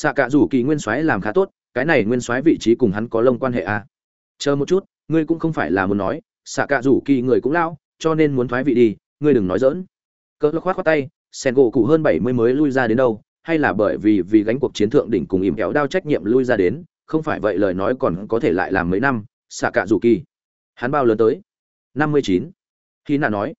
xạ cạ rủ kỳ nguyên soái làm khá tốt, cái này nguyên soái vị trí cùng hắn có lông quan hệ à. chờ một chút, ngươi cũng không phải là muốn nói, xạ cạ rủ kỳ người cũng lao cho nên muốn thoái vị đi, ngươi đừng nói dỡn cỡ khoát khoát tay, sen gỗ cụ hơn bảy mươi mới lui ra đến đâu, hay là bởi vì vì gánh cuộc chiến thượng đỉnh cùng ìm kéo đao trách nhiệm lui ra đến, không phải vậy lời nói còn có thể lại làm mấy năm, xạ cạ rủ kỳ. Hắn bao lớn tới? năm mươi chín. Khi nà nói.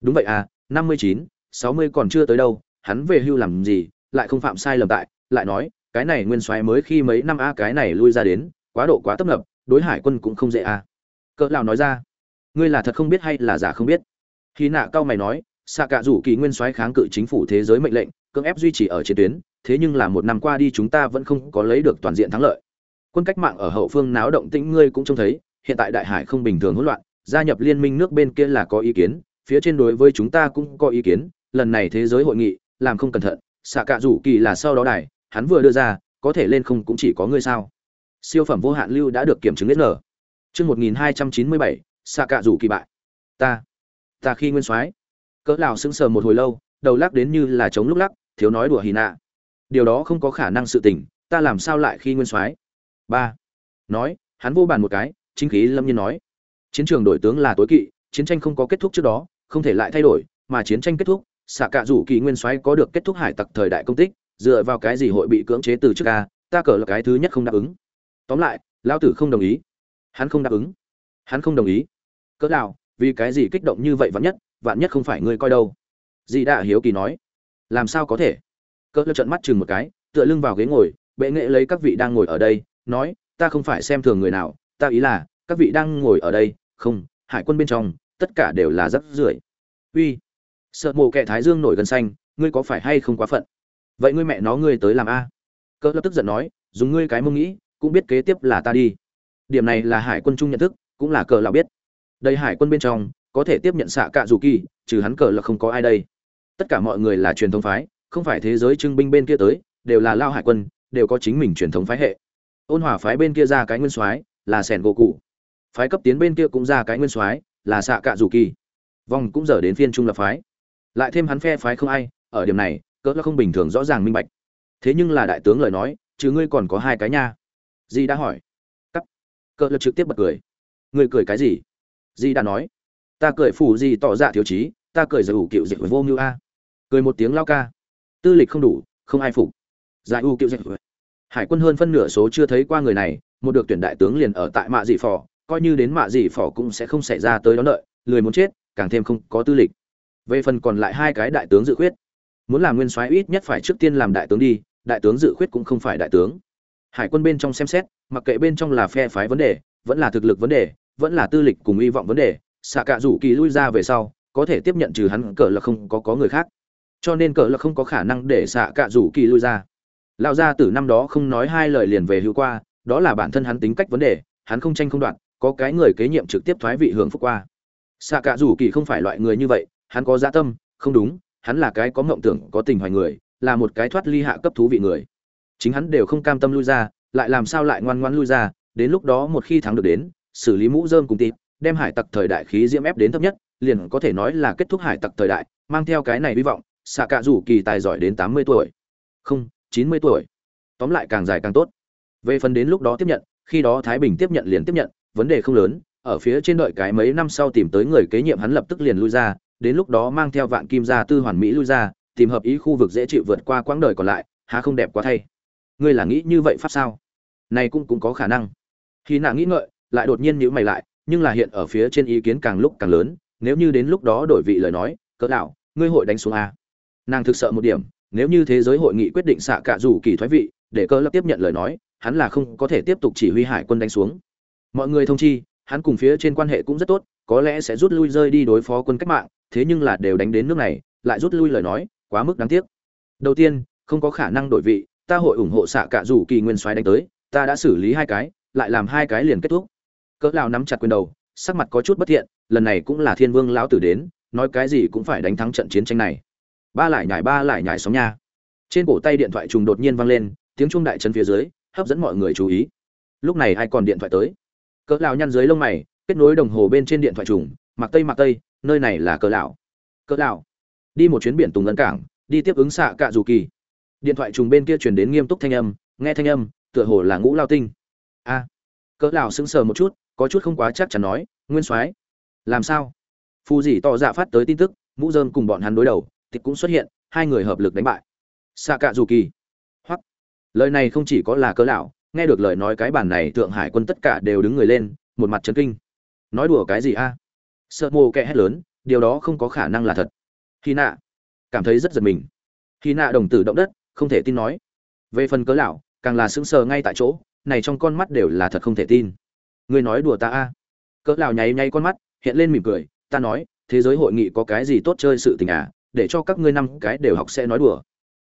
Đúng vậy à năm mươi chín, sáu mươi còn chưa tới đâu, hắn về hưu làm gì, lại không phạm sai lầm tại, lại nói cái này nguyên soái mới khi mấy năm a cái này lui ra đến, quá độ quá tấp nập, đối hải quân cũng không dễ a. Cỡ lão nói ra, ngươi là thật không biết hay là giả không biết? Khi nạ cao mày nói xạ cạ rủ kỳ nguyên soái kháng cự chính phủ thế giới mệnh lệnh, cưỡng ép duy trì ở chiến tuyến, thế nhưng là một năm qua đi chúng ta vẫn không có lấy được toàn diện thắng lợi. Quân cách mạng ở hậu phương náo động tĩnh ngươi cũng trông thấy, hiện tại đại hải không bình thường hỗn loạn, gia nhập liên minh nước bên kia là có ý kiến, phía trên đối với chúng ta cũng có ý kiến, lần này thế giới hội nghị, làm không cẩn thận xạ cạ rủ kỳ là sau đó đài hắn vừa đưa ra, có thể lên không cũng chỉ có ngươi sao. Siêu phẩm vô hạn lưu đã được kiểm chứng hết nở. Chương một nghìn hai trăm chín mươi bảy xạ cạ rủ kỳ bại. Ta ta khi nguyên soái. Cỡ lão sững sờ một hồi lâu, đầu lắc đến như là chống lúc lắc, thiếu nói đùa hì nạ. Điều đó không có khả năng sự tình, ta làm sao lại khi nguyên soái? Ba, nói, hắn vô bàn một cái, chính khí lâm nhiên nói. Chiến trường đổi tướng là tối kỵ, chiến tranh không có kết thúc trước đó, không thể lại thay đổi, mà chiến tranh kết thúc xạ cạ rủ kỳ nguyên soái có được kết thúc hải tặc thời đại công tích dựa vào cái gì hội bị cưỡng chế từ trước ca ta cờ là cái thứ nhất không đáp ứng. Tóm lại lao tử không đồng ý. Hắn không đáp ứng. Hắn không đồng ý. Cỡ nào, vì cái gì kích động như vậy vạn nhất vạn nhất không phải ngươi coi đâu? Dì đã hiếu kỳ nói. Làm sao có thể? Cỡ trận mắt chừng một cái, tựa lưng vào ghế ngồi, bệ nghệ lấy các vị đang ngồi ở đây, nói, ta không phải xem thường người nào, ta ý là, các vị đang ngồi ở đây, không, hải quân bên trong, tất cả đều là rắc rưởi. Uy, sợ mộ kệ thái dương nổi gần xanh, ngươi có phải hay không quá phận? Vậy ngươi mẹ nó ngươi tới làm a. Cỡ lập tức giận nói, dùng ngươi cái mông nghĩ, cũng biết kế tiếp là ta đi. Điểm này là hải quân chung nhận thức, cũng là cờ là biết. Đây hải quân bên trong, có thể tiếp nhận xạ cạ dù kỳ, trừ hắn cờ là không có ai đây. Tất cả mọi người là truyền thống phái, không phải thế giới trưng binh bên kia tới, đều là lao hải quân, đều có chính mình truyền thống phái hệ. Ôn hòa phái bên kia ra cái nguyên soái là sẻn gỗ cụ. Phái cấp tiến bên kia cũng ra cái nguyên soái là xạ cạ dù kỳ. Vòng cũng dở đến phiên trung lập phái. Lại thêm hắn phe phái không ai, ở điểm này cỡ là không bình thường rõ ràng minh bạch. Thế nhưng là đại tướng lời nói, chứ ngươi còn có hai cái nha. Di đã hỏi. Cắt. Cỡ là trực tiếp bật cười. Ngươi cười cái gì? Di đã nói. Ta cười phủ gì tỏ ra thiếu chí ta cười giải ủ cựu dịch vô mưu a. Cười một tiếng lao ca. Tư lịch không đủ, không ai phục. Giải ủ cựu dịch hải quân hơn phân nửa số chưa thấy qua người này, một được tuyển đại tướng liền ở tại mạ dị phò, coi như đến mạ dị phò cũng sẽ không xảy ra tới đó lợi. lười muốn chết, càng thêm không có tư lịch. Về phần còn lại hai cái đại tướng dự khuyết muốn làm nguyên soái ít nhất phải trước tiên làm đại tướng đi, đại tướng dự khuyết cũng không phải đại tướng. Hải quân bên trong xem xét, mặc kệ bên trong là phe phái vấn đề, vẫn là thực lực vấn đề, vẫn là tư lịch cùng hy vọng vấn đề, xạ cạ rủ kỳ lui ra về sau, có thể tiếp nhận trừ hắn cờ là không có có người khác. Cho nên cờ là không có khả năng để xạ cạ rủ kỳ lui ra. Lão gia tử năm đó không nói hai lời liền về hữu qua, đó là bản thân hắn tính cách vấn đề, hắn không tranh không đoạn có cái người kế nhiệm trực tiếp thoái vị hưởng phúc qua. Xạ cạ rủ kỳ không phải loại người như vậy, hắn có dạ tâm, không đúng hắn là cái có mộng tưởng, có tình hoài người, là một cái thoát ly hạ cấp thú vị người. Chính hắn đều không cam tâm lui ra, lại làm sao lại ngoan ngoãn lui ra, đến lúc đó một khi thắng được đến, xử lý mũ dơm cùng tịp, đem hải tặc thời đại khí diễm ép đến thấp nhất, liền có thể nói là kết thúc hải tặc thời đại, mang theo cái này hy vọng, xạ cạ rủ kỳ tài giỏi đến tám mươi tuổi. Không, chín mươi tuổi. Tóm lại càng dài càng tốt. Về phần đến lúc đó tiếp nhận, khi đó thái bình tiếp nhận liền tiếp nhận, vấn đề không lớn, ở phía trên đợi cái mấy năm sau tìm tới người kế nhiệm hắn lập tức liền lui ra đến lúc đó mang theo vạn kim gia tư hoàn mỹ lui ra, tìm hợp ý khu vực dễ chịu vượt qua quãng đời còn lại, há không đẹp quá thay. Ngươi là nghĩ như vậy pháp sao? Này cũng cũng có khả năng. Khi nàng nghĩ ngợi, lại đột nhiên nhíu mày lại, nhưng là hiện ở phía trên ý kiến càng lúc càng lớn, nếu như đến lúc đó đổi vị lời nói, cỡ đạo ngươi hội đánh xuống a. Nàng thực sợ một điểm, nếu như thế giới hội nghị quyết định xạ cả dù kỳ thoái vị, để cơ lập tiếp nhận lời nói, hắn là không có thể tiếp tục chỉ huy hải quân đánh xuống. Mọi người thông chi, hắn cùng phía trên quan hệ cũng rất tốt có lẽ sẽ rút lui rơi đi đối phó quân cách mạng, thế nhưng là đều đánh đến nước này, lại rút lui lời nói, quá mức đáng tiếc. Đầu tiên, không có khả năng đổi vị, ta hội ủng hộ xạ cả dù kỳ nguyên soái đánh tới, ta đã xử lý hai cái, lại làm hai cái liền kết thúc. Cỡ lão nắm chặt quyền đầu, sắc mặt có chút bất thiện, lần này cũng là thiên vương lão tử đến, nói cái gì cũng phải đánh thắng trận chiến tranh này. Ba lại nhảy, ba lại nhảy sóng nha. Trên cổ tay điện thoại trùng đột nhiên vang lên, tiếng chuông đại chân phía dưới, hấp dẫn mọi người chú ý. Lúc này ai còn điện thoại tới? Cỡ lão nhăn dưới lông mày kết nối đồng hồ bên trên điện thoại trùng mặc tây mặc tây, nơi này là Cờ lão. Cờ lão? Đi một chuyến biển tùng lân cảng, đi tiếp ứng xạ cạ dù kỳ. Điện thoại trùng bên kia truyền đến nghiêm túc thanh âm, nghe thanh âm, tựa hồ là ngũ lao tinh. A cỡ lão sững sờ một chút, có chút không quá chắc chắn nói, nguyên soái, làm sao? Phù dì tỏ dạ phát tới tin tức, mũ dơm cùng bọn hắn đối đầu, tịch cũng xuất hiện, hai người hợp lực đánh bại. Xạ cạ dù kỳ. Hoặc, lời này không chỉ có là cỡ lão, nghe được lời nói cái bản này, thượng hải quân tất cả đều đứng người lên, một mặt chấn kinh nói đùa cái gì a? Sợ mồ kẹ hét lớn, điều đó không có khả năng là thật. Khi nạ cảm thấy rất giật mình. Khi nạ đồng tử động đất, không thể tin nói. Về phần cớ lão, càng là sững sờ ngay tại chỗ, này trong con mắt đều là thật không thể tin. Ngươi nói đùa ta a? Cớ lão nháy nháy con mắt, hiện lên mỉm cười, ta nói, thế giới hội nghị có cái gì tốt chơi sự tình à? Để cho các ngươi năm cái đều học sẽ nói đùa.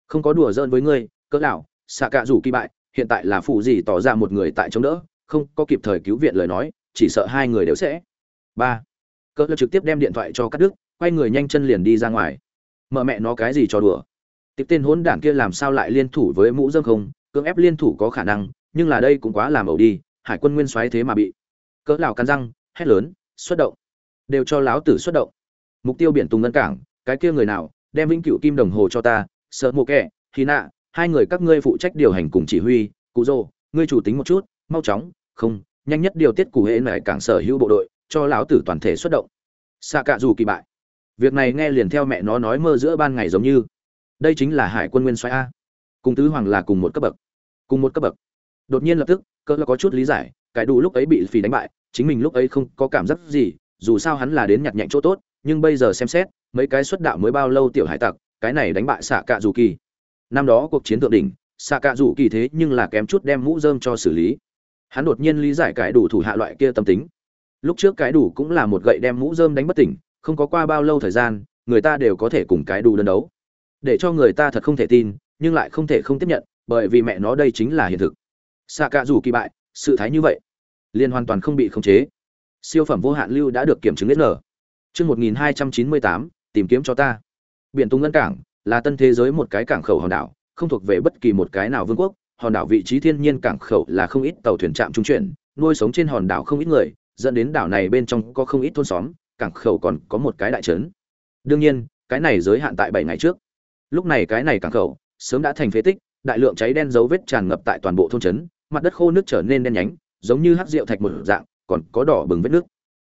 Không có đùa giỡn với ngươi, cớ lão xạ cạ rủ kỳ bại hiện tại là phụ gì tỏ ra một người tại chống đỡ, không có kịp thời cứu viện lời nói chỉ sợ hai người đều sẽ. Ba. Cỡ lơ trực tiếp đem điện thoại cho cắt đứt, quay người nhanh chân liền đi ra ngoài. Mở mẹ nó cái gì cho đùa. Tiếp tên hỗn đảng kia làm sao lại liên thủ với mũ dâm không? Cưỡng ép liên thủ có khả năng, nhưng là đây cũng quá làm ẩu đi, hải quân nguyên soái thế mà bị. Cỡ lão cắn răng, hét lớn, xuất động. Đều cho láo tử xuất động. Mục tiêu biển tùng ngân cảng, cái kia người nào, đem vĩnh cửu kim đồng hồ cho ta, sợ mộ kẻ khi nạ, hai người các ngươi phụ trách điều hành cùng chỉ huy, cụ rô ngươi chủ tính một chút, mau chóng, không nhanh nhất điều tiết cụ hệ này cảng sở hữu bộ đội, cho lão tử toàn thể xuất động. Xạ cạ dù kỳ bại. Việc này nghe liền theo mẹ nó nói mơ giữa ban ngày giống như. Đây chính là hải quân nguyên xoáy a. Cùng tứ hoàng là cùng một cấp bậc. Cùng một cấp bậc. Đột nhiên lập tức, cỡ là có chút lý giải, cái đủ lúc ấy bị phì đánh bại, chính mình lúc ấy không có cảm giác gì, dù sao hắn là đến nhặt nhạnh chỗ tốt, nhưng bây giờ xem xét, mấy cái xuất đạo mới bao lâu tiểu hải tặc, cái này đánh bại xạ cạ dù kỳ. Năm đó cuộc chiến thượng đỉnh, xạ cạ dù kỳ thế nhưng là kém chút đem mũ dơm cho xử lý hắn đột nhiên lý giải cái đủ thủ hạ loại kia tâm tính. Lúc trước cái đủ cũng là một gậy đem mũ dơm đánh bất tỉnh, không có qua bao lâu thời gian, người ta đều có thể cùng cái đủ đơn đấu. Để cho người ta thật không thể tin, nhưng lại không thể không tiếp nhận, bởi vì mẹ nó đây chính là hiện thực. Xạ cạ dù kỳ bại, sự thái như vậy. Liên hoàn toàn không bị khống chế. Siêu phẩm vô hạn lưu đã được kiểm chứng nở chương một nghìn hai trăm chín mươi tám, tìm kiếm cho ta. Biển tung ngân cảng là tân thế giới một cái cảng khẩu hòn đảo, không thuộc về bất kỳ một cái nào vương quốc hòn đảo vị trí thiên nhiên cảng khẩu là không ít tàu thuyền trạm trung chuyển, nuôi sống trên hòn đảo không ít người, dẫn đến đảo này bên trong có không ít thôn xóm, cảng khẩu còn có một cái đại trấn. Đương nhiên, cái này giới hạn tại bảy ngày trước. Lúc này cái này cảng khẩu sớm đã thành phế tích, đại lượng cháy đen dấu vết tràn ngập tại toàn bộ thôn trấn, mặt đất khô nước trở nên đen nhánh, giống như hắc rượu thạch một dạng, còn có đỏ bừng vết nước.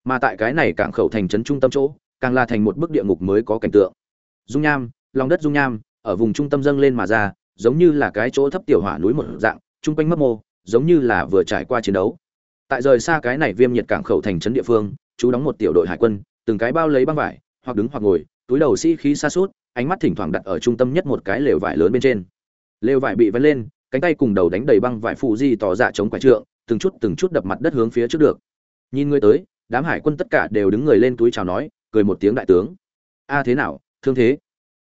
Mà tại cái này cảng khẩu thành trấn trung tâm chỗ, càng là thành một bức địa ngục mới có cảnh tượng. Dung nham, lòng đất dung nham, ở vùng trung tâm dâng lên mà ra giống như là cái chỗ thấp tiểu hỏa núi một dạng trung quanh mấp mô, giống như là vừa trải qua chiến đấu. Tại rời xa cái này viêm nhiệt cảng khẩu thành trấn địa phương, chú đóng một tiểu đội hải quân, từng cái bao lấy băng vải, hoặc đứng hoặc ngồi, túi đầu sĩ khí xa suốt ánh mắt thỉnh thoảng đặt ở trung tâm nhất một cái lều vải lớn bên trên. Lều vải bị vén lên, cánh tay cùng đầu đánh đầy băng vải phụ di tỏ dạ chống quải trượng, từng chút từng chút đập mặt đất hướng phía trước được. Nhìn người tới, đám hải quân tất cả đều đứng người lên túi chào nói, cười một tiếng đại tướng. A thế nào, thương thế?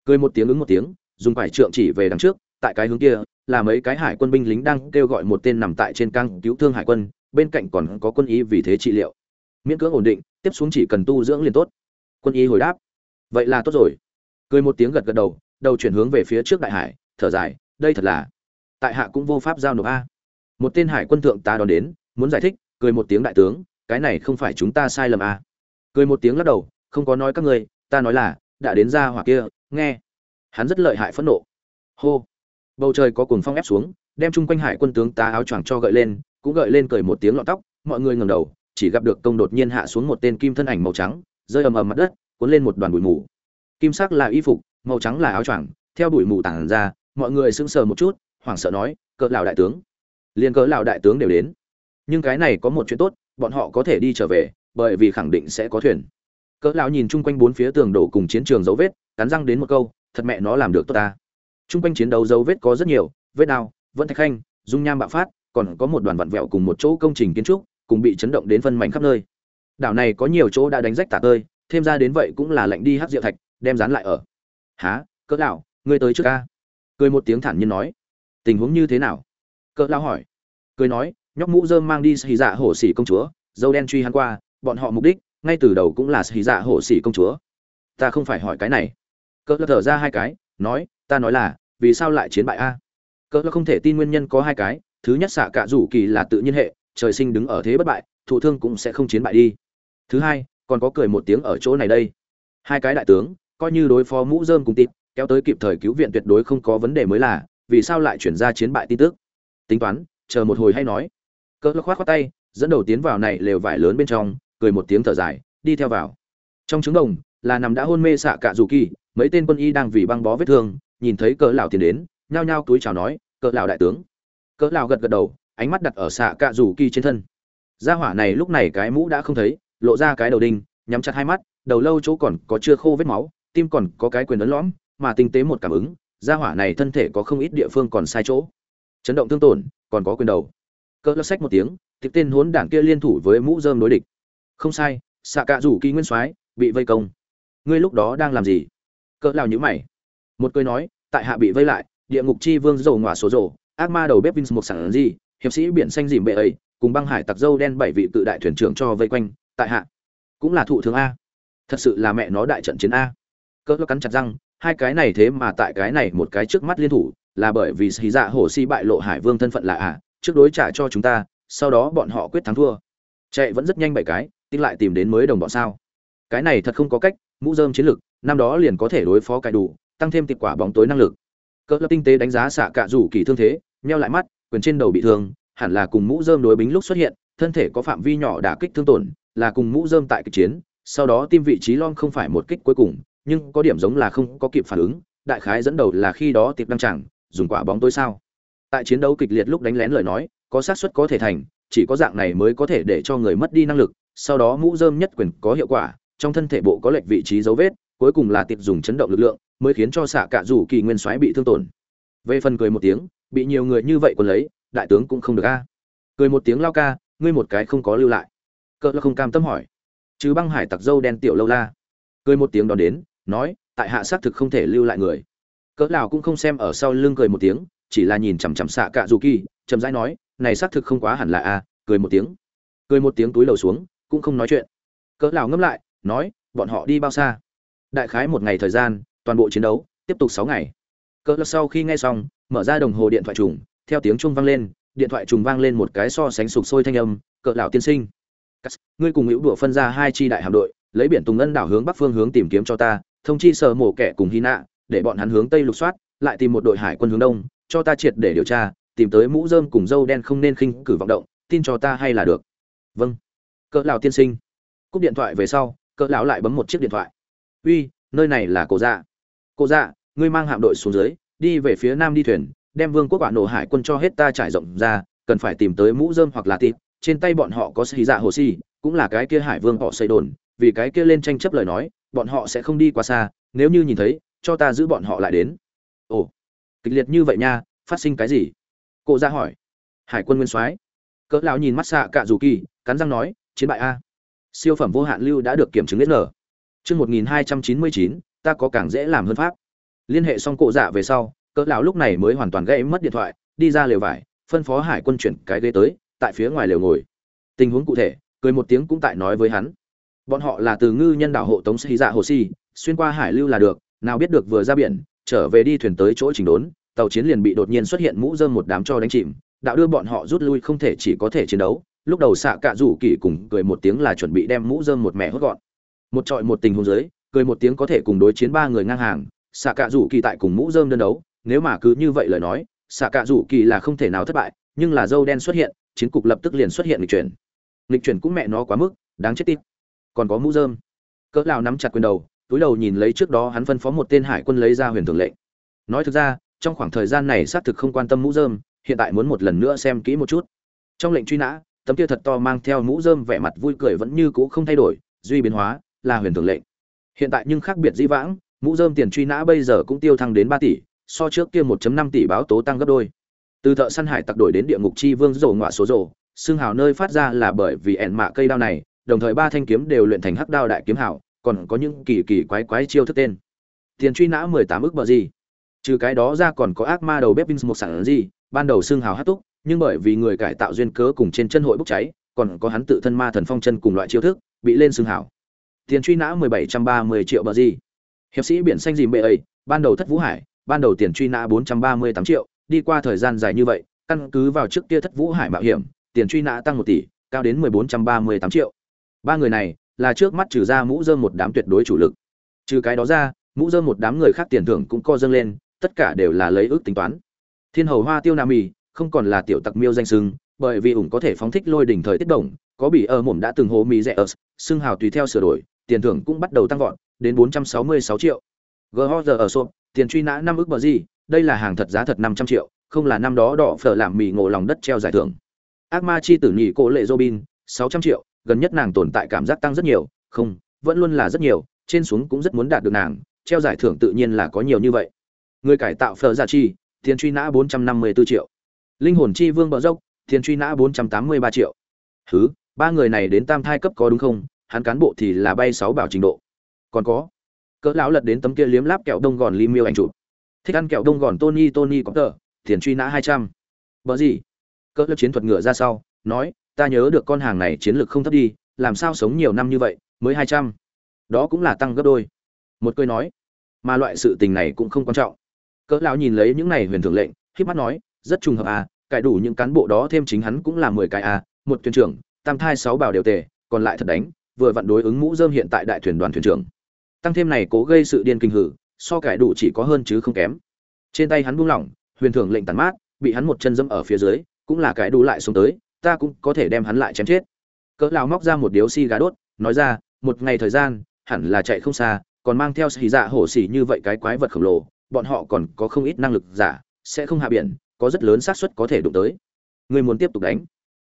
Cười một tiếng ứng một tiếng, dùng quải trượng chỉ về đằng trước tại cái hướng kia, là mấy cái hải quân binh lính đang kêu gọi một tên nằm tại trên căng cứu thương hải quân, bên cạnh còn có quân y vì thế trị liệu. Miễn cưỡng ổn định, tiếp xuống chỉ cần tu dưỡng liền tốt. Quân y hồi đáp. Vậy là tốt rồi. Cười một tiếng gật gật đầu đầu chuyển hướng về phía trước đại hải, thở dài, đây thật là tại hạ cũng vô pháp giao nộp a. Một tên hải quân thượng ta đón đến, muốn giải thích, cười một tiếng đại tướng, cái này không phải chúng ta sai lầm a. Cười một tiếng lắc đầu, không có nói các ngươi, ta nói là, đã đến ra hỏa kia, nghe. Hắn rất lợi hại phẫn nộ. Hô bầu trời có cuồng phong ép xuống, đem chung quanh hải quân tướng tá áo choàng cho gợi lên, cũng gợi lên cười một tiếng lọt tóc, mọi người ngầm đầu, chỉ gặp được công đột nhiên hạ xuống một tên kim thân ảnh màu trắng, rơi ầm ầm mặt đất, cuốn lên một đoàn bụi mù. Kim sắc là y phục, màu trắng là áo choàng, theo bụi mù tản ra, mọi người sững sờ một chút, hoảng sợ nói, cỡ lão đại tướng. Liền cỡ lão đại tướng đều đến. Nhưng cái này có một chuyện tốt, bọn họ có thể đi trở về, bởi vì khẳng định sẽ có thuyền. Cỡ lão nhìn chung quanh bốn phía tường đổ cùng chiến trường dấu vết, cắn răng đến một câu, thật mẹ nó làm được tốt ta. Trung quanh chiến đấu dấu vết có rất nhiều, vết đao, vẫn thạch khanh, dung nham bạo phát, còn có một đoàn vặn vẹo cùng một chỗ công trình kiến trúc, cùng bị chấn động đến phân mảnh khắp nơi. Đảo này có nhiều chỗ đã đánh rách tả tơi, thêm ra đến vậy cũng là lạnh đi hắc diệu thạch, đem dán lại ở. Há cỡ lão, ngươi tới trước a?" cười một tiếng thản nhiên nói. Tình huống như thế nào? Cỡ lão hỏi. Cười nói, nhóc mũ rơm mang đi xì dạ hổ xỉ công chúa, dâu đen truy hắn qua, bọn họ mục đích, ngay từ đầu cũng là xì dạ hổ xỉ công chúa. Ta không phải hỏi cái này. Cỡ thở ra hai cái, nói ta nói là, vì sao lại chiến bại a? Cỡ không thể tin nguyên nhân có hai cái, thứ nhất xạ cạ rủ kỳ là tự nhiên hệ, trời sinh đứng ở thế bất bại, thụ thương cũng sẽ không chiến bại đi. Thứ hai, còn có cười một tiếng ở chỗ này đây. Hai cái đại tướng, coi như đối phó mũ dơm cùng tịt, kéo tới kịp thời cứu viện tuyệt đối không có vấn đề mới là, vì sao lại chuyển ra chiến bại tin tức? Tính toán, chờ một hồi hay nói. Cỡ khoát khoát tay, dẫn đầu tiến vào này lều vải lớn bên trong, cười một tiếng thở dài, đi theo vào. Trong trứng đồng, là nằm đã hôn mê xạ cả dù kỳ, mấy tên quân y đang vì băng bó vết thương nhìn thấy cỡ lão tiến đến, nhao nhao túi chào nói, cỡ lão đại tướng. Cỡ lão gật gật đầu, ánh mắt đặt ở xạ cạ rủ kỳ trên thân. Gia hỏa này lúc này cái mũ đã không thấy, lộ ra cái đầu đinh, nhắm chặt hai mắt, đầu lâu chỗ còn có chưa khô vết máu, tim còn có cái quyền ấn lõm, mà tinh tế một cảm ứng, gia hỏa này thân thể có không ít địa phương còn sai chỗ. Chấn động thương tổn, còn có quyền đầu. Cỡ lão sách một tiếng tiếp tên hốn đảng kia liên thủ với mũ rơm đối địch. Không sai, xạ cạ rủ kỳ nguyên soái, bị vây công. Ngươi lúc đó đang làm gì? Cỡ lão nhíu mày một cười nói, tại hạ bị vây lại, địa ngục chi vương dầu ngỏa số rổ ác ma đầu bếp vinh một sản gì hiệp sĩ biển xanh dìm bệ ấy, cùng băng hải tặc dâu đen bảy vị cự đại thuyền trưởng cho vây quanh, tại hạ. Cũng là thụ thương a. Thật sự là mẹ nó đại trận chiến a. Cỡ cắn chặt răng, hai cái này thế mà tại cái này một cái trước mắt liên thủ, là bởi vì xì dạ hổ si bại lộ hải vương thân phận là à trước đối trả cho chúng ta, sau đó bọn họ quyết thắng thua. Chạy vẫn rất nhanh bảy cái tin lại tìm đến mới đồng bọn sao. Cái này thật không có cách, mũ dơm chiến lực, năm đó liền có thể đối phó cài đủ tăng thêm tịch quả bóng tối năng lực. Cỡ tinh tế đánh giá xạ cạ rủ kỳ thương thế, nheo lại mắt, quyền trên đầu bị thương, hẳn là cùng mũ dơm đối bính lúc xuất hiện, thân thể có phạm vi nhỏ đả kích thương tổn, là cùng mũ dơm tại kịch chiến, sau đó tim vị trí lon không phải một kích cuối cùng, nhưng có điểm giống là không có kịp phản ứng, đại khái dẫn đầu là khi đó tiệp đăng chẳng, dùng quả bóng tối sao. Tại chiến đấu kịch liệt lúc đánh lén lời nói, có xác suất có thể thành, chỉ có dạng này mới có thể để cho người mất đi năng lực, sau đó mũ dơm nhất quyền có hiệu quả, trong thân thể bộ có lệch vị trí dấu vết, cuối cùng là tiệp dùng chấn động lực lượng mới khiến cho xạ cạ rủ kỳ nguyên soái bị thương tổn. Về phần cười một tiếng, bị nhiều người như vậy còn lấy, đại tướng cũng không được a. Cười một tiếng, lao ca, ngươi một cái không có lưu lại. Cỡ là không cam tâm hỏi. Chứ băng hải tặc dâu đen tiểu lâu la. Cười một tiếng đón đến, nói, tại hạ xác thực không thể lưu lại người. Cỡ nào cũng không xem ở sau lưng cười một tiếng, chỉ là nhìn chằm chằm xạ cạ dù kỳ, chậm rãi nói, này xác thực không quá hẳn là a. Cười một tiếng. Cười một tiếng túi đầu xuống, cũng không nói chuyện. Cỡ nào ngâm lại, nói, bọn họ đi bao xa? Đại khái một ngày thời gian toàn bộ chiến đấu, tiếp tục sáu ngày. Cỡ sau khi nghe xong, mở ra đồng hồ điện thoại trùng, theo tiếng chuông vang lên, điện thoại trùng vang lên một cái so sánh sục sôi thanh âm, cỡ lão tiên sinh ngươi cùng hữu đùa phân ra hai chi đại hạm đội, lấy biển tùng ngân đảo hướng bắc phương hướng tìm kiếm cho ta, thông chi sở mổ kẻ cùng hy nạ, để bọn hắn hướng tây lục soát, lại tìm một đội hải quân hướng đông, cho ta triệt để điều tra, tìm tới mũ rơm cùng dâu đen không nên khinh cử vọng động, tin cho ta hay là được. Vâng. Cỡ lão tiên sinh. Cúp điện thoại về sau, cỡ lão lại bấm một chiếc điện thoại. Uy, nơi này là cổ dạ cô dạ ngươi mang hạm đội xuống dưới đi về phía nam đi thuyền đem vương quốc quả nổ hải quân cho hết ta trải rộng ra cần phải tìm tới mũ dơm hoặc là tịp trên tay bọn họ có xì dạ hồ xì cũng là cái kia hải vương họ xây đồn vì cái kia lên tranh chấp lời nói bọn họ sẽ không đi quá xa nếu như nhìn thấy cho ta giữ bọn họ lại đến. Ồ kịch liệt như vậy nha phát sinh cái gì? Cô ra hỏi. Hải quân nguyên soái. Cỡ lão nhìn mắt xạ cả dù kỳ cắn răng nói chiến bại a. Siêu phẩm vô hạn lưu đã được kiểm chứng đến nở. Chương 1299, ta có càng dễ làm hơn pháp. Liên hệ xong cộ dạ về sau, cỡ lão lúc này mới hoàn toàn gãy mất điện thoại, đi ra lều vải, phân phó hải quân chuyển cái ghế tới, tại phía ngoài lều ngồi. Tình huống cụ thể, cười một tiếng cũng tại nói với hắn. Bọn họ là từ ngư nhân đảo hộ tống xì dạ hồ si, xuyên qua hải lưu là được, nào biết được vừa ra biển, trở về đi thuyền tới chỗ chỉnh đốn, tàu chiến liền bị đột nhiên xuất hiện mũ dơm một đám cho đánh chìm, đạo đưa bọn họ rút lui không thể chỉ có thể chiến đấu, lúc đầu xạ cạ rủ kỳ cùng cười một tiếng là chuẩn bị đem mũ dơm một mẹ hốt gọn. Một trọi một tình huống dưới cười một tiếng có thể cùng đối chiến ba người ngang hàng xạ cạ rủ kỳ tại cùng mũ dơm đơn đấu, nếu mà cứ như vậy lời nói xạ cạ rủ kỳ là không thể nào thất bại, nhưng là dâu đen xuất hiện, chiến cục lập tức liền xuất hiện lịch chuyển. Lịch chuyển cũng mẹ nó quá mức, đáng chết tít. Còn có mũ dơm cỡ lao nắm chặt quyền đầu, túi đầu nhìn lấy trước đó hắn phân phó một tên hải quân lấy ra huyền thường lệnh. Nói thực ra, trong khoảng thời gian này xác thực không quan tâm mũ dơm hiện tại muốn một lần nữa xem kỹ một chút. Trong lệnh truy nã, tấm kia thật to mang theo mũ dơm vẻ mặt vui cười vẫn như cũ không thay đổi, duy biến hóa là huyền thường lệnh hiện tại nhưng khác biệt dĩ vãng mũ dơm tiền truy nã bây giờ cũng tiêu thăng đến ba tỷ so trước kia 1.5 tỷ báo tố tăng gấp đôi. Từ thợ săn hải tặc đổi đến địa ngục chi vương rồ ngọa số rồ, xương hào nơi phát ra là bởi vì ẻn mạ cây đao này đồng thời ba thanh kiếm đều luyện thành hắc đao đại kiếm hảo còn có những kỳ kỳ quái quái chiêu thức tên. Tiền truy nã 18 ức bờ gì? Trừ cái đó ra còn có ác ma đầu bếp một sản gì ban đầu xương hào hát túc nhưng bởi vì người cải tạo duyên cớ cùng trên chân hội bốc cháy còn có hắn tự thân ma thần phong chân cùng loại chiêu thức bị lên xương hào tiền truy nã 1730 triệu bờ gì. Hiệp sĩ biển xanh dìm bệ ấy, ban đầu thất vũ hải, ban đầu tiền truy nã 438 triệu, đi qua thời gian dài như vậy, căn cứ vào trước kia thất vũ hải mạo hiểm, tiền truy nã tăng một tỷ, cao đến 1438 triệu. Ba người này là trước mắt trừ ra mũ rơm một đám tuyệt đối chủ lực. Trừ cái đó ra, mũ rơm một đám người khác tiền thưởng cũng co dâng lên, tất cả đều là lấy ước tính toán. Thiên hầu hoa tiêu nam mì, không còn là tiểu tặc miêu danh sưng bởi vì ủng có thể phóng thích lôi đỉnh thời tiết động có bị ở mồm đã từng hố mì rẻ ớt, xưng hào tùy theo sửa đổi tiền thưởng cũng bắt đầu tăng vọt, đến 466 triệu. Gho ở sộp, tiền truy nã năm ức bờ gì, đây là hàng thật giá thật 500 triệu, không là năm đó đỏ phở làm mì ngộ lòng đất treo giải thưởng. Ác ma chi tử nhị cổ lệ robin 600 triệu, gần nhất nàng tồn tại cảm giác tăng rất nhiều, không, vẫn luôn là rất nhiều, trên xuống cũng rất muốn đạt được nàng, treo giải thưởng tự nhiên là có nhiều như vậy. Người cải tạo phở giả chi, tiền truy nã 454 triệu. Linh hồn chi vương bờ dốc, tiền truy nã 483 triệu. Hứ, ba người này đến tam thai cấp có đúng không? Hắn cán bộ thì là bay sáu bảo trình độ. Còn có, cỡ lão lật đến tấm kia liếm láp kẹo đông gòn li miêu ảnh chụp. Thích ăn kẹo đông gòn tony tony có tờ, tiền truy nã hai trăm. Bờ gì? Cỡ lớp chiến thuật ngựa ra sau, nói, ta nhớ được con hàng này chiến lược không thấp đi, làm sao sống nhiều năm như vậy, mới hai trăm. Đó cũng là tăng gấp đôi. Một cười nói, mà loại sự tình này cũng không quan trọng. Cỡ lão nhìn lấy những này huyền thưởng lệnh híp mắt nói, rất trùng hợp à cải đủ những cán bộ đó thêm chính hắn cũng là mười cái à một thuyền trưởng, tam thai sáu bảo đều tề, còn lại thật đánh vừa vặn đối ứng mũ dơm hiện tại đại thuyền đoàn thuyền trưởng. Tăng thêm này cố gây sự điên kinh hử, so cải đủ chỉ có hơn chứ không kém. Trên tay hắn buông lỏng, huyền thưởng lệnh tàn mát, bị hắn một chân dẫm ở phía dưới, cũng là cái đủ lại xuống tới, ta cũng có thể đem hắn lại chém chết. Cỡ lão móc ra một điếu xi gà đốt, nói ra, một ngày thời gian, hẳn là chạy không xa, còn mang theo xì dạ hổ xỉ như vậy cái quái vật khổng lồ, bọn họ còn có không ít năng lực giả, sẽ không hạ biển, có rất lớn xác suất có thể đụng tới. Người muốn tiếp tục đánh.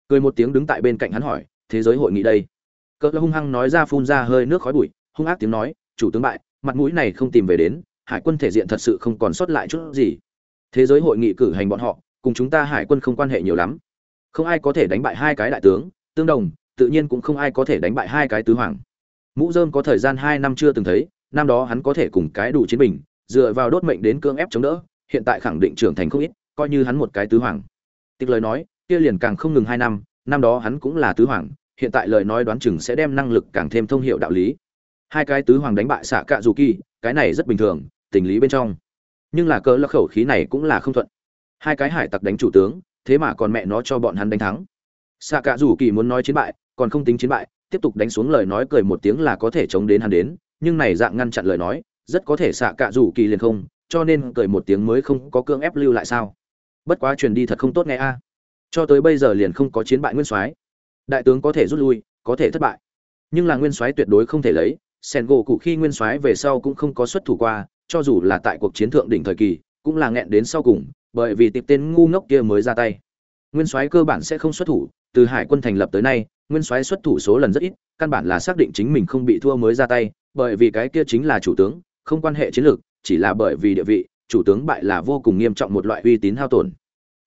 Cười một tiếng đứng tại bên cạnh hắn hỏi, thế giới hội nghị đây? Cỡ hung hăng nói ra phun ra hơi nước khói bụi, hung ác tiếng nói, chủ tướng bại, mặt mũi này không tìm về đến, hải quân thể diện thật sự không còn sót lại chút gì. Thế giới hội nghị cử hành bọn họ, cùng chúng ta hải quân không quan hệ nhiều lắm. Không ai có thể đánh bại hai cái đại tướng, tương đồng, tự nhiên cũng không ai có thể đánh bại hai cái tứ hoàng. Mũ dơm có thời gian hai năm chưa từng thấy, năm đó hắn có thể cùng cái đủ chiến bình dựa vào đốt mệnh đến cưỡng ép chống đỡ, hiện tại khẳng định trưởng thành không ít, coi như hắn một cái tứ hoàng. Tiếc lời nói, kia liền càng không ngừng hai năm năm đó hắn cũng là tứ hoàng hiện tại lời nói đoán chừng sẽ đem năng lực càng thêm thông hiệu đạo lý. Hai cái tứ hoàng đánh bại xạ cạ dù kỳ, cái này rất bình thường, tình lý bên trong. Nhưng là cỡ là khẩu khí này cũng là không thuận. Hai cái hải tặc đánh chủ tướng, thế mà còn mẹ nó cho bọn hắn đánh thắng. Xạ cạ dù kỳ muốn nói chiến bại, còn không tính chiến bại, tiếp tục đánh xuống lời nói cười một tiếng là có thể chống đến hắn đến, nhưng này dạng ngăn chặn lời nói, rất có thể xạ cạ dù kỳ liền không, cho nên cười một tiếng mới không có cương ép lưu lại sao. Bất quá truyền đi thật không tốt nghe a. Cho tới bây giờ liền không có chiến bại nguyên soái đại tướng có thể rút lui, có thể thất bại. Nhưng là nguyên soái tuyệt đối không thể lấy, sen gỗ cụ khi nguyên soái về sau cũng không có xuất thủ qua, cho dù là tại cuộc chiến thượng đỉnh thời kỳ, cũng là nghẹn đến sau cùng, bởi vì tịp tên ngu ngốc kia mới ra tay. Nguyên soái cơ bản sẽ không xuất thủ, từ hải quân thành lập tới nay, nguyên soái xuất thủ số lần rất ít, căn bản là xác định chính mình không bị thua mới ra tay, bởi vì cái kia chính là chủ tướng, không quan hệ chiến lược, chỉ là bởi vì địa vị, chủ tướng bại là vô cùng nghiêm trọng một loại uy tín hao tổn.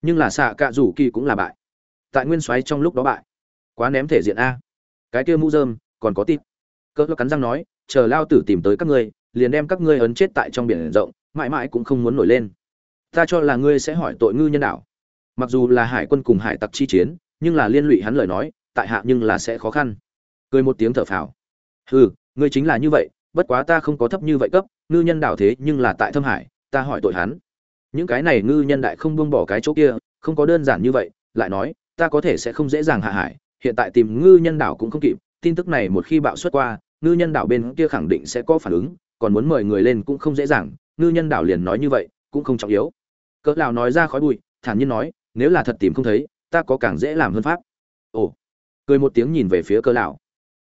Nhưng là xạ cạ rủ kỳ cũng là bại. Tại nguyên soái trong lúc đó bại quá ném thể diện a. Cái kia mũ dơm còn có tít. Cỡ cắn răng nói, chờ lao tử tìm tới các ngươi, liền đem các ngươi ấn chết tại trong biển rộng, mãi mãi cũng không muốn nổi lên. Ta cho là ngươi sẽ hỏi tội ngư nhân đạo mặc dù là hải quân cùng hải tặc chi chiến, nhưng là liên lụy hắn lời nói, tại hạ nhưng là sẽ khó khăn. Cười một tiếng thở phào. Hừ, ngươi chính là như vậy, bất quá ta không có thấp như vậy cấp, ngư nhân đảo thế nhưng là tại thâm hải, ta hỏi tội hắn. Những cái này ngư nhân đại không buông bỏ cái chỗ kia, không có đơn giản như vậy, lại nói, ta có thể sẽ không dễ dàng hạ hải hiện tại tìm ngư nhân đảo cũng không kịp, tin tức này một khi bạo xuất qua, ngư nhân đảo bên kia khẳng định sẽ có phản ứng, còn muốn mời người lên cũng không dễ dàng, ngư nhân đảo liền nói như vậy, cũng không trọng yếu. Cỡ lão nói ra khói bụi, thản nhiên nói, nếu là thật tìm không thấy, ta có càng dễ làm hơn pháp. Ồ, cười một tiếng nhìn về phía cỡ lão.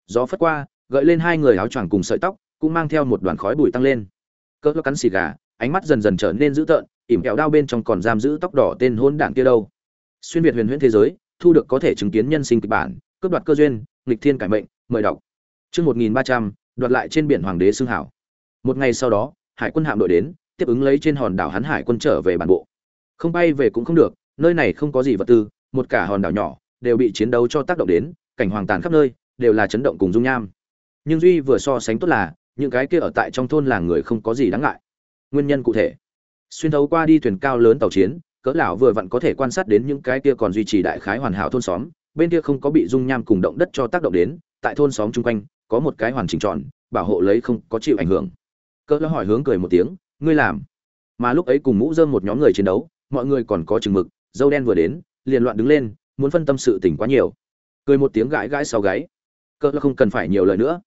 Gió phất qua, gợi lên hai người áo choàng cùng sợi tóc, cũng mang theo một đoàn khói bụi tăng lên. Cỡ lão cắn xì gà, ánh mắt dần dần trở nên dữ tợn, ỉm kẹo đao bên trong còn giam giữ tóc đỏ tên hôn đảng kia đâu. Xuyên việt huyền huyễn thế giới thu được có thể chứng kiến nhân sinh kịch bản, cướp đoạt cơ duyên, nghịch thiên cải mệnh, mời đọc. Chương một nghìn ba trăm, đoạt lại trên biển hoàng đế xương hảo. Một ngày sau đó, hải quân hạm đội đến, tiếp ứng lấy trên hòn đảo hắn hải quân trở về bản bộ. Không bay về cũng không được, nơi này không có gì vật tư, một cả hòn đảo nhỏ đều bị chiến đấu cho tác động đến, cảnh hoàng tàn khắp nơi, đều là chấn động cùng dung nham. Nhưng duy vừa so sánh tốt là, những cái kia ở tại trong thôn làng người không có gì đáng ngại. Nguyên nhân cụ thể. Xuyên thấu qua đi thuyền cao lớn tàu chiến cỡ lão vừa vặn có thể quan sát đến những cái kia còn duy trì đại khái hoàn hảo thôn xóm, bên kia không có bị dung nham cùng động đất cho tác động đến, tại thôn xóm chung quanh, có một cái hoàn chỉnh tròn, bảo hộ lấy không có chịu ảnh hưởng. Cỡ lão hỏi hướng cười một tiếng, ngươi làm? Mà lúc ấy cùng mũ dơm một nhóm người chiến đấu, mọi người còn có chừng mực, dâu đen vừa đến, liền loạn đứng lên, muốn phân tâm sự tỉnh quá nhiều. Cười một tiếng gãi gãi sau gáy. Cỡ lão không cần phải nhiều lời nữa.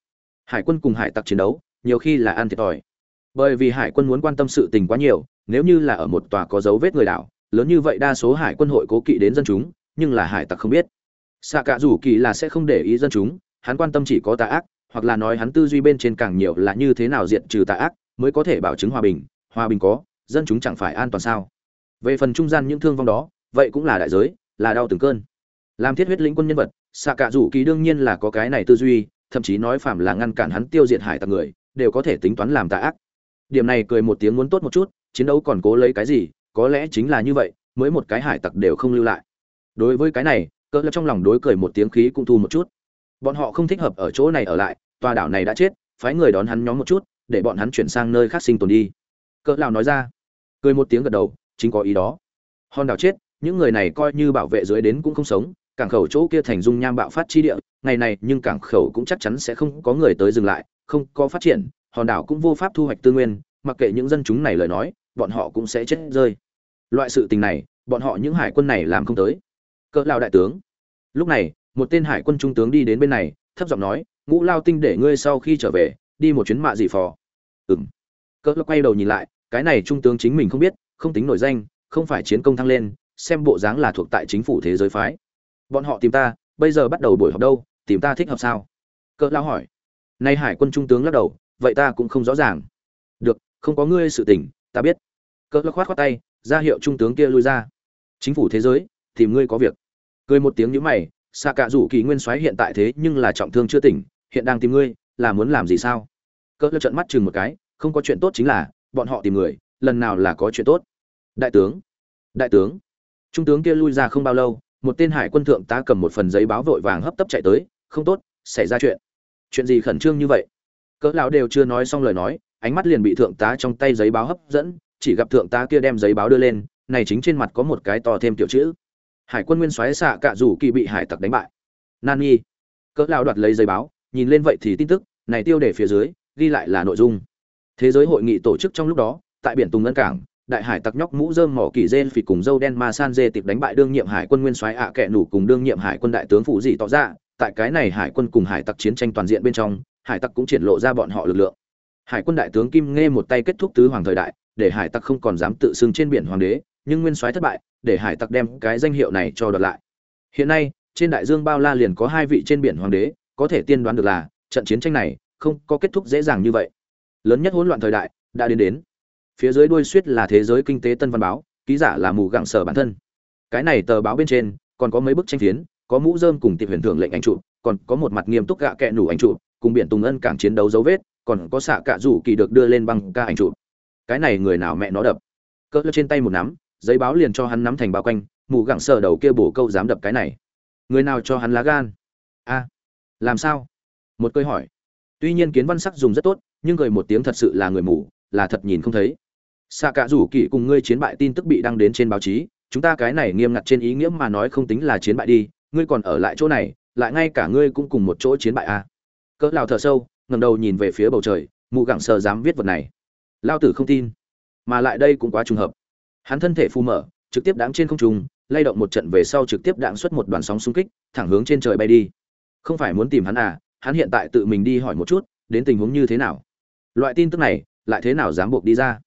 Hải quân cùng hải tặc chiến đấu, nhiều khi là ăn thiệt thòi. Bởi vì hải quân muốn quan tâm sự tình quá nhiều, nếu như là ở một tòa có dấu vết người đảo lớn như vậy đa số hải quân hội cố kỵ đến dân chúng, nhưng là hải tặc không biết. Xạ cả rủ kỳ là sẽ không để ý dân chúng, hắn quan tâm chỉ có tà ác, hoặc là nói hắn tư duy bên trên càng nhiều là như thế nào diện trừ tà ác, mới có thể bảo chứng hòa bình hòa bình có, dân chúng chẳng phải an toàn sao. Về phần trung gian những thương vong đó, vậy cũng là đại giới, là đau từng cơn. Làm thiết huyết lĩnh quân nhân vật, xạ cả rủ kỳ đương nhiên là có cái này tư duy, thậm chí nói phạm là ngăn cản hắn tiêu diệt hải tặc người, đều có thể tính toán làm tà ác. Điểm này cười một tiếng muốn tốt một chút, chiến đấu còn cố lấy cái gì có lẽ chính là như vậy, mới một cái hải tặc đều không lưu lại. Đối với cái này cỡ trong lòng đối cười một tiếng khí cũng thu một chút. Bọn họ không thích hợp ở chỗ này ở lại, tòa đảo này đã chết, phái người đón hắn nhóm một chút, để bọn hắn chuyển sang nơi khác sinh tồn đi. Cỡ lão nói ra. Cười một tiếng gật đầu, chính có ý đó. Hòn đảo chết, những người này coi như bảo vệ dưới đến cũng không sống, cảng khẩu chỗ kia thành dung nham bạo phát chi địa, ngày này nhưng cảng khẩu cũng chắc chắn sẽ không có người tới dừng lại, không có phát triển, hòn đảo cũng vô pháp thu hoạch tư nguyên, mặc kệ những dân chúng này lời nói, bọn họ cũng sẽ chết rơi loại sự tình này, bọn họ những hải quân này làm không tới. Cỡ lão đại tướng. Lúc này, một tên hải quân trung tướng đi đến bên này, thấp giọng nói, ngũ lao tinh để ngươi sau khi trở về, đi một chuyến mạ dị phò. Ừng cỡ lão quay đầu nhìn lại, cái này trung tướng chính mình không biết, không tính nổi danh, không phải chiến công thăng lên, xem bộ dáng là thuộc tại chính phủ thế giới phái. Bọn họ tìm ta, bây giờ bắt đầu buổi họp đâu, tìm ta thích hợp sao? Cỡ lão hỏi. Nay hải quân trung tướng lắc đầu, vậy ta cũng không rõ ràng. Được, không có ngươi sự tình, ta biết. Cỡ lão khoát khoát tay ra hiệu trung tướng kia lui ra. Chính phủ thế giới, tìm ngươi có việc. Cười một tiếng nhữ mày xạ cạ rủ kỳ nguyên soái hiện tại thế nhưng là trọng thương chưa tỉnh, hiện đang tìm ngươi, là muốn làm gì sao? Cỡ lão trợn mắt chừng một cái, không có chuyện tốt chính là, bọn họ tìm người, lần nào là có chuyện tốt? Đại tướng đại tướng. Trung tướng kia lui ra không bao lâu, một tên hải quân thượng tá cầm một phần giấy báo vội vàng hấp tấp chạy tới, không tốt, xảy ra chuyện. Chuyện gì khẩn trương như vậy? Cỡ lão đều chưa nói xong lời nói, ánh mắt liền bị thượng tá trong tay giấy báo hấp dẫn chỉ gặp thượng tá kia đem giấy báo đưa lên, này chính trên mặt có một cái to thêm tiểu chữ. Hải quân nguyên soái xạ cạ rủ kỳ bị hải tặc đánh bại. Nan nhi. Cỡ lão đoạt lấy giấy báo, nhìn lên vậy thì tin tức, này tiêu đề phía dưới, ghi lại là nội dung. Thế giới hội nghị tổ chức trong lúc đó, tại biển tùng ngân cảng, đại hải tặc nhóc mũ dơm mỏ kỳ dên phỉ cùng dâu đen ma san dê tịp đánh bại đương nhiệm hải quân nguyên soái ạ à kệ nủ cùng đương nhiệm hải quân đại tướng phụ dị tỏ ra. Tại cái này hải quân cùng hải tặc chiến tranh toàn diện bên trong, hải tặc cũng triển lộ ra bọn họ lực lượng. Hải quân đại tướng kim nghe một tay kết thúc tứ hoàng thời đại để hải tặc không còn dám tự xưng trên biển hoàng đế, nhưng nguyên soái thất bại, để hải tặc đem cái danh hiệu này cho đoạt lại. Hiện nay, trên đại dương bao la liền có hai vị trên biển hoàng đế, có thể tiên đoán được là, trận chiến tranh này không có kết thúc dễ dàng như vậy. Lớn nhất hỗn loạn thời đại đã đến đến. Phía dưới đuôi suýt là thế giới kinh tế tân văn báo, ký giả là mù gặng sở bản thân. Cái này tờ báo bên trên, còn có mấy bức tranh phiến, có mũ dơm cùng tiệp huyền thưởng lệnh anh trụ còn có một mặt nghiêm túc gạ kẹ nủ anh trụ cùng biển tùng ân cảng chiến đấu dấu vết, còn có xạ cạ rủ kỳ được đưa lên băng ca anh trụ cái này người nào mẹ nó đập. Cỡ trên tay một nắm, giấy báo liền cho hắn nắm thành bao quanh, mù gặng sờ đầu kia bổ câu dám đập cái này. Người nào cho hắn lá gan? A, làm sao? Một câu hỏi. Tuy nhiên kiến văn sắc dùng rất tốt, nhưng cười một tiếng thật sự là người mù, là thật nhìn không thấy. Xạ cả rủ kỳ cùng ngươi chiến bại tin tức bị đăng đến trên báo chí, chúng ta cái này nghiêm ngặt trên ý nghĩa mà nói không tính là chiến bại đi, ngươi còn ở lại chỗ này, lại ngay cả ngươi cũng cùng một chỗ chiến bại à. cỡ lào thở sâu ngầm đầu nhìn về phía bầu trời mụ gặng sờ dám viết vật này lao tử không tin. Mà lại đây cũng quá trùng hợp. Hắn thân thể phu mở, trực tiếp đáng trên không trung, lay động một trận về sau trực tiếp đạn xuất một đoàn sóng xung kích, thẳng hướng trên trời bay đi. Không phải muốn tìm hắn à hắn hiện tại tự mình đi hỏi một chút, đến tình huống như thế nào. Loại tin tức này, lại thế nào dám buộc đi ra?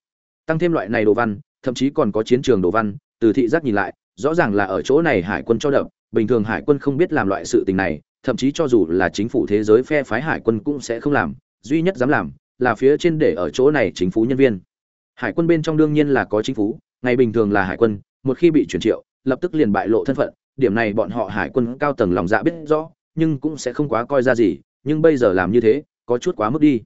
Tăng thêm loại này đồ văn, thậm chí còn có chiến trường đồ văn, từ thị giác nhìn lại, rõ ràng là ở chỗ này hải quân cho đậm bình thường hải quân không biết làm loại sự tình này, thậm chí cho dù là chính phủ thế giới phe phái hải quân cũng sẽ không làm, duy nhất dám làm là phía trên để ở chỗ này chính phủ nhân viên. Hải quân bên trong đương nhiên là có chính phủ, ngày bình thường là hải quân, một khi bị chuyển triệu, lập tức liền bại lộ thân phận, điểm này bọn họ hải quân cao tầng lòng dạ biết rõ, nhưng cũng sẽ không quá coi ra gì, nhưng bây giờ làm như thế, có chút quá mức đi.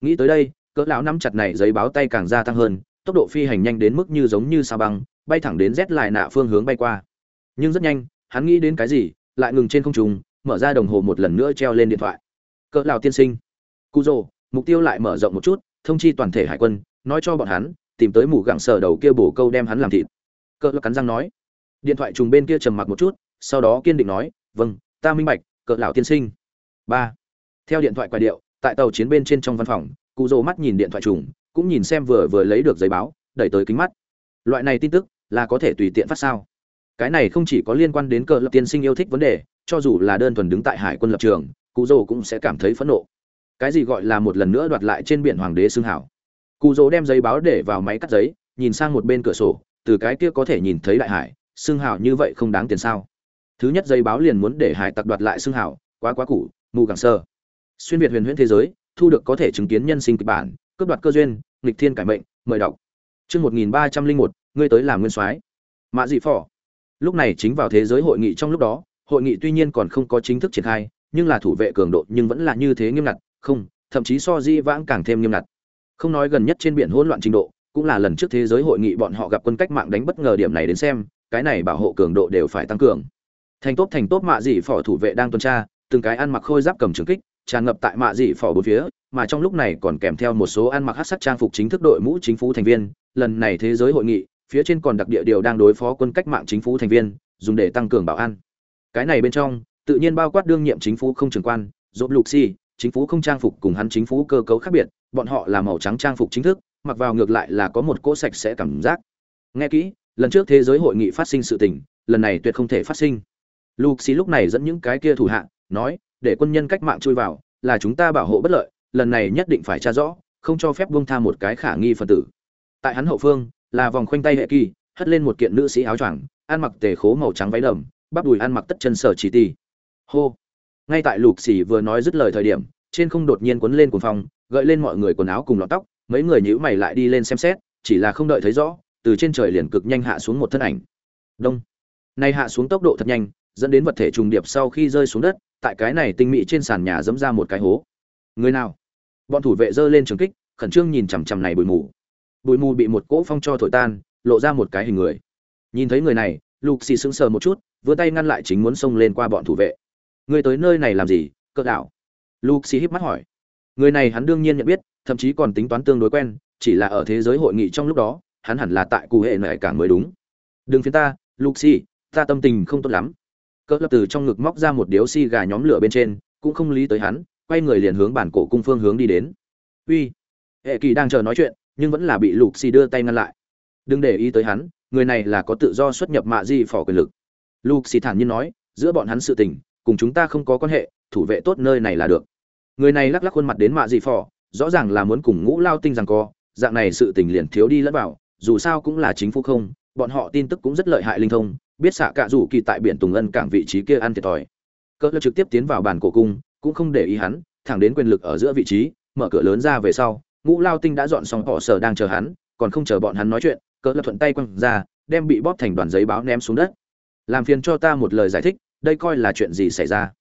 Nghĩ tới đây, cỡ lão nắm chặt này giấy báo tay càng gia tăng hơn, tốc độ phi hành nhanh đến mức như giống như sao băng, bay thẳng đến rét lại nạ phương hướng bay qua. Nhưng rất nhanh, hắn nghĩ đến cái gì, lại ngừng trên không trung, mở ra đồng hồ một lần nữa treo lên điện thoại. Cỡ lão tiên sinh. Cu rồ mục tiêu lại mở rộng một chút, thông chi toàn thể hải quân, nói cho bọn hắn, tìm tới mù gặng sở đầu kia bổ câu đem hắn làm thịt. Cỡ cắn răng nói. Điện thoại trùng bên kia trầm mặc một chút, sau đó kiên định nói vâng ta minh bạch cỡ lão tiên sinh. Ba. Theo điện thoại quay điệu, tại tàu chiến bên trên trong văn phòng, cụ rồ mắt nhìn điện thoại trùng, cũng nhìn xem vừa vừa lấy được giấy báo, đẩy tới kính mắt. Loại này tin tức, là có thể tùy tiện phát sao? Cái này không chỉ có liên quan đến cờ lập tiên sinh yêu thích vấn đề, cho dù là đơn thuần đứng tại hải quân lập trường, cụ rồ cũng sẽ cảm thấy phẫn nộ cái gì gọi là một lần nữa đoạt lại trên biển hoàng đế xương hảo. Cụ dỗ đem giấy báo để vào máy cắt giấy, nhìn sang một bên cửa sổ, từ cái kia có thể nhìn thấy đại hải xương hảo như vậy không đáng tiền sao. Thứ nhất giấy báo liền muốn để hải tặc đoạt lại xương hảo, quá quá cũ, mù càng sơ. Xuyên việt huyền huyễn thế giới, thu được có thể chứng kiến nhân sinh kịch bản, cướp đoạt cơ duyên, nghịch thiên cải mệnh, mời đọc. Chương một nghìn ba trăm linh một, ngươi tới làm nguyên soái. Mạ dị phỏ. Lúc này chính vào thế giới hội nghị trong lúc đó, hội nghị tuy nhiên còn không có chính thức triển khai, nhưng là thủ vệ cường độ nhưng vẫn là như thế nghiêm ngặt không, thậm chí so di vãng càng thêm nghiêm ngặt. Không nói gần nhất trên biển hỗn loạn trình độ, cũng là lần trước thế giới hội nghị bọn họ gặp quân cách mạng đánh bất ngờ điểm này đến xem, cái này bảo hộ cường độ đều phải tăng cường. Thành tốt thành tốt mạ dị phỏ thủ vệ đang tuần tra, từng cái ăn mặc khôi giáp cầm trường kích, tràn ngập tại mạ dị phỏ bốn phía, mà trong lúc này còn kèm theo một số ăn mặc hát sắc trang phục chính thức đội mũ chính phủ thành viên. Lần này thế giới hội nghị, phía trên còn đặc địa điều đang đối phó quân cách mạng chính phủ thành viên, dùng để tăng cường bảo an. Cái này bên trong, tự nhiên bao quát đương nhiệm chính phủ không trường quan dốt lục si chính phủ không trang phục cùng hắn chính phủ cơ cấu khác biệt, bọn họ là màu trắng trang phục chính thức, mặc vào ngược lại là có một cỗ sạch sẽ cảm giác. Nghe kỹ, lần trước thế giới hội nghị phát sinh sự tình, lần này tuyệt không thể phát sinh. Luxi lúc này dẫn những cái kia thủ hạ, nói, để quân nhân cách mạng chui vào, là chúng ta bảo hộ bất lợi, lần này nhất định phải tra rõ, không cho phép buông tha một cái khả nghi phần tử. Tại hắn hậu phương, là vòng khoanh tay hệ kỳ, hất lên một kiện nữ sĩ áo choàng, ăn mặc tề khố màu trắng váy đầm, bắp đùi ăn mặc tất chân sở chỉ tỷ. hô ngay tại lục xỉ vừa nói dứt lời thời điểm, trên không đột nhiên quấn lên cuồng phong, gợi lên mọi người quần áo cùng lọt tóc, mấy người nhíu mày lại đi lên xem xét, chỉ là không đợi thấy rõ, từ trên trời liền cực nhanh hạ xuống một thân ảnh. Đông. Nay hạ xuống tốc độ thật nhanh, dẫn đến vật thể trùng điệp sau khi rơi xuống đất, tại cái này tinh mỹ trên sàn nhà dẫm ra một cái hố. Người nào? Bọn thủ vệ giơ lên trường kích, khẩn trương nhìn chằm chằm này bụi mù. Bụi mù bị một cỗ phong cho thổi tan, lộ ra một cái hình người. Nhìn thấy người này, lục xì sững sờ một chút, vươn tay ngăn lại chính muốn xông lên qua bọn thủ vệ người tới nơi này làm gì cỡ đảo Luxi híp mắt hỏi. Người này hắn đương nhiên nhận biết thậm chí còn tính toán tương đối quen chỉ là ở thế giới hội nghị trong lúc đó hắn hẳn là tại cụ hệ nệ cảng mới đúng. Đừng phiến ta Luxi, ta tâm tình không tốt lắm. Cỡ lập từ trong ngực móc ra một điếu xi gà nhóm lửa bên trên cũng không lý tới hắn quay người liền hướng bản cổ cung phương hướng đi đến. Uy hệ kỳ đang chờ nói chuyện nhưng vẫn là bị lục xì đưa tay ngăn lại. Đừng để ý tới hắn người này là có tự do xuất nhập mạ di phỏ quyền lực. Lục xì thản nhiên nói giữa bọn hắn sự tình cùng chúng ta không có quan hệ, thủ vệ tốt nơi này là được. Người này lắc lắc khuôn mặt đến mạ dị phò, rõ ràng là muốn cùng ngũ lao tinh rằng co, dạng này sự tình liền thiếu đi lẫn vào, dù sao cũng là chính phủ không, bọn họ tin tức cũng rất lợi hại linh thông, biết xạ cạ rủ kỳ tại biển tùng ân cảng vị trí kia ăn thiệt thòi. Cỡ trực tiếp tiến vào bàn cổ cung, cũng không để ý hắn, thẳng đến quyền lực ở giữa vị trí, mở cửa lớn ra về sau, ngũ lao tinh đã dọn xong họ sở đang chờ hắn, còn không chờ bọn hắn nói chuyện cỡ lập thuận tay quăng ra, đem bị bóp thành đoàn giấy báo ném xuống đất. Làm phiền cho ta một lời giải thích đây coi là chuyện gì xảy ra?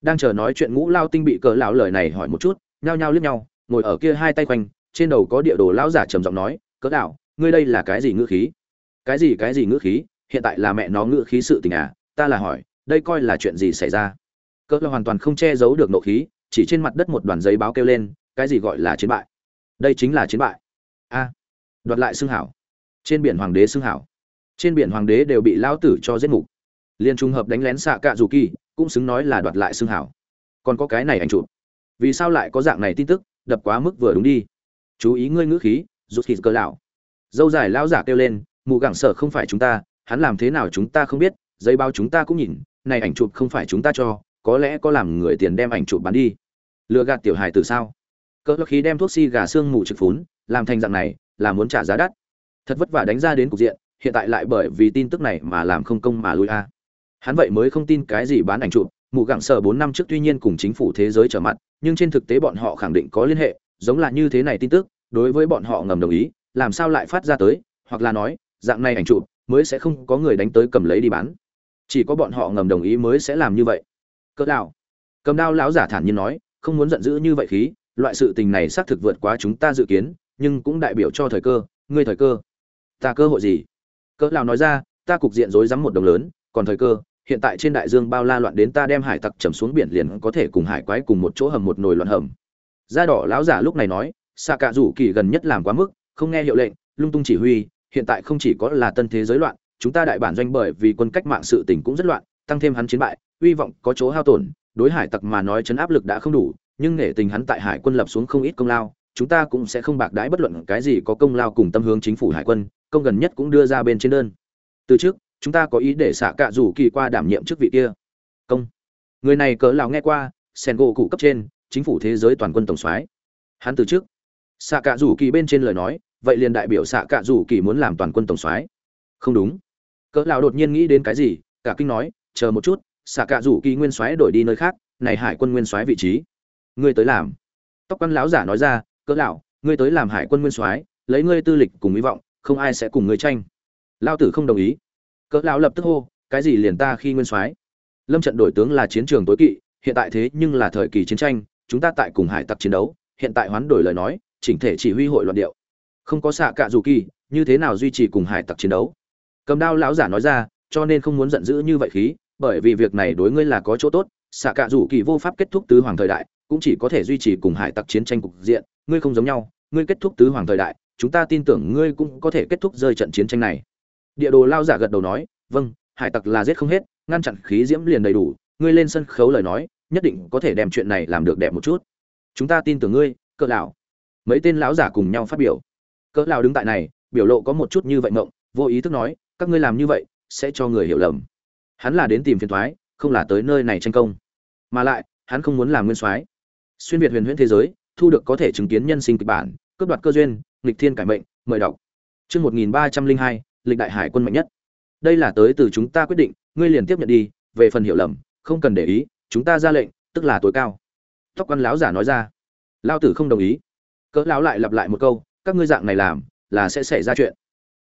Đang chờ nói chuyện ngũ lao tinh bị cỡ lão lời này hỏi một chút, nhao nhao liếc nhau, ngồi ở kia hai tay quanh, trên đầu có địa đồ lão giả trầm giọng nói cỡ đạo ngươi đây là cái gì ngữ khí? Cái gì cái gì ngữ khí? Hiện tại là mẹ nó ngữ khí sự tình à? Ta là hỏi, đây coi là chuyện gì xảy ra? Cỡ là hoàn toàn không che giấu được nộ khí, chỉ trên mặt đất một đoàn giấy báo kêu lên, cái gì gọi là chiến bại? Đây chính là chiến bại. A, đoạt lại xương hảo. Trên biển hoàng đế xương hảo. Trên biển hoàng đế đều bị lao tử cho giết mục liên trung hợp đánh lén xạ cạ dù kỳ, cũng xứng nói là đoạt lại xương hảo. Còn có cái này ảnh chụp. Vì sao lại có dạng này tin tức, đập quá mức vừa đúng đi. Chú ý ngươi ngữ khí rút khí cơ lão. Dâu dài lão giả kêu lên mù gẳng sở không phải chúng ta, hắn làm thế nào chúng ta không biết, giấy báo chúng ta cũng nhìn, này ảnh chụp không phải chúng ta cho, có lẽ có làm người tiền đem ảnh chụp bán đi. Lừa gạt tiểu hài từ sao? Cỡ khí đem thuốc si gà xương mù trực phún, làm thành dạng này, là muốn trả giá đắt. Thật vất vả đánh ra đến cục diện, hiện tại lại bởi vì tin tức này mà làm không công mà lui a hắn vậy mới không tin cái gì bán ảnh chụp mụ gặng sở bốn năm trước tuy nhiên cùng chính phủ thế giới trở mặt, nhưng trên thực tế bọn họ khẳng định có liên hệ, giống là như thế này tin tức, đối với bọn họ ngầm đồng ý, làm sao lại phát ra tới, hoặc là nói, dạng này ảnh chụp mới sẽ không có người đánh tới cầm lấy đi bán. Chỉ có bọn họ ngầm đồng ý mới sẽ làm như vậy. Cỡ đào cầm đao lão giả thản nhiên nói, không muốn giận dữ như vậy khí, loại sự tình này xác thực vượt quá chúng ta dự kiến, nhưng cũng đại biểu cho thời cơ, ngươi thời cơ. Ta cơ hội gì? Cỡ lão nói ra, ta cục diện rối rắm một đồng lớn, còn thời cơ hiện tại trên đại dương bao la loạn đến ta đem hải tặc trầm xuống biển liền có thể cùng hải quái cùng một chỗ hầm một nồi loạn hầm. Da đỏ lão giả lúc này nói xạ cạ rủ kỳ gần nhất làm quá mức, không nghe hiệu lệnh, lung tung chỉ huy, hiện tại không chỉ có là tân thế giới loạn, chúng ta đại bản doanh bởi vì quân cách mạng sự tình cũng rất loạn, tăng thêm hắn chiến bại, hy vọng có chỗ hao tổn, đối hải tặc mà nói chấn áp lực đã không đủ, nhưng nể tình hắn tại hải quân lập xuống không ít công lao, chúng ta cũng sẽ không bạc đãi bất luận cái gì có công lao cùng tâm hướng chính phủ hải quân, công gần nhất cũng đưa ra bên trên đơn. Từ trước chúng ta có ý để xạ cạ rủ kỳ qua đảm nhiệm chức vị kia. Công. Người này cỡ lào nghe qua, sen gỗ cụ cấp trên, chính phủ thế giới toàn quân tổng soái. Hắn từ trước xạ cạ rủ kỳ bên trên lời nói, vậy liền đại biểu xạ cạ rủ kỳ muốn làm toàn quân tổng soái. Không đúng. Cỡ lão đột nhiên nghĩ đến cái gì, cả kinh nói, chờ một chút, xạ cạ rủ kỳ nguyên soái đổi đi nơi khác, này hải quân nguyên soái vị trí. Ngươi tới làm. Tóc quan lão giả nói ra, cỡ lão, ngươi tới làm hải quân nguyên soái, lấy ngươi tư lịch cùng hy vọng, không ai sẽ cùng ngươi tranh. Lao tử không đồng ý cỡ lão lập tức hô, cái gì liền ta khi nguyên soái? Lâm trận đổi tướng là chiến trường tối kỵ, hiện tại thế nhưng là thời kỳ chiến tranh, chúng ta tại cùng hải tặc chiến đấu, hiện tại hoán đổi lời nói, chỉnh thể chỉ huy hội loạn điệu. Không có xạ cạ dù kỳ, như thế nào duy trì cùng hải tặc chiến đấu? Cầm đao lão giả nói ra, cho nên không muốn giận dữ như vậy khí, bởi vì việc này đối ngươi là có chỗ tốt, xạ cạ dù kỳ vô pháp kết thúc tứ hoàng thời đại, cũng chỉ có thể duy trì cùng hải tặc chiến tranh cục diện, ngươi không giống nhau, ngươi kết thúc tứ hoàng thời đại, chúng ta tin tưởng ngươi cũng có thể kết thúc rơi trận chiến tranh này địa đồ lao giả gật đầu nói vâng hải tặc là giết không hết, ngăn chặn khí diễm liền đầy đủ, ngươi lên sân khấu lời nói, nhất định có thể đem chuyện này làm được đẹp một chút. Chúng ta tin tưởng ngươi, cỡ lão. Mấy tên lão giả cùng nhau phát biểu. Cỡ lão đứng tại này, biểu lộ có một chút như vậy mộng, vô ý thức nói, các ngươi làm như vậy, sẽ cho người hiểu lầm. Hắn là đến tìm phiền toái không là tới nơi này tranh công. Mà lại, hắn không muốn làm nguyên soái. Xuyên việt huyền huyễn thế giới, thu được có thể chứng kiến nhân sinh kịch bản, cướp đoạt cơ duyên, nghịch thiên cải mệnh, mời đọc. Chương 1302 lịch đại hải quân mạnh nhất. Đây là tới từ chúng ta quyết định, ngươi liền tiếp nhận đi, về phần hiểu lầm, không cần để ý, chúng ta ra lệnh, tức là tối cao. Tóc quan lão giả nói ra. Lao tử không đồng ý. Cỡ lão lại lặp lại một câu, các ngươi dạng này làm, là sẽ xảy ra chuyện.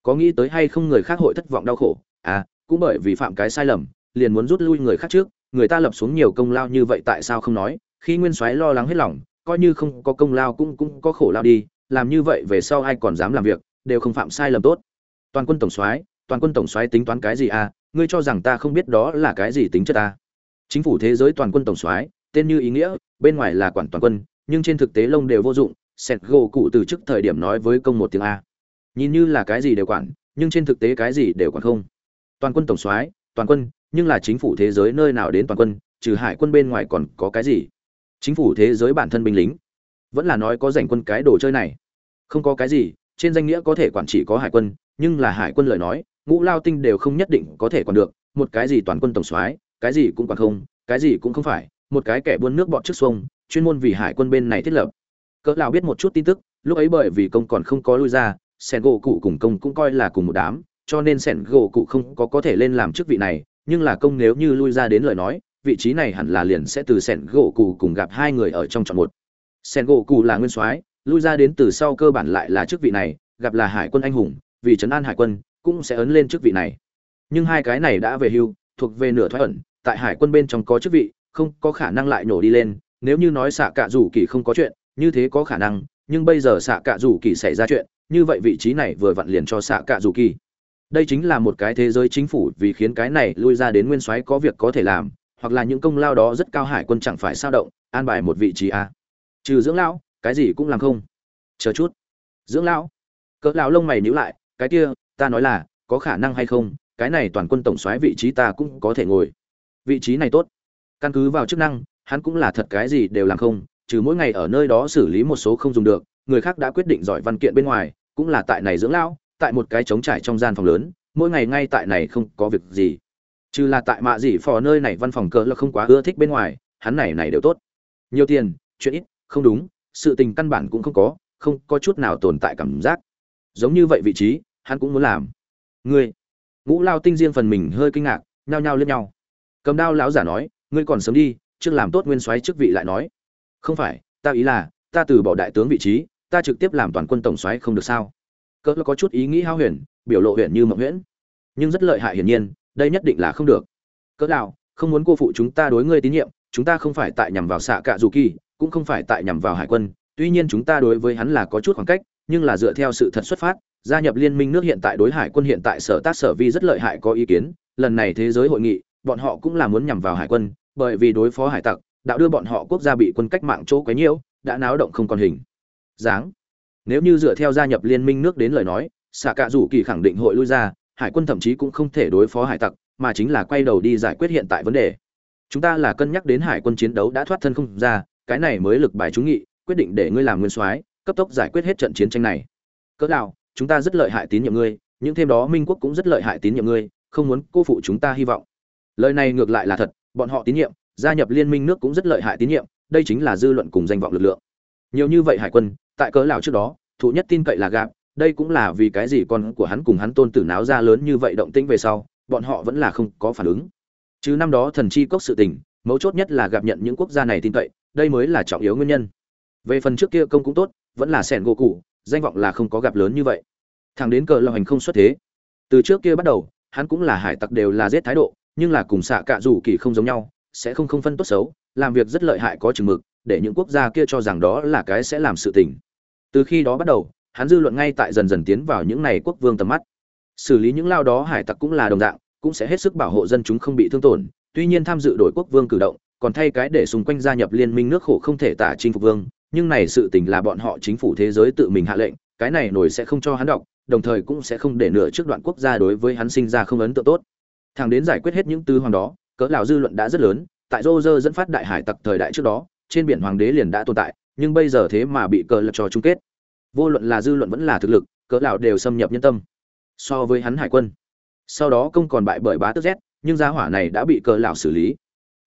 Có nghĩ tới hay không người khác hội thất vọng đau khổ? À cũng bởi vì phạm cái sai lầm, liền muốn rút lui người khác trước, người ta lập xuống nhiều công lao như vậy tại sao không nói? Khi nguyên soái lo lắng hết lòng, coi như không có công lao cũng cũng có khổ lao đi, làm như vậy về sau ai còn dám làm việc, đều không phạm sai lầm tốt toàn quân tổng soái, toàn quân tổng soái tính toán cái gì à? Ngươi cho rằng ta không biết đó là cái gì tính chất ta? Chính phủ thế giới toàn quân tổng soái, tên như ý nghĩa, bên ngoài là quản toàn quân, nhưng trên thực tế lông đều vô dụng, sẹt gỗ cụ từ trước thời điểm nói với công một tiếng a. Nhìn như là cái gì đều quản, nhưng trên thực tế cái gì đều quản không. Toàn quân tổng soái, toàn quân, nhưng là chính phủ thế giới nơi nào đến toàn quân, trừ hải quân bên ngoài còn có cái gì? Chính phủ thế giới bản thân binh lính. Vẫn là nói có dành quân cái đồ chơi này. Không có cái gì, trên danh nghĩa có thể quản chỉ có hải quân nhưng là hải quân lời nói, ngũ lao tinh đều không nhất định có thể còn được, một cái gì toàn quân tổng soái, cái gì cũng còn không, cái gì cũng không phải, một cái kẻ buôn nước bọt trước sông chuyên môn vì hải quân bên này thiết lập. Cỡ lao biết một chút tin tức, lúc ấy bởi vì công còn không có lui ra, sẻn gỗ cụ cùng công cũng coi là cùng một đám, cho nên sẻn gỗ cụ không có có thể lên làm chức vị này, nhưng là công nếu như lui ra đến lời nói, vị trí này hẳn là liền sẽ từ sẻn gỗ cụ cùng gặp hai người ở trong chọn một. Sẻn gỗ cụ là nguyên soái, lui ra đến từ sau cơ bản lại là chức vị này, gặp là hải quân anh hùng vì trấn an hải quân, cũng sẽ ấn lên chức vị này. Nhưng hai cái này đã về hưu, thuộc về nửa thoái ẩn, tại hải quân bên trong có chức vị, không có khả năng lại nổ đi lên. Nếu như nói xạ cạ rủ kỳ không có chuyện, như thế có khả năng, nhưng bây giờ xạ cạ rủ kỳ xảy ra chuyện, như vậy vị trí này vừa vặn liền cho xạ cạ rủ kỳ. Đây chính là một cái thế giới chính phủ, vì khiến cái này lui ra đến nguyên soái có việc có thể làm, hoặc là những công lao đó rất cao hải quân chẳng phải sao động, an bài một vị trí a. Trừ dưỡng lão, cái gì cũng làm không. Chờ chút. Dưỡng lão. Cỡ lão lông mày nhíu lại cái kia, ta nói là, có khả năng hay không, cái này toàn quân tổng soái vị trí ta cũng có thể ngồi. Vị trí này tốt. Căn cứ vào chức năng, hắn cũng là thật cái gì đều làm không, trừ mỗi ngày ở nơi đó xử lý một số không dùng được, người khác đã quyết định giỏi văn kiện bên ngoài, cũng là tại này dưỡng lão, tại một cái trống trải trong gian phòng lớn, mỗi ngày ngay tại này không có việc gì. Trừ là tại mạ dị phò nơi này văn phòng cỡ là không quá ưa thích bên ngoài, hắn này này đều tốt. Nhiều tiền, chuyện ít, không đúng, sự tình căn bản cũng không có không có chút nào tồn tại cảm giác. Giống như vậy vị trí hắn cũng muốn làm. Ngươi, ngũ lao tinh riêng phần mình hơi kinh ngạc, nhao nhao lên nhau. Cầm đao lão giả nói, ngươi còn sớm đi, trước làm tốt nguyên soái chức vị lại nói. Không phải, ta ý là, ta từ bỏ đại tướng vị trí, ta trực tiếp làm toàn quân tổng soái không được sao? Cỡ có chút ý nghĩ hao huyền, biểu lộ huyền như mộng huyễn. Nhưng rất lợi hại hiển nhiên, đây nhất định là không được. Cỡ đạo không muốn cô phụ chúng ta đối ngươi tín nhiệm, chúng ta không phải tại nhằm vào xạ cạ dù kỳ, cũng không phải tại nhằm vào hải quân. Tuy nhiên chúng ta đối với hắn là có chút khoảng cách, nhưng là dựa theo sự thật xuất phát gia nhập liên minh nước hiện tại đối hải quân hiện tại sở tác sở vi rất lợi hại có ý kiến, lần này thế giới hội nghị, bọn họ cũng là muốn nhằm vào hải quân, bởi vì đối phó hải tặc đạo đưa bọn họ quốc gia bị quân cách mạng chỗ quấy nhiễu, đã náo động không còn hình. Dáng nếu như dựa theo gia nhập liên minh nước đến lời nói, xạ cạ rủ kỳ khẳng định hội lui ra, hải quân thậm chí cũng không thể đối phó hải tặc, mà chính là quay đầu đi giải quyết hiện tại vấn đề. Chúng ta là cân nhắc đến hải quân chiến đấu đã thoát thân không ra, cái này mới lực bài trúng nghị, quyết định để ngươi làm nguyên soái, cấp tốc giải quyết hết trận chiến tranh này. Cỡ nào? Chúng ta rất lợi hại tín nhiệm ngươi những thêm đó minh quốc cũng rất lợi hại tín nhiệm ngươi, không muốn cô phụ chúng ta hy vọng. Lời này ngược lại là thật, bọn họ tín nhiệm, gia nhập liên minh nước cũng rất lợi hại tín nhiệm, đây chính là dư luận cùng danh vọng lực lượng. Nhiều như vậy hải quân, tại cớ lào trước đó, thụ nhất tin cậy là gạp đây cũng là vì cái gì con của hắn cùng hắn tôn tử náo ra lớn như vậy động tĩnh về sau, bọn họ vẫn là không có phản ứng. Chứ năm đó thần chi cốc sự tình, mấu chốt nhất là gặp nhận những quốc gia này tin cậy, đây mới là trọng yếu nguyên nhân. Về phần trước kia công cũng tốt, vẫn là sẻn gỗ cụ danh vọng là không có gặp lớn như vậy. Thằng đến cờ lo hành không xuất thế, từ trước kia bắt đầu, hắn cũng là hải tặc đều là giết thái độ, nhưng là cùng xạ cạ rủ kỳ không giống nhau, sẽ không không phân tốt xấu, làm việc rất lợi hại có chừng mực, để những quốc gia kia cho rằng đó là cái sẽ làm sự tình. Từ khi đó bắt đầu, hắn dư luận ngay tại dần dần tiến vào những này quốc vương tầm mắt. Xử lý những lao đó hải tặc cũng là đồng dạng, cũng sẽ hết sức bảo hộ dân chúng không bị thương tổn, tuy nhiên tham dự đổi quốc vương cử động, còn thay cái để xung quanh gia nhập liên minh nước khổ không thể tả chinh phục vương nhưng này sự tình là bọn họ chính phủ thế giới tự mình hạ lệnh, cái này nổi sẽ không cho hắn đọc, đồng thời cũng sẽ không để nửa trước đoạn quốc gia đối với hắn sinh ra không ấn tượng tốt. Thằng đến giải quyết hết những tư hoàng đó, cỡ lão dư luận đã rất lớn, tại rô rơ dẫn phát đại hải tặc thời đại trước đó, trên biển hoàng đế liền đã tồn tại, nhưng bây giờ thế mà bị cờ lật cho chung kết. Vô luận là dư luận vẫn là thực lực, cỡ lão đều xâm nhập nhân tâm. So với hắn hải quân, sau đó công còn bại bởi bá tước z, nhưng gia hỏa này đã bị cờ lão xử lý.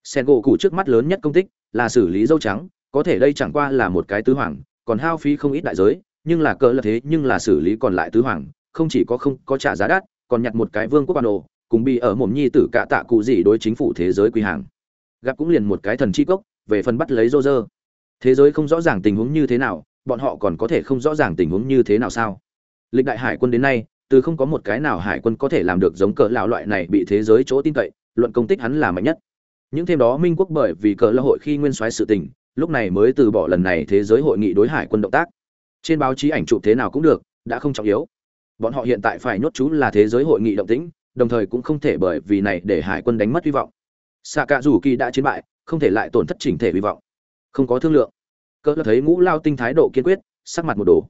Sen gỗ cụ trước mắt lớn nhất công tích là xử lý dâu trắng có thể đây chẳng qua là một cái tứ hoàng, còn hao phí không ít đại giới, nhưng là cỡ là thế, nhưng là xử lý còn lại tứ hoàng, không chỉ có không có trả giá đắt, còn nhặt một cái vương quốc bản đồ, cùng bị ở mồm nhi tử cả tạ cụ gì đối chính phủ thế giới quy hàng. Gặp cũng liền một cái thần chi cốc, về phần bắt lấy rô rơ thế giới không rõ ràng tình huống như thế nào, bọn họ còn có thể không rõ ràng tình huống như thế nào sao? Lịch đại hải quân đến nay, từ không có một cái nào hải quân có thể làm được giống cỡ lão loại này bị thế giới chỗ tin cậy, luận công tích hắn là mạnh nhất. Những thêm đó minh quốc bởi vì cỡ lão hội khi nguyên soái sự tình lúc này mới từ bỏ lần này thế giới hội nghị đối hải quân động tác. Trên báo chí ảnh chụp thế nào cũng được, đã không trọng yếu. Bọn họ hiện tại phải nhốt chú là thế giới hội nghị động tĩnh, đồng thời cũng không thể bởi vì này để hải quân đánh mất hy vọng. Xạ cả dù kỳ đã chiến bại, không thể lại tổn thất chỉnh thể hy vọng. Không có thương lượng. Cỡ thấy ngũ lao tinh thái độ kiên quyết, sắc mặt một đồ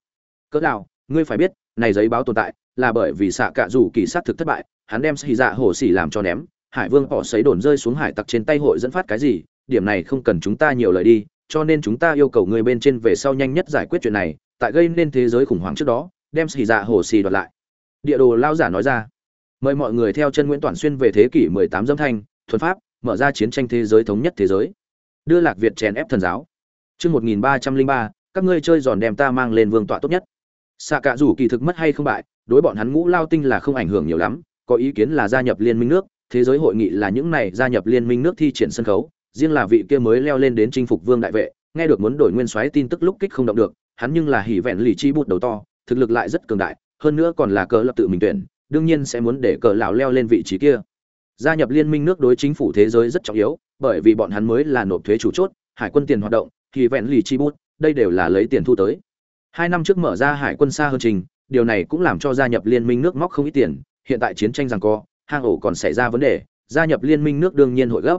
cỡ nào ngươi phải biết, này giấy báo tồn tại, là bởi vì xạ cả dù kỳ sát thực thất bại, hắn đem xì dạ hổ xỉ làm cho ném, hải vương họ sấy đồn rơi xuống hải tặc trên tay hội dẫn phát cái gì, điểm này không cần chúng ta nhiều lời đi cho nên chúng ta yêu cầu người bên trên về sau nhanh nhất giải quyết chuyện này tại gây nên thế giới khủng hoảng trước đó đem xì dạ hồ xì đoạt lại. Địa đồ lao giả nói ra. Mời mọi người theo chân nguyễn toàn xuyên về thế kỷ 18 dâm thanh thuần pháp mở ra chiến tranh thế giới thống nhất thế giới. Đưa lạc việt chèn ép thần giáo. Chương 1303, các ngươi chơi giòn đem ta mang lên vương tọa tốt nhất. Xạ cả rủ kỳ thực mất hay không bại đối bọn hắn ngũ lao tinh là không ảnh hưởng nhiều lắm có ý kiến là gia nhập liên minh nước thế giới hội nghị là những này gia nhập liên minh nước thi triển sân khấu riêng là vị kia mới leo lên đến chinh phục vương đại vệ, nghe được muốn đổi nguyên soái tin tức lúc kích không động được, hắn nhưng là hỉ vẹn lì chi bút đầu to, thực lực lại rất cường đại, hơn nữa còn là cờ lập tự mình tuyển, đương nhiên sẽ muốn để cờ lão leo lên vị trí kia. Gia nhập liên minh nước đối chính phủ thế giới rất trọng yếu, bởi vì bọn hắn mới là nộp thuế chủ chốt, hải quân tiền hoạt động thì vẹn lì chi bút đây đều là lấy tiền thu tới. Hai năm trước mở ra hải quân xa hơn trình, điều này cũng làm cho gia nhập liên minh nước móc không ít tiền, hiện tại chiến tranh rằng co, hang ổ còn xảy ra vấn đề, gia nhập liên minh nước đương nhiên hội gấp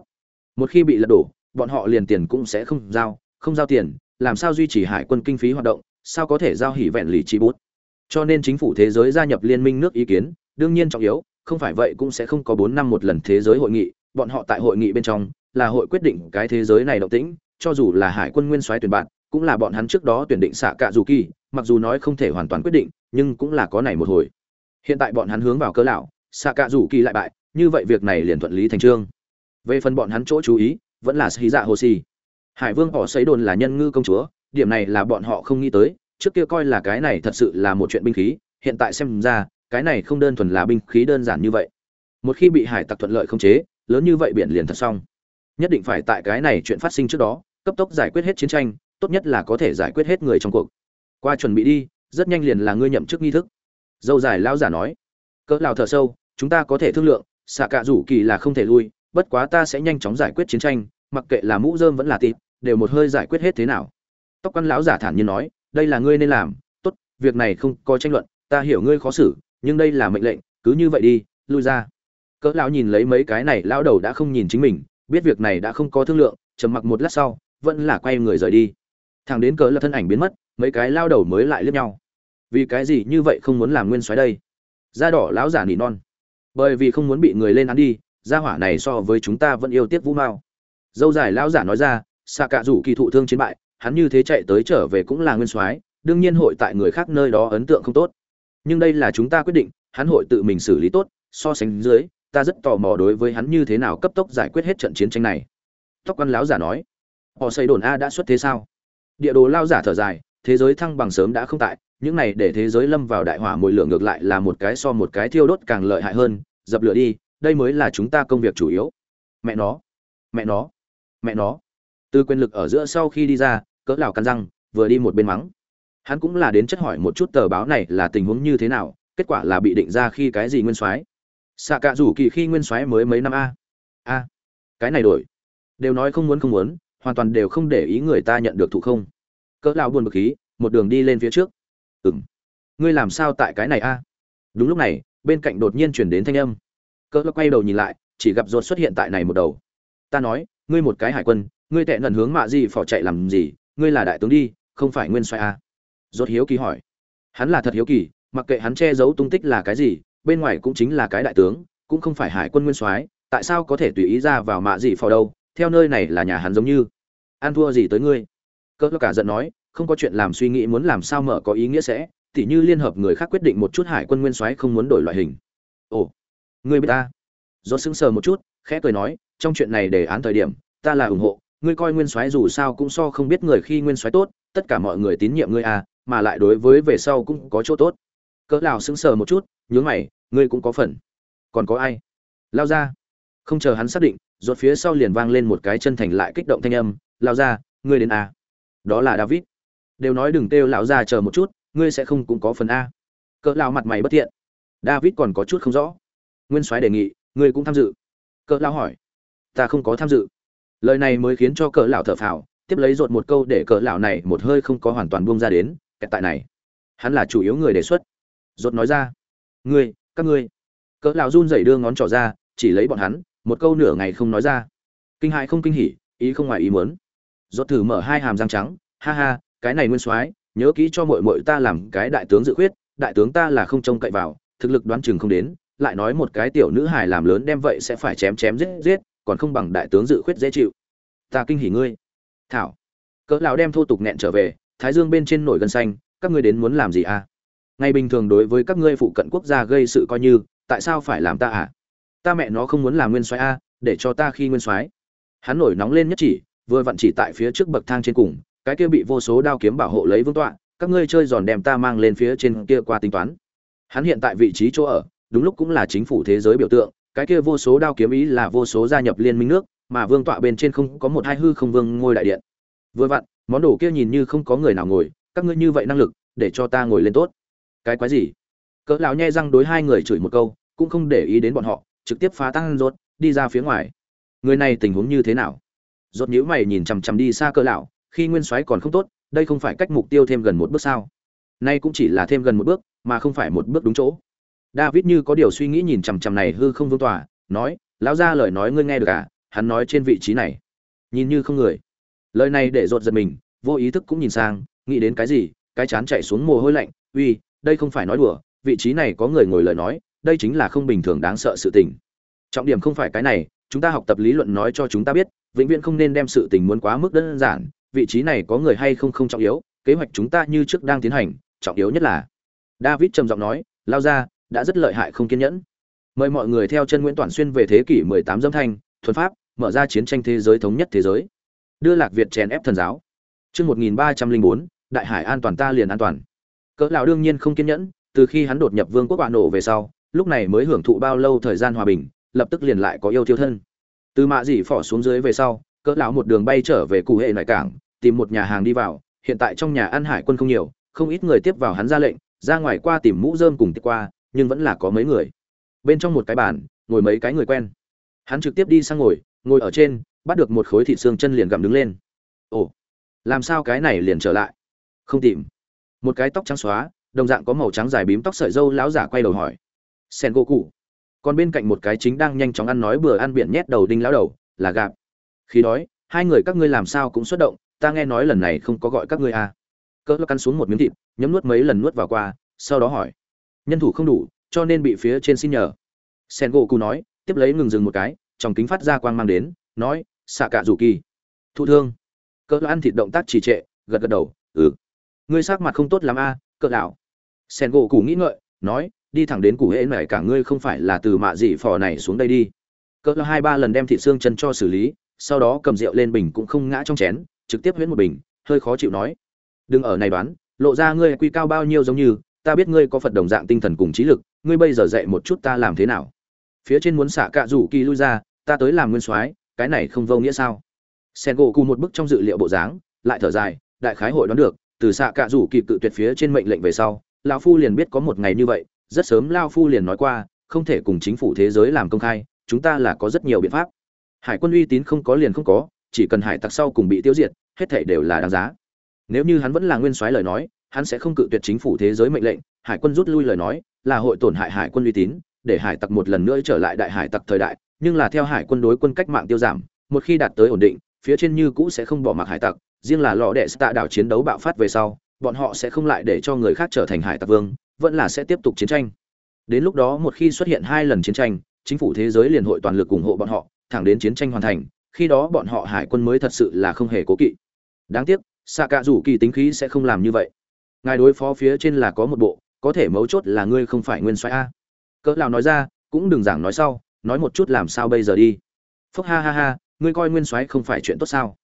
một khi bị lật đổ, bọn họ liền tiền cũng sẽ không giao không giao tiền, làm sao duy trì hải quân kinh phí hoạt động, sao có thể giao hỉ vẹn lì chi bút? Cho nên chính phủ thế giới gia nhập liên minh nước ý kiến, đương nhiên trọng yếu, không phải vậy cũng sẽ không có bốn năm một lần thế giới hội nghị, bọn họ tại hội nghị bên trong, là hội quyết định cái thế giới này động tĩnh, cho dù là hải quân nguyên soái tuyển bạn, cũng là bọn hắn trước đó tuyển định xạ cạ dù kỳ, mặc dù nói không thể hoàn toàn quyết định, nhưng cũng là có này một hồi. Hiện tại bọn hắn hướng vào cơ lão, xạ cạ dù kỳ lại bại, như vậy việc này liền thuận lý thành trương về phần bọn hắn chỗ chú ý, vẫn là xí dạ hồ xì hải vương họ xấy đồn là nhân ngư công chúa, điểm này là bọn họ không nghĩ tới, trước kia coi là cái này thật sự là một chuyện binh khí, hiện tại xem ra, cái này không đơn thuần là binh khí đơn giản như vậy. Một khi bị hải tặc thuận lợi không chế, lớn như vậy biển liền thật xong. Nhất định phải tại cái này chuyện phát sinh trước đó, cấp tốc giải quyết hết chiến tranh, tốt nhất là có thể giải quyết hết người trong cuộc. Qua chuẩn bị đi, rất nhanh liền là ngươi nhậm chức nghi thức. Dâu dài lão giả nói. Cỡ lào thở sâu, chúng ta có thể thương lượng xạ cạ rủ kỳ là không thể lui bất quá ta sẽ nhanh chóng giải quyết chiến tranh, mặc kệ là mũ dơm vẫn là tịp đều một hơi giải quyết hết thế nào. Tóc quan lão giả thản nhiên nói, đây là ngươi nên làm, tốt, việc này không có tranh luận, ta hiểu ngươi khó xử, nhưng đây là mệnh lệnh, cứ như vậy đi, lui ra. Cỡ lão nhìn lấy mấy cái này, lão đầu đã không nhìn chính mình, biết việc này đã không có thương lượng, trầm mặc một lát sau, vẫn là quay người rời đi. Thằng đến cỡ là thân ảnh biến mất, mấy cái lao đầu mới lại liếc nhau. Vì cái gì như vậy không muốn làm nguyên soái đây? Da đỏ lão giả nỉ non. Bởi vì không muốn bị người lên án đi gia hỏa này so với chúng ta vẫn yêu tiếc vũ mao. Dâu dài lão giả nói ra, xạ cạ rủ kỳ thụ thương chiến bại, hắn như thế chạy tới trở về cũng là nguyên soái, đương nhiên hội tại người khác nơi đó ấn tượng không tốt. Nhưng đây là chúng ta quyết định, hắn hội tự mình xử lý tốt, so sánh dưới, ta rất tò mò đối với hắn như thế nào cấp tốc giải quyết hết trận chiến tranh này. Tóc quan lão giả nói, họ xây đồn a đã xuất thế sao? Địa đồ lao giả thở dài, thế giới thăng bằng sớm đã không tại, những này để thế giới lâm vào đại hỏa mùi lửa ngược lại là một cái so một cái thiêu đốt càng lợi hại hơn, dập lửa đi đây mới là chúng ta công việc chủ yếu. Mẹ nó mẹ nó mẹ nó. Từ quyền lực ở giữa sau khi đi ra, cỡ lào cắn răng, vừa đi một bên mắng. Hắn cũng là đến chất hỏi một chút tờ báo này là tình huống như thế nào, kết quả là bị định ra khi cái gì nguyên soái. Xạ cạ rủ kỳ khi nguyên soái mới mấy năm a. A, cái này đổi. Đều nói không muốn không muốn, hoàn toàn đều không để ý người ta nhận được thụ không. Cỡ lão buồn bực khí một đường đi lên phía trước. Ừm. Ngươi làm sao tại cái này a? Đúng lúc này, bên cạnh đột nhiên chuyển đến thanh âm cỡ lắc quay đầu nhìn lại, chỉ gặp ruột xuất hiện tại này một đầu. Ta nói, ngươi một cái hải quân, ngươi tệ nần hướng mạ gì phỏ chạy làm gì? Ngươi là đại tướng đi, không phải nguyên soái à? ruột hiếu kỳ hỏi. Hắn là thật hiếu kỳ, mặc kệ hắn che giấu tung tích là cái gì, bên ngoài cũng chính là cái đại tướng, cũng không phải hải quân nguyên soái, tại sao có thể tùy ý ra vào mạ gì phò đâu? Theo nơi này là nhà hắn giống như. An thua gì tới ngươi? Cỡ cả giận nói, không có chuyện làm suy nghĩ muốn làm sao mở có ý nghĩa sẽ, tỉ như liên hợp người khác quyết định một chút hải quân nguyên soái không muốn đổi loại hình. Ồ ngươi biết ta? Do sững sờ một chút, khẽ cười nói, trong chuyện này đề án thời điểm, ta là ủng hộ, ngươi coi nguyên soái dù sao cũng so không biết người khi nguyên soái tốt, tất cả mọi người tín nhiệm ngươi à mà lại đối với về sau cũng có chỗ tốt. Cỡ lão sững sờ một chút, nhướng mày, ngươi cũng có phần. Còn có ai? Lao ra. Không chờ hắn xác định rột phía sau liền vang lên một cái chân thành lại kích động thanh âm, lao ra, ngươi đến à? đó là david. Đều nói đừng kêu lão ra chờ một chút, ngươi sẽ không cũng có phần a. Cỡ lao mặt mày bất thiện. David còn có chút không rõ nguyên soái đề nghị, ngươi cũng tham dự. Cỡ Lão hỏi. Ta không có tham dự. Lời này mới khiến cho cỡ lão thở phào, tiếp lấy rột một câu để cỡ lão này một hơi không có hoàn toàn buông ra đến, kẹt tại này. Hắn là chủ yếu người đề xuất. Rột nói ra. Ngươi, các ngươi. Cỡ lão run rẩy đưa ngón trỏ ra, chỉ lấy bọn hắn, một câu nửa ngày không nói ra. Kinh hại không kinh hỉ, ý không ngoài ý muốn. Ruột thử mở hai hàm răng trắng. Ha ha, cái này nguyên soái, nhớ kỹ cho muội muội ta làm cái đại tướng dự khuyết, đại tướng ta là không trông cậy vào, thực lực đoán chừng không đến lại nói một cái tiểu nữ hài làm lớn đem vậy sẽ phải chém chém giết giết, còn không bằng đại tướng dự khuyết dễ chịu. Ta kinh hỉ ngươi. Thảo. Cỡ lão đem thô tục nghẹn trở về, thái dương bên trên nổi gân xanh, các ngươi đến muốn làm gì à? Ngày bình thường đối với các ngươi phụ cận quốc gia gây sự coi như, tại sao phải làm ta à? Ta mẹ nó không muốn làm nguyên soái a, để cho ta khi nguyên soái. Hắn nổi nóng lên nhất chỉ, vừa vặn chỉ tại phía trước bậc thang trên cùng, cái kia bị vô số đao kiếm bảo hộ lấy vương tọa, các ngươi chơi giòn đem ta mang lên phía trên kia qua tính toán. Hắn hiện tại vị trí chỗ ở đúng lúc cũng là chính phủ thế giới biểu tượng, cái kia vô số đao kiếm ý là vô số gia nhập liên minh nước, mà vương tọa bên trên không có một hai hư không vương ngôi đại điện. Vừa vặn, món đồ kia nhìn như không có người nào ngồi, các ngươi như vậy năng lực, để cho ta ngồi lên tốt. Cái quái gì? Cỡ lão nhe răng đối hai người chửi một câu, cũng không để ý đến bọn họ, trực tiếp phá tăng rốt, đi ra phía ngoài. Người này tình huống như thế nào? Rốt nhíu mày nhìn chằm chằm đi xa cỡ lão, khi nguyên soái còn không tốt, đây không phải cách mục tiêu thêm gần một bước sao? Nay cũng chỉ là thêm gần một bước, mà không phải một bước đúng chỗ david như có điều suy nghĩ nhìn chằm chằm này hư không vương tòa, nói, lão gia lời nói ngươi nghe được à? Hắn nói trên vị trí này. Nhìn như không người. Lời này để rột giật mình, vô ý thức cũng nhìn sang, nghĩ đến cái gì, cái chán chạy xuống mồ hôi lạnh, uy, đây không phải nói đùa, vị trí này có người ngồi lời nói, đây chính là không bình thường đáng sợ sự tình. Trọng điểm không phải cái này, chúng ta học tập lý luận nói cho chúng ta biết, vĩnh viễn không nên đem sự tình muốn quá mức đơn giản, vị trí này có người hay không không trọng yếu, kế hoạch chúng ta như trước đang tiến hành, trọng yếu nhất là. David trầm giọng nói lao ra đã rất lợi hại không kiên nhẫn. Mời mọi người theo chân nguyễn toàn xuyên về thế kỷ 18 dâm thanh thuần pháp mở ra chiến tranh thế giới thống nhất thế giới. Đưa lạc việt chèn ép thần giáo. Chương 1304, đại hải an toàn ta liền an toàn. Cỡ lão đương nhiên không kiên nhẫn từ khi hắn đột nhập vương quốc bạo nổ về sau lúc này mới hưởng thụ bao lâu thời gian hòa bình lập tức liền lại có yêu thiêu thân. Từ mạ dị phỏ xuống dưới về sau cỡ lão một đường bay trở về cụ hệ nội cảng tìm một nhà hàng đi vào hiện tại trong nhà ăn hải quân không nhiều không ít người tiếp vào hắn ra lệnh ra ngoài qua tìm mũ rơm cùng tiếp qua nhưng vẫn là có mấy người. Bên trong một cái bàn, ngồi mấy cái người quen. Hắn trực tiếp đi sang ngồi ngồi ở trên, bắt được một khối thịt xương chân liền gặm đứng lên. Ồ, làm sao cái này liền trở lại? Không tìm. Một cái tóc trắng xóa, đồng dạng có màu trắng dài bím tóc sợi dâu lão giả quay đầu hỏi. Sen gỗ cụ còn bên cạnh một cái chính đang nhanh chóng ăn nói bừa ăn biển nhét đầu đinh lão đầu, là gạp. Khi đói, hai người các ngươi làm sao cũng xuất động, ta nghe nói lần này không có gọi các ngươi à. cỡ căn xuống một miếng thịt, nhấm nuốt mấy lần nuốt vào qua, sau đó hỏi nhân thủ không đủ cho nên bị phía trên xin nhờ. Sen gỗ cụ nói tiếp lấy ngừng dừng một cái trong kính phát ra quang mang đến nói xạ cả rủ kỳ thụ thương. Cỡ ăn thịt động tác trì trệ gật gật đầu ừ. Ngươi sắc mặt không tốt lắm a à, cỡ lão. Sen gỗ cụ nghĩ ngợi nói đi thẳng đến cụ hễ mẻ cả ngươi không phải là từ mạ dị phò này xuống đây đi. Cỡ hai ba lần đem thịt xương chân cho xử lý sau đó cầm rượu lên bình cũng không ngã trong chén trực tiếp huyễn một bình hơi khó chịu nói. Đừng ở này đoán lộ ra ngươi quy cao bao nhiêu giống như ta biết ngươi có phật đồng dạng tinh thần cùng trí lực, ngươi bây giờ dạy một chút ta làm thế nào? Phía trên muốn xạ cạ rủ kỳ lui ra, ta tới làm nguyên soái, cái này không vô nghĩa sao? Sen gỗ cụ một bức trong dự liệu bộ dáng, lại thở dài, đại khái hội đoán được, từ xạ cạ rủ kỳ cự tuyệt phía trên mệnh lệnh về sau lao phu liền biết có một ngày như vậy, rất sớm lao phu liền nói qua, không thể cùng chính phủ thế giới làm công khai, chúng ta là có rất nhiều biện pháp. Hải quân uy tín không có liền không có, chỉ cần hải tặc sau cùng bị tiêu diệt, hết thể đều là đáng giá. Nếu như hắn vẫn là nguyên soái lời nói hắn sẽ không cự tuyệt chính phủ thế giới mệnh lệnh, hải quân rút lui lời nói, là hội tổn hại hải quân uy tín, để hải tặc một lần nữa trở lại đại hải tặc thời đại, nhưng là theo hải quân đối quân cách mạng tiêu giảm, một khi đạt tới ổn định, phía trên như cũ sẽ không bỏ mặc hải tặc, riêng là lò đệ tạ đảo chiến đấu bạo phát về sau, bọn họ sẽ không lại để cho người khác trở thành hải tặc vương, vẫn là sẽ tiếp tục chiến tranh. Đến lúc đó một khi xuất hiện hai lần chiến tranh, chính phủ thế giới liền hội toàn lực ủng hộ bọn họ, thẳng đến chiến tranh hoàn thành, khi đó bọn họ hải quân mới thật sự là không hề cố kỵ. Đáng tiếc xạ cạ rủ kỳ tính khí sẽ không làm như vậy ngài đối phó phía trên là có một bộ, có thể mấu chốt là ngươi không phải nguyên soái a. Cỡ lão nói ra, cũng đừng giảng nói sau, nói một chút làm sao bây giờ đi. Phúc ha ha ha, ngươi coi nguyên soái không phải chuyện tốt sao?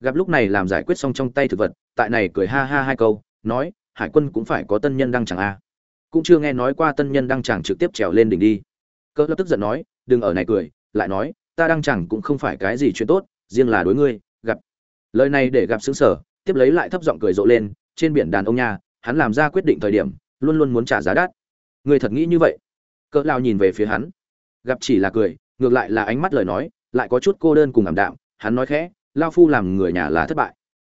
Gặp lúc này làm giải quyết xong trong tay thực vật, tại này cười ha ha hai câu, nói, hải quân cũng phải có tân nhân đăng chẳng a. Cũng chưa nghe nói qua tân nhân đăng chẳng trực tiếp trèo lên đỉnh đi. Cỡ lập tức giận nói, đừng ở này cười, lại nói, ta đăng chẳng cũng không phải cái gì chuyện tốt, riêng là đối ngươi, gặp. Lời này để gặp xứng sở, tiếp lấy lại thấp giọng cười rộ lên, trên biển đàn ông nhà hắn làm ra quyết định thời điểm, luôn luôn muốn trả giá đắt. Người thật nghĩ như vậy? Cỡ lao nhìn về phía hắn. Gặp chỉ là cười, ngược lại là ánh mắt lời nói, lại có chút cô đơn cùng ảm đạm. Hắn nói khẽ lao phu làm người nhà là thất bại.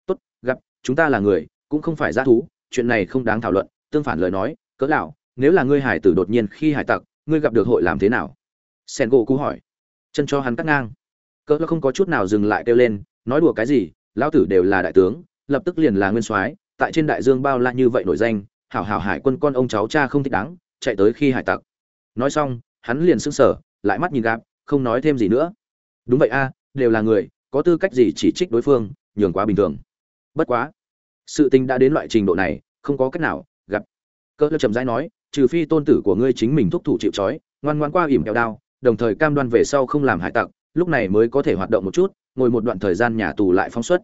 Tốt, gặp, chúng ta là người, cũng không phải g thú, chuyện này không đáng thảo luận. Tương phản lời nói, cỡ lão, nếu là ngươi hải tử đột nhiên khi hải tặc, ngươi gặp được hội làm thế nào? Sen gỗ cú hỏi. Chân cho hắn cắt ngang. Cỡ lão không có chút nào dừng lại kêu lên, nói đùa cái gì, lão tử đều là đại tướng, lập tức liền là nguyên soái tại trên đại dương bao la như vậy nổi danh, hảo hảo hải quân con ông cháu cha không thích đáng, chạy tới khi hải tặc. Nói xong, hắn liền sững sờ, lại mắt nhìn gạp, không nói thêm gì nữa. Đúng vậy a, đều là người, có tư cách gì chỉ trích đối phương, nhường quá bình thường. Bất quá, sự tình đã đến loại trình độ này, không có cách nào, gặp. Cơ chậm rãi nói, trừ phi tôn tử của ngươi chính mình thúc thủ chịu trói, ngoan ngoan qua ỉm kẹo đao, đồng thời cam đoan về sau không làm hải tặc, lúc này mới có thể hoạt động một chút, ngồi một đoạn thời gian nhà tù lại phóng xuất.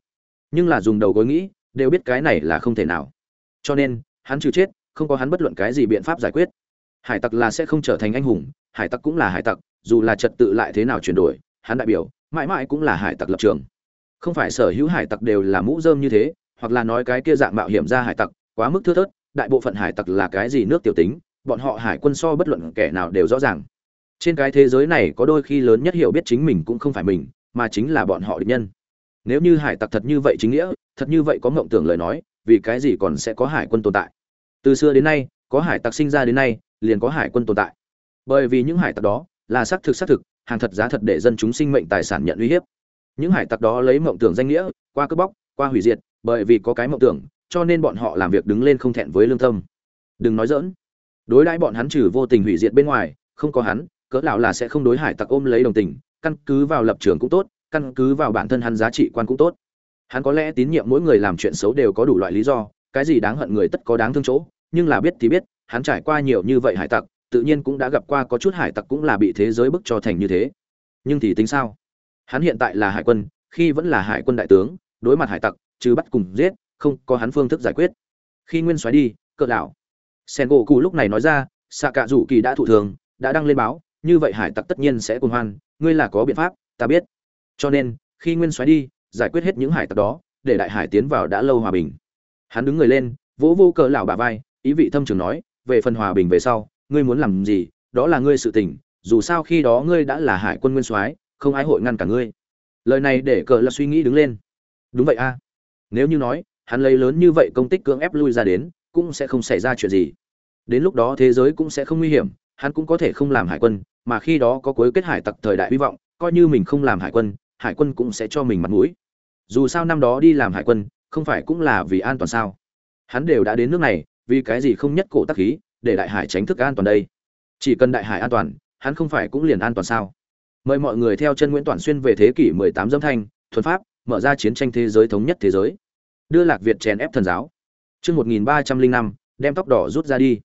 Nhưng là dùng đầu gối nghĩ đều biết cái này là không thể nào. Cho nên, hắn trừ chết, không có hắn bất luận cái gì biện pháp giải quyết. Hải tặc là sẽ không trở thành anh hùng, hải tặc cũng là hải tặc, dù là trật tự lại thế nào chuyển đổi, hắn đại biểu, mãi mãi cũng là hải tặc lập trường. Không phải sở hữu hải tặc đều là mũ dơm như thế, hoặc là nói cái kia dạng mạo hiểm ra hải tặc, quá mức thưa thớt, đại bộ phận hải tặc là cái gì nước tiểu tính, bọn họ hải quân so bất luận kẻ nào đều rõ ràng. Trên cái thế giới này có đôi khi lớn nhất hiểu biết chính mình cũng không phải mình, mà chính là bọn họ địch nhân nếu như hải tặc thật như vậy chính nghĩa, thật như vậy có mộng tưởng lời nói, vì cái gì còn sẽ có hải quân tồn tại? Từ xưa đến nay, có hải tặc sinh ra đến nay, liền có hải quân tồn tại. Bởi vì những hải tặc đó là xác thực xác thực, hàng thật giá thật để dân chúng sinh mệnh tài sản nhận uy hiếp. Những hải tặc đó lấy mộng tưởng danh nghĩa, qua cướp bóc, qua hủy diệt, bởi vì có cái mộng tưởng, cho nên bọn họ làm việc đứng lên không thẹn với lương tâm. Đừng nói dỡn đối đãi bọn hắn trừ vô tình hủy diệt bên ngoài, không có hắn, cỡ lão là sẽ không đối hải tặc ôm lấy đồng tình, căn cứ vào lập trường cũng tốt căn cứ vào bản thân hắn giá trị quan cũng tốt. Hắn có lẽ tín nhiệm mỗi người làm chuyện xấu đều có đủ loại lý do, cái gì đáng hận người tất có đáng thương chỗ, nhưng là biết thì biết, hắn trải qua nhiều như vậy hải tặc, tự nhiên cũng đã gặp qua có chút hải tặc cũng là bị thế giới bức cho thành như thế. Nhưng thì tính sao? Hắn hiện tại là hải quân, khi vẫn là hải quân đại tướng, đối mặt hải tặc chứ bắt cùng giết, không có hắn phương thức giải quyết. Khi nguyên soái đi, cỡ đảo sen gỗ cụ lúc này nói ra xạ cạ rủ kỳ đã thụ thường, đã đăng lên báo, như vậy hải tặc tất nhiên sẽ cùng hoan, ngươi là có biện pháp, ta biết cho nên, khi nguyên soái đi, giải quyết hết những hải tặc đó, để đại hải tiến vào đã lâu hòa bình. Hắn đứng người lên, vỗ vô cờ lão bà vai, ý vị thâm trường nói, về phần hòa bình về sau, ngươi muốn làm gì? Đó là ngươi sự tình, dù sao khi đó ngươi đã là hải quân nguyên soái, không ai hội ngăn cả ngươi. Lời này để cờ là suy nghĩ đứng lên. Đúng vậy a. Nếu như nói, hắn lấy lớn như vậy công tích cưỡng ép lui ra đến, cũng sẽ không xảy ra chuyện gì. Đến lúc đó thế giới cũng sẽ không nguy hiểm, hắn cũng có thể không làm hải quân, mà khi đó có cuối kết hải tặc thời đại hy vọng, coi như mình không làm hải quân hải quân cũng sẽ cho mình mặt mũi. Dù sao năm đó đi làm hải quân, không phải cũng là vì an toàn sao? Hắn đều đã đến nước này, vì cái gì không nhất cổ tắc khí, để đại hải tránh thức an toàn đây? Chỉ cần đại hải an toàn, hắn không phải cũng liền an toàn sao? Mời mọi người theo chân nguyễn toàn xuyên về thế kỷ 18 dâm thanh, thuần pháp, mở ra chiến tranh thế giới thống nhất thế giới. Đưa lạc việt chèn ép thần giáo. Chương 1305 đem tóc đỏ rút ra đi.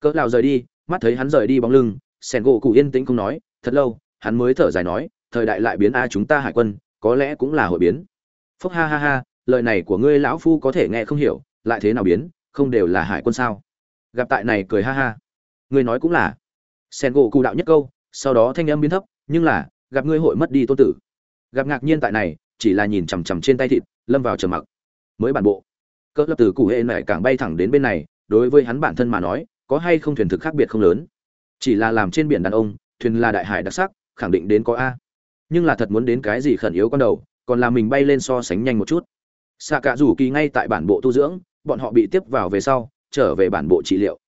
Cỡ lão rời đi, mắt thấy hắn rời đi bóng lưng, sẻn gỗ cụ yên tĩnh không nói, thật lâu, hắn mới thở dài nói thời đại lại biến a chúng ta hải quân, có lẽ cũng là hội biến. Phúc ha ha ha, lời này của ngươi lão phu có thể nghe không hiểu, lại thế nào biến, không đều là hải quân sao? Gặp tại này cười ha ha. Ngươi nói cũng là. Sen gỗ cụ đạo nhất câu, sau đó thanh âm biến thấp, nhưng là, gặp ngươi hội mất đi tôn tử. Gặp ngạc nhiên tại này, chỉ là nhìn chằm chằm trên tay thịt, lâm vào trầm mặc. Mới bản bộ. Cỡ lập từ cụ hệ mẹ càng bay thẳng đến bên này, đối với hắn bản thân mà nói, có hay không thuyền thực khác biệt không lớn. Chỉ là làm trên biển đàn ông, thuyền là đại hải đặc sắc, khẳng định đến có a nhưng là thật muốn đến cái gì khẩn yếu con đầu còn là mình bay lên so sánh nhanh một chút. Xạ cả rủ kỳ ngay tại bản bộ tu dưỡng bọn họ bị tiếp vào về sau trở về bản bộ trị liệu.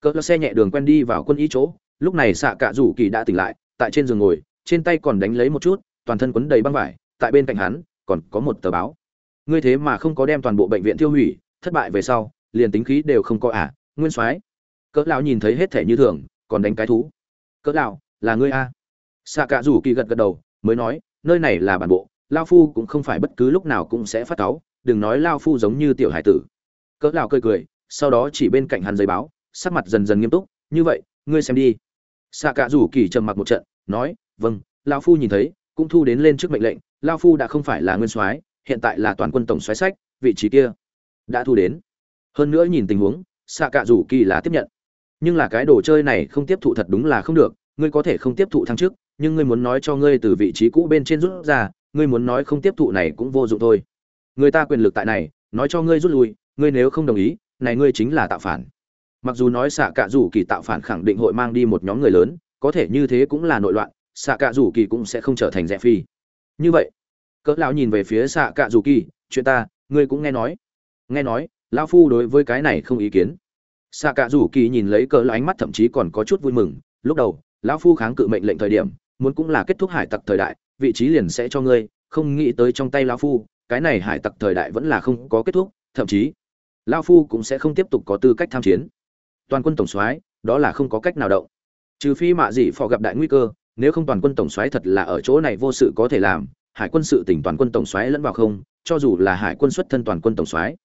Cỡ xe nhẹ đường quen đi vào quân y chỗ lúc này xạ cả rủ kỳ đã tỉnh lại tại trên giường ngồi trên tay còn đánh lấy một chút toàn thân quấn đầy băng vải tại bên cạnh hắn còn có một tờ báo. Ngươi thế mà không có đem toàn bộ bệnh viện tiêu hủy thất bại về sau liền tính khí đều không có ả à, nguyên soái. Cỡ lão nhìn thấy hết thể như thường còn đánh cái thú. Cỡ lão là ngươi a xạ cả rủ kỳ gật gật đầu mới nói nơi này là bản bộ lao phu cũng không phải bất cứ lúc nào cũng sẽ phát táo, đừng nói lao phu giống như tiểu hải tử. Cỡ lão cười cười sau đó chỉ bên cạnh hắn giấy báo sắc mặt dần dần nghiêm túc như vậy ngươi xem đi. Xạ cả rủ kỳ trầm mặc một trận nói vâng lao phu nhìn thấy cũng thu đến lên trước mệnh lệnh lao phu đã không phải là nguyên soái hiện tại là toàn quân tổng soái sách vị trí kia đã thu đến. Hơn nữa nhìn tình huống xạ cả rủ kỳ là tiếp nhận. Nhưng là cái đồ chơi này không tiếp thụ thật đúng là không được ngươi có thể không tiếp thụ thăng chức nhưng ngươi muốn nói cho ngươi từ vị trí cũ bên trên rút ra, ngươi muốn nói không tiếp thụ này cũng vô dụng thôi. Người ta quyền lực tại này, nói cho ngươi rút lui, ngươi nếu không đồng ý, này ngươi chính là tạo phản. Mặc dù nói xạ cạ rủ kỳ tạo phản khẳng định hội mang đi một nhóm người lớn, có thể như thế cũng là nội loạn, xạ cạ rủ kỳ cũng sẽ không trở thành rẻ phi. Như vậy, cỡ lão nhìn về phía xạ cạ rủ kỳ, chuyện ta, ngươi cũng nghe nói. Nghe nói, lão phu đối với cái này không ý kiến. Xạ cạ rủ kỳ nhìn lấy cỡ lão ánh mắt thậm chí còn có chút vui mừng, lúc đầu, lão phu kháng cự mệnh lệnh thời điểm muốn cũng là kết thúc hải tặc thời đại, vị trí liền sẽ cho ngươi, không nghĩ tới trong tay lão phu, cái này hải tặc thời đại vẫn là không có kết thúc, thậm chí lão phu cũng sẽ không tiếp tục có tư cách tham chiến. Toàn quân tổng soái, đó là không có cách nào động. Trừ phi mạ dị phò gặp đại nguy cơ, nếu không toàn quân tổng soái thật là ở chỗ này vô sự có thể làm, hải quân sự tỉnh toàn quân tổng soái lẫn vào không, cho dù là hải quân xuất thân toàn quân tổng soái.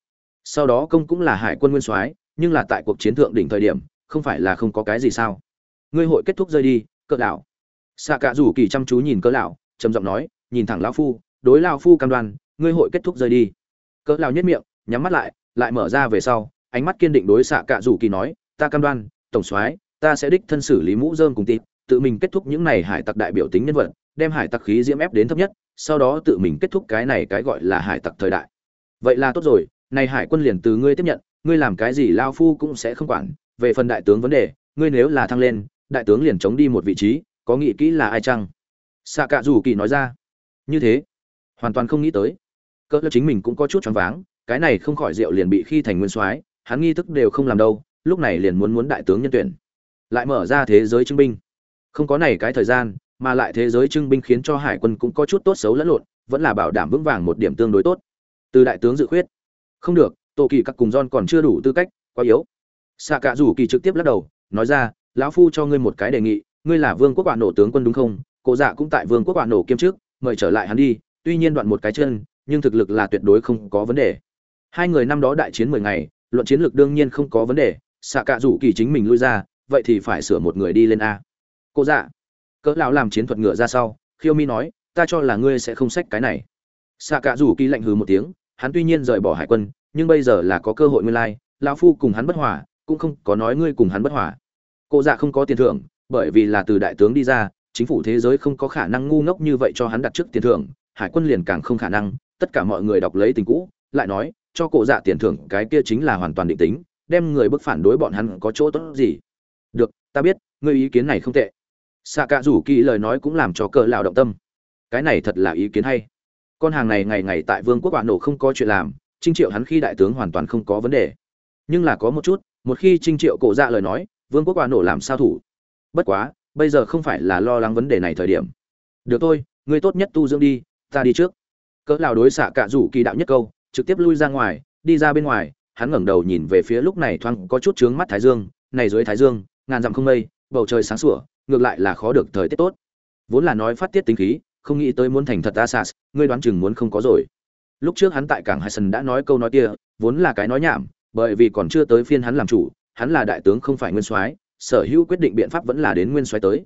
Sau đó công cũng là hải quân nguyên soái, nhưng là tại cuộc chiến thượng đỉnh thời điểm, không phải là không có cái gì sao. Ngươi hội kết thúc rơi đi, cỡ đảo xạ cả rủ kỳ chăm chú nhìn cỡ lão, trầm giọng nói, nhìn thẳng lão phu, đối lão phu cam đoan, ngươi hội kết thúc rơi đi. Cỡ lão nhất miệng, nhắm mắt lại lại mở ra về sau, ánh mắt kiên định đối xạ cả rủ kỳ nói, ta cam đoan, tổng soái, ta sẽ đích thân xử lý mũ dơm cùng tịt, tự mình kết thúc những này hải tặc đại biểu tính nhân vật, đem hải tặc khí diễm ép đến thấp nhất, sau đó tự mình kết thúc cái này cái gọi là hải tặc thời đại. Vậy là tốt rồi, này hải quân liền từ ngươi tiếp nhận, ngươi làm cái gì lao phu cũng sẽ không quản, về phần đại tướng vấn đề, ngươi nếu là thăng lên, đại tướng liền chống đi một vị trí có nghĩ kỹ là ai chăng? Xạ cạ dù kỳ nói ra. Như thế, hoàn toàn không nghĩ tới. Cỡ chính mình cũng có chút choáng váng, cái này không khỏi rượu liền bị khi thành nguyên soái, hắn nghi thức đều không làm đâu, lúc này liền muốn muốn đại tướng nhân tuyển. Lại mở ra thế giới trưng binh. Không có này cái thời gian, mà lại thế giới trưng binh khiến cho hải quân cũng có chút tốt xấu lẫn lộn, vẫn là bảo đảm vững vàng một điểm tương đối tốt. Từ đại tướng dự khuyết. Không được tổ kỳ các cùng don còn chưa đủ tư cách, quá yếu. Xạ cả rủ kỳ trực tiếp lắc đầu, nói ra, lão phu cho ngươi một cái đề nghị ngươi là vương quốc quả nổ tướng quân đúng không? Cổ dạ cũng tại vương quốc quả nổ kiêm trước mời trở lại hắn đi, tuy nhiên đoạn một cái chân, nhưng thực lực là tuyệt đối không có vấn đề. Hai người năm đó đại chiến mười ngày, luận chiến lược đương nhiên không có vấn đề, xạ cạ rủ kỳ chính mình lui ra, vậy thì phải sửa một người đi lên a. Cô dạ cỡ lão làm chiến thuật ngựa ra sau, khiêu mi nói, ta cho là ngươi sẽ không sách cái này. Xạ cạ rủ kỳ lạnh hừ một tiếng, hắn tuy nhiên rời bỏ hải quân, nhưng bây giờ là có cơ hội nguyên lai, lão phu cùng hắn bất hòa, cũng không có nói ngươi cùng hắn bất hòa. Cô dạ không có tiền thưởng bởi vì là từ đại tướng đi ra, chính phủ thế giới không có khả năng ngu ngốc như vậy cho hắn đặt trước tiền thưởng, hải quân liền càng không khả năng, tất cả mọi người đọc lấy tình cũ, lại nói, cho cổ dạ tiền thưởng, cái kia chính là hoàn toàn định tính, đem người bức phản đối bọn hắn có chỗ tốt gì. Được, ta biết, ngươi ý kiến này không tệ. Xạ cạ rủ kỳ lời nói cũng làm cho cờ lão động tâm. Cái này thật là ý kiến hay. Con hàng này ngày ngày tại vương quốc bạn nổ không có chuyện làm, trinh triệu hắn khi đại tướng hoàn toàn không có vấn đề. Nhưng là có một chút, một khi trinh triệu cổ dạ lời nói, vương quốc bạn nổ làm sao thủ? Bất quá bây giờ không phải là lo lắng vấn đề này thời điểm. Được thôi ngươi tốt nhất tu dưỡng đi ta đi trước. Cỡ lào đối xạ cạ rủ kỳ đạo nhất câu trực tiếp lui ra ngoài đi ra bên ngoài hắn ngẩng đầu nhìn về phía lúc này thoáng có chút trướng mắt thái dương này dưới thái dương ngàn dặm không mây bầu trời sáng sủa ngược lại là khó được thời tiết tốt. Vốn là nói phát tiết tính khí không nghĩ tới muốn thành thật Asas, ngươi đoán chừng muốn không có rồi. Lúc trước hắn tại cảng Hải Sân đã nói câu nói kia, vốn là cái nói nhảm, bởi vì còn chưa tới phiên hắn làm chủ, hắn là đại tướng không phải nguyên soái, sở hữu quyết định biện pháp vẫn là đến nguyên soái tới.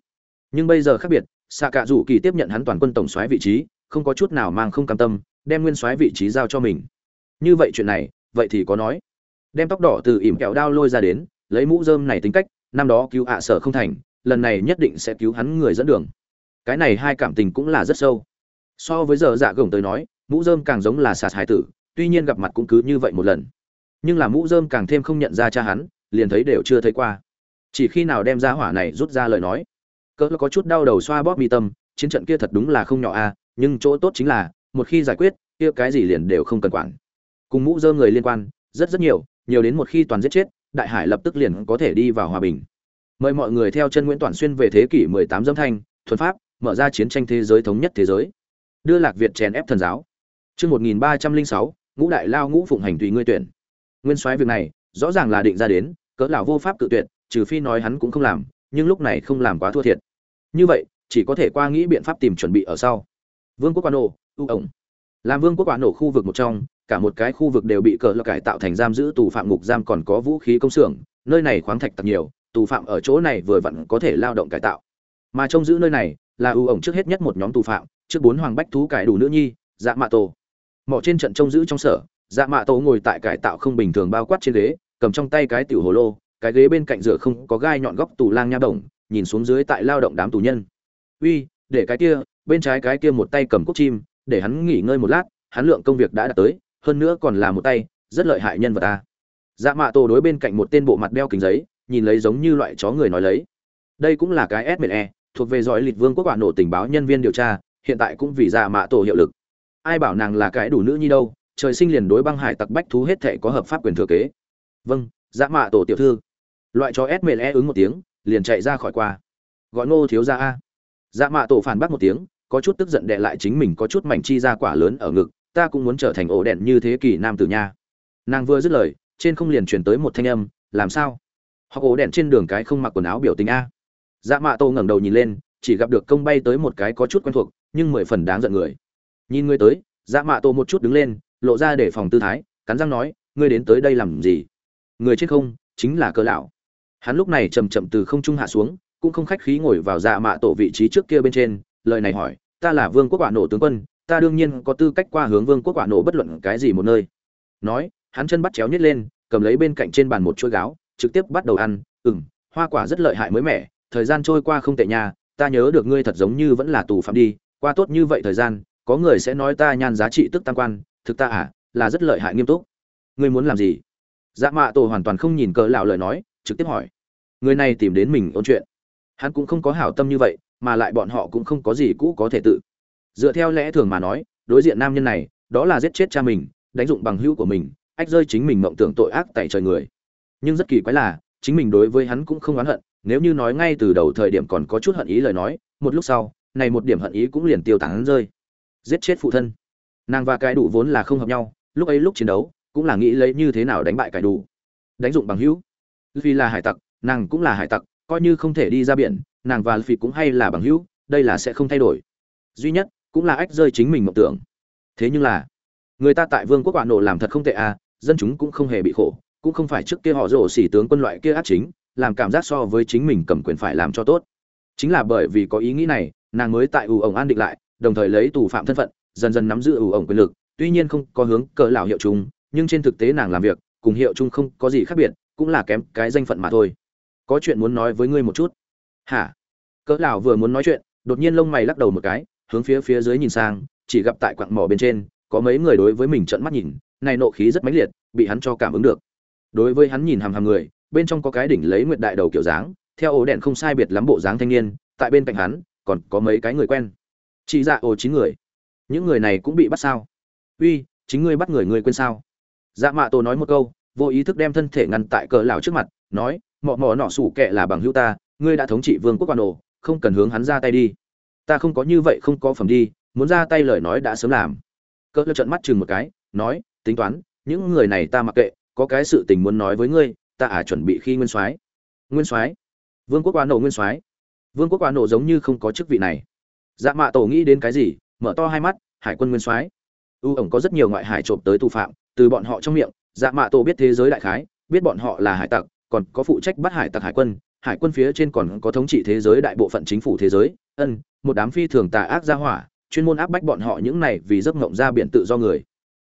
Nhưng bây giờ khác biệt, xạ Cạ Dụ Kỳ tiếp nhận hắn toàn quân tổng soái vị trí, không có chút nào mang không cam tâm, đem nguyên soái vị trí giao cho mình. Như vậy chuyện này, vậy thì có nói. đem tóc đỏ từ ỉm kẹo đao lôi ra đến lấy mũ rơm này tính cách năm đó cứu ạ sở không thành lần này nhất định sẽ cứu hắn người dẫn đường cái này hai cảm tình cũng là rất sâu so với giờ dạ gồng tới nói mũ rơm càng giống là sạt hải tử tuy nhiên gặp mặt cũng cứ như vậy một lần nhưng là mũ rơm càng thêm không nhận ra cha hắn liền thấy đều chưa thấy qua chỉ khi nào đem ra hỏa này rút ra lời nói, cỡ có chút đau đầu xoa bóp mi tâm, chiến trận kia thật đúng là không nhỏ a nhưng chỗ tốt chính là, một khi giải quyết, kia cái gì liền đều không cần quản. Cùng mũ dơ người liên quan, rất rất nhiều nhiều đến một khi toàn giết chết, đại hải lập tức liền có thể đi vào hòa bình. Mời mọi người theo chân nguyễn toàn xuyên về thế kỷ 18 dâm thanh, thuần pháp, mở ra chiến tranh thế giới thống nhất thế giới. Đưa lạc việt chèn ép thần giáo. Chương 1306 ngũ đại lao ngũ phụng hành tùy ngươi tuyển. Nguyên soái việc này, rõ ràng là định ra đến, cỡ lão vô pháp tự tuyệt trừ phi nói hắn cũng không làm, nhưng lúc này không làm quá thua thiệt. Như vậy, chỉ có thể qua nghĩ biện pháp tìm chuẩn bị ở sau. Vương quốc quan nổ ưu ổng. Làm vương quốc quan nổ khu vực một trong, cả một cái khu vực đều bị cờ lão cải tạo thành giam giữ tù phạm ngục giam còn có vũ khí công xưởng, nơi này khoáng thạch tặc nhiều, tù phạm ở chỗ này vừa vặn có thể lao động cải tạo. Mà trông giữ nơi này là ưu ổng trước hết nhất một nhóm tù phạm, trước bốn hoàng bách thú cải đủ nữ nhi dạ mạ tổ. Mỏ trên trận trông giữ trong sở dạ mạ tổ ngồi tại cải tạo không bình thường bao quát trên ghế, cầm trong tay cái tiểu hồ lô cái ghế bên cạnh rửa không có gai nhọn góc tù lang nha đồng, nhìn xuống dưới tại lao động đám tù nhân. Uy, để cái kia, bên trái cái kia một tay cầm cúc chim, để hắn nghỉ ngơi một lát, hắn lượng công việc đã đạt tới, hơn nữa còn là một tay, rất lợi hại nhân vật ta. Dạ mạ tổ đối bên cạnh một tên bộ mặt đeo kính giấy, nhìn lấy giống như loại chó người nói lấy. Đây cũng là cái s e thuộc về dõi lịch vương quốc quả nổ tình báo nhân viên điều tra, hiện tại cũng vì dạ mạ tổ hiệu lực. Ai bảo nàng là cái đủ nữ nhi đâu, trời sinh liền đối băng hải tặc bách thú hết thể có hợp pháp quyền thừa kế. Vâng dạ mạ tổ tiểu thư loại chó s e ứng một tiếng, liền chạy ra khỏi qua. Gọi ngô thiếu ra a. Dạ mạ tổ phản bác một tiếng, có chút tức giận đệ lại chính mình có chút mảnh chi ra quả lớn ở ngực, ta cũng muốn trở thành ổ đèn như thế kỷ nam tử nha. Nàng vừa dứt lời, trên không liền truyền tới một thanh âm, làm sao? Hoặc ổ đèn trên đường cái không mặc quần áo biểu tình a. Dạ mạ tổ ngẩng đầu nhìn lên, chỉ gặp được công bay tới một cái có chút quen thuộc, nhưng mười phần đáng giận người. Nhìn ngươi tới dạ mạ tổ một chút đứng lên, lộ ra để phòng tư thái, cắn răng nói, ngươi đến tới đây làm gì? Người chết không, chính là cơ lão hắn lúc này chầm chậm từ không trung hạ xuống, cũng không khách khí ngồi vào dạ mạ tổ vị trí trước kia bên trên, lời này hỏi, ta là vương quốc quả nổ tướng quân, ta đương nhiên có tư cách qua hướng vương quốc quả nổ bất luận cái gì một nơi. Nói, hắn chân bắt chéo nhét lên, cầm lấy bên cạnh trên bàn một chuỗi gáo, trực tiếp bắt đầu ăn, ừm, hoa quả rất lợi hại mới mẻ, thời gian trôi qua không tệ nha, ta nhớ được ngươi thật giống như vẫn là tù phạm đi, qua tốt như vậy thời gian, có người sẽ nói ta nhan giá trị tức tam quan, thực ta à là rất lợi hại nghiêm túc. Ngươi muốn làm gì? Dạ mạ tổ hoàn toàn không nhìn cỡ lão lời nói trực tiếp hỏi. Người này tìm đến mình ôn chuyện. Hắn cũng không có hảo tâm như vậy, mà lại bọn họ cũng không có gì cũ có thể tự. Dựa theo lẽ thường mà nói, đối diện nam nhân này, đó là giết chết cha mình, đánh dụng bằng hữu của mình, ách rơi chính mình mộng tưởng tội ác tại trời người. Nhưng rất kỳ quái là, chính mình đối với hắn cũng không oán hận, nếu như nói ngay từ đầu thời điểm còn có chút hận ý lời nói, một lúc sau, này một điểm hận ý cũng liền tiêu tán rơi. Giết chết phụ thân. Nàng và cái đủ vốn là không hợp nhau, lúc ấy lúc chiến đấu, cũng là nghĩ lấy như thế nào đánh bại cái đủ. Đánh dụng bằng hữu vì là hải tặc, nàng cũng là hải tặc, coi như không thể đi ra biển, nàng và vì cũng hay là bằng hữu, đây là sẽ không thay đổi. Duy nhất cũng là ách rơi chính mình mộng tưởng. Thế nhưng là, người ta tại vương quốc quả nổ làm thật không tệ à dân chúng cũng không hề bị khổ, cũng không phải trước kia họ rổ xỉ tướng quân loại kia ác chính, làm cảm giác so với chính mình cầm quyền phải làm cho tốt. Chính là bởi vì có ý nghĩ này, nàng mới tại ủ ổng an định lại, đồng thời lấy tù phạm thân phận, dần dần nắm giữ ủ ổng quyền lực, tuy nhiên không có hướng cỡ lão hiệu chung nhưng trên thực tế nàng làm việc, cùng hiệu chung không có gì khác biệt cũng là kém cái danh phận mà thôi. Có chuyện muốn nói với ngươi một chút. Hả? Cỡ lão vừa muốn nói chuyện, đột nhiên lông mày lắc đầu một cái, hướng phía phía dưới nhìn sang, chỉ gặp tại quặng mỏ bên trên, có mấy người đối với mình trợn mắt nhìn, này nộ khí rất mãnh liệt, bị hắn cho cảm ứng được. Đối với hắn nhìn hàm hàm người, bên trong có cái đỉnh lấy nguyệt đại đầu kiểu dáng, theo ổ đèn không sai biệt lắm bộ dáng thanh niên, tại bên cạnh hắn, còn có mấy cái người quen. Chỉ dạ ổ chín người. Những người này cũng bị bắt sao? Uy, chính ngươi bắt người ngươi quên sao? Dạ mạ tổ nói một câu vô ý thức đem thân thể ngăn tại cờ lão trước mặt, nói, mọ mọ nọ sủ kệ là bằng hữu ta, ngươi đã thống trị vương quốc quan đồ không cần hướng hắn ra tay đi. Ta không có như vậy không có phẩm đi, muốn ra tay lời nói đã sớm làm. Cỡ trợn mắt chừng một cái, nói, tính toán, những người này ta mặc kệ, có cái sự tình muốn nói với ngươi, ta à chuẩn bị khi nguyên soái. Nguyên soái? Vương quốc quan đồ nguyên soái? Vương quốc quan đồ giống như không có chức vị này. Dạ mạ tổ nghĩ đến cái gì, mở to hai mắt, hải quân nguyên soái. U ổng có rất nhiều ngoại hải trộm tới tù phạm, từ bọn họ trong miệng dạ mạ tổ biết thế giới đại khái, biết bọn họ là hải tặc, còn có phụ trách bắt hải tặc hải quân. Hải quân phía trên còn có thống trị thế giới đại bộ phận chính phủ thế giới. Ân, một đám phi thường tà ác gia hỏa, chuyên môn áp bách bọn họ những này vì giấc ngộng ra biển tự do người.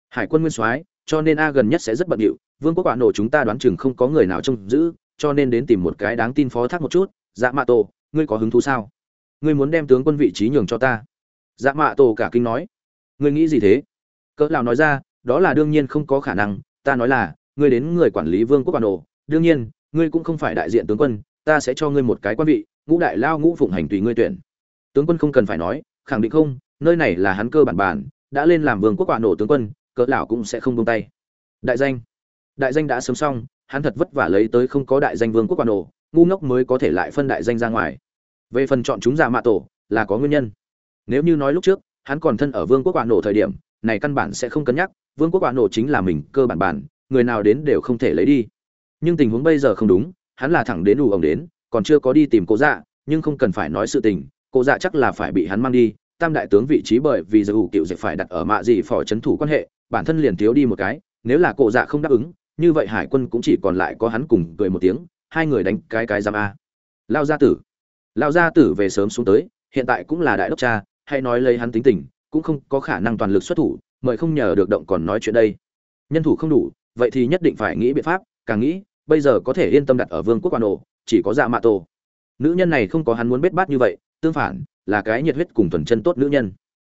Hải quân nguyên soái, cho nên a gần nhất sẽ rất bận điệu. Vương quốc quả nổ chúng ta đoán chừng không có người nào trông giữ, cho nên đến tìm một cái đáng tin phó thác một chút. Dạ mạ tổ, ngươi có hứng thú sao? Ngươi muốn đem tướng quân vị trí nhường cho ta? Dạ mạ tổ cả kinh nói. Ngươi nghĩ gì thế? Cỡ lão nói ra, đó là đương nhiên không có khả năng ta nói là, ngươi đến người quản lý vương quốc quả đồ đương nhiên, ngươi cũng không phải đại diện tướng quân, ta sẽ cho ngươi một cái quan vị, ngũ đại lao ngũ phụng hành tùy ngươi tuyển. Tướng quân không cần phải nói, khẳng định không, nơi này là hắn cơ bản bản, đã lên làm vương quốc quả đồ tướng quân, cỡ lão cũng sẽ không buông tay. Đại danh. Đại danh đã sớm xong, hắn thật vất vả lấy tới không có đại danh vương quốc quả đồ ngu ngốc mới có thể lại phân đại danh ra ngoài. Về phần chọn chúng giả mạ tổ, là có nguyên nhân. Nếu như nói lúc trước, hắn còn thân ở vương quốc quả nổ thời điểm, này căn bản sẽ không cân nhắc vương quốc quả nổ chính là mình, cơ bản bản, người nào đến đều không thể lấy đi. Nhưng tình huống bây giờ không đúng, hắn là thẳng đến ủ ổng đến, còn chưa có đi tìm cố dạ nhưng không cần phải nói sự tình cố dạ chắc là phải bị hắn mang đi, tam đại tướng vị trí bởi vì giờ ủ cựu dịch phải đặt ở mạ gì phò trấn thủ quan hệ, bản thân liền thiếu đi một cái, nếu là cố dạ không đáp ứng, như vậy hải quân cũng chỉ còn lại có hắn cùng cười một tiếng, hai người đánh cái cái giam a. Lao gia tử. Lao gia tử về sớm xuống tới, hiện tại cũng là đại đốc cha, hay nói lấy hắn tính tình, cũng không có khả năng toàn lực xuất thủ mời không nhờ được động còn nói chuyện đây. Nhân thủ không đủ, vậy thì nhất định phải nghĩ biện pháp, càng nghĩ, bây giờ có thể yên tâm đặt ở vương quốc quan ổ chỉ có dạ mạ tổ. Nữ nhân này không có hắn muốn bết bát như vậy, tương phản, là cái nhiệt huyết cùng thuần chân tốt nữ nhân.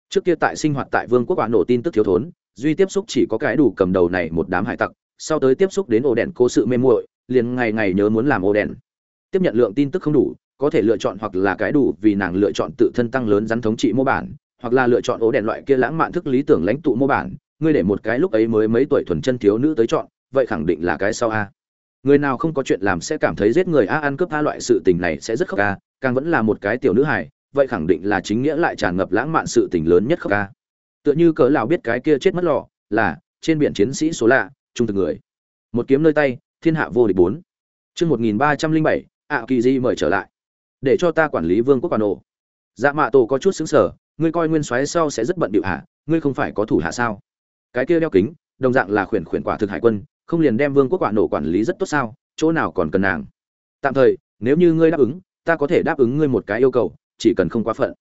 Trước kia tại sinh hoạt tại vương quốc quan ổ tin tức thiếu thốn, duy tiếp xúc chỉ có cái đủ cầm đầu này một đám hải tặc, sau tới tiếp xúc đến ổ đèn cố sự mê muội, liền ngày ngày nhớ muốn làm ổ đèn. Tiếp nhận lượng tin tức không đủ, có thể lựa chọn hoặc là cái đủ vì nàng lựa chọn tự thân tăng lớn rắn thống trị mô bản hoặc là lựa chọn ổ đèn loại kia lãng mạn thức lý tưởng lãnh tụ mô bản, ngươi để một cái lúc ấy mới mấy tuổi thuần chân thiếu nữ tới chọn, vậy khẳng định là cái sau a. Người nào không có chuyện làm sẽ cảm thấy giết người a, ăn cướp a loại sự tình này sẽ rất khóc a, càng vẫn là một cái tiểu nữ hài, vậy khẳng định là chính nghĩa lại tràn ngập lãng mạn sự tình lớn nhất khóc a. Tựa như cỡ lão biết cái kia chết mất lọ là, trên biển chiến sĩ số lạ, trung thực người. Một kiếm nơi tay, thiên hạ vô địch bốn. Chương một nghìn ba trăm linh bảy, ạ kỳ di mời trở lại. Để cho ta quản lý vương quốc quản ổ dạ mạ tổ có chút xứng sở ngươi coi nguyên soái sau sẽ rất bận điệu hạ ngươi không phải có thủ hạ sao? Cái kia đeo kính, đồng dạng là khuyển khuyển quả thực hải quân, không liền đem vương quốc quả nổ quản lý rất tốt sao? Chỗ nào còn cần nàng? Tạm thời, nếu như ngươi đáp ứng, ta có thể đáp ứng ngươi một cái yêu cầu, chỉ cần không quá phận.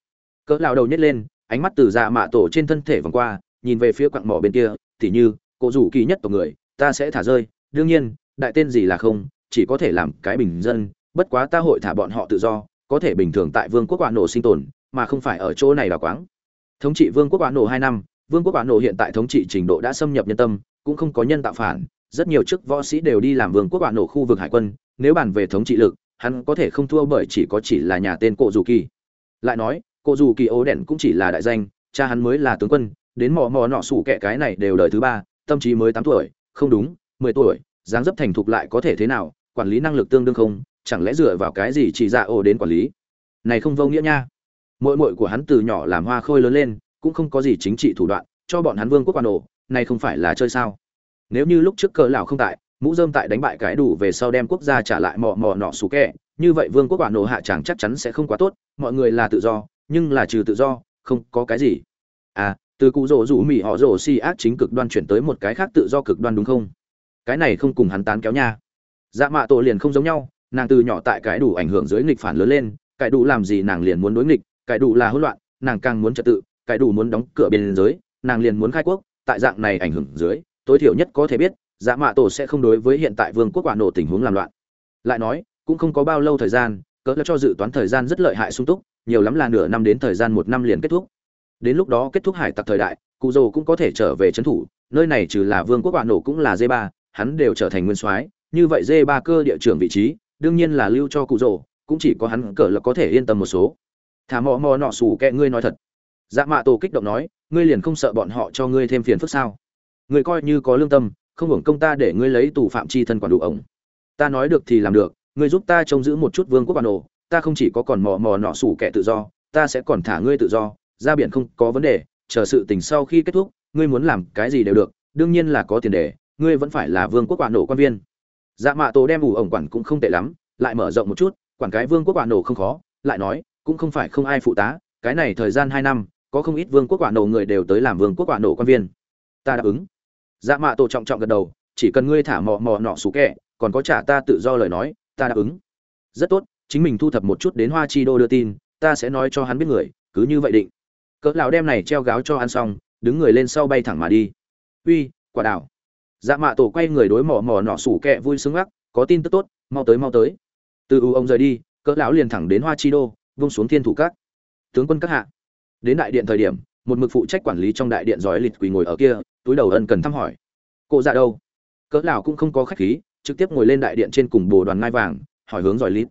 Cỡ lao đầu nhét lên, ánh mắt từ dạ mạ tổ trên thân thể vòng qua, nhìn về phía quặng mỏ bên kia, tỉ như cổ rủ kỳ nhất tộc người, ta sẽ thả rơi, đương nhiên, đại tên gì là không, chỉ có thể làm cái bình dân, bất quá ta hội thả bọn họ tự do, có thể bình thường tại vương quốc quả nổ sinh tồn mà không phải ở chỗ này là quáng. Thống trị vương quốc Bán nổ hai năm, vương quốc Bán nổ hiện tại thống trị trình độ đã xâm nhập nhân tâm, cũng không có nhân tạo phản, rất nhiều chức võ sĩ đều đi làm vương quốc Bán nổ khu vực hải quân, nếu bàn về thống trị lực, hắn có thể không thua bởi chỉ có chỉ là nhà tên cộ dù kỳ. Lại nói cộ dù kỳ ố đèn cũng chỉ là đại danh, cha hắn mới là tướng quân, đến mò mò nọ sủ kẻ cái này đều đời thứ ba, tâm trí mới tám tuổi, không đúng, mười tuổi, dáng dấp thành thục lại có thể thế nào, quản lý năng lực tương đương không, chẳng lẽ dựa vào cái gì chỉ dạ ổ đến quản lý? Này không vô nghĩa nha mội mội của hắn từ nhỏ làm hoa khôi lớn lên, cũng không có gì chính trị thủ đoạn, cho bọn hắn vương quốc quan ổ, này không phải là chơi sao? Nếu như lúc trước cờ lão không tại, mũ dơm tại đánh bại cái đủ về sau đem quốc gia trả lại mò mò nọ sủ kẹ, như vậy vương quốc quan ổ hạ chẳng chắc chắn sẽ không quá tốt, mọi người là tự do, nhưng là trừ tự do, không có cái gì. À từ cụ rổ rủ mỹ họ rổ si ác chính cực đoan chuyển tới một cái khác tự do cực đoan đúng không? Cái này không cùng hắn tán kéo nha. Dạ mạ tổ liền không giống nhau, nàng từ nhỏ tại cái đủ ảnh hưởng dưới nghịch phản lớn lên, cái đủ làm gì nàng liền muốn đối nghịch Cải đủ là hỗn loạn, nàng càng muốn trật tự, cải đủ muốn đóng cửa biên giới, nàng liền muốn khai quốc, tại dạng này ảnh hưởng dưới, tối thiểu nhất có thể biết dạ mạ tổ sẽ không đối với hiện tại vương quốc quả nổ tình huống làm loạn. Lại nói, cũng không có bao lâu thời gian cỡ cho dự toán thời gian rất lợi hại sung túc, nhiều lắm là nửa năm đến thời gian một năm liền kết thúc. Đến lúc đó kết thúc hải tặc thời đại, cụ dồ cũng có thể trở về trấn thủ, nơi này trừ là vương quốc quả nổ cũng là Dê ba, hắn đều trở thành nguyên soái, như vậy Dê ba cơ địa trưởng vị trí, đương nhiên là lưu cho cụ dồ cũng chỉ có hắn cỡ là có thể yên tâm một số thả mò mò nọ sủ kẹ ngươi nói thật. Dạ mạ tổ kích động nói, ngươi liền không sợ bọn họ cho ngươi thêm phiền phức sao? Người coi như có lương tâm, không hưởng công ta để ngươi lấy tù phạm chi thân quản đủ ổng. Ta nói được thì làm được, ngươi giúp ta trông giữ một chút vương quốc bản đồ, ta không chỉ có còn mò mò nọ sủ kẻ tự do, ta sẽ còn thả ngươi tự do, ra biển không có vấn đề, chờ sự tình sau khi kết thúc, ngươi muốn làm cái gì đều được, đương nhiên là có tiền đề, ngươi vẫn phải là vương quốc quản nổ quan viên. Dạ mạ tổ đem ủ ổng quản cũng không tệ lắm, lại mở rộng một chút, quản cái vương quốc quản nổ không khó, lại nói cũng không phải không ai phụ tá, cái này thời gian hai năm, có không ít vương quốc quản nổ người đều tới làm vương quốc quản nổ quan viên. Ta đáp ứng. Dạ mạ tổ trọng trọng gật đầu, chỉ cần ngươi thả mò mò nọ xú kẹ, còn có trả ta tự do lời nói, ta đáp ứng. Rất tốt, chính mình thu thập một chút đến hoa chi đô đưa tin, ta sẽ nói cho hắn biết người, cứ như vậy định. Cỡ lão đem này treo gáo cho ăn xong, đứng người lên sau bay thẳng mà đi. Uy, quả đảo. Dạ mạ tổ quay người đối mò mò nọ sủ kẹ vui sướng gác có tin tức tốt, mau tới mau tới. Từ u ông rời đi, cỡ lão liền thẳng đến hoa chi đô vung xuống thiên thủ các. Tướng quân các hạ. Đến đại điện thời điểm một mực phụ trách quản lý trong đại điện giỏi lịch quỳ ngồi ở kia túi đầu ân cần thăm hỏi. Cô dạ đâu? Cỡ lão cũng không có khách khí trực tiếp ngồi lên đại điện trên cùng bồ đoàn ngai vàng hỏi hướng giỏi lịt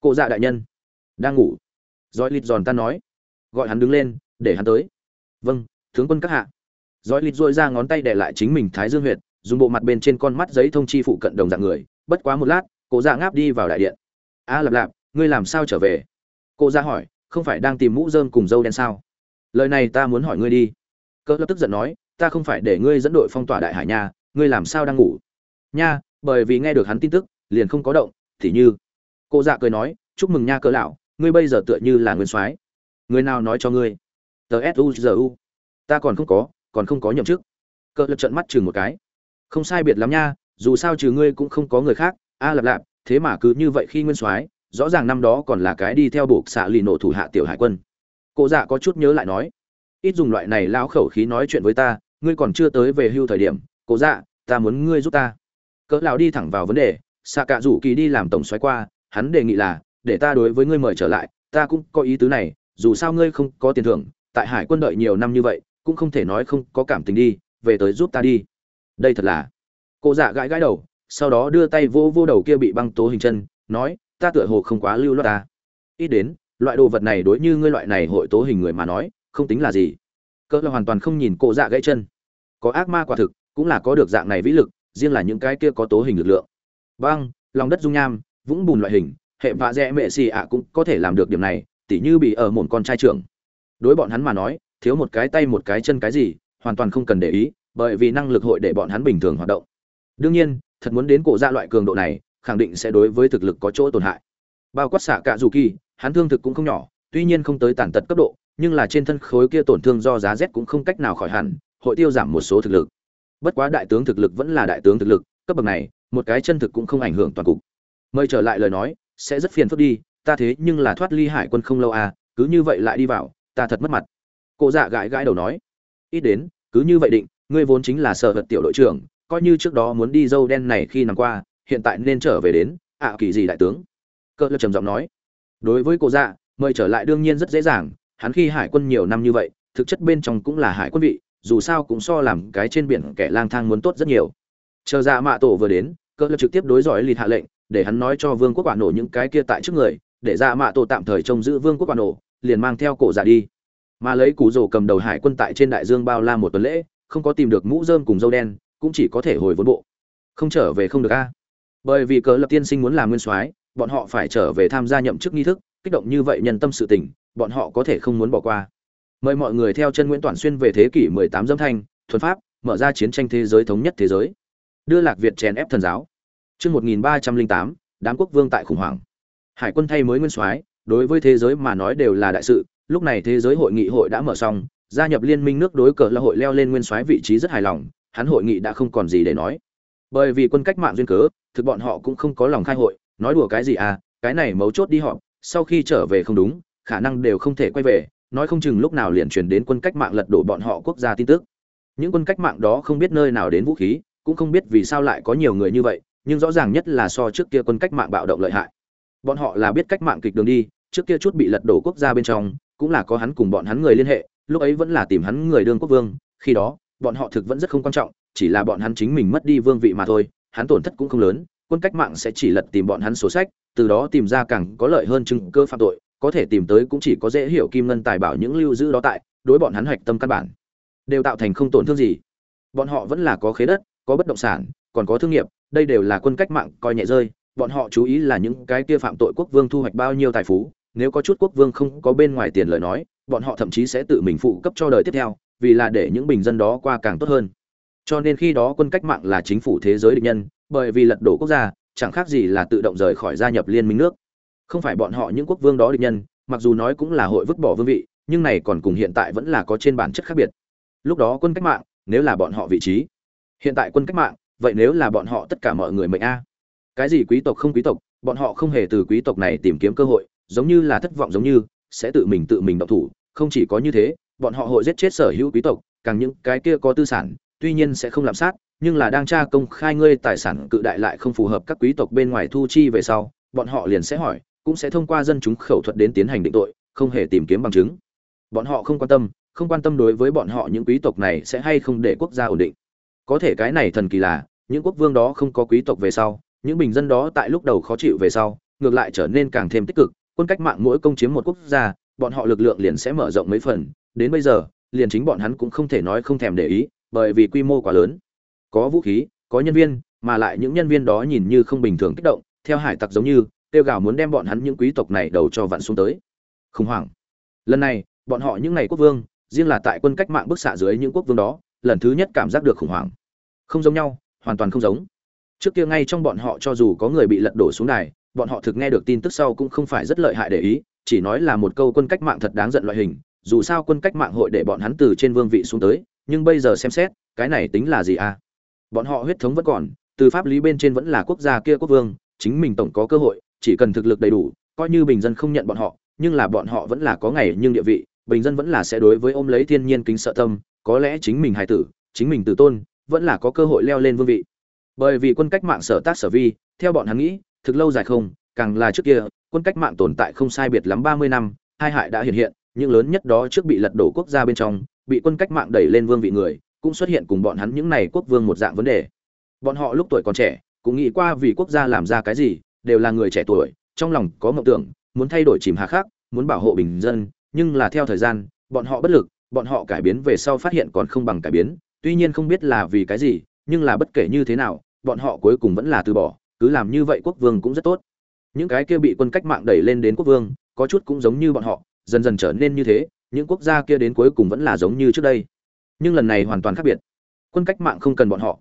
cô dạ đại nhân. Đang ngủ. Giỏi lịt giòn tan nói. Gọi hắn đứng lên để hắn tới. Vâng tướng quân các hạ. Giỏi lịt dội ra ngón tay để lại chính mình thái dương huyệt dùng bộ mặt bên trên con mắt giấy thông chi phụ cận đồng dạng người. Bất quá một lát cô dạ ngáp đi vào đại điện. A à, lạp lạp ngươi làm sao trở về? Cô ra hỏi không phải đang tìm mũ dơm cùng dâu đen sao? Lời này ta muốn hỏi ngươi đi. Cỡ lập tức giận nói ta không phải để ngươi dẫn đội phong tỏa đại hải nha ngươi làm sao đang ngủ? Nha bởi vì nghe được hắn tin tức liền không có động thì như. Cô dạ cười nói chúc mừng nha cỡ lão ngươi bây giờ tựa như là nguyên soái. Người nào nói cho ngươi? Tờ suzu ta còn không có còn không có nhậm chức. Cỡ lập trận mắt chừng một cái. Không sai biệt lắm nha dù sao trừ ngươi cũng không có người khác a à, lạp lạp thế mà cứ như vậy khi nguyên soái rõ ràng năm đó còn là cái đi theo buộc xạ lì nổ thủ hạ tiểu hải quân. Cụ dạ có chút nhớ lại nói, ít dùng loại này lão khẩu khí nói chuyện với ta, ngươi còn chưa tới về hưu thời điểm cụ dạ ta muốn ngươi giúp ta. Cỡ lão đi thẳng vào vấn đề xạ cạ rủ kỳ đi làm tổng xoáy qua, hắn đề nghị là, để ta đối với ngươi mời trở lại, ta cũng có ý tứ này, dù sao ngươi không có tiền thưởng, tại hải quân đợi nhiều năm như vậy, cũng không thể nói không có cảm tình đi, về tới giúp ta đi. Đây thật là cụ dạ gãi gãi đầu, sau đó đưa tay vô vô đầu kia bị băng tố hình chân, nói ta tựa hồ không quá lưu loát ta. Ít đến, loại đồ vật này đối như ngươi loại này hội tố hình người mà nói, không tính là gì. Cỡ là hoàn toàn không nhìn cộ dạ gãy chân. Có ác ma quả thực, cũng là có được dạng này vĩ lực, riêng là những cái kia có tố hình lực lượng. Băng, lòng đất dung nham, vũng bùn loại hình, hệ vạ dẹ mệ xì ạ cũng có thể làm được điểm này, tỉ như bị ở một con trai trưởng. Đối bọn hắn mà nói, thiếu một cái tay một cái chân cái gì, hoàn toàn không cần để ý, bởi vì năng lực hội để bọn hắn bình thường hoạt động. Đương nhiên, thật muốn đến cổ ra loại cường độ này khẳng định sẽ đối với thực lực có chỗ tổn hại. Bao quát xạ cả dù kỳ, hắn thương thực cũng không nhỏ, tuy nhiên không tới tàn tật cấp độ, nhưng là trên thân khối kia tổn thương do giá rét cũng không cách nào khỏi hẳn, hội tiêu giảm một số thực lực. Bất quá đại tướng thực lực vẫn là đại tướng thực lực, cấp bậc này, một cái chân thực cũng không ảnh hưởng toàn cục. Mời trở lại lời nói, sẽ rất phiền phức đi, ta thế nhưng là thoát ly hải quân không lâu à cứ như vậy lại đi vào, ta thật mất mặt. Cụ dạ gãi gãi đầu nói, ít đến, cứ như vậy định, ngươi vốn chính là sở vật tiểu đội trưởng, coi như trước đó muốn đi dâu đen này khi nằm qua hiện tại nên trở về đến, ạ kỳ gì đại tướng. Cỡ lơ trầm giọng nói, đối với cô dạ mời trở lại đương nhiên rất dễ dàng, hắn khi hải quân nhiều năm như vậy, thực chất bên trong cũng là hải quân vị, dù sao cũng so làm cái trên biển kẻ lang thang muốn tốt rất nhiều. Chờ dạ mạ tổ vừa đến cỡ lơ trực tiếp đối giỏi lịt hạ lệnh, để hắn nói cho vương quốc quả nổ những cái kia tại trước người, để dạ mạ tổ tạm thời trông giữ vương quốc quả nổ, liền mang theo cổ dạ đi. Mà lấy cú rổ cầm đầu hải quân tại trên đại dương bao la một tuần lễ, không có tìm được mũ rơm cùng dâu đen, cũng chỉ có thể hồi vốn bộ. Không trở về không được a bởi vì cờ lập tiên sinh muốn làm nguyên soái, bọn họ phải trở về tham gia nhậm chức nghi thức, kích động như vậy nhân tâm sự tình, bọn họ có thể không muốn bỏ qua. Mời mọi người theo chân nguyễn toàn xuyên về thế kỷ 18 dâm thanh, thuần pháp, mở ra chiến tranh thế giới thống nhất thế giới. Đưa lạc việt chèn ép thần giáo. Chương 1308 đám quốc vương tại khủng hoảng. Hải quân thay mới nguyên soái, đối với thế giới mà nói đều là đại sự. Lúc này thế giới hội nghị hội đã mở xong, gia nhập liên minh nước đối cờ là hội leo lên nguyên soái vị trí rất hài lòng, hắn hội nghị đã không còn gì để nói. Bởi vì quân cách mạng duyên cớ thực bọn họ cũng không có lòng khai hội, nói đùa cái gì à cái này mấu chốt đi họp, sau khi trở về không đúng, khả năng đều không thể quay về, nói không chừng lúc nào liền truyền đến quân cách mạng lật đổ bọn họ quốc gia tin tức. Những quân cách mạng đó không biết nơi nào đến vũ khí, cũng không biết vì sao lại có nhiều người như vậy, nhưng rõ ràng nhất là so trước kia quân cách mạng bạo động lợi hại. Bọn họ là biết cách mạng kịch đường đi, trước kia chút bị lật đổ quốc gia bên trong, cũng là có hắn cùng bọn hắn người liên hệ, lúc ấy vẫn là tìm hắn người đương quốc vương, khi đó, bọn họ thực vẫn rất không quan trọng, chỉ là bọn hắn chính mình mất đi vương vị mà thôi hắn tổn thất cũng không lớn, quân cách mạng sẽ chỉ lật tìm bọn hắn sổ sách, từ đó tìm ra càng có lợi hơn chứng cơ phạm tội, có thể tìm tới cũng chỉ có dễ hiểu kim ngân tài bảo những lưu giữ đó tại, đối bọn hắn hoạch tâm căn bản. Đều tạo thành không tổn thương gì. Bọn họ vẫn là có khế đất, có bất động sản, còn có thương nghiệp, đây đều là quân cách mạng coi nhẹ rơi, bọn họ chú ý là những cái kia phạm tội quốc vương thu hoạch bao nhiêu tài phú, nếu có chút quốc vương không có bên ngoài tiền lời nói, bọn họ thậm chí sẽ tự mình phụ cấp cho đời tiếp theo, vì là để những bình dân đó qua càng tốt hơn cho nên khi đó quân cách mạng là chính phủ thế giới địch nhân, bởi vì lật đổ quốc gia, chẳng khác gì là tự động rời khỏi gia nhập liên minh nước. Không phải bọn họ những quốc vương đó địch nhân, mặc dù nói cũng là hội vứt bỏ vương vị, nhưng này còn cùng hiện tại vẫn là có trên bản chất khác biệt. Lúc đó quân cách mạng, nếu là bọn họ vị trí. Hiện tại quân cách mạng, vậy nếu là bọn họ tất cả mọi người mệnh a? Cái gì quý tộc không quý tộc, bọn họ không hề từ quý tộc này tìm kiếm cơ hội, giống như là thất vọng giống như, sẽ tự mình tự mình độc thủ, không chỉ có như thế, bọn họ hội giết chết sở hữu quý tộc, càng những cái kia có tư sản tuy nhiên sẽ không lạm sát, nhưng là đang tra công khai ngươi tài sản cự đại lại không phù hợp các quý tộc bên ngoài thu chi về sau, bọn họ liền sẽ hỏi, cũng sẽ thông qua dân chúng khẩu thuật đến tiến hành định tội, không hề tìm kiếm bằng chứng. Bọn họ không quan tâm, không quan tâm đối với bọn họ những quý tộc này sẽ hay không để quốc gia ổn định. Có thể cái này thần kỳ là, những quốc vương đó không có quý tộc về sau, những bình dân đó tại lúc đầu khó chịu về sau, ngược lại trở nên càng thêm tích cực, quân cách mạng mỗi công chiếm một quốc gia, bọn họ lực lượng liền sẽ mở rộng mấy phần. Đến bây giờ, liền chính bọn hắn cũng không thể nói không thèm để ý bởi vì quy mô quá lớn. Có vũ khí, có nhân viên, mà lại những nhân viên đó nhìn như không bình thường kích động, theo hải tặc giống như tiêu gào muốn đem bọn hắn những quý tộc này đầu cho vặn xuống tới. Khủng hoảng. Lần này, bọn họ những ngày quốc vương, riêng là tại quân cách mạng bức xạ dưới những quốc vương đó, lần thứ nhất cảm giác được khủng hoảng. Không giống nhau, hoàn toàn không giống. Trước kia ngay trong bọn họ cho dù có người bị lật đổ xuống đài, bọn họ thực nghe được tin tức sau cũng không phải rất lợi hại để ý, chỉ nói là một câu quân cách mạng thật đáng giận loại hình, dù sao quân cách mạng hội để bọn hắn từ trên vương vị xuống tới nhưng bây giờ xem xét, cái này tính là gì à? Bọn họ huyết thống vẫn còn, từ pháp lý bên trên vẫn là quốc gia kia quốc vương, chính mình tổng có cơ hội, chỉ cần thực lực đầy đủ, coi như bình dân không nhận bọn họ, nhưng là bọn họ vẫn là có ngày nhưng địa vị, bình dân vẫn là sẽ đối với ôm lấy thiên nhiên kính sợ tâm, có lẽ chính mình hài tử, chính mình tự tôn, vẫn là có cơ hội leo lên vương vị. Bởi vì quân cách mạng sở tác sở vi, theo bọn hắn nghĩ, thực lâu dài không, càng là trước kia, quân cách mạng tồn tại không sai biệt lắm ba mươi năm, hai hại đã hiện hiện những lớn nhất đó trước bị lật đổ quốc gia bên trong bị quân cách mạng đẩy lên vương vị người, cũng xuất hiện cùng bọn hắn những này quốc vương một dạng vấn đề. Bọn họ lúc tuổi còn trẻ, cũng nghĩ qua vì quốc gia làm ra cái gì, đều là người trẻ tuổi, trong lòng có mộng tưởng, muốn thay đổi chìm hà khác muốn bảo hộ bình dân, nhưng là theo thời gian, bọn họ bất lực, bọn họ cải biến về sau phát hiện còn không bằng cải biến, tuy nhiên không biết là vì cái gì, nhưng là bất kể như thế nào, bọn họ cuối cùng vẫn là từ bỏ, cứ làm như vậy quốc vương cũng rất tốt. Những cái kia bị quân cách mạng đẩy lên đến quốc vương, có chút cũng giống như bọn họ, dần dần trở nên như thế những quốc gia kia đến cuối cùng vẫn là giống như trước đây. Nhưng lần này hoàn toàn khác biệt. Quân cách mạng không cần bọn họ.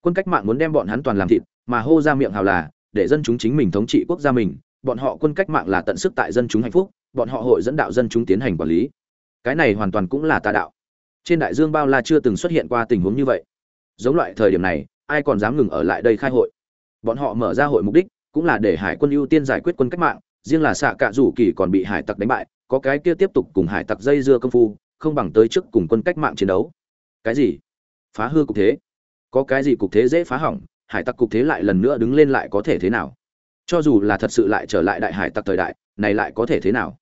Quân cách mạng muốn đem bọn hắn toàn làm thịt, mà hô ra miệng hào là, để dân chúng chính mình thống trị quốc gia mình. Bọn họ quân cách mạng là tận sức tại dân chúng hạnh phúc, bọn họ hội dẫn đạo dân chúng tiến hành quản lý. Cái này hoàn toàn cũng là tà đạo. Trên đại dương bao la chưa từng xuất hiện qua tình huống như vậy. Giống loại thời điểm này, ai còn dám ngừng ở lại đây khai hội? Bọn họ mở ra hội mục đích, cũng là để hải quân ưu tiên giải quyết quân cách mạng, riêng là xạ cạ rủ kỳ còn bị hải tặc đánh bại có cái kia tiếp tục cùng hải tặc dây dưa công phu, không bằng tới trước cùng quân cách mạng chiến đấu. Cái gì? Phá hư cục thế. Có cái gì cục thế dễ phá hỏng, hải tặc cục thế lại lần nữa đứng lên lại có thể thế nào? Cho dù là thật sự lại trở lại đại hải tặc thời đại, này lại có thể thế nào?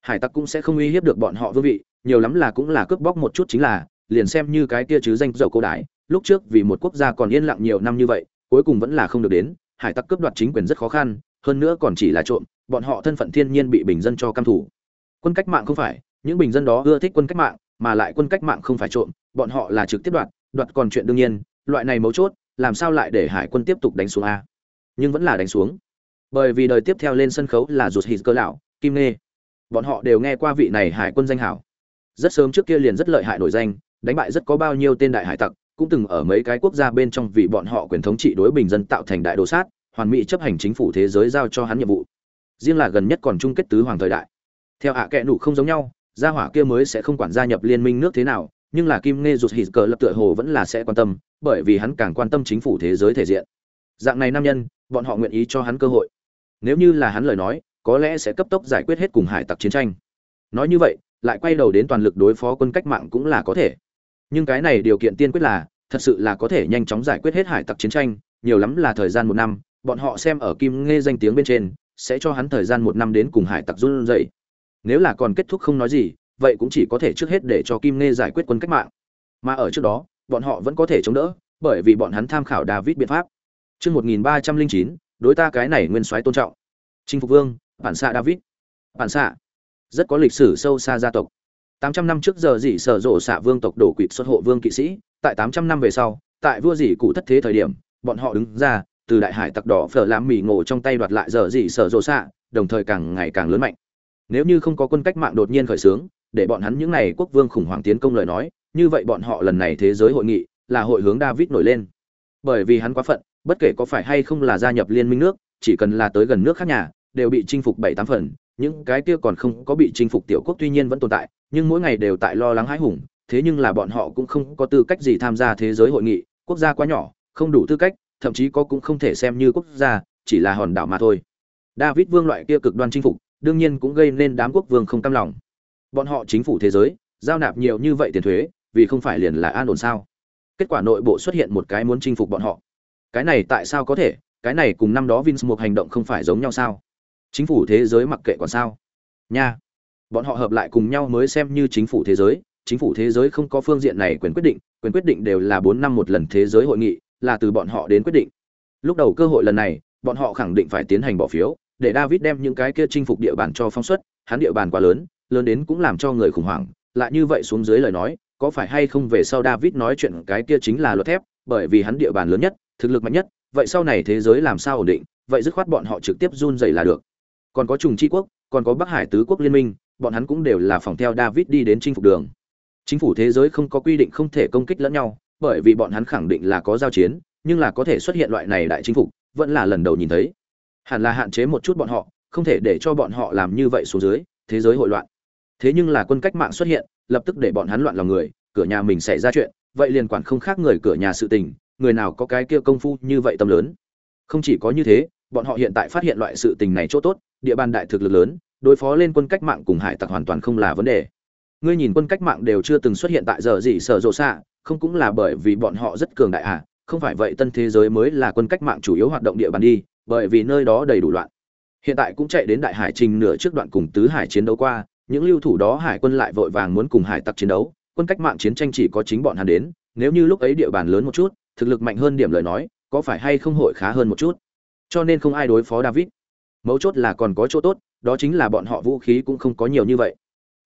Hải tặc cũng sẽ không uy hiếp được bọn họ vương vị, nhiều lắm là cũng là cướp bóc một chút chính là, liền xem như cái kia chứ danh dầu cô đái lúc trước vì một quốc gia còn yên lặng nhiều năm như vậy, cuối cùng vẫn là không được đến, hải tặc cướp đoạt chính quyền rất khó khăn, hơn nữa còn chỉ là trộm, bọn họ thân phận thiên nhiên bị bình dân cho căm thủ quân cách mạng không phải, những bình dân đó ưa thích quân cách mạng, mà lại quân cách mạng không phải trộm, bọn họ là trực tiếp đoạt đoạt còn chuyện đương nhiên, loại này mấu chốt, làm sao lại để hải quân tiếp tục đánh xuống a? Nhưng vẫn là đánh xuống. Bởi vì đời tiếp theo lên sân khấu là ruột hít cơ lão, kim nê bọn họ đều nghe qua vị này hải quân danh hảo. Rất sớm trước kia liền rất lợi hại nổi danh, đánh bại rất có bao nhiêu tên đại hải tặc, cũng từng ở mấy cái quốc gia bên trong vì bọn họ quyền thống trị đối bình dân tạo thành đại đồ sát, hoàn mỹ chấp hành chính phủ thế giới giao cho hắn nhiệm vụ. Riêng là gần nhất còn chung kết tứ hoàng thời đại theo ạ à kệ nụ không giống nhau, gia hỏa kia mới sẽ không quản gia nhập liên minh nước thế nào, nhưng là kim nghe rụt hít cờ lập tựa hồ vẫn là sẽ quan tâm, bởi vì hắn càng quan tâm chính phủ thế giới thể diện. Dạng này nam nhân, bọn họ nguyện ý cho hắn cơ hội. Nếu như là hắn lời nói, có lẽ sẽ cấp tốc giải quyết hết cùng hải tặc chiến tranh. Nói như vậy, lại quay đầu đến toàn lực đối phó quân cách mạng cũng là có thể. Nhưng cái này điều kiện tiên quyết là, thật sự là có thể nhanh chóng giải quyết hết hải tặc chiến tranh, nhiều lắm là thời gian một năm, bọn họ xem ở kim nghe danh tiếng bên trên, sẽ cho hắn thời gian một năm đến cùng hải tặc run dậy nếu là còn kết thúc không nói gì vậy cũng chỉ có thể trước hết để cho kim nghe giải quyết quân cách mạng mà ở trước đó bọn họ vẫn có thể chống đỡ bởi vì bọn hắn tham khảo david biện pháp Trước 1309, đối ta cái này nguyên soái tôn trọng. Chinh phục vương, bản xạ David. Bản xạ. Rất có lịch sử sâu xa gia tộc. 800 năm trước giờ dị sở rộ xạ vương tộc đổ quỵt xuất hộ vương kỵ sĩ, tại 800 năm về sau, tại vua dị cụ thất thế thời điểm, bọn họ đứng ra, từ đại hải tặc đỏ phở làm mỉ ngộ trong tay đoạt lại giờ dị sở rộ xạ, đồng thời càng ngày càng lớn mạnh. Nếu như không có quân cách mạng đột nhiên khởi xướng, để bọn hắn những này quốc vương khủng hoảng tiến công lời nói, như vậy bọn họ lần này thế giới hội nghị là hội hướng David nổi lên. Bởi vì hắn quá phận, bất kể có phải hay không là gia nhập liên minh nước, chỉ cần là tới gần nước khác nhà, đều bị chinh phục bảy tám phần, những cái kia còn không có bị chinh phục tiểu quốc tuy nhiên vẫn tồn tại, nhưng mỗi ngày đều tại lo lắng hãi hùng, thế nhưng là bọn họ cũng không có tư cách gì tham gia thế giới hội nghị, quốc gia quá nhỏ, không đủ tư cách, thậm chí có cũng không thể xem như quốc gia, chỉ là hòn đảo mà thôi. David Vương loại kia cực đoan chinh phục, đương nhiên cũng gây nên đám quốc vương không cam lòng. Bọn họ chính phủ thế giới, giao nạp nhiều như vậy tiền thuế, vì không phải liền là an ổn sao? kết quả nội bộ xuất hiện một cái muốn chinh phục bọn họ. Cái này tại sao có thể? Cái này cùng năm đó Vince một hành động không phải giống nhau sao? Chính phủ thế giới mặc kệ còn sao? Nha! Bọn họ hợp lại cùng nhau mới xem như chính phủ thế giới. Chính phủ thế giới không có phương diện này quyền quyết định quyền quyết định đều là bốn năm một lần thế giới hội nghị là từ bọn họ đến quyết định. Lúc đầu cơ hội lần này bọn họ khẳng định phải tiến hành bỏ phiếu để david đem những cái kia chinh phục địa bàn cho phong suất hắn địa bàn quá lớn lớn đến cũng làm cho người khủng hoảng. Lại như vậy xuống dưới lời nói, có phải hay không về sau david nói chuyện cái kia chính là luật thép, bởi vì hắn địa bàn lớn nhất, thực lực mạnh nhất, vậy sau này thế giới làm sao ổn định, vậy dứt khoát bọn họ trực tiếp run rẩy là được. Còn có trùng chi quốc, còn có bắc hải tứ quốc liên minh, bọn hắn cũng đều là phòng theo david đi đến chinh phục đường. Chính phủ thế giới không có quy định không thể công kích lẫn nhau, bởi vì bọn hắn khẳng định là có giao chiến, nhưng là có thể xuất hiện loại này đại chính phục, vẫn là lần đầu nhìn thấy hẳn là hạn chế một chút bọn họ, không thể để cho bọn họ làm như vậy xuống dưới, thế giới hội loạn. Thế nhưng là quân cách mạng xuất hiện, lập tức để bọn hắn loạn lòng người, cửa nhà mình xảy ra chuyện, vậy liền quản không khác người cửa nhà sự tình, người nào có cái kia công phu như vậy tâm lớn. Không chỉ có như thế, bọn họ hiện tại phát hiện loại sự tình này chỗ tốt, địa bàn đại thực lực lớn, đối phó lên quân cách mạng cùng hải tặc hoàn toàn không là vấn đề. Ngươi nhìn quân cách mạng đều chưa từng xuất hiện tại giờ gì sở rộ xạ, không cũng là bởi vì bọn họ rất cường đại à không phải vậy tân thế giới mới là quân cách mạng chủ yếu hoạt động địa bàn đi bởi vì nơi đó đầy đủ loạn. Hiện tại cũng chạy đến đại hải trình nửa trước đoạn cùng tứ hải chiến đấu qua, những lưu thủ đó hải quân lại vội vàng muốn cùng hải tặc chiến đấu, quân cách mạng chiến tranh chỉ có chính bọn hắn đến, nếu như lúc ấy địa bàn lớn một chút, thực lực mạnh hơn điểm lời nói, có phải hay không hội khá hơn một chút? Cho nên không ai đối phó david. Mấu chốt là còn có chỗ tốt, đó chính là bọn họ vũ khí cũng không có nhiều như vậy.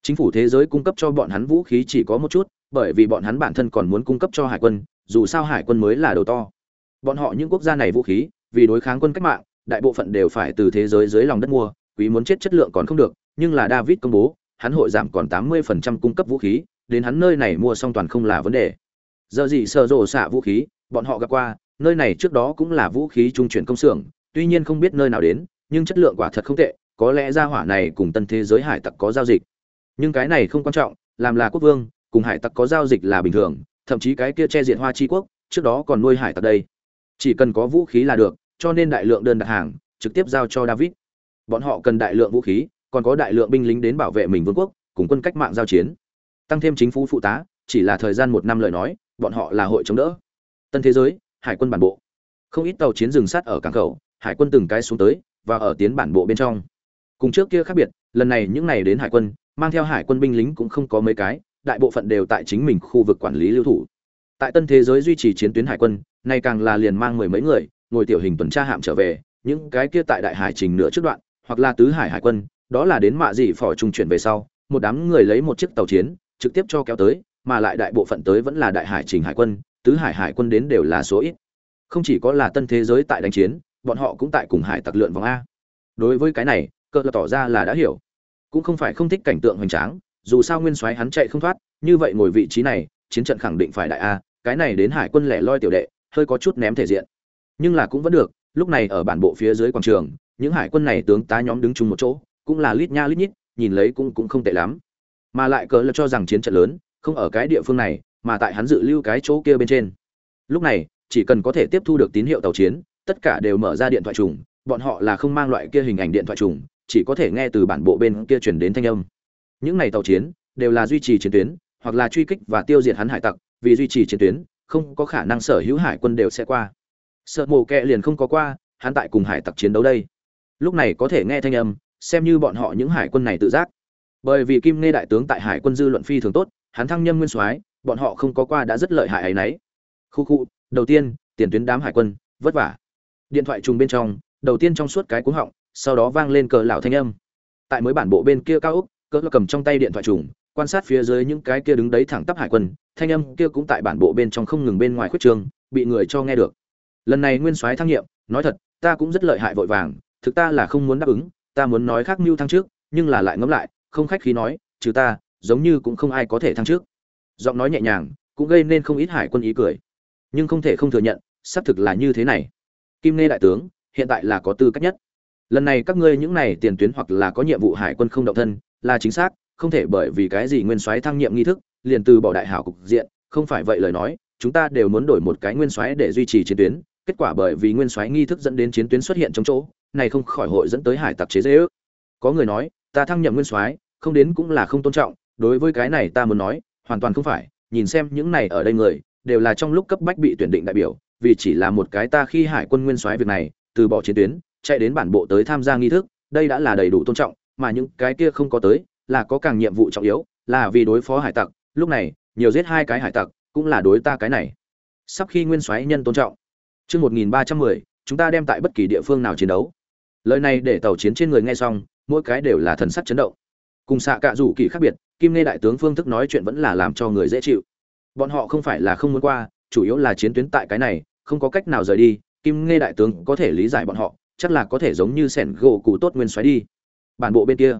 Chính phủ thế giới cung cấp cho bọn hắn vũ khí chỉ có một chút, bởi vì bọn hắn bản thân còn muốn cung cấp cho hải quân, dù sao hải quân mới là đầu to. Bọn họ những quốc gia này vũ khí vì đối kháng quân cách mạng, đại bộ phận đều phải từ thế giới dưới lòng đất mua, quý muốn chết chất lượng còn không được, nhưng là david công bố, hắn hội giảm còn 80% cung cấp vũ khí, đến hắn nơi này mua xong toàn không là vấn đề. Giờ gì sở rồ xạ vũ khí, bọn họ gặp qua, nơi này trước đó cũng là vũ khí trung chuyển công xưởng, tuy nhiên không biết nơi nào đến, nhưng chất lượng quả thật không tệ, có lẽ gia hỏa này cùng tân thế giới hải tặc có giao dịch. Nhưng cái này không quan trọng, làm là quốc vương, cùng hải tặc có giao dịch là bình thường, thậm chí cái kia che diện hoa chi quốc, trước đó còn nuôi hải tặc đây. Chỉ cần có vũ khí là được cho nên đại lượng đơn đặt hàng, trực tiếp giao cho david. Bọn họ cần đại lượng vũ khí, còn có đại lượng binh lính đến bảo vệ mình vương quốc, cùng quân cách mạng giao chiến. Tăng thêm chính phủ phụ tá, chỉ là thời gian một năm lời nói, bọn họ là hội chống đỡ. Tân thế giới, hải quân bản bộ. Không ít tàu chiến dừng sát ở cảng khẩu, hải quân từng cái xuống tới, và ở tiến bản bộ bên trong. Cùng trước kia khác biệt, lần này những này đến hải quân, mang theo hải quân binh lính cũng không có mấy cái, đại bộ phận đều tại chính mình khu vực quản lý lưu thủ. Tại tân thế giới duy trì chiến tuyến hải quân, nay càng là liền mang mười mấy người ngồi tiểu hình tuần tra hạm trở về, những cái kia tại đại hải trình nửa trước đoạn, hoặc là tứ hải hải quân, đó là đến mạ dị phò trung chuyển về sau, một đám người lấy một chiếc tàu chiến, trực tiếp cho kéo tới, mà lại đại bộ phận tới vẫn là đại hải trình hải quân, tứ hải hải quân đến đều là số ít. Không chỉ có là tân thế giới tại đánh chiến, bọn họ cũng tại cùng hải tặc lượn vòng a. Đối với cái này cỡ là tỏ ra là đã hiểu. Cũng không phải không thích cảnh tượng hoành tráng, dù sao nguyên soái hắn chạy không thoát, như vậy ngồi vị trí này, chiến trận khẳng định phải đại a, cái này đến hải quân lẻ loi tiểu đệ, hơi có chút ném thể diện nhưng là cũng vẫn được, lúc này ở bản bộ phía dưới quảng trường, những hải quân này tướng tá nhóm đứng chung một chỗ, cũng là lít nha lít nhít, nhìn lấy cũng cũng không tệ lắm. Mà lại cỡ lập cho rằng chiến trận lớn, không ở cái địa phương này, mà tại hắn dự lưu cái chỗ kia bên trên. Lúc này, chỉ cần có thể tiếp thu được tín hiệu tàu chiến, tất cả đều mở ra điện thoại trùng, bọn họ là không mang loại kia hình ảnh điện thoại trùng, chỉ có thể nghe từ bản bộ bên kia truyền đến thanh âm. Những này tàu chiến, đều là duy trì chiến tuyến, hoặc là truy kích và tiêu diệt hắn hải tặc, vì duy trì chiến tuyến, không có khả năng sở hữu hải quân đều sẽ qua sợ mồ kẹ liền không có qua, hắn tại cùng hải tặc chiến đấu đây. Lúc này có thể nghe thanh âm, xem như bọn họ những hải quân này tự giác. Bởi vì kim nghe đại tướng tại hải quân dư luận phi thường tốt, hắn thăng nhâm nguyên soái, bọn họ không có qua đã rất lợi hại ấy nấy. Khu khu, đầu tiên, tiền tuyến đám hải quân, vất vả. Điện thoại trùng bên trong, đầu tiên trong suốt cái cuống họng, sau đó vang lên cờ lão thanh âm. Tại mới bản bộ bên kia cao úc cỡ cầm trong tay điện thoại trùng, quan sát phía dưới những cái kia đứng đấy thẳng tắp hải quân, thanh âm kia cũng tại bản bộ bên trong không ngừng bên ngoài khuyết trường bị người cho nghe được lần này nguyên soái thăng nhiệm, nói thật, ta cũng rất lợi hại vội vàng, thực ta là không muốn đáp ứng, ta muốn nói khác mưu thăng trước, nhưng là lại ngẫm lại, không khách khí nói, trừ ta, giống như cũng không ai có thể thăng trước. Giọng nói nhẹ nhàng, cũng gây nên không ít hải quân ý cười. Nhưng không thể không thừa nhận, xác thực là như thế này. Kim nê đại tướng, hiện tại là có tư cách nhất. Lần này các ngươi những này tiền tuyến hoặc là có nhiệm vụ hải quân không động thân, là chính xác, không thể bởi vì cái gì nguyên soái thăng nhiệm nghi thức, liền từ bỏ đại hảo cục diện, không phải vậy lời nói, chúng ta đều muốn đổi một cái nguyên soái để duy trì chiến tuyến kết quả bởi vì nguyên soái nghi thức dẫn đến chiến tuyến xuất hiện trong chỗ, này không khỏi hội dẫn tới hải tặc chế dễ ước có người nói, ta thăng nhậm nguyên soái, không đến cũng là không tôn trọng, đối với cái này ta muốn nói, hoàn toàn không phải, nhìn xem những này ở đây người, đều là trong lúc cấp bách bị tuyển định đại biểu, vì chỉ là một cái ta khi hải quân nguyên soái việc này, từ bỏ chiến tuyến, chạy đến bản bộ tới tham gia nghi thức, đây đã là đầy đủ tôn trọng, mà những cái kia không có tới, là có càng nhiệm vụ trọng yếu, là vì đối phó hải tặc, lúc này, nhiều giết hai cái hải tặc, cũng là đối ta cái này. Sắp khi nguyên soái nhân tôn trọng chương một nghìn ba trăm mười, chúng ta đem tại bất kỳ địa phương nào chiến đấu. Lời này để tàu chiến trên người nghe xong, mỗi cái đều là thần sắc chấn động. Cùng xạ cạ rủ kỳ khác biệt, kim nghe đại tướng phương thức nói chuyện vẫn là làm cho người dễ chịu. Bọn họ không phải là không muốn qua, chủ yếu là chiến tuyến tại cái này, không có cách nào rời đi, kim nghe đại tướng có thể lý giải bọn họ, chắc là có thể giống như sẻn gỗ cụ tốt nguyên xoáy đi. Bản bộ bên kia,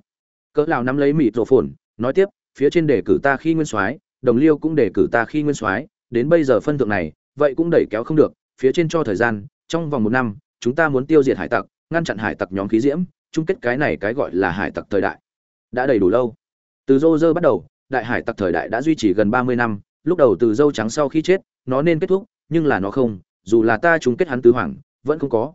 cỡ lão nắm lấy mịt rổ phồn, nói tiếp, phía trên đề cử ta khi nguyên soái đồng liêu cũng đề cử ta khi nguyên soái đến bây giờ phân thượng này, vậy cũng đẩy kéo không được phía trên cho thời gian, trong vòng một năm, chúng ta muốn tiêu diệt hải tặc, ngăn chặn hải tặc nhóm khí diễm, chung kết cái này cái gọi là hải tặc thời đại. Đã đầy đủ lâu. Từ dô dơ bắt đầu, đại hải tặc thời đại đã duy trì gần ba mươi năm, lúc đầu từ dâu trắng sau khi chết, nó nên kết thúc, nhưng là nó không, dù là ta chung kết hắn tứ hoàng, vẫn không có.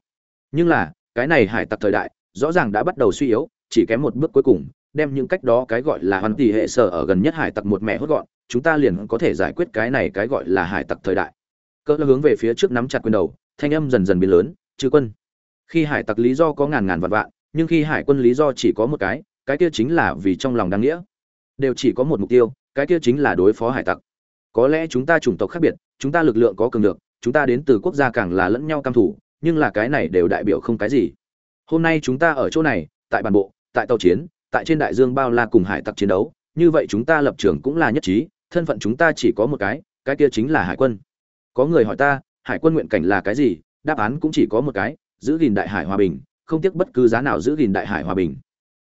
Nhưng là, cái này hải tặc thời đại, rõ ràng đã bắt đầu suy yếu, chỉ kém một bước cuối cùng, đem những cách đó cái gọi là hoàn tỷ hệ sở ở gần nhất hải tặc một mẹ hốt gọn, chúng ta liền có thể giải quyết cái này cái gọi là hải tặc thời đại cỡ hướng về phía trước nắm chặt quyền đầu, thanh âm dần dần biến lớn chư quân. Khi hải tặc lý do có ngàn ngàn vạn vạn, nhưng khi hải quân lý do chỉ có một cái cái kia chính là vì trong lòng đáng nghĩa. Đều chỉ có một mục tiêu, cái kia chính là đối phó hải tặc. Có lẽ chúng ta chủng tộc khác biệt, chúng ta lực lượng có cường được, chúng ta đến từ quốc gia càng là lẫn nhau cam thủ nhưng là cái này đều đại biểu không cái gì. Hôm nay chúng ta ở chỗ này, tại bản bộ, tại tàu chiến, tại trên đại dương bao la cùng hải tặc chiến đấu, như vậy chúng ta lập trường cũng là nhất trí, thân phận chúng ta chỉ có một cái cái kia chính là hải quân có người hỏi ta, hải quân nguyện cảnh là cái gì? Đáp án cũng chỉ có một cái, giữ gìn đại hải hòa bình, không tiếc bất cứ giá nào giữ gìn đại hải hòa bình.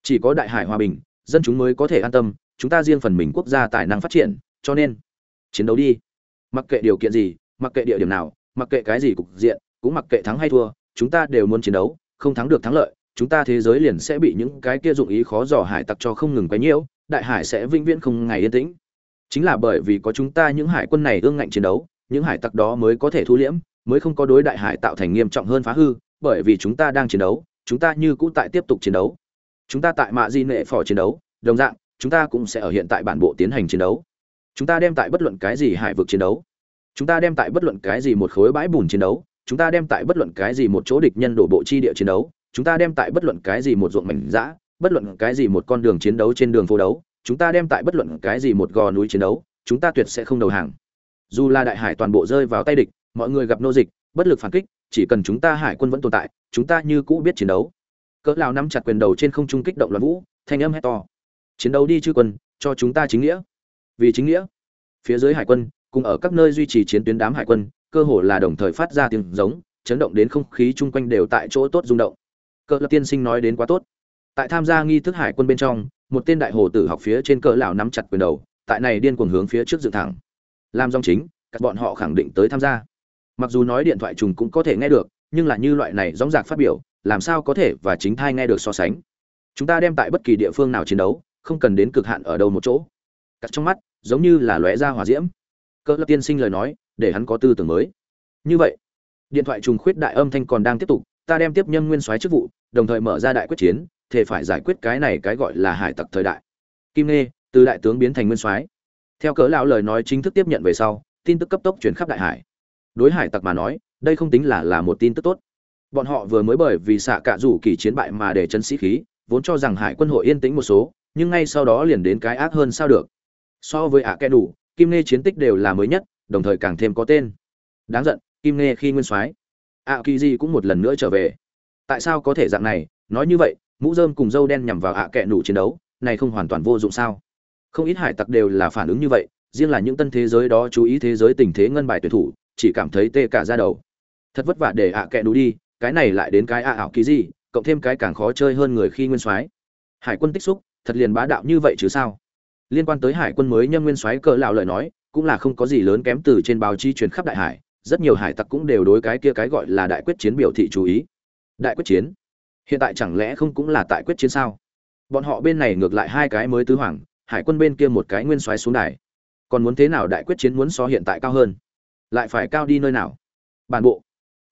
Chỉ có đại hải hòa bình, dân chúng mới có thể an tâm, chúng ta riêng phần mình quốc gia tài năng phát triển, cho nên, chiến đấu đi. Mặc kệ điều kiện gì, mặc kệ địa điểm nào, mặc kệ cái gì cục diện, cũng mặc kệ thắng hay thua, chúng ta đều muốn chiến đấu, không thắng được thắng lợi, chúng ta thế giới liền sẽ bị những cái kia dụng ý khó dò hải tặc cho không ngừng quấy nhiễu, đại hải sẽ vĩnh viễn không ngày yên tĩnh. Chính là bởi vì có chúng ta những hải quân này ương ngạnh chiến đấu những hải tặc đó mới có thể thu liễm, mới không có đối đại hải tạo thành nghiêm trọng hơn phá hư, bởi vì chúng ta đang chiến đấu, chúng ta như cũ tại tiếp tục chiến đấu. Chúng ta tại mạ di nệ phò chiến đấu, đồng dạng, chúng ta cũng sẽ ở hiện tại bản bộ tiến hành chiến đấu. Chúng ta đem tại bất luận cái gì hải vực chiến đấu. Chúng ta đem tại bất luận cái gì một khối bãi bùn chiến đấu. Chúng ta đem tại bất luận cái gì một chỗ địch nhân đổ bộ chi địa chiến đấu. Chúng ta đem tại bất luận cái gì một ruộng mảnh dã, bất luận cái gì một con đường chiến đấu trên đường phố đấu. Chúng ta đem tại bất luận cái gì một gò núi chiến đấu. Chúng ta tuyệt sẽ không đầu hàng dù là đại hải toàn bộ rơi vào tay địch, mọi người gặp nô dịch, bất lực phản kích, chỉ cần chúng ta hải quân vẫn tồn tại, chúng ta như cũ biết chiến đấu. Cỡ lão nắm chặt quyền đầu trên không trung kích động loạn vũ, thanh âm hét to. Chiến đấu đi chư quân, cho chúng ta chính nghĩa. Vì chính nghĩa. Phía dưới hải quân, cùng ở các nơi duy trì chiến tuyến đám hải quân, cơ hồ là đồng thời phát ra tiếng giống, chấn động đến không khí chung quanh đều tại chỗ tốt rung động. Cỡ lập tiên sinh nói đến quá tốt. Tại tham gia nghi thức hải quân bên trong, một tên đại hồ tử học phía trên cỡ lão nắm chặt quyền đầu, tại này điên cuồng hướng phía trước dựng thẳng làm dòng chính các bọn họ khẳng định tới tham gia. Mặc dù nói điện thoại trùng cũng có thể nghe được nhưng là như loại này dõng dạc phát biểu làm sao có thể và chính thai nghe được so sánh. Chúng ta đem tại bất kỳ địa phương nào chiến đấu không cần đến cực hạn ở đâu một chỗ. Cắt trong mắt giống như là lóe ra hỏa diễm. Cỡ lập tiên sinh lời nói để hắn có tư tưởng mới. Như vậy điện thoại trùng khuyết đại âm thanh còn đang tiếp tục ta đem tiếp nhân nguyên soái chức vụ đồng thời mở ra đại quyết chiến thể phải giải quyết cái này cái gọi là hải tặc thời đại. Kim nghe, từ đại tướng biến thành nguyên soái theo cỡ lão lời nói chính thức tiếp nhận về sau, tin tức cấp tốc chuyển khắp đại hải. Đối hải tặc mà nói, đây không tính là là một tin tức tốt. Bọn họ vừa mới bởi vì xạ cạ rủ kỳ chiến bại mà để chân sĩ khí, vốn cho rằng hải quân hội yên tĩnh một số, nhưng ngay sau đó liền đến cái ác hơn sao được. So với ạ kẽ đủ, kim nê chiến tích đều là mới nhất, đồng thời càng thêm có tên. Đáng giận, kim nê khi nguyên soái. Ạ kỳ di cũng một lần nữa trở về. Tại sao có thể dạng này? Nói như vậy, mũ dơm cùng dâu đen nhằm vào ạ kẽ đủ chiến đấu, này không hoàn toàn vô dụng sao? Không ít hải tặc đều là phản ứng như vậy, riêng là những tân thế giới đó chú ý thế giới tình thế ngân bài tuyển thủ, chỉ cảm thấy tê cả ra đầu. Thật vất vả để ạ à kẹ đủ đi, cái này lại đến cái ạ ảo ký gì, cộng thêm cái càng khó chơi hơn người khi nguyên soái. Hải quân tích xúc, thật liền bá đạo như vậy chứ sao? Liên quan tới hải quân mới nhân nguyên soái cỡ lão lời nói, cũng là không có gì lớn kém từ trên báo chí truyền khắp đại hải, rất nhiều hải tặc cũng đều đối cái kia cái gọi là đại quyết chiến biểu thị chú ý. Đại quyết chiến? Hiện tại chẳng lẽ không cũng là tại quyết chiến sao? Bọn họ bên này ngược lại hai cái mới tứ hoàng hải quân bên kia một cái nguyên soái xuống đài. Còn muốn thế nào đại quyết chiến muốn so hiện tại cao hơn? Lại phải cao đi nơi nào? Bản bộ.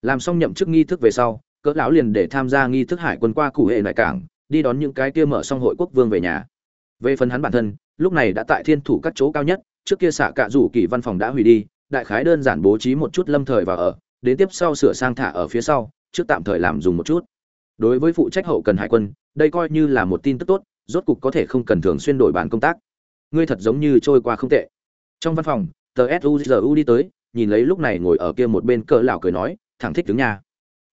Làm xong nhậm chức nghi thức về sau, cỡ lão liền để tham gia nghi thức hải quân qua cụ hệ lại cảng, đi đón những cái kia mở xong hội quốc vương về nhà. Về phần hắn bản thân, lúc này đã tại thiên thủ các chỗ cao nhất, trước kia xạ cạ rủ kỳ văn phòng đã hủy đi, đại khái đơn giản bố trí một chút lâm thời và ở, đến tiếp sau sửa sang thả ở phía sau, trước tạm thời làm dùng một chút. Đối với phụ trách hậu cần hải quân, đây coi như là một tin tức tốt rốt cục có thể không cần thường xuyên đổi bàn công tác. Ngươi thật giống như trôi qua không tệ. Trong văn phòng, tờ suzu đi tới, nhìn lấy lúc này ngồi ở kia một bên cỡ lão cười nói, thẳng thích đứng nhà.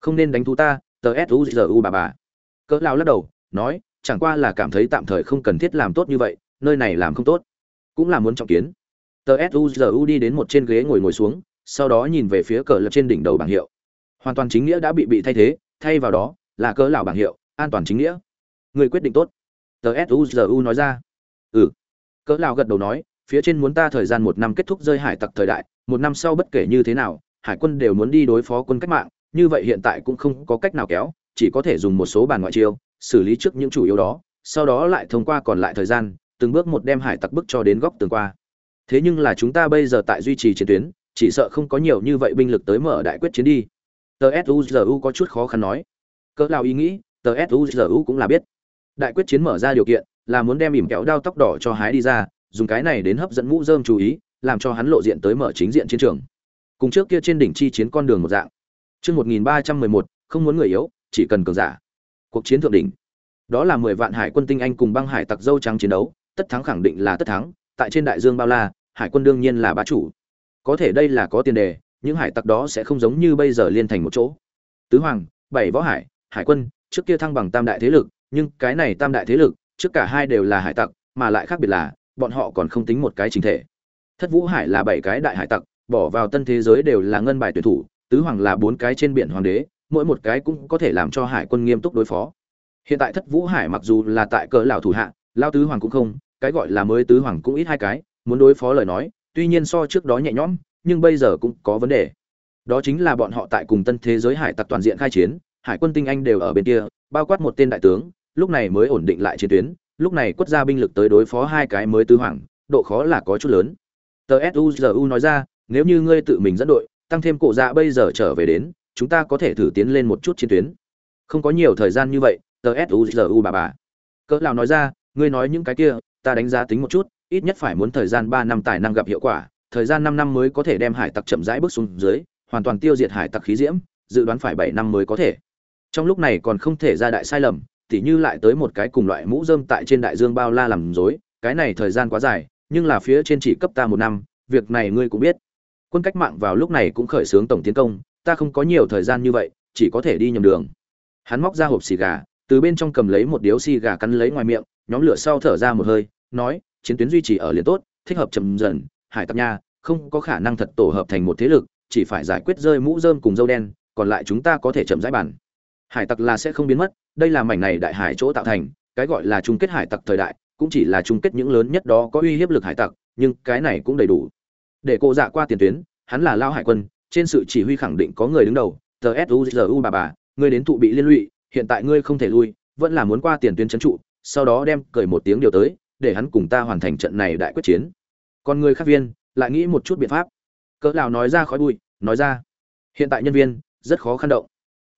Không nên đánh thú ta, tờ suzu bà bà. Cỡ lão lắc đầu, nói, chẳng qua là cảm thấy tạm thời không cần thiết làm tốt như vậy, nơi này làm không tốt. Cũng là muốn trọng kiến. Tờ suzu đi đến một trên ghế ngồi ngồi xuống, sau đó nhìn về phía cờ lập trên đỉnh đầu bảng hiệu. Hoàn toàn chính nghĩa đã bị bị thay thế, thay vào đó là cỡ lão bảng hiệu, an toàn chính nghĩa. Người quyết định tốt tờ suzu nói ra. Ừ. Cỡ lao gật đầu nói, phía trên muốn ta thời gian một năm kết thúc rơi hải tặc thời đại, một năm sau bất kể như thế nào, hải quân đều muốn đi đối phó quân cách mạng, như vậy hiện tại cũng không có cách nào kéo, chỉ có thể dùng một số bàn ngoại chiêu, xử lý trước những chủ yếu đó, sau đó lại thông qua còn lại thời gian, từng bước một đem hải tặc bức cho đến góc tường qua. Thế nhưng là chúng ta bây giờ tại duy trì chiến tuyến, chỉ sợ không có nhiều như vậy binh lực tới mở đại quyết chiến đi. Tờ suzu có chút khó khăn nói. Cỡ lao ý nghĩ, tờ suzu cũng là biết đại quyết chiến mở ra điều kiện là muốn đem ỉm kéo đao tóc đỏ cho hái đi ra, dùng cái này đến hấp dẫn mũ dơm chú ý, làm cho hắn lộ diện tới mở chính diện chiến trường. Cùng trước kia trên đỉnh chi chiến con đường một dạng. Chương một nghìn ba trăm mười một, không muốn người yếu, chỉ cần cường giả. Cuộc chiến thượng đỉnh. Đó là mười vạn hải quân tinh anh cùng băng hải tặc dâu trắng chiến đấu, tất thắng khẳng định là tất thắng, tại trên đại dương bao la, hải quân đương nhiên là bá chủ. Có thể đây là có tiền đề, những hải tặc đó sẽ không giống như bây giờ liên thành một chỗ. Tứ hoàng, bảy võ hải hải quân, trước kia thăng bằng tam đại thế lực nhưng cái này tam đại thế lực, trước cả hai đều là hải tặc, mà lại khác biệt là, bọn họ còn không tính một cái chính thể. Thất vũ hải là bảy cái đại hải tặc, bỏ vào tân thế giới đều là ngân bài tuyển thủ, tứ hoàng là bốn cái trên biển hoàng đế, mỗi một cái cũng có thể làm cho hải quân nghiêm túc đối phó. Hiện tại thất vũ hải mặc dù là tại cỡ lão thủ hạ lao tứ hoàng cũng không, cái gọi là mới tứ hoàng cũng ít hai cái, muốn đối phó lời nói, tuy nhiên so trước đó nhẹ nhõm, nhưng bây giờ cũng có vấn đề. Đó chính là bọn họ tại cùng tân thế giới hải tặc toàn diện khai chiến, hải quân tinh anh đều ở bên kia, bao quát một tên đại tướng lúc này mới ổn định lại chiến tuyến, lúc này quất ra binh lực tới đối phó hai cái mới tứ hoàng, độ khó là có chút lớn. Tờ suzu nói ra, nếu như ngươi tự mình dẫn đội, tăng thêm cổ dạ bây giờ trở về đến, chúng ta có thể thử tiến lên một chút chiến tuyến. Không có nhiều thời gian như vậy, tờ suzu bà bà. Cỡ nào nói ra, ngươi nói những cái kia, ta đánh giá tính một chút, ít nhất phải muốn thời gian ba năm tài năng gặp hiệu quả, thời gian năm năm mới có thể đem hải tặc chậm rãi bước xuống dưới, hoàn toàn tiêu diệt hải tặc khí diễm, dự đoán phải bảy năm mới có thể. Trong lúc này còn không thể ra đại sai lầm tỉ như lại tới một cái cùng loại mũ rơm tại trên đại dương bao la làm dối cái này thời gian quá dài, nhưng là phía trên chỉ cấp ta một năm, việc này ngươi cũng biết. Quân cách mạng vào lúc này cũng khởi xướng tổng tiến công, ta không có nhiều thời gian như vậy, chỉ có thể đi nhầm đường. Hắn móc ra hộp xì gà, từ bên trong cầm lấy một điếu xì gà cắn lấy ngoài miệng, nhóm lửa sau thở ra một hơi, nói, chiến tuyến duy trì ở liền tốt, thích hợp chậm dần, hải tặc nha, không có khả năng thật tổ hợp thành một thế lực, chỉ phải giải quyết rơi mũ rơm cùng dâu đen, còn lại chúng ta có thể chậm rãi bản hải tặc là sẽ không biến mất đây là mảnh này đại hải chỗ tạo thành, cái gọi là chung kết hải tặc thời đại, cũng chỉ là chung kết những lớn nhất đó có uy hiếp lực hải tặc, nhưng cái này cũng đầy đủ. Để cô dạ qua tiền tuyến, hắn là lao hải quân, trên sự chỉ huy khẳng định có người đứng đầu, tờ suzu bà bà, ngươi đến thụ bị liên lụy, hiện tại ngươi không thể lui, vẫn là muốn qua tiền tuyến trấn trụ, sau đó đem cười một tiếng điều tới, để hắn cùng ta hoàn thành trận này đại quyết chiến. Còn người khác viên, lại nghĩ một chút biện pháp. Cỡ nào nói ra khói bụi, nói ra, hiện tại nhân viên, rất khó khăn động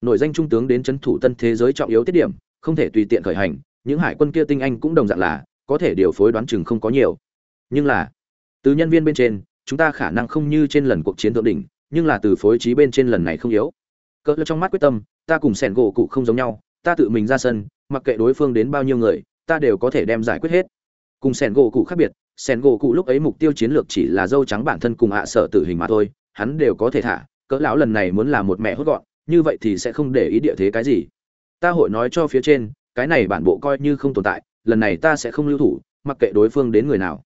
nổi danh trung tướng đến trấn thủ tân thế giới trọng yếu tiết điểm, không thể tùy tiện khởi hành, những hải quân kia tinh anh cũng đồng dạng là, có thể điều phối đoán chừng không có nhiều. Nhưng là, từ nhân viên bên trên, chúng ta khả năng không như trên lần cuộc chiến thượng đỉnh, nhưng là từ phối trí bên trên lần này không yếu. Cỡ trong mắt quyết tâm, ta cùng sẻn gỗ cụ không giống nhau, ta tự mình ra sân, mặc kệ đối phương đến bao nhiêu người, ta đều có thể đem giải quyết hết. Cùng sẻn gỗ cụ khác biệt, sẻn gỗ cụ lúc ấy mục tiêu chiến lược chỉ là dâu trắng bản thân cùng hạ sở tử hình mà thôi, hắn đều có thể thả, cỡ lão lần này muốn là một mẹ hốt gọn như vậy thì sẽ không để ý địa thế cái gì. Ta hội nói cho phía trên, cái này bản bộ coi như không tồn tại, lần này ta sẽ không lưu thủ, mặc kệ đối phương đến người nào.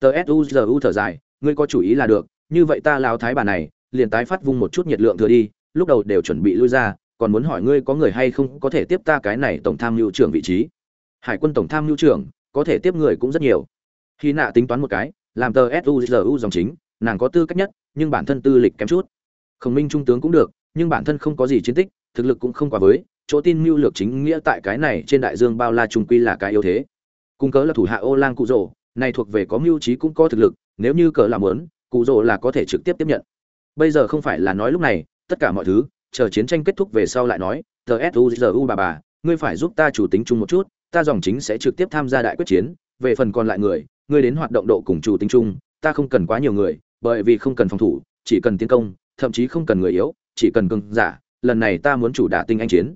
Tờ suzu thở dài, ngươi có chủ ý là được, như vậy ta lao thái bà này, liền tái phát vung một chút nhiệt lượng thừa đi, lúc đầu đều chuẩn bị lui ra, còn muốn hỏi ngươi có người hay không có thể tiếp ta cái này tổng tham mưu trưởng vị trí. Hải quân tổng tham mưu trưởng, có thể tiếp người cũng rất nhiều. Khi nạ tính toán một cái, làm tờ suzu dòng chính, nàng có tư cách nhất, nhưng bản thân tư lịch kém chút. Khổng minh trung tướng cũng được nhưng bản thân không có gì chiến tích, thực lực cũng không quá với, chỗ tin mưu lược chính nghĩa tại cái này trên đại dương bao la trung quy là cái yếu thế. Cung cớ là thủ hạ ô lang cụ rỗ, này thuộc về có mưu trí cũng có thực lực, nếu như cờ làm lớn cụ rỗ là có thể trực tiếp tiếp nhận. Bây giờ không phải là nói lúc này, tất cả mọi thứ, chờ chiến tranh kết thúc về sau lại nói, tờ suzu bà bà, ngươi phải giúp ta chủ tính chung một chút, ta dòng chính sẽ trực tiếp tham gia đại quyết chiến, về phần còn lại người, ngươi đến hoạt động độ cùng chủ tính chung, ta không cần quá nhiều người, bởi vì không cần phòng thủ, chỉ cần tiến công, thậm chí không cần người yếu chỉ cần cường giả, lần này ta muốn chủ đả tinh anh chiến.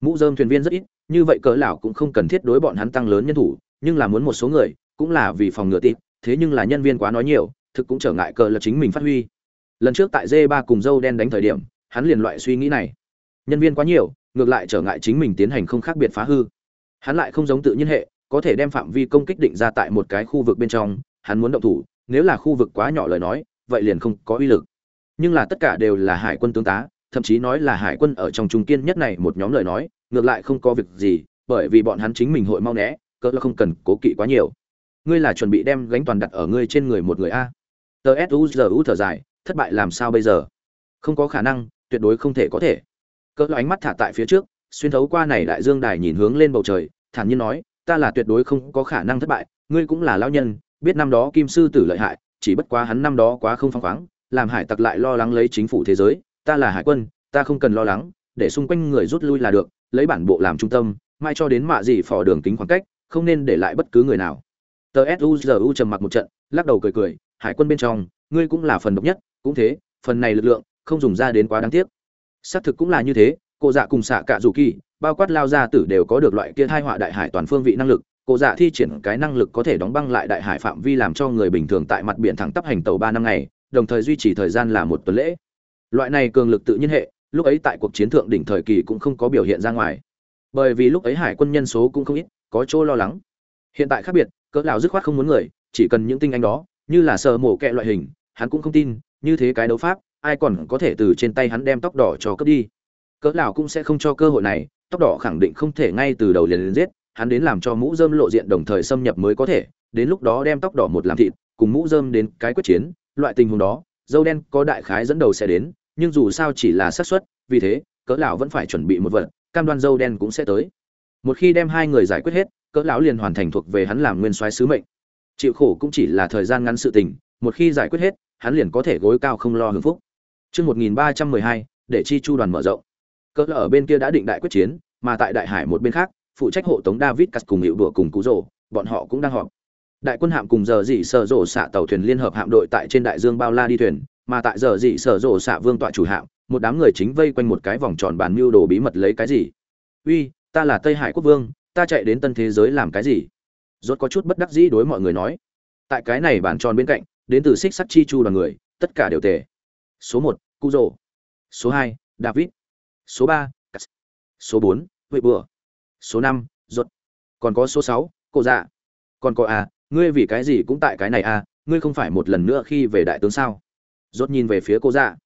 Mũ dơm thuyền viên rất ít, như vậy cỡ lão cũng không cần thiết đối bọn hắn tăng lớn nhân thủ, nhưng là muốn một số người, cũng là vì phòng ngừa tịp thế nhưng là nhân viên quá nói nhiều, thực cũng trở ngại cờ là chính mình phát huy. Lần trước tại d 3 cùng dâu đen đánh thời điểm, hắn liền loại suy nghĩ này. Nhân viên quá nhiều, ngược lại trở ngại chính mình tiến hành không khác biệt phá hư. Hắn lại không giống tự nhiên hệ, có thể đem phạm vi công kích định ra tại một cái khu vực bên trong, hắn muốn động thủ, nếu là khu vực quá nhỏ lời nói, vậy liền không có uy lực nhưng là tất cả đều là hải quân tướng tá, thậm chí nói là hải quân ở trong trung kiên nhất này một nhóm lời nói, ngược lại không có việc gì, bởi vì bọn hắn chính mình hội mau né, cỡ là không cần cố kỵ quá nhiều. Ngươi là chuẩn bị đem gánh toàn đặt ở ngươi trên người một người a. Tờ suzu thở dài, thất bại làm sao bây giờ? Không có khả năng, tuyệt đối không thể có thể. Cỡ ánh mắt thả tại phía trước, xuyên thấu qua này đại dương đài nhìn hướng lên bầu trời, thản nhiên nói, ta là tuyệt đối không có khả năng thất bại, ngươi cũng là lão nhân, biết năm đó kim sư tử lợi hại, chỉ bất quá hắn năm đó quá không phăng khoáng làm hải tặc lại lo lắng lấy chính phủ thế giới, ta là hải quân, ta không cần lo lắng, để xung quanh người rút lui là được, lấy bản bộ làm trung tâm, mai cho đến mạ gì phò đường kính khoảng cách, không nên để lại bất cứ người nào. Tờ suzu trầm mặc một trận, lắc đầu cười cười, hải quân bên trong, ngươi cũng là phần độc nhất, cũng thế, phần này lực lượng, không dùng ra đến quá đáng tiếc. Xác thực cũng là như thế, cô dạ cùng xạ cả dù kỳ, bao quát lao gia tử đều có được loại kia thai họa đại hải toàn phương vị năng lực, cô dạ thi triển cái năng lực có thể đóng băng lại đại hải phạm vi làm cho người bình thường tại mặt biển thẳng tắp hành tàu ba năm ngày đồng thời duy trì thời gian là một tuần lễ. Loại này cường lực tự nhiên hệ, lúc ấy tại cuộc chiến thượng đỉnh thời kỳ cũng không có biểu hiện ra ngoài. Bởi vì lúc ấy hải quân nhân số cũng không ít, có chỗ lo lắng. Hiện tại khác biệt, cỡ lão dứt khoát không muốn người, chỉ cần những tinh anh đó, như là sờ mổ kẹ loại hình, hắn cũng không tin, như thế cái đấu pháp, ai còn có thể từ trên tay hắn đem tóc đỏ cho cướp đi. Cỡ lão cũng sẽ không cho cơ hội này, tóc đỏ khẳng định không thể ngay từ đầu liền liền giết, hắn đến làm cho mũ dơm lộ diện đồng thời xâm nhập mới có thể, đến lúc đó đem tóc đỏ một làm thịt, cùng mũ dơm đến cái quyết chiến loại tình huống đó dâu đen có đại khái dẫn đầu sẽ đến nhưng dù sao chỉ là xác suất vì thế cỡ lão vẫn phải chuẩn bị một vật cam đoan dâu đen cũng sẽ tới một khi đem hai người giải quyết hết cỡ lão liền hoàn thành thuộc về hắn làm nguyên soái sứ mệnh chịu khổ cũng chỉ là thời gian ngắn sự tình một khi giải quyết hết hắn liền có thể gối cao không lo hưởng phúc chương 1312, để chi chu đoàn mở rộng. Cỡ ở bên kia đã định đại quyết chiến, mà tại đại hải một bên khác, phụ trách hộ tống David Cắt cùng hiệu đùa cùng cú rồ, bọn họ cũng đang họp. Đại quân hạm cùng giờ dị sở rổ xạ tàu thuyền liên hợp hạm đội tại trên đại dương bao la đi thuyền, mà tại giờ dị sở rổ xạ vương tọa chủ hạm, một đám người chính vây quanh một cái vòng tròn bàn mưu đồ bí mật lấy cái gì. "Uy, ta là Tây Hải quốc vương, ta chạy đến tân thế giới làm cái gì?" Rốt có chút bất đắc dĩ đối mọi người nói. Tại cái này bàn tròn bên cạnh, đến từ xích sắt chi chu đoàn người, tất cả đều tề. Số một Cú rổ. Số hai David. Số ba Số bốn Huệ Bừa. Số năm Rốt. Còn có số sáu Cô Dạ. Còn có à, ngươi vì cái gì cũng tại cái này à, ngươi không phải một lần nữa khi về đại tướng sao? Rốt nhìn về phía cô dạ.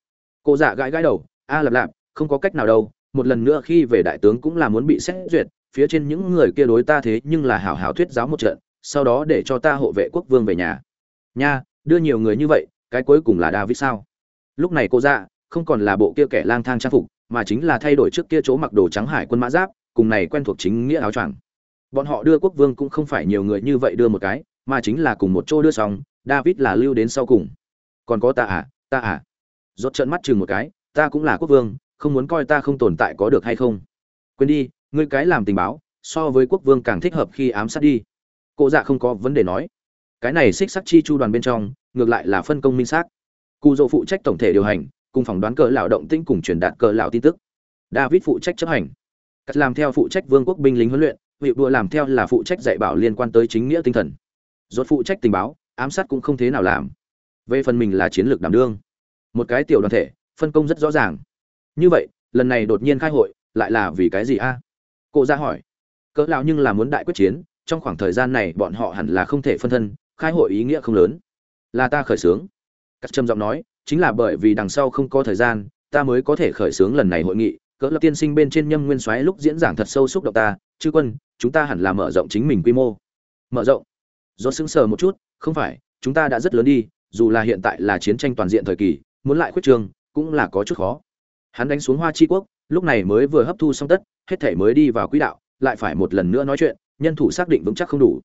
Cô dạ gãi gãi đầu, a à, lạp không có cách nào đâu, một lần nữa khi về đại tướng cũng là muốn bị xét duyệt, phía trên những người kia đối ta thế nhưng là hảo hảo thuyết giáo một trận, sau đó để cho ta hộ vệ quốc vương về nhà. Nha, đưa nhiều người như vậy, cái cuối cùng là David sao? lúc này cô dạ không còn là bộ kia kẻ lang thang trang phục mà chính là thay đổi trước kia chỗ mặc đồ trắng hải quân mã giáp cùng này quen thuộc chính nghĩa áo choàng bọn họ đưa quốc vương cũng không phải nhiều người như vậy đưa một cái mà chính là cùng một chỗ đưa xong, david là lưu đến sau cùng. Còn có ta à ta à. Rốt trận mắt chừng một cái, ta cũng là quốc vương, không muốn coi ta không tồn tại có được hay không. Quên đi, ngươi cái làm tình báo, so với quốc vương càng thích hợp khi ám sát đi. Cô dạ không có vấn đề nói. Cái này xích sắc chi chu đoàn bên trong, ngược lại là phân công minh xác. Cụ dỗ phụ trách tổng thể điều hành, cùng phỏng đoán cờ lão động tĩnh cùng truyền đạt cờ lão tin tức. David phụ trách chấp hành. Cắt làm theo phụ trách vương quốc binh lính huấn luyện vị đua làm theo là phụ trách dạy bảo liên quan tới chính nghĩa tinh thần rốt phụ trách tình báo, ám sát cũng không thế nào làm. Về phần mình là chiến lược đảm đương. Một cái tiểu đoàn thể, phân công rất rõ ràng. Như vậy, lần này đột nhiên khai hội, lại là vì cái gì a? À? cô ra hỏi. Cỡ lão nhưng là muốn đại quyết chiến, trong khoảng thời gian này bọn họ hẳn là không thể phân thân, khai hội ý nghĩa không lớn. Là ta khởi sướng. cắt trầm giọng nói, chính là bởi vì đằng sau không có thời gian, ta mới có thể khởi sướng lần này hội nghị. Cỡ lập tiên sinh bên trên nhâm nguyên soái lúc diễn giảng thật sâu xúc động ta, chư quân, chúng ta hẳn là mở rộng chính mình quy mô. Mở rộng? Do sững sờ một chút, không phải, chúng ta đã rất lớn đi, dù là hiện tại là chiến tranh toàn diện thời kỳ, muốn lại khuyết trường cũng là có chút khó. Hắn đánh xuống hoa chi quốc, lúc này mới vừa hấp thu xong tất, hết thể mới đi vào quỹ đạo, lại phải một lần nữa nói chuyện, nhân thủ xác định vững chắc không đủ.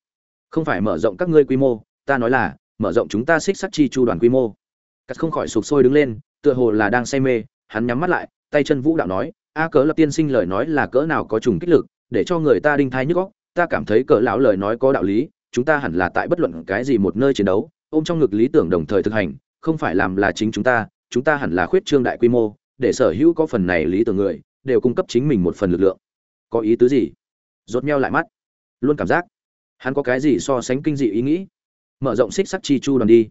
Không phải mở rộng các ngươi quy mô, ta nói là, mở rộng chúng ta xích sắt chi chu đoàn quy mô. Cắt không khỏi sụp sôi đứng lên, tựa hồ là đang say mê, hắn nhắm mắt lại, tay chân vũ đạo nói, a cớ lập tiên sinh lời nói là cỡ nào có trùng kích lực, để cho người ta đinh thai nhức góc ta cảm thấy cỡ lão lời nói có đạo lý chúng ta hẳn là tại bất luận cái gì một nơi chiến đấu, ôm trong ngực lý tưởng đồng thời thực hành, không phải làm là chính chúng ta chúng ta hẳn là khuyết trương đại quy mô, để sở hữu có phần này lý tưởng người, đều cung cấp chính mình một phần lực lượng. Có ý tứ gì? Rốt meo lại mắt. Luôn cảm giác, hắn có cái gì so sánh kinh dị ý nghĩ? Mở rộng xích sắc chi chu đoàn đi.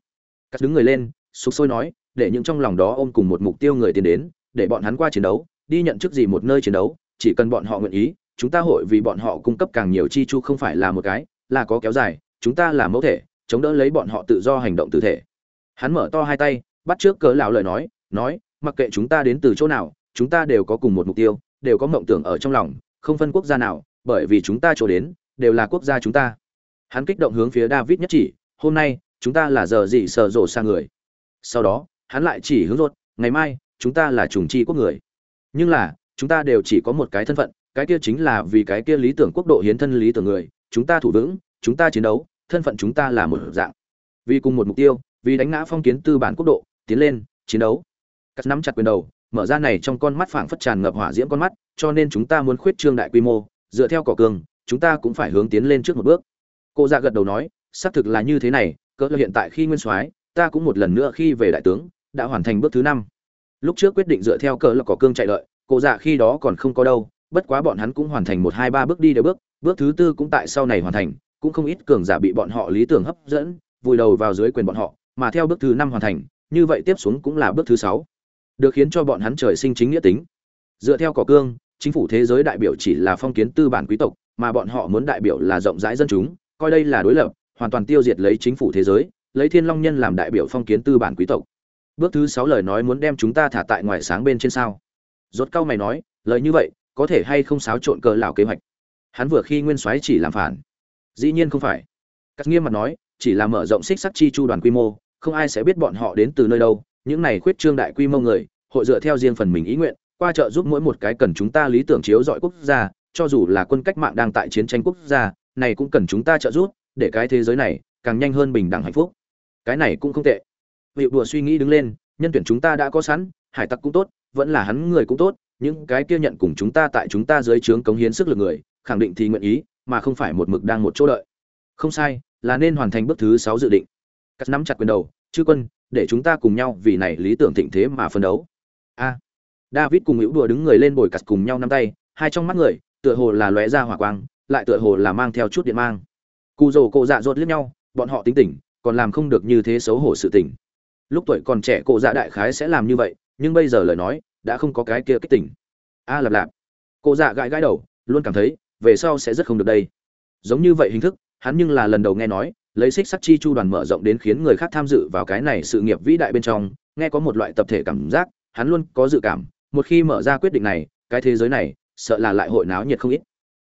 Cắt đứng người lên, sục sôi nói, để những trong lòng đó ôm cùng một mục tiêu người tiến đến, để bọn hắn qua chiến đấu, đi nhận chức gì một nơi chiến đấu, chỉ cần bọn họ nguyện ý, chúng ta hội vì bọn họ cung cấp càng nhiều chi chu không phải là một cái là có kéo dài, chúng ta là mẫu thể, chống đỡ lấy bọn họ tự do hành động tự thể. Hắn mở to hai tay, bắt trước cớ lão lời nói nói, mặc kệ chúng ta đến từ chỗ nào, chúng ta đều có cùng một mục tiêu, đều có mộng tưởng ở trong lòng, không phân quốc gia nào, bởi vì chúng ta chỗ đến, đều là quốc gia chúng ta. Hắn kích động hướng phía david nhất chỉ, hôm nay, chúng ta là giờ gì sợ rộ sang người. Sau đó, hắn lại chỉ hướng rốt ngày mai, chúng ta là trùng chi quốc người. Nhưng là, chúng ta đều chỉ có một cái thân phận, cái kia chính là vì cái kia lý tưởng quốc độ hiến thân lý tưởng người chúng ta thủ vững, chúng ta chiến đấu, thân phận chúng ta là một dạng. Vì cùng một mục tiêu, vì đánh ngã phong kiến tư bản quốc độ, tiến lên, chiến đấu. Cắt nắm chặt quyền đầu, mở ra này trong con mắt phảng phất tràn ngập hỏa diễm con mắt, cho nên chúng ta muốn khuyết trương đại quy mô, dựa theo cỏ cường, chúng ta cũng phải hướng tiến lên trước một bước. Cô dạ gật đầu nói, xác thực là như thế này, cỡ hiện tại khi nguyên soái, ta cũng một lần nữa khi về đại tướng, đã hoàn thành bước thứ năm. Lúc trước quyết định dựa theo cỡ là cỏ cương chạy đợi, cô dạ khi đó còn không có đâu bất quá bọn hắn cũng hoàn thành một hai ba bước đi đều bước bước thứ tư cũng tại sau này hoàn thành, cũng không ít cường giả bị bọn họ lý tưởng hấp dẫn, vùi đầu vào dưới quyền bọn họ, mà theo bước thứ năm hoàn thành, như vậy tiếp xuống cũng là bước thứ sáu. Được khiến cho bọn hắn trời sinh chính nghĩa tính. Dựa theo cỏ cương, chính phủ thế giới đại biểu chỉ là phong kiến tư bản quý tộc, mà bọn họ muốn đại biểu là rộng rãi dân chúng, coi đây là đối lập, hoàn toàn tiêu diệt lấy chính phủ thế giới, lấy thiên long nhân làm đại biểu phong kiến tư bản quý tộc. Bước thứ sáu lời nói muốn đem chúng ta thả tại ngoài sáng bên trên sao? Rốt cao mày nói, lời như vậy có thể hay không xáo trộn cờ lão kế hoạch. Hắn vừa khi nguyên soái chỉ làm phản. Dĩ nhiên không phải. Cắt nghiêm mặt nói, chỉ là mở rộng xích sắt chi chu đoàn quy mô, không ai sẽ biết bọn họ đến từ nơi đâu. Những này khuyết trương đại quy mô người, hội dựa theo riêng phần mình ý nguyện, qua trợ giúp mỗi một cái cần chúng ta lý tưởng chiếu dọi quốc gia, cho dù là quân cách mạng đang tại chiến tranh quốc gia, này cũng cần chúng ta trợ giúp, để cái thế giới này càng nhanh hơn bình đẳng hạnh phúc. Cái này cũng không tệ. Vị đùa suy nghĩ đứng lên, nhân tuyển chúng ta đã có sẵn, hải tặc cũng tốt, vẫn là hắn người cũng tốt những cái kia nhận cùng chúng ta tại chúng ta dưới trướng cống hiến sức lực người, khẳng định thì nguyện ý, mà không phải một mực đang một chỗ đợi. Không sai, là nên hoàn thành bước thứ sáu dự định. Cắt nắm chặt quyền đầu, chư quân, để chúng ta cùng nhau vì này lý tưởng thịnh thế mà phân đấu. A. David cùng hữu đùa đứng người lên bồi cắt cùng nhau nắm tay, hai trong mắt người, tựa hồ là lóe ra hỏa quang, lại tựa hồ là mang theo chút điện mang. Cù rồ cổ dạ rốt liếc nhau, bọn họ tính tỉnh còn làm không được như thế xấu hổ sự tỉnh lúc tuổi còn trẻ cổ dạ đại khái sẽ làm như vậy, nhưng bây giờ lời nói đã không có cái kia kích tỉnh a à, lạp lạp. Cô dạ gãi gãi đầu luôn cảm thấy về sau sẽ rất không được đây. Giống như vậy hình thức hắn nhưng là lần đầu nghe nói lấy xích sắc chi chu đoàn mở rộng đến khiến người khác tham dự vào cái này sự nghiệp vĩ đại bên trong nghe có một loại tập thể cảm giác hắn luôn có dự cảm một khi mở ra quyết định này cái thế giới này sợ là lại hội náo nhiệt không ít.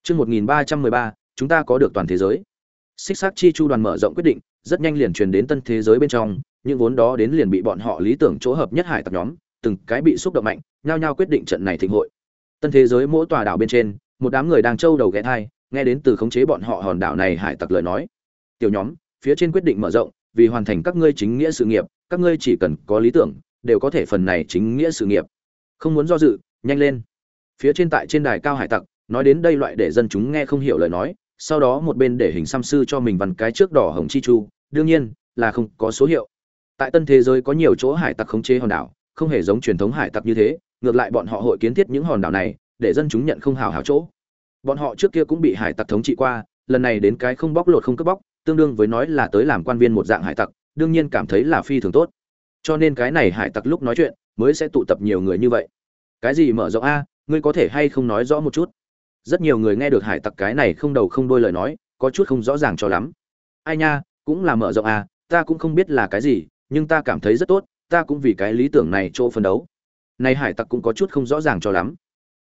Trước 1313, chúng ta có được toàn thế giới. Xích sắc chi chu đoàn mở rộng quyết định, rất nhanh liền truyền đến tân thế giới bên trong, những vốn đó đến liền bị bọn họ lý tưởng chỗ hợp nhất hải tập nhóm, từng cái bị xúc động mạnh, nhao nhao quyết định trận này thịnh hội. Tân thế giới mỗi tòa đảo bên trên, một đám người đang trâu đầu ghé thai, nghe đến từ khống chế bọn họ hòn đảo này hải tặc lời nói. Tiểu nhóm, phía trên quyết định mở rộng, vì hoàn thành các ngươi chính nghĩa sự nghiệp, các ngươi chỉ cần có lý tưởng, đều có thể phần này chính nghĩa sự nghiệp. Không muốn do dự, nhanh lên. Phía trên tại trên đài cao hải tặc, nói đến đây loại để dân chúng nghe không hiểu lời nói sau đó một bên để hình xăm sư cho mình vằn cái trước đỏ hồng chi chu đương nhiên là không có số hiệu tại tân thế giới có nhiều chỗ hải tặc khống chế hòn đảo không hề giống truyền thống hải tặc như thế, ngược lại bọn họ hội kiến thiết những hòn đảo này, để dân chúng nhận không hào hào chỗ. Bọn họ trước kia cũng bị hải tặc thống trị qua, lần này đến cái không bóc lột không cướp bóc, tương đương với nói là tới làm quan viên một dạng hải tặc, đương nhiên cảm thấy là phi thường tốt. Cho nên cái này hải tặc lúc nói chuyện, mới sẽ tụ tập nhiều người như vậy. Cái gì mở rộng a, ngươi có thể hay không nói rõ một chút? Rất nhiều người nghe được hải tặc cái này không đầu không đôi lời nói, có chút không rõ ràng cho lắm. Ai nha, cũng là mở rộng à ta cũng không biết là cái gì, nhưng ta cảm thấy rất tốt ta cũng vì cái lý tưởng này chỗ phân đấu. Nay hải tặc cũng có chút không rõ ràng cho lắm.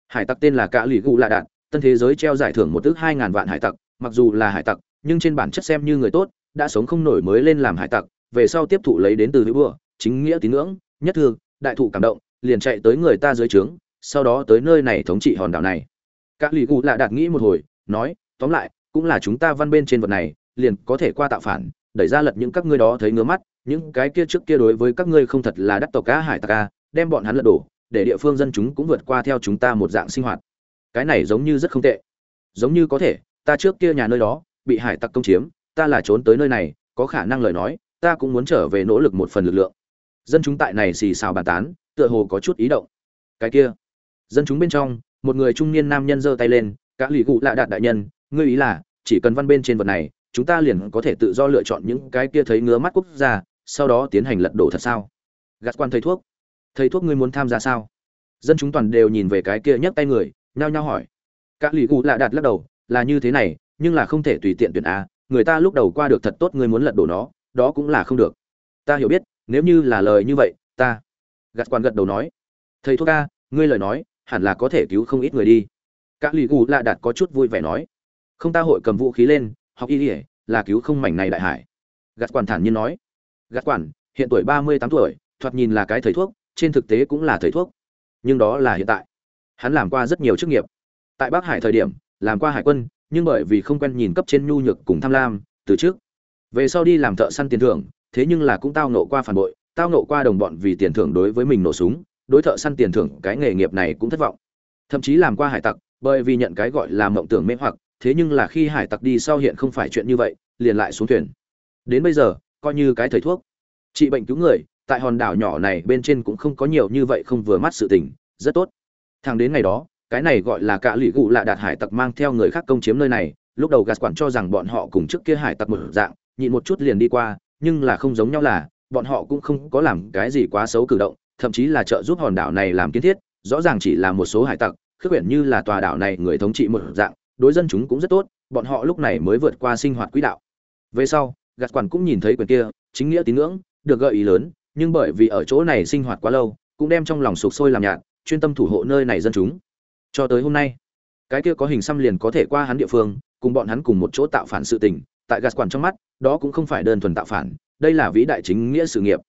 Hải tặc tên là cả lì gù lạ đạn, tân thế giới treo giải thưởng một ước hai ngàn vạn hải tặc, mặc dù là hải tặc, nhưng trên bản chất xem như người tốt, đã sống không nổi mới lên làm hải tặc, về sau tiếp thụ lấy đến từ hữu bừa chính nghĩa tín ngưỡng, nhất thương, đại thụ cảm động, liền chạy tới người ta dưới trướng, sau đó tới nơi này thống trị hòn đảo này. Cạ lì gù lạ đạt nghĩ một hồi, nói, tóm lại, cũng là chúng ta văn bên trên vật này, liền có thể qua tạo phản, đẩy ra lật những các ngươi đó thấy ngứa mắt những cái kia trước kia đối với các ngươi không thật là đắc tộc cá hải tặc a, đem bọn hắn lật đổ để địa phương dân chúng cũng vượt qua theo chúng ta một dạng sinh hoạt. Cái này giống như rất không tệ. Giống như có thể ta trước kia nhà nơi đó bị hải tặc công chiếm ta là trốn tới nơi này có khả năng lời nói ta cũng muốn trở về nỗ lực một phần lực lượng. Dân chúng tại này xì xào bàn tán tựa hồ có chút ý động. Cái kia dân chúng bên trong một người trung niên nam nhân giơ tay lên cả lì cụ lạ đạt đại nhân ngươi ý là chỉ cần văn bên trên vật này chúng ta liền có thể tự do lựa chọn những cái kia thấy ngứa mắt quốc gia sau đó tiến hành lật đổ thật sao? Gạt quan thầy thuốc. Thầy thuốc ngươi muốn tham gia sao? Dân chúng toàn đều nhìn về cái kia nhấc tay người, nhao nhao hỏi. Các lì cụ lạ đạt lắc đầu, là như thế này, nhưng là không thể tùy tiện tuyển a, người ta lúc đầu qua được thật tốt ngươi muốn lật đổ nó, đó cũng là không được. Ta hiểu biết, nếu như là lời như vậy, ta. Gạt quan gật đầu nói. Thầy thuốc a, ngươi lời nói, hẳn là có thể cứu không ít người đi. Các lì cụ lạ đạt có chút vui vẻ nói. Không ta hội cầm vũ khí lên, học y ỉa là cứu không mảnh này đại hải. Gạt quan thản nhiên nói gạt quản, hiện tuổi ba mươi tám tuổi, thoạt nhìn là cái thầy thuốc, trên thực tế cũng là thầy thuốc. Nhưng đó là hiện tại. Hắn làm qua rất nhiều chức nghiệp. Tại bắc hải thời điểm, làm qua hải quân, nhưng bởi vì không quen nhìn cấp trên nhu nhược cùng tham lam, từ trước. Về sau đi làm thợ săn tiền thưởng, thế nhưng là cũng tao nộ qua phản bội, tao nộ qua đồng bọn vì tiền thưởng đối với mình nổ súng, đối thợ săn tiền thưởng cái nghề nghiệp này cũng thất vọng. Thậm chí làm qua hải tặc, bởi vì nhận cái gọi là mộng tưởng mê hoặc, thế nhưng là khi hải tặc đi sau hiện không phải chuyện như vậy, liền lại xuống thuyền. Đến bây giờ coi như cái thầy thuốc. Trị bệnh cứu người, tại hòn đảo nhỏ này bên trên cũng không có nhiều như vậy không vừa mắt sự tình, rất tốt. Thằng đến ngày đó, cái này gọi là cạ lụy cụ lạ đạt hải tặc mang theo người khác công chiếm nơi này, lúc đầu gạt quản cho rằng bọn họ cùng trước kia hải tặc một dạng, nhịn một chút liền đi qua, nhưng là không giống nhau là, bọn họ cũng không có làm cái gì quá xấu cử động, thậm chí là trợ giúp hòn đảo này làm kiến thiết, rõ ràng chỉ là một số hải tặc, khước quyển như là tòa đảo này người thống trị một dạng, đối dân chúng cũng rất tốt, bọn họ lúc này mới vượt qua sinh hoạt quỹ đạo. Về sau gạt quản cũng nhìn thấy quyền kia, chính nghĩa tín ngưỡng, được gợi ý lớn, nhưng bởi vì ở chỗ này sinh hoạt quá lâu, cũng đem trong lòng sụp sôi làm nhạt, chuyên tâm thủ hộ nơi này dân chúng. Cho tới hôm nay, cái kia có hình xăm liền có thể qua hắn địa phương, cùng bọn hắn cùng một chỗ tạo phản sự tình, tại gạt quản trong mắt, đó cũng không phải đơn thuần tạo phản, đây là vĩ đại chính nghĩa sự nghiệp.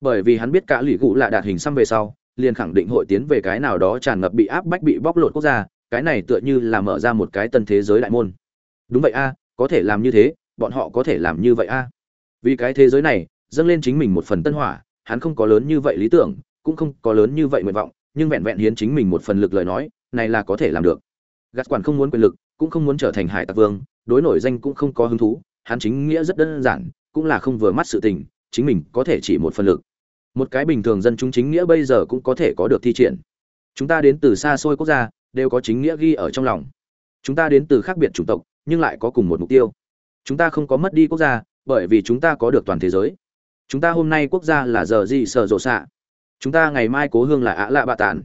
Bởi vì hắn biết cả lụy cụ là đạt hình xăm về sau, liền khẳng định hội tiến về cái nào đó tràn ngập bị áp bách bị bóc lột quốc gia, cái này tựa như là mở ra một cái tân thế giới đại môn. Đúng vậy a, có thể làm như thế bọn họ có thể làm như vậy a? Vì cái thế giới này, dâng lên chính mình một phần tân hỏa, hắn không có lớn như vậy lý tưởng, cũng không có lớn như vậy nguyện vọng, nhưng vẹn vẹn hiến chính mình một phần lực lời nói, này là có thể làm được. Gạt quản không muốn quyền lực, cũng không muốn trở thành hải tặc vương, đối nổi danh cũng không có hứng thú, hắn chính nghĩa rất đơn giản, cũng là không vừa mắt sự tình, chính mình có thể chỉ một phần lực. Một cái bình thường dân chúng chính nghĩa bây giờ cũng có thể có được thi triển. Chúng ta đến từ xa xôi quốc gia, đều có chính nghĩa ghi ở trong lòng. Chúng ta đến từ khác biệt chủng tộc, nhưng lại có cùng một mục tiêu chúng ta không có mất đi quốc gia, bởi vì chúng ta có được toàn thế giới. Chúng ta hôm nay quốc gia là giờ gì sợ rộ xạ? Chúng ta ngày mai cố hương là ạ lạ bạ tản.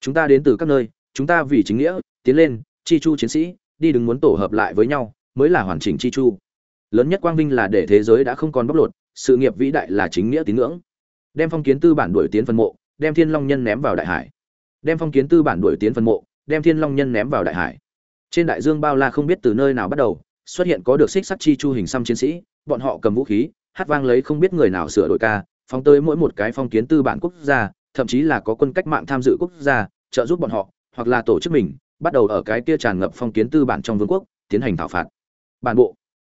Chúng ta đến từ các nơi, chúng ta vì chính nghĩa, tiến lên, chi chu chiến sĩ, đi đừng muốn tổ hợp lại với nhau, mới là hoàn chỉnh chi chu. Lớn nhất quang vinh là để thế giới đã không còn bóc lột, sự nghiệp vĩ đại là chính nghĩa tín ngưỡng. Đem phong kiến tư bản đuổi tiến phân mộ, đem thiên long nhân ném vào đại hải. Đem phong kiến tư bản đuổi tiến phân mộ, đem thiên long nhân ném vào đại hải. Trên đại dương bao la không biết từ nơi nào bắt đầu xuất hiện có được xích sắt chi chu hình xăm chiến sĩ bọn họ cầm vũ khí hát vang lấy không biết người nào sửa đổi ca phóng tới mỗi một cái phong kiến tư bản quốc gia thậm chí là có quân cách mạng tham dự quốc gia trợ giúp bọn họ hoặc là tổ chức mình bắt đầu ở cái kia tràn ngập phong kiến tư bản trong vương quốc tiến hành thảo phạt. Bản bộ.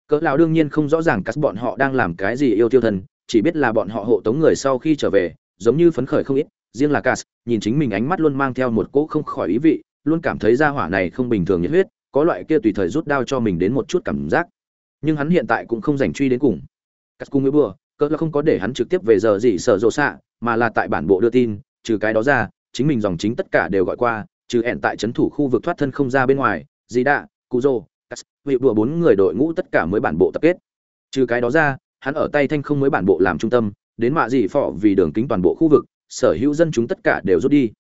Cỡ lão đương nhiên không rõ ràng các bọn họ đang làm cái gì yêu tiêu thần chỉ biết là bọn họ hộ tống người sau khi trở về giống như phấn khởi không ít riêng là cas nhìn chính mình ánh mắt luôn mang theo một cỗ không khỏi ý vị, luôn cảm thấy gia hỏa này không bình thường nhiệt huyết, có loại kia tùy thời rút đao cho mình đến một chút cảm giác. Nhưng hắn hiện tại cũng không dành truy đến cùng. cắt cung với bừa cỡ là không có để hắn trực tiếp về giờ gì sở rồ xạ, mà là tại bản bộ đưa tin, trừ cái đó ra, chính mình dòng chính tất cả đều gọi qua, trừ hẹn tại trấn thủ khu vực thoát thân không ra bên ngoài, gì đã, rô cắt vị đùa bốn người đội ngũ tất cả mới bản bộ tập kết. Trừ cái đó ra, hắn ở tay thanh không mới bản bộ làm trung tâm, đến mạ gì phọ vì đường kính toàn bộ khu vực, sở hữu dân chúng tất cả đều rút đi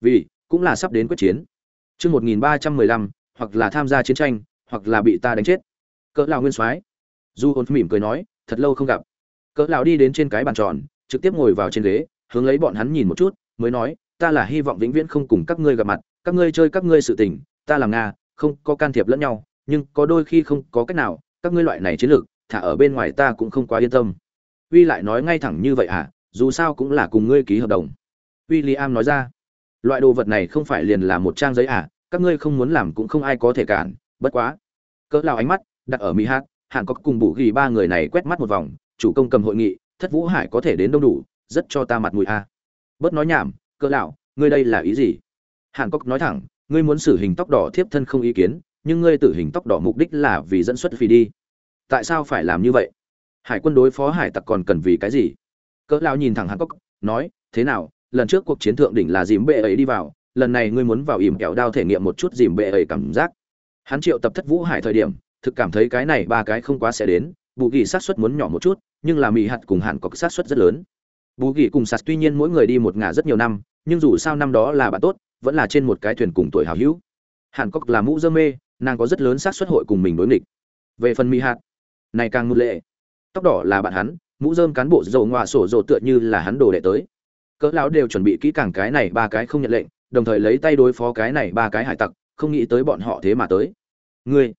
vì cũng là sắp đến quyết chiến chương một nghìn ba trăm mười lăm hoặc là tham gia chiến tranh, hoặc là bị ta đánh chết. Cỡ lão nguyên soái. Du hồn mỉm cười nói, thật lâu không gặp. Cỡ lão đi đến trên cái bàn tròn, trực tiếp ngồi vào trên ghế, hướng lấy bọn hắn nhìn một chút, mới nói, ta là hy vọng vĩnh viễn không cùng các ngươi gặp mặt, các ngươi chơi các ngươi sự tình, ta làm nga, không có can thiệp lẫn nhau, nhưng có đôi khi không có cách nào, các ngươi loại này chiến lược, thả ở bên ngoài ta cũng không quá yên tâm. Uy lại nói ngay thẳng như vậy à dù sao cũng là cùng ngươi ký hợp đồng. William nói ra, loại đồ vật này không phải liền là một trang giấy à các ngươi không muốn làm cũng không ai có thể cản, bất quá. Cỡ lao ánh mắt, đặt ở mỹ hát hàn có cùng bù ghi ba người này quét mắt một vòng, chủ công cầm hội nghị, thất vũ hải có thể đến đông đủ, rất cho ta mặt mũi a. À. bớt nói nhảm, cỡ lão, ngươi đây là ý gì? Hàn cốc nói thẳng, ngươi muốn xử hình tóc đỏ thiếp thân không ý kiến, nhưng ngươi tử hình tóc đỏ mục đích là vì dẫn xuất phi đi. Tại sao phải làm như vậy? Hải quân đối phó hải tặc còn cần vì cái gì? Cỡ lão nhìn thẳng hàn cốc, nói, thế nào, lần trước cuộc chiến thượng đỉnh là dìm bệ ấy đi vào lần này ngươi muốn vào ỉm kẹo đao thể nghiệm một chút dìm bệ ấy cảm giác. Hắn triệu tập thất vũ hải thời điểm, thực cảm thấy cái này ba cái không quá sẽ đến, bù ghi sát suất muốn nhỏ một chút, nhưng là mỹ hạt cùng hạn có sát suất rất lớn. Bù ghi cùng sạt tuy nhiên mỗi người đi một ngả rất nhiều năm, nhưng dù sao năm đó là bạn tốt, vẫn là trên một cái thuyền cùng tuổi hào hữu. Hàn cốc là mũ dơ mê, nàng có rất lớn xác suất hội cùng mình đối nghịch. Về phần mỹ hạt, này càng ngụt lệ. Tóc đỏ là bạn hắn, mũ dơm cán bộ dầu ngoạ sổ rộ tựa như là hắn đồ đệ tới. Cỡ lão đều chuẩn bị kỹ càng cái này ba cái không nhận lệnh đồng thời lấy tay đối phó cái này ba cái hải tặc, không nghĩ tới bọn họ thế mà tới. Ngươi,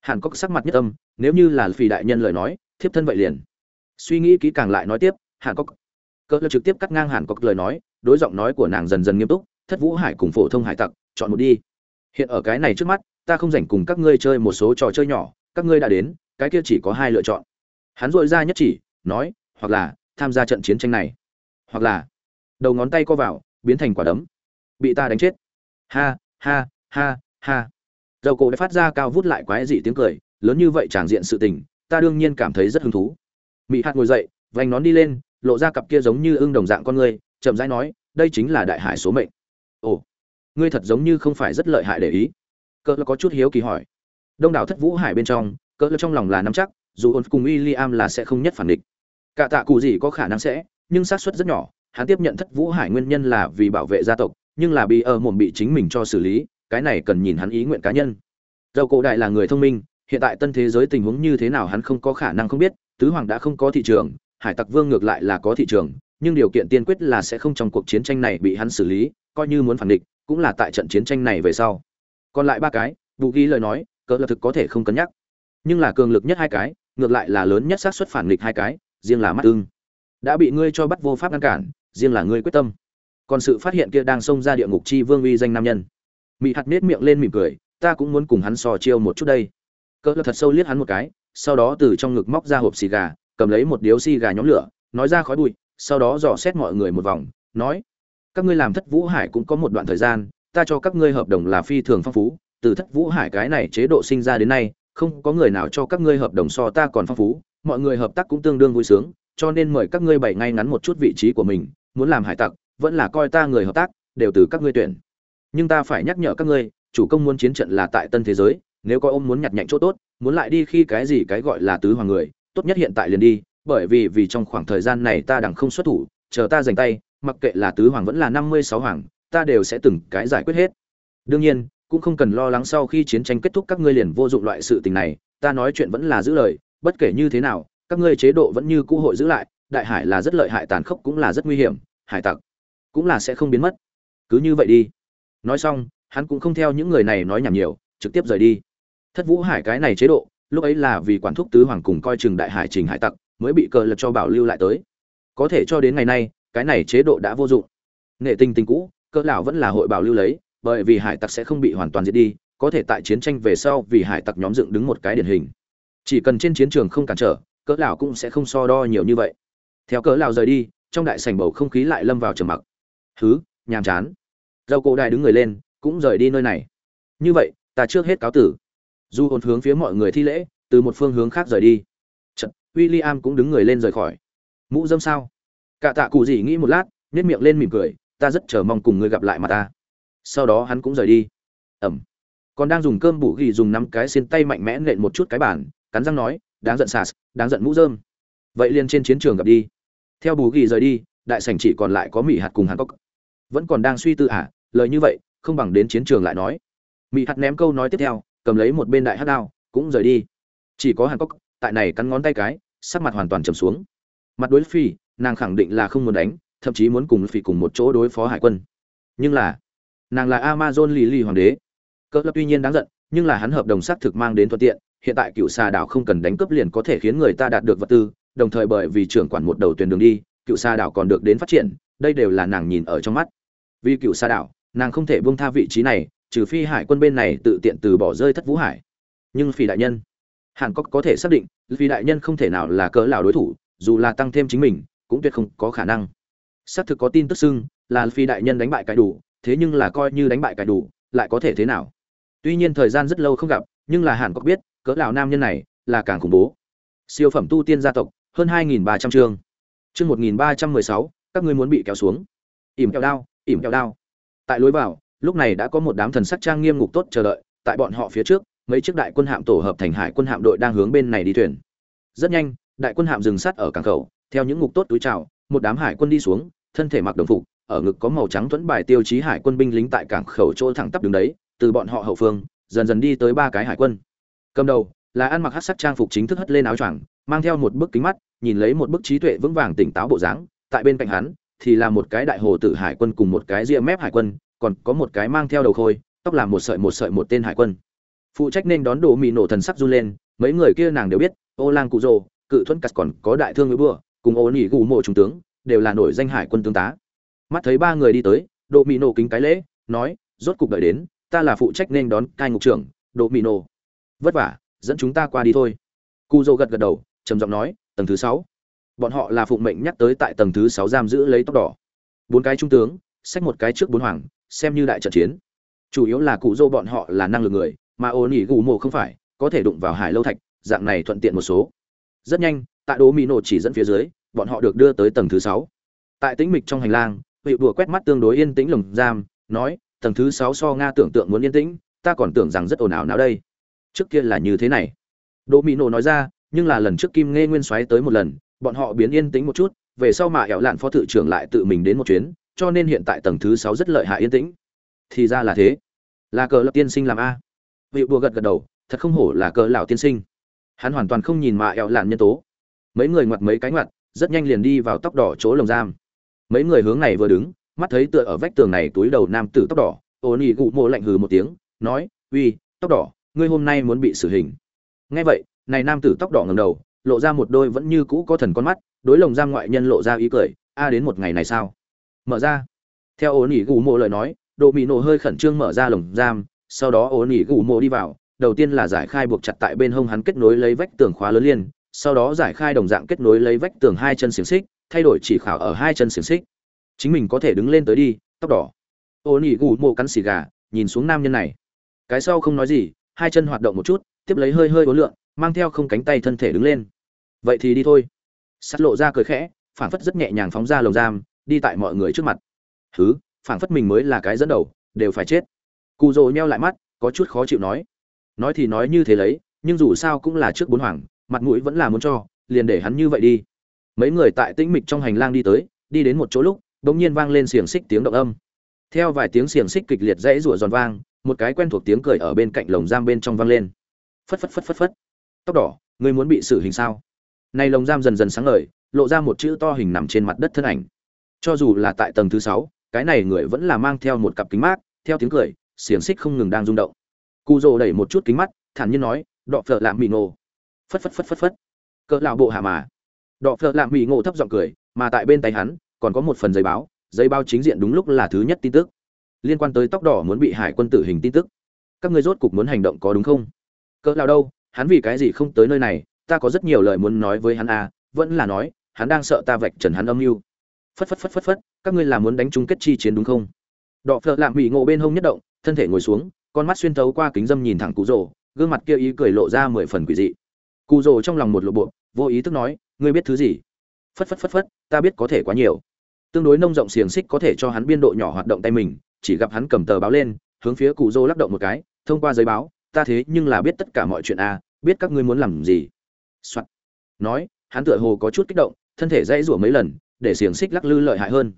hàn cốc sắc mặt nhất âm, nếu như là phi đại nhân lời nói, thiếp thân vậy liền. Suy nghĩ kỹ càng lại nói tiếp, hàn cốc cỡ lão trực tiếp cắt ngang hàn cốc lời nói, đối giọng nói của nàng dần dần nghiêm túc, thất vũ hải cùng phổ thông hải tặc, chọn một đi. Hiện ở cái này trước mắt, ta không rảnh cùng các ngươi chơi một số trò chơi nhỏ, các ngươi đã đến, cái kia chỉ có hai lựa chọn. Hắn dội ra nhất chỉ, nói, hoặc là, tham gia trận chiến tranh này. Hoặc là, đầu ngón tay co vào, biến thành quả đấm bị ta đánh chết. Ha ha ha ha. Dầu cổ đã phát ra cao vút lại quái dị tiếng cười, lớn như vậy chẳng diện sự tình, ta đương nhiên cảm thấy rất hứng thú. Mỹ hạt ngồi dậy, vành nón đi lên, lộ ra cặp kia giống như ưng đồng dạng con người, chậm rãi nói, đây chính là đại hải số mệnh. Ồ, ngươi thật giống như không phải rất lợi hại để ý. Cỡ có chút hiếu kỳ hỏi. Đông đảo thất vũ hải bên trong, cỡ trong lòng là nắm chắc, dù ôn cùng William là sẽ không nhất phản địch. Cả tạ cụ gì có khả năng sẽ, nhưng xác suất rất nhỏ, hắn tiếp nhận thất vũ hải nguyên nhân là vì bảo vệ gia tộc nhưng là bị ở mồm bị chính mình cho xử lý, cái này cần nhìn hắn ý nguyện cá nhân. Dầu cổ đại là người thông minh, hiện tại tân thế giới tình huống như thế nào hắn không có khả năng không biết, tứ hoàng đã không có thị trường, hải tặc vương ngược lại là có thị trường, nhưng điều kiện tiên quyết là sẽ không trong cuộc chiến tranh này bị hắn xử lý, coi như muốn phản địch, cũng là tại trận chiến tranh này về sau. Còn lại ba cái bù ghi lời nói cỡ là thực có thể không cân nhắc. Nhưng là cường lực nhất hai cái, ngược lại là lớn nhất xác suất phản nghịch hai cái, riêng là mắt ưng. Đã bị ngươi cho bắt vô pháp ngăn cản, riêng là ngươi quyết tâm còn sự phát hiện kia đang xông ra địa ngục chi vương uy danh nam nhân. Mị hạt nết miệng lên mỉm cười, ta cũng muốn cùng hắn sò chiêu một chút đây. Cỡ thật sâu liếc hắn một cái, sau đó từ trong ngực móc ra hộp xì gà, cầm lấy một điếu xì gà nhóm lửa, nói ra khói bụi, sau đó dò xét mọi người một vòng, nói, các ngươi làm thất vũ hải cũng có một đoạn thời gian, ta cho các ngươi hợp đồng là phi thường phong phú, từ thất vũ hải cái này chế độ sinh ra đến nay, không có người nào cho các ngươi hợp đồng so ta còn phong phú, mọi người hợp tác cũng tương đương vui sướng, cho nên mời các ngươi bày ngay ngắn một chút vị trí của mình, muốn làm hải tặc vẫn là coi ta người hợp tác, đều từ các ngươi tuyển. Nhưng ta phải nhắc nhở các ngươi, chủ công muốn chiến trận là tại tân thế giới, nếu có ông muốn nhặt nhạnh chỗ tốt, muốn lại đi khi cái gì cái gọi là tứ hoàng người, tốt nhất hiện tại liền đi, bởi vì vì trong khoảng thời gian này ta đằng không xuất thủ, chờ ta giành tay, mặc kệ là tứ hoàng vẫn là năm mươi sáu hoàng, ta đều sẽ từng cái giải quyết hết. Đương nhiên, cũng không cần lo lắng sau khi chiến tranh kết thúc các ngươi liền vô dụng loại sự tình này, ta nói chuyện vẫn là giữ lời, bất kể như thế nào, các ngươi chế độ vẫn như cũ hội giữ lại, đại hải là rất lợi hại tàn khốc cũng là rất nguy hiểm, hải tặc cũng là sẽ không biến mất. Cứ như vậy đi. Nói xong, hắn cũng không theo những người này nói nhảm nhiều, trực tiếp rời đi. Thất vũ hải cái này chế độ, lúc ấy là vì quản thúc tứ hoàng cùng coi chừng đại hải trình hải tặc, mới bị cờ lật cho bảo lưu lại tới. Có thể cho đến ngày nay, cái này chế độ đã vô dụng. Nghệ tinh tình cũ cỡ lão vẫn là hội bảo lưu lấy, bởi vì hải tặc sẽ không bị hoàn toàn diệt đi, có thể tại chiến tranh về sau vì hải tặc nhóm dựng đứng một cái điển hình. Chỉ cần trên chiến trường không cản trở cỡ lão cũng sẽ không so đo nhiều như vậy. Theo cỡ lão rời đi, trong đại sảnh bầu không khí lại lâm vào trầm mặc thứ nhàm chán. Dầu cổ đại đứng người lên cũng rời đi nơi này. Như vậy ta trước hết cáo tử. Du hồn hướng phía mọi người thi lễ từ một phương hướng khác rời đi. Chật, William cũng đứng người lên rời khỏi. Mũ dâm sao? Cả tạ cụ gì nghĩ một lát nhếch miệng lên mỉm cười ta rất chờ mong cùng ngươi gặp lại mà ta. Sau đó hắn cũng rời đi. Ẩm. Còn đang dùng cơm bủ ghi dùng năm cái xiên tay mạnh mẽ nện một chút cái bàn cắn răng nói đáng giận sạt đáng giận mũ dơm. Vậy liền trên chiến trường gặp đi. Theo bù ghi rời đi đại sảnh chỉ còn lại có mỹ hạt cùng hàn cốc vẫn còn đang suy tư à lời như vậy, không bằng đến chiến trường lại nói. Mỹ hạt ném câu nói tiếp theo, cầm lấy một bên đại hát đao, cũng rời đi. Chỉ có hàn cốc tại này cắn ngón tay cái, sắc mặt hoàn toàn trầm xuống. Mặt đối phi, nàng khẳng định là không muốn đánh, thậm chí muốn cùng phi cùng một chỗ đối phó hải quân. Nhưng là, nàng là amazon lì lì hoàng đế. Cơ lập tuy nhiên đáng giận, nhưng là hắn hợp đồng xác thực mang đến thuận tiện, hiện tại cựu xà đảo không cần đánh cướp liền có thể khiến người ta đạt được vật tư, đồng thời bởi vì trưởng quản một đầu tuyến đường đi, cựu xà đảo còn được đến phát triển, đây đều là nàng nhìn ở trong mắt vì cựu xa đảo, nàng không thể buông tha vị trí này, trừ phi hải quân bên này tự tiện từ bỏ rơi thất vũ hải. Nhưng phi đại nhân hàn cốc có thể xác định, phi đại nhân không thể nào là cỡ lão đối thủ, dù là tăng thêm chính mình, cũng tuyệt không có khả năng. Xác thực có tin tức xưng là phi đại nhân đánh bại cái đủ, thế nhưng là coi như đánh bại cái đủ, lại có thể thế nào? Tuy nhiên thời gian rất lâu không gặp, nhưng là hàn cốc biết, cỡ lão nam nhân này là càng khủng bố. Siêu phẩm tu tiên gia tộc, hơn 2.300 chương. Chương 1316 các ngươi muốn bị kéo xuống. Ỉm kẹo đao ỉm kẹo đao. Tại lối vào, lúc này đã có một đám thần sắc trang nghiêm ngục tốt chờ đợi, tại bọn họ phía trước, mấy chiếc đại quân hạm tổ hợp thành hải quân hạm đội đang hướng bên này đi thuyền. Rất nhanh, đại quân hạm dừng sát ở cảng khẩu, theo những ngục tốt túi trào một đám hải quân đi xuống, thân thể mặc đồng phục, ở ngực có màu trắng thuẫn bài tiêu chí hải quân binh lính tại cảng khẩu chỗ thẳng tắp đứng đấy, từ bọn họ hậu phương, dần dần đi tới ba cái hải quân. Cầm đầu là ăn mặc hát sắc trang phục chính thức hất lên áo choàng, mang theo một bức kính mắt, nhìn lấy một bức trí tuệ vững vàng tỉnh táo bộ dáng, tại bên cạnh hắn thì là một cái đại hồ tử hải quân cùng một cái ria mép hải quân, còn có một cái mang theo đầu khôi, tóc làm một sợi một sợi một tên hải quân. Phụ trách nên đón đồ mì nổ thần sắc run lên, mấy người kia nàng đều biết, ô lang cụ rồ, cự thuẫn cắt còn có đại thương ngữ bừa cùng ô nỉ gù mộ trung tướng, đều là nổi danh hải quân tướng tá. Mắt thấy ba người đi tới, đồ mì nổ kính cái lễ, nói, rốt cục đợi đến, ta là phụ trách nên đón cai ngục trưởng, đồ mì nổ. Vất vả, dẫn chúng ta qua đi thôi. Cụ rồ gật gật đầu, trầm giọng nói, tầng thứ sáu bọn họ là phụng mệnh nhắc tới tại tầng thứ sáu giam giữ lấy tóc đỏ. Bốn cái trung tướng, xách một cái trước bốn hoàng, xem như đại trận chiến. Chủ yếu là cụ dô bọn họ là năng lực người, mà ô nỉ gù mộ không phải, có thể đụng vào hải lâu thạch, dạng này thuận tiện một số. Rất nhanh, tại đố mỹ nổ chỉ dẫn phía dưới, bọn họ được đưa tới tầng thứ sáu. Tại tĩnh mịch trong hành lang vị đùa quét mắt tương đối yên tĩnh lồng giam, nói, tầng thứ sáu so nga tưởng tượng muốn yên tĩnh, ta còn tưởng rằng rất ồn ào nào đây. Trước kia là như thế này. Đỗ mỹ nổ nói ra, nhưng là lần trước kim nghe nguyên soái tới một lần bọn họ biến yên tĩnh một chút, về sau mà ẻo lạn phó thự trưởng lại tự mình đến một chuyến, cho nên hiện tại tầng thứ sáu rất lợi hại yên tĩnh. Thì ra là thế. Là cờ lập tiên sinh làm a. Vị bùa gật gật đầu, thật không hổ là cờ lão tiên sinh. Hắn hoàn toàn không nhìn mà ẻo lạn nhân tố. Mấy người ngoặt mấy cái ngoặt, rất nhanh liền đi vào tóc đỏ chỗ lồng giam. Mấy người hướng này vừa đứng, mắt thấy tựa ở vách tường này túi đầu nam tử tóc đỏ. Ô nỉ gụ mộ lạnh hừ một tiếng, nói, uy, tóc đỏ, ngươi hôm nay muốn bị xử hình. Nghe vậy, này nam tử tóc đỏ ngầm đầu lộ ra một đôi vẫn như cũ có thần con mắt, đối lồng giam ngoại nhân lộ ra ý cười, a đến một ngày này sao? Mở ra. Theo ổ nỉ gù mộ lời nói độ bị nổ hơi khẩn trương mở ra lồng giam, sau đó ổ nỉ gù mộ đi vào, đầu tiên là giải khai buộc chặt tại bên hông hắn kết nối lấy vách tường khóa lớn liên sau đó giải khai đồng dạng kết nối lấy vách tường hai chân xiềng xích, thay đổi chỉ khảo ở hai chân xiềng xích. Chính mình có thể đứng lên tới đi, tóc đỏ. Ổ nỉ gù mộ cắn xì gà, nhìn xuống nam nhân này. Cái sau không nói gì, hai chân hoạt động một chút, tiếp lấy hơi hơi ố lượng mang theo không cánh tay thân thể đứng lên. Vậy thì đi thôi. Sắt lộ ra cười khẽ, phảng phất rất nhẹ nhàng phóng ra lồng giam, đi tại mọi người trước mặt. Thứ phảng phất mình mới là cái dẫn đầu, đều phải chết. Cụ rồ nheo lại mắt, có chút khó chịu nói. Nói thì nói như thế lấy, nhưng dù sao cũng là trước bốn hoàng, mặt mũi vẫn là muốn cho, liền để hắn như vậy đi. Mấy người tại tĩnh mịch trong hành lang đi tới, đi đến một chỗ lúc bỗng nhiên vang lên xiềng xích tiếng động âm. Theo vài tiếng xiềng xích kịch liệt dãy rủa giòn vang, một cái quen thuộc tiếng cười ở bên cạnh lồng giam bên trong vang lên. Phất phất phất phất phất tóc đỏ, ngươi muốn bị xử hình sao? Nay lồng giam dần dần sáng ngời, lộ ra một chữ to hình nằm trên mặt đất thân ảnh. Cho dù là tại tầng thứ sáu, cái này người vẫn là mang theo một cặp kính mát, theo tiếng cười, xiềng xích không ngừng đang rung động. Cụ rồ đẩy một chút kính mắt, thản nhiên nói, đọ phợ lạm mỹ ngộ phất phất phất phất phất. Cỡ lão bộ hạ mà. Đọ phợ lạm mỹ ngộ thấp giọng cười, mà tại bên tay hắn, còn có một phần giấy báo giấy báo chính diện đúng lúc là thứ nhất tin tức. Liên quan tới tóc đỏ muốn bị hải quân tử hình tin tức. Các ngươi rốt cục muốn hành động có đúng không? Cỡ lão đâu? Hắn vì cái gì không tới nơi này, ta có rất nhiều lời muốn nói với hắn à vẫn là nói, hắn đang sợ ta vạch trần hắn âm mưu. Phất phất phất phất phất, các ngươi là muốn đánh chung kết chi chiến đúng không? Đọ phợ lạm bị ngộ bên hông nhất động, thân thể ngồi xuống, con mắt xuyên thấu qua kính dâm nhìn thẳng cụ rồ, gương mặt kia ý cười lộ ra mười phần quỷ dị. Cụ rồ trong lòng một lộ bộ vô ý thức nói, ngươi biết thứ gì? Phất phất phất phất, ta biết có thể quá nhiều. Tương đối nông rộng xiềng xích có thể cho hắn biên độ nhỏ hoạt động tay mình, chỉ gặp hắn cầm tờ báo lên, hướng phía cụ rồ lắc động một cái, thông qua giấy báo ta thế nhưng là biết tất cả mọi chuyện a à, biết các ngươi muốn làm gì. Soạn. nói hắn tựa hồ có chút kích động thân thể dãy rủa mấy lần để xiềng xích lắc lư lợi hại hơn.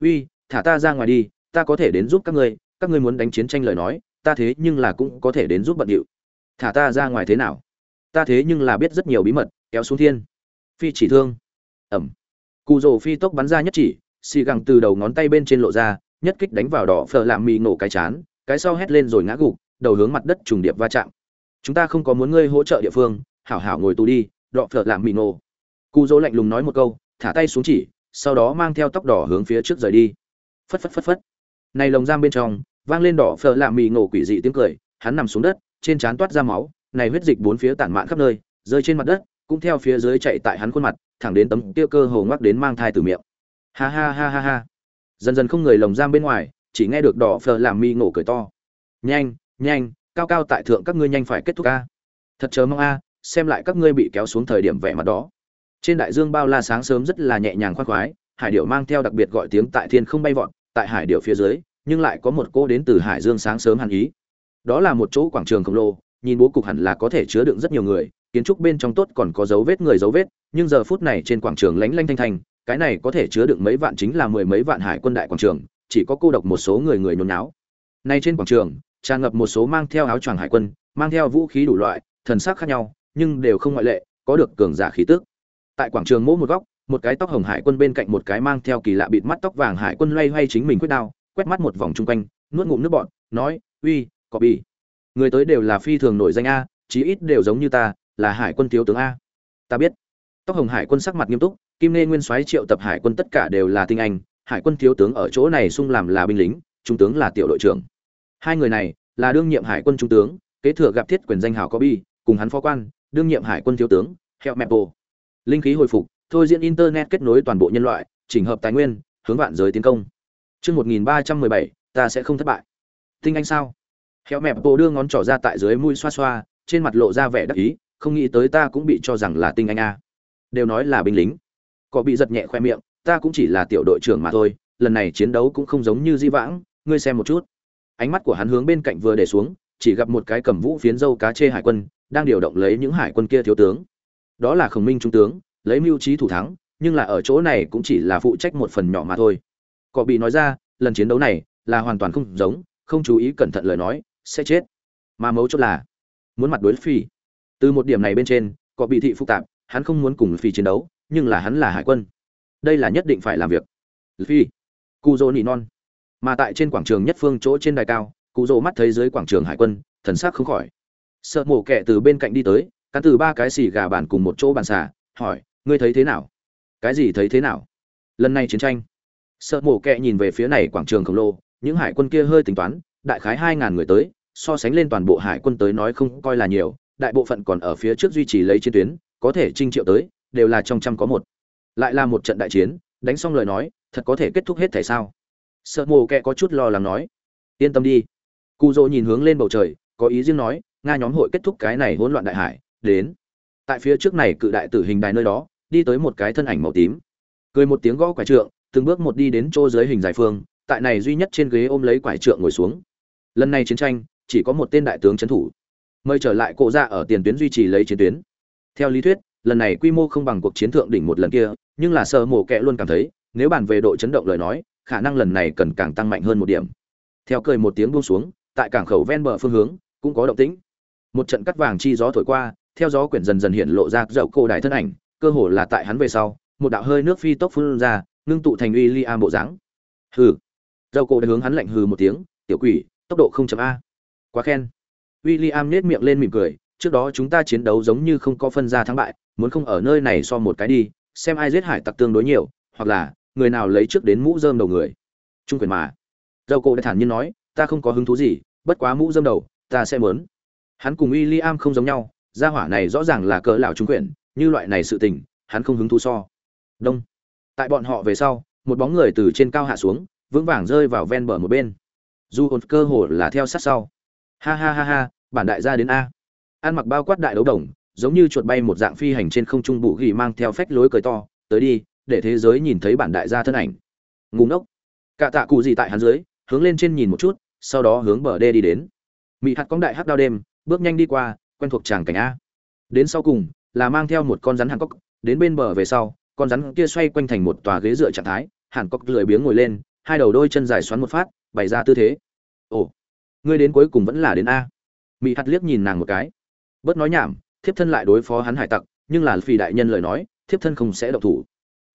Uy thả ta ra ngoài đi ta có thể đến giúp các ngươi các ngươi muốn đánh chiến tranh lời nói ta thế nhưng là cũng có thể đến giúp bận điệu. Thả ta ra ngoài thế nào? Ta thế nhưng là biết rất nhiều bí mật kéo xuống thiên. Phi chỉ thương. Ẩm. Cụ rồ phi tốc bắn ra nhất chỉ xì gẳng từ đầu ngón tay bên trên lộ ra nhất kích đánh vào đỏ phở làm mì nổ cái chán cái sau hét lên rồi ngã gục đầu hướng mặt đất trùng điệp va chạm. Chúng ta không có muốn ngươi hỗ trợ địa phương, hảo hảo ngồi tù đi, đọ phở làm mì nổ. Cụ dỗ lạnh lùng nói một câu, thả tay xuống chỉ, sau đó mang theo tóc đỏ hướng phía trước rời đi. Phất phất phất phất. Này lồng giam bên trong, vang lên đỏ phở làm mì nổ quỷ dị tiếng cười, hắn nằm xuống đất, trên trán toát ra máu, này huyết dịch bốn phía tản mạn khắp nơi, rơi trên mặt đất, cũng theo phía dưới chạy tại hắn khuôn mặt, thẳng đến tấm tiêu cơ hồ ngoắc đến mang thai từ miệng. Ha ha ha ha ha. Dần dần không người lồng giam bên ngoài, chỉ nghe được đỏ phở làm mì nổ cười to. Nhanh nhanh, cao cao tại thượng các ngươi nhanh phải kết thúc a thật chớ mong a, xem lại các ngươi bị kéo xuống thời điểm vẻ mặt đó. Trên đại dương bao la sáng sớm rất là nhẹ nhàng khoan khoái, hải điệu mang theo đặc biệt gọi tiếng tại thiên không bay vọt, tại hải điệu phía dưới, nhưng lại có một cô đến từ hải dương sáng sớm hàn ý. Đó là một chỗ quảng trường khổng lồ, nhìn bố cục hẳn là có thể chứa đựng rất nhiều người, kiến trúc bên trong tốt còn có dấu vết người dấu vết, nhưng giờ phút này trên quảng trường lánh lanh thanh thanh, cái này có thể chứa đựng mấy vạn chính là mười mấy vạn hải quân đại quảng trường, chỉ có cô độc một số người người nhốn náo nay trên quảng trường tràn ngập một số mang theo áo choàng hải quân mang theo vũ khí đủ loại thần sắc khác nhau nhưng đều không ngoại lệ có được cường giả khí tức. Tại quảng trường mỗi một góc một cái tóc hồng hải quân bên cạnh một cái mang theo kỳ lạ bịt mắt tóc vàng hải quân loay hoay chính mình quyết đao quét mắt một vòng chung quanh nuốt ngụm nước bọt, nói uy Copy. người tới đều là phi thường nổi danh a chí ít đều giống như ta là hải quân thiếu tướng a. Ta biết. Tóc hồng hải quân sắc mặt nghiêm túc kim nê nguyên soái triệu tập hải quân tất cả đều là tinh anh hải quân thiếu tướng ở chỗ này sung làm là binh lính trung tướng là tiểu đội trưởng hai người này là đương nhiệm hải quân trung tướng kế thừa gặp thiết quyền danh hào có bi cùng hắn phó quan đương nhiệm hải quân thiếu tướng Hẹo mẹ linh khí hồi phục thôi diễn internet kết nối toàn bộ nhân loại chỉnh hợp tài nguyên hướng vạn giới tiến công Chương 1317, ta sẽ không thất bại. Tinh anh sao? Hẹo mẹp bộ đưa ngón trỏ ra tại dưới mũi xoa xoa, trên mặt lộ ra vẻ đắc ý, không nghĩ tới ta cũng bị cho rằng là tinh anh a. Đều nói là binh lính. Có bị giật nhẹ khoe miệng, ta cũng chỉ là tiểu đội trưởng mà thôi, lần này chiến đấu cũng không giống như Di vãng, ngươi xem một chút. Ánh mắt của hắn hướng bên cạnh vừa để xuống, chỉ gặp một cái cầm vũ phiến dâu cá chê hải quân, đang điều động lấy những hải quân kia thiếu tướng. Đó là Khổng Minh trung tướng, lấy mưu trí thủ thắng, nhưng là ở chỗ này cũng chỉ là phụ trách một phần nhỏ mà thôi. Cọ bị nói ra lần chiến đấu này là hoàn toàn không giống không chú ý cẩn thận lời nói sẽ chết. Mà mấu chốt là muốn mặt đối phi từ một điểm này bên trên cọ bị thị phức tạp hắn không muốn cùng phi chiến đấu nhưng là hắn là hải quân. Đây là nhất định phải làm việc. Phi cu dô nỉ non mà tại trên quảng trường nhất phương chỗ trên đài cao, cụ rỗ mắt thấy dưới quảng trường hải quân, thần sắc không khỏi. Sợ mổ kẹ từ bên cạnh đi tới, cắn từ ba cái xì gà bàn cùng một chỗ bàn xà, hỏi, ngươi thấy thế nào? Cái gì thấy thế nào? Lần này chiến tranh, sợ mổ kẹ nhìn về phía này quảng trường khổng lồ, những hải quân kia hơi tính toán, đại khái hai ngàn người tới, so sánh lên toàn bộ hải quân tới nói không coi là nhiều, đại bộ phận còn ở phía trước duy trì lấy chiến tuyến, có thể trinh triệu tới, đều là trong trăm có một. Lại là một trận đại chiến, đánh xong lời nói, thật có thể kết thúc hết thể sao? Sợ mồ kẹ có chút lo lắng nói yên tâm đi cụ dỗ nhìn hướng lên bầu trời có ý riêng nói nga nhóm hội kết thúc cái này hỗn loạn đại hải đến tại phía trước này cự đại tử hình đài nơi đó đi tới một cái thân ảnh màu tím cười một tiếng gõ quả trượng từng bước một đi đến chỗ dưới hình giải phương, tại này duy nhất trên ghế ôm lấy quải trượng ngồi xuống. Lần này chiến tranh, chỉ có một tên đại tướng trấn thủ. Mời trở lại cộ ra dạ ở tiền tuyến duy trì lấy chiến tuyến. Theo lý thuyết, lần này quy mô không bằng cuộc chiến thượng đỉnh một lần kia, nhưng là sơ mổ kẹ luôn cảm thấy, nếu bàn về độ chấn động lời nói, khả năng lần này cần càng tăng mạnh hơn một điểm. Theo cười một tiếng buông xuống, tại cảng khẩu ven bờ phương hướng, cũng có động tĩnh. Một trận cắt vàng chi gió thổi qua, theo gió quyển dần dần hiện lộ ra dậu cô đại thân ảnh, cơ hồ là tại hắn về sau, một đạo hơi nước phi tốc phun ra, ngưng tụ thành uy li bộ dáng hừ dậu cổ đã hướng hắn lạnh hừ một tiếng tiểu quỷ tốc độ không chậm a quá khen William nhếch miệng lên mỉm cười, trước đó chúng ta chiến đấu giống như không có phân ra thắng bại, muốn không ở nơi này so một cái đi, xem ai giết hải tặc tương đối nhiều, hoặc là người nào lấy trước đến mũ rơm đầu người. Trung quyền mà. Dầu cổ đã thản nhiên nói, ta không có hứng thú gì, bất quá mũ rơm đầu, ta sẽ muốn. Hắn cùng William không giống nhau, gia hỏa này rõ ràng là cỡ lão trung quyền, như loại này sự tình, hắn không hứng thú so. Đông tại bọn họ về sau một bóng người từ trên cao hạ xuống vững vàng rơi vào ven bờ một bên du hồn cơ hồ là theo sát sau ha ha ha ha bản đại gia đến a ăn mặc bao quát đại đấu đồng giống như chuột bay một dạng phi hành trên không trung bụ ghi mang theo phách lối cười to tới đi để thế giới nhìn thấy bản đại gia thân ảnh. Ngủ ngốc. Cả tạ cụ gì tại hắn dưới, hướng lên trên nhìn một chút, sau đó hướng bờ đê đi đến. Mị hạt cóng đại hắc đao đêm, bước nhanh đi qua, quen thuộc tràng cảnh a. Đến sau cùng, là mang theo một con rắn hàn cốc đến bên bờ về sau, con rắn kia xoay quanh thành một tòa ghế dựa trạng thái, hàn cốc lười biếng ngồi lên, hai đầu đôi chân dài xoắn một phát, bày ra tư thế. Ồ, ngươi đến cuối cùng vẫn là đến a. Mị hạt liếc nhìn nàng một cái. Bớt nói nhảm, thiếp thân lại đối phó hắn hải tặc, nhưng là phi đại nhân lời nói, thiếp thân không sẽ độc thủ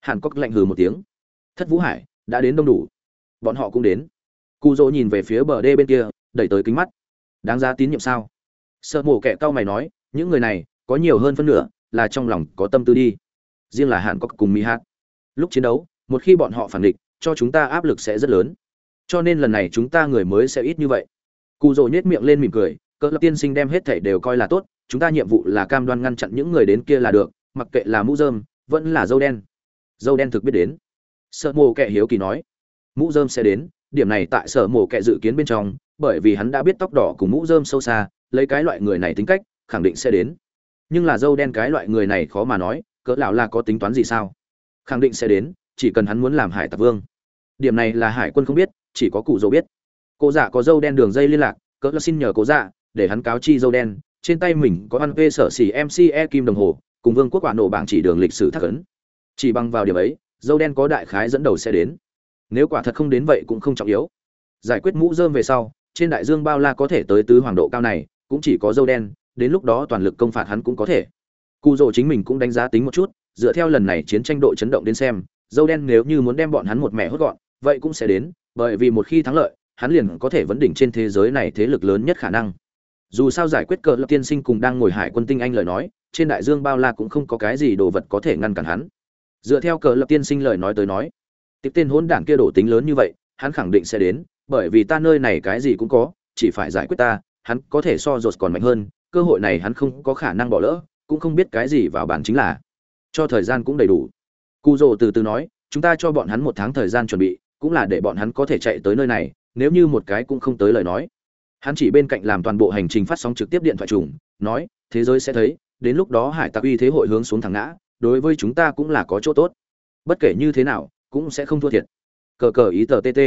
hàn cốc lạnh hừ một tiếng. Thất vũ hải, đã đến đông đủ. Bọn họ cũng đến. Cụ dỗ nhìn về phía bờ đê bên kia, đẩy tới kính mắt. Đáng ra tín nhiệm sao? Sợ mổ kẹ cau mày nói, những người này, có nhiều hơn phân nửa, là trong lòng có tâm tư đi. Riêng là hàn cốc cùng mỹ hát lúc chiến đấu, một khi bọn họ phản địch, cho chúng ta áp lực sẽ rất lớn. Cho nên lần này chúng ta người mới sẽ ít như vậy. Cụ dỗ nhếch miệng lên mỉm cười, cỡ lập tiên sinh đem hết thảy đều coi là tốt, chúng ta nhiệm vụ là cam đoan ngăn chặn những người đến kia là được, mặc kệ là mũ dơm vẫn là dâu đen dâu đen thực biết đến. Sợ mồ kệ hiếu kỳ nói, mũ dơm sẽ đến, điểm này tại sở mồ kệ dự kiến bên trong, bởi vì hắn đã biết tóc đỏ cùng mũ dơm sâu xa, lấy cái loại người này tính cách, khẳng định sẽ đến. Nhưng là dâu đen cái loại người này khó mà nói, cỡ lão là có tính toán gì sao? Khẳng định sẽ đến, chỉ cần hắn muốn làm hải tặc vương. Điểm này là hải quân không biết, chỉ có cụ dâu biết. Cô dạ có dâu đen đường dây liên lạc, cỡ là xin nhờ cố dạ để hắn cáo chi dâu đen, trên tay mình có ăn vê sở xỉ mce kim đồng hồ, cùng vương quốc quả nổ bảng chỉ đường lịch sử thắc ấn chỉ bằng vào điểm ấy, dâu đen có đại khái dẫn đầu sẽ đến. Nếu quả thật không đến vậy cũng không trọng yếu. Giải quyết mũ dơm về sau, trên đại dương bao la có thể tới tứ hoàng độ cao này, cũng chỉ có dâu đen, đến lúc đó toàn lực công phạt hắn cũng có thể. Cụ rỗ chính mình cũng đánh giá tính một chút, dựa theo lần này chiến tranh độ chấn động đến xem, dâu đen nếu như muốn đem bọn hắn một mẹ hốt gọn, vậy cũng sẽ đến, bởi vì một khi thắng lợi, hắn liền có thể vấn đỉnh trên thế giới này thế lực lớn nhất khả năng. Dù sao giải quyết cờ lập tiên sinh cùng đang ngồi hải quân tinh anh lời nói, trên đại dương bao la cũng không có cái gì đồ vật có thể ngăn cản hắn dựa theo cờ lập tiên sinh lời nói tới nói tiếp tên hỗn đảng kia đổ tính lớn như vậy, hắn khẳng định sẽ đến, bởi vì ta nơi này cái gì cũng có, chỉ phải giải quyết ta, hắn có thể so dột còn mạnh hơn, cơ hội này hắn không có khả năng bỏ lỡ, cũng không biết cái gì vào bản chính là. Cho thời gian cũng đầy đủ. Cụ rồ từ từ nói, chúng ta cho bọn hắn một tháng thời gian chuẩn bị, cũng là để bọn hắn có thể chạy tới nơi này, nếu như một cái cũng không tới lời nói. Hắn chỉ bên cạnh làm toàn bộ hành trình phát sóng trực tiếp điện thoại trùng, nói, thế giới sẽ thấy, đến lúc đó hải tặc uy thế hội hướng xuống thẳng ngã đối với chúng ta cũng là có chỗ tốt. Bất kể như thế nào, cũng sẽ không thua thiệt. Cờ cờ ý tờ tt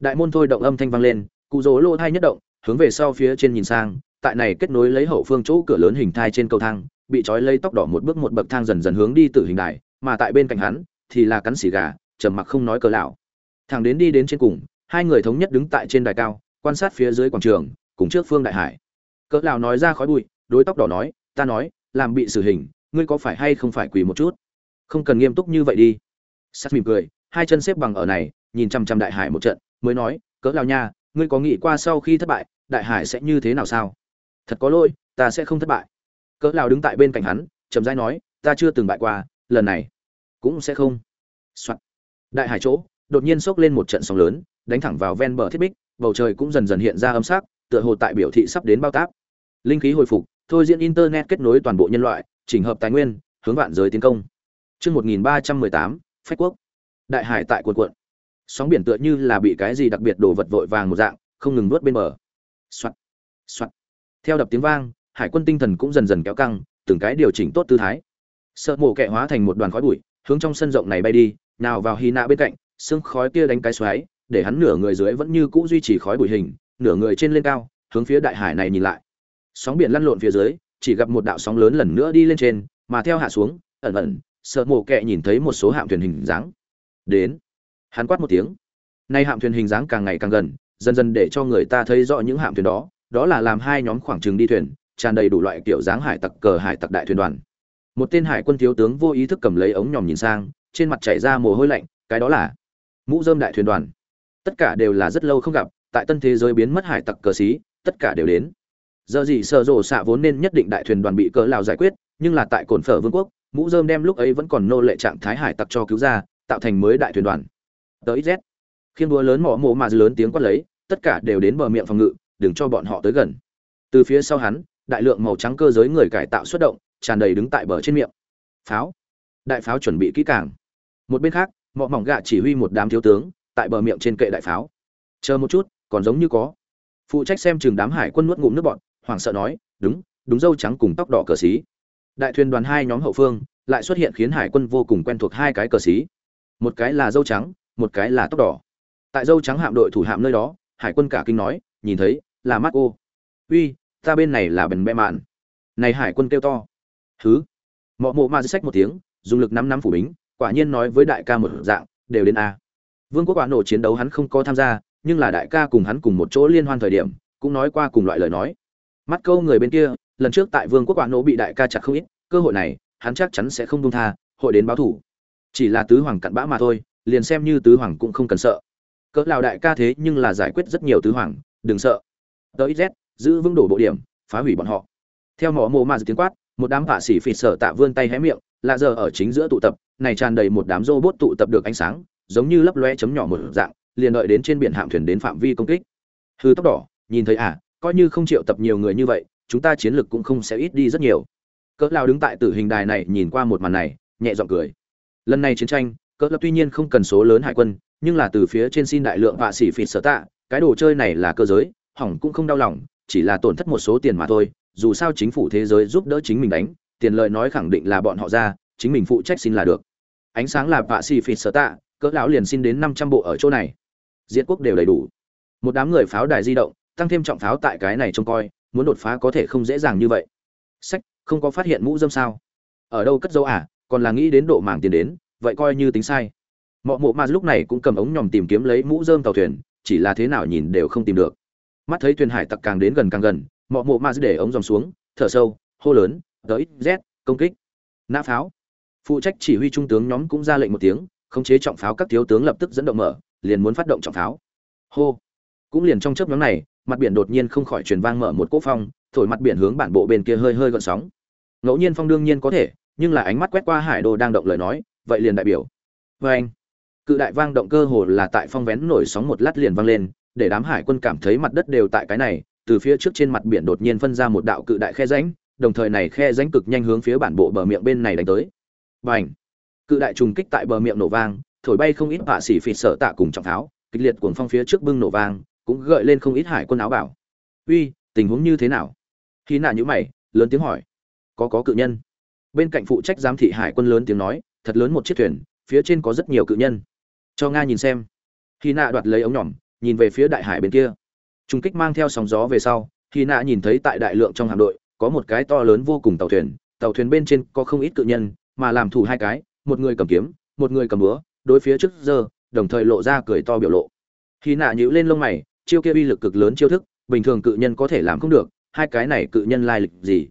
đại môn thôi động âm thanh vang lên, cụ rỗ lô thai nhất động, hướng về sau phía trên nhìn sang, tại này kết nối lấy hậu phương chỗ cửa lớn hình thai trên cầu thang, bị trói lấy tóc đỏ một bước một bậc thang dần dần hướng đi từ hình đài, mà tại bên cạnh hắn, thì là cắn xì gà, trầm mặc không nói cờ lão. Thằng đến đi đến trên cùng, hai người thống nhất đứng tại trên đài cao, quan sát phía dưới quảng trường, cùng trước phương đại hải. Cỡ lão nói ra khói bụi, đối tóc đỏ nói, ta nói, làm bị xử hình ngươi có phải hay không phải quỳ một chút? Không cần nghiêm túc như vậy đi. Sắt mỉm cười, hai chân xếp bằng ở này, nhìn chăm chăm đại hải một trận, mới nói, cỡ lao nha, ngươi có nghĩ qua sau khi thất bại, đại hải sẽ như thế nào sao? Thật có lỗi, ta sẽ không thất bại. Cỡ lao đứng tại bên cạnh hắn, chậm rãi nói, ta chưa từng bại qua, lần này cũng sẽ không. Soạn. đại hải chỗ, đột nhiên sốc lên một trận sóng lớn, đánh thẳng vào ven bờ thiết bích, bầu trời cũng dần dần hiện ra âm sắc, tựa hồ tại biểu thị sắp đến bao táp. Linh khí hồi phục, thôi diễn internet kết nối toàn bộ nhân loại chỉnh hợp tài nguyên hướng vạn giới tiến công. Chương 1318, phách quốc. Đại hải tại cuộn cuộn. Sóng biển tựa như là bị cái gì đặc biệt đổ vật vội vàng một dạng không ngừng nuốt bên bờ. Soạt soạt. Theo đập tiếng vang hải quân tinh thần cũng dần dần kéo căng từng cái điều chỉnh tốt tư thái. Sợ mồ kẹ hóa thành một đoàn khói bụi hướng trong sân rộng này bay đi nào vào hy nạ bên cạnh xương khói kia đánh cái xoáy để hắn nửa người dưới vẫn như cũ duy trì khói bụi hình nửa người trên lên cao hướng phía đại hải này nhìn lại. Sóng biển lăn lộn phía dưới chỉ gặp một đạo sóng lớn lần nữa đi lên trên, mà theo hạ xuống, ẩn ẩn, sợ mổ kẹ nhìn thấy một số hạm thuyền hình dáng. Đến, hắn quát một tiếng. Nay hạm thuyền hình dáng càng ngày càng gần, dần dần để cho người ta thấy rõ những hạm thuyền đó đó là làm hai nhóm khoảng trừng đi thuyền, tràn đầy đủ loại kiểu dáng hải tặc cờ hải tặc đại thuyền đoàn. Một tên hải quân thiếu tướng vô ý thức cầm lấy ống nhòm nhìn sang, trên mặt chảy ra mồ hôi lạnh, cái đó là mũ dơm đại thuyền đoàn. Tất cả đều là rất lâu không gặp, tại tân thế giới biến mất hải tặc cờ xí, tất cả đều đến giờ gì sợ rồ xạ vốn nên nhất định đại thuyền đoàn bị cỡ lào giải quyết, nhưng là tại cồn phở vương quốc, mũ dơm đem lúc ấy vẫn còn nô lệ trạng thái hải tặc cho cứu ra, tạo thành mới đại thuyền đoàn. Tới z. Khiên búa lớn mỏ mộ mà lớn tiếng quát lấy, tất cả đều đến bờ miệng phòng ngự, đừng cho bọn họ tới gần. Từ phía sau hắn, đại lượng màu trắng cơ giới người cải tạo xuất động, tràn đầy đứng tại bờ trên miệng. Pháo. Đại pháo chuẩn bị kỹ càng. Một bên khác, mọ mỏng gạ chỉ huy một đám thiếu tướng, tại bờ miệng trên kệ đại pháo. Chờ một chút, còn giống như có. Phụ trách xem chừng đám hải quân nuốt ngụm nước bọn hoảng sợ nói, đúng đúng dâu trắng cùng tóc đỏ cờ xí. Đại thuyền đoàn hai nhóm hậu phương lại xuất hiện khiến hải quân vô cùng quen thuộc hai cái cờ xí. Một cái là dâu trắng, một cái là tóc đỏ. Tại dâu trắng hạm đội thủ hạm nơi đó, hải quân cả kinh nói, nhìn thấy là mắt ô uy, ta bên này là bần bẹ mạn. Này hải quân kêu to. Thứ mọ mộ ma sách một tiếng, dùng lực năm năm phủ bính, quả nhiên nói với đại ca một dạng, đều đến a. Vương quốc quả nổ chiến đấu hắn không có tham gia, nhưng là đại ca cùng hắn cùng một chỗ liên hoan thời điểm, cũng nói qua cùng loại lời nói mắt câu người bên kia, lần trước tại vương quốc quả Nỗ bị đại ca chặt không ít, cơ hội này, hắn chắc chắn sẽ không dung tha, hội đến báo thủ. Chỉ là tứ hoàng cặn bã mà thôi, liền xem như tứ hoàng cũng không cần sợ. Cỡ lào đại ca thế nhưng là giải quyết rất nhiều tứ hoàng, đừng sợ. Tới z, giữ vững đổ bộ điểm, phá hủy bọn họ. Theo mỏ mồ mà tiếng quát, một đám vạ sĩ phỉ sở tạ vươn tay hé miệng, lạ giờ ở chính giữa tụ tập, này tràn đầy một đám robot tụ tập được ánh sáng, giống như lấp loe chấm nhỏ một dạng, liền đợi đến trên biển hạm thuyền đến phạm vi công kích. Hư tóc đỏ, nhìn thấy à coi như không triệu tập nhiều người như vậy, chúng ta chiến lực cũng không sẽ ít đi rất nhiều. Cỡ lao đứng tại tử hình đài này nhìn qua một màn này, nhẹ giọng cười. Lần này chiến tranh, cỡ lập tuy nhiên không cần số lớn hải quân, nhưng là từ phía trên xin đại lượng vạ xỉ phịt sở tạ, cái đồ chơi này là cơ giới, hỏng cũng không đau lòng, chỉ là tổn thất một số tiền mà thôi, dù sao chính phủ thế giới giúp đỡ chính mình đánh, tiền lợi nói khẳng định là bọn họ ra, chính mình phụ trách xin là được. Ánh sáng là vạ xì phịt sở tạ, cỡ lão liền xin đến năm trăm bộ ở chỗ này. Diễn quốc đều đầy đủ. Một đám người pháo đài di động tăng thêm trọng pháo tại cái này trông coi, muốn đột phá có thể không dễ dàng như vậy. Sách, không có phát hiện mũ dâm sao? Ở đâu cất dấu à? Còn là nghĩ đến độ màng tiền đến, vậy coi như tính sai. Mọi mộ ma lúc này cũng cầm ống nhòm tìm kiếm lấy mũ dơm tàu thuyền, chỉ là thế nào nhìn đều không tìm được. Mắt thấy thuyền hải tặc càng đến gần càng gần, mọ mộ mà để ống dòng xuống, thở sâu, hô lớn tới z, công kích. Nã pháo. Phụ trách chỉ huy trung tướng nhóm cũng ra lệnh một tiếng, khống chế trọng pháo các thiếu tướng lập tức dẫn động mở, liền muốn phát động trọng pháo. Hô cũng liền trong chớp nhoáng này, mặt biển đột nhiên không khỏi truyền vang mở một cỗ phong, thổi mặt biển hướng bản bộ bên kia hơi hơi gợn sóng. Ngẫu nhiên phong đương nhiên có thể, nhưng là ánh mắt quét qua hải đồ đang động lời nói, vậy liền đại biểu. Vê anh, cự đại vang động cơ hồ là tại phong vén nổi sóng một lát liền vang lên, để đám hải quân cảm thấy mặt đất đều tại cái này, từ phía trước trên mặt biển đột nhiên phân ra một đạo cự đại khe rãnh, đồng thời này khe rãnh cực nhanh hướng phía bản bộ bờ miệng bên này đánh tới. Bành cự đại trùng kích tại bờ miệng nổ vang, thổi bay không ít vạ xỉ phịt sợ tạ cùng trọng tháo, kịch liệt cuồng phong phía trước bưng nổ vang cũng gợi lên không ít hải quân áo bảo. Uy, tình huống như thế nào? Khi nạ nhữ mày, lớn tiếng hỏi. Có có cự nhân. Bên cạnh phụ trách giám thị hải quân lớn tiếng nói, thật lớn một chiếc thuyền, phía trên có rất nhiều cự nhân. Cho nga nhìn xem. Khi nạ đoạt lấy ống nhỏm nhìn về phía đại hải bên kia. Trung kích mang theo sóng gió về sau, khi nạ nhìn thấy tại đại lượng trong hạm đội, có một cái to lớn vô cùng tàu thuyền. Tàu thuyền bên trên có không ít cự nhân, mà làm thủ hai cái, một người cầm kiếm, một người cầm búa, đối phía trước giờ, đồng thời lộ ra cười to biểu lộ. Khi nạ nhữ lên lông mày chiêu kia uy lực cực lớn chiêu thức, bình thường cự nhân có thể làm không được, hai cái này cự nhân lai lịch gì?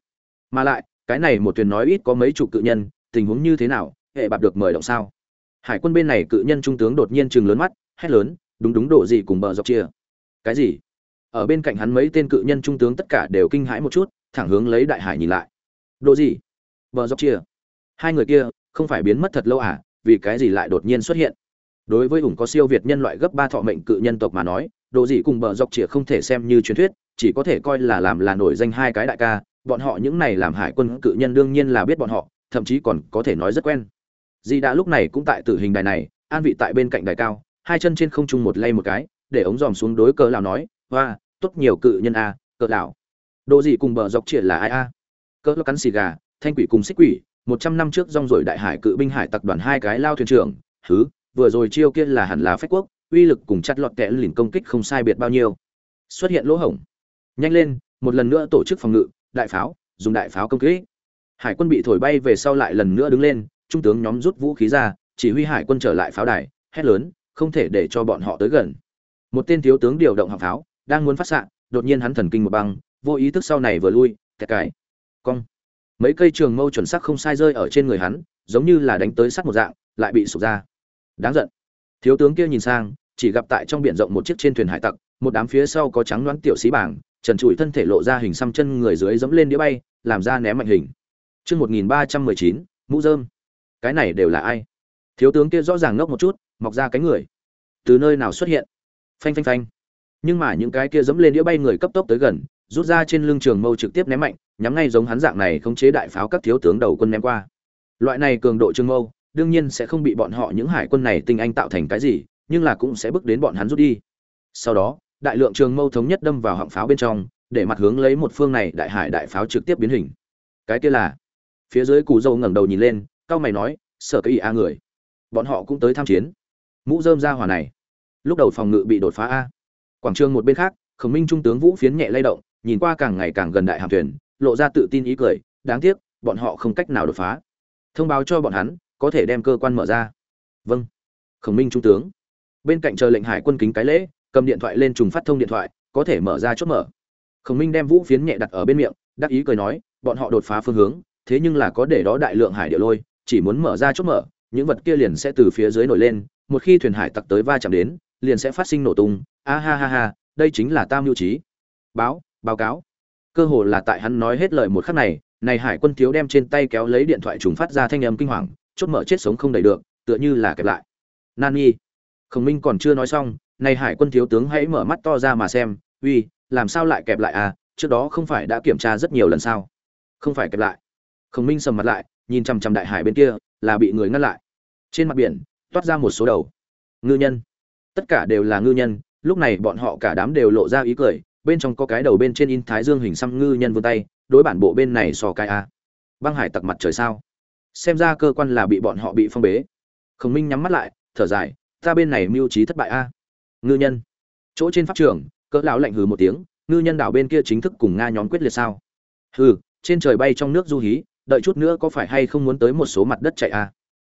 Mà lại, cái này một thuyền nói ít có mấy chục cự nhân, tình huống như thế nào, hệ bạp được mời động sao? Hải quân bên này cự nhân trung tướng đột nhiên chừng lớn mắt, hét lớn, đúng đúng độ gì cùng bờ dọc chia? Cái gì? Ở bên cạnh hắn mấy tên cự nhân trung tướng tất cả đều kinh hãi một chút, thẳng hướng lấy đại hải nhìn lại. Độ gì? Bờ dọc chia. Hai người kia, không phải biến mất thật lâu à vì cái gì lại đột nhiên xuất hiện? Đối với ủng có siêu việt nhân loại gấp ba thọ mệnh cự nhân tộc mà nói đồ gì cùng bờ dọc chia không thể xem như truyền thuyết, chỉ có thể coi là làm là nổi danh hai cái đại ca, bọn họ những này làm hải quân cự nhân đương nhiên là biết bọn họ, thậm chí còn có thể nói rất quen. Di đã lúc này cũng tại tử hình đài này, an vị tại bên cạnh đài cao, hai chân trên không trung một lay một cái, để ống dòm xuống đối cờ lão nói, hoa, tốt nhiều cự nhân a, cờ lão. Đồ gì cùng bờ dọc triển là ai a? Cỡ cắn xì gà, thanh quỷ cùng xích quỷ, một trăm năm trước rong rồi đại hải cự binh hải tặc đoàn hai cái lao thuyền trưởng thứ vừa rồi chiêu kia là hẳn là phách quốc uy lực cùng chặt lọt kẽ lìn công kích không sai biệt bao nhiêu. Xuất hiện lỗ hổng. Nhanh lên, một lần nữa tổ chức phòng ngự, đại pháo, dùng đại pháo công kích. Hải quân bị thổi bay về sau lại lần nữa đứng lên, trung tướng nhóm rút vũ khí ra, chỉ huy hải quân trở lại pháo đài, hét lớn, không thể để cho bọn họ tới gần. Một tên thiếu tướng điều động hạng pháo, đang muốn phát xạ, đột nhiên hắn thần kinh một băng, vô ý thức sau này vừa lui, kẹt cái cong. Mấy cây trường mâu chuẩn sắc không sai rơi ở trên người hắn, giống như là đánh tới sắt một dạng, lại bị sụp ra. Đáng giận. Thiếu tướng kia nhìn sang chỉ gặp tại trong biển rộng một chiếc trên thuyền hải tặc, một đám phía sau có trắng đoán tiểu sĩ bảng, trần trụi thân thể lộ ra hình xăm chân người dưới dẫm lên đĩa bay, làm ra ném mạnh hình. Chương một nghìn ba trăm mười chín, mũ dơm cái này đều là ai? Thiếu tướng kia rõ ràng ngốc một chút, mọc ra cánh người. Từ nơi nào xuất hiện? Phanh phanh phanh. Nhưng mà những cái kia dẫm lên đĩa bay người cấp tốc tới gần, rút ra trên lưng trường mâu trực tiếp ném mạnh, nhắm ngay giống hắn dạng này khống chế đại pháo các thiếu tướng đầu quân ném qua. Loại này cường độ trường mâu, đương nhiên sẽ không bị bọn họ những hải quân này tinh anh tạo thành cái gì nhưng là cũng sẽ bước đến bọn hắn rút đi. Sau đó, đại lượng trường mâu thống nhất đâm vào họng pháo bên trong, để mặt hướng lấy một phương này đại hải đại pháo trực tiếp biến hình. Cái kia là, phía dưới cù dâu ngẩng đầu nhìn lên, cao mày nói, sở cái ý a người, bọn họ cũng tới tham chiến. Mũ dơm ra hỏa này, lúc đầu phòng ngự bị đột phá a. Quảng trường một bên khác, khổng minh trung tướng vũ phiến nhẹ lay động, nhìn qua càng ngày càng gần đại hàm thuyền, lộ ra tự tin ý cười, đáng tiếc, bọn họ không cách nào đột phá. Thông báo cho bọn hắn, có thể đem cơ quan mở ra. Vâng. Khổng minh trung tướng bên cạnh chờ lệnh hải quân kính cái lễ, cầm điện thoại lên trùng phát thông điện thoại, có thể mở ra chốt mở. Khổng minh đem vũ phiến nhẹ đặt ở bên miệng, đắc ý cười nói, bọn họ đột phá phương hướng, thế nhưng là có để đó đại lượng hải địa lôi, chỉ muốn mở ra chốt mở, những vật kia liền sẽ từ phía dưới nổi lên, một khi thuyền hải tặc tới va chạm đến, liền sẽ phát sinh nổ tung. A ha ha ha, đây chính là tam mưu trí. Báo báo cáo. Cơ hồ là tại hắn nói hết lời một khắc này này hải quân thiếu đem trên tay kéo lấy điện thoại trùng phát ra thanh âm kinh hoàng, chốt mở chết sống không đẩy được, tựa như là kẹp lại. Nan nhi khổng minh còn chưa nói xong, này hải quân thiếu tướng hãy mở mắt to ra mà xem, uy, làm sao lại kẹp lại à? Trước đó không phải đã kiểm tra rất nhiều lần sao? Không phải kẹp lại. Khổng minh sầm mặt lại, nhìn chằm chằm đại hải bên kia, là bị người ngăn lại. Trên mặt biển, toát ra một số đầu. Ngư nhân. Tất cả đều là ngư nhân, lúc này bọn họ cả đám đều lộ ra ý cười, bên trong có cái đầu bên trên in thái dương hình xăm ngư nhân vươn tay, đối bản bộ bên này sò cái a. Băng hải tặc mặt trời sao? Xem ra cơ quan là bị bọn họ bị phong bế. Khổng minh nhắm mắt lại, thở dài ta bên này mưu trí thất bại a. Ngư nhân. Chỗ trên pháp trường, cỡ lão lạnh hừ một tiếng, ngư nhân đảo bên kia chính thức cùng nga nhóm quyết liệt sao? Hừ, trên trời bay trong nước du hí, đợi chút nữa có phải hay không muốn tới một số mặt đất chạy a?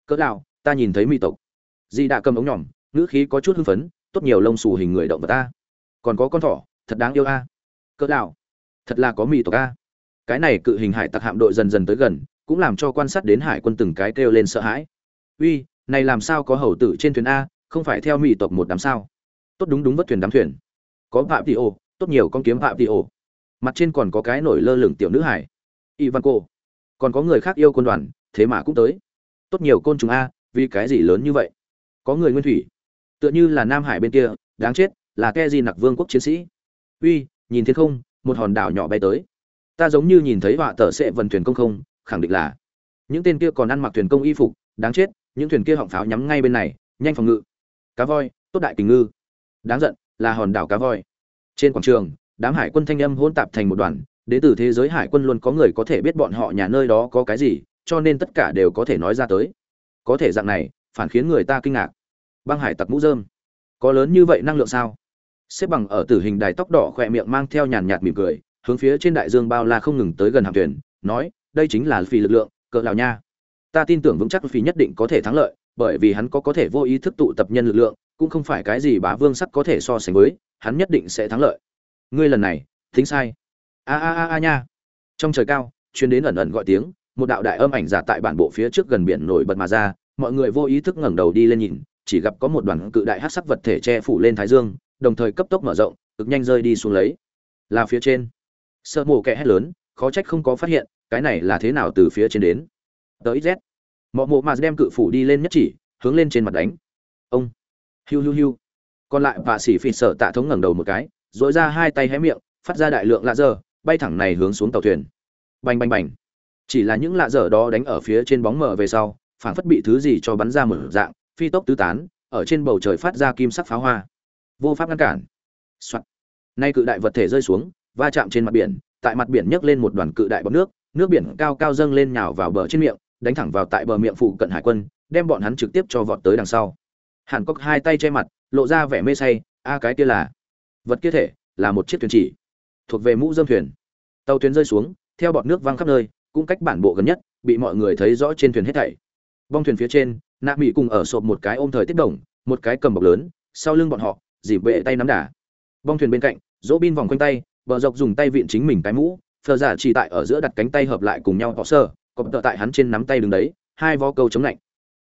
Cỡ lão, ta nhìn thấy mỹ tộc. Di đã cầm ống nhỏm ngữ khí có chút hưng phấn, tốt nhiều lông xù hình người động vật ta còn có con thỏ, thật đáng yêu a. Cỡ lão, thật là có mỹ tộc a. Cái này cự hình hải tặc hạm đội dần dần tới gần, cũng làm cho quan sát đến hải quân từng cái kêu lên sợ hãi. Uy, này làm sao có hầu tử trên thuyền a? Không phải theo mỹ tộc một đám sao? Tốt đúng đúng vất thuyền đám thuyền. Có phạm tỷ ô, tốt nhiều con kiếm phạm tỷ ô. Mặt trên còn có cái nổi lơ lửng tiểu nữ hải ivan cô còn có người khác yêu quân đoàn, thế mà cũng tới. Tốt nhiều côn trùng a, vì cái gì lớn như vậy? Có người nguyên thủy. Tựa như là nam hải bên kia, đáng chết, là ke di nặc vương quốc chiến sĩ. Uy, nhìn thiên không, một hòn đảo nhỏ bay tới. Ta giống như nhìn thấy họa tờ sẽ vần thuyền công không, khẳng định là. Những tên kia còn ăn mặc thuyền công y phục, đáng chết, những thuyền kia họng pháo nhắm ngay bên này, nhanh phòng ngự cá voi, tốt đại kình ngư. Đáng giận, là hòn đảo cá voi. Trên quảng trường, đám hải quân thanh âm hỗn tạp thành một đoàn, đến từ thế giới hải quân luôn có người có thể biết bọn họ nhà nơi đó có cái gì, cho nên tất cả đều có thể nói ra tới. Có thể dạng này, phản khiến người ta kinh ngạc. Băng hải tặc mũ dơm có lớn như vậy năng lượng sao? Xếp bằng ở tử hình đài tóc đỏ khỏe miệng mang theo nhàn nhạt mỉm cười, hướng phía trên đại dương bao la không ngừng tới gần hạm thuyền, nói, đây chính là phi lực lượng, cỡ lào nha. Ta tin tưởng vững chắc phi nhất định có thể thắng lợi bởi vì hắn có có thể vô ý thức tụ tập nhân lực lượng, cũng không phải cái gì bá vương sắc có thể so sánh với, hắn nhất định sẽ thắng lợi. Ngươi lần này thính sai. A a a a nha. Trong trời cao, truyền đến ẩn ẩn gọi tiếng, một đạo đại âm ảnh giả tại bản bộ phía trước gần biển nổi bật mà ra, mọi người vô ý thức ngẩng đầu đi lên nhìn, chỉ gặp có một đoàn cự đại hắc sắc vật thể che phủ lên thái dương, đồng thời cấp tốc mở rộng, cực nhanh rơi đi xuống lấy. Là phía trên. Sợ mồ kẻ hét lớn, khó trách không có phát hiện, cái này là thế nào từ phía trên đến. Tới z mọ mộ mà đem cự phủ đi lên nhất chỉ, hướng lên trên mặt đánh. Ông. Hiu hiu hiu. Còn lại bà sĩ phi sợ tạ thống ngẩng đầu một cái dội ra hai tay hé miệng, phát ra đại lượng lạ dơ bay thẳng này hướng xuống tàu thuyền. Bành bành bành. Chỉ là những lạ dở đó đánh ở phía trên bóng mờ về sau, phảng phất bị thứ gì cho bắn ra một dạng, phi tốc tứ tán, ở trên bầu trời phát ra kim sắc pháo hoa. Vô pháp ngăn cản. Soạn. nay cự đại vật thể rơi xuống, va chạm trên mặt biển, tại mặt biển nhấc lên một đoàn cự đại bọt nước nước biển cao cao dâng lên nhào vào bờ trên miệng đánh thẳng vào tại bờ miệng phụ cận hải quân, đem bọn hắn trực tiếp cho vọt tới đằng sau. Hàn cốc hai tay che mặt, lộ ra vẻ mê say, a, cái kia là vật kia thể, là một chiếc thuyền chỉ, thuộc về mũ dâm thuyền. Tàu thuyền rơi xuống, theo bọt nước văng khắp nơi, cũng cách bản bộ gần nhất, bị mọi người thấy rõ trên thuyền hết thảy. Bong thuyền phía trên, nạ mỹ cùng ở sộp một cái ôm thời tiết đồng, một cái cầm bọc lớn, sau lưng bọn họ dỉ vệ tay nắm đà. Bong thuyền bên cạnh dỗ bin vòng quanh tay, bờ dọc dùng tay vịn chính mình cái mũ, phờ giả chỉ tại ở giữa đặt cánh tay hợp lại cùng nhau họ sơ cọp tợ tại hắn trên nắm tay đứng đấy, hai vó câu chống lạnh.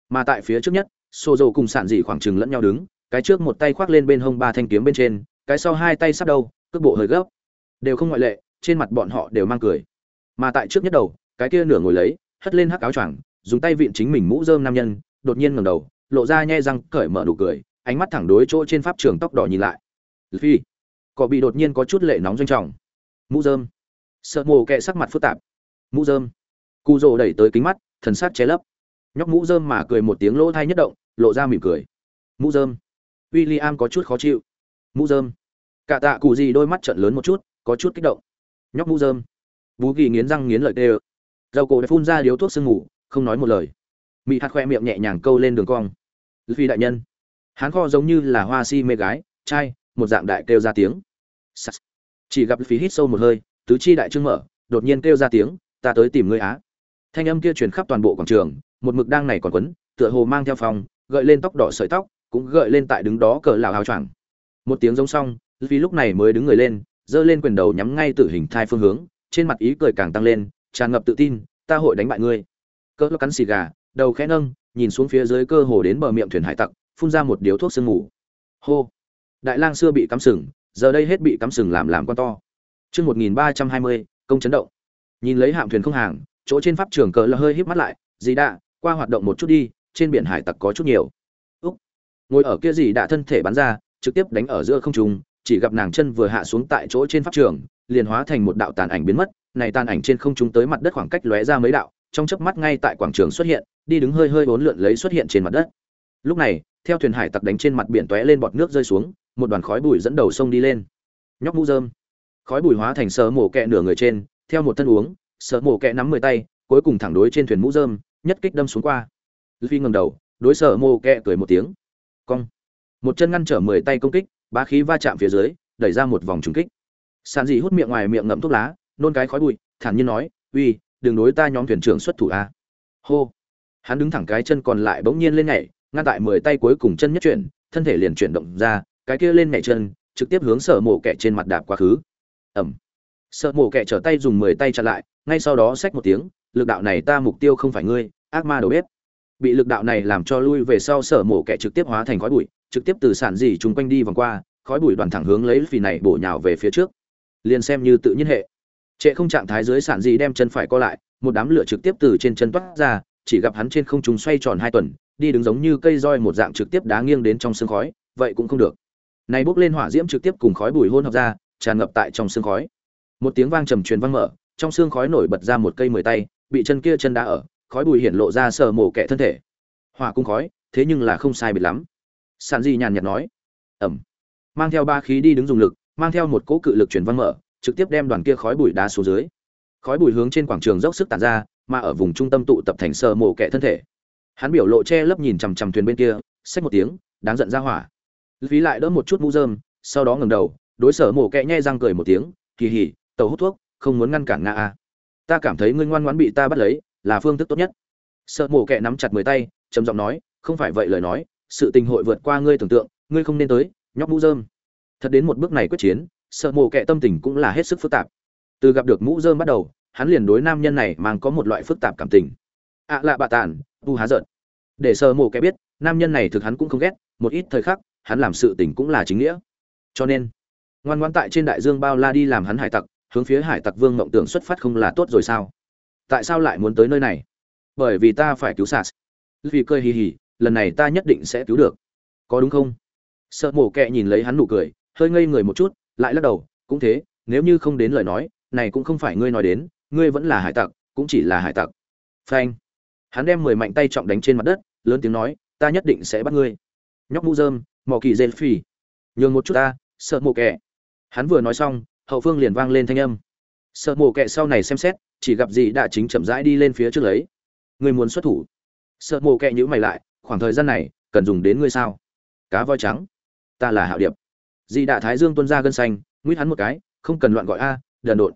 Mà tại phía trước nhất xô dầu cùng sản dị khoảng chừng lẫn nhau đứng, cái trước một tay khoác lên bên hông ba thanh kiếm bên trên, cái sau hai tay sắp đầu, cước bộ hơi gấp. Đều không ngoại lệ, trên mặt bọn họ đều mang cười. Mà tại trước nhất đầu, cái kia nửa ngồi lấy, hất lên hắc áo choàng, dùng tay vịn chính mình mũ rơm nam nhân, đột nhiên ngẩng đầu, lộ ra nhe răng, cởi mở nụ cười, ánh mắt thẳng đối chỗ trên pháp trường tóc đỏ nhìn lại. Phi cọ bị đột nhiên có chút lệ nóng doanh trọng. Mũ rơm. Sợ mồ kẹ sắc mặt phức tạp. Mũ rơm cu rồ đẩy tới kính mắt, thần sắc che lấp. Nhóc mũ rơm mà cười một tiếng lỗ thai nhất động, lộ ra mỉm cười. Mũ rơm. W i l l i am có chút khó chịu. Mũ rơm. Cả tạ cụ gì đôi mắt trận lớn một chút, có chút kích động. Nhóc mũ rơm. Bú ghi nghiến răng nghiến lợi tê ơ. Dầu cổ đã phun ra điếu thuốc sương ngủ không nói một lời. Mị hạt khoe miệng nhẹ nhàng câu lên đường cong. Phi đại nhân. Hán kho giống như là hoa si mê gái trai một dạng đại kêu ra tiếng. Chỉ gặp phí hít sâu một hơi, tứ chi đại trương mở, đột nhiên kêu ra tiếng, ta tới tìm ngươi á thanh âm kia truyền khắp toàn bộ quảng trường, một mực đang này còn quấn, tựa hồ mang theo phòng gợi lên tóc đỏ sợi tóc, cũng gợi lên tại đứng đó cờ lào hào choàng. Một tiếng giống xong vì lúc này mới đứng người lên, giơ lên quyền đầu nhắm ngay tử hình thai phương hướng, trên mặt ý cười càng tăng lên, tràn ngập tự tin, ta hội đánh bại ngươi. Cỡ cắn xì gà, đầu khẽ nâng, nhìn xuống phía dưới cơ hồ đến bờ miệng thuyền hải tặc, phun ra một điếu thuốc sương ngủ hô! Đại lang xưa bị cắm sừng, giờ đây hết bị cắm sừng làm làm con to. Chương một nghìn ba trăm hai mươi, công chấn động. Nhìn lấy hạm thuyền không hàng chỗ trên pháp trường cờ là hơi híp mắt lại, dì đạ, qua hoạt động một chút đi, trên biển hải tặc có chút nhiều. Úc. Ngồi ở kia dì đạ thân thể bắn ra, trực tiếp đánh ở giữa không trung, chỉ gặp nàng chân vừa hạ xuống tại chỗ trên pháp trường, liền hóa thành một đạo tàn ảnh biến mất, này tàn ảnh trên không trung tới mặt đất khoảng cách lóe ra mấy đạo, trong chớp mắt ngay tại quảng trường xuất hiện, đi đứng hơi hơi bốn lượn lấy xuất hiện trên mặt đất. Lúc này, theo thuyền hải tặc đánh trên mặt biển tóe lên bọt nước rơi xuống, một đoàn khói bụi dẫn đầu sông đi lên. Nhóc mũ rơm. Khói bụi hóa thành sờ mổ kẹ nửa người trên, theo một thân uống sợ mổ kẹ nắm mười tay, cuối cùng thẳng đối trên thuyền mũ dơm nhất kích đâm xuống qua. Phi ngầm đầu, đối sở mộ kẹ cười một tiếng. Cong. Một chân ngăn trở mười tay công kích, bá khí va chạm phía dưới, đẩy ra một vòng trúng kích. Sàn dị hút miệng ngoài miệng ngậm thuốc lá, nôn cái khói bụi, thản nhiên nói, uy, đừng đối ta nhóm thuyền trưởng xuất thủ a. Hô. Hắn đứng thẳng cái chân còn lại bỗng nhiên lên nhảy, ngăn tại mười tay cuối cùng chân nhất chuyển, thân thể liền chuyển động ra, cái kia lên nhảy chân, trực tiếp hướng sở mộ kẹ trên mặt đạp quá khứ. Ẩm. Sợ mổ kẹ trở tay dùng mười tay chặn lại ngay sau đó xách một tiếng, lực đạo này ta mục tiêu không phải ngươi, ác ma đầu bếp. Bị lực đạo này làm cho lui về sau sở mổ kẻ trực tiếp hóa thành khói bụi, trực tiếp từ sản dì chung quanh đi vòng qua, khói bụi đoàn thẳng hướng lấy phì này bổ nhào về phía trước. Liền xem như tự nhiên hệ. Trệ không trạng thái dưới sản dì đem chân phải co lại, một đám lửa trực tiếp từ trên chân toát ra, chỉ gặp hắn trên không trung xoay tròn hai tuần, đi đứng giống như cây roi một dạng trực tiếp đá nghiêng đến trong sương khói, vậy cũng không được. Này bốc lên hỏa diễm trực tiếp cùng khói bụi hôn hợp ra, tràn ngập tại trong sương khói. Một tiếng vang trầm truyền vang mở trong xương khói nổi bật ra một cây mười tay, bị chân kia chân đá ở, khói bụi hiển lộ ra sờ mổ kẻ thân thể. Hỏa cung khói, thế nhưng là không sai biệt lắm. Sàn di nhàn nhạt nói. Ẩm. Mang theo ba khí đi đứng dùng lực, mang theo một cỗ cự lực chuyển văn mở, trực tiếp đem đoàn kia khói bụi đá xuống dưới. Khói bụi hướng trên quảng trường dốc sức tản ra, mà ở vùng trung tâm tụ tập thành sờ mổ kẻ thân thể. Hắn biểu lộ che lấp nhìn chằm chằm thuyền bên kia, xách một tiếng, đáng giận ra hỏa. Phí lại đỡ một chút mũ rơm, sau đó ngẩng đầu, đối sở mổ kẹ nhai răng cười một tiếng, kỳ hỉ, tàu hút thuốc không muốn ngăn cản nga a ta cảm thấy ngươi ngoan ngoãn bị ta bắt lấy, là phương thức tốt nhất. Sợ mổ kẹ nắm chặt mười tay, trầm giọng nói, không phải vậy lời nói, sự tình hội vượt qua ngươi tưởng tượng, ngươi không nên tới, nhóc mũ dơm thật đến một bước này quyết chiến, sợ mổ kẹ tâm tình cũng là hết sức phức tạp. Từ gặp được mũ dơm bắt đầu, hắn liền đối nam nhân này mang có một loại phức tạp cảm tình. Ạ à lạ bạ tàn tu há giận. Để sợ mổ kẹ biết, nam nhân này thực hắn cũng không ghét, một ít thời khắc, hắn làm sự tình cũng là chính nghĩa. Cho nên, ngoan ngoãn tại trên đại dương bao la đi làm hắn hải tặc hướng phía hải tặc vương mộng tưởng xuất phát không là tốt rồi sao? Tại sao lại muốn tới nơi này? Bởi vì ta phải cứu sas. Vì cười hì hì, lần này ta nhất định sẽ cứu được. Có đúng không? Sợ mổ kẹ nhìn lấy hắn nụ cười, hơi ngây người một chút, lại lắc đầu, cũng thế, nếu như không đến lời nói, này cũng không phải ngươi nói đến, ngươi vẫn là hải tặc, cũng chỉ là hải tặc. Phanh. Hắn đem mười mạnh tay trọng đánh trên mặt đất, lớn tiếng nói, ta nhất định sẽ bắt ngươi. Nhóc mũ dơm mỏ kỳ dê phì nhường một chút ta, sợ mổ kẹ. Hắn vừa nói xong hậu phương liền vang lên thanh âm. Sợ mổ kẹ sau này xem xét, chỉ gặp gì đã chính chậm rãi đi lên phía trước lấy. Người muốn xuất thủ. Sợ mổ kẹ nhữ mày lại, khoảng thời gian này, cần dùng đến ngươi sao? Cá voi trắng. Ta là hạo điệp. Dì đạ thái dương tuân ra gân xanh nguyễn hắn một cái, không cần loạn gọi a, đần độn.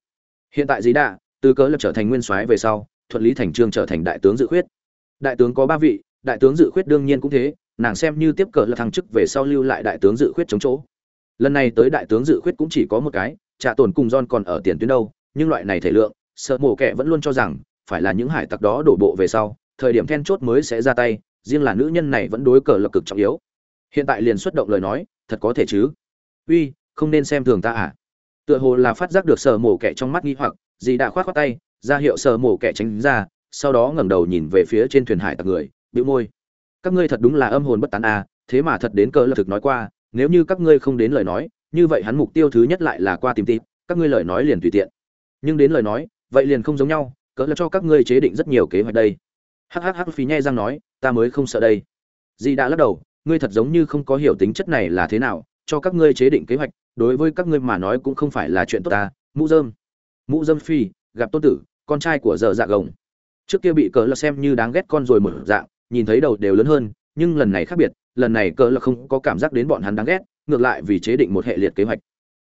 Hiện tại dì đạ từ cớ lập trở thành nguyên soái về sau, thuận lý thành trương trở thành đại tướng dự khuyết. Đại tướng có ba vị, đại tướng dự khuyết đương nhiên cũng thế, nàng xem như tiếp cờ là thăng chức về sau lưu lại đại tướng dự khuyết chống chỗ. Lần này tới đại tướng dự khuyết cũng chỉ có một cái trả tổn cùng John còn ở tiền tuyến đâu, nhưng loại này thể lượng, sợ mổ kẻ vẫn luôn cho rằng phải là những hải tặc đó đổ bộ về sau, thời điểm then chốt mới sẽ ra tay, riêng là nữ nhân này vẫn đối cờ lập cực trọng yếu. Hiện tại liền xuất động lời nói, thật có thể chứ? Uy, không nên xem thường ta à? Tựa hồ là phát giác được sợ mổ kẻ trong mắt nghi hoặc, gì đã khoát khoát tay, ra hiệu sợ mổ kẻ tránh ra, sau đó ngẩng đầu nhìn về phía trên thuyền hải tặc người, bĩu môi. Các ngươi thật đúng là âm hồn bất tán à, thế mà thật đến cờ lập thực nói qua, nếu như các ngươi không đến lời nói, như vậy hắn mục tiêu thứ nhất lại là qua tìm tịp các ngươi lời nói liền tùy tiện. Nhưng đến lời nói, vậy liền không giống nhau cỡ là cho các ngươi chế định rất nhiều kế hoạch đây. Hhh phí nhai răng nói, ta mới không sợ đây. Di đã lắc đầu, ngươi thật giống như không có hiểu tính chất này là thế nào, cho các ngươi chế định kế hoạch, đối với các ngươi mà nói cũng không phải là chuyện tốt ta. Mũ dơm. Mũ dơm phi, gặp tôn tử, con trai của dợ dạ gồng. Trước kia bị cỡ là xem như đáng ghét con rồi một dạng, nhìn thấy đầu đều lớn hơn, nhưng lần này khác biệt, lần này cỡ là không có cảm giác đến bọn hắn đáng ghét ngược lại vì chế định một hệ liệt kế hoạch.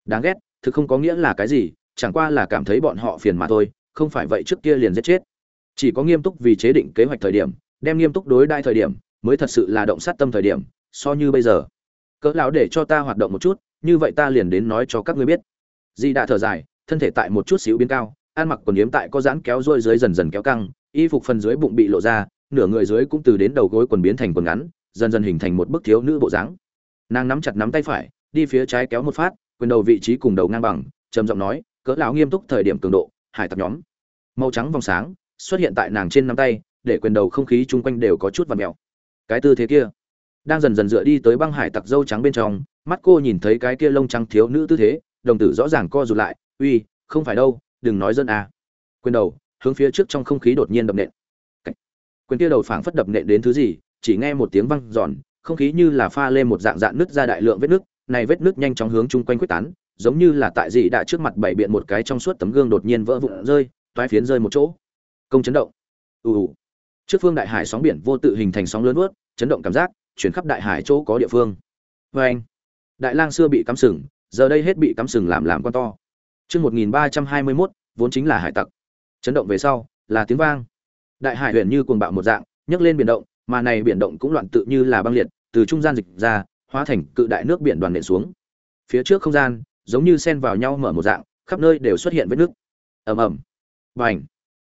Đáng ghét, thực không có nghĩa là cái gì, chẳng qua là cảm thấy bọn họ phiền mà thôi, không phải vậy trước kia liền giết chết. Chỉ có nghiêm túc vì chế định kế hoạch thời điểm, đem nghiêm túc đối đai thời điểm, mới thật sự là động sát tâm thời điểm, so như bây giờ. Cỡ lão để cho ta hoạt động một chút, như vậy ta liền đến nói cho các ngươi biết. Di đã thở dài, thân thể tại một chút xíu biến cao, ăn mặc quần yếm tại có giãn kéo rôi dưới dần dần kéo căng, y phục phần dưới bụng bị lộ ra, nửa người dưới cũng từ đến đầu gối quần biến thành quần ngắn, dần dần hình thành một bức thiếu nữ bộ dáng nàng nắm chặt nắm tay phải, đi phía trái kéo một phát, quyền đầu vị trí cùng đầu ngang bằng, trầm giọng nói, cỡ lão nghiêm túc thời điểm cường độ, hải tặc nhóm. Màu trắng vòng sáng xuất hiện tại nàng trên nắm tay, để quyền đầu không khí chung quanh đều có chút vằn mèo. Cái tư thế kia đang dần dần dựa đi tới băng hải tặc dâu trắng bên trong, mắt cô nhìn thấy cái kia lông trắng thiếu nữ tư thế, đồng tử rõ ràng co rụt lại, uy, không phải đâu, đừng nói dân à. quyền đầu hướng phía trước trong không khí đột nhiên đập nện. Quyền kia đầu phảng phất đập nện đến thứ gì, chỉ nghe một tiếng vang giòn không khí như là pha lên một dạng dạng nứt ra đại lượng vết nước này vết nước nhanh chóng hướng chung quanh quyết tán, giống như là tại dị đã trước mặt bảy biện một cái trong suốt tấm gương đột nhiên vỡ vụn rơi, toái phiến rơi một chỗ. Công chấn động. Ù ù. Trước phương đại hải sóng biển vô tự hình thành sóng lớn vớt chấn động cảm giác, chuyển khắp đại hải chỗ có địa phương. Vê anh, đại lang xưa bị cắm sừng, giờ đây hết bị cắm sừng làm làm con to. Chương một nghìn ba trăm hai mươi mốt, vốn chính là hải tặc. Chấn động về sau, là tiếng vang. Đại hải huyền như cuồng bạo một dạng, nhấc lên biển động mà này biển động cũng loạn tự như là băng liệt, từ trung gian dịch ra, hóa thành cự đại nước biển đoàn nện xuống. Phía trước không gian, giống như xen vào nhau mở một dạng, khắp nơi đều xuất hiện vết nước. Ầm ầm. Bành.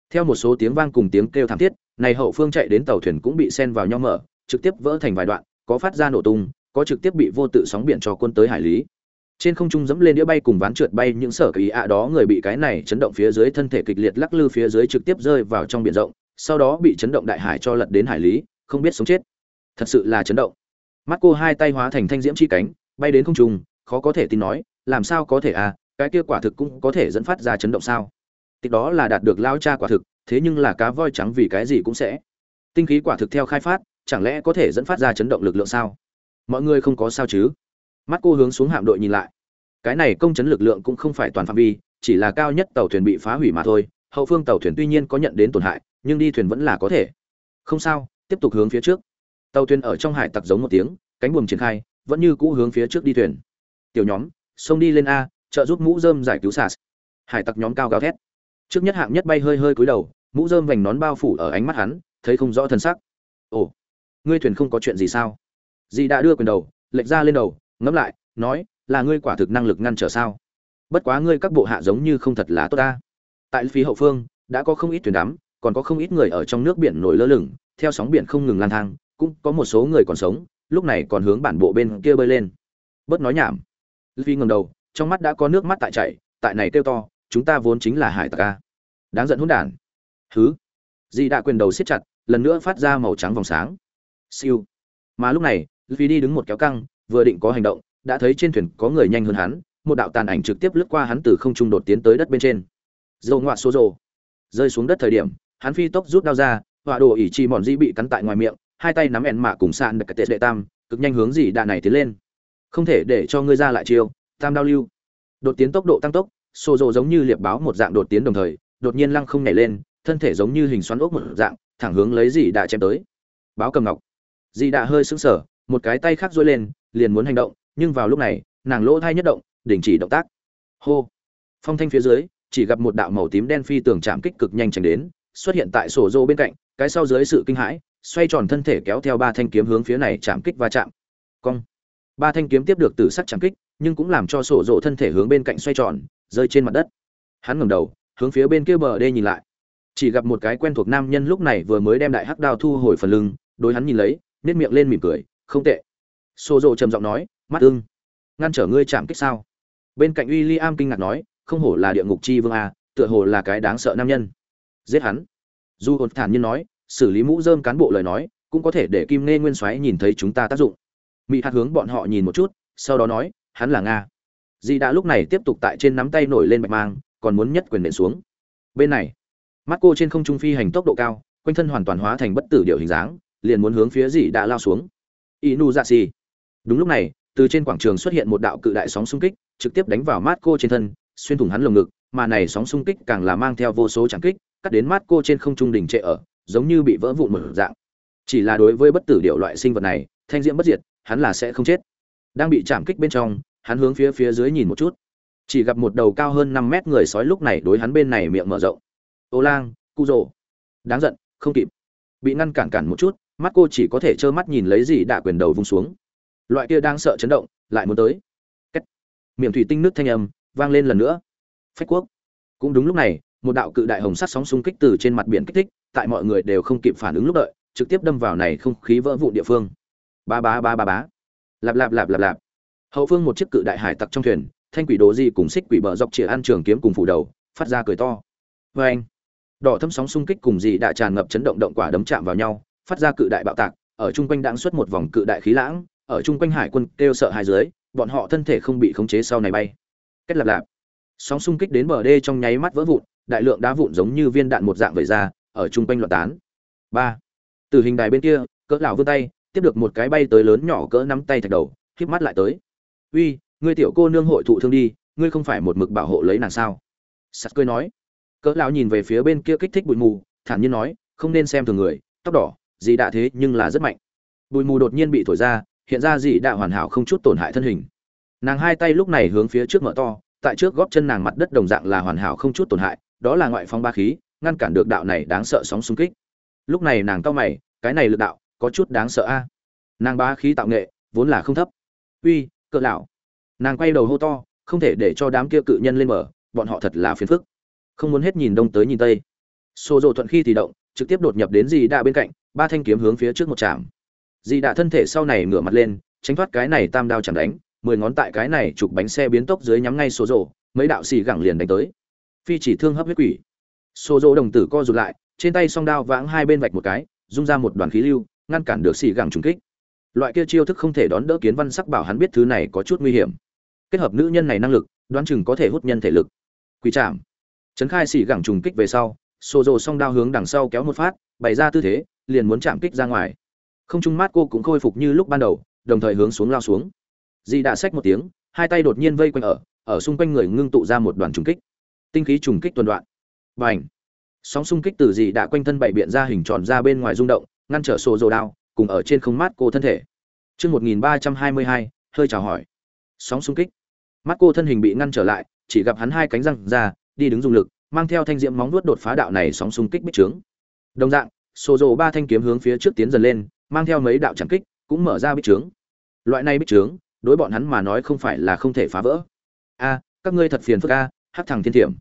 theo một số tiếng vang cùng tiếng kêu thảm thiết, này hậu phương chạy đến tàu thuyền cũng bị xen vào nhau mở, trực tiếp vỡ thành vài đoạn, có phát ra nổ tung, có trực tiếp bị vô tự sóng biển cho quân tới hải lý. Trên không trung dẫm lên đĩa bay cùng ván trượt bay những sở kỳ ạ đó, người bị cái này chấn động phía dưới thân thể kịch liệt lắc lư phía dưới trực tiếp rơi vào trong biển rộng, sau đó bị chấn động đại hải cho lật đến hải lý không biết sống chết. Thật sự là chấn động. Mắt cô hai tay hóa thành thanh diễm chi cánh, bay đến không trung, khó có thể tin nói, làm sao có thể à cái kia quả thực cũng có thể dẫn phát ra chấn động sao? Tịch đó là đạt được lao cha quả thực, thế nhưng là cá voi trắng vì cái gì cũng sẽ. Tinh khí quả thực theo khai phát, chẳng lẽ có thể dẫn phát ra chấn động lực lượng sao? Mọi người không có sao chứ? Mắt cô hướng xuống hạm đội nhìn lại. Cái này công chấn lực lượng cũng không phải toàn phạm vi, chỉ là cao nhất tàu thuyền bị phá hủy mà thôi. Hậu phương tàu thuyền tuy nhiên có nhận đến tổn hại, nhưng đi thuyền vẫn là có thể. Không sao tiếp tục hướng phía trước. Tàu thuyền ở trong hải tặc giống một tiếng, cánh buồm triển khai, vẫn như cũ hướng phía trước đi thuyền. Tiểu nhóm, xông đi lên a, trợ giúp mũ dơm giải cứu sạt hải tặc nhóm cao gào thét. Trước nhất hạng nhất bay hơi hơi cúi đầu, mũ dơm vành nón bao phủ ở ánh mắt hắn, thấy không rõ thân sắc. Ồ, ngươi thuyền không có chuyện gì sao? Dì đã đưa quyền đầu, lệch ra lên đầu, ngẫm lại, nói, là ngươi quả thực năng lực ngăn trở sao? Bất quá ngươi các bộ hạ giống như không thật là tốt ta. Tại phía hậu phương, đã có không ít thuyền đắm còn có không ít người ở trong nước biển nổi lơ lửng, theo sóng biển không ngừng lang thang, cũng có một số người còn sống, lúc này còn hướng bản bộ bên kia bơi lên. Bớt nói nhảm. Luffy ngẩng đầu, trong mắt đã có nước mắt tại chảy, tại này kêu to, chúng ta vốn chính là hải tặc a. đáng giận hỗn đản. Hứ. Dị đã quyền đầu siết chặt, lần nữa phát ra màu trắng vòng sáng. Siêu. Mà lúc này, Luffy đi đứng một kéo căng, vừa định có hành động, đã thấy trên thuyền có người nhanh hơn hắn, một đạo tàn ảnh trực tiếp lướt qua hắn từ không trung đột tiến tới đất bên trên. Dầu ngoạ số rồ rơi xuống đất thời điểm hắn phi tốc rút đao ra, họa đồ ỉ chi mòn dĩ bị cắn tại ngoài miệng, hai tay nắm ẹn mạ cùng sạn được cái tệ đệ tam, cực nhanh hướng dì đạn này tiến lên. Không thể để cho ngươi ra lại chiêu, tam đao lưu. Đột tiến tốc độ tăng tốc, xô rộ giống như liệp báo một dạng đột tiến đồng thời, đột nhiên lăng không nhảy lên, thân thể giống như hình xoắn ốc một dạng, thẳng hướng lấy dì đạ chém tới. Báo cầm ngọc. Dì đạ hơi sững sờ, một cái tay khác duỗi lên, liền muốn hành động, nhưng vào lúc này, nàng lỗ thai nhất động, đình chỉ động tác. Hô. Phong thanh phía dưới, chỉ gặp một đạo màu tím đen phi tường chạm kích cực nhanh tránh đến xuất hiện tại sổ rô bên cạnh, cái sau dưới sự kinh hãi, xoay tròn thân thể kéo theo ba thanh kiếm hướng phía này chạm kích va chạm. Cong. Ba thanh kiếm tiếp được từ sắc chạm kích, nhưng cũng làm cho sổ rộ thân thể hướng bên cạnh xoay tròn, rơi trên mặt đất. Hắn ngẩng đầu, hướng phía bên kia bờ đê nhìn lại. Chỉ gặp một cái quen thuộc nam nhân lúc này vừa mới đem đại hắc đao thu hồi phần lưng, đối hắn nhìn lấy nếp miệng lên mỉm cười, không tệ. Sổ rộ trầm giọng nói, mắt ưng, ngăn trở ngươi chạm kích sao? Bên cạnh uy i am kinh ngạc nói, không hổ là địa ngục chi vương a, tựa hồ là cái đáng sợ nam nhân giết hắn. Du hồn thản nhiên nói, xử lý mũ dơm cán bộ lời nói, cũng có thể để kim nghe nguyên soái nhìn thấy chúng ta tác dụng. Mỹ hạt hướng bọn họ nhìn một chút, sau đó nói, hắn là nga. Di đã lúc này tiếp tục tại trên nắm tay nổi lên bạch mang, còn muốn nhất quyền nện xuống. Bên này, mắt cô trên không trung phi hành tốc độ cao, quanh thân hoàn toàn hóa thành bất tử điệu hình dáng, liền muốn hướng phía dì đã lao xuống. Inu dạ xì. Đúng lúc này, từ trên quảng trường xuất hiện một đạo cự đại sóng xung kích, trực tiếp đánh vào mắt cô trên thân, xuyên thủng hắn lồng ngực, mà này sóng xung kích càng là mang theo vô số tràng kích cắt đến mát cô trên không trung đỉnh trệ ở, giống như bị vỡ vụn một dạng. Chỉ là đối với bất tử điệu loại sinh vật này, thanh diễm bất diệt, hắn là sẽ không chết. Đang bị chạm kích bên trong, hắn hướng phía phía dưới nhìn một chút. Chỉ gặp một đầu cao hơn năm mét người sói lúc này đối hắn bên này miệng mở rộng. Ô lang, cu rồ. Đáng giận, không kịp. Bị ngăn cản cản một chút, mắt cô chỉ có thể trơ mắt nhìn lấy gì đạ quyền đầu vung xuống. Loại kia đang sợ chấn động, lại muốn tới. Cách. miệng thủy tinh nước thanh âm vang lên lần nữa. Phách quốc. Cũng đúng lúc này một đạo cự đại hồng sắt sóng xung kích từ trên mặt biển kích thích tại mọi người đều không kịp phản ứng lúc đợi trực tiếp đâm vào này không khí vỡ vụn địa phương. Ba ba ba ba ba, lạp lạp lạp lạp lạp. Hậu phương một chiếc cự đại hải tặc trong thuyền thanh quỷ đồ di cùng xích quỷ bờ dọc chĩa ăn trường kiếm cùng phủ đầu phát ra cười to. Và anh đỏ thâm sóng xung kích cùng dị đã tràn ngập chấn động động quả đấm chạm vào nhau phát ra cự đại bạo tạc ở trung quanh đãng xuất một vòng cự đại khí lãng ở trung quanh hải quân kêu sợ hai dưới bọn họ thân thể không bị khống chế sau này bay. Kết lạp lạp. Sóng xung kích đến bờ đê trong nháy mắt vỡ vụn đại lượng đá vụn giống như viên đạn một dạng vẩy ra, ở trung quanh loạn tán. Ba, từ hình đài bên kia, cỡ lão vươn tay, tiếp được một cái bay tới lớn nhỏ cỡ nắm tay thạch đầu, khép mắt lại tới. Uy, ngươi tiểu cô nương hội thụ thương đi, ngươi không phải một mực bảo hộ lấy nàng sao? Sắt cười nói. Cỡ lão nhìn về phía bên kia kích thích bụi mù, thản nhiên nói, không nên xem thường người, tóc đỏ, gì đã thế nhưng là rất mạnh. Bụi mù đột nhiên bị thổi ra, hiện ra dị đã hoàn hảo không chút tổn hại thân hình. Nàng hai tay lúc này hướng phía trước mở to, tại trước gót chân nàng mặt đất đồng dạng là hoàn hảo không chút tổn hại đó là ngoại phong ba khí, ngăn cản được đạo này đáng sợ sóng xung kích. Lúc này nàng cao mày, cái này lực đạo, có chút đáng sợ a. Nàng ba khí tạo nghệ, vốn là không thấp. Uy, cỡ lão. Nàng quay đầu hô to, không thể để cho đám kia cự nhân lên mở bọn họ thật là phiền phức. Không muốn hết nhìn đông tới nhìn tây. Xô rộ thuận khi thì động, trực tiếp đột nhập đến dì đạ bên cạnh, ba thanh kiếm hướng phía trước một chạm. Dì đạ thân thể sau này ngửa mặt lên, tránh thoát cái này tam đao chẳng đánh, mười ngón tại cái này chụp bánh xe biến tốc dưới nhắm ngay xô rộ mấy đạo xì gẳng liền đánh tới phi chỉ thương hấp huyết quỷ. Xô dỗ đồng tử co rụt lại, trên tay song đao vãng hai bên vạch một cái dung ra một đoàn khí lưu, ngăn cản được xì gẳng trùng kích. Loại kia chiêu thức không thể đón đỡ kiến văn sắc bảo hắn biết thứ này có chút nguy hiểm. Kết hợp nữ nhân này năng lực, đoán chừng có thể hút nhân thể lực. Quỷ chạm trấn khai xì gẳng trùng kích về sau xô dỗ song đao hướng đằng sau kéo một phát, bày ra tư thế, liền muốn chạm kích ra ngoài. Không trung mát cô cũng khôi phục như lúc ban đầu, đồng thời hướng xuống lao xuống. Dì đã xách một tiếng, hai tay đột nhiên vây quanh ở ở xung quanh người ngưng tụ ra một đoàn trùng kích tinh khí trùng kích tuần đoạn. Và ảnh sóng xung kích từ gì đã quanh thân bày biện ra hình tròn ra bên ngoài rung động, ngăn trở sổ rồ đao, cùng ở trên không mát cô thân thể. Chương một nghìn ba trăm hai mươi hai, hơi chào hỏi. Sóng xung kích. Mắt cô thân hình bị ngăn trở lại, chỉ gặp hắn hai cánh răng ra, đi đứng dùng lực, mang theo thanh diễm móng nuốt đột phá đạo này sóng xung kích bích trướng. Đồng dạng, sổ rồ ba thanh kiếm hướng phía trước tiến dần lên, mang theo mấy đạo chẳng kích, cũng mở ra bích trướng. Loại này bích trướng, đối bọn hắn mà nói không phải là không thể phá vỡ. A, các ngươi thật phiền phức a hắc thằng thiên thiểm.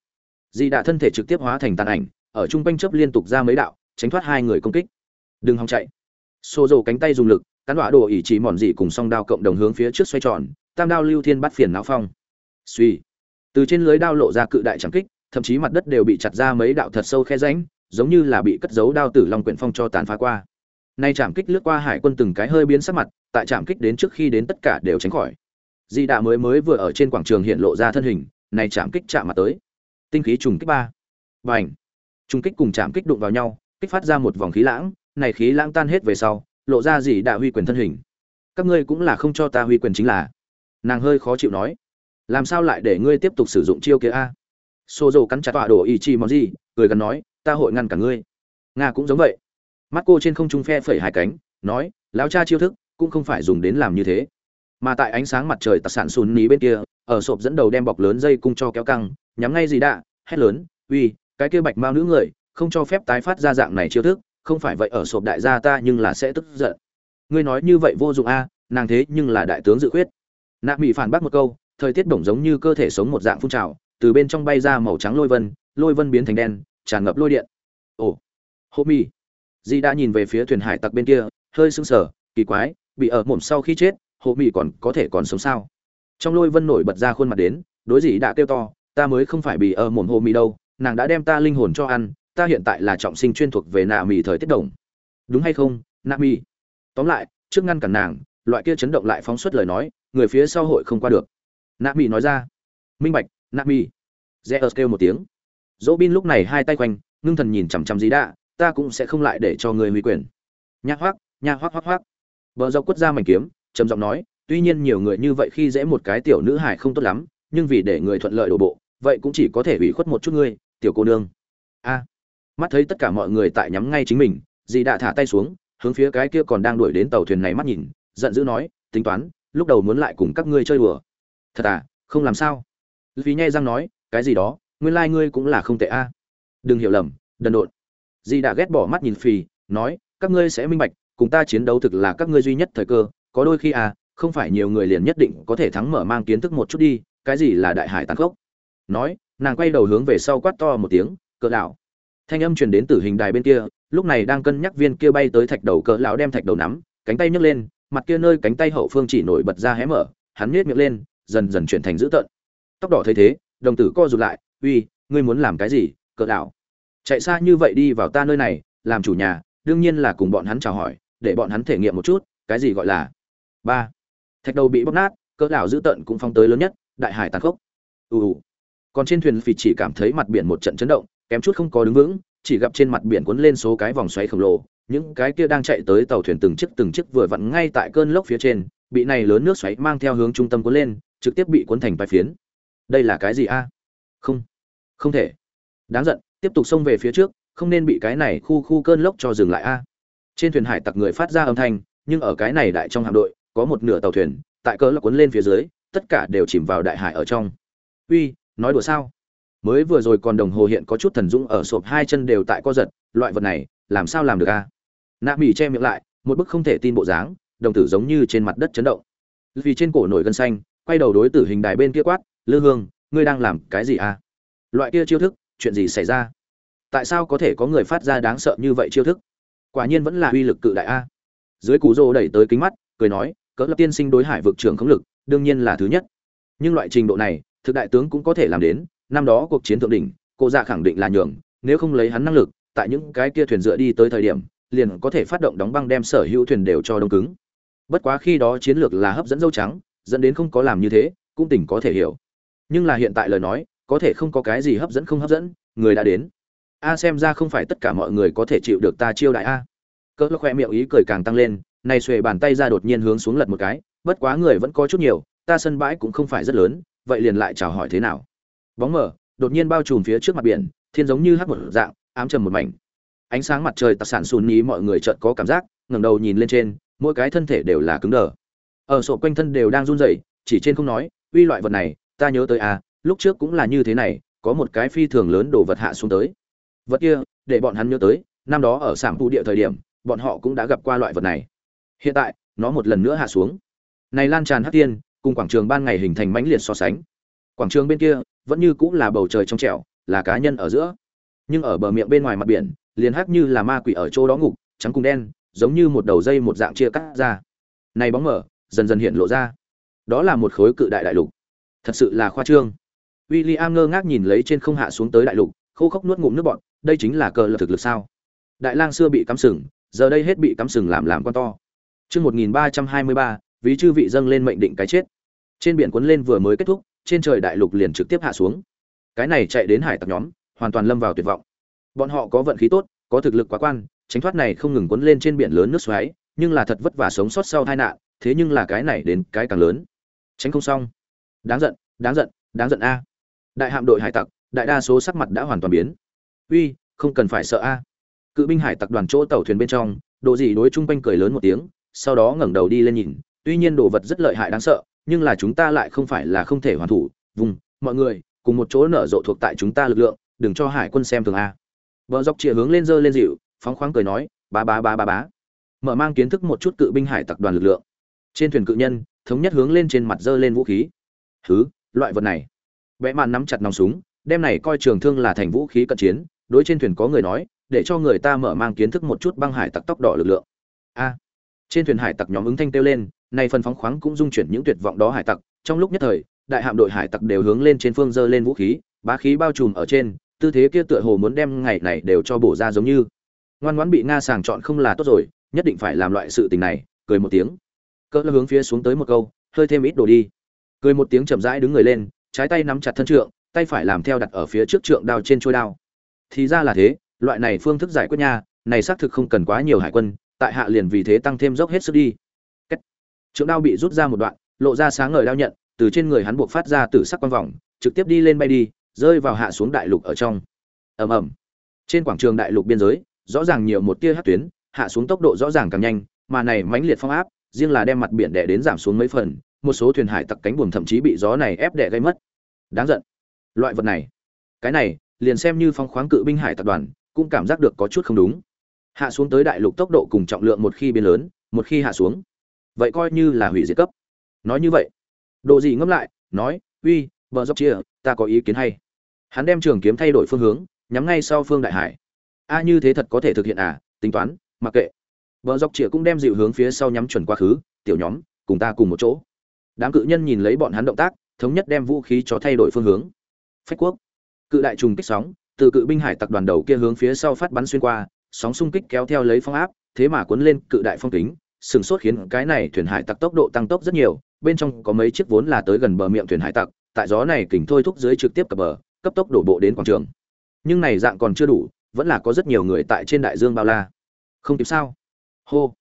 Dị đạ thân thể trực tiếp hóa thành tàn ảnh, ở trung quanh chớp liên tục ra mấy đạo, tránh thoát hai người công kích. Đừng hòng chạy. Xô rộ cánh tay dùng lực cán đọa đồ ỉ chỉ mòn dị cùng song đao cộng đồng hướng phía trước xoay tròn, tam đao lưu thiên bắt phiền não phong. Suy từ trên lưới đao lộ ra cự đại trắng kích, thậm chí mặt đất đều bị chặt ra mấy đạo thật sâu khe ránh giống như là bị cất giấu đao tử long quyển phong cho tàn phá qua. Nay chạm kích lướt qua hải quân từng cái hơi biến sắc mặt, tại chạm kích đến trước khi đến tất cả đều tránh khỏi. Di đạ mới mới vừa ở trên quảng trường hiện lộ ra thân hình này chạm kích chạm mặt tới. Tinh khí trùng kích ba. Và ảnh trùng kích cùng chạm kích đụng vào nhau, kích phát ra một vòng khí lãng, này khí lãng tan hết về sau, lộ ra gì đã huy quyền thân hình. Các ngươi cũng là không cho ta huy quyền chính là. Nàng hơi khó chịu nói. Làm sao lại để ngươi tiếp tục sử dụng chiêu kia a? Xô dầu cắn chặt tọa đồ ý chi món gì cười gắn nói, ta hội ngăn cả ngươi. Nga cũng giống vậy. Mắt cô trên không trung phe phẩy hai cánh, nói, lão cha chiêu thức, cũng không phải dùng đến làm như thế. Mà tại ánh sáng mặt trời tặc sản sùn ní bên kia ở sộp dẫn đầu đem bọc lớn dây cung cho kéo căng, nhắm ngay gì đạ, hét lớn, uy, cái kia bạch mao nữ người, không cho phép tái phát ra dạng này chiêu thức, không phải vậy ở sộp đại gia ta nhưng là sẽ tức giận. Ngươi nói như vậy vô dụng a, nàng thế nhưng là đại tướng dự khuyết. Nạ mỹ phản bác một câu, thời tiết bổng giống như cơ thể sống một dạng phun trào, từ bên trong bay ra màu trắng lôi vân lôi vân biến thành đen, tràn ngập lôi điện. Ồ, hô mi. Di đã nhìn về phía thuyền hải tặc bên kia, hơi sưng sờ, kỳ quái, bị ở mồm sau khi chết hộ mỹ còn có thể còn sống sao? Trong lôi vân nổi bật ra khuôn mặt đến, đối dị đã kêu to, ta mới không phải bị ở mồm hồ mì đâu, nàng đã đem ta linh hồn cho ăn, ta hiện tại là trọng sinh chuyên thuộc về nạ mì thời tiết đồng đúng hay không, nạ mì? Tóm lại, trước ngăn cản nàng, loại kia chấn động lại phóng xuất lời nói, người phía sau hội không qua được. Nạ mì nói ra. Minh bạch, nạ mì. Rẽ ớt kêu một tiếng. Dỗ bin lúc này hai tay quanh, ngưng thần nhìn chằm chằm dí đạ ta cũng sẽ không lại để cho người huy quyền. Nhạc hoác nhạc hoác hoác hoác. Vợ dọc quất ra mảnh kiếm, trầm giọng nói tuy nhiên nhiều người như vậy khi dễ một cái tiểu nữ hải không tốt lắm, nhưng vì để người thuận lợi đổ bộ, vậy cũng chỉ có thể ủy khuất một chút ngươi, tiểu cô nương. A. Mắt thấy tất cả mọi người tại nhắm ngay chính mình, dì đã thả tay xuống, hướng phía cái kia còn đang đuổi đến tàu thuyền này mắt nhìn, giận dữ nói, tính toán, lúc đầu muốn lại cùng các ngươi chơi đùa. Thật à không làm sao? Vì nhai răng nói, cái gì đó, nguyên lai ngươi cũng là không tệ a. Đừng hiểu lầm, đần độn. Dì đã ghét bỏ mắt nhìn phì, nói, các ngươi sẽ minh bạch, cùng ta chiến đấu thực là các ngươi duy nhất thời cơ, có đôi khi à không phải nhiều người liền nhất định có thể thắng mở mang kiến thức một chút đi, cái gì là đại hải tàn khốc? Nói, nàng quay đầu hướng về sau quát to một tiếng, cỡ lão. Thanh âm truyền đến từ hình đài bên kia, lúc này đang cân nhắc viên kia bay tới thạch đầu cỡ lão đem thạch đầu nắm, cánh tay nhấc lên, mặt kia nơi cánh tay hậu phương chỉ nổi bật ra hé mở, hắn nhếch miệng lên, dần dần chuyển thành dữ tợn. Tóc đỏ thấy thế, đồng tử co rụt lại, uy, ngươi muốn làm cái gì, cỡ lão? Chạy xa như vậy đi vào ta nơi này, làm chủ nhà, đương nhiên là cùng bọn hắn chào hỏi, để bọn hắn thể nghiệm một chút, cái gì gọi là ba thạch đầu bị bóc nát, cỡ lão dữ tợn cũng phong tới lớn nhất, đại hải tàn khốc. Ù ù. Còn trên thuyền phì chỉ cảm thấy mặt biển một trận chấn động, kém chút không có đứng vững, chỉ gặp trên mặt biển cuốn lên số cái vòng xoáy khổng lồ, những cái kia đang chạy tới tàu thuyền từng chiếc từng chiếc vừa vặn ngay tại cơn lốc phía trên, bị này lớn nước xoáy mang theo hướng trung tâm cuốn lên, trực tiếp bị cuốn thành vài phiến. Đây là cái gì a? Không. Không thể. Đáng giận, tiếp tục xông về phía trước, không nên bị cái này khu khu cơn lốc cho dừng lại a. Trên thuyền hải tặc người phát ra âm thanh, nhưng ở cái này đại trong hạm đội có một nửa tàu thuyền, tại cỡ là cuốn lên phía dưới, tất cả đều chìm vào đại hải ở trong. Uy, nói đùa sao? Mới vừa rồi còn đồng hồ hiện có chút thần dũng ở sộp hai chân đều tại co giật, loại vật này, làm sao làm được a? Nạ mỹ che miệng lại, một bức không thể tin bộ dáng, đồng tử giống như trên mặt đất chấn động. Vì trên cổ nổi gân xanh, quay đầu đối tử hình đài bên kia quát, lư hương, ngươi đang làm cái gì a? Loại kia chiêu thức, chuyện gì xảy ra? Tại sao có thể có người phát ra đáng sợ như vậy chiêu thức? Quả nhiên vẫn là uy lực cự đại a. Dưới cú rô đẩy tới kính mắt, cười nói cỡ lập tiên sinh đối hải vực trưởng khống lực, đương nhiên là thứ nhất. Nhưng loại trình độ này, thực đại tướng cũng có thể làm đến, năm đó cuộc chiến thượng đỉnh, cô dạ khẳng định là nhường, nếu không lấy hắn năng lực, tại những cái kia thuyền dựa đi tới thời điểm, liền có thể phát động đóng băng đem sở hữu thuyền đều cho đông cứng. Bất quá khi đó chiến lược là hấp dẫn dâu trắng, dẫn đến không có làm như thế, cũng tỉnh có thể hiểu. Nhưng là hiện tại lời nói, có thể không có cái gì hấp dẫn không hấp dẫn, người đã đến. A xem ra không phải tất cả mọi người có thể chịu được ta chiêu đại a. Cỡ khoe miệng ý cười càng tăng lên này xuề bàn tay ra đột nhiên hướng xuống lật một cái, bất quá người vẫn có chút nhiều, ta sân bãi cũng không phải rất lớn, vậy liền lại chào hỏi thế nào? Bóng mở đột nhiên bao trùm phía trước mặt biển, thiên giống như hắc một dạng, ám trầm một mảnh. Ánh sáng mặt trời tạc sản xùn ní mọi người chợt có cảm giác, ngẩng đầu nhìn lên trên, mỗi cái thân thể đều là cứng đờ. Ở sổ quanh thân đều đang run rẩy, chỉ trên không nói, uy loại vật này, ta nhớ tới à lúc trước cũng là như thế này, có một cái phi thường lớn đồ vật hạ xuống tới. Vật kia, để bọn hắn nhớ tới, năm đó ở sảng phụ địa thời điểm, bọn họ cũng đã gặp qua loại vật này hiện tại, nó một lần nữa hạ xuống. Này lan tràn hắc tiên, cùng quảng trường ban ngày hình thành mãnh liệt so sánh. Quảng trường bên kia, vẫn như cũng là bầu trời trong trẻo, là cá nhân ở giữa. Nhưng ở bờ miệng bên ngoài mặt biển, liền hắc như là ma quỷ ở chỗ đó ngục, trắng cùng đen, giống như một đầu dây một dạng chia cắt ra. Này bóng mở, dần dần hiện lộ ra. Đó là một khối cự đại đại lục. Thật sự là khoa trương. William ngơ ngác nhìn lấy trên không hạ xuống tới đại lục, khô khốc nuốt ngụm nước bọt, đây chính là cờ lập thực lực sao? Đại lang xưa bị cắm sừng, giờ đây hết bị cắm sừng làm làm con to chương một nghìn ba trăm hai mươi ba, ví chư vị dâng lên mệnh định cái chết. Trên biển cuốn lên vừa mới kết thúc, trên trời đại lục liền trực tiếp hạ xuống. Cái này chạy đến hải tặc nhóm, hoàn toàn lâm vào tuyệt vọng. Bọn họ có vận khí tốt, có thực lực quá quan, tránh thoát này không ngừng cuốn lên trên biển lớn nước xoáy, nhưng là thật vất vả sống sót sau tai nạn, thế nhưng là cái này đến cái càng lớn. Tránh không xong. Đáng giận đáng giận đáng giận a. Đại hạm đội hải tặc, đại đa số sắc mặt đã hoàn toàn biến. Uy, không cần phải sợ a. Cự binh hải tặc đoàn chỗ tàu thuyền bên trong đồ Dĩ đối trung quanh cười lớn một tiếng sau đó ngẩng đầu đi lên nhìn, tuy nhiên đồ vật rất lợi hại đáng sợ, nhưng là chúng ta lại không phải là không thể hoàn thủ. Vùng, mọi người, cùng một chỗ nở rộ thuộc tại chúng ta lực lượng, đừng cho hải quân xem thường a. Vợ dọc chĩa hướng lên dơ lên dịu, phóng khoáng cười nói ba ba ba ba bá. Mở mang kiến thức một chút cự binh hải tặc đoàn lực lượng. Trên thuyền cự nhân, thống nhất hướng lên trên mặt dơ lên vũ khí. Thứ loại vật này. Vẽ màn nắm chặt nòng súng, đem này coi trường thương là thành vũ khí cận chiến, đối trên thuyền có người nói, để cho người ta mở mang kiến thức một chút băng hải tặc tóc đỏ lực lượng. A trên thuyền hải tặc nhóm ứng thanh kêu lên này phần phóng khoáng cũng dung chuyển những tuyệt vọng đó hải tặc. Trong lúc nhất thời, đại hạm đội hải tặc đều hướng lên trên phương dơ lên vũ khí, bá khí bao trùm ở trên, tư thế kia tựa hồ muốn đem ngày này đều cho bổ ra giống như. Ngoan ngoãn bị nga sàng chọn không là tốt rồi, nhất định phải làm loại sự tình này, cười một tiếng. Cỡ hướng phía xuống tới một câu, hơi thêm ít đồ đi. Cười một tiếng chậm rãi đứng người lên, trái tay nắm chặt thân trượng, tay phải làm theo đặt ở phía trước trượng đao trên trôi đao. Thì ra là thế, loại này phương thức giải quyết nha, này xác thực không cần quá nhiều hải quân tại hạ liền vì thế tăng thêm dốc hết sức đi. Cách. trượng đao bị rút ra một đoạn, lộ ra sáng ngời đao nhận, từ trên người hắn buộc phát ra từ sắc quang vòng, trực tiếp đi lên bay đi, rơi vào hạ xuống đại lục ở trong. Ầm ầm. Trên quảng trường đại lục biên giới, rõ ràng nhiều một tia hát tuyến, hạ xuống tốc độ rõ ràng càng nhanh, mà này mãnh liệt phong áp, riêng là đem mặt biển đè đến giảm xuống mấy phần, một số thuyền hải tặc cánh buồm thậm chí bị gió này ép đè gây mất. Đáng giận. Loại vật này, cái này, liền xem như phong khoáng cự binh hải tập đoàn, cũng cảm giác được có chút không đúng hạ xuống tới đại lục tốc độ cùng trọng lượng một khi biến lớn, một khi hạ xuống, vậy coi như là hủy diệt cấp. Nói như vậy đồ gì ngẫm lại, nói, uy, vợ dốc chia, ta có ý kiến hay. Hắn đem trường kiếm thay đổi phương hướng, nhắm ngay sau phương đại hải. A, như thế thật có thể thực hiện à tính toán, mặc kệ. Vợ dốc chia cũng đem dịu hướng phía sau nhắm chuẩn quá khứ, tiểu nhóm, cùng ta cùng một chỗ. Đám cự nhân nhìn lấy bọn hắn động tác, thống nhất đem vũ khí cho thay đổi phương hướng. Phách quốc. Cự đại trùng kích sóng, từ cự binh hải tặc đoàn đầu kia hướng phía sau phát bắn xuyên qua sóng xung kích kéo theo lấy phong áp, thế mà cuốn lên cự đại phong kính, sừng sốt khiến cái này thuyền hải tặc tốc độ tăng tốc rất nhiều, bên trong có mấy chiếc vốn là tới gần bờ miệng thuyền hải tặc, tại gió này kình thôi thúc dưới trực tiếp cập bờ, cấp tốc đổ bộ đến quảng trường. Nhưng này dạng còn chưa đủ, vẫn là có rất nhiều người tại trên đại dương bao la. Không kịp sao? Hô.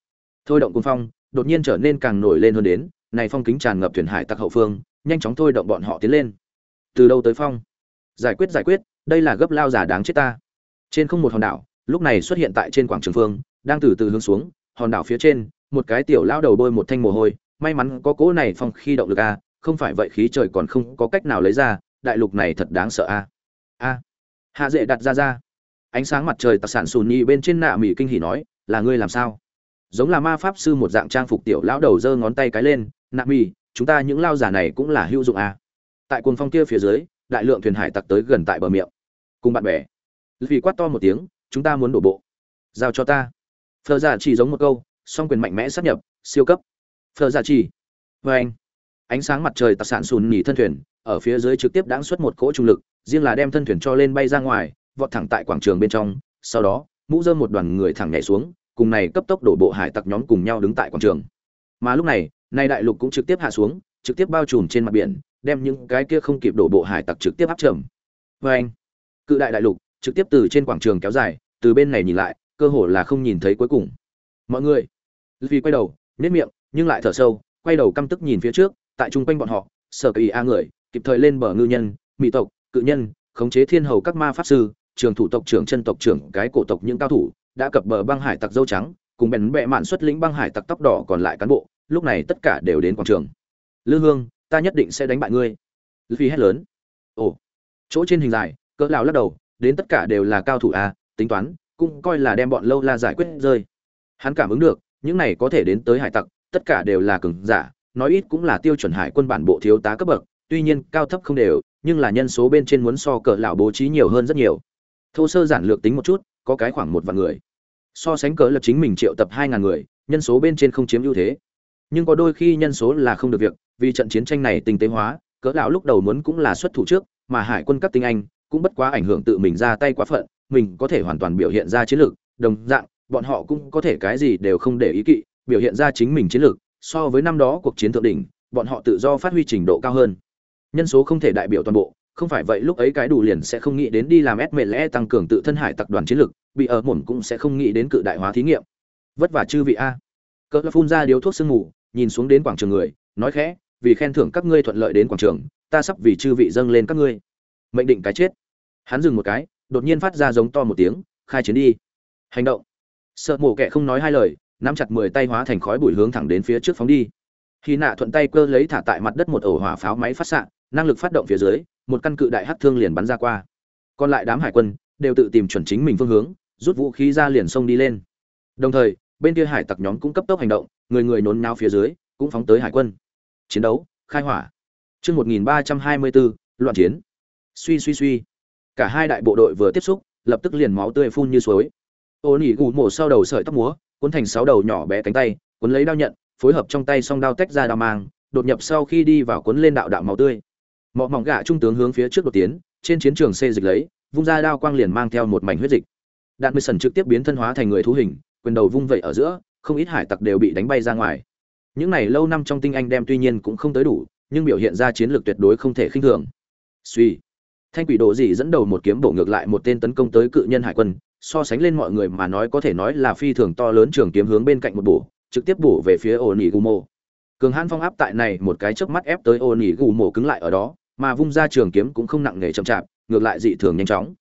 Thôi động cuồng phong, đột nhiên trở nên càng nổi lên hơn đến, này phong kính tràn ngập thuyền hải tặc hậu phương, nhanh chóng thôi động bọn họ tiến lên. Từ đâu tới phong? Giải quyết giải quyết, đây là gấp lao giả đáng chết ta. Trên không một hòn đảo lúc này xuất hiện tại trên quảng trường phương, đang từ từ hướng xuống, hòn đảo phía trên, một cái tiểu lao đầu bôi một thanh mồ hôi, may mắn có cỗ này phong khi động lực a, không phải vậy khí trời còn không có cách nào lấy ra, đại lục này thật đáng sợ a. A. Hạ dễ đặt ra ra. Ánh sáng mặt trời tặc sản sùn nhị bên trên nạ mỹ kinh hỉ nói, là ngươi làm sao? Giống là ma pháp sư một dạng trang phục tiểu lão đầu giơ ngón tay cái lên, nạ mỹ chúng ta những lao giả này cũng là hữu dụng a. Tại cuồng phong kia phía dưới, đại lượng thuyền hải tặc tới gần tại bờ miệng. Cùng bạn bè. Vì quát to một tiếng chúng ta muốn đổ bộ. Giao cho ta. Phờ giả chỉ giống một câu, song quyền mạnh mẽ sát nhập, siêu cấp. Phờ giả chỉ. Vê anh. Ánh sáng mặt trời tặc sản sùn nhỉ thân thuyền, ở phía dưới trực tiếp đáng xuất một cỗ trung lực, riêng là đem thân thuyền cho lên bay ra ngoài, vọt thẳng tại quảng trường bên trong, sau đó, mũ dơm một đoàn người thẳng nhảy xuống, cùng này cấp tốc đổ bộ hải tặc nhóm cùng nhau đứng tại quảng trường. Mà lúc này, nay đại lục cũng trực tiếp hạ xuống, trực tiếp bao trùm trên mặt biển, đem những cái kia không kịp đổ bộ hải tặc trực tiếp áp trầm. Vê anh. Cự đại đại lục trực tiếp từ trên quảng trường kéo dài, từ bên này nhìn lại, cơ hồ là không nhìn thấy cuối cùng. Mọi người vì quay đầu nếp miệng, nhưng lại thở sâu, quay đầu căm tức nhìn phía trước, tại chung quanh bọn họ, sở kỳ a người, kịp thời lên bờ ngư nhân, mỹ tộc, cự nhân, khống chế thiên hầu các ma pháp sư, trường thủ tộc trưởng chân tộc trưởng, cái cổ tộc những cao thủ, đã cập bờ băng hải tặc dâu trắng, cùng bèn bẹ mạn xuất lĩnh băng hải tặc tóc đỏ còn lại cán bộ, lúc này tất cả đều đến quảng trường. Lư hương, ta nhất định sẽ đánh bại ngươi. Phi hét lớn. Ồ. Chỗ trên hình dài, cỡ lao lắc đầu đến tất cả đều là cao thủ à tính toán, cũng coi là đem bọn lâu la giải quyết rơi. Hắn cảm ứng được, những này có thể đến tới hải tặc, tất cả đều là cường giả, nói ít cũng là tiêu chuẩn hải quân bản bộ thiếu tá cấp bậc, tuy nhiên cao thấp không đều, nhưng là nhân số bên trên muốn so cỡ lão bố trí nhiều hơn rất nhiều. Thô sơ giản lược tính một chút, có cái khoảng một vạn người. So sánh cỡ lập chính mình triệu tập hai ngàn người, nhân số bên trên không chiếm ưu thế. Nhưng có đôi khi nhân số là không được việc, vì trận chiến tranh này tinh tế hóa cỡ lão lúc đầu muốn cũng là xuất thủ trước, mà hải quân cấp tinh anh cũng bất quá ảnh hưởng tự mình ra tay quá phận, mình có thể hoàn toàn biểu hiện ra chiến lược, đồng dạng, bọn họ cũng có thể cái gì đều không để ý kỵ, biểu hiện ra chính mình chiến lược, so với năm đó cuộc chiến thượng đỉnh, bọn họ tự do phát huy trình độ cao hơn. Nhân số không thể đại biểu toàn bộ, không phải vậy lúc ấy cái đủ liền sẽ không nghĩ đến đi làm ép mệt lẽ tăng cường tự thân hải tập đoàn chiến lược, bị ở mổn cũng sẽ không nghĩ đến cự đại hóa thí nghiệm. Vất vả chư vị a. Cỡ phun ra điếu thuốc sương ngủ nhìn xuống đến quảng trường người, nói khẽ, vì khen thưởng các ngươi thuận lợi đến quảng trường, ta sắp vì chư vị dâng lên các ngươi mệnh định cái chết. Hắn dừng một cái, đột nhiên phát ra giống to một tiếng, khai chiến đi. Hành động. Sợ mổ kẻ không nói hai lời, nắm chặt mười tay hóa thành khói bụi hướng thẳng đến phía trước phóng đi. Khi nạ thuận tay cơ lấy thả tại mặt đất một ổ hỏa pháo máy phát xạ, năng lực phát động phía dưới, một căn cự đại hắc thương liền bắn ra qua. Còn lại đám hải quân đều tự tìm chuẩn chính mình phương hướng, rút vũ khí ra liền xông đi lên. Đồng thời, bên kia hải tặc nhóm cũng cấp tốc hành động, người người nôn nao phía dưới, cũng phóng tới hải quân. Chiến đấu, khai hỏa. Chương một nghìn ba trăm hai mươi bốn, loạn chiến suy suy suy. Cả hai đại bộ đội vừa tiếp xúc, lập tức liền máu tươi phun như suối. Ô nỉ gù mổ sau đầu sợi tóc múa, cuốn thành sáu đầu nhỏ bé cánh tay, cuốn lấy đao nhận, phối hợp trong tay song đao tách ra đao mang, đột nhập sau khi đi vào cuốn lên đạo đạo máu tươi. Mọ mỏng gạ trung tướng hướng phía trước đột tiến, trên chiến trường xê dịch lấy, vung ra đao quang liền mang theo một mảnh huyết dịch. Đạn mười sần trực tiếp biến thân hóa thành người thú hình, quyền đầu vung vẩy ở giữa, không ít hải tặc đều bị đánh bay ra ngoài. Những này lâu năm trong tinh anh đem tuy nhiên cũng không tới đủ, nhưng biểu hiện ra chiến lược tuyệt đối không thể khinh thường. Suy thanh quỷ độ dị dẫn đầu một kiếm bổ ngược lại một tên tấn công tới cự nhân hải quân, so sánh lên mọi người mà nói có thể nói là phi thường to lớn trường kiếm hướng bên cạnh một bổ, trực tiếp bổ về phía ổ nỉ gù mộ cường hãn phong áp tại này một cái chớp mắt ép tới ổ nỉ gù mộ cứng lại ở đó, mà vung ra trường kiếm cũng không nặng nề chậm chạp, ngược lại dị thường nhanh chóng.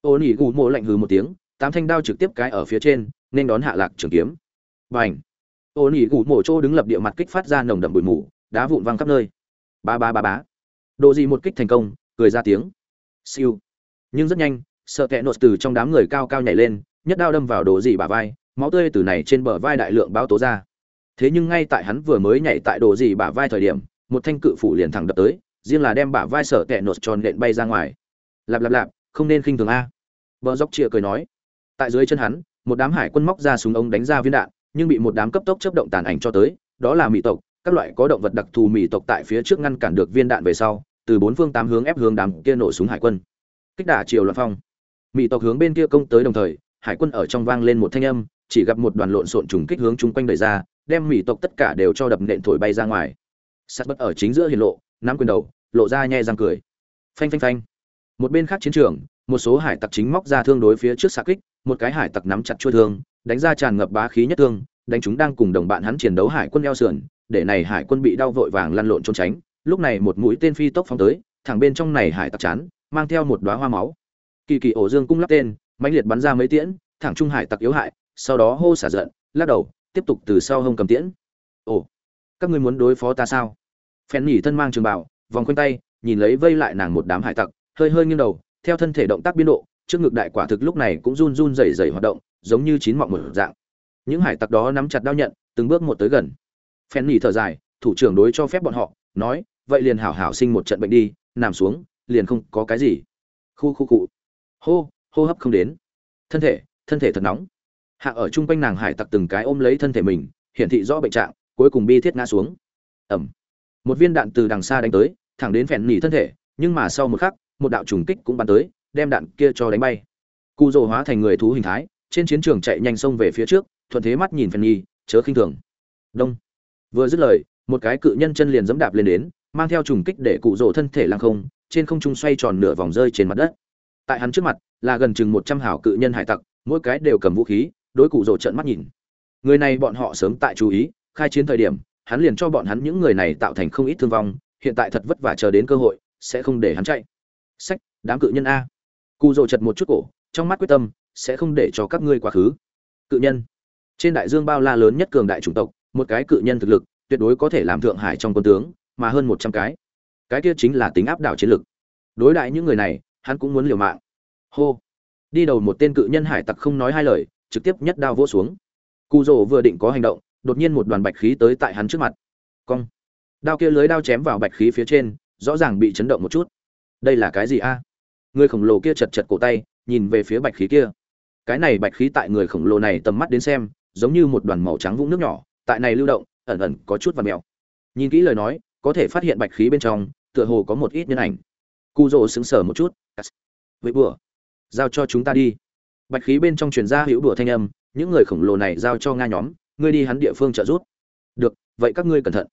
Ổ nỉ gù mộ lạnh hừ một tiếng, tám thanh đao trực tiếp cái ở phía trên, nên đón hạ lạc trường kiếm. Bành! Ổ nỉ gù mộ chỗ đứng lập địa mặt kích phát ra nồng đậm bụi mù, đá vụn văng khắp nơi. Ba ba ba bá độ gì một kích thành công, cười ra tiếng siêu. Nhưng rất nhanh, sợ kẹ nốt từ trong đám người cao cao nhảy lên, nhất đao đâm vào đồ dị bả vai, máu tươi từ này trên bờ vai đại lượng báo tố ra. Thế nhưng ngay tại hắn vừa mới nhảy tại đồ dị bả vai thời điểm, một thanh cự phủ liền thẳng đập tới, riêng là đem bả vai sợ kẹ nốt tròn nện bay ra ngoài. Lạp lạp lạp, không nên khinh thường a. Bờ dốc chĩa cười nói. Tại dưới chân hắn, một đám hải quân móc ra súng ống đánh ra viên đạn, nhưng bị một đám cấp tốc chấp động tàn ảnh cho tới, đó là mỹ tộc, các loại có động vật đặc thù mỹ tộc tại phía trước ngăn cản được viên đạn về sau từ bốn phương tám hướng ép hướng đám kia nổ súng hải quân. Kích đả chiều loạn phong. Mỹ tộc hướng bên kia công tới đồng thời, hải quân ở trong vang lên một thanh âm, chỉ gặp một đoàn lộn xộn trùng kích hướng chung quanh đời ra, đem mỹ tộc tất cả đều cho đập nện thổi bay ra ngoài. Sắt bất ở chính giữa hiền lộ, nắm quyền đầu, lộ ra nhe răng cười. Phanh phanh phanh. Một bên khác chiến trường, một số hải tặc chính móc ra thương đối phía trước xạ kích, một cái hải tặc nắm chặt chuôi thương, đánh ra tràn ngập bá khí nhất thương, đánh chúng đang cùng đồng bạn hắn chiến đấu hải quân eo sườn, để này hải quân bị đau vội vàng lăn lộn trốn tránh lúc này một mũi tên phi tốc phóng tới, thẳng bên trong này hải tặc chán, mang theo một đóa hoa máu. Kỳ kỳ ổ dương cung lắp tên, mãnh liệt bắn ra mấy tiễn, thẳng trung hải tặc yếu hại, sau đó hô xả giận, lắc đầu, tiếp tục từ sau hông cầm tiễn. Ồ, các ngươi muốn đối phó ta sao? Phen nhỉ thân mang trường bảo vòng quanh tay, nhìn lấy vây lại nàng một đám hải tặc, hơi hơi nghiêng đầu, theo thân thể động tác biên độ, trước ngực đại quả thực lúc này cũng run run rẩy rẩy hoạt động, giống như chín mọng một dạng. Những hải tặc đó nắm chặt đao nhận, từng bước một tới gần. Phen nhỉ thở dài, thủ trưởng đối cho phép bọn họ, nói vậy liền hảo hảo sinh một trận bệnh đi, nằm xuống, liền không có cái gì. Khu khu cụ. Hô hô hấp không đến. Thân thể thân thể thật nóng. Hạ ở chung quanh nàng hải tặc từng cái ôm lấy thân thể mình, hiển thị rõ bệnh trạng, cuối cùng bi thiết ngã xuống. Ẩm. Một viên đạn từ đằng xa đánh tới, thẳng đến phèn nỉ thân thể, nhưng mà sau một khắc, một đạo trùng kích cũng bắn tới, đem đạn kia cho đánh bay. Cụ rồ hóa thành người thú hình thái, trên chiến trường chạy nhanh xông về phía trước, thuận thế mắt nhìn phèn nhi chớ khinh thường. Đông. Vừa dứt lời, một cái cự nhân chân liền dẫm đạp lên đến mang theo trùng kích để cụ rỗ thân thể lăng không, trên không trung xoay tròn nửa vòng rơi trên mặt đất. Tại hắn trước mặt, là gần chừng một trăm hảo cự nhân hải tặc, mỗi cái đều cầm vũ khí, đối cụ rỗ trợn mắt nhìn. Người này bọn họ sớm tại chú ý, khai chiến thời điểm, hắn liền cho bọn hắn những người này tạo thành không ít thương vong, hiện tại thật vất vả chờ đến cơ hội, sẽ không để hắn chạy. Sách, đám cự nhân a. Cụ rỗ chật một chút cổ, trong mắt quyết tâm, sẽ không để cho các ngươi quá khứ. Cự nhân. Trên đại dương bao la lớn nhất cường đại chủng tộc, một cái cự nhân thực lực, tuyệt đối có thể làm thượng hải trong quân tướng mà hơn một trăm cái. Cái kia chính là tính áp đảo chiến lực. Đối đại những người này, hắn cũng muốn liều mạng. Hô. Đi đầu một tên cự nhân hải tặc không nói hai lời, trực tiếp nhất đao vỗ xuống. Cụ rồ vừa định có hành động, đột nhiên một đoàn bạch khí tới tại hắn trước mặt. Cong. Đao kia lưới đao chém vào bạch khí phía trên, rõ ràng bị chấn động một chút. Đây là cái gì a? Người khổng lồ kia chật chật cổ tay, nhìn về phía bạch khí kia. Cái này bạch khí tại người khổng lồ này tầm mắt đến xem, giống như một đoàn màu trắng vũng nước nhỏ, tại này lưu động, ẩn ẩn có chút và mèo. Nhìn kỹ lời nói có thể phát hiện bạch khí bên trong, tựa hồ có một ít nhân ảnh. Cu rồ sững sờ một chút. Với bùa, giao cho chúng ta đi. Bạch khí bên trong truyền ra hữu đùa thanh âm, những người khổng lồ này giao cho nga nhóm, ngươi đi hắn địa phương trợ giúp. Được, vậy các ngươi cẩn thận.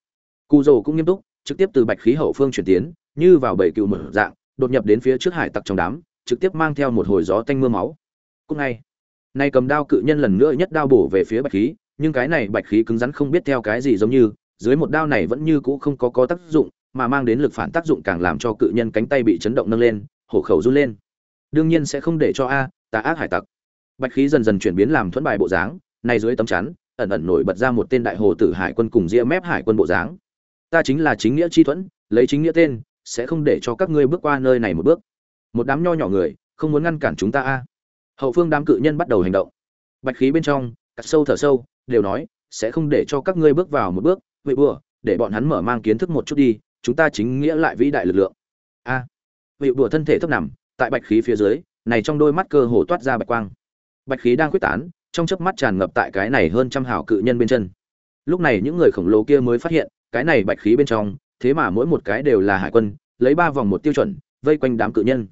Cụ rồ cũng nghiêm túc, trực tiếp từ bạch khí hậu phương chuyển tiến, như vào bảy cựu mở dạng, đột nhập đến phía trước hải tặc trong đám, trực tiếp mang theo một hồi gió tanh mưa máu. Cũng ngay, nay cầm đao cự nhân lần nữa nhất đao bổ về phía bạch khí, nhưng cái này bạch khí cứng rắn không biết theo cái gì giống như dưới một đao này vẫn như cũ không có có tác dụng, mà mang đến lực phản tác dụng càng làm cho cự nhân cánh tay bị chấn động nâng lên, hổ khẩu run lên. Đương nhiên sẽ không để cho a, tà ác hải tặc. Bạch khí dần dần chuyển biến làm thuẫn bài bộ dáng này dưới tấm chắn, ẩn ẩn nổi bật ra một tên đại hồ tử hải quân cùng ria mép hải quân bộ dáng. Ta chính là chính nghĩa chi thuẫn, lấy chính nghĩa tên, sẽ không để cho các ngươi bước qua nơi này một bước. Một đám nho nhỏ người, không muốn ngăn cản chúng ta a. Hậu phương đám cự nhân bắt đầu hành động. Bạch khí bên trong, cắt sâu thở sâu, đều nói, sẽ không để cho các ngươi bước vào một bước vậy bừa để bọn hắn mở mang kiến thức một chút đi chúng ta chính nghĩa lại vĩ đại lực lượng. A. À, vị bừa thân thể thấp nằm tại bạch khí phía dưới này trong đôi mắt cơ hồ toát ra bạch quang. Bạch khí đang quyết tán trong chớp mắt tràn ngập tại cái này hơn trăm hào cự nhân bên chân. Lúc này những người khổng lồ kia mới phát hiện cái này bạch khí bên trong thế mà mỗi một cái đều là hải quân lấy ba vòng một tiêu chuẩn vây quanh đám cự nhân.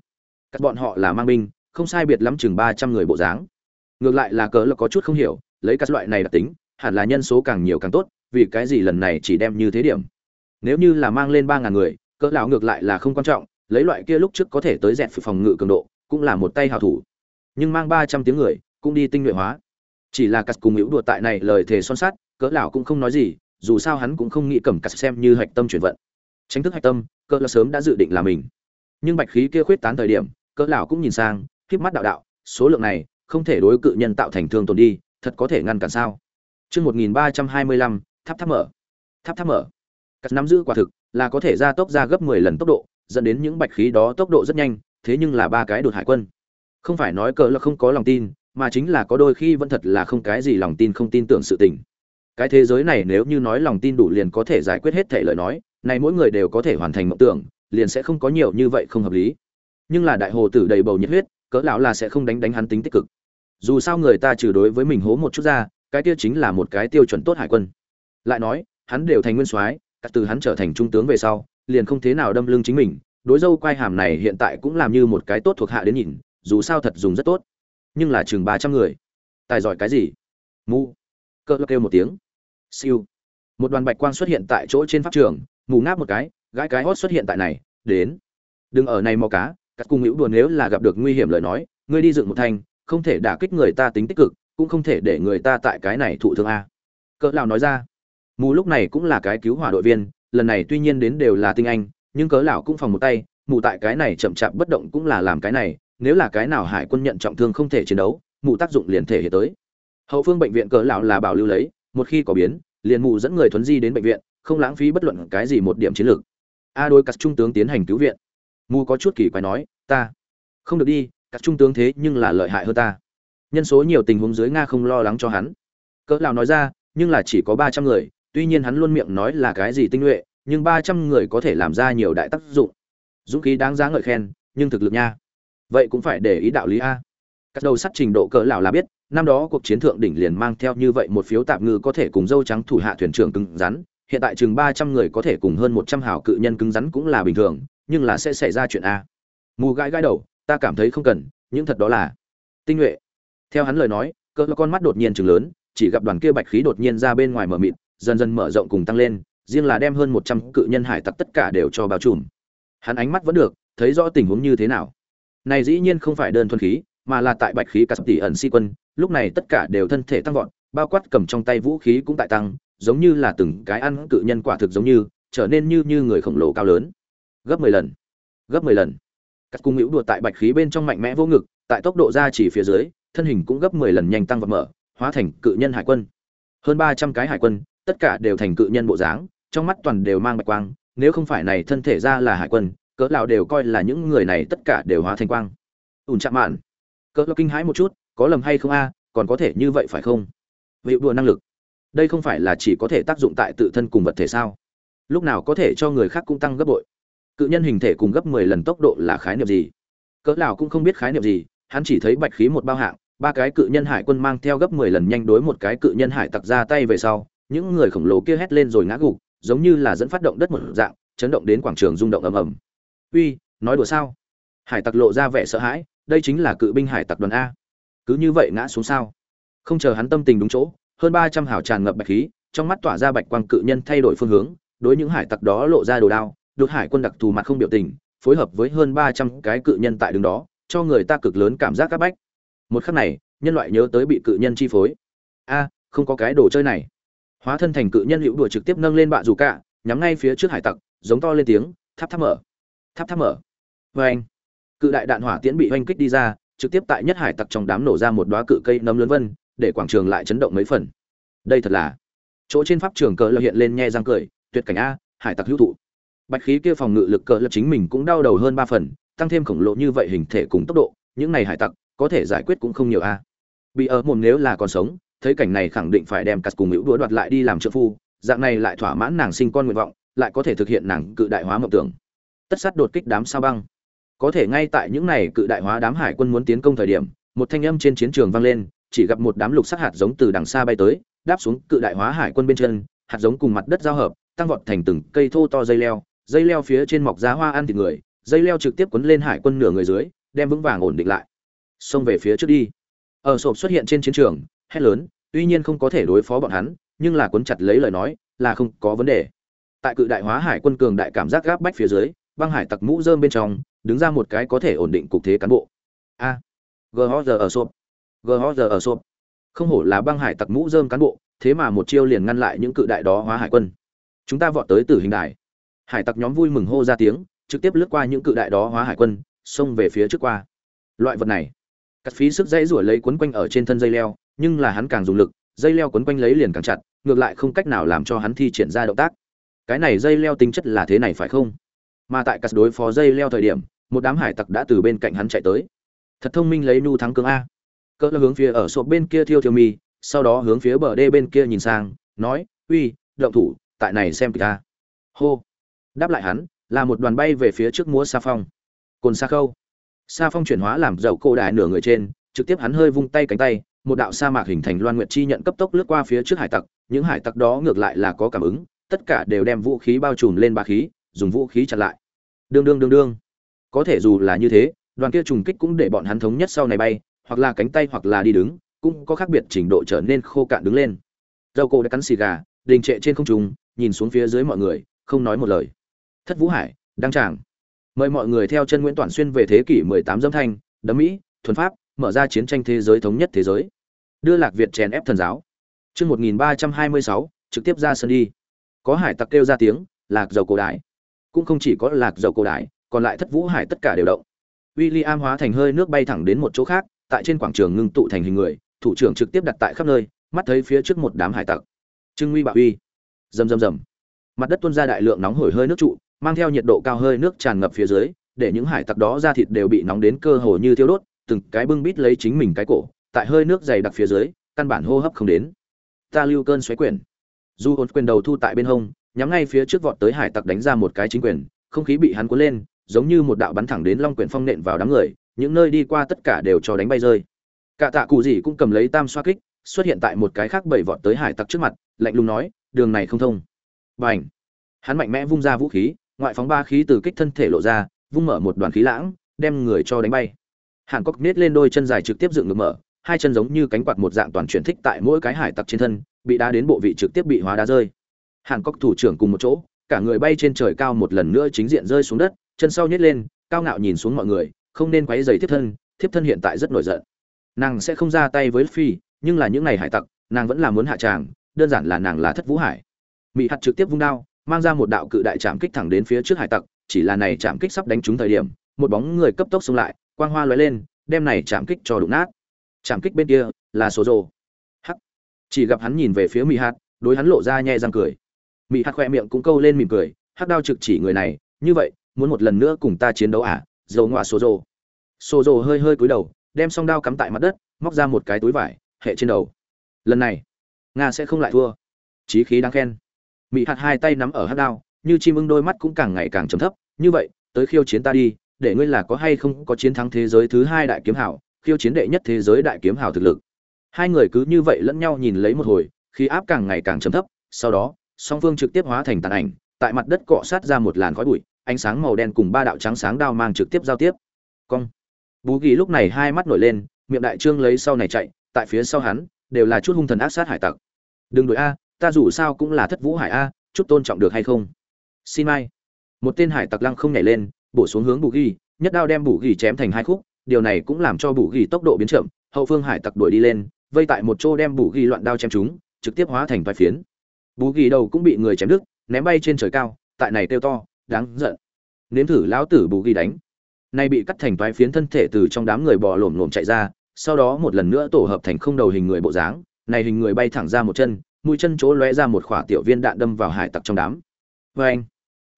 Các bọn họ là mang binh không sai biệt lắm chừng ba trăm người bộ dáng. Ngược lại là cớ là có chút không hiểu lấy các loại này đặc tính hẳn là nhân số càng nhiều càng tốt vì cái gì lần này chỉ đem như thế điểm? Nếu như là mang lên ba ngàn người cỡ lão ngược lại là không quan trọng lấy loại kia lúc trước có thể tới dẹp phòng ngự cường độ cũng là một tay hảo thủ. Nhưng mang ba trăm tiếng người cũng đi tinh nhuệ hóa. Chỉ là cắt cùng hữu đùa tại này lời thề son sắt, cỡ lão cũng không nói gì dù sao hắn cũng không nghĩ cầm cắt xem như hạch tâm chuyển vận. Tránh thức hạch tâm cỡ lão sớm đã dự định là mình. Nhưng bạch khí kia khuyết tán thời điểm cỡ lão cũng nhìn sang khép mắt đạo đạo số lượng này không thể đối cự nhân tạo thành thương tổn đi thật có thể ngăn cản sao? Chương 1325 tháp tháp mở. Tháp tháp mở. Cắt nắm giữ quả thực là có thể gia tốc ra gấp mười lần tốc độ, dẫn đến những bạch khí đó tốc độ rất nhanh, thế nhưng là ba cái đột hải quân. Không phải nói cỡ là không có lòng tin, mà chính là có đôi khi vẫn thật là không cái gì lòng tin không tin tưởng sự tình. Cái thế giới này nếu như nói lòng tin đủ liền có thể giải quyết hết thể lời nói, này mỗi người đều có thể hoàn thành mộng tưởng, liền sẽ không có nhiều như vậy không hợp lý. Nhưng là đại hồ tử đầy bầu nhiệt huyết, cỡ lão là sẽ không đánh đánh hắn tính tích cực. Dù sao người ta trừ đối với mình hố một chút ra, cái tiêu chính là một cái tiêu chuẩn tốt hải quân lại nói, hắn đều thành nguyên soái từ hắn trở thành trung tướng về sau, liền không thế nào đâm lưng chính mình, đối dâu quai hàm này hiện tại cũng làm như một cái tốt thuộc hạ đến nhìn, dù sao thật dùng rất tốt. Nhưng là chừng ba trăm người. Tài giỏi cái gì? Mu cơ kêu một tiếng. Siêu. Một đoàn bạch quang xuất hiện tại chỗ trên pháp trường, mù ngáp một cái, gãi cái hót xuất hiện tại này, đến. Đừng ở này mò cá cắt cung hữu đùa nếu là gặp được nguy hiểm lời nói, ngươi đi dựng một thanh không thể đả kích người ta tính tích cực, cũng không thể để người ta tại cái này thụ thương a. Cỡ lão nói ra mù lúc này cũng là cái cứu hỏa đội viên, lần này tuy nhiên đến đều là tinh anh, nhưng cỡ lão cũng phòng một tay, mù tại cái này chậm chạp bất động cũng là làm cái này, nếu là cái nào hải quân nhận trọng thương không thể chiến đấu, mù tác dụng liền thể hiện tới. Hậu phương bệnh viện cỡ lão là bảo lưu lấy, một khi có biến, liền mù dẫn người thuấn di đến bệnh viện, không lãng phí bất luận cái gì một điểm chiến lược. A đôi cắt trung tướng tiến hành cứu viện. Mù có chút kỳ quái nói, ta không được đi, các trung tướng thế nhưng là lợi hại hơn ta. Nhân số nhiều tình huống dưới nga không lo lắng cho hắn. Cỡ lão nói ra, nhưng là chỉ có ba trăm người tuy nhiên hắn luôn miệng nói là cái gì tinh nhuệ, nhưng ba trăm người có thể làm ra nhiều đại tác dụng. Dũng khí đáng giá ngợi khen, nhưng thực lực nha. Vậy cũng phải để ý đạo lý a. Các đầu sắt trình độ cỡ lão là biết, năm đó cuộc chiến thượng đỉnh liền mang theo như vậy một phiếu tạm ngư có thể cùng dâu trắng thủ hạ thuyền trưởng cứng rắn. Hiện tại chừng ba trăm người có thể cùng hơn một trăm hảo cự nhân cứng rắn cũng là bình thường, nhưng là sẽ xảy ra chuyện a. Mù gãi gãi đầu, ta cảm thấy không cần những thật đó là tinh nhuệ. Theo hắn lời nói, cỡ con mắt đột nhiên chừng lớn, chỉ gặp đoàn kia bạch khí đột nhiên ra bên ngoài mở mịt dần dần mở rộng cùng tăng lên, riêng là đem hơn một trăm cự nhân hải tặc tất cả đều cho bao trùm. Hắn ánh mắt vẫn được, thấy rõ tình huống như thế nào. Này dĩ nhiên không phải đơn thuần khí, mà là tại bạch khí cả sập tỷ ẩn si quân, lúc này tất cả đều thân thể tăng vọt, bao quát cầm trong tay vũ khí cũng tại tăng, giống như là từng cái ăn cự nhân quả thực giống như, trở nên như như người khổng lồ cao lớn. Gấp mười lần, gấp mười lần. Các cung hữu đùa tại bạch khí bên trong mạnh mẽ vô ngực, tại tốc độ ra chỉ phía dưới, thân hình cũng gấp mười lần nhanh tăng và mở, hóa thành cự nhân hải quân. Hơn ba trăm cái hải quân tất cả đều thành cự nhân bộ dáng, trong mắt toàn đều mang bạch quang, nếu không phải này thân thể ra là hải quân, cỡ lão đều coi là những người này tất cả đều hóa thành quang. Ủn chạm mạn. Cỡ lão kinh hãi một chút, có lầm hay không a, còn có thể như vậy phải không? Vị đùa năng lực. Đây không phải là chỉ có thể tác dụng tại tự thân cùng vật thể sao? Lúc nào có thể cho người khác cũng tăng gấp bội. Cự nhân hình thể cùng gấp 10 lần tốc độ là khái niệm gì? Cỡ lão cũng không biết khái niệm gì, hắn chỉ thấy bạch khí một bao hạng, ba cái cự nhân hải quân mang theo gấp 10 lần nhanh đối một cái cự nhân hải tặc ra tay về sau những người khổng lồ kia hét lên rồi ngã gục, giống như là dẫn phát động đất một dạng, chấn động đến quảng trường rung động ầm ầm. Uy, nói đùa sao? Hải tặc lộ ra vẻ sợ hãi, đây chính là cự binh hải tặc đoàn a. Cứ như vậy ngã xuống sao? Không chờ hắn tâm tình đúng chỗ, hơn ba trăm hào tràn ngập bạch khí, trong mắt tỏa ra bạch quang cự nhân thay đổi phương hướng, đối những hải tặc đó lộ ra đồ đao, đột hải quân đặc thù mặt không biểu tình, phối hợp với hơn ba trăm cái cự nhân tại đường đó, cho người ta cực lớn cảm giác các bách. Một khắc này, nhân loại nhớ tới bị cự nhân chi phối. A, không có cái đồ chơi này hóa thân thành cự nhân hữu đùa trực tiếp nâng lên bạ dù cả, nhắm ngay phía trước hải tặc, giống to lên tiếng, tháp tháp mở. Tháp tháp mở. Vê anh, cự đại đạn hỏa tiễn bị oanh kích đi ra, trực tiếp tại nhất hải tặc trong đám nổ ra một đoá cự cây nấm lớn vân, để quảng trường lại chấn động mấy phần. Đây thật là, chỗ trên pháp trường cờ lợi hiện lên nhe răng cười, tuyệt cảnh a, hải tặc hữu thụ. Bạch khí kia phòng ngự lực cờ lập chính mình cũng đau đầu hơn ba phần, tăng thêm khổng lồ như vậy hình thể cùng tốc độ, những này hải tặc, có thể giải quyết cũng không nhiều a. Bị ở mồm nếu là còn sống thấy cảnh này khẳng định phải đem cắt cùng hữu đũa đoạt lại đi làm trợ phu, dạng này lại thỏa mãn nàng sinh con nguyện vọng, lại có thể thực hiện nàng cự đại hóa mộng tưởng. Tất sát đột kích đám sao băng. Có thể ngay tại những này cự đại hóa đám hải quân muốn tiến công thời điểm, một thanh âm trên chiến trường vang lên, chỉ gặp một đám lục sắc hạt giống từ đằng xa bay tới, đáp xuống cự đại hóa hải quân bên chân, hạt giống cùng mặt đất giao hợp, tăng vọt thành từng cây thô to dây leo dây leo phía trên mọc giá hoa ăn thịt người, dây leo trực tiếp quấn lên hải quân nửa người dưới, đem vững vàng ổn định lại. Xông về phía trước đi. Ở sộp xuất hiện trên chiến trường hét lớn, tuy nhiên không có thể đối phó bọn hắn, nhưng là cuốn chặt lấy lời nói, là không có vấn đề. Tại cự đại hóa hải quân cường đại cảm giác gáp bách phía dưới, băng hải tặc mũ rơm bên trong, đứng ra một cái có thể ổn định cục thế cán bộ. A. Gho giờ ở sộp gho giờ ở sộp không hổ là băng hải tặc mũ rơm cán bộ, thế mà một chiêu liền ngăn lại những cự đại đó hóa hải quân. Chúng ta vọt tới tử hình đài. Hải tặc nhóm vui mừng hô ra tiếng, trực tiếp lướt qua những cự đại đó hóa hải quân, xông về phía trước qua. Loại vật này, cắt phí sức dãy rủa lấy quấn quanh ở trên thân dây leo nhưng là hắn càng dùng lực, dây leo quấn quanh lấy liền càng chặt, ngược lại không cách nào làm cho hắn thi triển ra động tác. Cái này dây leo tính chất là thế này phải không? Mà tại cắt đối phó dây leo thời điểm, một đám hải tặc đã từ bên cạnh hắn chạy tới. Thật thông minh lấy nu thắng cương a. Cỡ hướng phía ở sộp bên kia thiêu thiêu mi, sau đó hướng phía bờ đê bên kia nhìn sang, nói, uy, động thủ, tại này xem kìa ta hô. Đáp lại hắn, là một đoàn bay về phía trước múa sa phong. Cồn sa khâu. Sa phong chuyển hóa làm dầu cô đại nửa người trên, trực tiếp hắn hơi vung tay cánh tay một đạo sa mạc hình thành loan nguyệt chi nhận cấp tốc lướt qua phía trước hải tặc, những hải tặc đó ngược lại là có cảm ứng, tất cả đều đem vũ khí bao trùm lên ba khí, dùng vũ khí chặn lại. Đương đương đương đương. Có thể dù là như thế, đoàn kia trùng kích cũng để bọn hắn thống nhất sau này bay, hoặc là cánh tay hoặc là đi đứng, cũng có khác biệt trình độ trở nên khô cạn đứng lên. Dầu cổ đã cắn xì gà, đình trệ trên không trung, nhìn xuống phía dưới mọi người, không nói một lời. Thất vũ hải, đăng tràng. Mời mọi người theo chân nguyễn toàn xuyên về thế kỷ 18 dâm thanh, đấm mỹ, thuần pháp mở ra chiến tranh thế giới thống nhất thế giới. Đưa lạc việt chèn ép thần giáo. Chương 1326 trực tiếp ra sân đi. Có hải tặc kêu ra tiếng, lạc dầu cổ đại. Cũng không chỉ có lạc dầu cổ đại, còn lại thất vũ hải tất cả đều động. William hóa thành hơi nước bay thẳng đến một chỗ khác, tại trên quảng trường ngưng tụ thành hình người, thủ trưởng trực tiếp đặt tại khắp nơi, mắt thấy phía trước một đám hải tặc. Trưng uy bạo uy. Rầm rầm rầm. Mặt đất tuôn ra đại lượng nóng hổi hơi nước trụ, mang theo nhiệt độ cao hơi nước tràn ngập phía dưới, để những hải tặc đó ra thịt đều bị nóng đến cơ hồ như thiêu đốt từng cái bưng bít lấy chính mình cái cổ, tại hơi nước dày đặc phía dưới, căn bản hô hấp không đến. Ta lưu cơn xoáy quyển. Du hồn quyền đầu thu tại bên hông, nhắm ngay phía trước vọt tới hải tặc đánh ra một cái chính quyền, không khí bị hắn cuốn lên, giống như một đạo bắn thẳng đến long quyển phong nện vào đám người, những nơi đi qua tất cả đều cho đánh bay rơi. Cả tạ cụ gì cũng cầm lấy tam xoa kích, xuất hiện tại một cái khác bảy vọt tới hải tặc trước mặt, lạnh lùng nói, đường này không thông. Bành! Hắn mạnh mẽ vung ra vũ khí, ngoại phóng ba khí từ kích thân thể lộ ra, vung mở một đoàn khí lãng, đem người cho đánh bay hàn cốc nết lên đôi chân dài trực tiếp dựng ngược mở, hai chân giống như cánh quạt một dạng toàn chuyển thích tại mỗi cái hải tặc trên thân, bị đá đến bộ vị trực tiếp bị hóa đá rơi. Hàn cốc thủ trưởng cùng một chỗ, cả người bay trên trời cao một lần nữa chính diện rơi xuống đất, chân sau nhét lên, cao ngạo nhìn xuống mọi người, không nên quấy giày thiếp thân thiếp thân hiện tại rất nổi giận. Nàng sẽ không ra tay với phi nhưng là những ngày hải tặc, nàng vẫn là muốn hạ tràng, đơn giản là nàng là thất vũ hải. Mỹ hạt trực tiếp vung đao, mang ra một đạo cự đại chạm kích thẳng đến phía trước hải tặc, chỉ là này chạm kích sắp đánh trúng thời điểm, một bóng người cấp tốc xông lại quang hoa lóe lên, đem này chạm kích cho đụng nát. Chạm kích bên kia là số rồ hắc. Chỉ gặp hắn nhìn về phía mỹ hạt, đối hắn lộ ra nhẹ răng cười. Mỹ hạt khoe miệng cũng câu lên mỉm cười, hắc đao trực chỉ người này, như vậy, muốn một lần nữa cùng ta chiến đấu à? Dầu ngoạ số rồ số rồ hơi hơi cúi đầu, đem song đao cắm tại mặt đất, móc ra một cái túi vải, hệ trên đầu. Lần này, nga sẽ không lại thua. Chí khí đáng khen. Mỹ hạt hai tay nắm ở hắc đao, như chim ưng đôi mắt cũng càng ngày càng trầm thấp, như vậy, tới khiêu chiến ta đi để ngươi là có hay không có chiến thắng thế giới thứ hai đại kiếm hảo, khiêu chiến đệ nhất thế giới đại kiếm hảo thực lực. Hai người cứ như vậy lẫn nhau nhìn lấy một hồi khi áp càng ngày càng trầm thấp, sau đó, song phương trực tiếp hóa thành tàn ảnh, tại mặt đất cọ sát ra một làn khói bụi, ánh sáng màu đen cùng ba đạo trắng sáng đao mang trực tiếp giao tiếp. Cong. Bú ghi lúc này hai mắt nổi lên, miệng đại trương lấy sau này chạy, tại phía sau hắn, đều là chút hung thần ác sát hải tặc. Đừng đổi a, ta dù sao cũng là thất vũ hải a, chút tôn trọng được hay không? Xin mai. Một tên hải tặc lăng không nhảy lên bổ xuống hướng bù ghi, nhất đao đem bù ghi chém thành hai khúc, điều này cũng làm cho bù ghi tốc độ biến chậm, hậu phương hải tặc đuổi đi lên, vây tại một chỗ đem bù ghi loạn đao chém chúng trực tiếp hóa thành vài phiến. Bù ghi đầu cũng bị người chém đứt, ném bay trên trời cao, tại này kêu to, đáng giận. Nếm thử lão tử bù ghi đánh. Nay bị cắt thành vài phiến thân thể từ trong đám người bò lổm lổm chạy ra, sau đó một lần nữa tổ hợp thành không đầu hình người bộ dáng, này hình người bay thẳng ra một chân, mũi chân chỗ lóe ra một khỏa tiểu viên đạn đâm vào hải tặc trong đám. Vê anh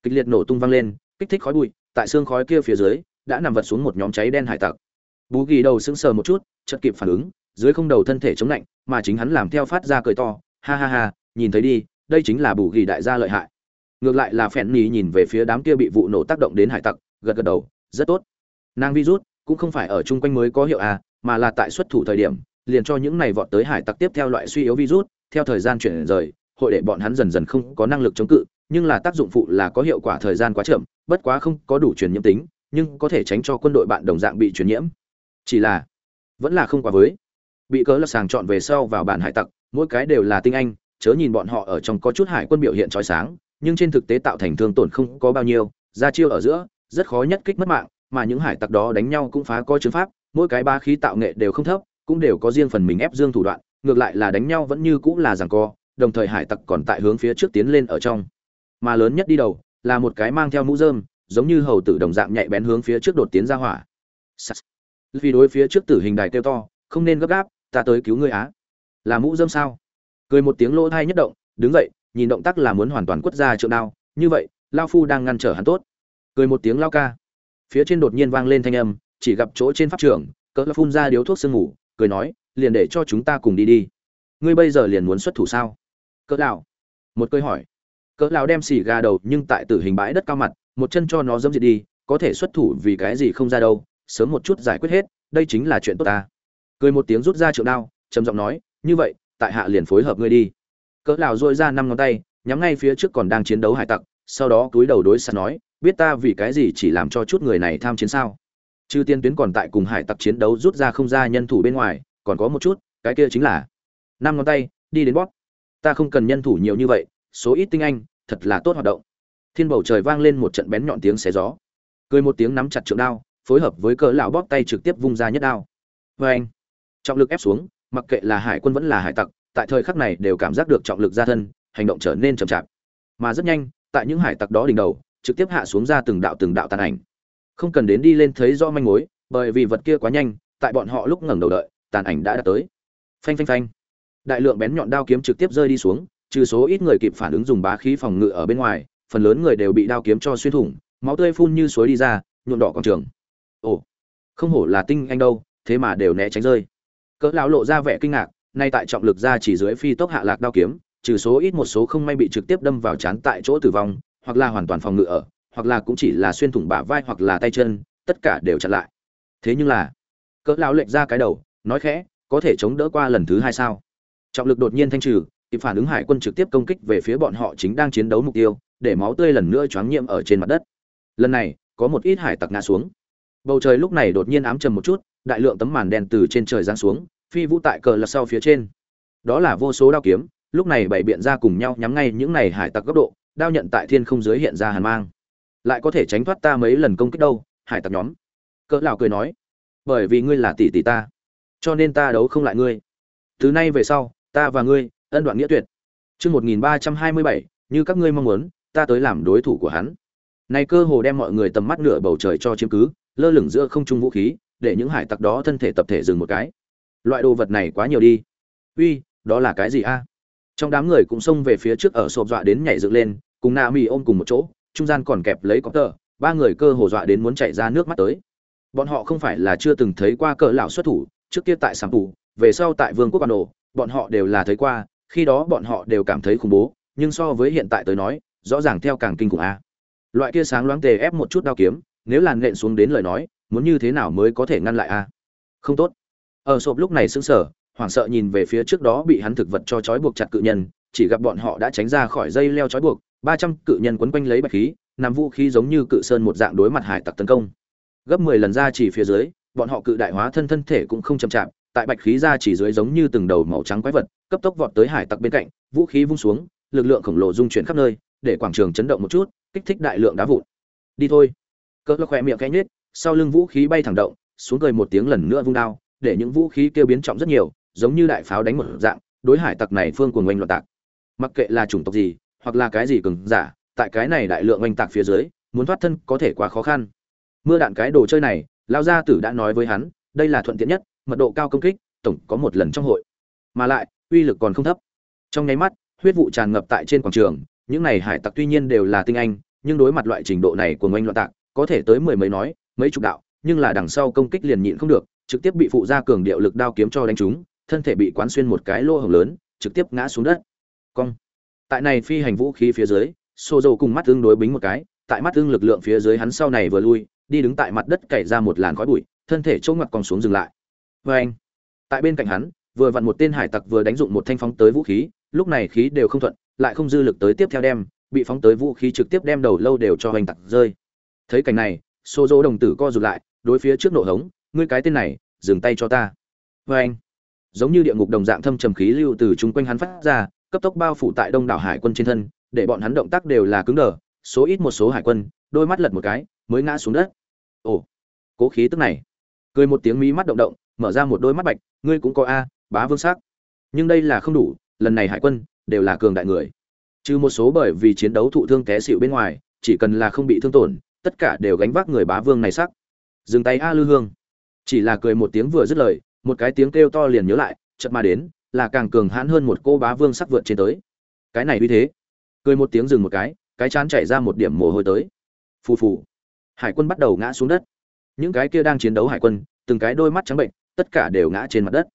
kịch liệt nổ tung vang lên, kích thích khói bụi tại xương khói kia phía dưới, đã nằm vật xuống một nhóm cháy đen hải tặc. Bú ghi đầu sững sờ một chút, chợt kịp phản ứng, dưới không đầu thân thể chống lạnh, mà chính hắn làm theo phát ra cười to, ha ha ha, nhìn thấy đi, đây chính là bù ghi đại gia lợi hại. Ngược lại là phèn nhì nhìn về phía đám kia bị vụ nổ tác động đến hải tặc, gật gật đầu, rất tốt. Nàng virus cũng không phải ở chung quanh mới có hiệu à mà là tại xuất thủ thời điểm, liền cho những này vọt tới hải tặc tiếp theo loại suy yếu virus, theo thời gian chuyển rời hội để bọn hắn dần dần không có năng lực chống cự, nhưng là tác dụng phụ là có hiệu quả thời gian quá chậm, bất quá không có đủ truyền nhiễm tính, nhưng có thể tránh cho quân đội bạn đồng dạng bị truyền nhiễm. Chỉ là, vẫn là không quá với. Bị cớ là sàng chọn về sau vào bản hải tặc, mỗi cái đều là tinh anh, chớ nhìn bọn họ ở trong có chút hải quân biểu hiện trói sáng, nhưng trên thực tế tạo thành thương tổn không có bao nhiêu, ra chiêu ở giữa, rất khó nhất kích mất mạng, mà những hải tặc đó đánh nhau cũng phá coi chứng pháp, mỗi cái ba khí tạo nghệ đều không thấp, cũng đều có riêng phần mình ép dương thủ đoạn, ngược lại là đánh nhau vẫn như cũng là giằng co đồng thời hải tặc còn tại hướng phía trước tiến lên ở trong. Mà lớn nhất đi đầu, là một cái mang theo mũ dơm giống như hầu tử đồng dạng nhạy bén hướng phía trước đột tiến ra hỏa. Vì đối phía trước tử hình đài kêu to, không nên gấp gáp, ta tới cứu ngươi á. Là mũ dơm sao? Cười một tiếng lỗ thai nhất động, đứng dậy, nhìn động tác là muốn hoàn toàn quất ra trượng đao. Như vậy, lao phu đang ngăn trở hắn tốt. Cười một tiếng lao ca. Phía trên đột nhiên vang lên thanh âm, chỉ gặp chỗ trên pháp trường, cỡ phun ra điếu thuốc sương ngủ cười nói, liền để cho chúng ta cùng đi đi. Ngươi bây giờ liền muốn xuất thủ sao? Cỡ lão. Một cơi hỏi. Cỡ lão đem xì gà đầu nhưng tại tử hình bãi đất cao mặt, một chân cho nó dẫm diệt đi, có thể xuất thủ vì cái gì không ra đâu, sớm một chút giải quyết hết, đây chính là chuyện tốt ta. Cười một tiếng rút ra trượng đao, trầm giọng nói, như vậy, tại hạ liền phối hợp ngươi đi. Cỡ lão duỗi ra năm ngón tay, nhắm ngay phía trước còn đang chiến đấu hải tặc, sau đó cúi đầu đối sắt nói, biết ta vì cái gì chỉ làm cho chút người này tham chiến sao? Chư tiên tuyến còn tại cùng hải tặc chiến đấu rút ra không ra nhân thủ bên ngoài, còn có một chút, cái kia chính là năm ngón tay, đi đến bóp ta không cần nhân thủ nhiều như vậy, số ít tinh anh, thật là tốt hoạt động. Thiên bầu trời vang lên một trận bén nhọn tiếng xé gió. Cười một tiếng nắm chặt trượng đao, phối hợp với cỡ lão bóp tay trực tiếp vung ra nhất đao. Vê anh trọng lực ép xuống, mặc kệ là hải quân vẫn là hải tặc, tại thời khắc này đều cảm giác được trọng lực ra thân, hành động trở nên chậm chạp. Mà rất nhanh, tại những hải tặc đó đỉnh đầu, trực tiếp hạ xuống ra từng đạo từng đạo tàn ảnh. Không cần đến đi lên thấy rõ manh mối, bởi vì vật kia quá nhanh, tại bọn họ lúc ngẩng đầu đợi, tàn ảnh đã đạt tới. Phanh phanh phanh đại lượng bén nhọn đao kiếm trực tiếp rơi đi xuống, trừ số ít người kịp phản ứng dùng bá khí phòng ngự ở bên ngoài, phần lớn người đều bị đao kiếm cho xuyên thủng, máu tươi phun như suối đi ra, nhuộm đỏ quảng trường. Ồ, không hổ là tinh anh đâu, thế mà đều né tránh rơi. Cỡ lão lộ ra vẻ kinh ngạc, nay tại trọng lực ra chỉ dưới phi tốc hạ lạc đao kiếm, trừ số ít một số không may bị trực tiếp đâm vào chán tại chỗ tử vong, hoặc là hoàn toàn phòng ngự ở, hoặc là cũng chỉ là xuyên thủng bả vai hoặc là tay chân, tất cả đều chặn lại. Thế nhưng là, cỡ lão lệch ra cái đầu, nói khẽ, có thể chống đỡ qua lần thứ hai sao? Trọng lực đột nhiên thanh trừ, kịp phản ứng hải quân trực tiếp công kích về phía bọn họ chính đang chiến đấu mục tiêu, để máu tươi lần nữa choáng nhiễm ở trên mặt đất. Lần này, có một ít hải tặc ngã xuống. Bầu trời lúc này đột nhiên ám trầm một chút, đại lượng tấm màn đen từ trên trời giáng xuống, phi vũ tại cờ lật sau phía trên. Đó là vô số đao kiếm, lúc này bảy biện ra cùng nhau nhắm ngay những này hải tặc góc độ, đao nhận tại thiên không dưới hiện ra hàn mang. Lại có thể tránh thoát ta mấy lần công kích đâu, hải tặc nhóm. Cỡ lão cười nói, bởi vì ngươi là tỷ tỷ ta, cho nên ta đấu không lại ngươi. Từ nay về sau ta và ngươi, ân đoạn nghĩa tuyệt. Chương một nghìn ba trăm hai mươi bảy, như các ngươi mong muốn, ta tới làm đối thủ của hắn. Này cơ hồ đem mọi người tầm mắt nửa bầu trời cho chiếm cứ, lơ lửng giữa không trung vũ khí, để những hải tặc đó thân thể tập thể dừng một cái. Loại đồ vật này quá nhiều đi. Uy, đó là cái gì a? Trong đám người cũng xông về phía trước ở sộp dọa đến nhảy dựng lên, cùng na mi ôm cùng một chỗ, trung gian còn kẹp lấy có tờ, ba người cơ hồ dọa đến muốn chạy ra nước mắt tới. Bọn họ không phải là chưa từng thấy qua cỡ lão xuất thủ, trước kia tại sàm tù, về sau tại vương quốc bản đồ bọn họ đều là thấy qua, khi đó bọn họ đều cảm thấy khủng bố, nhưng so với hiện tại tới nói, rõ ràng theo càng kinh khủng a. Loại kia sáng loáng tề ép một chút đao kiếm, nếu làn nện xuống đến lời nói, muốn như thế nào mới có thể ngăn lại a? Không tốt. Ở sộp lúc này sững sờ, hoảng sợ nhìn về phía trước đó bị hắn thực vật cho trói buộc chặt cự nhân, chỉ gặp bọn họ đã tránh ra khỏi dây leo trói buộc, ba trăm cự nhân quấn quanh lấy bạch khí, nằm vũ khí giống như cự sơn một dạng đối mặt hải tặc tấn công. Gấp mười lần ra chỉ phía dưới, bọn họ cự đại hóa thân thân thể cũng không chậm chạp tại bạch khí ra chỉ dưới giống như từng đầu màu trắng quái vật, cấp tốc vọt tới hải tặc bên cạnh, vũ khí vung xuống, lực lượng khổng lồ dung chuyển khắp nơi, để quảng trường chấn động một chút, kích thích đại lượng đá vụn. Đi thôi. Cỡ khỏe miệng cánh nhết sau lưng vũ khí bay thẳng động, xuống cười một tiếng lần nữa vung đao, để những vũ khí kêu biến trọng rất nhiều, giống như đại pháo đánh một dạng, đối hải tặc này phương cuồng oanh loạn tạc. Mặc kệ là chủng tộc gì, hoặc là cái gì cường giả, tại cái này đại lượng oanh tạc phía dưới, muốn thoát thân có thể quá khó khăn. Mưa đạn cái đồ chơi này lao gia tử đã nói với hắn, đây là thuận tiện nhất mật độ cao công kích, tổng có một lần trong hội. Mà lại, uy lực còn không thấp. Trong nháy mắt, huyết vụ tràn ngập tại trên quảng trường, những này hải tặc tuy nhiên đều là tinh anh, nhưng đối mặt loại trình độ này của ngoanh loạn tạc, có thể tới mười mấy nói, mấy chục đạo, nhưng là đằng sau công kích liền nhịn không được, trực tiếp bị phụ gia cường điệu lực đao kiếm cho đánh trúng, thân thể bị quán xuyên một cái lỗ hổng lớn, trực tiếp ngã xuống đất. Cong. Tại này phi hành vũ khí phía dưới xô dầu cùng mắt tương đối bính một cái, tại mắt tương lực lượng phía dưới hắn sau này vừa lui, đi đứng tại mặt đất cày ra một làn khói bụi, thân thể chỗ ngoặt còn xuống dừng lại vê anh. Tại bên cạnh hắn, vừa vặn một tên hải tặc vừa đánh dụng một thanh phóng tới vũ khí, lúc này khí đều không thuận, lại không dư lực tới tiếp theo đem, bị phóng tới vũ khí trực tiếp đem đầu lâu đều cho hành tặc rơi. Thấy cảnh này xô dỗ đồng tử co rụt lại, đối phía trước nổ hống, ngươi cái tên này, dừng tay cho ta. Vê anh. Giống như địa ngục đồng dạng thâm trầm khí lưu từ chung quanh hắn phát ra, cấp tốc bao phủ tại đông đảo hải quân trên thân, để bọn hắn động tác đều là cứng đờ, số ít một số hải quân, đôi mắt lật một cái, mới ngã xuống đất. Ồ, cố khí tức này. Cười một tiếng mí mắt động động mở ra một đôi mắt bạch, ngươi cũng có a, bá vương sắc. Nhưng đây là không đủ, lần này hải quân đều là cường đại người. Trừ một số bởi vì chiến đấu thụ thương té xịu bên ngoài, chỉ cần là không bị thương tổn, tất cả đều gánh vác người bá vương này sắc. Dừng tay a lư hương. Chỉ là cười một tiếng vừa dứt lời, một cái tiếng kêu to liền nhớ lại, chợt mà đến, là càng cường hãn hơn một cô bá vương sắc vượt trên tới. Cái này uy thế. Cười một tiếng dừng một cái cái chán chảy ra một điểm mồ hôi tới. Phù phù. Hải quân bắt đầu ngã xuống đất. Những cái kia đang chiến đấu hải quân, từng cái đôi mắt trắng bệnh tất cả đều ngã trên mặt đất.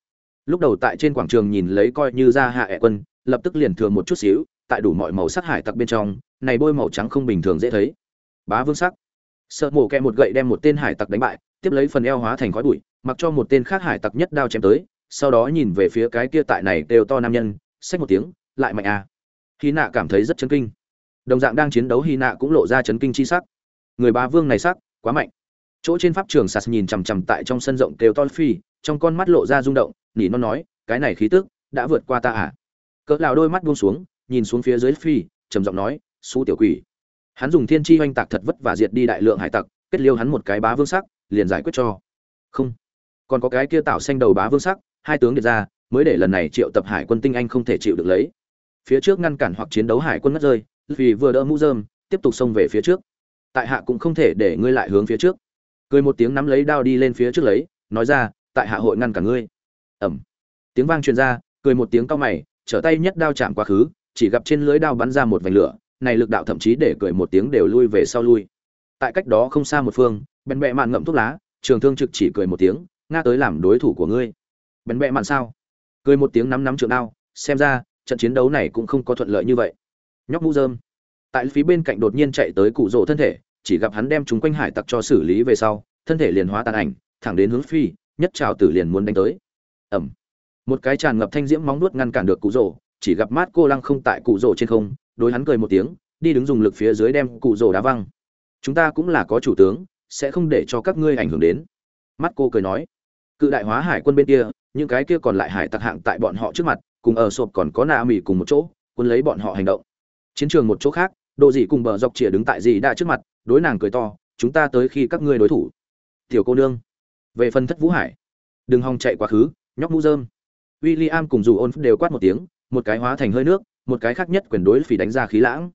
Lúc đầu tại trên quảng trường nhìn lấy coi như ra hạ ẹ quân, lập tức liền thừa một chút xíu, tại đủ mọi màu sắc hải tặc bên trong, này bôi màu trắng không bình thường dễ thấy. Bá vương sắc. Sợ mổ kẹ một gậy đem một tên hải tặc đánh bại, tiếp lấy phần eo hóa thành khói bụi, mặc cho một tên khác hải tặc nhất đao chém tới, sau đó nhìn về phía cái kia tại này đều to nam nhân, xách một tiếng, lại mạnh à. Hy nạ cảm thấy rất chấn kinh. Đồng dạng đang chiến đấu hy nạ cũng lộ ra chấn kinh chi sắc. Người bá vương này sắc, quá mạnh. Chỗ trên pháp trường sạt nhìn chằm chằm tại trong sân rộng kêu to phi trong con mắt lộ ra rung động, nỉ non nói, cái này khí tức đã vượt qua ta à? Cỡ lào đôi mắt buông xuống, nhìn xuống phía dưới phi, trầm giọng nói su tiểu quỷ. Hắn dùng thiên chi oanh tạc thật vất và diệt đi đại lượng hải tặc, kết liêu hắn một cái bá vương sắc, liền giải quyết cho. Không. Còn có cái kia tạo xanh đầu bá vương sắc, hai tướng điệt ra, mới để lần này triệu tập hải quân tinh anh không thể chịu được lấy. Phía trước ngăn cản hoặc chiến đấu hải quân mất rơi, vì vừa đỡ mũ dơm tiếp tục xông về phía trước. Tại hạ cũng không thể để ngươi lại hướng phía trước. Cười một tiếng nắm lấy đao đi lên phía trước lấy, nói ra tại hạ hội ngăn cả ngươi. Ẩm. Tiếng vang truyền ra, cười một tiếng cao mày, trở tay nhất đao chạm quá khứ, chỉ gặp trên lưới đao bắn ra một vành lửa, này lực đạo thậm chí để cười một tiếng đều lui về sau lui. Tại cách đó không xa một phương, bèn bẹ mạn ngậm thuốc lá, trường thương trực chỉ cười một tiếng, nga tới làm đối thủ của ngươi. Bèn bẹ mạn sao? Cười một tiếng nắm nắm trường đao, xem ra, trận chiến đấu này cũng không có thuận lợi như vậy. Nhóc mũ dơm tại phía bên cạnh đột nhiên chạy tới cụ rỗ thân thể, chỉ gặp hắn đem chúng quanh hải tặc cho xử lý về sau, thân thể liền hóa tàn ảnh, thẳng đến hướng phi nhất trào tử liền muốn đánh tới. Ẩm. Một cái tràn ngập thanh diễm móng nuốt ngăn cản được cụ rổ. chỉ gặp mát cô lăng không tại cụ rổ trên không, đối hắn cười một tiếng, đi đứng dùng lực phía dưới đem cụ rổ đá văng. Chúng ta cũng là có chủ tướng, sẽ không để cho các ngươi ảnh hưởng đến. Mắt cô cười nói. Cự đại hóa hải quân bên kia, những cái kia còn lại hải tặc hạng tại bọn họ trước mặt, cùng ở sộp còn có nạ mỉ cùng một chỗ, quân lấy bọn họ hành động. Chiến trường một chỗ khác độ dị cùng bờ dọc chìa đứng tại dì đã trước mặt, đối nàng cười to, chúng ta tới khi các ngươi đối thủ. Tiểu cô nương về phần thất vũ hải. Đừng hòng chạy quá khứ, nhóc mũ dơm w i l l i am cùng dù ôn đều quát một tiếng, một cái hóa thành hơi nước, một cái khác nhất quyền đối phỉ đánh ra khí lãng.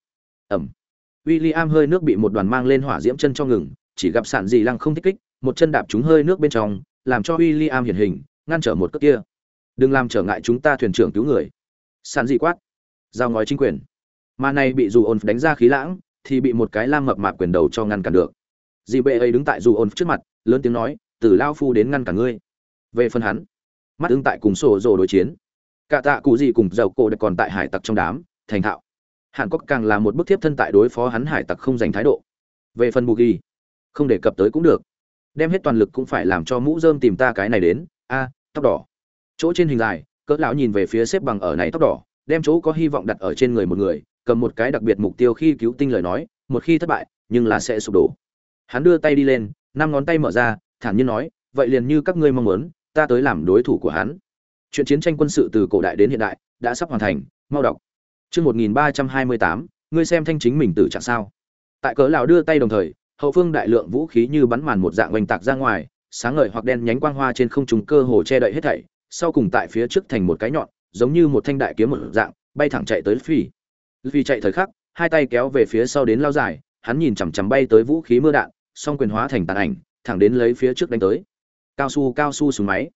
Ẩm. W i l l i am hơi nước bị một đoàn mang lên hỏa diễm chân cho ngừng, chỉ gặp sản dì lăng không thích kích, một chân đạp chúng hơi nước bên trong, làm cho w i l l i am hiển hình, ngăn trở một cước kia. Đừng làm trở ngại chúng ta thuyền trưởng cứu người. Sản dì quát. Giao ngói chính quyền. Mà này bị dù ôn đánh ra khí lãng, thì bị một cái lam mập mạp quyền đầu cho ngăn cản được. Dì bệ ấy đứng tại dù ôn trước mặt, lớn tiếng nói từ lao phu đến ngăn cản ngươi. Về phần hắn, mắt ứng tại cùng sổ rồ đối chiến. Cả tạ cụ gì cùng dầu cổ đã còn tại hải tặc trong đám, thành thạo. Hàn quốc càng là một bức thiếp thân tại đối phó hắn hải tặc không dành thái độ. Về phần bù ghi, không đề cập tới cũng được. Đem hết toàn lực cũng phải làm cho mũ dơm tìm ta cái này đến. A, tóc đỏ. Chỗ trên hình dài, cỡ lão nhìn về phía xếp bằng ở này tóc đỏ, đem chỗ có hy vọng đặt ở trên người một người, cầm một cái đặc biệt mục tiêu khi cứu tinh lời nói, một khi thất bại, nhưng là sẽ sụp đổ. Hắn đưa tay đi lên, năm ngón tay mở ra thản nhiên nói, vậy liền như các ngươi mong muốn, ta tới làm đối thủ của hắn. Chuyện chiến tranh quân sự từ cổ đại đến hiện đại đã sắp hoàn thành, mau đọc. Chương một nghìn ba trăm hai mươi tám, ngươi xem thanh chính mình tử trạng sao. Tại cỡ lão đưa tay đồng thời, hậu phương đại lượng vũ khí như bắn màn một dạng oanh tạc ra ngoài, sáng ngời hoặc đen nhánh quang hoa trên không trung cơ hồ che đậy hết thảy, sau cùng tại phía trước thành một cái nhọn, giống như một thanh đại kiếm một dạng, bay thẳng chạy tới phi phi chạy thời khắc, hai tay kéo về phía sau đến lao dài, hắn nhìn chằm chằm bay tới vũ khí mưa đạn, song quyền hóa thành tàn ảnh thẳng đến lấy phía trước đánh tới. Cao su cao su súng máy.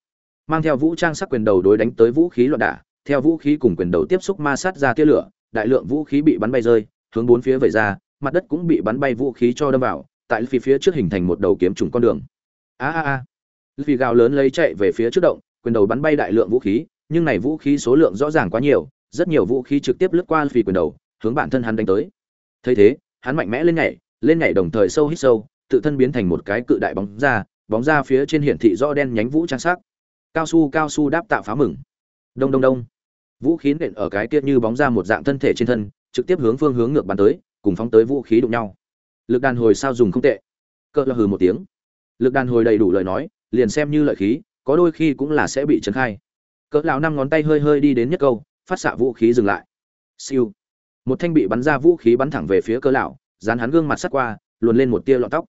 Mang theo vũ trang sắc quyền đầu đối đánh tới vũ khí loạn đả, theo vũ khí cùng quyền đầu tiếp xúc ma sát ra tia lửa, đại lượng vũ khí bị bắn bay rơi, hướng bốn phía vẩy ra, mặt đất cũng bị bắn bay vũ khí cho đâm vào, tại phía phía trước hình thành một đầu kiếm trùng con đường. A a a. Vì gào lớn lấy chạy về phía trước động, quyền đầu bắn bay đại lượng vũ khí, nhưng này vũ khí số lượng rõ ràng quá nhiều, rất nhiều vũ khí trực tiếp lướt qua vì quyền đầu, hướng bản thân hắn đánh tới. Thấy thế, hắn mạnh mẽ lên nhảy lên nhảy đồng thời sâu hít sâu tự thân biến thành một cái cự đại bóng ra bóng ra phía trên hiển thị rõ đen nhánh vũ trang sắc. Cao su cao su đáp tạo phá mừng. Đông đông đông. Vũ khí nện ở cái kia như bóng ra một dạng thân thể trên thân, trực tiếp hướng phương hướng ngược bắn tới, cùng phóng tới vũ khí đụng nhau. Lực đàn hồi sao dùng không tệ. Cỡ là hừ một tiếng. Lực đàn hồi đầy đủ lời nói, liền xem như lợi khí, có đôi khi cũng là sẽ bị trấn khai. Cỡ lão năm ngón tay hơi hơi đi đến nhất câu, phát xạ vũ khí dừng lại. Siêu. Một thanh bị bắn ra vũ khí bắn thẳng về phía cỡ lão, dán hắn gương mặt sắt qua, luồn lên một tia lọn tóc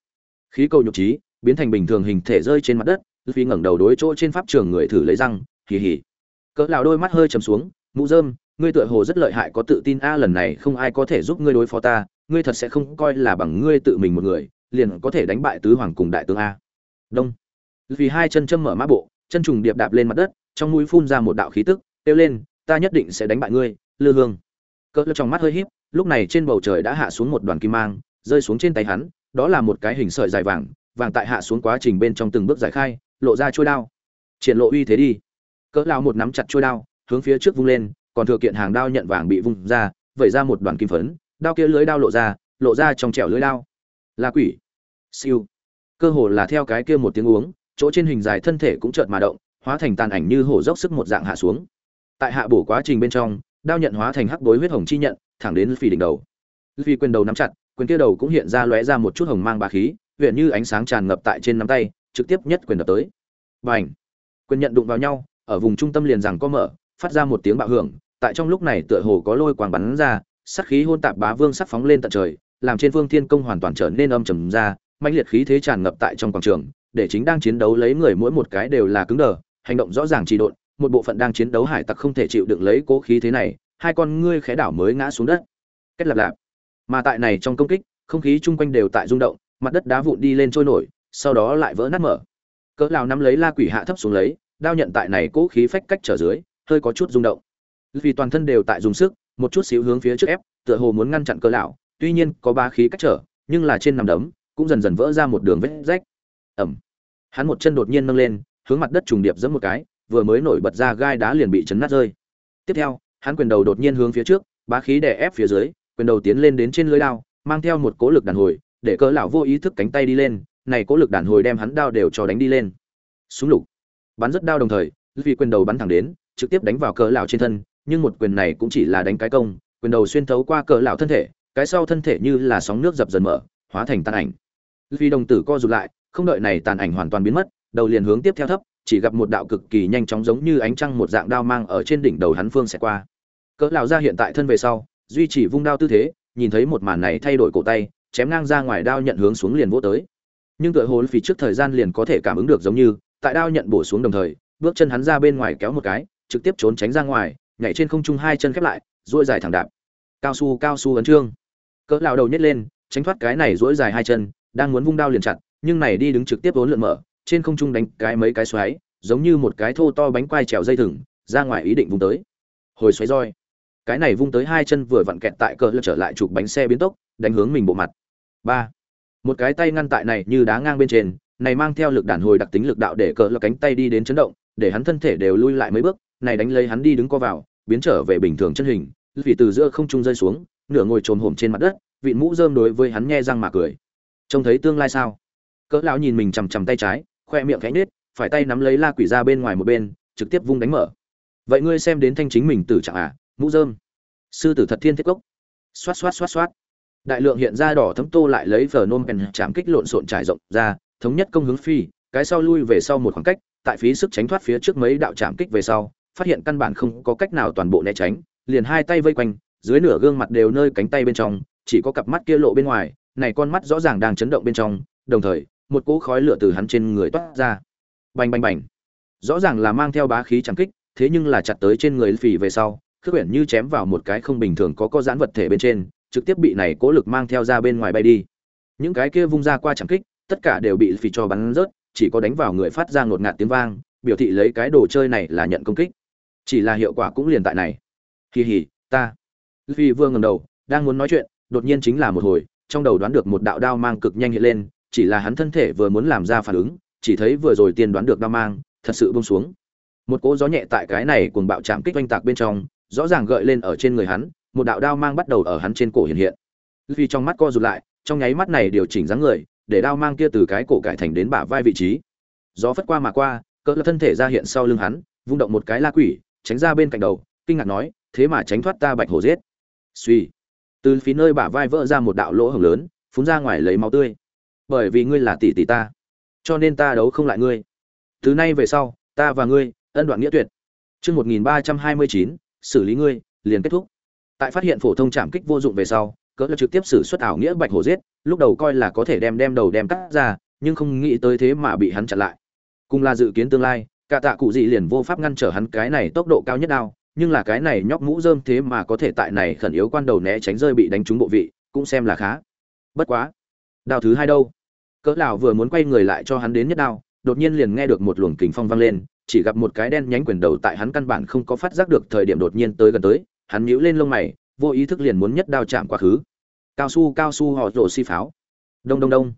khí cầu nhục trí, biến thành bình thường hình thể rơi trên mặt đất phi ngẩng đầu đối chỗ trên pháp trường người thử lấy răng, hì hì. Cỡ lão đôi mắt hơi trầm xuống mũ rơm ngươi tựa hồ rất lợi hại, có tự tin a, lần này không ai có thể giúp ngươi đối phó ta, ngươi thật sẽ không coi là bằng ngươi tự mình một người, liền có thể đánh bại tứ hoàng cùng đại tướng a. Đông. Vì hai chân châm mở mã bộ, chân trùng điệp đạp lên mặt đất, trong mũi phun ra một đạo khí tức, kêu lên, ta nhất định sẽ đánh bại ngươi, lư hương. Cỡ trong mắt hơi híp, lúc này trên bầu trời đã hạ xuống một đoàn kim mang, rơi xuống trên tay hắn đó là một cái hình sợi dài vàng vàng tại hạ xuống quá trình bên trong từng bước giải khai, lộ ra trôi đao. Triển lộ uy thế đi. Cỡ lao một nắm chặt trôi đao, hướng phía trước vung lên, còn thừa kiện hàng đao nhận vàng bị vung ra, vẩy ra một đoàn kim phấn, đao kia lưới đao lộ ra lộ ra trong trẻo lưới đao. Là quỷ. Siêu. Cơ hồ là theo cái kia một tiếng uống, chỗ trên hình dài thân thể cũng chợt mà động, hóa thành tàn ảnh như hổ dốc sức một dạng hạ xuống. Tại hạ bổ quá trình bên trong, đao nhận hóa thành hắc bối huyết hồng chi nhận, thẳng đến phi đỉnh đầu. Phi quyền đầu nắm chặt quyền kia đầu cũng hiện ra lóe ra một chút hồng mang bá khí huyền như ánh sáng tràn ngập tại trên nắm tay, trực tiếp nhất quyền đập tới. Bành! ảnh quyền nhận đụng vào nhau, ở vùng trung tâm liền rằng có mở, phát ra một tiếng bạo hưởng, tại trong lúc này tựa hồ có lôi quang bắn ra, sát khí hôn tạp bá vương sắc phóng lên tận trời, làm trên phương thiên công hoàn toàn trở nên âm trầm ra, mãnh liệt khí thế tràn ngập tại trong quảng trường, để chính đang chiến đấu lấy người mỗi một cái đều là cứng đờ, hành động rõ ràng trì độn, một bộ phận đang chiến đấu hải tặc không thể chịu đựng lấy cố khí thế này, hai con ngươi khẽ đảo mới ngã xuống đất. Kết lập lạp mà tại này trong công kích, không khí chung quanh đều tại rung động, mặt đất đá vụn đi lên trôi nổi, sau đó lại vỡ nát mở. Cỡ lão nắm lấy la quỷ hạ thấp xuống lấy, đao nhận tại này cố khí phách cách trở dưới, hơi có chút rung động. Vì toàn thân đều tại dùng sức, một chút xíu hướng phía trước ép, tựa hồ muốn ngăn chặn cỡ lão tuy nhiên có ba khí cách trở, nhưng là trên nằm đấm, cũng dần dần vỡ ra một đường vết rách. Ẩm hắn một chân đột nhiên nâng lên, hướng mặt đất trùng điệp giẫm một cái, vừa mới nổi bật ra gai đá liền bị chấn nát rơi. Tiếp theo, hắn quyền đầu đột nhiên hướng phía trước bá khí đè ép phía dưới quyền đầu tiến lên đến trên lưới đao, mang theo một cố lực đàn hồi, để cỡ lão vô ý thức cánh tay đi lên, này cố lực đàn hồi đem hắn đao đều cho đánh đi lên. Súng lục. Bắn rất đao đồng thời, vì quyền đầu bắn thẳng đến, trực tiếp đánh vào cỡ lão trên thân, nhưng một quyền này cũng chỉ là đánh cái công, quyền đầu xuyên thấu qua cỡ lão thân thể, cái sau thân thể như là sóng nước dập dần mở, hóa thành tàn ảnh. Vì đồng tử co rụt lại, không đợi này tàn ảnh hoàn toàn biến mất, đầu liền hướng tiếp theo thấp, chỉ gặp một đạo cực kỳ nhanh chóng giống như ánh trăng một dạng đao mang ở trên đỉnh đầu hắn phương sẽ qua. Cỡ lão ra hiện tại thân về sau duy trì vung đao tư thế, nhìn thấy một màn này thay đổi cổ tay, chém ngang ra ngoài đao nhận hướng xuống liền vỗ tới. Nhưng tựa hồ phì trước thời gian liền có thể cảm ứng được giống như, tại đao nhận bổ xuống đồng thời, bước chân hắn ra bên ngoài kéo một cái, trực tiếp trốn tránh ra ngoài, nhảy trên không trung hai chân khép lại, duỗi dài thẳng đạp. Cao su cao su ấn trương. Cỡ lão đầu nhét lên, tránh thoát cái này duỗi dài hai chân, đang muốn vung đao liền chặt, nhưng này đi đứng trực tiếp vốn lượn mở, trên không trung đánh cái mấy cái xoáy, giống như một cái thô to bánh quai trèo dây thừng, ra ngoài ý định vung tới. Hồi xoáy roi cái này vung tới hai chân vừa vặn kẹt tại cờ lật trở lại chụp bánh xe biến tốc, đánh hướng mình bộ mặt. Ba. Một cái tay ngăn tại này như đá ngang bên trên, này mang theo lực đàn hồi đặc tính lực đạo để cờ lật cánh tay đi đến chấn động, để hắn thân thể đều lui lại mấy bước, này đánh lấy hắn đi đứng co vào, biến trở về bình thường chân hình, vì từ giữa không trung rơi xuống, nửa ngồi trồm hổm trên mặt đất, vị mũ rơm đối với hắn nghe răng mà cười. Trông thấy tương lai sao? Cỡ lão nhìn mình chằm chằm tay trái, khoe miệng khẽ nết phải tay nắm lấy la quỷ ra bên ngoài một bên, trực tiếp vung đánh mở. Vậy ngươi xem đến thanh chính mình tử trạng à? Mũ rơm. Sư tử thật thiên thiết cốc. Xoát xoát xoát xoát. Đại lượng hiện ra đỏ thấm tô lại lấy vờ nôm pen chạm kích lộn xộn trải rộng ra, thống nhất công hướng phi, cái sau lui về sau một khoảng cách, tại phí sức tránh thoát phía trước mấy đạo chạm kích về sau, phát hiện căn bản không có cách nào toàn bộ né tránh, liền hai tay vây quanh, dưới nửa gương mặt đều nơi cánh tay bên trong, chỉ có cặp mắt kia lộ bên ngoài, này con mắt rõ ràng đang chấn động bên trong, đồng thời, một cỗ khói lửa từ hắn trên người toát ra. Bành bành bành. Rõ ràng là mang theo bá khí chẳng kích, thế nhưng là chặt tới trên người phì về sau khước quyển như chém vào một cái không bình thường có có giãn vật thể bên trên, trực tiếp bị này cố lực mang theo ra bên ngoài bay đi. Những cái kia vung ra qua chẳng kích, tất cả đều bị phì cho bắn rớt, chỉ có đánh vào người phát ra ngột ngạt tiếng vang, biểu thị lấy cái đồ chơi này là nhận công kích. Chỉ là hiệu quả cũng liền tại này. Hì hì ta. Phi vương ngầm đầu, đang muốn nói chuyện, đột nhiên chính là một hồi, trong đầu đoán được một đạo đao mang cực nhanh hiện lên, chỉ là hắn thân thể vừa muốn làm ra phản ứng, chỉ thấy vừa rồi tiên đoán được đao mang, thật sự bông xuống. Một cỗ gió nhẹ tại cái này cuồng bạo chạm kích oanh tạc bên trong rõ ràng gợi lên ở trên người hắn, một đạo đao mang bắt đầu ở hắn trên cổ hiện hiện. Vì trong mắt co rụt lại, trong nháy mắt này điều chỉnh dáng người, để đao mang kia từ cái cổ cải thành đến bả vai vị trí. Gió phất qua mà qua, cỡ thân thể ra hiện sau lưng hắn, vung động một cái la quỷ, tránh ra bên cạnh đầu, kinh ngạc nói, thế mà tránh thoát ta bạch hổ giết. Suy. Từ phía nơi bả vai vỡ ra một đạo lỗ hổng lớn, phun ra ngoài lấy máu tươi. Bởi vì ngươi là tỷ tỷ ta, cho nên ta đấu không lại ngươi. Từ nay về sau, ta và ngươi ân đoạn nghĩa tuyệt. Chương một nghìn ba trăm hai mươi chín xử lý ngươi, liền kết thúc. Tại phát hiện phổ thông trảm kích vô dụng về sau, cỡ là trực tiếp xử xuất ảo nghĩa bạch hổ giết, lúc đầu coi là có thể đem đem đầu đem cắt ra, nhưng không nghĩ tới thế mà bị hắn chặn lại. Cùng là dự kiến tương lai, cả tạ cụ gì liền vô pháp ngăn trở hắn cái này tốc độ cao nhất đao, nhưng là cái này nhóc mũ rơm thế mà có thể tại này khẩn yếu quan đầu né tránh rơi bị đánh trúng bộ vị, cũng xem là khá. Bất quá, đao thứ hai đâu? Cỡ lão vừa muốn quay người lại cho hắn đến nhất đao, đột nhiên liền nghe được một luồng kình phong vang lên chỉ gặp một cái đen nhánh quyền đầu tại hắn căn bản không có phát giác được thời điểm đột nhiên tới gần tới, hắn nhíu lên lông mày, vô ý thức liền muốn nhất đao chạm quá khứ. Cao su cao su, họ rổ xi si pháo. Đông đông đông.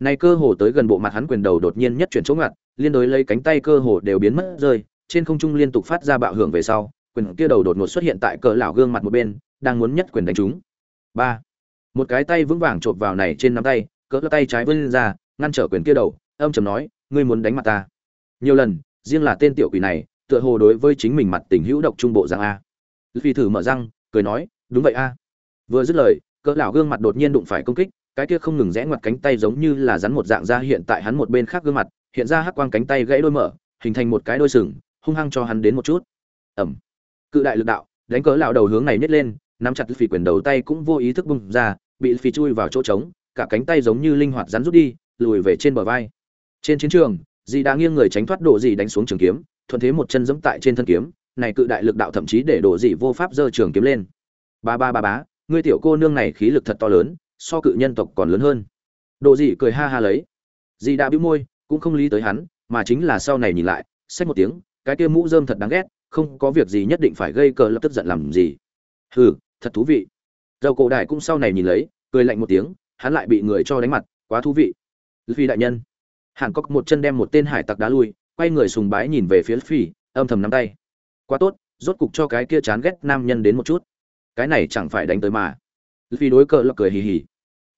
Này cơ hồ tới gần bộ mặt hắn quyền đầu đột nhiên nhất chuyển chỗ ngặt, liên đối lấy cánh tay cơ hồ đều biến mất rơi, trên không trung liên tục phát ra bạo hưởng về sau, quyền kia đầu đột ngột xuất hiện tại cỡ lão gương mặt một bên, đang muốn nhất quyền đánh chúng ba. Một cái tay vững vàng chộp vào này trên nắm tay, cỡ tay trái vươn ra, ngăn trở quyền kia đầu, âm trầm nói, ngươi muốn đánh mặt ta? Nhiều lần riêng là tên tiểu quỷ này, tựa hồ đối với chính mình mặt tình hữu độc trung bộ rằng a. Phi thử mở răng, cười nói, đúng vậy a. Vừa dứt lời, cỡ lão gương mặt đột nhiên đụng phải công kích, cái kia không ngừng rẽ ngoặt cánh tay giống như là rắn một dạng ra hiện tại hắn một bên khác gương mặt, hiện ra hắc quang cánh tay gãy đôi mở, hình thành một cái đôi sừng, hung hăng cho hắn đến một chút. Ẩm. Cự đại lực đạo, đánh cỡ lão đầu hướng này nhét lên, nắm chặt phi quyền đầu tay cũng vô ý thức bung ra, bị phi chui vào chỗ trống, cả cánh tay giống như linh hoạt rắn rút đi, lùi về trên bờ vai. Trên chiến trường dì đã nghiêng người tránh thoát độ dì đánh xuống trường kiếm, thuận thế một chân giẫm tại trên thân kiếm, này cự đại lực đạo thậm chí để độ dì vô pháp giơ trường kiếm lên. Ba ba ba bá, ngươi tiểu cô nương này khí lực thật to lớn, so cự nhân tộc còn lớn hơn. Độ dì cười ha ha lấy. Dì đã bĩu môi, cũng không lý tới hắn, mà chính là sau này nhìn lại, xách một tiếng, cái kia mũ rơm thật đáng ghét, không có việc gì nhất định phải gây cờ lập tức giận làm gì. Hừ, thật thú vị. Dầu cổ đại cũng sau này nhìn lấy, cười lạnh một tiếng, hắn lại bị người cho đánh mặt, quá thú vị. Phi đại nhân hàn cốc một chân đem một tên hải tặc đá lui, quay người sùng bái nhìn về phía phi âm thầm nắm tay. Quá tốt, rốt cục cho cái kia chán ghét nam nhân đến một chút. Cái này chẳng phải đánh tới mà. Phi đối cỡ là cười hì hì.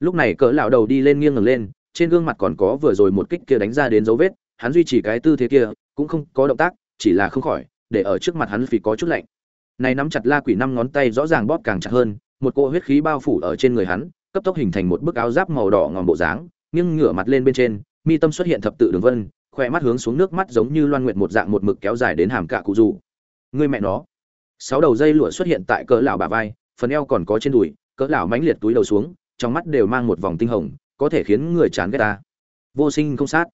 Lúc này cỡ lão đầu đi lên nghiêng ngẩng lên, trên gương mặt còn có vừa rồi một kích kia đánh ra đến dấu vết, hắn duy trì cái tư thế kia, cũng không có động tác, chỉ là không khỏi, để ở trước mặt hắn phi có chút lạnh. Này nắm chặt la quỷ năm ngón tay rõ ràng bóp càng chặt hơn, một cỗ huyết khí bao phủ ở trên người hắn, cấp tốc hình thành một bức áo giáp màu đỏ ngòm bộ dáng, nghiêng ngửa mặt lên bên trên mi tâm xuất hiện thập tự đường vân khoe mắt hướng xuống nước mắt giống như loan nguyệt một dạng một mực kéo dài đến hàm cả cụ dù. Người mẹ nó. Sáu đầu dây lụa xuất hiện tại cỡ lão bà vai, phần eo còn có trên đùi, cỡ lão mãnh liệt túi đầu xuống, trong mắt đều mang một vòng tinh hồng, có thể khiến người chán ghét ta. Vô sinh không sát.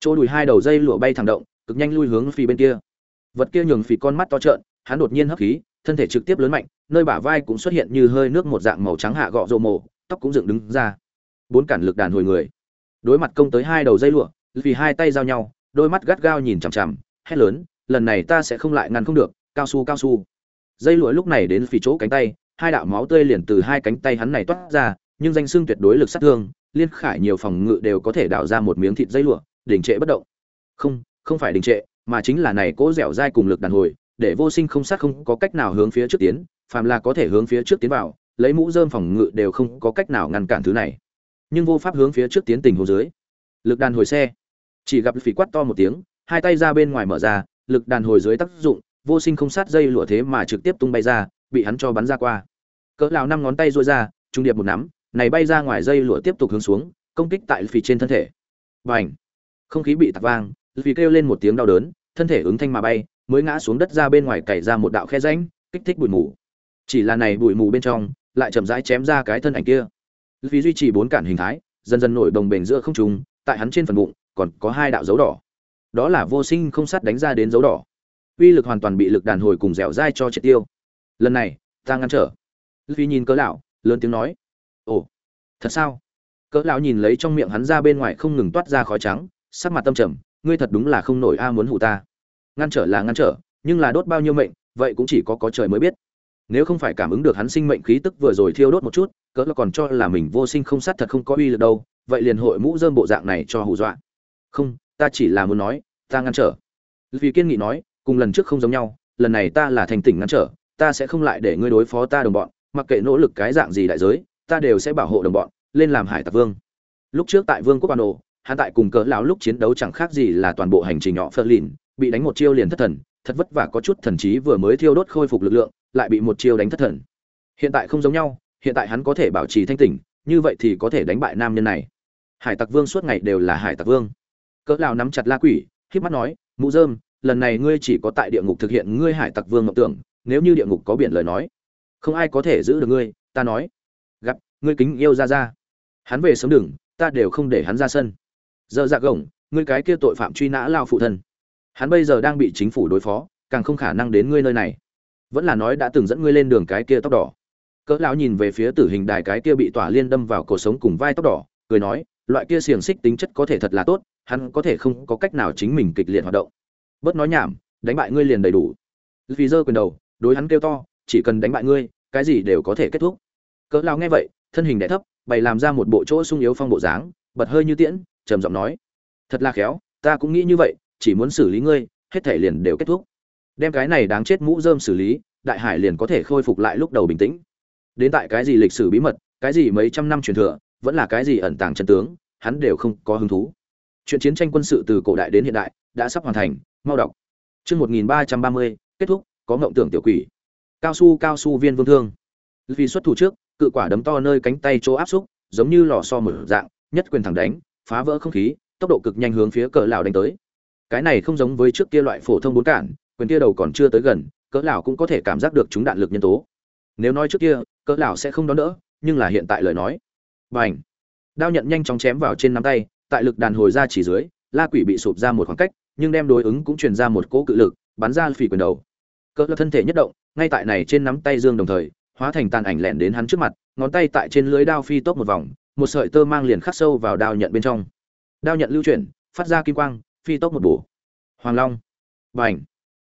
Chỗ đùi hai đầu dây lụa bay thẳng động, cực nhanh lui hướng phi bên kia. Vật kia nhường phì con mắt to trợn, hắn đột nhiên hấp khí, thân thể trực tiếp lớn mạnh, nơi bả vai cũng xuất hiện như hơi nước một dạng màu trắng hạ gọ rộ mồ tóc cũng dựng đứng ra. Bốn cản lực đàn hồi người đối mặt công tới hai đầu dây lụa, vì hai tay giao nhau, đôi mắt gắt gao nhìn chằm chằm, hét lớn, lần này ta sẽ không lại ngăn không được, cao su cao su. Dây lụa lúc này đến phì chỗ cánh tay, hai đạo máu tươi liền từ hai cánh tay hắn này toát ra, nhưng danh xưng tuyệt đối lực sát thương, liên khải nhiều phòng ngự đều có thể đảo ra một miếng thịt dây lụa, đình trệ bất động. Không không phải đình trệ, mà chính là này cố dẻo dai cùng lực đàn hồi, để vô sinh không sát không có cách nào hướng phía trước tiến, phàm là có thể hướng phía trước tiến vào, lấy mũ dơm phòng ngự đều không có cách nào ngăn cản thứ này nhưng vô pháp hướng phía trước tiến tình hồ dưới. Lực đàn hồi xe. Chỉ gặp phỉ quát to một tiếng, hai tay ra bên ngoài mở ra, lực đàn hồi dưới tác dụng, vô sinh không sát dây lụa thế mà trực tiếp tung bay ra, bị hắn cho bắn ra qua. Cỡ lão năm ngón tay rôi ra, trung điệp một nắm, này bay ra ngoài dây lụa tiếp tục hướng xuống, công kích tại phỉ trên thân thể. Và ảnh không khí bị tạc vang, phỉ kêu lên một tiếng đau đớn, thân thể ứng thanh mà bay, mới ngã xuống đất ra bên ngoài cày ra một đạo khe rãnh, kích thích bụi mù. Chỉ là này bụi mù bên trong, lại chậm rãi chém ra cái thân ảnh kia vì duy trì bốn cản hình thái, dần dần nổi đồng bền giữa không trung, tại hắn trên phần bụng, còn có hai đạo dấu đỏ. Đó là vô sinh không sát đánh ra đến dấu đỏ. Uy lực hoàn toàn bị lực đàn hồi cùng dẻo dai cho triệt tiêu. Lần này, ta ngăn trở. Vì nhìn cỡ lão, lớn tiếng nói. Ồ, thật sao? Cỡ lão nhìn lấy trong miệng hắn ra bên ngoài không ngừng toát ra khói trắng, sắc mặt tâm trầm, ngươi thật đúng là không nổi a muốn hù ta. Ngăn trở là ngăn trở, nhưng là đốt bao nhiêu mệnh, vậy cũng chỉ có có trời mới biết nếu không phải cảm ứng được hắn sinh mệnh khí tức vừa rồi thiêu đốt một chút, cỡ là còn cho là mình vô sinh không sát thật không có uy lực đâu, vậy liền hội mũ dơm bộ dạng này cho hù dọa. Không, ta chỉ là muốn nói, ta ngăn trở. Vì kiên nghị nói, cùng lần trước không giống nhau, lần này ta là thành tỉnh ngăn trở, ta sẽ không lại để ngươi đối phó ta đồng bọn, mặc kệ nỗ lực cái dạng gì đại giới, ta đều sẽ bảo hộ đồng bọn, lên làm hải tặc vương. Lúc trước tại vương quốc ban ổ hắn tại cùng cỡ lão lúc chiến đấu chẳng khác gì là toàn bộ hành trình nhỏ phơ lìn, bị đánh một chiêu liền thất thần, thật vất vả có chút thần trí vừa mới thiêu đốt khôi phục lực lượng lại bị một chiêu đánh thất thần. Hiện tại không giống nhau, hiện tại hắn có thể bảo trì thanh tỉnh, như vậy thì có thể đánh bại nam nhân này. Hải tặc vương suốt ngày đều là hải tặc vương. Cỡ lão nắm chặt la quỷ, khép mắt nói, mụ dơm, lần này ngươi chỉ có tại địa ngục thực hiện ngươi hải tặc vương ngọc tưởng, nếu như địa ngục có biển lời nói, không ai có thể giữ được ngươi, ta nói, gặp, ngươi kính yêu ra ra. Hắn về sớm đừng, ta đều không để hắn ra sân. Giờ dạ gổng ngươi cái kia tội phạm truy nã lao phụ thân. Hắn bây giờ đang bị chính phủ đối phó, càng không khả năng đến ngươi nơi này vẫn là nói đã từng dẫn ngươi lên đường cái kia tóc đỏ. Cỡ lão nhìn về phía tử hình đài cái kia bị tỏa liên đâm vào cổ sống cùng vai tóc đỏ, cười nói, loại kia xiềng xích tính chất có thể thật là tốt, hắn có thể không có cách nào chính mình kịch liệt hoạt động. Bớt nói nhảm, đánh bại ngươi liền đầy đủ. Vì giơ quyền đầu, đối hắn kêu to, chỉ cần đánh bại ngươi, cái gì đều có thể kết thúc. Cỡ lão nghe vậy, thân hình đẻ thấp, bày làm ra một bộ chỗ sung yếu phong bộ dáng, bật hơi như tiễn, trầm giọng nói, thật là khéo, ta cũng nghĩ như vậy, chỉ muốn xử lý ngươi, hết thể liền đều kết thúc đem cái này đáng chết mũ rơm xử lý, đại hải liền có thể khôi phục lại lúc đầu bình tĩnh. Đến tại cái gì lịch sử bí mật, cái gì mấy trăm năm truyền thừa, vẫn là cái gì ẩn tàng chân tướng, hắn đều không có hứng thú. Chuyện chiến tranh quân sự từ cổ đại đến hiện đại, đã sắp hoàn thành, mau đọc. Chương một nghìn ba trăm ba mươi, kết thúc, có ngộng tưởng tiểu quỷ. Cao su cao su viên vương thương. Vì xuất thủ trước, cự quả đấm to nơi cánh tay chỗ áp xúc, giống như lò so mở dạng, nhất quyền thẳng đánh, phá vỡ không khí, tốc độ cực nhanh hướng phía cờ lão đánh tới. Cái này không giống với trước kia loại phổ thông bốn cản quyền kia đầu còn chưa tới gần, cỡ lão cũng có thể cảm giác được chúng đạn lực nhân tố. Nếu nói trước kia, cỡ lão sẽ không đón đỡ, nhưng là hiện tại lời nói. Bành! Đao nhận nhanh chóng chém vào trên nắm tay, tại lực đàn hồi ra chỉ dưới, la quỷ bị sụp ra một khoảng cách, nhưng đem đối ứng cũng truyền ra một cỗ cự lực, bắn ra phỉ quyền đầu. Cỡ lão thân thể nhất động, ngay tại này trên nắm tay dương đồng thời, hóa thành tàn ảnh lẹn đến hắn trước mặt, ngón tay tại trên lưới đao phi tốc một vòng, một sợi tơ mang liền khắc sâu vào đao nhận bên trong. Đao nhận lưu chuyển, phát ra kim quang, phi tốc một bổ. Hoàng long! Bành!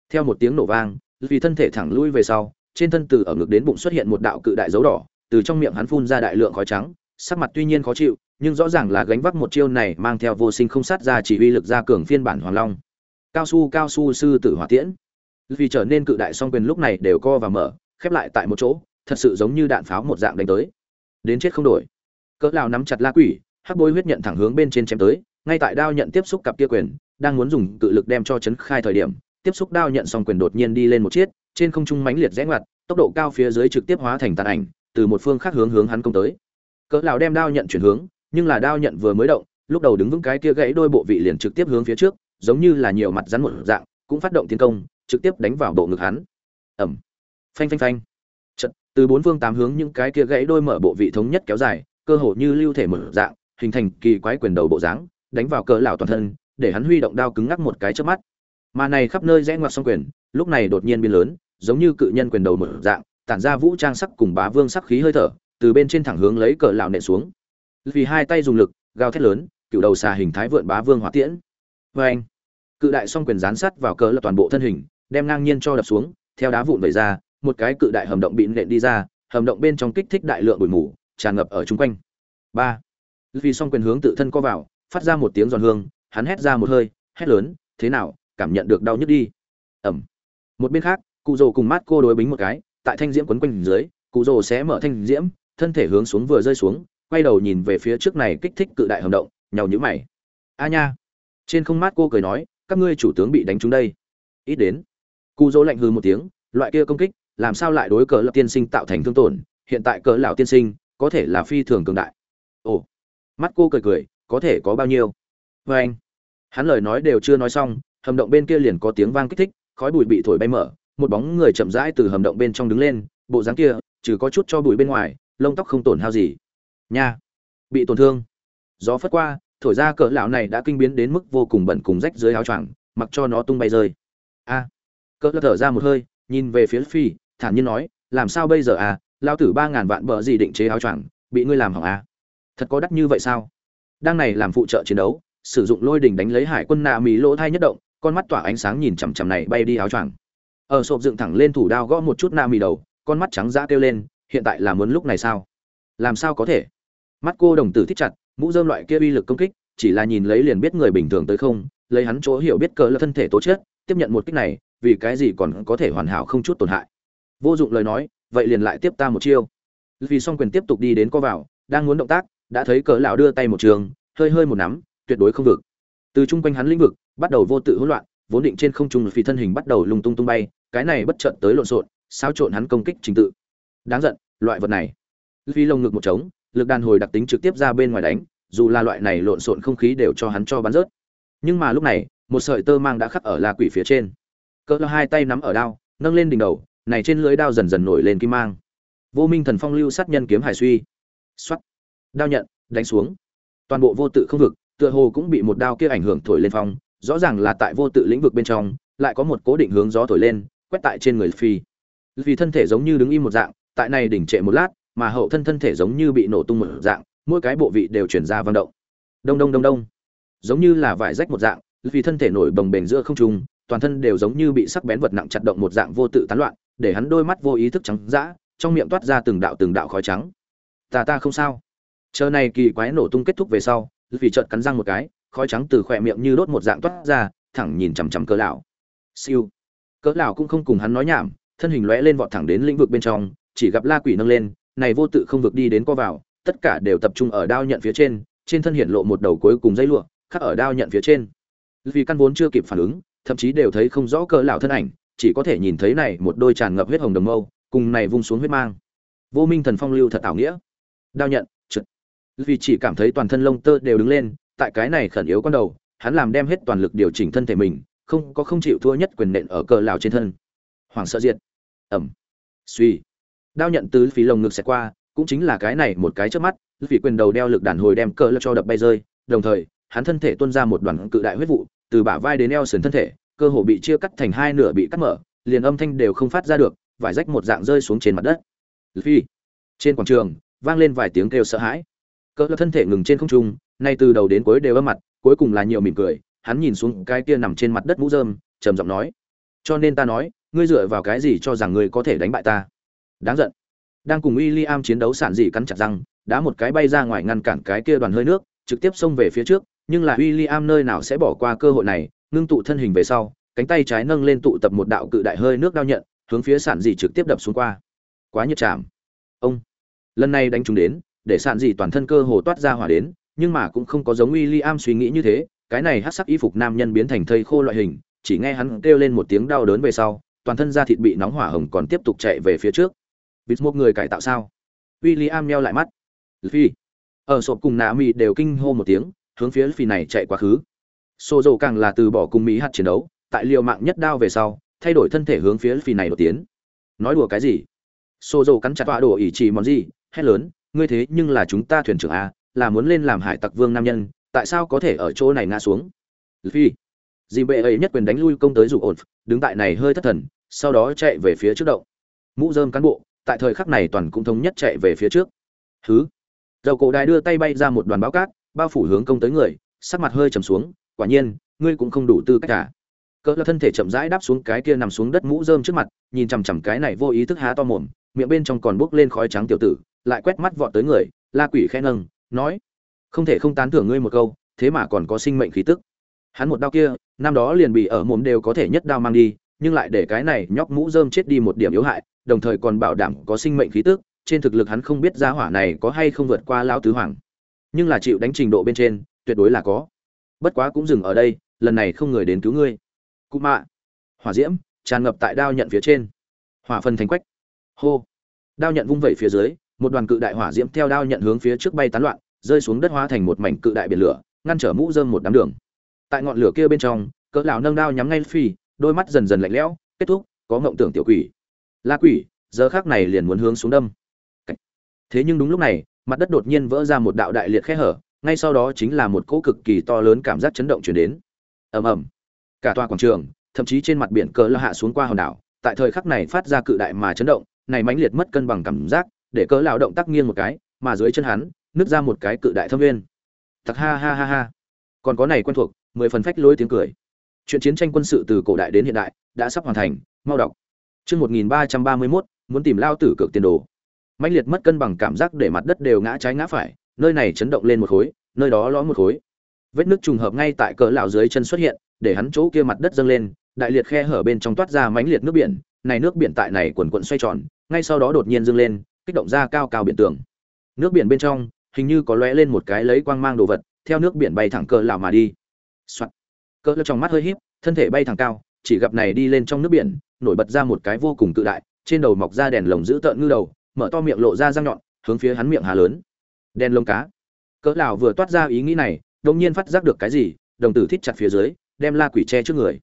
Theo một tiếng nổ vang, vì thân thể thẳng lui về sau, trên thân từ ở ngực đến bụng xuất hiện một đạo cự đại dấu đỏ, từ trong miệng hắn phun ra đại lượng khói trắng, sắc mặt tuy nhiên khó chịu, nhưng rõ ràng là gánh vác một chiêu này mang theo vô sinh không sát ra chỉ uy lực ra cường phiên bản hoàng long. Cao su cao su sư tử hỏa tiễn. Vì trở nên cự đại song quyền lúc này đều co và mở, khép lại tại một chỗ, thật sự giống như đạn pháo một dạng đánh tới. Đến chết không đổi. Cỡ lao nắm chặt la quỷ, hắc bôi huyết nhận thẳng hướng bên trên chém tới, ngay tại đao nhận tiếp xúc cặp kia quyền, đang muốn dùng cự lực đem cho chấn khai thời điểm tiếp xúc đao nhận xong quyền đột nhiên đi lên một chiếc, trên không trung mãnh liệt rẽ ngoặt, tốc độ cao phía dưới trực tiếp hóa thành tàn ảnh, từ một phương khác hướng hướng hắn công tới. Cỡ lão đem đao nhận chuyển hướng, nhưng là đao nhận vừa mới động, lúc đầu đứng vững cái kia gãy đôi bộ vị liền trực tiếp hướng phía trước, giống như là nhiều mặt rắn một dạng, cũng phát động tiến công, trực tiếp đánh vào bộ ngực hắn. Ầm. Phanh phanh phanh. Trận từ bốn phương tám hướng những cái kia gãy đôi mở bộ vị thống nhất kéo dài, cơ hồ như lưu thể mở dạng, hình thành kỳ quái quyền đầu bộ dáng, đánh vào cỡ lão toàn thân, để hắn huy động đao cứng ngắc một cái chớp mắt mà này khắp nơi rẽ ngoặt song quyền, lúc này đột nhiên biến lớn, giống như cự nhân quyền đầu mở dạng, tản ra vũ trang sắc cùng bá vương sắc khí hơi thở, từ bên trên thẳng hướng lấy cỡ lão nện xuống. Vì hai tay dùng lực, gào thét lớn, cựu đầu xà hình thái vượn bá vương hỏa tiễn. Vê anh, cự đại song quyền dán sắt vào cỡ là toàn bộ thân hình, đem ngang nhiên cho đập xuống, theo đá vụn vẩy ra, một cái cự đại hầm động bị nện đi ra, hầm động bên trong kích thích đại lượng bụi mù, tràn ngập ở chung quanh. Ba, vì song quyền hướng tự thân co vào, phát ra một tiếng giòn hương, hắn hét ra một hơi, hét lớn, thế nào cảm nhận được đau nhức đi. Ẩm một bên khác, cụ rồ cùng mát cô đối bính một cái, tại thanh diễm quấn quanh dưới, cụ rồ sẽ mở thanh diễm, thân thể hướng xuống vừa rơi xuống, quay đầu nhìn về phía trước này kích thích cự đại hầm động nhàu nhữ mày. A nha. Trên không mát cô cười nói, các ngươi chủ tướng bị đánh trúng đây. Ít đến. Cụ dỗ lạnh hư một tiếng, loại kia công kích, làm sao lại đối cờ lập tiên sinh tạo thành thương tổn, hiện tại cờ lão tiên sinh, có thể là phi thường cường đại. Ồ. Mắt cô cười cười, có thể có bao nhiêu? Vê anh hắn lời nói đều chưa nói xong hầm động bên kia liền có tiếng vang kích thích, khói bụi bị thổi bay mở, một bóng người chậm rãi từ hầm động bên trong đứng lên, bộ dáng kia, trừ có chút cho bụi bên ngoài, lông tóc không tổn hao gì. Nha, bị tổn thương. Gió phất qua, thổi ra cỡ lão này đã kinh biến đến mức vô cùng bẩn cùng rách dưới áo choàng, mặc cho nó tung bay rơi. A, cỡ lão thở ra một hơi, nhìn về phía phi, thản nhiên nói, làm sao bây giờ à? Lao tử ba ngàn vạn bờ gì định chế áo choàng, bị ngươi làm hỏng à? Thật có đắt như vậy sao? Đang này làm phụ trợ chiến đấu, sử dụng lôi đỉnh đánh lấy hải quân nạ mỹ lỗ thai nhất động con mắt tỏa ánh sáng nhìn chằm chằm này bay đi áo choàng. Ở sộp dựng thẳng lên thủ đao gõ một chút nạ mì đầu, con mắt trắng dã kêu lên, hiện tại là muốn lúc này sao? Làm sao có thể? Mắt cô đồng tử thích chặt, mũ dơm loại kia uy lực công kích, chỉ là nhìn lấy liền biết người bình thường tới không, lấy hắn chỗ hiểu biết cỡ là thân thể tố chất, tiếp nhận một kích này, vì cái gì còn có thể hoàn hảo không chút tổn hại? Vô dụng lời nói, vậy liền lại tiếp ta một chiêu. Vì song quyền tiếp tục đi đến co vào, đang muốn động tác, đã thấy cỡ lão đưa tay một trường, hơi hơi một nắm, tuyệt đối không vực từ trung quanh hắn lĩnh vực, bắt đầu vô tự hỗn loạn, vốn định trên không trung phi thân hình bắt đầu lung tung tung bay, cái này bất chợt tới lộn xộn, xáo trộn hắn công kích trình tự. Đáng giận, loại vật này. Phi lồng ngực một trống, lực đàn hồi đặc tính trực tiếp ra bên ngoài đánh, dù là loại này lộn xộn không khí đều cho hắn cho bắn rớt. Nhưng mà lúc này, một sợi tơ mang đã khắc ở la quỷ phía trên. Cỡ hai tay nắm ở đao, nâng lên đỉnh đầu, này trên lưới đao dần dần nổi lên kim mang. Vô minh thần phong lưu sát nhân kiếm hải suy. Xoắt đao nhận, đánh xuống. Toàn bộ vô tự không vực tựa hồ cũng bị một đao kia ảnh hưởng thổi lên phong, rõ ràng là tại vô tự lĩnh vực bên trong, lại có một cố định hướng gió thổi lên, quét tại trên người phi. Vì thân thể giống như đứng im một dạng, tại này đỉnh trệ một lát, mà hậu thân thân thể giống như bị nổ tung một dạng, mỗi cái bộ vị đều chuyển ra vận động. Đông đông đông đông. Giống như là vải rách một dạng vì thân thể nổi bồng bềnh giữa không trung, toàn thân đều giống như bị sắc bén vật nặng chặt động một dạng vô tự tán loạn, để hắn đôi mắt vô ý thức trắng dã, trong miệng toát ra từng đạo từng đạo khói trắng. Ta ta không sao. Chờ này kỳ quái nổ tung kết thúc về sau vì chợt cắn răng một cái, khói trắng từ khỏe miệng như đốt một dạng toát ra, thẳng nhìn chằm chằm cỡ lão. Siêu. Cỡ lão cũng không cùng hắn nói nhảm, thân hình lóe lên vọt thẳng đến lĩnh vực bên trong, chỉ gặp la quỷ nâng lên, này vô tự không vực đi đến co vào, tất cả đều tập trung ở đao nhận phía trên trên thân hiện lộ một đầu cuối cùng dây lụa, khắc ở đao nhận phía trên. Vì căn vốn chưa kịp phản ứng, thậm chí đều thấy không rõ cỡ lão thân ảnh, chỉ có thể nhìn thấy này một đôi tràn ngập huyết hồng đồng mâu, cùng này vung xuống huyết mang. Vô minh thần phong lưu thật ảo nghĩa. Đao nhận vì chỉ cảm thấy toàn thân lông tơ đều đứng lên, tại cái này khẩn yếu con đầu, hắn làm đem hết toàn lực điều chỉnh thân thể mình, không có không chịu thua nhất quyền nện ở cờ lào trên thân. Hoàng sợ diệt. Ẩm. Suy. Đao nhận từ phí lồng ngực sẽ qua, cũng chính là cái này một cái trước mắt vì quyền đầu đeo lực đàn hồi đem cờ lào cho đập bay rơi, đồng thời, hắn thân thể tuôn ra một đoàn cự đại huyết vụ, từ bả vai đến eo sườn thân thể, cơ hồ bị chia cắt thành hai nửa bị cắt mở, liền âm thanh đều không phát ra được, vải rách một dạng rơi xuống trên mặt đất. Phi. Trên quảng trường, vang lên vài tiếng kêu sợ hãi cỡ thân thể ngừng trên không trung, nay từ đầu đến cuối đều âm mặt, cuối cùng là nhiều mỉm cười, hắn nhìn xuống cái kia nằm trên mặt đất mũ rơm, trầm giọng nói, cho nên ta nói, ngươi dựa vào cái gì cho rằng ngươi có thể đánh bại ta? Đáng giận. Đang cùng William chiến đấu sản dị cắn chặt răng, đá một cái bay ra ngoài ngăn cản cái kia đoàn hơi nước, trực tiếp xông về phía trước, nhưng là William nơi nào sẽ bỏ qua cơ hội này, ngưng tụ thân hình về sau, cánh tay trái nâng lên tụ tập một đạo cự đại hơi nước đao nhận, hướng phía sản dị trực tiếp đập xuống qua. Quá nhiệt chạm. Ông. Lần này đánh trúng đến để sạn dị toàn thân cơ hồ toát ra hỏa đến, nhưng mà cũng không có giống William suy nghĩ như thế, cái này hắc sắc y phục nam nhân biến thành thây khô loại hình, chỉ nghe hắn kêu lên một tiếng đau đớn về sau, toàn thân da thịt bị nóng hỏa hồng còn tiếp tục chạy về phía trước. Vịt một người cải tạo sao? William nheo lại mắt. Phi ở sộp cùng nạ đều kinh hô một tiếng, hướng phía phi này chạy quá khứ. Xô dầu càng là từ bỏ cùng mỹ hạt chiến đấu, tại liều mạng nhất đao về sau, thay đổi thân thể hướng phía phi này đột tiến. Nói đùa cái gì? Xô dầu cắn chặt tọa đổ ỉ chỉ món gì, hét lớn ngươi thế nhưng là chúng ta thuyền trưởng a, là muốn lên làm hải tặc vương nam nhân, tại sao có thể ở chỗ này ngã xuống? Phi dì bệ ấy nhất quyền đánh lui công tới dù ổn, đứng tại này hơi thất thần, sau đó chạy về phía trước động. Mũ dơm cán bộ, tại thời khắc này toàn cũng thống nhất chạy về phía trước. Hứ. Dầu cổ đài đưa tay bay ra một đoàn báo cát, bao phủ hướng công tới người, sắc mặt hơi trầm xuống, quả nhiên, ngươi cũng không đủ tư cách cả. Cỡ là thân thể chậm rãi đáp xuống cái kia nằm xuống đất mũ dơm trước mặt, nhìn chằm chằm cái này vô ý thức há to mồm, miệng bên trong còn bốc lên khói trắng tiểu tử lại quét mắt vọt tới người, la quỷ khẽ nâng, nói, không thể không tán thưởng ngươi một câu, thế mà còn có sinh mệnh khí tức. Hắn một đao kia, năm đó liền bị ở mồm đều có thể nhất đao mang đi, nhưng lại để cái này nhóc mũ rơm chết đi một điểm yếu hại, đồng thời còn bảo đảm có sinh mệnh khí tức, trên thực lực hắn không biết gia hỏa này có hay không vượt qua lão tứ hoàng. Nhưng là chịu đánh trình độ bên trên, tuyệt đối là có. Bất quá cũng dừng ở đây, lần này không người đến cứu ngươi. Cụ mạ. Hỏa diễm, tràn ngập tại đao nhận phía trên. Hỏa phần thành quách. Hô. Đao nhận vung vẩy phía dưới một đoàn cự đại hỏa diễm theo đao nhận hướng phía trước bay tán loạn, rơi xuống đất hóa thành một mảnh cự đại biển lửa, ngăn trở mũ dơm một đám đường. Tại ngọn lửa kia bên trong, cỡ lão nâng đao nhắm ngay phi, đôi mắt dần dần lạnh lẽo, kết thúc, có ngộng tưởng tiểu quỷ. La quỷ, giờ khắc này liền muốn hướng xuống đâm. Thế nhưng đúng lúc này, mặt đất đột nhiên vỡ ra một đạo đại liệt khe hở, ngay sau đó chính là một cỗ cực kỳ to lớn cảm giác chấn động chuyển đến. Ầm ầm. Cả tòa quảng trường, thậm chí trên mặt biển cỡ là hạ xuống qua hòn đảo, tại thời khắc này phát ra cự đại mà chấn động, này mãnh liệt mất cân bằng cảm giác để cỡ lão động tác nghiêng một cái, mà dưới chân hắn, nứt ra một cái cự đại thâm nguyên. thật ha ha ha ha. Còn có này quen thuộc, mười phần phách lối tiếng cười. Chuyện chiến tranh quân sự từ cổ đại đến hiện đại, đã sắp hoàn thành, mau đọc. Chương một nghìn ba trăm ba mươi mốt, muốn tìm lao tử cược tiền đồ. Mãnh liệt mất cân bằng cảm giác để mặt đất đều ngã trái ngã phải, nơi này chấn động lên một khối, nơi đó lõm một khối. Vết nước trùng hợp ngay tại cỡ lão dưới chân xuất hiện, để hắn chỗ kia mặt đất dâng lên, đại liệt khe hở bên trong toát ra mãnh liệt nước biển, này nước biển tại này quần quần xoay tròn, ngay sau đó đột nhiên dâng lên kích động ra cao cao biển tường. Nước biển bên trong, hình như có lóe lên một cái lấy quang mang đồ vật, theo nước biển bay thẳng cỡ lão mà đi. Soạt. cỡ lão trong mắt hơi híp, thân thể bay thẳng cao, chỉ gặp này đi lên trong nước biển, nổi bật ra một cái vô cùng cự đại, trên đầu mọc ra đèn lồng giữ tợn ngư đầu, mở to miệng lộ ra răng nhọn, hướng phía hắn miệng hà lớn. Đen lông cá. Cỡ lão vừa toát ra ý nghĩ này, đột nhiên phát giác được cái gì, đồng tử thít chặt phía dưới, đem la quỷ che trước người.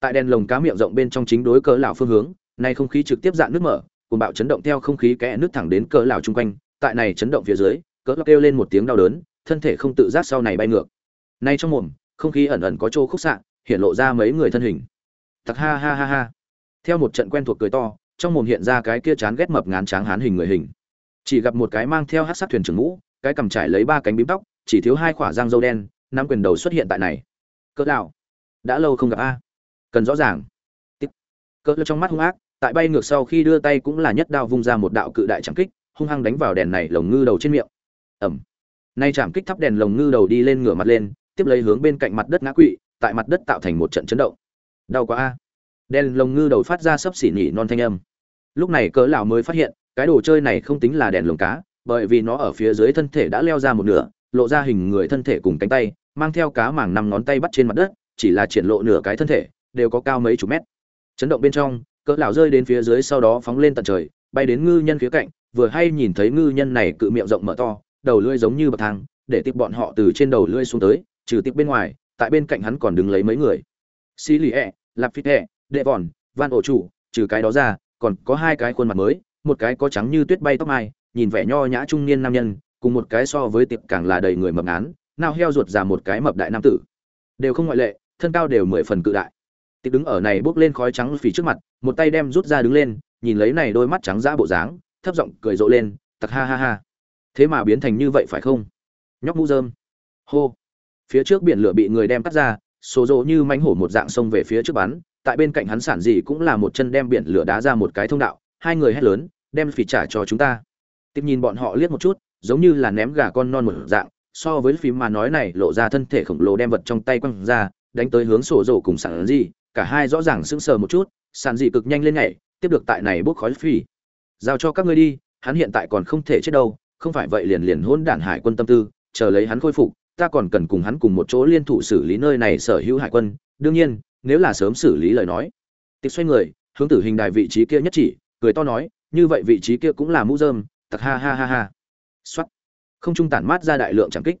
Tại đèn lồng cá miệng rộng bên trong chính đối cỡ lão phương hướng này không khí trực tiếp dạn nước mở cùng bạo chấn động theo không khí kẽ nước thẳng đến cỡ lão trung quanh tại này chấn động phía dưới cỡ lão kêu lên một tiếng đau đớn thân thể không tự giác sau này bay ngược. Nay trong mồm không khí ẩn ẩn có chỗ khúc xạ hiện lộ ra mấy người thân hình. Thật ha ha ha ha. Theo một trận quen thuộc cười to trong mồm hiện ra cái kia chán ghét mập ngán tráng hán hình người hình. Chỉ gặp một cái mang theo hắc sát thuyền trưởng mũ cái cầm trải lấy ba cánh bím tóc chỉ thiếu hai khỏa răng dâu đen năm quyền đầu xuất hiện tại này. Cỡ lão, đã lâu không gặp a. Cần rõ ràng. Tiếp. Cỡ trong mắt hung ác tại bay ngược sau khi đưa tay cũng là nhất đao vung ra một đạo cự đại trảm kích, hung hăng đánh vào đèn này lồng ngư đầu trên miệng. Ẩm nay trảm kích thắp đèn lồng ngư đầu đi lên ngửa mặt lên, tiếp lấy hướng bên cạnh mặt đất ngã quỵ, tại mặt đất tạo thành một trận chấn động. Đau quá a. Đèn lồng ngư đầu phát ra sấp xỉ nhỉ non thanh âm. Lúc này cỡ lão mới phát hiện, cái đồ chơi này không tính là đèn lồng cá, bởi vì nó ở phía dưới thân thể đã leo ra một nửa, lộ ra hình người thân thể cùng cánh tay, mang theo cá mảng năm ngón tay bắt trên mặt đất, chỉ là triển lộ nửa cái thân thể, đều có cao mấy chục mét. Chấn động bên trong cỡ lão rơi đến phía dưới sau đó phóng lên tận trời, bay đến ngư nhân phía cạnh, vừa hay nhìn thấy ngư nhân này cự miệng rộng mở to, đầu lưỡi giống như bậc thang, để tiếp bọn họ từ trên đầu lưỡi xuống tới, trừ tiếp bên ngoài, tại bên cạnh hắn còn đứng lấy mấy người. Xí lì ẹ lạp phít ẹ đệ vòn, van ổ chủ, trừ cái đó ra, còn có hai cái khuôn mặt mới, một cái có trắng như tuyết bay tóc mai, nhìn vẻ nho nhã trung niên nam nhân, cùng một cái so với tiệp càng là đầy người mập ngán nào heo ruột già một cái mập đại nam tử. Đều không ngoại lệ, thân cao đều mười phần cự đại tiệp đứng ở này bước lên khói trắng phì trước mặt, một tay đem rút ra đứng lên, nhìn lấy này đôi mắt trắng dã bộ dáng, thấp giọng cười rộ lên, tặc ha ha ha. Thế mà biến thành như vậy phải không? Nhóc mũ dơm hô. Phía trước biển lửa bị người đem cắt ra, số rộ như mánh hổ một dạng sông về phía trước bắn, tại bên cạnh hắn sản gì cũng là một chân đem biển lửa đá ra một cái thông đạo, hai người hét lớn, đem phì trả cho chúng ta. Tiếp nhìn bọn họ liếc một chút, giống như là ném gà con non một dạng, so với phím mà nói này lộ ra thân thể khổng lồ đem vật trong tay quăng ra, đánh tới hướng sổ rổ cùng sản gì cả hai rõ ràng sững sờ một chút, sàn dị cực nhanh lên nhảy, tiếp được tại này bốc khói phỉ giao cho các ngươi đi, hắn hiện tại còn không thể chết đâu, không phải vậy liền liền hôn đản hải quân tâm tư, chờ lấy hắn khôi phục, ta còn cần cùng hắn cùng một chỗ liên thủ xử lý nơi này sở hữu hải quân. Đương nhiên, nếu là sớm xử lý lời nói. Tịch xoay người, hướng tử hình đài vị trí kia nhất chỉ, cười to nói, như vậy vị trí kia cũng là mũ dơm tặc ha ha ha ha. Xuất không trung tản mát ra đại lượng chẳng kích.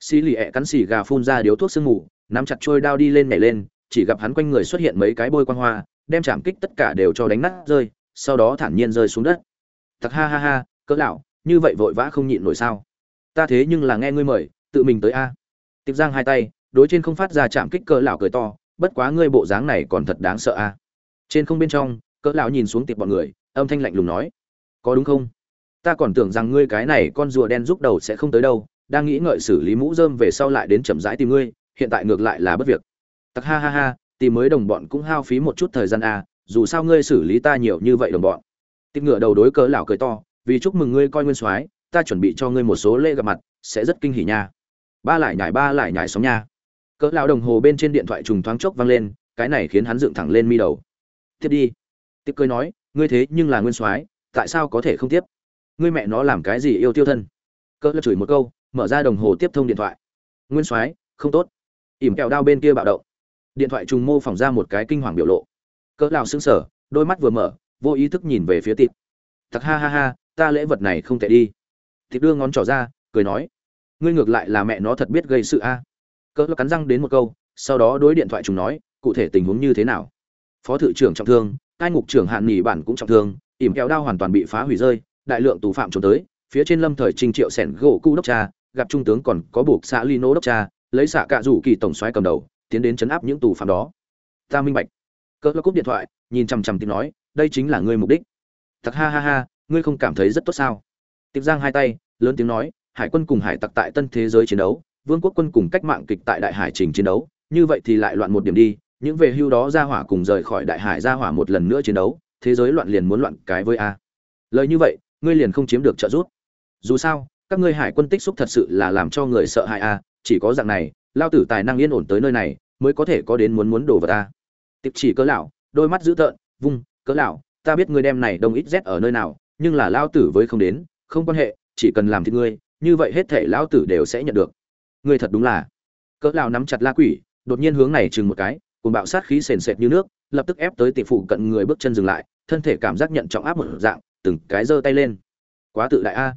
Xì lì ẹ cắn xì gà phun ra điếu thuốc sương mù, nắm chặt trôi đao đi lên nhảy lên chỉ gặp hắn quanh người xuất hiện mấy cái bôi quan hoa, đem chạm kích tất cả đều cho đánh nát rơi, sau đó thản nhiên rơi xuống đất. Thật ha ha ha, cỡ lão, như vậy vội vã không nhịn nổi sao? Ta thế nhưng là nghe ngươi mời, tự mình tới a. Tiệp giang hai tay, đối trên không phát ra chạm kích cỡ lão cười to, bất quá ngươi bộ dáng này còn thật đáng sợ a. Trên không bên trong, cỡ lão nhìn xuống tiệp bọn người, âm thanh lạnh lùng nói, có đúng không? Ta còn tưởng rằng ngươi cái này con rùa đen rút đầu sẽ không tới đâu, đang nghĩ ngợi xử lý mũ rơm về sau lại đến chậm rãi tìm ngươi, hiện tại ngược lại là bất việc tặc ha ha ha tìm mới đồng bọn cũng hao phí một chút thời gian à, dù sao ngươi xử lý ta nhiều như vậy đồng bọn. Tiếp ngựa đầu đối cỡ lão cười to vì chúc mừng ngươi coi nguyên soái ta chuẩn bị cho ngươi một số lễ gặp mặt sẽ rất kinh hỉ nha. Ba lại nhảy ba lại nhảy sóng nha. Cỡ lão đồng hồ bên trên điện thoại trùng thoáng chốc vang lên cái này khiến hắn dựng thẳng lên mi đầu. Tiếp đi. Tiếp cười nói ngươi thế nhưng là nguyên soái tại sao có thể không tiếp? Ngươi mẹ nó làm cái gì yêu tiêu thân? Cỡ lão chửi một câu mở ra đồng hồ tiếp thông điện thoại. Nguyên soái không tốt. Ỉm kẹo đao bên kia bạo động điện thoại trùng mô phỏng ra một cái kinh hoàng biểu lộ. Cỡ lão sững sờ, đôi mắt vừa mở, vô ý thức nhìn về phía tịp thật ha ha ha, ta lễ vật này không tệ đi. Tịp đưa ngón trỏ ra, cười nói, ngươi ngược lại là mẹ nó thật biết gây sự a. Cỡ cắn răng đến một câu, sau đó đối điện thoại trùng nói, cụ thể tình huống như thế nào? Phó thự trưởng trọng thương, cai ngục trưởng hạn nghỉ bản cũng trọng thương, ỉm kéo đao hoàn toàn bị phá hủy rơi, đại lượng tù phạm trốn tới, phía trên lâm thời trình triệu sẻn gỗ cu đốc cha, gặp trung tướng còn có buộc xã lino đốc cha, lấy xạ cạ rủ kỳ tổng xoáy cầm đầu tiến đến chấn áp những tù phạm đó. Ta minh bạch. Cỡ cúp điện thoại, nhìn chằm chằm tiếng nói, đây chính là ngươi mục đích. Thật ha ha ha, ngươi không cảm thấy rất tốt sao? Tiệp giang hai tay, lớn tiếng nói, hải quân cùng hải tặc tại tân thế giới chiến đấu, vương quốc quân cùng cách mạng kịch tại đại hải trình chiến đấu, như vậy thì lại loạn một điểm đi, những về hưu đó ra hỏa cùng rời khỏi đại hải ra hỏa một lần nữa chiến đấu, thế giới loạn liền muốn loạn cái với a. Lời như vậy, ngươi liền không chiếm được trợ giúp. Dù sao, các ngươi hải quân tích xúc thật sự là làm cho người sợ hãi a, chỉ có dạng này lao tử tài năng yên ổn tới nơi này, mới có thể có đến muốn muốn đồ vào ta. Tiệp chỉ cỡ lão, đôi mắt dữ tợn, vung cỡ lão, ta biết ngươi đem này đông ít rét ở nơi nào, nhưng là lao tử với không đến, không quan hệ, chỉ cần làm thì ngươi, như vậy hết thể lão tử đều sẽ nhận được. Ngươi thật đúng là. Cỡ lão nắm chặt la quỷ, đột nhiên hướng này chừng một cái cùng bạo sát khí sền sệt như nước, lập tức ép tới tỷ phụ cận người bước chân dừng lại, thân thể cảm giác nhận trọng áp một dạng, từng cái giơ tay lên. Quá tự đại a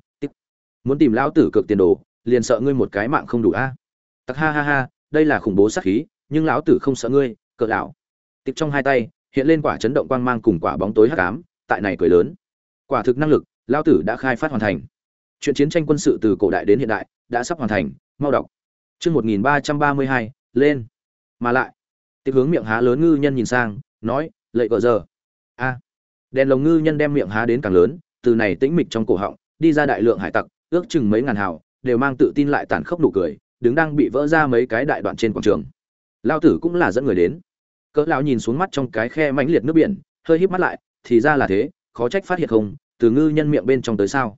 muốn tìm lão tử cực tiền đồ, liền sợ ngươi một cái mạng không đủ a tặc ha ha ha, đây là khủng bố sát khí, nhưng lão tử không sợ ngươi, cỡ lão. Tiếp trong hai tay, hiện lên quả chấn động quang mang cùng quả bóng tối hắc ám, tại này cười lớn. Quả thực năng lực, lão tử đã khai phát hoàn thành. Chuyện chiến tranh quân sự từ cổ đại đến hiện đại, đã sắp hoàn thành, mau đọc. Chương một nghìn ba trăm ba mươi hai, lên. Mà lại tiếp hướng miệng há lớn ngư nhân nhìn sang, nói, lệ cờ giờ. A. Đèn lồng ngư nhân đem miệng há đến càng lớn, từ này tĩnh mịch trong cổ họng, đi ra đại lượng hải tặc, ước chừng mấy ngàn hào, đều mang tự tin lại tàn khốc nụ cười đứng đang bị vỡ ra mấy cái đại đoạn trên quảng trường. Lao tử cũng là dẫn người đến. Cỡ lão nhìn xuống mắt trong cái khe mãnh liệt nước biển, hơi híp mắt lại, thì ra là thế, khó trách phát hiện không, từ ngư nhân miệng bên trong tới sao.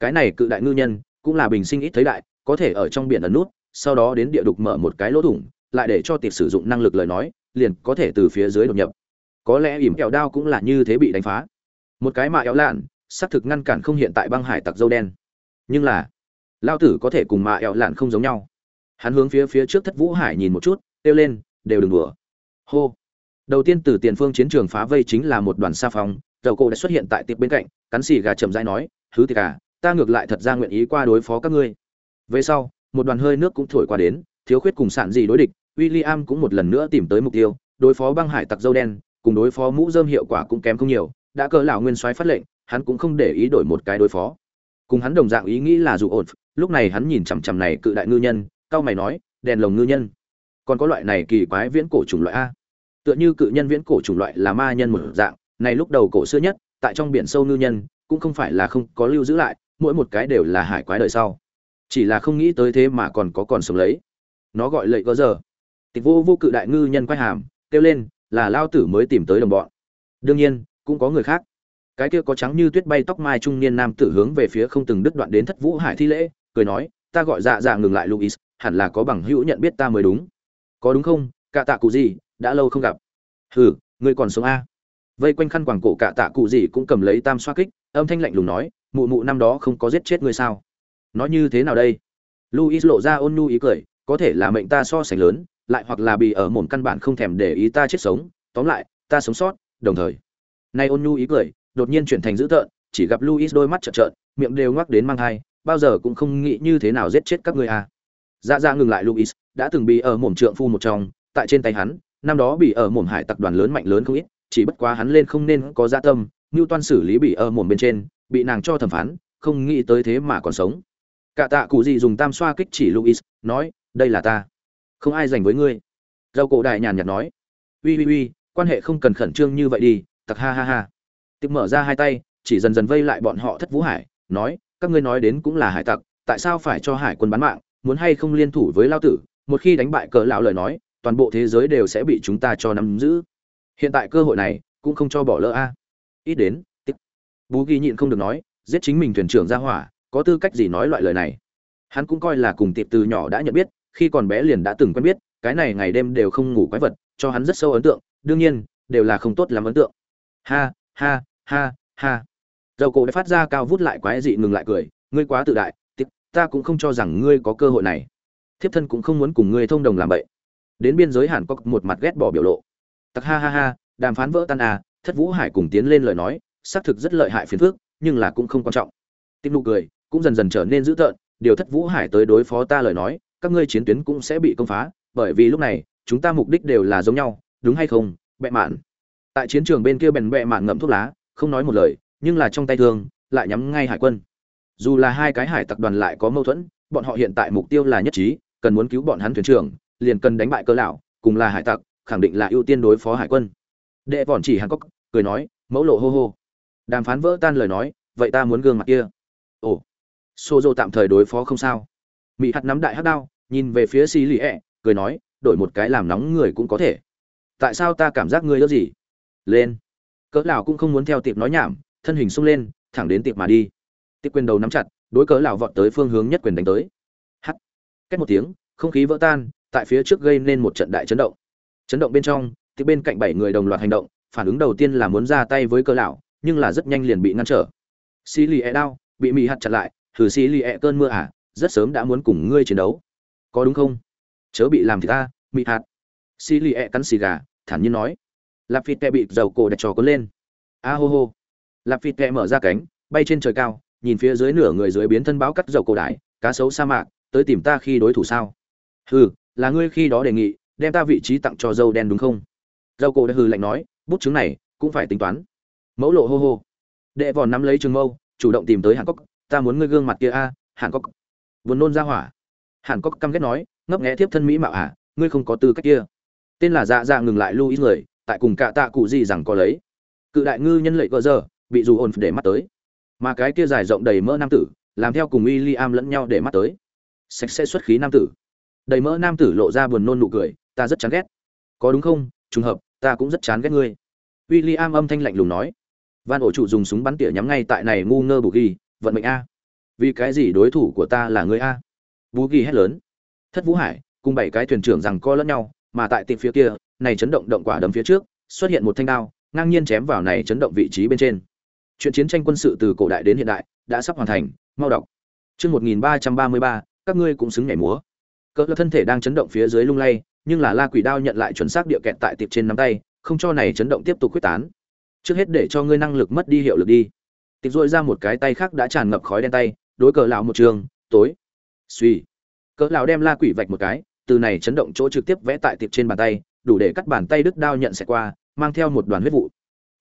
Cái này cự đại ngư nhân, cũng là bình sinh ít thấy đại, có thể ở trong biển ẩn nút, sau đó đến địa đục mở một cái lỗ thủng, lại để cho tiệp sử dụng năng lực lời nói, liền có thể từ phía dưới đột nhập. Có lẽ ỉm kẹo đao cũng là như thế bị đánh phá. Một cái mạ éo lạn, xác thực ngăn cản không hiện tại băng hải tặc dâu đen. Nhưng là, lao tử có thể cùng mạ éo lạn không giống nhau hắn hướng phía phía trước thất vũ hải nhìn một chút, kêu lên, đều đừng đùa. Hô. Đầu tiên từ tiền phương chiến trường phá vây chính là một đoàn sa phong, tàu cổ đã xuất hiện tại tiệp bên cạnh, cắn xì gà chậm rãi nói thứ tiệc à ta ngược lại thật ra nguyện ý qua đối phó các ngươi. Về sau, một đoàn hơi nước cũng thổi qua đến, thiếu khuyết cùng sản gì đối địch, William cũng một lần nữa tìm tới mục tiêu, đối phó băng hải tặc dâu đen, cùng đối phó mũ dơm hiệu quả cũng kém không nhiều, đã cỡ lão nguyên soái phát lệnh, hắn cũng không để ý đổi một cái đối phó. Cùng hắn đồng dạng ý nghĩ là dù ổn, lúc này hắn nhìn chằm chằm này cự đại ngư nhân cao mày nói, đèn lồng ngư nhân. Còn có loại này kỳ quái viễn cổ chủng loại a. Tựa như cự nhân viễn cổ chủng loại là ma nhân một dạng, này lúc đầu cổ xưa nhất, tại trong biển sâu ngư nhân, cũng không phải là không có lưu giữ lại, mỗi một cái đều là hải quái đời sau. Chỉ là không nghĩ tới thế mà còn có còn sống lấy. Nó gọi lệ gỡ giờ. Tịch vô vô cự đại ngư nhân quay hàm, kêu lên, là lao tử mới tìm tới đồng bọn. Đương nhiên, cũng có người khác. Cái kia có trắng như tuyết bay tóc mai trung niên nam tử hướng về phía không từng đứt đoạn đến thất vũ hải thi lễ, cười nói ta gọi dạ dạ ngừng lại luis hẳn là có bằng hữu nhận biết ta mới đúng. Có đúng không? Cả tạ cụ gì, đã lâu không gặp. Hừ, ngươi còn sống a vây quanh khăn quàng cổ cả tạ cụ gì cũng cầm lấy tam xoa kích, âm thanh lạnh lùng nói, mụ mụ năm đó không có giết chết ngươi sao? Nói như thế nào đây? Luis lộ ra ôn nhu ý cười, có thể là mệnh ta so sánh lớn, lại hoặc là bị ở mồm căn bản không thèm để ý ta chết sống. Tóm lại, ta sống sót, đồng thời. Nay ôn nhu ý cười, đột nhiên chuyển thành dữ tợn, chỉ gặp luis đôi mắt trợn trợn, miệng đều ngoắc đến mang thai bao giờ cũng không nghĩ như thế nào giết chết các ngươi à. Dạ dạ ngừng lại luis đã từng bị ở mồm trượng phu một trong tại trên tay hắn, năm đó bị ở mồm hải tập đoàn lớn mạnh lớn không ít, chỉ bất quá hắn lên không nên có dạ tâm như toan xử lý bị ở mồm bên trên, bị nàng cho thẩm phán, không nghĩ tới thế mà còn sống. Cả tạ cụ gì dùng tam xoa kích chỉ luis nói, đây là ta. Không ai dành với ngươi. Râu cổ đại nhàn nhạt nói. Uy uy uy, quan hệ không cần khẩn trương như vậy đi, tặc, ha ha ha. Tiếp mở ra hai tay, chỉ dần dần vây lại bọn họ thất vũ hải, nói các ngươi nói đến cũng là hải tặc, tại sao phải cho hải quân bán mạng, muốn hay không liên thủ với lao tử? Một khi đánh bại cỡ lão lời nói, toàn bộ thế giới đều sẽ bị chúng ta cho nắm giữ. Hiện tại cơ hội này, cũng không cho bỏ lỡ a. Ít đến, tích. Bú ghi nhịn không được nói, giết chính mình thuyền trưởng ra hỏa, có tư cách gì nói loại lời này? Hắn cũng coi là cùng tiệp từ nhỏ đã nhận biết, khi còn bé liền đã từng quen biết, cái này ngày đêm đều không ngủ quái vật, cho hắn rất sâu ấn tượng, đương nhiên, đều là không tốt lắm ấn tượng. Ha ha ha ha dầu cổ đã phát ra cao vút lại quái dị ngừng lại cười, ngươi quá tự đại tiếp ta cũng không cho rằng ngươi có cơ hội này. Thiếp thân cũng không muốn cùng ngươi thông đồng làm vậy đến biên giới hàn có một mặt ghét bỏ biểu lộ. Tặc, ha ha ha, đàm phán vỡ tan à thất vũ hải cùng tiến lên lời nói, xác thực rất lợi hại phiền phước nhưng là cũng không quan trọng. Tim nụ cười, cũng dần dần trở nên dữ tợn, điều thất vũ hải tới đối phó ta lời nói, các ngươi chiến tuyến cũng sẽ bị công phá, bởi vì lúc này, chúng ta mục đích đều là giống nhau, đúng hay không, bệ mạn? Tại chiến trường bên kia bèn bẹ mạn ngậm thuốc lá, không nói một lời nhưng là trong tay thương, lại nhắm ngay hải quân. Dù là hai cái hải tặc đoàn lại có mâu thuẫn, bọn họ hiện tại mục tiêu là nhất trí, cần muốn cứu bọn hắn thuyền trưởng, liền cần đánh bại cơ lão, cùng là hải tặc, khẳng định là ưu tiên đối phó hải quân. Đệ vòn chỉ hàn cốc cười nói, mẫu lộ hô hô. Đàm phán vỡ tan lời nói, vậy ta muốn gương mặt kia. Ồ. Xô dô tạm thời đối phó không sao. Mỹ hạt nắm đại hắc đao, nhìn về phía xì lì ẹ e, cười nói, đổi một cái làm nóng người cũng có thể. Tại sao ta cảm giác ngươi ớt gì? Lên. Cỡ lão cũng không muốn theo tiệp nói nhảm thân hình sung lên, thẳng đến tiệp mà đi. Tiệp quyền đầu nắm chặt, đối cớ lão vọt tới phương hướng nhất quyền đánh tới. Hắt. Cách một tiếng, không khí vỡ tan, tại phía trước gây nên một trận đại chấn động. Chấn động bên trong thì bên cạnh bảy người đồng loạt hành động, phản ứng đầu tiên là muốn ra tay với cớ lão nhưng là rất nhanh liền bị ngăn trở. Xì lì e đao bị Mị hạt chặt lại, thử xì lì e cơn mưa à rất sớm đã muốn cùng ngươi chiến đấu. Có đúng không? Chớ bị làm thì ta, mị hạt. Xì lì e cắn xì gà, thản nhiên nói. Lạp phi tè bị dầu cổ đặt trò cuốn lên. A hô hô lạp phịt kẹ mở ra cánh bay trên trời cao nhìn phía dưới nửa người dưới biến thân báo cắt dầu cổ đại cá sấu sa mạc tới tìm ta khi đối thủ sao? Hừ là ngươi khi đó đề nghị đem ta vị trí tặng cho dâu đen đúng không? Dâu cổ đã hừ lạnh nói bút chứng này cũng phải tính toán. Mẫu lộ hô hô. Đệ vòn nắm lấy trường mâu chủ động tìm tới hàn cốc. Ta muốn ngươi gương mặt kia a à, hàn cốc. Buồn nôn ra hỏa. Hàn cốc căm ghét nói ngấp nghé tiếp thân mỹ mạo à ngươi không có tư cách kia. Tên là dạ dạ ngừng lại lưu ý người tại cùng cả tạ cụ gì rằng có lấy. Cự đại ngư nhân lệ gỡ giờ bị dù ồn để mắt tới. Mà cái kia dài rộng đầy mỡ nam tử, làm theo cùng w i am lẫn nhau để mắt tới. Sạch sẽ xuất khí nam tử. Đầy mỡ nam tử lộ ra buồn nôn nụ cười, ta rất chán ghét. Có đúng không? Trùng hợp, ta cũng rất chán ghét ngươi. W i l l i am âm thanh lạnh lùng nói. Van ổ trụ dùng súng bắn tỉa nhắm ngay tại này ngu ngơ bù ghi, vận mệnh a. Vì cái gì đối thủ của ta là ngươi a? Bù ghi hét lớn. Thất vũ hải, cùng bảy cái thuyền trưởng rằng co lẫn nhau, mà tại tiệm phía kia, này chấn động động quả đấm phía trước, xuất hiện một thanh đao, ngang nhiên chém vào này chấn động vị trí bên trên chuyện chiến tranh quân sự từ cổ đại đến hiện đại đã sắp hoàn thành, mau đọc. Chương một nghìn ba trăm ba mươi ba, các ngươi cũng xứng nhảy múa. Cỡ thân thể đang chấn động phía dưới lung lay, nhưng là la quỷ đao nhận lại chuẩn xác địa kẹt tại tiệp trên nắm tay, không cho này chấn động tiếp tục quyết tán. Trước hết để cho ngươi năng lực mất đi hiệu lực đi. Tiệp dội ra một cái tay khác đã tràn ngập khói đen tay, đối cờ lão một trường, tối. Suy cỡ lão đem la quỷ vạch một cái, từ này chấn động chỗ trực tiếp vẽ tại tiệp trên bàn tay, đủ để cắt bàn tay đứt đao nhận sẽ qua, mang theo một đoàn huyết vụ.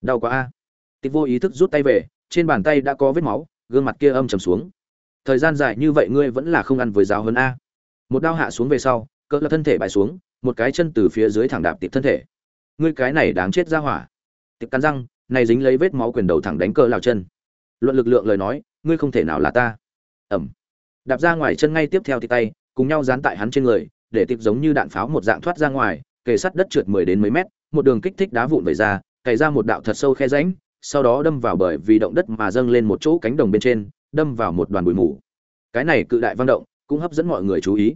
Đau quá a tịch vô ý thức rút tay về, trên bàn tay đã có vết máu, gương mặt kia âm trầm xuống. Thời gian dài như vậy ngươi vẫn là không ăn với giáo hơn a. Một đao hạ xuống về sau, cỡ là thân thể bại xuống, một cái chân từ phía dưới thẳng đạp tiệp thân thể. Ngươi cái này đáng chết ra hỏa. Tiệp cắn răng, này dính lấy vết máu quyền đầu thẳng đánh cỡ lào chân. Luận lực lượng lời nói, ngươi không thể nào là ta. Ẩm. Đạp ra ngoài chân ngay tiếp theo thì tay, cùng nhau dán tại hắn trên người, để tiệp giống như đạn pháo một dạng thoát ra ngoài, kề sắt đất trượt mười đến mấy mét, một đường kích thích đá vụn vẩy ra, cày ra một đạo thật sâu khe rãnh sau đó đâm vào bởi vì động đất mà dâng lên một chỗ cánh đồng bên trên, đâm vào một đoàn bụi mù. Cái này cự đại vang động cũng hấp dẫn mọi người chú ý.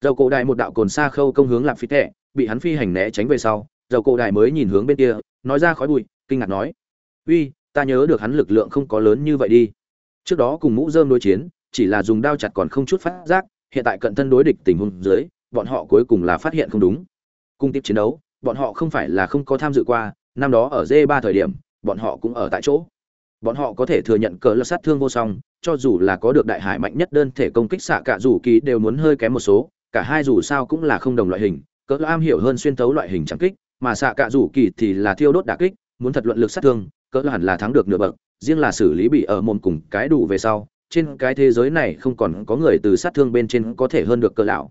Dầu cổ đại một đạo cồn xa khâu công hướng lạp phi tệ bị hắn phi hành né tránh về sau, dầu cổ đại mới nhìn hướng bên kia, nói ra khói bụi, kinh ngạc nói, uy, ta nhớ được hắn lực lượng không có lớn như vậy đi. Trước đó cùng mũ dơm đối chiến, chỉ là dùng đao chặt còn không chút phát giác, hiện tại cận thân đối địch tình huống dưới, bọn họ cuối cùng là phát hiện không đúng. Cung tiếp chiến đấu, bọn họ không phải là không có tham dự qua, năm đó ở d 3 thời điểm bọn họ cũng ở tại chỗ. Bọn họ có thể thừa nhận cờ lật sát thương vô song, cho dù là có được đại hải mạnh nhất đơn thể công kích xạ cả dù kỳ đều muốn hơi kém một số, cả hai dù sao cũng là không đồng loại hình cỡ am hiểu hơn xuyên tấu loại hình trắng kích, mà xạ cả dù kỳ thì là thiêu đốt đả kích, muốn thật luận lực sát thương cỡ hẳn là thắng được nửa bậc, riêng là xử lý bị ở mồm cùng cái đủ về sau, trên cái thế giới này không còn có người từ sát thương bên trên có thể hơn được cỡ lão.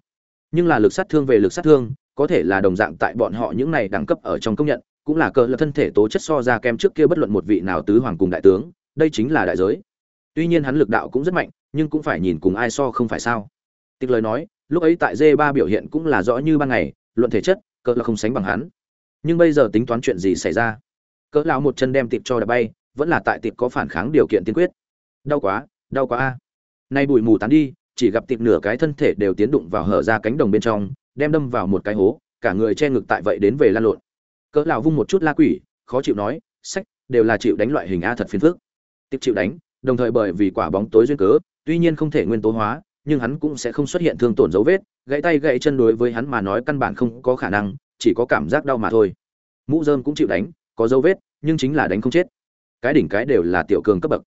Nhưng là lực sát thương về lực sát thương, có thể là đồng dạng tại bọn họ những này đẳng cấp ở trong công nhận cũng là cỡ là thân thể tố chất so ra kem trước kia bất luận một vị nào tứ hoàng cùng đại tướng, đây chính là đại giới. Tuy nhiên hắn lực đạo cũng rất mạnh, nhưng cũng phải nhìn cùng ai so không phải sao. Tịch lời nói, lúc ấy tại d 3 biểu hiện cũng là rõ như ban ngày, luận thể chất cỡ là không sánh bằng hắn. Nhưng bây giờ tính toán chuyện gì xảy ra? Cỡ lão một chân đem tiệp cho đập bay, vẫn là tại tiệp có phản kháng điều kiện tiên quyết. Đau quá đau quá a. Nay bụi mù tán đi, chỉ gặp tiệp nửa cái thân thể đều tiến đụng vào hở ra cánh đồng bên trong, đem đâm vào một cái hố, cả người che ngực tại vậy đến về lan lộn cỡ lão vung một chút la quỷ, khó chịu nói, sách, đều là chịu đánh loại hình a thật phiền phức. Tiếp chịu đánh, đồng thời bởi vì quả bóng tối duyên cớ, tuy nhiên không thể nguyên tố hóa, nhưng hắn cũng sẽ không xuất hiện thương tổn dấu vết, gãy tay gãy chân đối với hắn mà nói căn bản không có khả năng, chỉ có cảm giác đau mà thôi. Mũ dơm cũng chịu đánh, có dấu vết, nhưng chính là đánh không chết. Cái đỉnh cái đều là tiểu cường cấp bậc.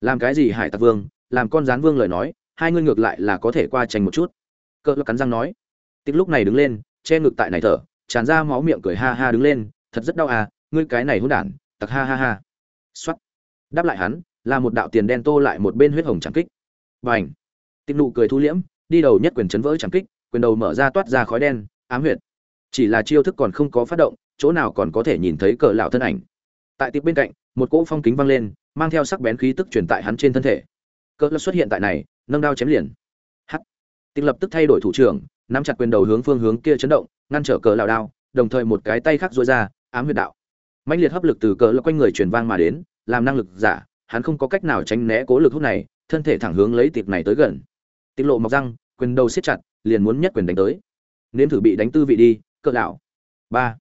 Làm cái gì hải tặc vương, làm con gián vương lời nói, hai ngươi ngược lại là có thể qua tranh một chút. Cỡ cắn răng nói. Tích lúc này đứng lên, che ngực tại này thở tràn ra máu miệng cười ha ha đứng lên, thật rất đau à ngươi cái này hôn đản, tặc ha ha ha. Xuất đáp lại hắn, là một đạo tiền đen tô lại một bên huyết hồng chẳng kích. Và ảnh tích nụ cười thu liễm, đi đầu nhất quyền chấn vỡ chẳng kích, quyền đầu mở ra toát ra khói đen, ám huyệt. Chỉ là chiêu thức còn không có phát động, chỗ nào còn có thể nhìn thấy cờ lão thân ảnh. Tại tiếp bên cạnh, một cỗ phong kính văng lên, mang theo sắc bén khí tức truyền tại hắn trên thân thể. Cờ lão xuất hiện tại này, nâng đao chém liền. Hắt tích lập tức thay đổi thủ trưởng, nắm chặt quyền đầu hướng phương hướng kia chấn động ngăn trở cờ lão đao, đồng thời một cái tay khác duỗi ra, ám huyệt đạo. Mãnh liệt hấp lực từ cờ lão quanh người truyền vang mà đến, làm năng lực giả, hắn không có cách nào tránh né cố lực hút này, thân thể thẳng hướng lấy tiệp này tới gần. Tiết lộ mọc răng, quyền đầu siết chặt, liền muốn nhất quyền đánh tới. Nên thử bị đánh tư vị đi, cờ lão ba.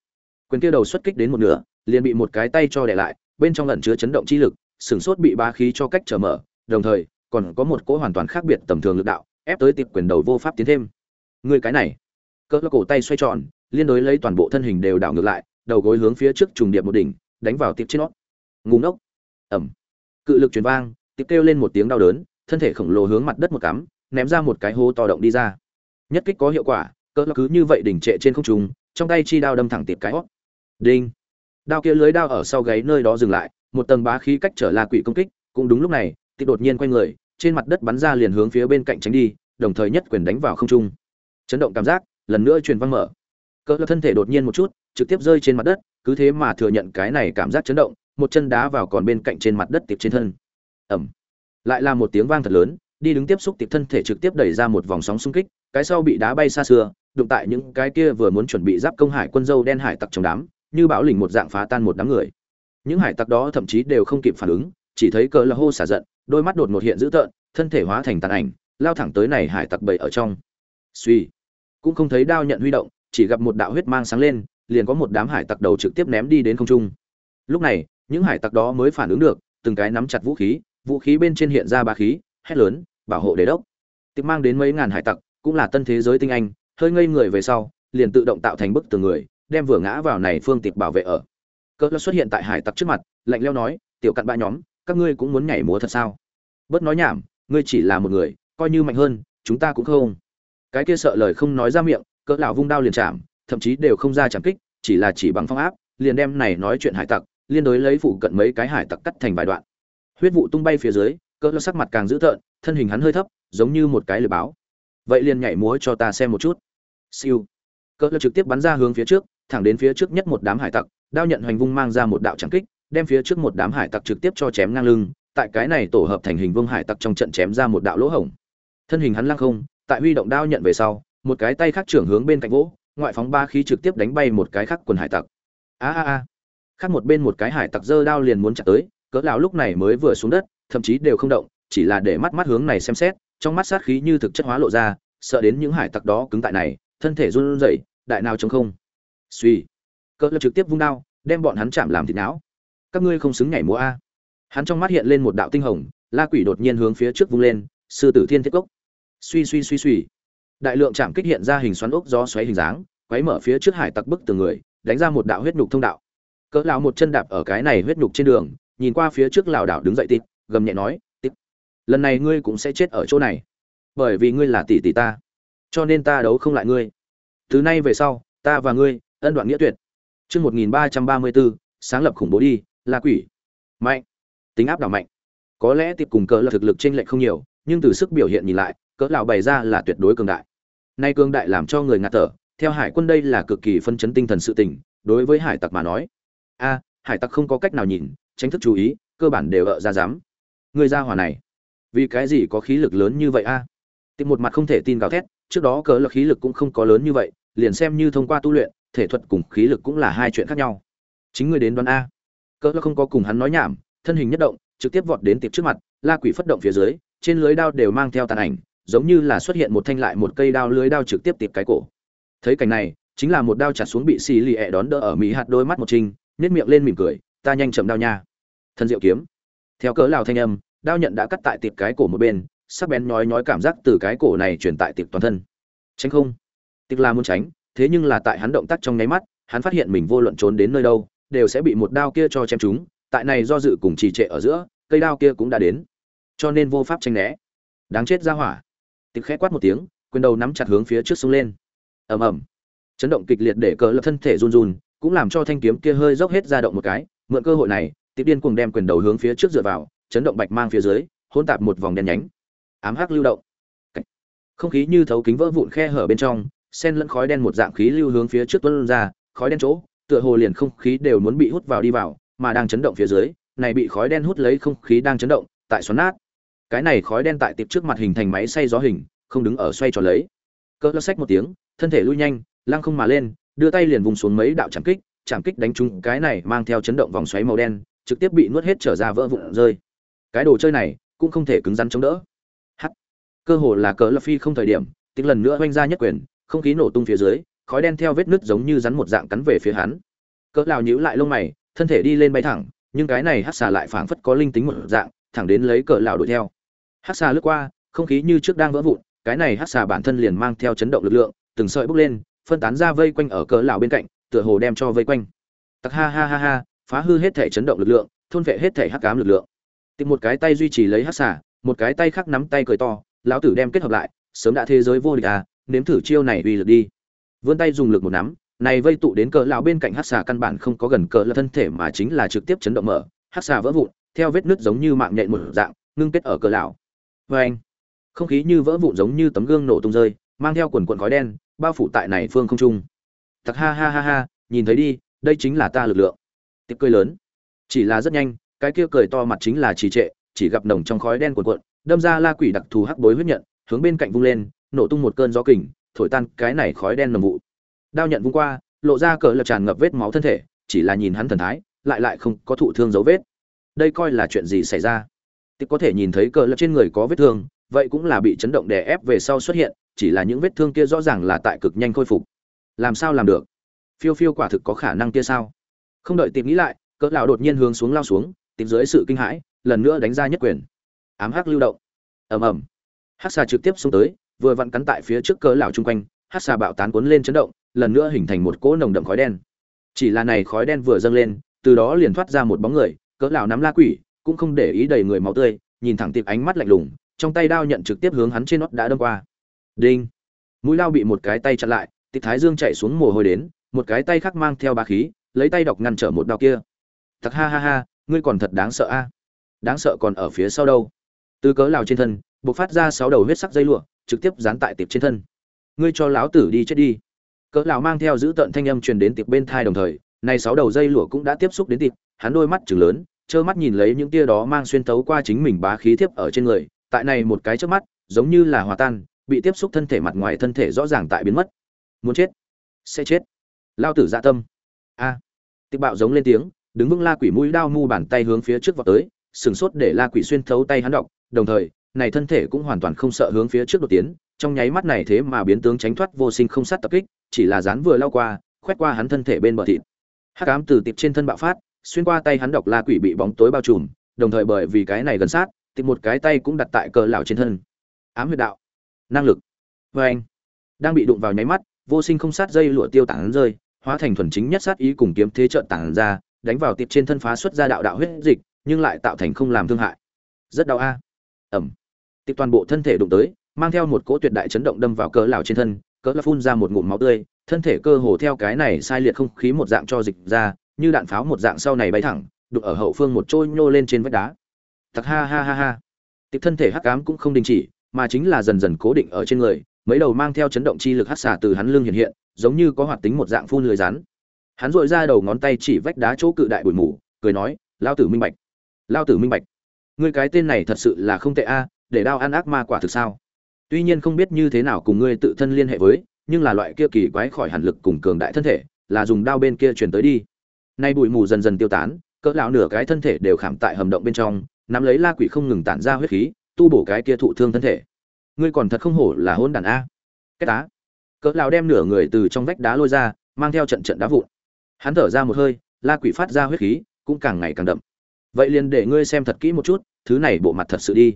Quyền kia đầu xuất kích đến một nửa, liền bị một cái tay cho đè lại, bên trong lẫn chứa chấn động chi lực, sừng sốt bị ba khí cho cách trở mở, đồng thời, còn có một cỗ hoàn toàn khác biệt tầm thường lực đạo, ép tới tiệp quyền đầu vô pháp tiến thêm. Người cái này cỡ cổ tay xoay tròn, liên đối lấy toàn bộ thân hình đều đảo ngược lại, đầu gối hướng phía trước trùng điệp một đỉnh, đánh vào tiệp trên nó. Ngủ ngốc. Ẩm cự lực truyền vang, tiệp kêu lên một tiếng đau đớn, thân thể khổng lồ hướng mặt đất một cắm, ném ra một cái hố to động đi ra. Nhất kích có hiệu quả, cỡ cứ như vậy đỉnh trệ trên không trung, trong tay chi đao đâm thẳng tiệp cái hót. Đinh. Đao kia lưới đao ở sau gáy nơi đó dừng lại, một tầng bá khí cách trở la quỷ công kích, cũng đúng lúc này, tiệp đột nhiên quay người, trên mặt đất bắn ra liền hướng phía bên cạnh tránh đi, đồng thời nhất quyền đánh vào không trung. Chấn động cảm giác lần nữa truyền văng mở. Cỡ thân thể đột nhiên một chút, trực tiếp rơi trên mặt đất, cứ thế mà thừa nhận cái này cảm giác chấn động, một chân đá vào còn bên cạnh trên mặt đất tiệp trên thân. Ẩm lại là một tiếng vang thật lớn, đi đứng tiếp xúc tiệp thân thể trực tiếp đẩy ra một vòng sóng xung kích, cái sau bị đá bay xa xưa, đụng tại những cái kia vừa muốn chuẩn bị giáp công hải quân dâu đen hải tặc trong đám, như bão lỉnh một dạng phá tan một đám người. Những hải tặc đó thậm chí đều không kịp phản ứng, chỉ thấy cờ là hô xả giận, đôi mắt đột ngột hiện dữ tợn, thân thể hóa thành tàn ảnh, lao thẳng tới này hải tặc bầy ở trong. Suy cũng không thấy đao nhận huy động, chỉ gặp một đạo huyết mang sáng lên, liền có một đám hải tặc đầu trực tiếp ném đi đến không trung. Lúc này, những hải tặc đó mới phản ứng được, từng cái nắm chặt vũ khí vũ khí bên trên hiện ra ba khí, hét lớn, bảo hộ đế đốc. Tiếp mang đến mấy ngàn hải tặc, cũng là tân thế giới tinh anh, hơi ngây người về sau, liền tự động tạo thành bức tường người, đem vừa ngã vào này phương tiệp bảo vệ ở. Cỡ xuất hiện tại hải tặc trước mặt, lạnh leo nói, tiểu cặn bã nhóm, các ngươi cũng muốn nhảy múa thật sao? Bớt nói nhảm, ngươi chỉ là một người, coi như mạnh hơn, chúng ta cũng không cái kia sợ lời không nói ra miệng, cỡ lão vung đao liền chạm, thậm chí đều không ra chạm kích, chỉ là chỉ bằng phong áp, liền đem này nói chuyện hải tặc, liên đối lấy phụ cận mấy cái hải tặc cắt thành vài đoạn. Huyết vụ tung bay phía dưới, cỡ lão sắc mặt càng dữ tợn, thân hình hắn hơi thấp, giống như một cái lưỡi báo. Vậy liền nhảy múa cho ta xem một chút. Siêu. Cỡ lão trực tiếp bắn ra hướng phía trước, thẳng đến phía trước nhất một đám hải tặc, đao nhận hoành vung mang ra một đạo chạm kích, đem phía trước một đám hải tặc trực tiếp cho chém ngang lưng, tại cái này tổ hợp thành hình vương hải tặc trong trận chém ra một đạo lỗ hổng. Thân hình hắn lăng không tại huy động đao nhận về sau, một cái tay khác trưởng hướng bên cạnh vỗ ngoại phóng ba khí trực tiếp đánh bay một cái khác quần hải tặc. A a a. Khác một bên một cái hải tặc dơ đao liền muốn chặt tới, cỡ lão lúc này mới vừa xuống đất, thậm chí đều không động, chỉ là để mắt mắt hướng này xem xét, trong mắt sát khí như thực chất hóa lộ ra, sợ đến những hải tặc đó cứng tại này, thân thể run rẩy, đại nào trống không. Suy cỡ lão trực tiếp vung đao, đem bọn hắn chạm làm thịt não. Các ngươi không xứng nhảy múa a. Hắn trong mắt hiện lên một đạo tinh hồng, la quỷ đột nhiên hướng phía trước vung lên, sư tử thiên thiết cốc suy suy suy suy. Đại lượng chạm kích hiện ra hình xoắn ốc gió xoáy hình dáng, quấy mở phía trước hải tặc bức từ người, đánh ra một đạo huyết nhục thông đạo. Cỡ lão một chân đạp ở cái này huyết nhục trên đường, nhìn qua phía trước lão đảo đứng dậy tít gầm nhẹ nói tít lần này ngươi cũng sẽ chết ở chỗ này. Bởi vì ngươi là tỷ tỷ ta, cho nên ta đấu không lại ngươi. Từ nay về sau, ta và ngươi, ân đoạn nghĩa tuyệt. Chương 1334 sáng lập khủng bố đi, là quỷ. Mạnh. Tính áp đảo mạnh. Có lẽ tiệp cùng cỡ là thực lực trên lệch không nhiều, nhưng từ sức biểu hiện nhìn lại cỡ lão bày ra là tuyệt đối cường đại. Nay cường đại làm cho người ngạt thở, theo hải quân đây là cực kỳ phân chấn tinh thần sự tình, đối với hải tặc mà nói. A, hải tặc không có cách nào nhìn, tránh thức chú ý, cơ bản đều ở ra dám. Người ra hỏa này, vì cái gì có khí lực lớn như vậy a? À? một mặt không thể tin gào thét, trước đó cỡ là khí lực cũng không có lớn như vậy, liền xem như thông qua tu luyện, thể thuật cùng khí lực cũng là hai chuyện khác nhau. Chính người đến đoán a. Cỡ là không có cùng hắn nói nhảm, thân hình nhất động, trực tiếp vọt đến tiệp trước mặt, la quỷ phất động phía dưới, trên lưới đao đều mang theo tàn ảnh giống như là xuất hiện một thanh lại một cây đao lưới đao trực tiếp tiệp cái cổ. Thấy cảnh này, chính là một đao chặt xuống bị xì lì ẹ đón đỡ ở mỹ hạt đôi mắt một trinh nếp miệng lên mỉm cười, ta nhanh chậm đao nha. Thân diệu kiếm. Theo cỡ lào thanh âm, đao nhận đã cắt tại tiệp cái cổ một bên, sắc bén nhói nhói cảm giác từ cái cổ này truyền tại tiệp toàn thân. Tránh không? Tiệp là muốn tránh, thế nhưng là tại hắn động tác trong nháy mắt, hắn phát hiện mình vô luận trốn đến nơi đâu, đều sẽ bị một đao kia cho chém chúng tại này do dự cùng trì trệ ở giữa, cây đao kia cũng đã đến. Cho nên vô pháp tranh né. Đáng chết ra hỏa tiệp khẽ quát một tiếng, quyền đầu nắm chặt hướng phía trước xuống lên. Ầm ầm. Chấn động kịch liệt để cỡ lập thân thể run run, cũng làm cho thanh kiếm kia hơi dốc hết ra động một cái. Mượn cơ hội này tiếp điên cuồng đem quyền đầu hướng phía trước dựa vào, chấn động bạch mang phía dưới hôn tạp một vòng đen nhánh. Ám hắc lưu động. Không khí như thấu kính vỡ vụn khe hở bên trong, sen lẫn khói đen một dạng khí lưu hướng phía trước tuân ra, khói đen chỗ, tựa hồ liền không khí đều muốn bị hút vào đi vào, mà đang chấn động phía dưới, này bị khói đen hút lấy không khí đang chấn động, tại xoắn nát cái này khói đen tại tiệp trước mặt hình thành máy xay gió hình, không đứng ở xoay tròn lấy. Cỡ lơ sách một tiếng, thân thể lui nhanh, lăng không mà lên, đưa tay liền vùng xuống mấy đạo chạm kích chạm kích đánh trúng cái này mang theo chấn động vòng xoáy màu đen, trực tiếp bị nuốt hết trở ra vỡ vụn rơi. Cái đồ chơi này cũng không thể cứng rắn chống đỡ. Hắt cơ hồ là cỡ lơ phi không thời điểm tiếng lần nữa oanh ra nhất quyền, không khí nổ tung phía dưới, khói đen theo vết nứt giống như rắn một dạng cắn về phía hắn. Cỡ lào nhíu lại lông mày, thân thể đi lên bay thẳng, nhưng cái này hắt xà lại phảng phất có linh tính một dạng, thẳng đến lấy cỡ lào đuổi theo hắc xà lướt qua, không khí như trước đang vỡ vụn, cái này hắc xà bản thân liền mang theo chấn động lực lượng, từng sợi bốc lên, phân tán ra vây quanh ở cỡ lão bên cạnh, tựa hồ đem cho vây quanh. Tặc ha ha ha ha, phá hư hết thể chấn động lực lượng, thôn vệ hết thể hắc ám lực lượng. Tìm một cái tay duy trì lấy hắc xà, một cái tay khác nắm tay cười to, lão tử đem kết hợp lại, sớm đã thế giới vô địch à nếm thử chiêu này uy lực đi. Vươn tay dùng lực một nắm, này vây tụ đến cỡ lão bên cạnh hắc xà căn bản không có gần cỡ là thân thể mà chính là trực tiếp chấn động mở hắc xà vỡ vụn, theo vết nứt giống như mạng nhện một dạng, ngưng kết ở cỡ lão vê anh, không khí như vỡ vụn giống như tấm gương nổ tung rơi, mang theo quần quần khói đen, bao phủ tại này phương không trung. Thật ha ha ha ha, nhìn thấy đi, đây chính là ta lực lượng. Tiệp cười lớn. Chỉ là rất nhanh, cái kia cười to mặt chính là trì trệ, chỉ gặp nồng trong khói đen cuộn cuộn, đâm ra la quỷ đặc thù hắc bối huyết nhận, hướng bên cạnh vung lên, nổ tung một cơn gió kình, thổi tan cái này khói đen nồng vụ. Đao nhận vung qua, lộ ra cờ lập tràn ngập vết máu thân thể, chỉ là nhìn hắn thần thái, lại lại không có thụ thương dấu vết. Đây coi là chuyện gì xảy ra? Tiệp có thể nhìn thấy cờ lập trên người có vết thương, vậy cũng là bị chấn động đè ép về sau xuất hiện, chỉ là những vết thương kia rõ ràng là tại cực nhanh khôi phục. Làm sao làm được? Phiêu phiêu quả thực có khả năng kia sao? Không đợi tìm nghĩ lại, cỡ lão đột nhiên hướng xuống lao xuống tìm dưới sự kinh hãi, lần nữa đánh ra nhất quyền. Ám hắc lưu động. Ầm ầm. Hắc xà trực tiếp xuống tới, vừa vặn cắn tại phía trước cỡ lão trung quanh, hắc xà bạo tán cuốn lên chấn động, lần nữa hình thành một cỗ nồng đậm khói đen. Chỉ là này khói đen vừa dâng lên, từ đó liền thoát ra một bóng người, cỡ lão nắm la quỷ cũng không để ý đầy người máu tươi, nhìn thẳng tiệp ánh mắt lạnh lùng, trong tay đao nhận trực tiếp hướng hắn trên nót đã đâm qua. Đinh! Mũi lao bị một cái tay chặn lại tịch thái dương chạy xuống mồ hôi đến, một cái tay khác mang theo ba khí, lấy tay đọc ngăn trở một đao kia. Thật ha ha ha, ngươi còn thật đáng sợ a. Đáng sợ còn ở phía sau đâu? Từ cớ lào trên thân b ộ c phát ra sáu đầu huyết sắc dây lụa, trực tiếp dán tại tiệp trên thân. Ngươi cho lão tử đi chết đi. Cớ lào mang theo giữ tợn thanh âm truyền đến tiệp bên thai đồng thời, này sáu đầu dây lụa cũng đã tiếp xúc đến tiệp, hắn đôi mắt chừng lớn trơ mắt nhìn lấy những tia đó mang xuyên thấu qua chính mình bá khí thiếp ở trên người, tại này một cái trước mắt, giống như là hòa tan, bị tiếp xúc thân thể mặt ngoài thân thể rõ ràng tại biến mất. Muốn chết? Sẽ chết. Lao tử dạ tâm. A. À. Tịch bạo giống lên tiếng, đứng vững la quỷ mũi đao mu bàn tay hướng phía trước vọt tới, sừng sốt để la quỷ xuyên thấu tay hắn đọc, đồng thời, này thân thể cũng hoàn toàn không sợ hướng phía trước đột tiến, trong nháy mắt này thế mà biến tướng tránh thoát vô sinh không sát tập kích, chỉ là dán vừa lao qua, khoét qua hắn thân thể bên bờ thịt. Hắc ám từ tiệp trên thân bạo phát xuyên qua tay hắn đọc la quỷ bị bóng tối bao trùm, đồng thời bởi vì cái này gần sát tiệp một cái tay cũng đặt tại cờ lão trên thân. Ám huyệt đạo. Năng lực. Vê anh. Đang bị đụng vào nháy mắt, vô sinh không sát dây lụa tiêu tản rơi, hóa thành thuần chính nhất sát ý cùng kiếm thế trợn tản ra, đánh vào tiệp trên thân phá xuất ra đạo đạo huyết dịch, nhưng lại tạo thành không làm thương hại. Rất đau a. Ẩm. Tiệp toàn bộ thân thể đụng tới, mang theo một cỗ tuyệt đại chấn động đâm vào cỡ lão trên thân cỡ lão phun ra một ngụm máu tươi, thân thể cơ hồ theo cái này sai liệt không khí một dạng cho dịch ra như đạn pháo một dạng sau này bay thẳng, đụng ở hậu phương một trôi nhô lên trên vách đá. Thật ha ha ha ha. Tiệp thân thể hắc ám cũng không đình chỉ, mà chính là dần dần cố định ở trên người, mấy đầu mang theo chấn động chi lực hắc xả từ hắn lưng hiện hiện, giống như có hoạt tính một dạng phun lưới rắn. Hắn dội ra đầu ngón tay chỉ vách đá chỗ cự đại bụi mù, cười nói, lao tử minh bạch. Lao tử minh bạch. Ngươi cái tên này thật sự là không tệ a, để đao ăn ác ma quả thực sao? Tuy nhiên không biết như thế nào cùng ngươi tự thân liên hệ với, nhưng là loại kia kỳ quái khỏi hẳn lực cùng cường đại thân thể, là dùng đao bên kia truyền tới đi nay bụi mù dần dần tiêu tán cỡ lão nửa cái thân thể đều khảm tại hầm động bên trong nắm lấy la quỷ không ngừng tản ra huyết khí tu bổ cái kia thụ thương thân thể. Ngươi còn thật không hổ là hôn đàn a. Cái tá, cỡ lão đem nửa người từ trong vách đá lôi ra mang theo trận trận đá vụn. Hắn thở ra một hơi la quỷ phát ra huyết khí cũng càng ngày càng đậm. Vậy liền để ngươi xem thật kỹ một chút thứ này bộ mặt thật sự đi.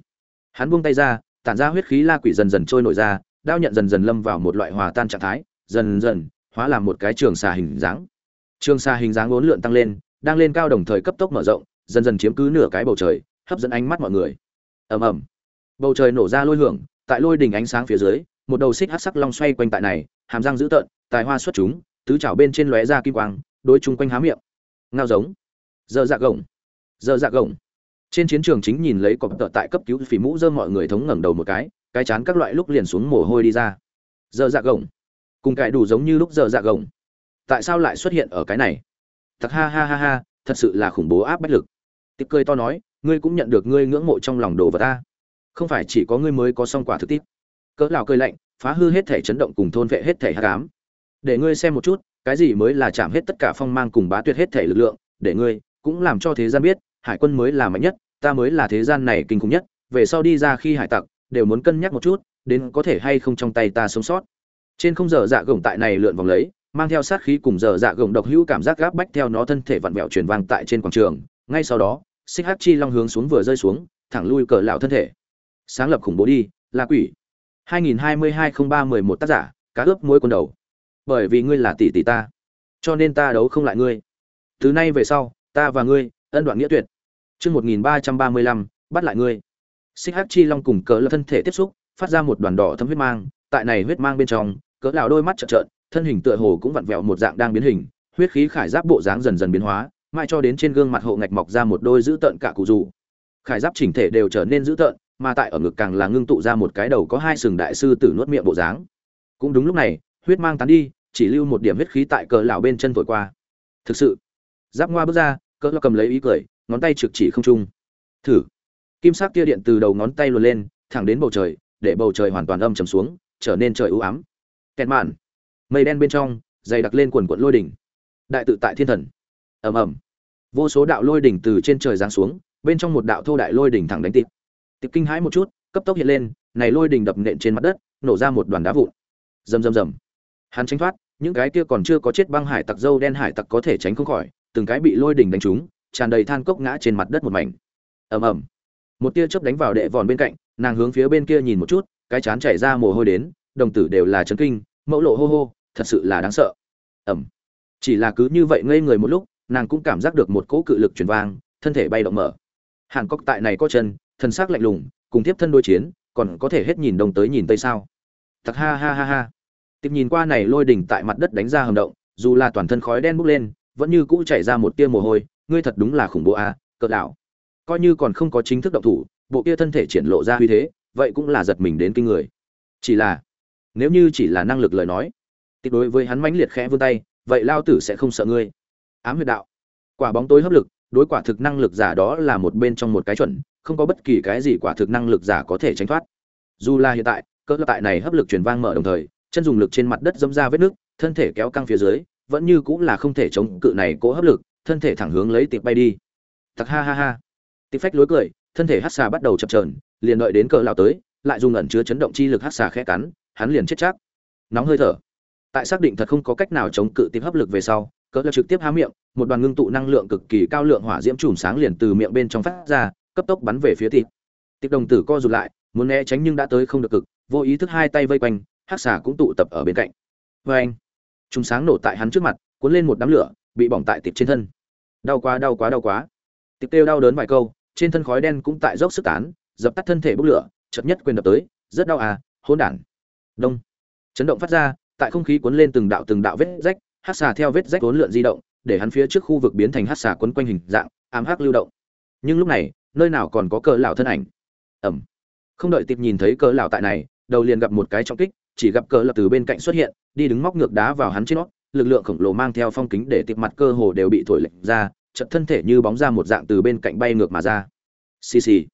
Hắn buông tay ra tản ra huyết khí la quỷ dần dần trôi nổi ra đao nhận dần dần lâm vào một loại hòa tan trạng thái dần dần hóa làm một cái trường xà hình dáng trường xa hình dáng uốn lượn tăng lên, đang lên cao đồng thời cấp tốc mở rộng, dần dần chiếm cứ nửa cái bầu trời, hấp dẫn ánh mắt mọi người. Ầm ầm. Bầu trời nổ ra lôi hưởng, tại lôi đỉnh ánh sáng phía dưới, một đầu xích hắc sắc long xoay quanh tại này, hàm răng dữ tợn, tài hoa xuất chúng, tứ chảo bên trên lóe ra kim quang, đối chung quanh há miệng. Ngao giống. Giờ dạ gồng. Giờ dạ gồng. Trên chiến trường chính nhìn lấy cọp tợ tại cấp cứu phỉ mũ dơ mọi người thống ngẩng đầu một cái cái chán các loại lúc liền xuống mồ hôi đi ra. Giờ dạ gồng. Cùng cải đủ giống như lúc giờ dạ gồng tại sao lại xuất hiện ở cái này? Thật ha ha ha ha, thật sự là khủng bố áp bách lực. Tiếp cười to nói, ngươi cũng nhận được ngươi ngưỡng mộ trong lòng đồ vật ta. Không phải chỉ có ngươi mới có song quả thực tiếp cỡ lão cười lạnh, phá hư hết thể chấn động cùng thôn vệ hết thể hắc ám. Để ngươi xem một chút, cái gì mới là chạm hết tất cả phong mang cùng bá tuyệt hết thể lực lượng, để ngươi cũng làm cho thế gian biết, hải quân mới là mạnh nhất, ta mới là thế gian này kinh khủng nhất, về sau đi ra khi hải tặc, đều muốn cân nhắc một chút, đến có thể hay không trong tay ta sống sót. Trên không giờ dạ gồng tại này lượn vòng lấy mang theo sát khí cùng giờ dạ gồng độc hữu cảm giác gáp bách theo nó thân thể vặn vẹo truyền vang tại trên quảng trường. Ngay sau đó, xích hắc chi long hướng xuống vừa rơi xuống, thẳng lui cờ lão thân thể. Sáng lập khủng bố đi là quỷ. 2022-03-11 tác giả, cá ướp mối quân đầu. Bởi vì ngươi là tỷ tỷ ta, cho nên ta đấu không lại ngươi. Từ nay về sau, ta và ngươi, ân đoạn nghĩa tuyệt. Chương 1335 bắt lại ngươi. Xích hắc chi long cùng cỡ lão thân thể tiếp xúc, phát ra một đoàn đỏ thâm huyết mang, tại này huyết mang bên trong cỡ lão đôi mắt trợn trợn thân hình tựa hồ cũng vặn vẹo một dạng đang biến hình, huyết khí khải giáp bộ dáng dần dần biến hóa mai cho đến trên gương mặt hộ ngạch mọc ra một đôi dữ tợn cả cụ dù khải giáp chỉnh thể đều trở nên dữ tợn, mà tại ở ngực càng là ngưng tụ ra một cái đầu có hai sừng đại sư tử nuốt miệng bộ dáng. Cũng đúng lúc này, huyết mang tán đi, chỉ lưu một điểm huyết khí tại cờ lão bên chân thổi qua. Thực sự, giáp ngoa bước ra, cỡ lão cầm lấy ý cười, ngón tay trực chỉ không trung. Thử. Kim sắc kia điện từ đầu ngón tay luồn lên, thẳng đến bầu trời, để bầu trời hoàn toàn âm trầm xuống, trở nên trời u ám. Kẹt mạn mây đen bên trong, dày đặc lên quần quận lôi đỉnh. Đại tự tại thiên thần. Ầm ầm. Vô số đạo lôi đỉnh từ trên trời giáng xuống, bên trong một đạo thô đại lôi đỉnh thẳng đánh tịp. Tịp kinh hãi một chút, cấp tốc hiện lên, này lôi đỉnh đập nện trên mặt đất, nổ ra một đoàn đá vụn. Rầm rầm rầm. Hắn tránh thoát, những cái kia còn chưa có chết băng hải tặc dâu đen hải tặc có thể tránh không khỏi, từng cái bị lôi đỉnh đánh trúng, tràn đầy than cốc ngã trên mặt đất một mảnh. Ầm ầm. Một tia chớp đánh vào đệ vòn bên cạnh, nàng hướng phía bên kia nhìn một chút, cái chán chảy ra mồ hôi đến, đồng tử đều là chấn kinh, mẫu lộ hô hô thật sự là đáng sợ. Ẩm chỉ là cứ như vậy ngây người một lúc nàng cũng cảm giác được một cỗ cự lực truyền vang thân thể bay động mở. Hàn cốc tại này có chân thân xác lạnh lùng cùng tiếp thân đối chiến còn có thể hết nhìn đông tới nhìn tây sao? Thật ha ha ha ha. Tiếp nhìn qua này lôi đỉnh tại mặt đất đánh ra hầm động dù là toàn thân khói đen bốc lên vẫn như cũ chảy ra một tia mồ hôi ngươi thật đúng là khủng bố a à, cỡ đảo coi như còn không có chính thức động thủ bộ kia thân thể triển lộ ra uy thế vậy cũng là giật mình đến kinh người. Chỉ là nếu như chỉ là năng lực lời nói tịch đối với hắn mãnh liệt khẽ vươn tay, vậy lao tử sẽ không sợ ngươi. Ám huyệt đạo. Quả bóng tối hấp lực, đối quả thực năng lực giả đó là một bên trong một cái chuẩn, không có bất kỳ cái gì quả thực năng lực giả có thể tránh thoát. Dù là hiện tại cỡ tại này hấp lực truyền vang mở đồng thời, chân dùng lực trên mặt đất dâm ra vết nước, thân thể kéo căng phía dưới, vẫn như cũng là không thể chống cự này cố hấp lực, thân thể thẳng hướng lấy tiệp bay đi. Thật ha ha ha. Tiệp phách lối cười, thân thể hát xà bắt đầu chập trờn liền đợi đến cỡ lao tới, lại dùng ẩn chứa chấn động chi lực hát xà khẽ cắn, hắn liền chết chắc. Nóng hơi thở tại xác định thật không có cách nào chống cự tiếp hấp lực về sau, cỡ lao trực tiếp há miệng, một đoàn ngưng tụ năng lượng cực kỳ cao lượng hỏa diễm chùm sáng liền từ miệng bên trong phát ra, cấp tốc bắn về phía tiệp. Tiệp đồng tử co rụt lại, muốn né tránh nhưng đã tới không được cực, vô ý thức hai tay vây quanh hát xà cũng tụ tập ở bên cạnh. Vê anh, chùm sáng nổ tại hắn trước mặt, cuốn lên một đám lửa, bị bỏng tại tiệp trên thân. Đau quá đau quá đau quá. Tiệp kêu đau đớn vài câu, trên thân khói đen cũng tại dốc sức tán, dập tắt thân thể bốc lửa chật nhất quyền đập tới, rất đau à hỗn đản. Đông. Chấn động phát ra tại không khí cuốn lên từng đạo từng đạo vết rách, hát xà theo vết rách cuốn lượn di động, để hắn phía trước khu vực biến thành hát xà quấn quanh hình dạng, ám hắc lưu động. Nhưng lúc này, nơi nào còn có cỡ lão thân ảnh? Ẩm không đợi tiệp nhìn thấy cỡ lão tại này, đầu liền gặp một cái trọng kích, chỉ gặp cỡ lão từ bên cạnh xuất hiện, đi đứng móc ngược đá vào hắn trên nó, lực lượng khổng lồ mang theo phong kính để tiệp mặt cơ hồ đều bị thổi lệch ra, chợt thân thể như bóng ra một dạng từ bên cạnh bay ngược mà ra. Xì xì.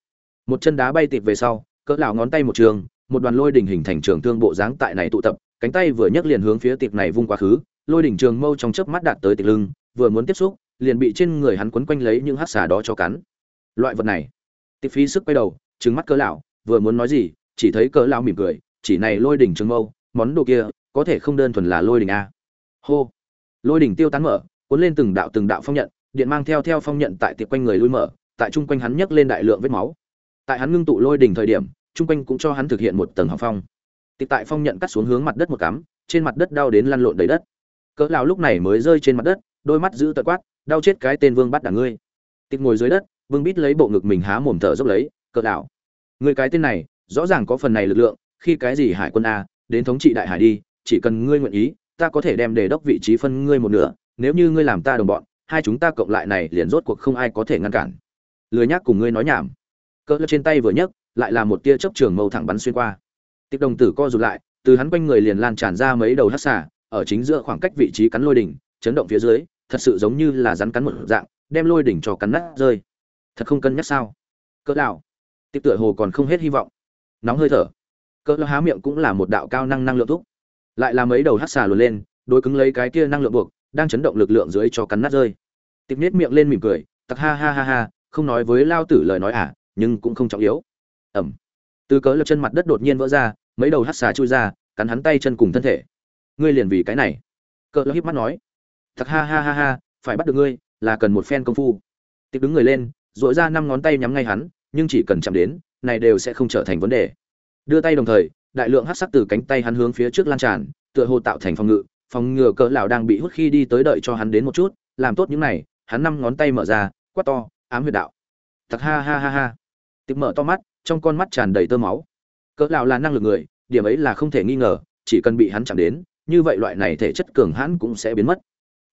Một chân đá bay tiệp về sau cỡ lão ngón tay một trường, một đoàn lôi đỉnh hình thành trường thương bộ dáng tại này tụ tập cánh tay vừa nhấc liền hướng phía tiệp này vung quá khứ, lôi đỉnh trường mâu trong chớp mắt đạt tới tiệp lưng, vừa muốn tiếp xúc, liền bị trên người hắn quấn quanh lấy những hắc xà đó cho cắn. Loại vật này. Tiệp phí sức quay đầu trứng mắt cỡ lão, vừa muốn nói gì, chỉ thấy cỡ lão mỉm cười, chỉ này lôi đỉnh trường mâu, món đồ kia, có thể không đơn thuần là lôi đỉnh a. Hô. Lôi đỉnh tiêu tán mở, cuốn lên từng đạo từng đạo phong nhận, điện mang theo theo phong nhận tại tiệp quanh người lui mở, tại trung quanh hắn nhấc lên đại lượng vết máu. Tại hắn ngưng tụ lôi đỉnh thời điểm trung quanh cũng cho hắn thực hiện một tầng hào phong. Tịch tại phong nhận cắt xuống hướng mặt đất một cắm, trên mặt đất đau đến lăn lộn đầy đất. Cỡ lão lúc này mới rơi trên mặt đất, đôi mắt giữ tợn quát, đau chết cái tên vương bắt đả ngươi. Tịch ngồi dưới đất, vương bít lấy bộ ngực mình há mồm thở dốc lấy, cỡ lão người cái tên này, rõ ràng có phần này lực lượng, khi cái gì hải quân a, đến thống trị đại hải đi, chỉ cần ngươi nguyện ý, ta có thể đem đề đốc vị trí phân ngươi một nửa, nếu như ngươi làm ta đồng bọn, hai chúng ta cộng lại này liền rốt cuộc không ai có thể ngăn cản. Lười nhác cùng ngươi nói nhảm. Cỡ trên tay vừa nhấc, lại là một tia chớp trường mâu thẳng bắn xuyên qua. Tiệp đồng tử co rụt lại từ hắn quanh người liền lan tràn ra mấy đầu hắc xà, ở chính giữa khoảng cách vị trí cắn lôi đỉnh chấn động phía dưới thật sự giống như là rắn cắn một dạng đem lôi đỉnh cho cắn nát rơi. Thật không cân nhắc sao? Cỡ đạo Tiệp tựa hồ còn không hết hy vọng. Nóng hơi thở. Cỡ há miệng cũng là một đạo cao năng năng lượng thúc. Lại là mấy đầu hắc xà luồn lên đối cứng lấy cái kia năng lượng buộc đang chấn động lực lượng dưới cho cắn nát rơi. Tiệp nhếch miệng lên mỉm cười tặc ha ha ha ha không nói với lao tử lời nói à nhưng cũng không trọng yếu. Ẩm từ cớ lập chân mặt đất đột nhiên vỡ ra mấy đầu hát xà chui ra cắn hắn tay chân cùng thân thể. Ngươi liền vì cái này. Cỡ lập híp mắt nói. Thật ha ha ha ha phải bắt được ngươi là cần một phen công phu. Tiệc đứng người lên dội ra năm ngón tay nhắm ngay hắn nhưng chỉ cần chạm đến này đều sẽ không trở thành vấn đề. Đưa tay đồng thời đại lượng hát sắc từ cánh tay hắn hướng phía trước lan tràn, tựa hồ tạo thành phòng ngự, phòng ngừa cỡ lão đang bị hút khi đi tới đợi cho hắn đến một chút, làm tốt những này, hắn năm ngón tay mở ra, quát to, ám huyệt đạo. thật ha ha ha ha. tiệc mở to mắt, trong con mắt tràn đầy tơ máu. Cỡ lão là năng lực người, điểm ấy là không thể nghi ngờ, chỉ cần bị hắn chạm đến, như vậy loại này thể chất cường hãn cũng sẽ biến mất.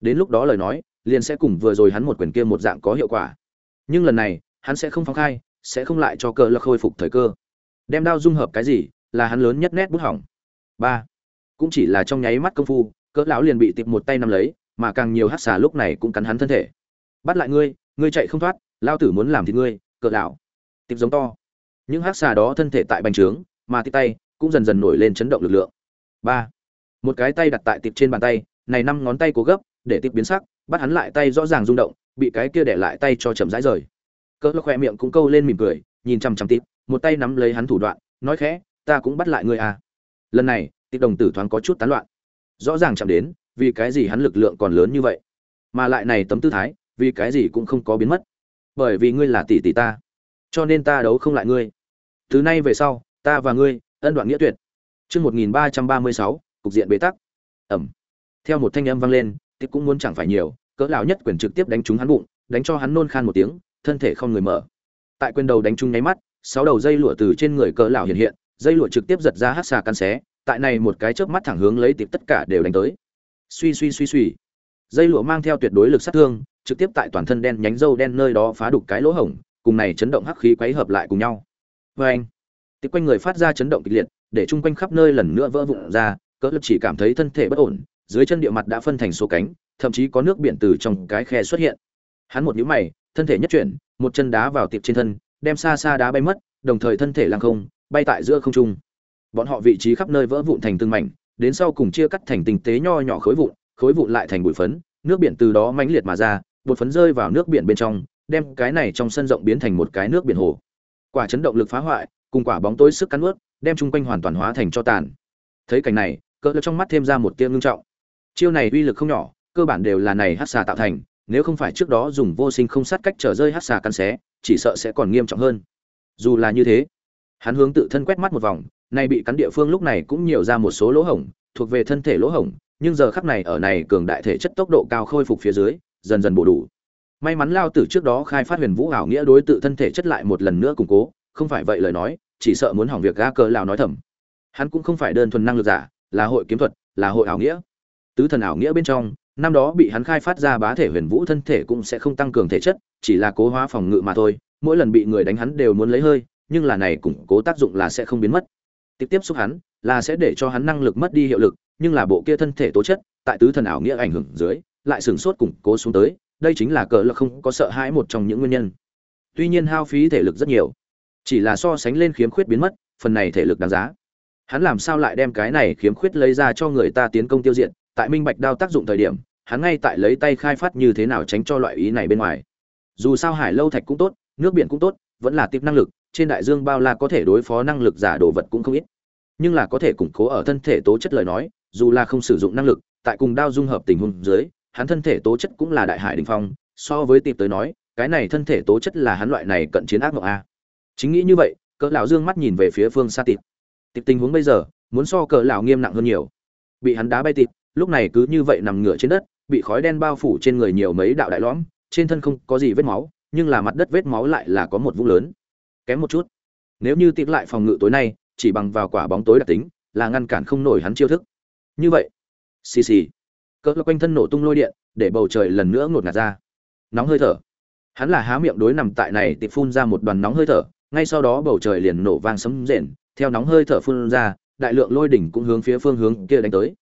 Đến lúc đó lời nói, liền sẽ cùng vừa rồi hắn một quyền kia một dạng có hiệu quả. Nhưng lần này, hắn sẽ không phóng khai, sẽ không lại cho cỡ lão khôi phục thời cơ. Đem đao dung hợp cái gì, là hắn lớn nhất nét bút hỏng ba cũng chỉ là trong nháy mắt công phu cỡ lão liền bị tiệp một tay nắm lấy mà càng nhiều hắc xà lúc này cũng cắn hắn thân thể bắt lại ngươi ngươi chạy không thoát lao tử muốn làm thì ngươi cỡ lão tiệp giống to những hắc xà đó thân thể tại bành trướng, mà tít tay cũng dần dần nổi lên chấn động lực lượng. Ba, một cái tay đặt tại tịp trên bàn tay, này năm ngón tay cố gấp, để tịp biến sắc, bắt hắn lại tay rõ ràng rung động, bị cái kia để lại tay cho chậm rãi rời. Cỡ khoe miệng cũng câu lên mỉm cười, nhìn chăm chăm tịp một tay nắm lấy hắn thủ đoạn, nói khẽ, ta cũng bắt lại ngươi à. Lần này tịp đồng tử thoáng có chút tán loạn. Rõ ràng chạm đến, vì cái gì hắn lực lượng còn lớn như vậy? Mà lại này tấm tư thái, vì cái gì cũng không có biến mất? Bởi vì ngươi là tỷ tỷ ta cho nên ta đấu không lại ngươi. Từ nay về sau, ta và ngươi, ân đoạn nghĩa tuyệt. Chương một nghìn ba trăm ba mươi sáu, cục diện bế tắc. Ẩm. Theo một thanh âm vang lên tiếp cũng muốn chẳng phải nhiều, cỡ lão nhất quyền trực tiếp đánh trúng hắn bụng, đánh cho hắn nôn khan một tiếng, thân thể không người mở. Tại quyền đầu đánh trúng nháy mắt, sáu đầu dây lụa từ trên người cỡ lão hiện hiện, dây lụa trực tiếp giật ra hắc xà căn xé, tại này một cái chớp mắt thẳng hướng lấy tiệp tất cả đều đánh tới. Suy suy suy suy. Dây lụa mang theo tuyệt đối lực sát thương, trực tiếp tại toàn thân đen nhánh dâu đen nơi đó phá đục cái lỗ hổng cùng này chấn động hắc khí quấy hợp lại cùng nhau. Vê anh quanh người phát ra chấn động kịch liệt, để chung quanh khắp nơi lần nữa vỡ vụn ra, cỡ lực chỉ cảm thấy thân thể bất ổn, dưới chân địa mặt đã phân thành số cánh, thậm chí có nước biển từ trong cái khe xuất hiện. Hắn một nhíu mày, thân thể nhất chuyển, một chân đá vào tiệp trên thân, đem xa xa đá bay mất, đồng thời thân thể lăng không, bay tại giữa không trung. Bọn họ vị trí khắp nơi vỡ vụn thành từng mảnh, đến sau cùng chia cắt thành tinh tế nho nhỏ khối vụn khối vụn lại thành bụi phấn, nước biển từ đó mãnh liệt mà ra, bột phấn rơi vào nước biển bên trong đem cái này trong sân rộng biến thành một cái nước biển hồ. Quả chấn động lực phá hoại, cùng quả bóng tối sức cắn ướt đem chung quanh hoàn toàn hóa thành cho tàn. Thấy cảnh này, cỡ trong mắt thêm ra một tia ngưng trọng. Chiêu này uy lực không nhỏ, cơ bản đều là này hát xà tạo thành, nếu không phải trước đó dùng vô sinh không sát cách trở rơi hát xà căn xé, chỉ sợ sẽ còn nghiêm trọng hơn. Dù là như thế, hắn hướng tự thân quét mắt một vòng, nay bị cắn địa phương lúc này cũng nhiều ra một số lỗ hổng, thuộc về thân thể lỗ hổng, nhưng giờ khắc này ở này cường đại thể chất tốc độ cao khôi phục phía dưới, dần dần bổ đủ may mắn lao tử trước đó khai phát huyền vũ ảo nghĩa đối tự thân thể chất lại một lần nữa củng cố, không phải vậy lời nói, chỉ sợ muốn hỏng việc ga cờ lào nói thầm. Hắn cũng không phải đơn thuần năng lực giả, là hội kiếm thuật, là hội ảo nghĩa. Tứ thần ảo nghĩa bên trong, năm đó bị hắn khai phát ra bá thể huyền vũ thân thể cũng sẽ không tăng cường thể chất, chỉ là cố hóa phòng ngự mà thôi, mỗi lần bị người đánh hắn đều muốn lấy hơi, nhưng là này củng cố tác dụng là sẽ không biến mất. Tiếp tiếp xúc hắn, là sẽ để cho hắn năng lực mất đi hiệu lực, nhưng là bộ kia thân thể tố chất, tại tứ thần ảo nghĩa ảnh hưởng dưới, lại sửng sốt củng cố xuống tới đây chính là cờ lực không có sợ hãi một trong những nguyên nhân. Tuy nhiên hao phí thể lực rất nhiều, chỉ là so sánh lên khiếm khuyết biến mất, phần này thể lực đáng giá. Hắn làm sao lại đem cái này khiếm khuyết lấy ra cho người ta tiến công tiêu diệt, tại minh bạch đao tác dụng thời điểm, hắn ngay tại lấy tay khai phát như thế nào tránh cho loại ý này bên ngoài. Dù sao hải lâu thạch cũng tốt, nước biển cũng tốt, vẫn là tiếp năng lực, trên đại dương bao la có thể đối phó năng lực giả đồ vật cũng không ít. Nhưng là có thể củng cố ở thân thể tố chất lời nói, dù là không sử dụng năng lực, tại cùng đao dung hợp tình huống dưới hắn thân thể tố chất cũng là đại hải đình phong, so với tiệp tới nói, cái này thân thể tố chất là hắn loại này cận chiến ác mộng a. Chính nghĩ như vậy, cỡ lão dương mắt nhìn về phía phương xa tiệp tiệp tình huống bây giờ, muốn so cỡ lão nghiêm nặng hơn nhiều. Bị hắn đá bay tiệp lúc này cứ như vậy nằm ngửa trên đất, bị khói đen bao phủ trên người nhiều mấy đạo đại lõm, trên thân không có gì vết máu, nhưng là mặt đất vết máu lại là có một vũng lớn. Kém một chút. Nếu như tiệp lại phòng ngự tối nay, chỉ bằng vào quả bóng tối đặc tính, là ngăn cản không nổi hắn chiêu thức. Như vậy. Xì xì cỡ quanh thân nổ tung lôi điện, để bầu trời lần nữa ngột ngạt ra. Nóng hơi thở. Hắn là há miệng đối nằm tại này tịp phun ra một đoàn nóng hơi thở, ngay sau đó bầu trời liền nổ vang sấm rền, theo nóng hơi thở phun ra, đại lượng lôi đỉnh cũng hướng phía phương hướng kia đánh tới.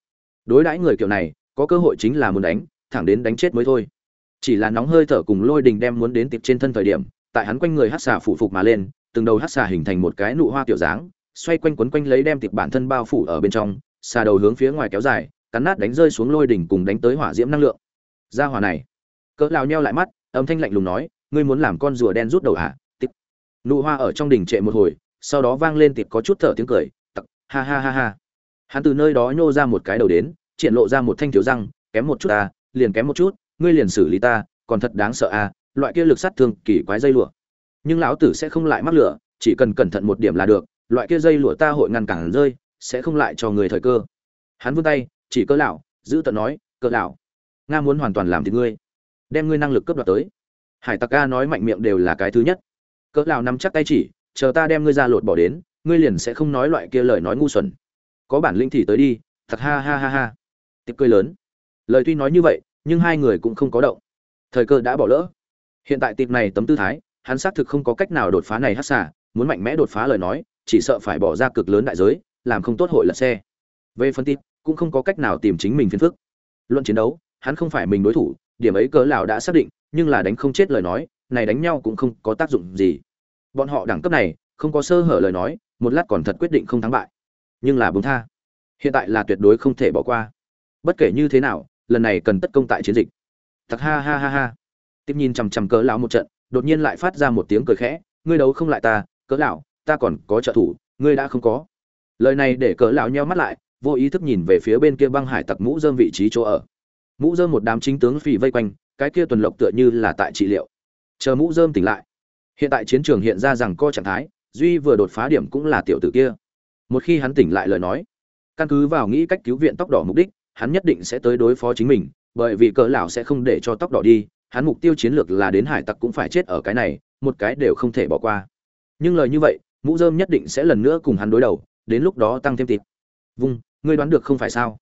Đối đãi người kiểu này, có cơ hội chính là muốn đánh, thẳng đến đánh chết mới thôi. Chỉ là nóng hơi thở cùng lôi đình đem muốn đến tịp trên thân thời điểm, tại hắn quanh người hát xà phủ phục mà lên, từng đầu hát xà hình thành một cái nụ hoa kiểu dáng, xoay quanh quấn quanh lấy đem tịp bản thân bao phủ ở bên trong, xà đầu hướng phía ngoài kéo dài cắn nát đánh rơi xuống lôi đỉnh cùng đánh tới hỏa diễm năng lượng. Ra hỏa này, cỡ lao nheo lại mắt, âm thanh lạnh lùng nói, ngươi muốn làm con rùa đen rút đầu à? tịp nụ hoa ở trong đỉnh trệ một hồi, sau đó vang lên tịp có chút thở tiếng cười, tặc, ha ha ha ha. Hắn từ nơi đó nhô ra một cái đầu đến, triển lộ ra một thanh thiếu răng, kém một chút ta, liền kém một chút, ngươi liền xử lý ta, còn thật đáng sợ à loại kia lực sát thương kỳ quái dây lụa. Nhưng lão tử sẽ không lại mắc lửa, chỉ cần cẩn thận một điểm là được, loại kia dây lụa ta hội ngăn cản rơi, sẽ không lại cho người thời cơ. Hắn vươn tay chỉ cơ lão, giữ tận nói cơ lão, nga muốn hoàn toàn làm thì ngươi, đem ngươi năng lực cấp đoạt tới. Hải tặc ca nói mạnh miệng đều là cái thứ nhất. Cỡ lão nắm chắc tay chỉ, chờ ta đem ngươi ra lột bỏ đến, ngươi liền sẽ không nói loại kia lời nói ngu xuẩn. Có bản lĩnh thì tới đi. Thật ha ha ha ha. Tiếp cười lớn. Lời tuy nói như vậy, nhưng hai người cũng không có động. Thời cơ đã bỏ lỡ. Hiện tại tiệp này tấm tư thái, hắn xác thực không có cách nào đột phá này hát xả muốn mạnh mẽ đột phá lời nói, chỉ sợ phải bỏ ra cực lớn đại giới, làm không tốt hội lật xe. Về phân tích cũng không có cách nào tìm chính mình phiền phức. Luận chiến đấu, hắn không phải mình đối thủ, điểm ấy cớ lão đã xác định, nhưng là đánh không chết lời nói, này đánh nhau cũng không có tác dụng gì. Bọn họ đẳng cấp này, không có sơ hở lời nói, một lát còn thật quyết định không thắng bại. Nhưng là búng tha. Hiện tại là tuyệt đối không thể bỏ qua. Bất kể như thế nào, lần này cần tất công tại chiến dịch. Thật ha ha ha ha. Tiếp nhìn chằm chằm cớ lão một trận, đột nhiên lại phát ra một tiếng cười khẽ, ngươi đấu không lại ta, cớ lão, ta còn có trợ thủ, ngươi đã không có. Lời này để cớ lão nheo mắt lại vô ý thức nhìn về phía bên kia băng hải tặc mũ dơm vị trí chỗ ở. Mũ dơm một đám chính tướng phì vây quanh, cái kia tuần lộc tựa như là tại trị liệu. Chờ mũ dơm tỉnh lại. Hiện tại chiến trường hiện ra rằng co trạng thái, duy vừa đột phá điểm cũng là tiểu tử kia. Một khi hắn tỉnh lại lời nói, căn cứ vào nghĩ cách cứu viện tóc đỏ mục đích, hắn nhất định sẽ tới đối phó chính mình, bởi vì cỡ lão sẽ không để cho tóc đỏ đi, hắn mục tiêu chiến lược là đến hải tặc cũng phải chết ở cái này, một cái đều không thể bỏ qua. Nhưng lời như vậy, mũ dơm nhất định sẽ lần nữa cùng hắn đối đầu, đến lúc đó tăng thêm tịp vung ngươi đoán được không phải sao?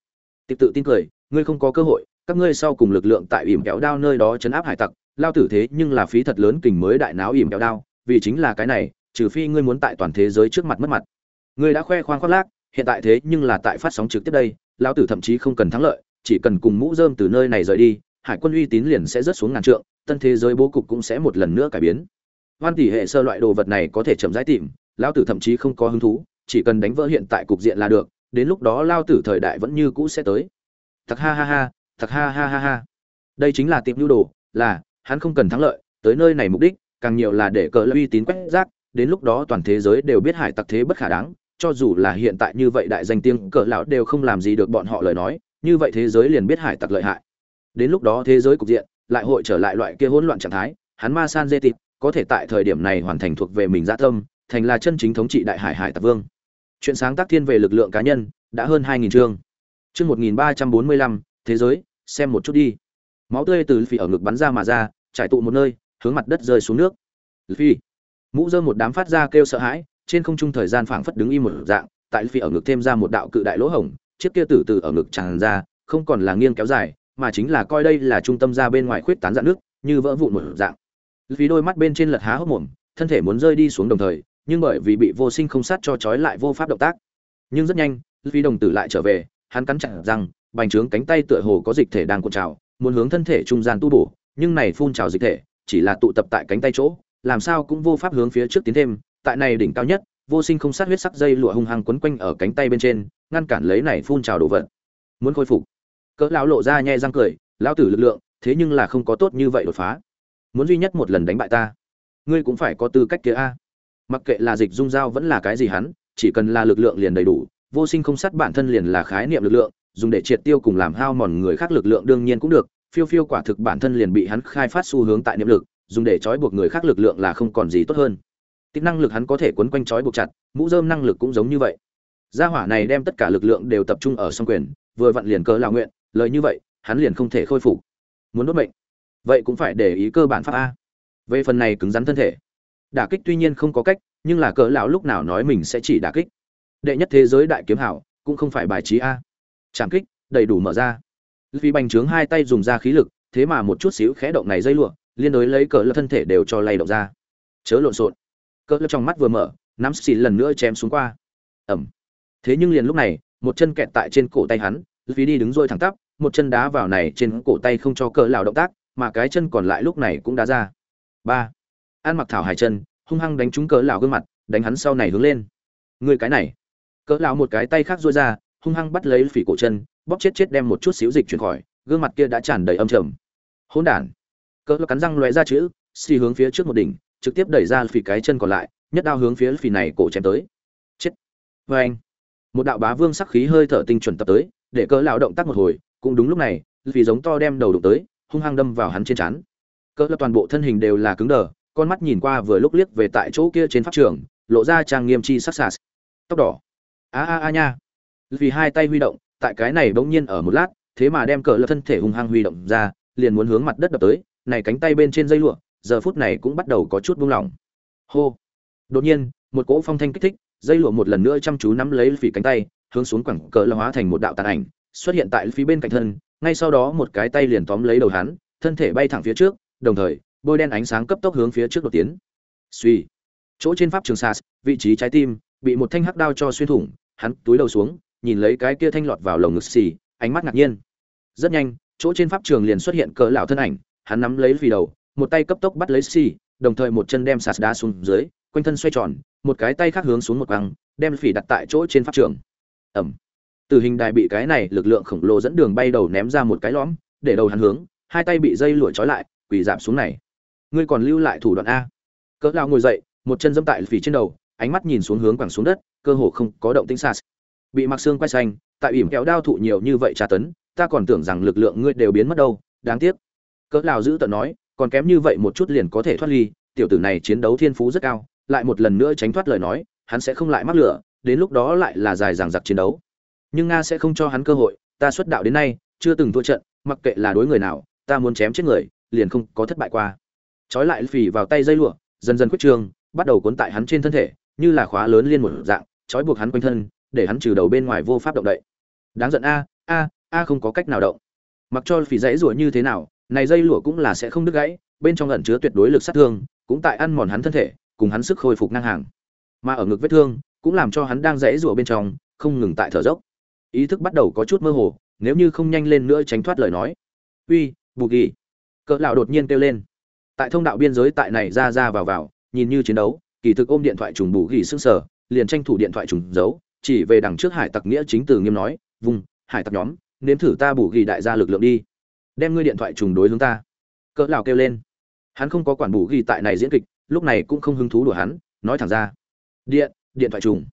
Tịp tự tin cười, ngươi không có cơ hội, các ngươi sau cùng lực lượng tại ỉm kéo đao nơi đó chấn áp hải tặc, lao tử thế nhưng là phí thật lớn kình mới đại náo ỉm kéo đao, vì chính là cái này, trừ phi ngươi muốn tại toàn thế giới trước mặt mất mặt. Ngươi đã khoe khoang khoác lác, hiện tại thế nhưng là tại phát sóng trực tiếp đây, lao tử thậm chí không cần thắng lợi, chỉ cần cùng mũ dơm từ nơi này rời đi, hải quân uy tín liền sẽ rớt xuống ngàn trượng, tân thế giới bố cục cũng sẽ một lần nữa cải biến. Hoan tỷ hệ sơ loại đồ vật này có thể chậm rãi tìm, lao tử thậm chí không có hứng thú, chỉ cần đánh vỡ hiện tại cục diện là được đến lúc đó lao tử thời đại vẫn như cũ sẽ tới. Thật ha ha ha, thật ha ha ha ha. Đây chính là tiệm nhu đồ, là, hắn không cần thắng lợi, tới nơi này mục đích, càng nhiều là để cờ uy tín quét rác, đến lúc đó toàn thế giới đều biết hải tặc thế bất khả đáng, cho dù là hiện tại như vậy đại danh tiếng cờ lão đều không làm gì được bọn họ lời nói, như vậy thế giới liền biết hải tặc lợi hại. Đến lúc đó thế giới cục diện lại hội trở lại loại kia hỗn loạn trạng thái, hắn ma san dê tịt, có thể tại thời điểm này hoàn thành thuộc về mình gia tâm, thành là chân chính thống trị đại hải hải tặc vương chuyện sáng tác thiên về lực lượng cá nhân, đã hơn hai nghìn chương. Chương một nghìn ba trăm bốn mươi lăm, thế giới, xem một chút đi. Máu tươi từ phi ở ngực bắn ra mà ra, trải tụ một nơi, hướng mặt đất rơi xuống nước. Phi mũ dơ một đám phát ra kêu sợ hãi, trên không trung thời gian phảng phất đứng im một dạng, tại phi ở ngực thêm ra một đạo cự đại lỗ hổng, chiếc kia từ từ ở ngực tràn ra, không còn là nghiêng kéo dài, mà chính là coi đây là trung tâm ra bên ngoài khuyết tán dạng nước, như vỡ vụn một dạng. Phi đôi mắt bên trên lật há hốc mồm, thân thể muốn rơi đi xuống đồng thời nhưng bởi vì bị vô sinh không sát cho trói lại vô pháp động tác. Nhưng rất nhanh phi đồng tử lại trở về, hắn cắn chặt răng, bành trướng cánh tay tựa hồ có dịch thể đang cuộn trào, muốn hướng thân thể trung gian tu bổ, nhưng này phun trào dịch thể, chỉ là tụ tập tại cánh tay chỗ, làm sao cũng vô pháp hướng phía trước tiến thêm, tại này đỉnh cao nhất, vô sinh không sát huyết sắc dây lụa hung hăng quấn quanh ở cánh tay bên trên, ngăn cản lấy này phun trào đồ vật. Muốn khôi phục. Cỡ lão lộ ra nhe răng cười, lão tử lực lượng, thế nhưng là không có tốt như vậy đột phá. Muốn duy nhất một lần đánh bại ta. Ngươi cũng phải có tư cách kia a mặc kệ là dịch dung dao vẫn là cái gì hắn, chỉ cần là lực lượng liền đầy đủ, vô sinh không sát bản thân liền là khái niệm lực lượng, dùng để triệt tiêu cùng làm hao mòn người khác lực lượng đương nhiên cũng được, phiêu phiêu quả thực bản thân liền bị hắn khai phát xu hướng tại niệm lực, dùng để trói buộc người khác lực lượng là không còn gì tốt hơn. Tính năng lực hắn có thể quấn quanh trói buộc chặt, mũ dơm năng lực cũng giống như vậy. Gia hỏa này đem tất cả lực lượng đều tập trung ở song quyền, vừa vặn liền cớ là nguyện, lời như vậy, hắn liền không thể khôi phục. Muốn đốt mệnh. Vậy cũng phải để ý cơ bản pháp a. Về phần này cứng rắn thân thể đả kích tuy nhiên không có cách, nhưng là cỡ lão lúc nào nói mình sẽ chỉ đả kích. Đệ nhất thế giới đại kiếm hảo, cũng không phải bài trí a. Chạm kích, đầy đủ mở ra. Vì bành trướng hai tay dùng ra khí lực, thế mà một chút xíu khẽ động này dây lụa, liên đối lấy cỡ lão thân thể đều cho lay động ra. Chớ lộn xộn. Cỡ lão trong mắt vừa mở, nắm xì lần nữa chém xuống qua. Ẩm. Thế nhưng liền lúc này, một chân kẹt tại trên cổ tay hắn vì đi đứng rồi thẳng tắp, một chân đá vào này trên cổ tay không cho cỡ lão động tác, mà cái chân còn lại lúc này cũng đá ra. Ba an mặc thảo hải chân, hung hăng đánh trúng cỡ lão gương mặt, đánh hắn sau này hướng lên. Người cái này. Cỡ lão một cái tay khác duỗi ra, hung hăng bắt lấy phỉ cổ chân, bóp chết chết đem một chút xíu dịch chuyển khỏi, gương mặt kia đã tràn đầy âm trầm. Hỗn đản. Cỡ lão cắn răng lóe ra chữ, xì hướng phía trước một đỉnh, trực tiếp đẩy ra phỉ cái chân còn lại, nhất đao hướng phía phỉ này cổ chém tới. Chết. Với anh một đạo bá vương sắc khí hơi thở tinh chuẩn tập tới, để cỡ lão động tác một hồi, cũng đúng lúc này vì giống to đem đầu đụng tới, hung hăng đâm vào hắn trên trán. Cỡ lão toàn bộ thân hình đều là cứng đờ con mắt nhìn qua vừa lúc liếc về tại chỗ kia trên pháp trường, lộ ra trang nghiêm chi sắc sạt. Tóc đỏ. A a a nha. Vì hai tay huy động, tại cái này bỗng nhiên ở một lát, thế mà đem cỡ lơ thân thể hung hăng huy động ra, liền muốn hướng mặt đất đập tới, này cánh tay bên trên dây lụa, giờ phút này cũng bắt đầu có chút buông lỏng. Hô. Đột nhiên, một cỗ phong thanh kích thích, dây lụa một lần nữa chăm chú nắm lấy phỉ cánh tay, hướng xuống quẳng cỡ lơ hóa thành một đạo tàn ảnh, xuất hiện tại phía bên cạnh thân, ngay sau đó một cái tay liền tóm lấy đầu hắn, thân thể bay thẳng phía trước, đồng thời bôi đen ánh sáng cấp tốc hướng phía trước đột tiến. Suy chỗ trên pháp trường sas, vị trí trái tim, bị một thanh hắc đao cho xuyên thủng, hắn túi đầu xuống, nhìn lấy cái kia thanh lọt vào lồng ngực xì ánh mắt ngạc nhiên. Rất nhanh, chỗ trên pháp trường liền xuất hiện cỡ lão thân ảnh, hắn nắm lấy vì đầu, một tay cấp tốc bắt lấy xì đồng thời một chân đem sas đá xuống dưới, quanh thân xoay tròn, một cái tay khác hướng xuống một băng đem phỉ đặt tại chỗ trên pháp trường. Ẩm từ hình đài bị cái này lực lượng khổng lồ dẫn đường bay đầu ném ra một cái lõm, để đầu hắn hướng, hai tay bị dây lụa trói lại, quỳ giảm xuống này ngươi còn lưu lại thủ đoạn a. Cỡ lao ngồi dậy, một chân dẫm tại phì trên đầu, ánh mắt nhìn xuống hướng quẳng xuống đất, cơ hồ không có động tĩnh sas bị mặc xương quay xanh, tại ỉm kéo đao thụ nhiều như vậy tra tấn, ta còn tưởng rằng lực lượng ngươi đều biến mất đâu, đáng tiếc. Cỡ lao giữ tận nói, còn kém như vậy một chút liền có thể thoát ly, tiểu tử này chiến đấu thiên phú rất cao, lại một lần nữa tránh thoát lời nói, hắn sẽ không lại mắc lửa, đến lúc đó lại là dài dằng dặc chiến đấu. Nhưng nga sẽ không cho hắn cơ hội, ta xuất đạo đến nay, chưa từng thua trận, mặc kệ là đối người nào, ta muốn chém chết người, liền không có thất bại qua trói lại phì vào tay dây lụa, dần dần quyết trường, bắt đầu cuốn tại hắn trên thân thể, như là khóa lớn liên một dạng, trói buộc hắn quanh thân, để hắn trừ đầu bên ngoài vô pháp động đậy. Đáng giận a a a không có cách nào động. Mặc cho phì dãy rủa như thế nào, này dây lụa cũng là sẽ không đứt gãy, bên trong ẩn chứa tuyệt đối lực sát thương, cũng tại ăn mòn hắn thân thể, cùng hắn sức khôi phục năng hàng. Mà ở ngực vết thương, cũng làm cho hắn đang dãy rủa bên trong, không ngừng tại thở dốc. Ý thức bắt đầu có chút mơ hồ, nếu như không nhanh lên nữa tránh thoát lời nói. Uy, bù kỳ cỡ lão đột nhiên kêu lên tại thông đạo biên giới tại này ra ra vào vào, nhìn như chiến đấu, kỳ thực ôm điện thoại trùng bù gỉ xương sờ, liền tranh thủ điện thoại trùng giấu, chỉ về đằng trước hải tặc nghĩa chính từ nghiêm nói vùng hải tặc nhóm, nếm thử ta bù gỉ đại gia lực lượng đi, đem ngươi điện thoại trùng đối hướng ta. Cỡ lão kêu lên. Hắn không có quản bù ghi tại này diễn kịch, lúc này cũng không hứng thú đùa hắn, nói thẳng ra. Điện điện thoại trùng.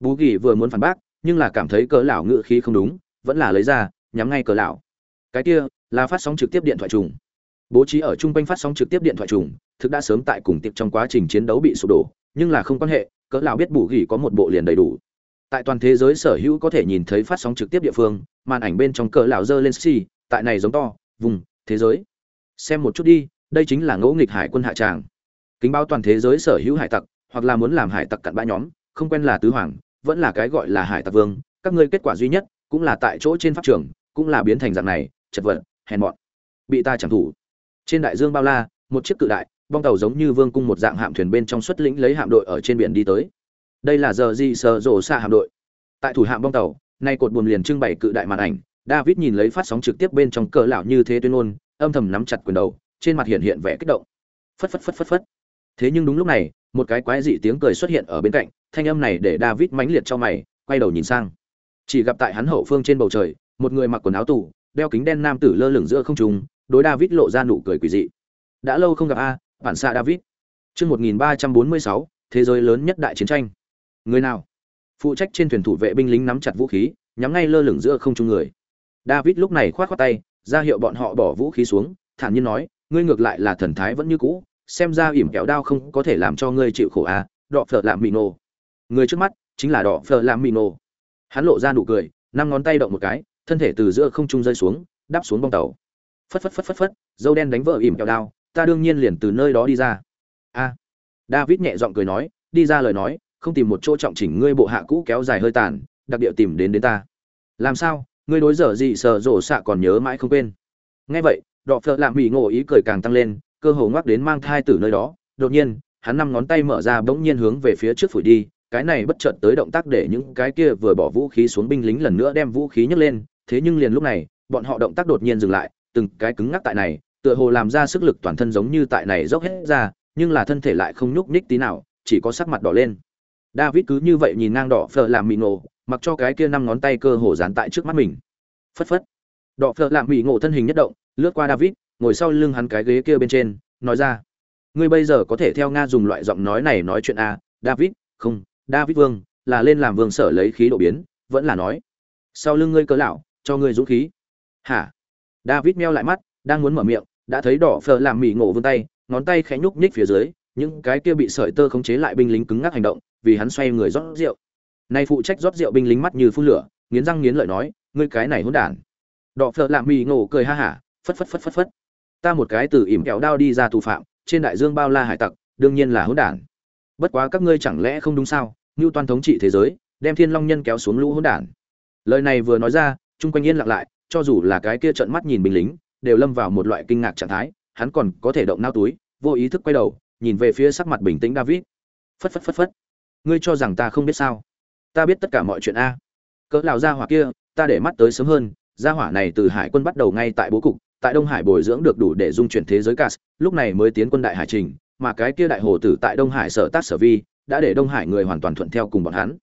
Bù ghi vừa muốn phản bác, nhưng là cảm thấy cỡ lão ngự khí không đúng, vẫn là lấy ra, nhắm ngay cỡ lão. Cái kia, là phát sóng trực tiếp điện thoại trùng bố trí ở trung quanh phát sóng trực tiếp điện thoại trùng, thực đã sớm tại cùng tiệp trong quá trình chiến đấu bị sụp đổ, nhưng là không quan hệ, cỡ lão biết bù gỉ có một bộ liền đầy đủ. Tại toàn thế giới sở hữu có thể nhìn thấy phát sóng trực tiếp địa phương, màn ảnh bên trong cỡ lão dơ lên xì, tại này giống to, vùng, thế giới. Xem một chút đi, đây chính là ngẫu nghịch hải quân hạ tràng. Kính báo toàn thế giới sở hữu hải tặc, hoặc là muốn làm hải tặc cặn bã nhóm, không quen là tứ hoàng, vẫn là cái gọi là hải tặc vương, các ngươi kết quả duy nhất, cũng là tại chỗ trên pháp trường, cũng là biến thành dạng này, chật vật, hèn mọn. Bị ta chẳng thủ trên đại dương bao la, một chiếc cự đại, bong tàu giống như vương cung một dạng hạm thuyền bên trong xuất lĩnh lấy hạm đội ở trên biển đi tới. Đây là giờ gì sờ rổ xa hạm đội. Tại thủ hạm bong tàu, nay cột buồm liền trưng bày cự đại màn ảnh, david nhìn lấy phát sóng trực tiếp bên trong cờ lão như thế tuyên ngôn, âm thầm nắm chặt quyền đầu, trên mặt hiện hiện vẻ kích động. Phất phất phất phất phất. Thế nhưng đúng lúc này, một cái quái dị tiếng cười xuất hiện ở bên cạnh, thanh âm này để david mãnh liệt cho mày, quay đầu nhìn sang. Chỉ gặp tại hắn hậu phương trên bầu trời, một người mặc quần áo tù, đeo kính đen nam tử lơ lửng giữa không trung đối david lộ ra nụ cười quỷ dị. Đã lâu không gặp a, bản xạ david. Chương một nghìn ba trăm bốn mươi sáu, thế giới lớn nhất đại chiến tranh. Người nào? Phụ trách trên thuyền thủ vệ binh lính nắm chặt vũ khí, nhắm ngay lơ lửng giữa không trung người. David lúc này khoát khoát tay, ra hiệu bọn họ bỏ vũ khí xuống, thản nhiên nói, ngươi ngược lại là thần thái vẫn như cũ, xem ra ỉm kẹo đao không có thể làm cho ngươi chịu khổ à đọ phở làm mì nổ người trước mắt chính là đọ phở làm mì nổ hắn lộ ra nụ cười, năm ngón tay động một cái, thân thể từ giữa không trung rơi xuống, đáp xuống bong tàu phất phất phất phất phất, dâu đen đánh vợ ỉm kẹo đao, ta đương nhiên liền từ nơi đó đi ra. A. David nhẹ giọng cười nói, đi ra lời nói, không tìm một chỗ trọng chỉnh ngươi bộ hạ cũ kéo dài hơi tàn, đặc địa tìm đến đến ta. Làm sao, ngươi đối dở gì sợ rổ xạ còn nhớ mãi không quên. Nghe vậy, đọ phợ lạm mỹ ngộ ý cười càng tăng lên, cơ hồ ngoắc đến mang thai từ nơi đó. Đột nhiên, hắn năm ngón tay mở ra bỗng nhiên hướng về phía trước phủi đi, cái này bất chợt tới động tác để những cái kia vừa bỏ vũ khí xuống binh lính lần nữa đem vũ khí nhấc lên, thế nhưng liền lúc này, bọn họ động tác đột nhiên dừng lại từng cái cứng ngắc tại này tựa hồ làm ra sức lực toàn thân giống như tại này dốc hết ra nhưng là thân thể lại không nhúc nhích tí nào chỉ có sắc mặt đỏ lên. David cứ như vậy nhìn ngang đỏ phở làm mị ngộ mặc cho cái kia năm ngón tay cơ hồ dán tại trước mắt mình. Phất phất. Đỏ phở làm mị ngộ thân hình nhất động lướt qua david ngồi sau lưng hắn cái ghế kia bên trên nói ra. Ngươi bây giờ có thể theo nga dùng loại giọng nói này nói chuyện a à, david không david vương là lên làm vương sở lấy khí độ biến vẫn là nói. Sau lưng ngươi cớ lão cho ngươi dũng khí. Hả? David meo lại mắt, đang muốn mở miệng, đã thấy đỏ phờ làm mỉ ngộ vươn tay, ngón tay khẽ nhúc nhích phía dưới, những cái kia bị sợi tơ khống chế lại binh lính cứng ngắc hành động, vì hắn xoay người rót rượu. Nay phụ trách rót rượu binh lính mắt như phun lửa, nghiến răng nghiến lợi nói, ngươi cái này hỗn đản. Đỏ phờ làm mỉ ngộ cười ha hả, phất phất phất phất phất. Ta một cái từ ỉm kéo đao đi ra tù phạm, trên đại dương bao la hải tặc, đương nhiên là hỗn đản. Bất quá các ngươi chẳng lẽ không đúng sao? Như toàn thống trị thế giới, đem thiên long nhân kéo xuống lũ hỗn đản. Lời này vừa nói ra, chung quanh yên lặng lại cho dù là cái kia trợn mắt nhìn binh lính, đều lâm vào một loại kinh ngạc trạng thái, hắn còn có thể động nao túi, vô ý thức quay đầu, nhìn về phía sắc mặt bình tĩnh david. Phất phất phất phất. Ngươi cho rằng ta không biết sao? Ta biết tất cả mọi chuyện a. Cỡ lão gia hỏa kia, ta để mắt tới sớm hơn, gia hỏa này từ hải quân bắt đầu ngay tại bố cục, tại đông hải bồi dưỡng được đủ để dung chuyển thế giới cả. lúc này mới tiến quân đại hải trình, mà cái kia đại hồ tử tại đông hải sở tác sở vi, đã để đông hải người hoàn toàn thuận theo cùng bọn hắn.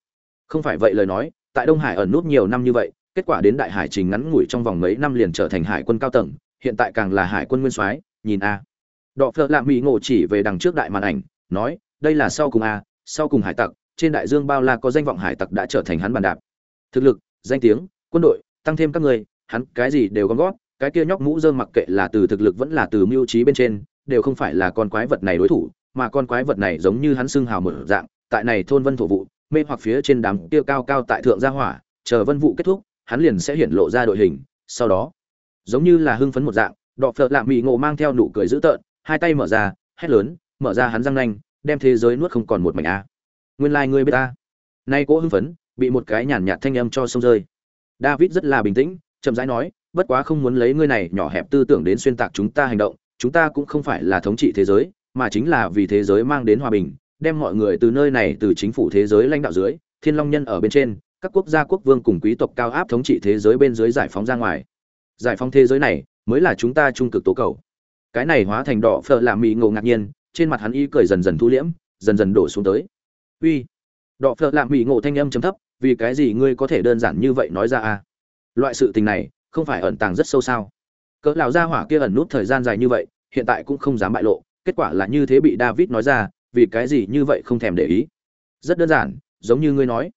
Không phải vậy lời nói, tại đông hải ẩn nút nhiều năm như vậy kết quả đến đại hải trình ngắn ngủi trong vòng mấy năm liền trở thành hải quân cao tầng, hiện tại càng là hải quân nguyên soái, nhìn a. Đọ phợ lạ mỹ ngộ chỉ về đằng trước đại màn ảnh, nói, đây là sau cùng a, sau cùng hải tặc, trên đại dương bao la có danh vọng hải tặc đã trở thành hắn bàn đạp. Thực lực, danh tiếng, quân đội, tăng thêm các người, hắn cái gì đều gom gót cái kia nhóc mũ dơ mặc kệ là từ thực lực vẫn là từ mưu trí bên trên, đều không phải là con quái vật này đối thủ, mà con quái vật này giống như hắn xưng hào một dạng, tại này thôn vân thổ vụ, mê hoặc phía trên đám kia cao cao tại thượng gia hỏa, chờ vân vụ kết thúc hắn liền sẽ hiện lộ ra đội hình, sau đó, giống như là hưng phấn một dạng, đọ phợ lạ mỹ ngộ mang theo nụ cười dữ tợn, hai tay mở ra, hét lớn, mở ra hắn răng nanh, đem thế giới nuốt không còn một mảnh a. Nguyên lai、like、ngươi biết ta. Nay cỗ hưng phấn, bị một cái nhàn nhạt thanh âm cho sông rơi. David rất là bình tĩnh, chậm rãi nói, bất quá không muốn lấy ngươi này nhỏ hẹp tư tưởng đến xuyên tạc chúng ta hành động, chúng ta cũng không phải là thống trị thế giới, mà chính là vì thế giới mang đến hòa bình, đem mọi người từ nơi này, từ chính phủ thế giới lãnh đạo dưới, thiên long nhân ở bên trên các quốc gia quốc vương cùng quý tộc cao áp thống trị thế giới bên dưới giải phóng ra ngoài. Giải phóng thế giới này mới là chúng ta trung cực tố cầu. Cái này hóa thành đỏ phở làm mì ngộ ngạc nhiên, trên mặt hắn y cười dần dần thu liễm, dần dần đổ xuống tới. Uy, đỏ phở làm mì ngộ thanh âm chấm thấp, vì cái gì ngươi có thể đơn giản như vậy nói ra à loại sự tình này không phải ẩn tàng rất sâu sao? Cỡ lão gia hỏa kia ẩn nút thời gian dài như vậy, hiện tại cũng không dám bại lộ, kết quả là như thế bị david nói ra, vì cái gì như vậy không thèm để ý? Rất đơn giản, giống như ngươi nói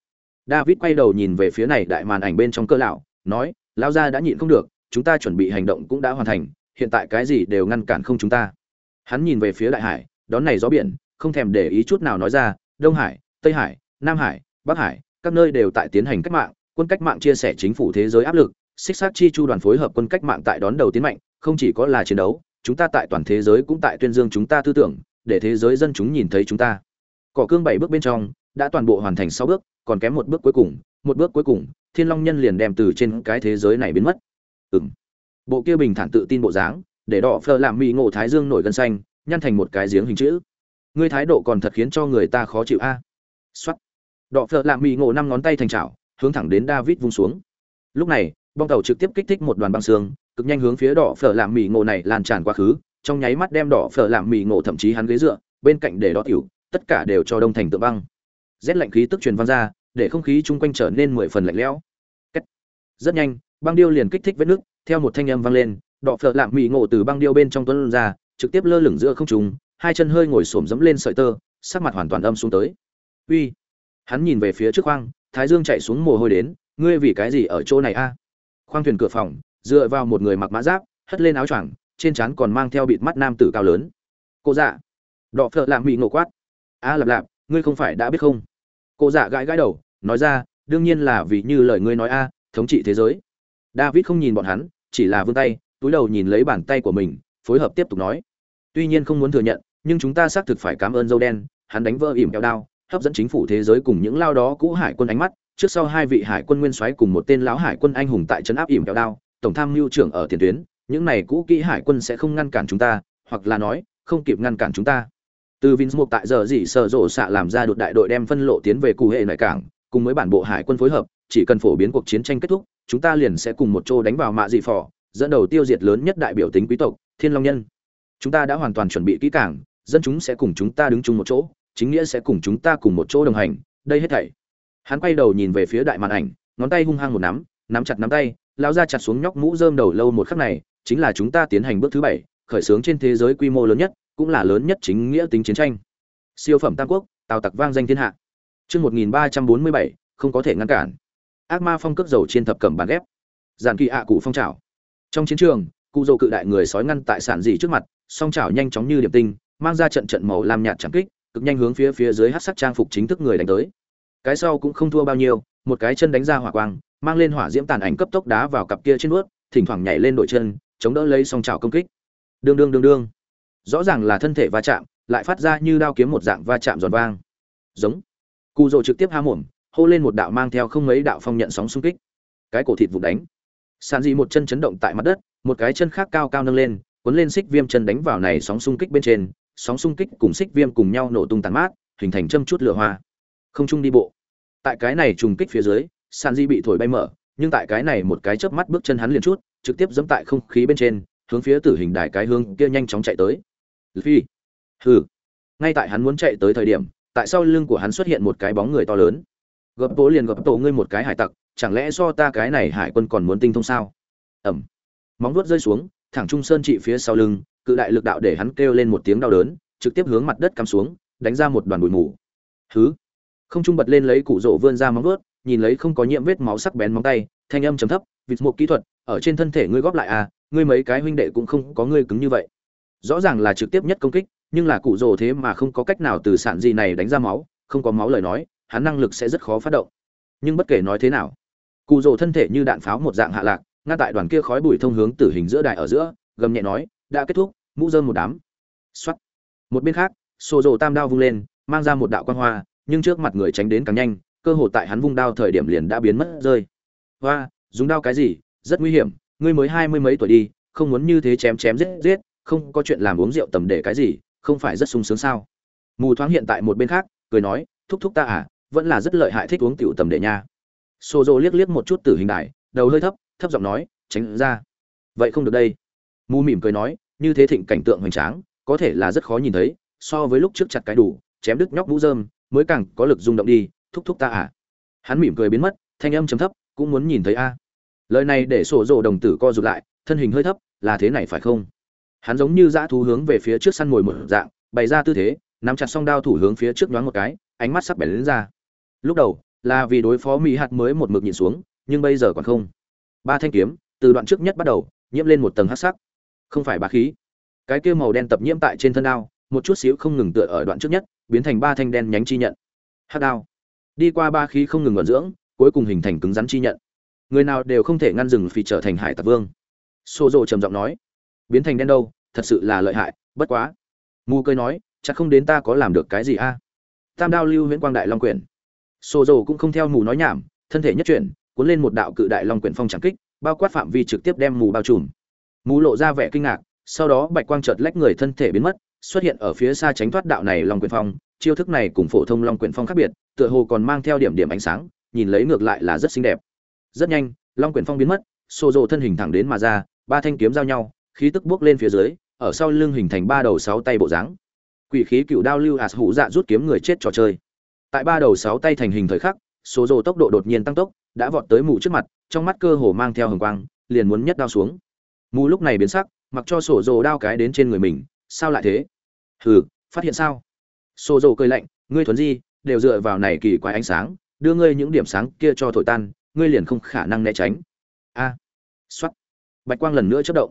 david quay đầu nhìn về phía này đại màn ảnh bên trong cơ lão, nói, lão gia đã nhịn không được, chúng ta chuẩn bị hành động cũng đã hoàn thành, hiện tại cái gì đều ngăn cản không chúng ta. Hắn nhìn về phía đại hải, đón này gió biển, không thèm để ý chút nào nói ra, đông hải, tây hải, nam hải, bắc hải, các nơi đều tại tiến hành cách mạng, quân cách mạng chia sẻ chính phủ thế giới áp lực, xích sát chi chu đoàn phối hợp quân cách mạng tại đón đầu tiến mạnh, không chỉ có là chiến đấu, chúng ta tại toàn thế giới cũng tại tuyên dương chúng ta tư tưởng, để thế giới dân chúng nhìn thấy chúng ta. Cỏ cương bảy bước bên trong đã toàn bộ hoàn thành sáu bước, còn kém một bước cuối cùng, một bước cuối cùng, thiên long nhân liền đem từ trên cái thế giới này biến mất. Ừng bộ kia bình thản tự tin bộ dáng, để đỏ phờ làm mỹ ngộ thái dương nổi gân xanh, nhăn thành một cái giếng hình chữ. Ngươi thái độ còn thật khiến cho người ta khó chịu a. À. t đỏ phờ làm mỹ ngộ năm ngón tay thành chảo, hướng thẳng đến david vung xuống. Lúc này, bong tàu trực tiếp kích thích một đoàn băng xương, cực nhanh hướng phía đỏ phở làm mì ngộ này lan tràn quá khứ, trong nháy mắt đem đỏ phở làm mì ngộ thậm chí hắn ghế dựa, bên cạnh để đỏ tiểu, tất cả đều cho đông thành tượng băng rét lạnh khí tức truyền vang ra, để không khí chung quanh trở nên mười phần lạnh lẽo. Rất nhanh, băng điêu liền kích thích vết nước, theo một thanh âm vang lên đọ phở làm mỹ ngộ từ băng điêu bên trong tuấn ra, trực tiếp lơ lửng giữa không trung, hai chân hơi ngồi xổm dẫm lên sợi tơ, sắc mặt hoàn toàn âm xuống tới. Uy. Hắn nhìn về phía trước khoang, thái dương chạy xuống mồ hôi đến, ngươi vì cái gì ở chỗ này a? Khoang thuyền cửa phòng, dựa vào một người mặc mã giáp, hất lên áo choàng, trên trán còn mang theo bịt mắt nam tử cao lớn. Cô dạ. Đọ phợ lạm bị ngộ quát. A lạp lạp ngươi không phải đã biết không? Cô dạ gãi gãi đầu, nói ra, đương nhiên là vì như lời ngươi nói a, thống trị thế giới. David không nhìn bọn hắn, chỉ là vươn tay, túi đầu nhìn lấy bàn tay của mình, phối hợp tiếp tục nói. Tuy nhiên không muốn thừa nhận, nhưng chúng ta xác thực phải cảm ơn dâu đen, hắn đánh vỡ ỉm kẹo đao, hấp dẫn chính phủ thế giới cùng những lao đó cũ hải quân ánh mắt. Trước sau hai vị hải quân nguyên soái cùng một tên lão hải quân anh hùng tại trấn áp ỉm kẹo đao, tổng tham mưu trưởng ở tiền tuyến, những này cũ kỹ hải quân sẽ không ngăn cản chúng ta, hoặc là nói, không kịp ngăn cản chúng ta từ Vince tại giờ gì sở rộ xạ làm ra đột đại đội đem phân lộ tiến về cụ hệ nội cảng, cùng với bản bộ hải quân phối hợp, chỉ cần phổ biến cuộc chiến tranh kết thúc, chúng ta liền sẽ cùng một chỗ đánh vào mạ dị phò, dẫn đầu tiêu diệt lớn nhất đại biểu tính quý tộc, thiên long nhân. Chúng ta đã hoàn toàn chuẩn bị kỹ cảng dân chúng sẽ cùng chúng ta đứng chung một chỗ, chính nghĩa sẽ cùng chúng ta cùng một chỗ đồng hành, đây hết thảy. Hắn quay đầu nhìn về phía đại màn ảnh, ngón tay hung hăng một nắm nắm chặt nắm tay lão ra chặt xuống nhóc mũ rơm đầu lâu một khắc này, chính là chúng ta tiến hành bước thứ bảy, khởi xướng trên thế giới quy mô lớn nhất cũng là lớn nhất chính nghĩa tính chiến tranh. Siêu phẩm tam quốc, tào tặc vang danh thiên hạ. Chương một nghìn ba trăm bốn mươi bảy, không có thể ngăn cản. Ác ma phong cước dầu trên thập cẩm bàn ghép. Giàn kỳ ạ cụ phong trào. Trong chiến trường, cụ dầu cự đại người sói ngăn tại sản dị trước mặt, song trào nhanh chóng như điểm tinh, mang ra trận trận màu lam nhạt chẳng kích, cực nhanh hướng phía phía dưới hát sắc trang phục chính thức người đánh tới. Cái sau cũng không thua bao nhiêu, một cái chân đánh ra hỏa quang, mang lên hỏa diễm tàn ảnh cấp tốc đá vào cặp kia trên bước thỉnh thoảng nhảy lên đội chân, chống đỡ lấy song trào công kích. Đương đương đương đương rõ ràng là thân thể va chạm, lại phát ra như đao kiếm một dạng va chạm giòn vang. Giống. Cụ rồ trực tiếp há mồm, hô lên một đạo mang theo không mấy đạo phong nhận sóng xung kích. Cái cổ thịt vụt đánh. Sàn dị một chân chấn động tại mặt đất, một cái chân khác cao cao nâng lên, cuốn lên xích viêm chân đánh vào này sóng xung kích bên trên, sóng xung kích cùng xích viêm cùng nhau nổ tung tàn mát, hình thành châm chút lửa hoa. Không trung đi bộ. Tại cái này trùng kích phía dưới, sàn di bị thổi bay mở, nhưng tại cái này một cái chớp mắt bước chân hắn liền chút, trực tiếp dẫm tại không khí bên trên, hướng phía tử hình đài cái hướng kia nhanh chóng chạy tới phi. Hừ. Ngay tại hắn muốn chạy tới thời điểm, tại sau lưng của hắn xuất hiện một cái bóng người to lớn. Gập tổ liền gập tổ ngươi một cái hải tặc, chẳng lẽ do ta cái này hải quân còn muốn tinh thông sao? Ẩm. Móng vuốt rơi xuống, thẳng trung sơn trị phía sau lưng, cự đại lực đạo để hắn kêu lên một tiếng đau đớn, trực tiếp hướng mặt đất cắm xuống, đánh ra một đoàn bụi mù. Hứ. Không trung bật lên lấy củ rổ vươn ra móng vuốt, nhìn lấy không có nhiễm vết máu sắc bén móng tay, thanh âm trầm thấp, vịt một kỹ thuật, ở trên thân thể ngươi góp lại à ngươi mấy cái huynh đệ cũng không có ngươi cứng như vậy rõ ràng là trực tiếp nhất công kích, nhưng là cụ rồ thế mà không có cách nào từ sản gì này đánh ra máu, không có máu lời nói, hắn năng lực sẽ rất khó phát động. Nhưng bất kể nói thế nào, cụ rồ thân thể như đạn pháo một dạng hạ lạc, ngăn tại đoàn kia khói bụi thông hướng tử hình giữa đài ở giữa, gầm nhẹ nói, đã kết thúc, mũ dơm một đám. Xuất một bên khác, xô rồ tam đao vung lên, mang ra một đạo quan hoa, nhưng trước mặt người tránh đến càng nhanh, cơ hội tại hắn vung đao thời điểm liền đã biến mất rơi. Hoa, dùng đao cái gì? Rất nguy hiểm, ngươi mới hai mươi mấy tuổi đi, không muốn như thế chém chém giết giết không có chuyện làm uống rượu tầm để cái gì không phải rất sung sướng sao? Mù thoáng hiện tại một bên khác cười nói thúc thúc ta à vẫn là rất lợi hại thích uống tiểu tầm để nha. Xô dô liếc liếc một chút tử hình đại đầu hơi thấp thấp giọng nói tránh ra. Vậy không được đây. Mù mỉm cười nói như thế thịnh cảnh tượng hoành tráng có thể là rất khó nhìn thấy so với lúc trước chặt cái đủ chém đứt nhóc mũ dơm, mới càng có lực rung động đi thúc thúc ta à. Hắn mỉm cười biến mất thanh âm chấm thấp cũng muốn nhìn thấy a. Lời này để sổ rộ đồng tử co rụt lại thân hình hơi thấp là thế này phải không? Hắn giống như dã thú hướng về phía trước săn mồi một dạng, bày ra tư thế, nắm chặt song đao thủ hướng phía trước nhoáng một cái, ánh mắt sắc bén lên ra. Lúc đầu, là vì đối phó mỹ hạt mới một mực nhìn xuống, nhưng bây giờ còn không. Ba thanh kiếm, từ đoạn trước nhất bắt đầu, nhiễm lên một tầng hắc sắc. Không phải bá khí. Cái kia màu đen tập nhiễm tại trên thân đao, một chút xíu không ngừng tựa ở đoạn trước nhất, biến thành ba thanh đen nhánh chi nhận. Hắc đao. Đi qua ba khí không ngừng vận dưỡng, cuối cùng hình thành cứng rắn chi nhận. Người nào đều không thể ngăn dừng phi trở thành hải tặc vương. Xô rộ trầm giọng nói biến thành đen đâu, thật sự là lợi hại, bất quá. Mù cơi nói, chắc không đến ta có làm được cái gì a? Tam đao lưu huyễn quang đại long quyển. Sổ dầu cũng không theo mù nói nhảm, thân thể nhất chuyển, cuốn lên một đạo cự đại long quyển phong trảm kích, bao quát phạm vi trực tiếp đem mù bao trùm. Mù lộ ra vẻ kinh ngạc, sau đó bạch quang chợt lách người thân thể biến mất, xuất hiện ở phía xa tránh thoát đạo này long quyển phong. Chiêu thức này cùng phổ thông long quyển phong khác biệt, tựa hồ còn mang theo điểm điểm ánh sáng, nhìn lấy ngược lại là rất xinh đẹp. Rất nhanh, long quyển phong biến mất sổ dầu thân hình thẳng đến mà ra, ba thanh kiếm giao nhau khí tức bước lên phía dưới ở sau lưng hình thành ba đầu sáu tay bộ dáng. Quỷ khí cựu đao lưu ạt hủ dạ rút kiếm người chết trò chơi. Tại ba đầu sáu tay thành hình thời khắc số rồ tốc độ đột nhiên tăng tốc đã vọt tới mù trước mặt trong mắt cơ hồ mang theo hừng quang liền muốn nhất đao xuống. Mù lúc này biến sắc mặc cho sổ rồ đao cái đến trên người mình sao lại thế? Hừ phát hiện sao? Sổ rồ cười lạnh ngươi thuần gì, đều dựa vào này kỳ quái ánh sáng đưa ngươi những điểm sáng kia cho thổi tan ngươi liền không khả năng né tránh. A. À, bạch quang lần nữa chớp động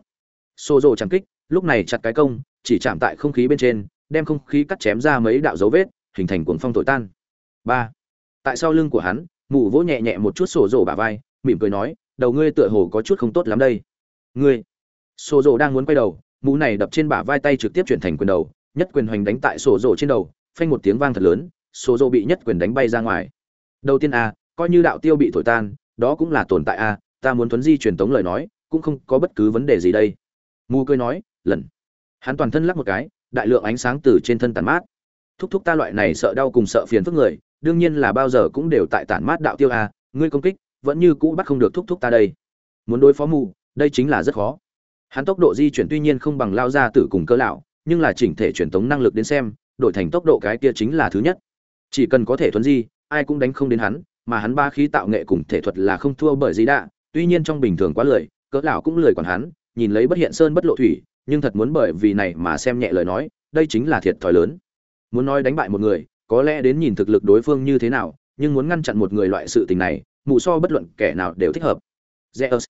xô rộ chẳng kích, lúc này chặt cái công, chỉ chạm tại không khí bên trên, đem không khí cắt chém ra mấy đạo dấu vết, hình thành cuồng phong thổi tan. Ba. Tại sau lưng của hắn, mụ vỗ nhẹ nhẹ một chút sổ rộ bả vai, mỉm cười nói, đầu ngươi tựa hồ có chút không tốt lắm đây. Ngươi? Sổ rộ đang muốn quay đầu mũ này đập trên bả vai tay trực tiếp chuyển thành quyền đầu, nhất quyền hoành đánh tại sổ rộ trên đầu, phanh một tiếng vang thật lớn sổ rộ bị nhất quyền đánh bay ra ngoài. Đầu tiên a, coi như đạo tiêu bị thổi tan, đó cũng là tồn tại a, ta muốn thuấn di truyền tống lời nói, cũng không có bất cứ vấn đề gì đây mù cười nói, lần. Hắn toàn thân lắc một cái, đại lượng ánh sáng từ trên thân tàn mát. Thúc thúc ta loại này sợ đau cùng sợ phiền phức người, đương nhiên là bao giờ cũng đều tại tản mát đạo tiêu a ngươi công kích, vẫn như cũ bắt không được thúc thúc ta đây. Muốn đối phó mù, đây chính là rất khó. Hắn tốc độ di chuyển tuy nhiên không bằng lao ra tử cùng cơ lão, nhưng là chỉnh thể truyền tống năng lực đến xem, đổi thành tốc độ cái kia chính là thứ nhất. Chỉ cần có thể thuấn di, ai cũng đánh không đến hắn, mà hắn ba khí tạo nghệ cùng thể thuật là không thua bởi gì đã tuy nhiên trong bình thường quá lười cỡ lão cũng lười còn hắn nhìn lấy bất hiện sơn bất lộ thủy, nhưng thật muốn bởi vì này mà xem nhẹ lời nói, đây chính là thiệt thòi lớn. Muốn nói đánh bại một người, có lẽ đến nhìn thực lực đối phương như thế nào, nhưng muốn ngăn chặn một người loại sự tình này, mù so bất luận kẻ nào đều thích hợp. Zeus.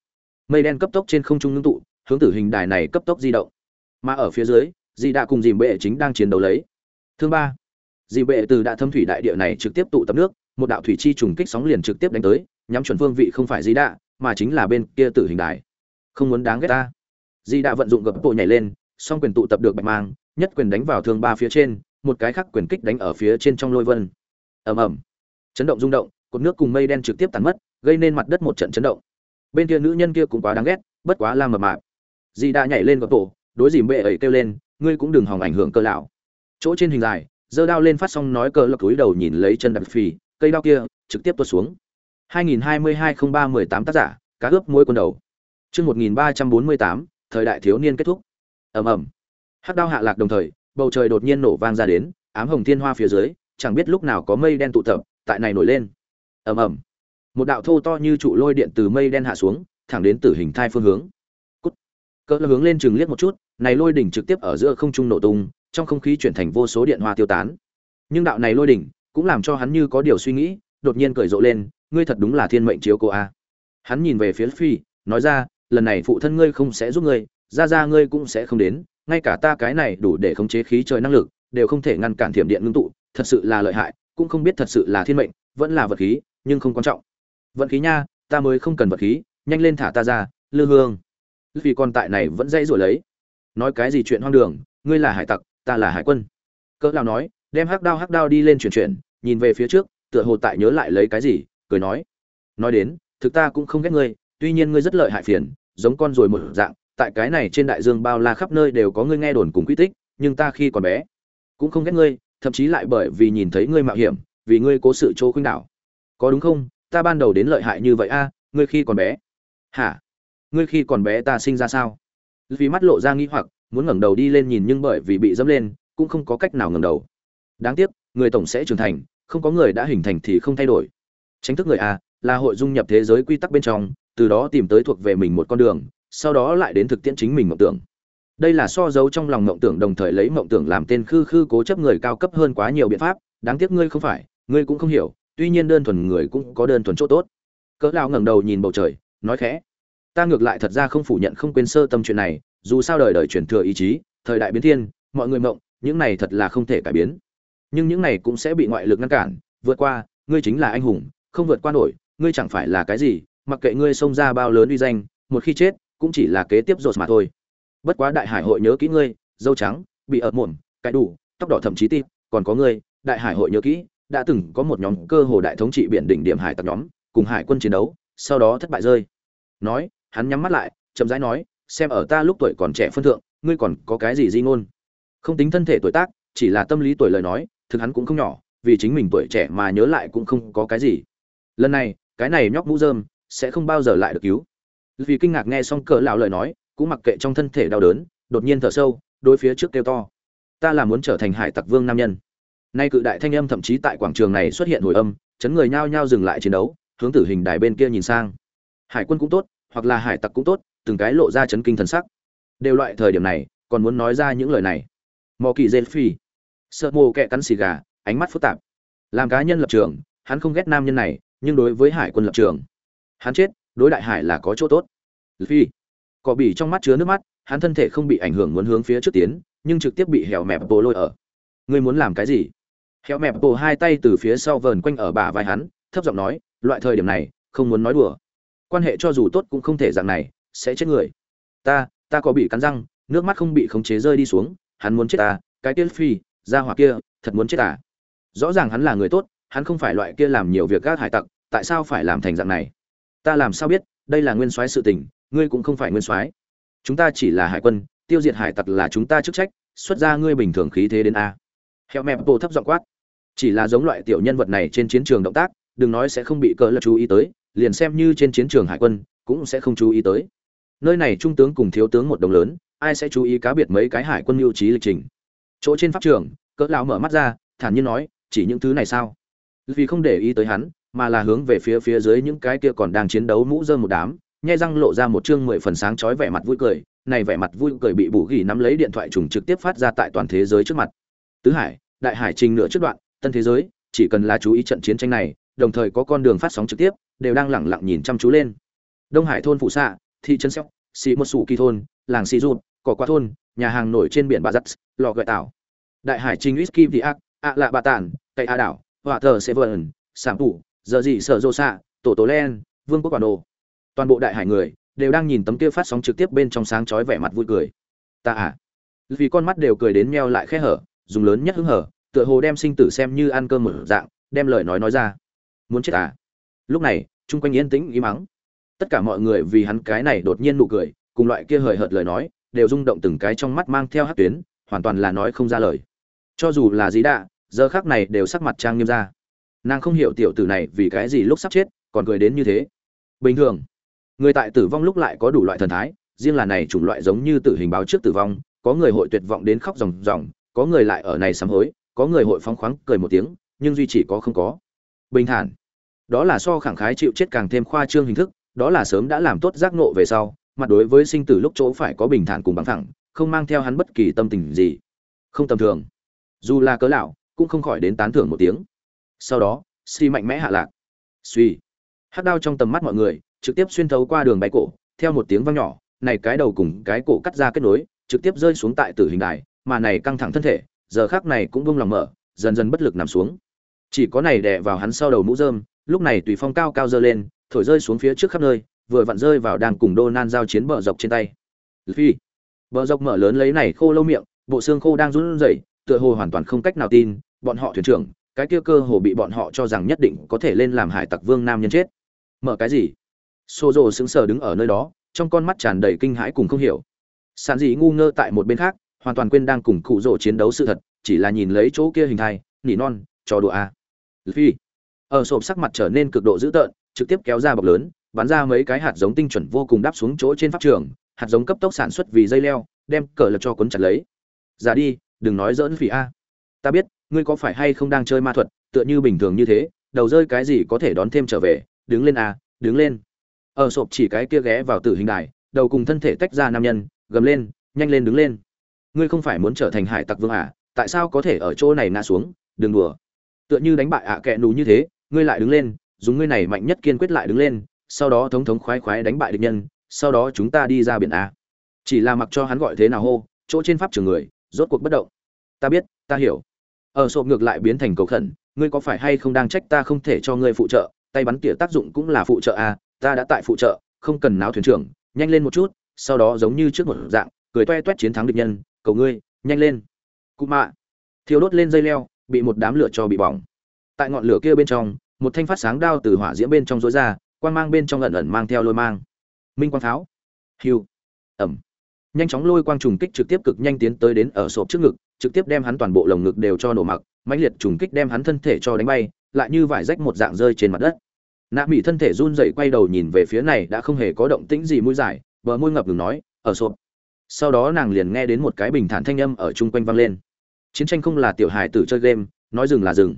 mây đen cấp tốc trên không trung ngưng tụ, hướng tử hình đài này cấp tốc di động. Mà ở phía dưới di đã cùng dìm bệ chính đang chiến đấu lấy. Thương ba. Dìm bệ từ đã thâm thủy đại địa này trực tiếp tụ tập nước, một đạo thủy chi trùng kích sóng liền trực tiếp đánh tới, nhắm chuẩn phương vị không phải di đạ, mà chính là bên kia tử hình đài không muốn đáng ghét ta. Di đã vận dụng gập bộ nhảy lên, song quyền tụ tập được bạch mang, nhất quyền đánh vào thương ba phía trên, một cái khác quyền kích đánh ở phía trên trong lôi vân. Ầm ầm. Chấn động rung động, cột nước cùng mây đen trực tiếp tàn mất, gây nên mặt đất một trận chấn động. Bên kia nữ nhân kia cũng quá đáng ghét, bất quá la mập mạp. Di đã nhảy lên gập bộ đối dìm bệ ấy kêu lên, ngươi cũng đừng hòng ảnh hưởng cơ lão. Chỗ trên hình dài, giơ đao lên phát xong nói cờ lập túi đầu nhìn lấy chân đập phì, cây đao kia trực tiếp tuột xuống. 2022-03-18 tác giả, cá ướp muối quần đầu chương 1348 thời đại thiếu niên kết thúc. Ầm ầm. Hắc đao hạ lạc đồng thời, bầu trời đột nhiên nổ vang ra đến, ám hồng thiên hoa phía dưới, chẳng biết lúc nào có mây đen tụ tập, tại này nổi lên. Ầm ầm. Một đạo thô to như trụ lôi điện từ mây đen hạ xuống, thẳng đến tử hình thai phương hướng. Cút. Cỡ hướng lên chừng liếc một chút, này lôi đỉnh trực tiếp ở giữa không trung nổ tung, trong không khí chuyển thành vô số điện hoa tiêu tán. Nhưng đạo này lôi đỉnh cũng làm cho hắn như có điều suy nghĩ, đột nhiên cười rộ lên, ngươi thật đúng là thiên mệnh chiếu cô a. Hắn nhìn về phía phi, nói ra lần này phụ thân ngươi không sẽ giúp ngươi ra ra ngươi cũng sẽ không đến, ngay cả ta cái này đủ để khống chế khí trời năng lực, đều không thể ngăn cản thiểm điện ngưng tụ, thật sự là lợi hại, cũng không biết thật sự là thiên mệnh, vẫn là vật khí, nhưng không quan trọng. Vận khí nha, ta mới không cần vật khí, nhanh lên thả ta ra, lư hương. Vì con tại này vẫn dãy rồi lấy. Nói cái gì chuyện hoang đường, ngươi là hải tặc, ta là hải quân. Cỡ lao nói, đem hắc đao hắc đao đi lên chuyển chuyển, nhìn về phía trước, tựa hồ tại nhớ lại lấy cái gì, cười nói. Nói đến, thực ta cũng không ghét ngươi tuy nhiên ngươi rất lợi hại phiền, giống con rồi một dạng, tại cái này trên đại dương bao la khắp nơi đều có ngươi nghe đồn cùng quy tích, nhưng ta khi còn bé, cũng không ghét ngươi, thậm chí lại bởi vì nhìn thấy ngươi mạo hiểm, vì ngươi cố sự chỗ khuynh đảo. Có đúng không? Ta ban đầu đến lợi hại như vậy a, ngươi khi còn bé. Hả? Ngươi khi còn bé ta sinh ra sao? Vì mắt lộ ra nghi hoặc, muốn ngẩng đầu đi lên nhìn nhưng bởi vì bị dẫm lên, cũng không có cách nào ngẩng đầu. Đáng tiếc, người tổng sẽ trưởng thành, không có người đã hình thành thì không thay đổi. Tránh thức người a, là hội dung nhập thế giới quy tắc bên trong từ đó tìm tới thuộc về mình một con đường, sau đó lại đến thực tiễn chính mình mộng tưởng. Đây là so dấu trong lòng mộng tưởng đồng thời lấy mộng tưởng làm tên khư khư cố chấp người cao cấp hơn quá nhiều biện pháp, đáng tiếc ngươi không phải, ngươi cũng không hiểu, tuy nhiên đơn thuần người cũng có đơn thuần chỗ tốt. Cỡ lao ngẩng đầu nhìn bầu trời, nói khẽ, ta ngược lại thật ra không phủ nhận không quên sơ tâm chuyện này, dù sao đời đời truyền thừa ý chí, thời đại biến thiên, mọi người mộng, những này thật là không thể cải biến. Nhưng những này cũng sẽ bị ngoại lực ngăn cản, vượt qua, ngươi chính là anh hùng, không vượt qua nổi, ngươi chẳng phải là cái gì mặc kệ ngươi xông ra bao lớn uy danh, một khi chết, cũng chỉ là kế tiếp rột mà thôi. Bất quá đại hải hội nhớ kỹ ngươi, dâu trắng, bị ợt mồm cái đủ, tóc đỏ thậm chí tít còn có ngươi, đại hải hội nhớ kỹ, đã từng có một nhóm cơ hồ đại thống trị biển đỉnh điểm hải tặc nhóm, cùng hải quân chiến đấu, sau đó thất bại rơi. Nói, hắn nhắm mắt lại, chậm rãi nói, xem ở ta lúc tuổi còn trẻ phân thượng, ngươi còn có cái gì di ngôn? Không tính thân thể tuổi tác, chỉ là tâm lý tuổi lời nói, thực hắn cũng không nhỏ, vì chính mình tuổi trẻ mà nhớ lại cũng không có cái gì. Lần này, cái này nhóc mũ dơm sẽ không bao giờ lại được cứu. Vì kinh ngạc nghe xong cỡ lão lời nói, cũng mặc kệ trong thân thể đau đớn, đột nhiên thở sâu, đối phía trước kêu to. Ta là muốn trở thành hải tặc vương nam nhân. Nay cự đại thanh âm thậm chí tại quảng trường này xuất hiện hồi âm, chấn người nhao nhao dừng lại chiến đấu, hướng tử hình đài bên kia nhìn sang. Hải quân cũng tốt, hoặc là hải tặc cũng tốt, từng cái lộ ra chấn kinh thần sắc. Đều loại thời điểm này, còn muốn nói ra những lời này. Mò kỳ dê phi. Sợ mồ kẹ cắn xì gà, ánh mắt phức tạp. Làm cá nhân lập trường, hắn không ghét nam nhân này, nhưng đối với hải quân lập trường hắn chết, đối đại hải là có chỗ tốt. Phi, cỏ bỉ trong mắt chứa nước mắt, hắn thân thể không bị ảnh hưởng muốn hướng phía trước tiến, nhưng trực tiếp bị hẻo mẹp bồ lôi ở. Ngươi muốn làm cái gì? Hẻo mẹp bồ hai tay từ phía sau vờn quanh ở bả vai hắn, thấp giọng nói, loại thời điểm này, không muốn nói đùa. Quan hệ cho dù tốt cũng không thể dạng này, sẽ chết người. Ta ta có bị cắn răng, nước mắt không bị khống chế rơi đi xuống, hắn muốn chết ta, cái kia phi ra hỏa kia, thật muốn chết à rõ ràng hắn là người tốt, hắn không phải loại kia làm nhiều việc gác hải tặc, tại sao phải làm thành dạng này? Ta làm sao biết, đây là nguyên soái sự tình, ngươi cũng không phải nguyên soái. Chúng ta chỉ là hải quân, tiêu diệt hải tặc là chúng ta chức trách, xuất ra ngươi bình thường khí thế đến a. Hẹo mẹp bộ thấp giọng quát. Chỉ là giống loại tiểu nhân vật này trên chiến trường động tác, đừng nói sẽ không bị cỡ lật chú ý tới, liền xem như trên chiến trường hải quân, cũng sẽ không chú ý tới. Nơi này trung tướng cùng thiếu tướng một đồng lớn, ai sẽ chú ý cá biệt mấy cái hải quân mưu trí lịch trình. Chỗ trên pháp trường, cỡ lão mở mắt ra, thản nhiên nói, chỉ những thứ này sao? Vì không để ý tới hắn mà là hướng về phía phía dưới những cái kia còn đang chiến đấu mũ dơ một đám, nhai răng lộ ra một chương mười phần sáng chói vẻ mặt vui cười, này vẻ mặt vui cười bị bù gỉ nắm lấy điện thoại trùng trực tiếp phát ra tại toàn thế giới trước mặt. Tứ hải, đại hải trình nửa trước đoạn, tân thế giới, chỉ cần là chú ý trận chiến tranh này, đồng thời có con đường phát sóng trực tiếp, đều đang lẳng lặng nhìn chăm chú lên. Đông hải thôn phụ xạ, thị trấn xéo xì một sủ kỳ thôn, làng xì rụt cỏ qua thôn, nhà hàng nổi trên biển bà giắt lò gợi tảo. Đại hải trình whisky thì ác ạ lạ bà tản cây a đảo hòa thờ seven sản tủ giờ gì sở rô xạ, tổ tố len, vương quốc quản đồ. Toàn bộ đại hải người đều đang nhìn tấm kia phát sóng trực tiếp bên trong sáng chói vẻ mặt vui cười. Ta à. Vì con mắt đều cười đến meo lại khe hở, dùng lớn nhất hứng hở, tựa hồ đem sinh tử xem như ăn cơm mở dạng, đem lời nói nói ra. Muốn chết à? Lúc này, chung quanh yên tĩnh, im mắng tất cả mọi người vì hắn cái này đột nhiên nụ cười, cùng loại kia hời hợt lời nói, đều rung động từng cái trong mắt mang theo hát tuyến, hoàn toàn là nói không ra lời. Cho dù là dí đạ, giờ khác này đều sắc mặt trang nghiêm ra nàng không hiểu tiểu tử này vì cái gì lúc sắp chết, còn cười đến như thế. Bình thường, người tại tử vong lúc lại có đủ loại thần thái, riêng là này chủng loại giống như tử hình báo trước tử vong, có người hội tuyệt vọng đến khóc ròng ròng, có người lại ở này sám hối, có người hội phóng khoáng cười một tiếng, nhưng duy chỉ có không có. Bình thản. Đó là so khẳng khái chịu chết càng thêm khoa trương hình thức, đó là sớm đã làm tốt giác nộ về sau, mặt đối với sinh tử lúc chỗ phải có bình thản cùng bằng thẳng, không mang theo hắn bất kỳ tâm tình gì. Không tầm thường. Dù là cớ lão, cũng không khỏi đến tán thưởng một tiếng sau đó si mạnh mẽ hạ lạc. Suy. Hắc đao trong tầm mắt mọi người, trực tiếp xuyên thấu qua đường bay cổ, theo một tiếng vang nhỏ, này cái đầu cùng cái cổ cắt ra kết nối, trực tiếp rơi xuống tại tử hình đài, mà này căng thẳng thân thể, giờ khác này cũng buông lòng mở, dần dần bất lực nằm xuống. Chỉ có này đè vào hắn sau đầu mũ rơm, lúc này tùy phong cao cao dơ lên, thổi rơi xuống phía trước khắp nơi, vừa vặn rơi vào đang cùng đô nan giao chiến bờ dọc trên tay. Phi. Bờ dọc mở lớn lấy này khô lâu miệng, bộ xương khô đang run rẩy, tựa hồ hoàn toàn không cách nào tin, bọn họ thuyền trưởng cái kia cơ hồ bị bọn họ cho rằng nhất định có thể lên làm hải tặc vương nam nhân chết. Mở cái gì? Xô rồ sững sờ đứng ở nơi đó, trong con mắt tràn đầy kinh hãi cùng không hiểu. Sàn dị ngu ngơ tại một bên khác, hoàn toàn quên đang cùng cụ rồ chiến đấu sự thật, chỉ là nhìn lấy chỗ kia hình thai, nỉ non, trò đùa a à. phi ở sộp sắc mặt trở nên cực độ dữ tợn, trực tiếp kéo ra bọc lớn, bắn ra mấy cái hạt giống tinh chuẩn vô cùng đáp xuống chỗ trên pháp trường, hạt giống cấp tốc sản xuất vì dây leo, đem cờ lực cho cuốn chặt lấy. Ra đi, đừng nói dỡn phỉ a. Ta biết ngươi có phải hay không đang chơi ma thuật tựa như bình thường như thế đầu rơi cái gì có thể đón thêm trở về đứng lên à, đứng lên. Ở sộp chỉ cái kia ghé vào tử hình đài đầu cùng thân thể tách ra nam nhân gầm lên nhanh lên đứng lên. Ngươi không phải muốn trở thành hải tặc vương à tại sao có thể ở chỗ này ngã xuống đừng đùa. Tựa như đánh bại ạ à kẹ nù như thế ngươi lại đứng lên dùng ngươi này mạnh nhất kiên quyết lại đứng lên sau đó thống thống khoái khoái đánh bại địch nhân sau đó chúng ta đi ra biển à? chỉ là mặc cho hắn gọi thế nào hô chỗ trên pháp trường người rốt cuộc bất động. Ta biết ta hiểu ở sộp ngược lại biến thành cầu khẩn, ngươi có phải hay không đang trách ta không thể cho ngươi phụ trợ? Tay bắn tỉa tác dụng cũng là phụ trợ à ta đã tại phụ trợ, không cần náo thuyền trưởng, nhanh lên một chút, sau đó giống như trước một dạng, cười toe toét chiến thắng địch nhân, cầu ngươi, nhanh lên. Cụ mạ. Thiêu đốt lên dây leo, bị một đám lửa cho bị bỏng. Tại ngọn lửa kia bên trong, một thanh phát sáng đao từ hỏa diễm bên trong rối ra, quang mang bên trong ẩn ẩn mang theo lôi mang. Minh quang pháo. Hiu ẩm. Nhanh chóng lôi quang trùng kích trực tiếp cực nhanh tiến tới đến ở sộp trước ngực trực tiếp đem hắn toàn bộ lồng ngực đều cho nổ mặc, mãnh liệt trùng kích đem hắn thân thể cho đánh bay, lại như vải rách một dạng rơi trên mặt đất. Nạ mỹ thân thể run rẩy quay đầu nhìn về phía này đã không hề có động tĩnh gì mũi dài, bờ môi ngập ngừng nói, ở sộp. Sau đó nàng liền nghe đến một cái bình thản thanh âm ở chung quanh vang lên. Chiến tranh không là tiểu hài tử chơi game, nói dừng là dừng.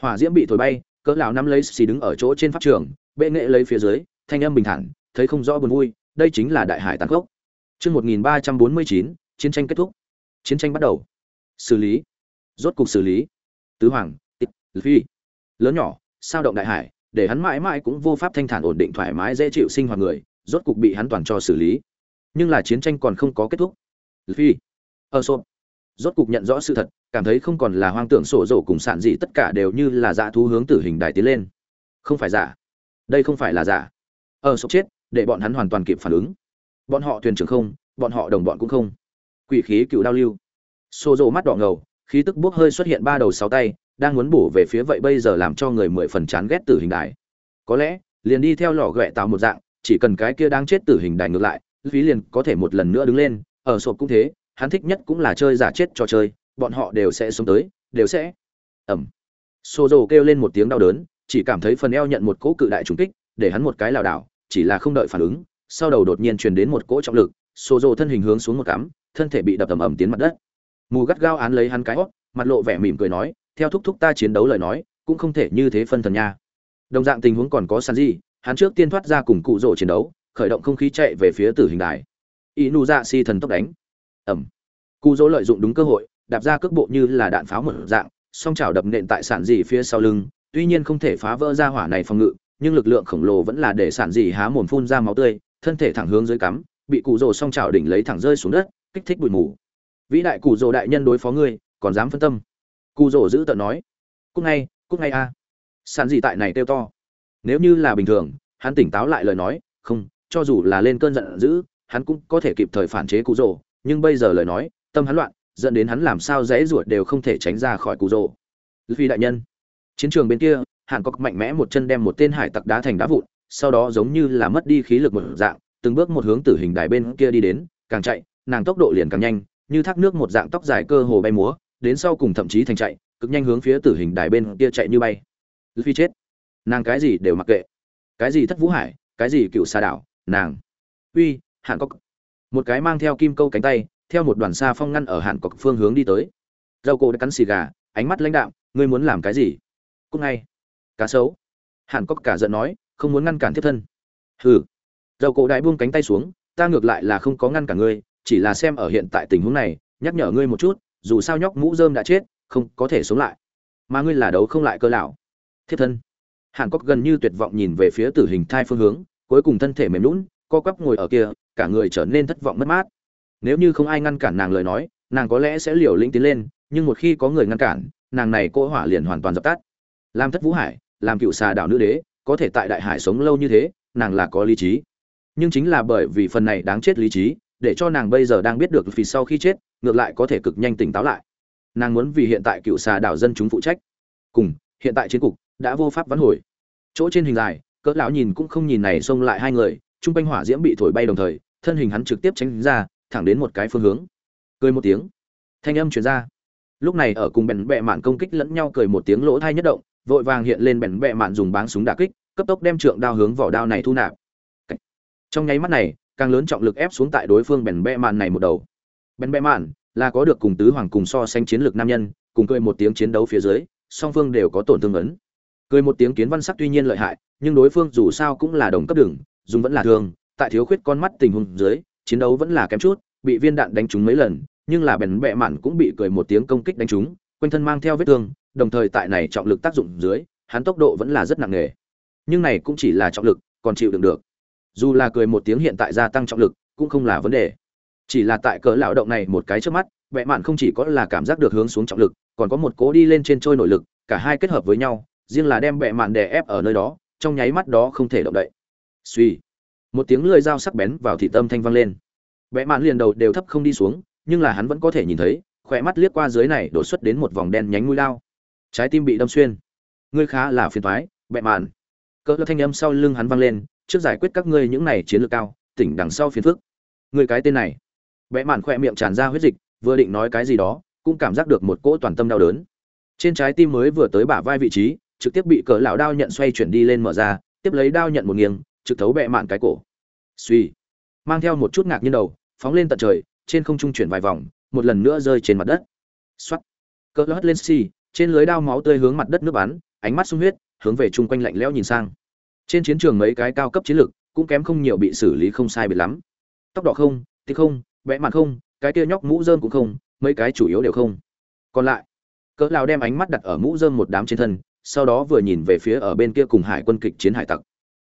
Hỏa diễm bị thổi bay, cỡ lão nắm lấy xì đứng ở chỗ trên pháp trường, bệ nghệ lấy phía dưới, thanh âm bình thản, thấy không rõ buồn vui, đây chính là đại hải tàn khốc. Chương 1349 chiến tranh kết thúc. Chiến tranh bắt đầu xử lý. Rốt cục xử lý. Tứ hoàng tịch phi. Lớn nhỏ, sao động đại hải, để hắn mãi mãi cũng vô pháp thanh thản ổn định thoải mái dễ chịu sinh hoạt người, rốt cục bị hắn toàn cho xử lý. Nhưng là chiến tranh còn không có kết thúc. Phi. Ờ, Ở sộp rốt cục nhận rõ sự thật, cảm thấy không còn là hoang tưởng sổ rổ cùng sản gì tất cả đều như là dạ thú hướng tử hình đài tiến lên. Không phải giả. Đây không phải là giả. Ờ, Ở sộp chết, để bọn hắn hoàn toàn kịp phản ứng. Bọn họ thuyền trưởng không, bọn họ đồng bọn cũng không. Quỷ khí cựu đao lưu xô rộ mắt đỏ ngầu, khí tức bốc hơi xuất hiện ba đầu sáu tay, đang muốn bổ về phía vậy bây giờ làm cho người mười phần chán ghét tử hình đài. Có lẽ, liền đi theo lò ghẹ tạo một dạng, chỉ cần cái kia đang chết tử hình đài ngược lại phí liền có thể một lần nữa đứng lên, ở sộp cũng thế, hắn thích nhất cũng là chơi giả chết trò chơi, bọn họ đều sẽ sống tới, đều sẽ. Ẩm. Xô rộ kêu lên một tiếng đau đớn, chỉ cảm thấy phần eo nhận một cỗ cự đại trùng kích, để hắn một cái lảo đảo, chỉ là không đợi phản ứng, sau đầu đột nhiên truyền đến một cỗ trọng lực xô rộ thân hình hướng xuống một cắm, thân thể bị đập ầm ầm tiến mặt đất mù gắt gao án lấy hắn cái hót, mặt lộ vẻ mỉm cười nói, theo thúc thúc ta chiến đấu lời nói, cũng không thể như thế phân thần nha. Đồng dạng tình huống còn có sàn gì hắn trước tiên thoát ra cùng cụ rỗ chiến đấu, khởi động không khí chạy về phía tử hình đài. Y nu dạ si thần tốc đánh. Ẩm cụ rỗ lợi dụng đúng cơ hội, đạp ra cước bộ như là đạn pháo một dạng, song chảo đập nện tại sản dì phía sau lưng, tuy nhiên không thể phá vỡ ra hỏa này phòng ngự, nhưng lực lượng khổng lồ vẫn là để sản dì há mồm phun ra máu tươi, thân thể thẳng hướng dưới cắm, bị cụ rồ song chảo đỉnh lấy thẳng rơi xuống đất, kích thích bụi mù vĩ đại cụ rồ đại nhân đối phó ngươi, còn dám phân tâm. Cụ rồ giữ tợn nói cúc ngay cúc ngay a. À. gì tại này kêu to. Nếu như là bình thường, hắn tỉnh táo lại lời nói, không, cho dù là lên cơn giận dữ, hắn cũng có thể kịp thời phản chế cụ rồ nhưng bây giờ lời nói, tâm hắn loạn, dẫn đến hắn làm sao dễ ruột đều không thể tránh ra khỏi cụ rồ vì đại nhân, chiến trường bên kia, hàn cốc mạnh mẽ một chân đem một tên hải tặc đá thành đá vụn, sau đó giống như là mất đi khí lực một dạng, từng bước một hướng tử hình đài bên kia đi đến, càng chạy, nàng tốc độ liền càng nhanh như thác nước một dạng tóc dài cơ hồ bay múa, đến sau cùng thậm chí thành chạy, cực nhanh hướng phía tử hình đài bên kia chạy như bay. Phi chết. Nàng cái gì đều mặc kệ. Cái gì thất vũ hải, cái gì cựu xa đảo, nàng. Uy hạn cốc. Một cái mang theo kim câu cánh tay, theo một đoàn xa phong ngăn ở hạn cốc phương hướng đi tới. Dầu cổ đã cắn xì gà, ánh mắt lãnh đạm, ngươi muốn làm cái gì? Cúc ngay. Cá sấu. Hạn cốc cả giận nói, không muốn ngăn cản thiết thân. Hừ. Dầu cổ đại buông cánh tay xuống, ta ngược lại là không có ngăn cả ngươi chỉ là xem ở hiện tại tình huống này, nhắc nhở ngươi một chút, dù sao nhóc mũ dơm đã chết, không có thể sống lại. Mà ngươi là đấu không lại cơ lão. Thiết thân. Hàn cốc gần như tuyệt vọng nhìn về phía tử hình thai phương hướng, cuối cùng thân thể mềm lún co quắp ngồi ở kia, cả người trở nên thất vọng mất mát. Nếu như không ai ngăn cản nàng lời nói, nàng có lẽ sẽ liều lĩnh tiến lên, nhưng một khi có người ngăn cản, nàng này cỗ hỏa liền hoàn toàn dập tắt. Làm thất vũ hải, làm cựu xà đảo nữ đế, có thể tại đại hải sống lâu như thế, nàng là có lý trí. Nhưng chính là bởi vì phần này đáng chết lý trí để cho nàng bây giờ đang biết được vì sau khi chết, ngược lại có thể cực nhanh tỉnh táo lại. Nàng muốn vì hiện tại cựu xà đảo dân chúng phụ trách. Cùng, hiện tại chiến cục đã vô pháp vãn hồi. Chỗ trên hình dài, cỡ lão nhìn cũng không nhìn này xông lại hai người trung quanh hỏa diễm bị thổi bay đồng thời, thân hình hắn trực tiếp tránh ra, thẳng đến một cái phương hướng. Cười một tiếng. Thanh âm truyền ra. Lúc này ở cùng bèn bẹ mạn công kích lẫn nhau cười một tiếng lỗ thai nhất động, vội vàng hiện lên bèn bẹ mạn dùng báng súng đả kích, cấp tốc đem trượng đao hướng vỏ đao này thu nạp. Trong nháy mắt này càng lớn trọng lực ép xuống tại đối phương bèn bẹ mạn này một đầu. Bèn bẹ mạn là có được cùng tứ hoàng cùng so sánh chiến lược nam nhân, cùng cười một tiếng chiến đấu phía dưới, song phương đều có tổn thương ấn. Cười một tiếng kiến văn sắc tuy nhiên lợi hại, nhưng đối phương dù sao cũng là đồng cấp đường, dùng vẫn là thương tại thiếu khuyết con mắt tình huống dưới, chiến đấu vẫn là kém chút, bị viên đạn đánh trúng mấy lần, nhưng là bèn bẹ mạn cũng bị cười một tiếng công kích đánh trúng, quanh thân mang theo vết thương, đồng thời tại này trọng lực tác dụng dưới, hắn tốc độ vẫn là rất nặng nề. Nhưng này cũng chỉ là trọng lực, còn chịu đựng được dù là cười một tiếng hiện tại gia tăng trọng lực, cũng không là vấn đề. Chỉ là tại cỡ lão động này một cái trước mắt bẹ mạn không chỉ có là cảm giác được hướng xuống trọng lực, còn có một cố đi lên trên trôi nội lực, cả hai kết hợp với nhau, riêng là đem bẹ mạn đè ép ở nơi đó, trong nháy mắt đó không thể động đậy. Suy một tiếng lưỡi dao sắc bén vào thị tâm thanh vang lên. Bẹ mạn liền đầu đều thấp không đi xuống, nhưng là hắn vẫn có thể nhìn thấy, khỏe mắt liếc qua dưới này đổ xuất đến một vòng đen nhánh mũi lao. Trái tim bị đâm xuyên. Ngươi khá là phiền toái bẹ mạn. Cỡ thanh âm sau lưng hắn vang lên trước giải quyết các ngươi những này chiến lược cao, tỉnh đằng sau phiền phức. Người cái tên này. Vẽ mạn khỏe miệng tràn ra huyết dịch, vừa định nói cái gì đó, cũng cảm giác được một cỗ toàn tâm đau đớn. Trên trái tim mới vừa tới bả vai vị trí, trực tiếp bị cỡ lão đao nhận xoay chuyển đi lên mở ra, tiếp lấy đao nhận một nghiêng, trực thấu bẹ mạn cái cổ. Suy mang theo một chút ngạc nhiên đầu, phóng lên tận trời, trên không trung chuyển vài vòng, một lần nữa rơi trên mặt đất. Xoắt cỡ hất lên xì trên lưới đao máu tươi hướng mặt đất nước bắn, ánh mắt sung huyết, hướng về chung quanh lạnh lẽo nhìn sang trên chiến trường mấy cái cao cấp chiến lực cũng kém không nhiều bị xử lý không sai biệt lắm. Tóc đỏ không thì không vẽ mặt không, cái kia nhóc mũ dơm cũng không, mấy cái chủ yếu đều không. Còn lại, cỡ lao đem ánh mắt đặt ở mũ dơm một đám trên thân, sau đó vừa nhìn về phía ở bên kia cùng hải quân kịch chiến hải tặc.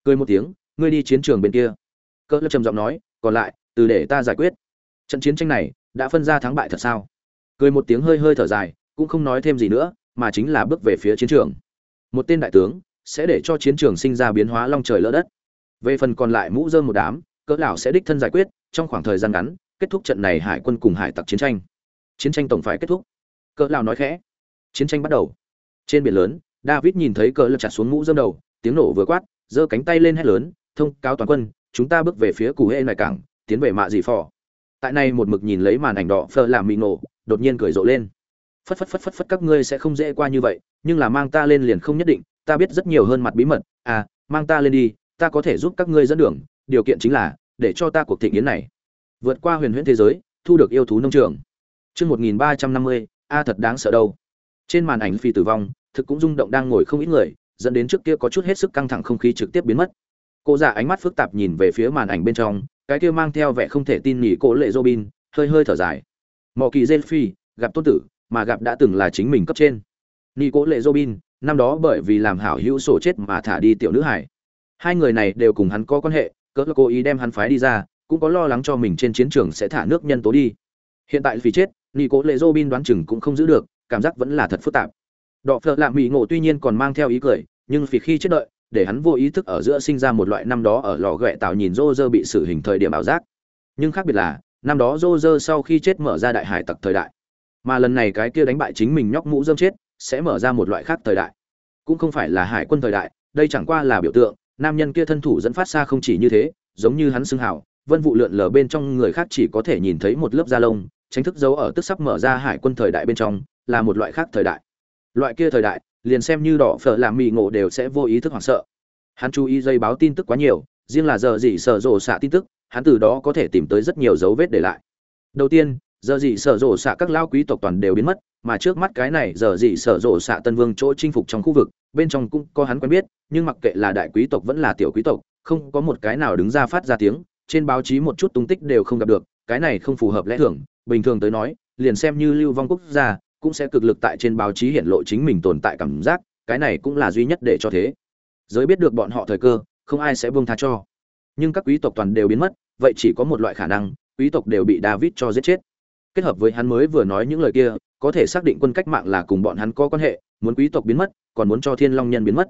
Cười một tiếng, ngươi đi chiến trường bên kia. Cỡ lao trầm giọng nói, còn lại, từ để ta giải quyết. Trận chiến tranh này đã phân ra thắng bại thật sao? Cười một tiếng hơi hơi thở dài, cũng không nói thêm gì nữa, mà chính là bước về phía chiến trường. Một tên đại tướng sẽ để cho chiến trường sinh ra biến hóa long trời lỡ đất. Về phần còn lại mũ dơm một đám, cỡ lão sẽ đích thân giải quyết, trong khoảng thời gian ngắn, kết thúc trận này hải quân cùng hải tặc chiến tranh. Chiến tranh tổng phải kết thúc. Cỡ lão nói khẽ. Chiến tranh bắt đầu. Trên biển lớn, david nhìn thấy cỡ lão chặt xuống mũ dơm đầu, tiếng nổ vừa quát, giơ cánh tay lên hét lớn, thông cáo toàn quân, chúng ta bước về phía cù hê ngoài cảng, tiến về mạ dị phò. Tại này một mực nhìn lấy màn ảnh đỏ phờ làm mị nổ, đột nhiên cười rộ lên. Phất phất phất phất phất các ngươi sẽ không dễ qua như vậy, nhưng là mang ta lên liền không nhất định ta biết rất nhiều hơn mặt bí mật à mang ta lên đi, ta có thể giúp các ngươi dẫn đường, điều kiện chính là, để cho ta cuộc thị nghiến này vượt qua huyền huyễn thế giới, thu được yêu thú nông trường. Chương một nghìn ba trăm năm mươi, a thật đáng sợ đâu. Trên màn ảnh phi tử vong, thực cũng rung động đang ngồi không ít người, dẫn đến trước kia có chút hết sức căng thẳng không khí trực tiếp biến mất. Cô già ánh mắt phức tạp nhìn về phía màn ảnh bên trong, cái kia mang theo vẻ không thể tin nhỉ cô lệ robin, hơi hơi thở dài. Mò kỳ dê phi gặp tôn tử, mà gặp đã từng là chính mình cấp trên nhỉ cô lệ robin, năm đó bởi vì làm hảo hữu sổ chết mà thả đi tiểu nữ hải. Hai người này đều cùng hắn có quan hệ cỡ cố ý đem hắn phái đi ra, cũng có lo lắng cho mình trên chiến trường sẽ thả nước nhân tố đi. Hiện tại vì chết nhỉ cố lệ robin đoán chừng cũng không giữ được, cảm giác vẫn là thật phức tạp. Đọ phợ lạ mỹ ngộ tuy nhiên còn mang theo ý cười, nhưng vì khi chết đợi, để hắn vô ý thức ở giữa sinh ra một loại năm đó ở lò ghẹ tạo nhìn rô rơ bị xử hình thời điểm ảo giác. Nhưng khác biệt là, năm đó rô rơ sau khi chết mở ra đại hải tặc thời đại. Mà lần này cái kia đánh bại chính mình nhóc mũ dâm chết sẽ mở ra một loại khác thời đại. Cũng không phải là hải quân thời đại, đây chẳng qua là biểu tượng, nam nhân kia thân thủ dẫn phát xa không chỉ như thế, giống như hắn xưng hào, vân vụ lượn lờ bên trong người khác chỉ có thể nhìn thấy một lớp da lông, tránh thức dấu ở tức sắp mở ra hải quân thời đại bên trong, là một loại khác thời đại. Loại kia thời đại, liền xem như đỏ phở làm mì ngộ đều sẽ vô ý thức hoảng sợ. Hắn chú ý dây báo tin tức quá nhiều, riêng là giờ gì sở rộ xạ tin tức, hắn từ đó có thể tìm tới rất nhiều dấu vết để lại. Đầu tiên giờ gì sở rộ xạ các lao quý tộc toàn đều biến mất, mà trước mắt cái này giờ gì sở rộ xạ tân vương chỗ chinh phục trong khu vực, bên trong cũng có hắn quen biết, nhưng mặc kệ là đại quý tộc vẫn là tiểu quý tộc, không có một cái nào đứng ra phát ra tiếng, trên báo chí một chút tung tích đều không gặp được, cái này không phù hợp lẽ thường, bình thường tới nói, liền xem như lưu vong quốc gia, cũng sẽ cực lực tại trên báo chí hiện lộ chính mình tồn tại cảm giác, cái này cũng là duy nhất để cho thế. Giới biết được bọn họ thời cơ, không ai sẽ buông tha cho. Nhưng các quý tộc toàn đều biến mất, vậy chỉ có một loại khả năng, quý tộc đều bị david cho giết chết kết hợp với hắn mới vừa nói những lời kia, có thể xác định quân cách mạng là cùng bọn hắn có quan hệ, muốn quý tộc biến mất, còn muốn cho thiên long nhân biến mất.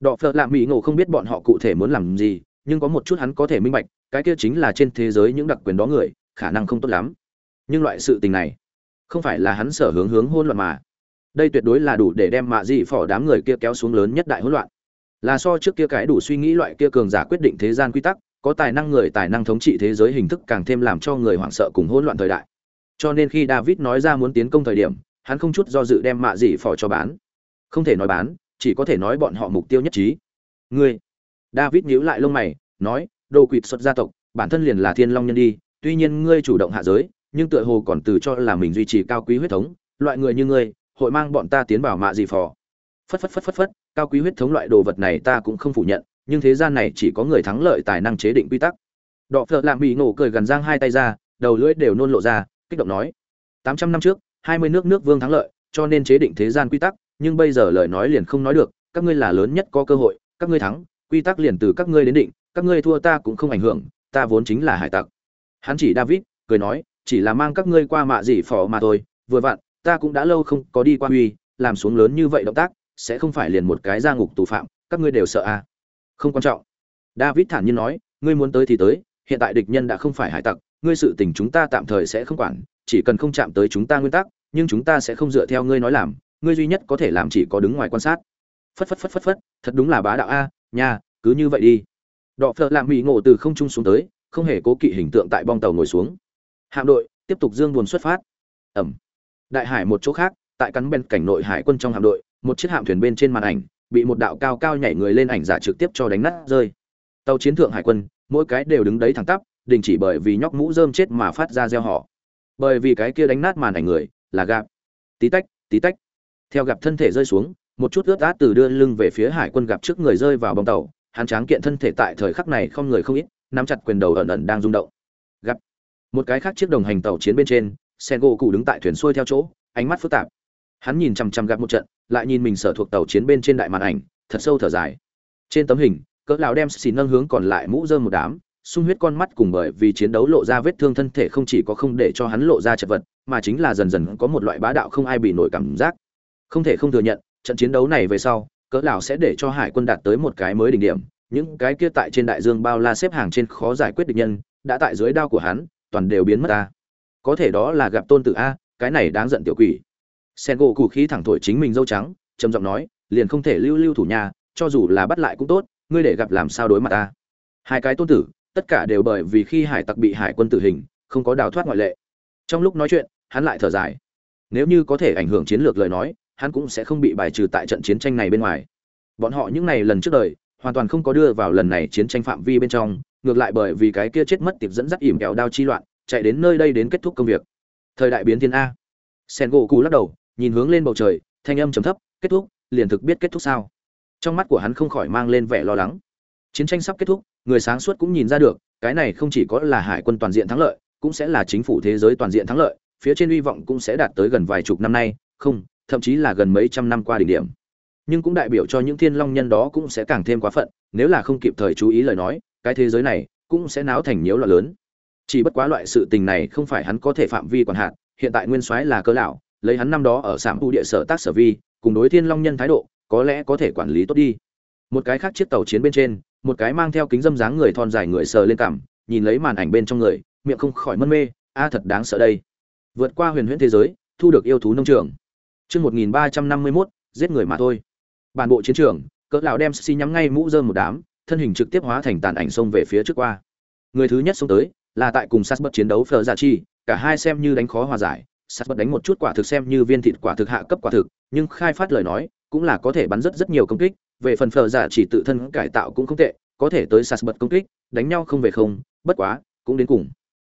Đọ phợ lạ mỹ ngộ không biết bọn họ cụ thể muốn làm gì, nhưng có một chút hắn có thể minh bạch, cái kia chính là trên thế giới những đặc quyền đó người, khả năng không tốt lắm. Nhưng loại sự tình này, không phải là hắn sở hướng hướng hôn loạn mà. Đây tuyệt đối là đủ để đem mạ dị phỏ đám người kia kéo xuống lớn nhất đại hỗn loạn. Là so trước kia cái đủ suy nghĩ loại kia cường giả quyết định thế gian quy tắc, có tài năng người tài năng thống trị thế giới hình thức càng thêm làm cho người hoảng sợ cùng hỗn loạn thời đại cho nên khi david nói ra muốn tiến công thời điểm, hắn không chút do dự đem mạ dị phò cho bán. Không thể nói bán, chỉ có thể nói bọn họ mục tiêu nhất trí. Ngươi. David nhíu lại lông mày, nói, đồ quỵt xuất gia tộc, bản thân liền là thiên long nhân đi, tuy nhiên ngươi chủ động hạ giới, nhưng tựa hồ còn từ cho là mình duy trì cao quý huyết thống, loại người như ngươi, hội mang bọn ta tiến vào mạ dị phò. Phất phất phất phất phất, cao quý huyết thống loại đồ vật này ta cũng không phủ nhận, nhưng thế gian này chỉ có người thắng lợi tài năng chế định quy tắc. Đọ phợ lạng bị nổ cười gần giang hai tay ra, đầu lưỡi đều nôn lộ ra kích động nói, tám trăm năm trước, hai mươi nước nước vương thắng lợi, cho nên chế định thế gian quy tắc, nhưng bây giờ lời nói liền không nói được, các ngươi là lớn nhất có cơ hội, các ngươi thắng, quy tắc liền từ các ngươi đến định, các ngươi thua ta cũng không ảnh hưởng, ta vốn chính là hải tặc. Hắn chỉ david, cười nói, chỉ là mang các ngươi qua mạ dị phỏ mà thôi, vừa vặn, ta cũng đã lâu không có đi qua huy, làm xuống lớn như vậy động tác, sẽ không phải liền một cái ra ngục tù phạm, các ngươi đều sợ à. Không quan trọng. David thản nhiên nói, ngươi muốn tới thì tới, hiện tại địch nhân đã không phải hải tặc ngươi sự tình chúng ta tạm thời sẽ không quản, chỉ cần không chạm tới chúng ta nguyên tắc, nhưng chúng ta sẽ không dựa theo ngươi nói làm, ngươi duy nhất có thể làm chỉ có đứng ngoài quan sát. Phất phất phất phất phất, thật đúng là bá đạo a, nha, cứ như vậy đi. Đọ phợ làm mỹ ngộ từ không trung xuống tới, không hề cố kỵ hình tượng tại bong tàu ngồi xuống. Hạm đội, tiếp tục dương buồn xuất phát. Ẩm. Đại hải một chỗ khác, tại cắn bên cảnh nội hải quân trong hạm đội, một chiếc hạm thuyền bên trên màn ảnh, bị một đạo cao cao nhảy người lên ảnh giả trực tiếp cho đánh nát rơi. Tàu chiến thượng hải quân, mỗi cái đều đứng đấy thẳng tắp đình chỉ bởi vì nhóc mũ rơm chết mà phát ra gieo họ bởi vì cái kia đánh nát màn ảnh người, là gạp. Tí tách tí tách. Theo gặp thân thể rơi xuống, một chút ướt át từ đưa lưng về phía hải quân gặp trước người rơi vào bong tàu, hắn tráng kiện thân thể tại thời khắc này không người không ít, nắm chặt quyền đầu ẩn ẩn đang rung động. Gặp một cái khác chiếc đồng hành tàu chiến bên trên sen gỗ cụ đứng tại thuyền xuôi theo chỗ, ánh mắt phức tạp. Hắn nhìn chằm chằm gặp một trận, lại nhìn mình sở thuộc tàu chiến bên trên đại màn ảnh, thật sâu thở dài. Trên tấm hình, cỡ lão đem xì nâng hướng còn lại mũ rơm một đám sung huyết con mắt cùng bởi vì chiến đấu lộ ra vết thương thân thể không chỉ có không để cho hắn lộ ra chật vật, mà chính là dần dần có một loại bá đạo không ai bị nổi cảm giác. Không thể không thừa nhận, trận chiến đấu này về sau, cỡ lão sẽ để cho hải quân đạt tới một cái mới đỉnh điểm, những cái kia tại trên đại dương bao la xếp hàng trên khó giải quyết địch nhân, đã tại dưới đao của hắn, toàn đều biến mất ta. Có thể đó là gặp tôn tử a, cái này đáng giận tiểu quỷ. Sen gỗ cụ khí thẳng thổi chính mình dâu trắng, trầm giọng nói, liền không thể lưu lưu thủ nhà, cho dù là bắt lại cũng tốt, ngươi để gặp làm sao đối mặt ta. Hai cái tôn tử tất cả đều bởi vì khi hải tặc bị hải quân tử hình, không có đào thoát ngoại lệ. Trong lúc nói chuyện, hắn lại thở dài. Nếu như có thể ảnh hưởng chiến lược lời nói, hắn cũng sẽ không bị bài trừ tại trận chiến tranh này bên ngoài. Bọn họ những ngày lần trước đời, hoàn toàn không có đưa vào lần này chiến tranh phạm vi bên trong, ngược lại bởi vì cái kia chết mất tiệp dẫn dắt ỉm kẹo đao chi loạn, chạy đến nơi đây đến kết thúc công việc. Thời đại biến thiên a. Sen gỗ cù lắc đầu, nhìn hướng lên bầu trời, thanh âm trầm thấp, kết thúc, liền thực biết kết thúc sao? Trong mắt của hắn không khỏi mang lên vẻ lo lắng. Chiến tranh sắp kết thúc người sáng suốt cũng nhìn ra được, cái này không chỉ có là hải quân toàn diện thắng lợi, cũng sẽ là chính phủ thế giới toàn diện thắng lợi, phía trên hy vọng cũng sẽ đạt tới gần vài chục năm nay, không, thậm chí là gần mấy trăm năm qua đỉnh điểm. Nhưng cũng đại biểu cho những thiên long nhân đó cũng sẽ càng thêm quá phận, nếu là không kịp thời chú ý lời nói, cái thế giới này cũng sẽ náo thành nhiễu loạn lớn. Chỉ bất quá loại sự tình này không phải hắn có thể phạm vi quản hạt, hiện tại nguyên soái là cơ lão, lấy hắn năm đó ở sạm tu địa sở tác sở vi, cùng đối thiên long nhân thái độ, có lẽ có thể quản lý tốt đi một cái khác chiếc tàu chiến bên trên, một cái mang theo kính dâm dáng người thon dài người sờ lên cằm, nhìn lấy màn ảnh bên trong người, miệng không khỏi mân mê, a, thật đáng sợ đây. Vượt qua huyền huyễn thế giới, thu được yêu thú nông trường. Chương một nghìn ba trăm năm mươi mốt, giết người mà thôi. Bản bộ chiến trường, cỡ lão đem xi nhắm ngay mũ rơm một đám, thân hình trực tiếp hóa thành tàn ảnh xông về phía trước qua. Người thứ nhất xông tới, là tại cùng sát bất chiến đấu phờ giả chi cả hai xem như đánh khó hòa giải, sát bất đánh một chút quả thực xem như viên thịt quả thực hạ cấp quả thực, nhưng khai phát lời nói, cũng là có thể bắn rất rất nhiều công kích về phần phở giả chỉ tự thân cải tạo cũng không tệ, có thể tới sạt bật công kích, đánh nhau không về không, bất quá, cũng đến cùng.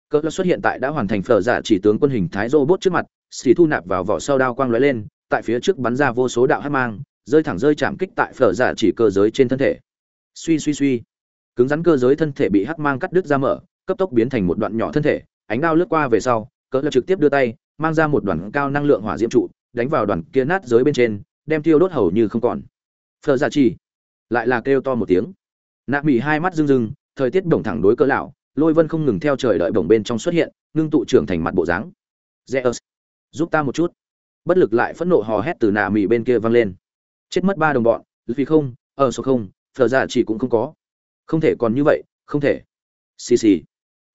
Cỡ lão xuất hiện tại đã hoàn thành phở giả chỉ tướng quân hình thái robot trước mặt, xì thu nạp vào vỏ sau đao quang lóe lên, tại phía trước bắn ra vô số đạo hát mang, rơi thẳng rơi chạm kích tại phở giả chỉ cơ giới trên thân thể. Suy suy suy. Cứng rắn cơ giới thân thể bị hắc mang cắt đứt ra mở, cấp tốc biến thành một đoạn nhỏ thân thể, ánh đao lướt qua về sau cỡ lập trực tiếp đưa tay, mang ra một đoàn cao năng lượng hỏa diễm trụ, đánh vào đoàn kia nát giới bên trên, đem tiêu đốt hầu như không còn phở dạ giả chỉ lại là kêu to một tiếng. Nạ mị hai mắt rưng rưng thời tiết bổng thẳng đối cỡ lão lôi vân không ngừng theo trời đợi bổng bên trong xuất hiện ngưng tụ trưởng thành mặt bộ dáng. Zeus, giúp ta một chút. Bất lực lại phẫn nộ hò hét từ nạ mị bên kia vang lên. Chết mất ba đồng bọn vì không ở số không phờ ra chỉ cũng không có. Không thể còn như vậy không thể. Xì xì.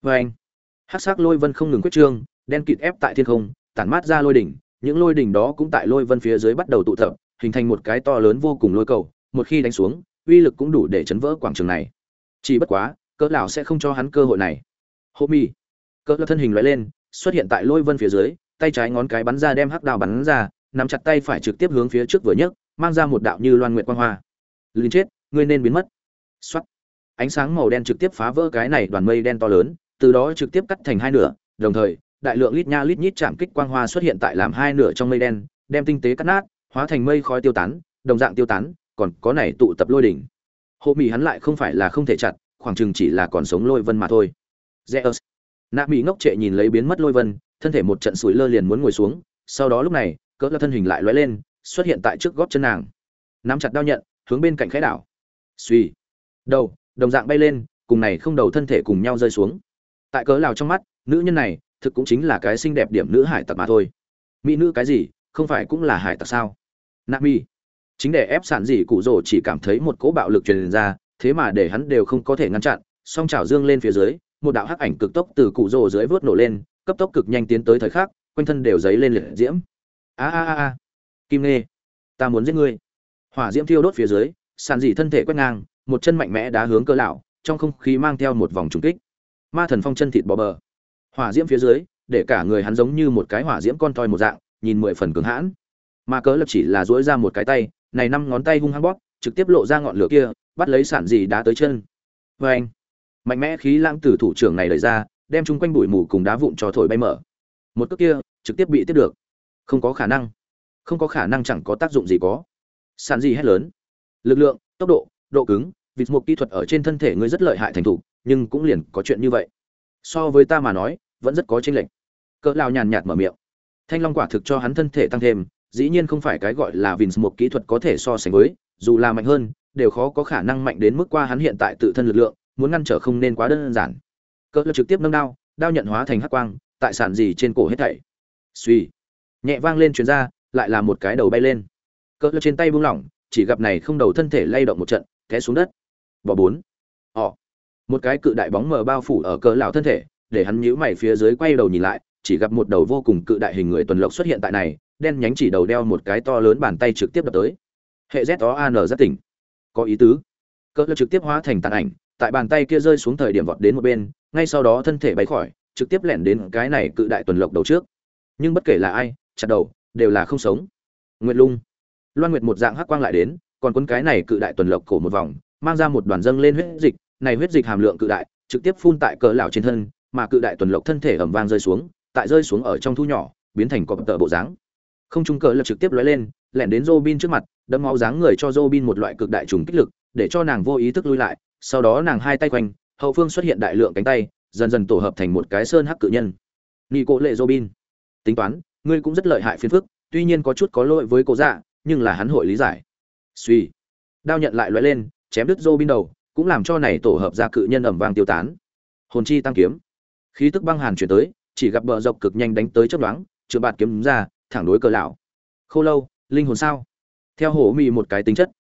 Vê anh. Hát s c lôi vân không ngừng quyết trương đen kịt ép tại thiên không tản mát ra lôi đỉnh những lôi đỉnh đó cũng tại lôi vân phía dưới bắt đầu tụ tập hình thành một cái to lớn vô cùng lôi cầu, một khi đánh xuống, uy lực cũng đủ để chấn vỡ quảng trường này. Chỉ bất quá, cỡ lão sẽ không cho hắn cơ hội này. Hô mi. Cỡ lão thân hình lóe lên, xuất hiện tại lôi vân phía dưới, tay trái ngón cái bắn ra đem hắc đào bắn ra, nắm chặt tay phải trực tiếp hướng phía trước vừa nhấc, mang ra một đạo như loan nguyện quang hoa. Linh chết, ngươi nên biến mất. Xoát. Ánh sáng màu đen trực tiếp phá vỡ cái này đoàn mây đen to lớn, từ đó trực tiếp cắt thành hai nửa, đồng thời, đại lượng lít nha lít nhít chạm kích quang hoa xuất hiện tại làm hai nửa trong mây đen, đem tinh tế cắt nát hóa thành mây khói tiêu tán, đồng dạng tiêu tán, còn có này tụ tập lôi đỉnh. Hộ mỹ hắn lại không phải là không thể chặt, khoảng chừng chỉ là còn sống lôi vân mà thôi. Zeus. Nạ mỹ ngốc trệ nhìn lấy biến mất lôi vân, thân thể một trận sủi lơ liền muốn ngồi xuống, sau đó lúc này, cỡ là thân hình lại lóe lên, xuất hiện tại trước gót chân nàng. Nắm chặt đao nhận, hướng bên cạnh khẽ đảo. Suy đầu, đồng dạng bay lên, cùng này không đầu thân thể cùng nhau rơi xuống. Tại cỡ lào trong mắt, nữ nhân này, thực cũng chính là cái xinh đẹp điểm nữ hải tặc mà thôi. Mỹ nữ cái gì, không phải cũng là hải tặc sao? Nạ mi chính để ép sản gì cụ rồ chỉ cảm thấy một cỗ bạo lực truyền ra, thế mà để hắn đều không có thể ngăn chặn. Song chảo dương lên phía dưới, một đạo hắc ảnh cực tốc từ cụ rồ dưới vớt nổ lên, cấp tốc cực nhanh tiến tới thời khắc, quanh thân đều giấy lên liệt diễm. A a a a. Kim nê ta muốn giết ngươi. Hỏa diễm thiêu đốt phía dưới sàn dì thân thể quét ngang, một chân mạnh mẽ đá hướng cơ lão, trong không khí mang theo một vòng trùng kích. Ma thần phong chân thịt bò bờ. Hỏa diễm phía dưới, để cả người hắn giống như một cái hỏa diễm con toi một dạng, nhìn mười phần cứng hãn mà cớ lập chỉ là dỗi ra một cái tay, này năm ngón tay hung hăng bóp, trực tiếp lộ ra ngọn lửa kia, bắt lấy sản gì đá tới chân. Vê anh, mạnh mẽ khí lãng từ thủ trưởng này đẩy ra, đem chung quanh bụi mù cùng đá vụn cho thổi bay mở. Một cước kia, trực tiếp bị tiếp được. Không có khả năng. Không có khả năng chẳng có tác dụng gì có. Sản gì hết lớn. Lực lượng, tốc độ độ cứng, vịt một kỹ thuật ở trên thân thể ngươi rất lợi hại thành thục, nhưng cũng liền có chuyện như vậy. So với ta mà nói, vẫn rất có chênh lệch. Cỡ lao nhàn nhạt mở miệng. Thanh long quả thực cho hắn thân thể tăng thêm dĩ nhiên không phải cái gọi là vịt một kỹ thuật có thể so sánh với, dù là mạnh hơn, đều khó có khả năng mạnh đến mức qua hắn hiện tại tự thân lực lượng, muốn ngăn trở không nên quá đơn giản. Cỡ lực trực tiếp nâng đao đao nhận hóa thành hắc quang, tại sản gì trên cổ hết thảy. Suy nhẹ vang lên truyền ra, lại là một cái đầu bay lên. Cỡ lực trên tay buông lỏng, chỉ gặp này không đầu thân thể lay động một trận, té xuống đất. Bỏ bốn. Họ một cái cự đại bóng mờ bao phủ ở cỡ lão thân thể, để hắn nhíu mày phía dưới quay đầu nhìn lại, chỉ gặp một đầu vô cùng cự đại hình người tuần lộc xuất hiện tại này đen nhánh chỉ đầu đeo một cái to lớn bàn tay trực tiếp đập tới. Hệ z o an rất tỉnh. Có ý tứ. Cỡ lão trực tiếp hóa thành tàn ảnh, tại bàn tay kia rơi xuống thời điểm vọt đến một bên, ngay sau đó thân thể bay khỏi, trực tiếp lẻn đến cái này cự đại tuần lộc đầu trước. Nhưng bất kể là ai, chặt đầu, đều là không sống. Nguyệt lung. Loan nguyệt một dạng hắc quang lại đến, còn cuốn cái này cự đại tuần lộc cổ một vòng, mang ra một đoàn dâng lên huyết dịch, này huyết dịch hàm lượng cự đại, trực tiếp phun tại cỡ lão trên thân, mà cự đại tuần lộc thân thể ầm vang rơi xuống, tại rơi xuống ở trong thu nhỏ, biến thành cọp tợ bộ dáng không trung cỡ lập trực tiếp lóe lên, lẻn đến Robin trước mặt đâm máu dáng người cho Robin một loại cực đại trùng kích lực, để cho nàng vô ý thức lui lại. Sau đó nàng hai tay quanh, hậu phương xuất hiện đại lượng cánh tay, dần dần tổ hợp thành một cái sơn hắc cự nhân. Nghi cố lệ Robin, tính toán, ngươi cũng rất lợi hại phiền phức, tuy nhiên có chút có lỗi với cố dạ nhưng là hắn hội lý giải. Suy đao nhận lại lóe lên, chém đứt Robin đầu, cũng làm cho này tổ hợp ra cự nhân ẩm vang tiêu tán. Hồn chi tăng kiếm. Khí tức băng hàn chuyển tới, chỉ gặp bờ dọc cực nhanh đánh tới chấp đoán chưa bạt kiếm ra thẳng đối cỡ lão. Khô lâu, linh hồn sao? Theo hổ mị một cái tính chất.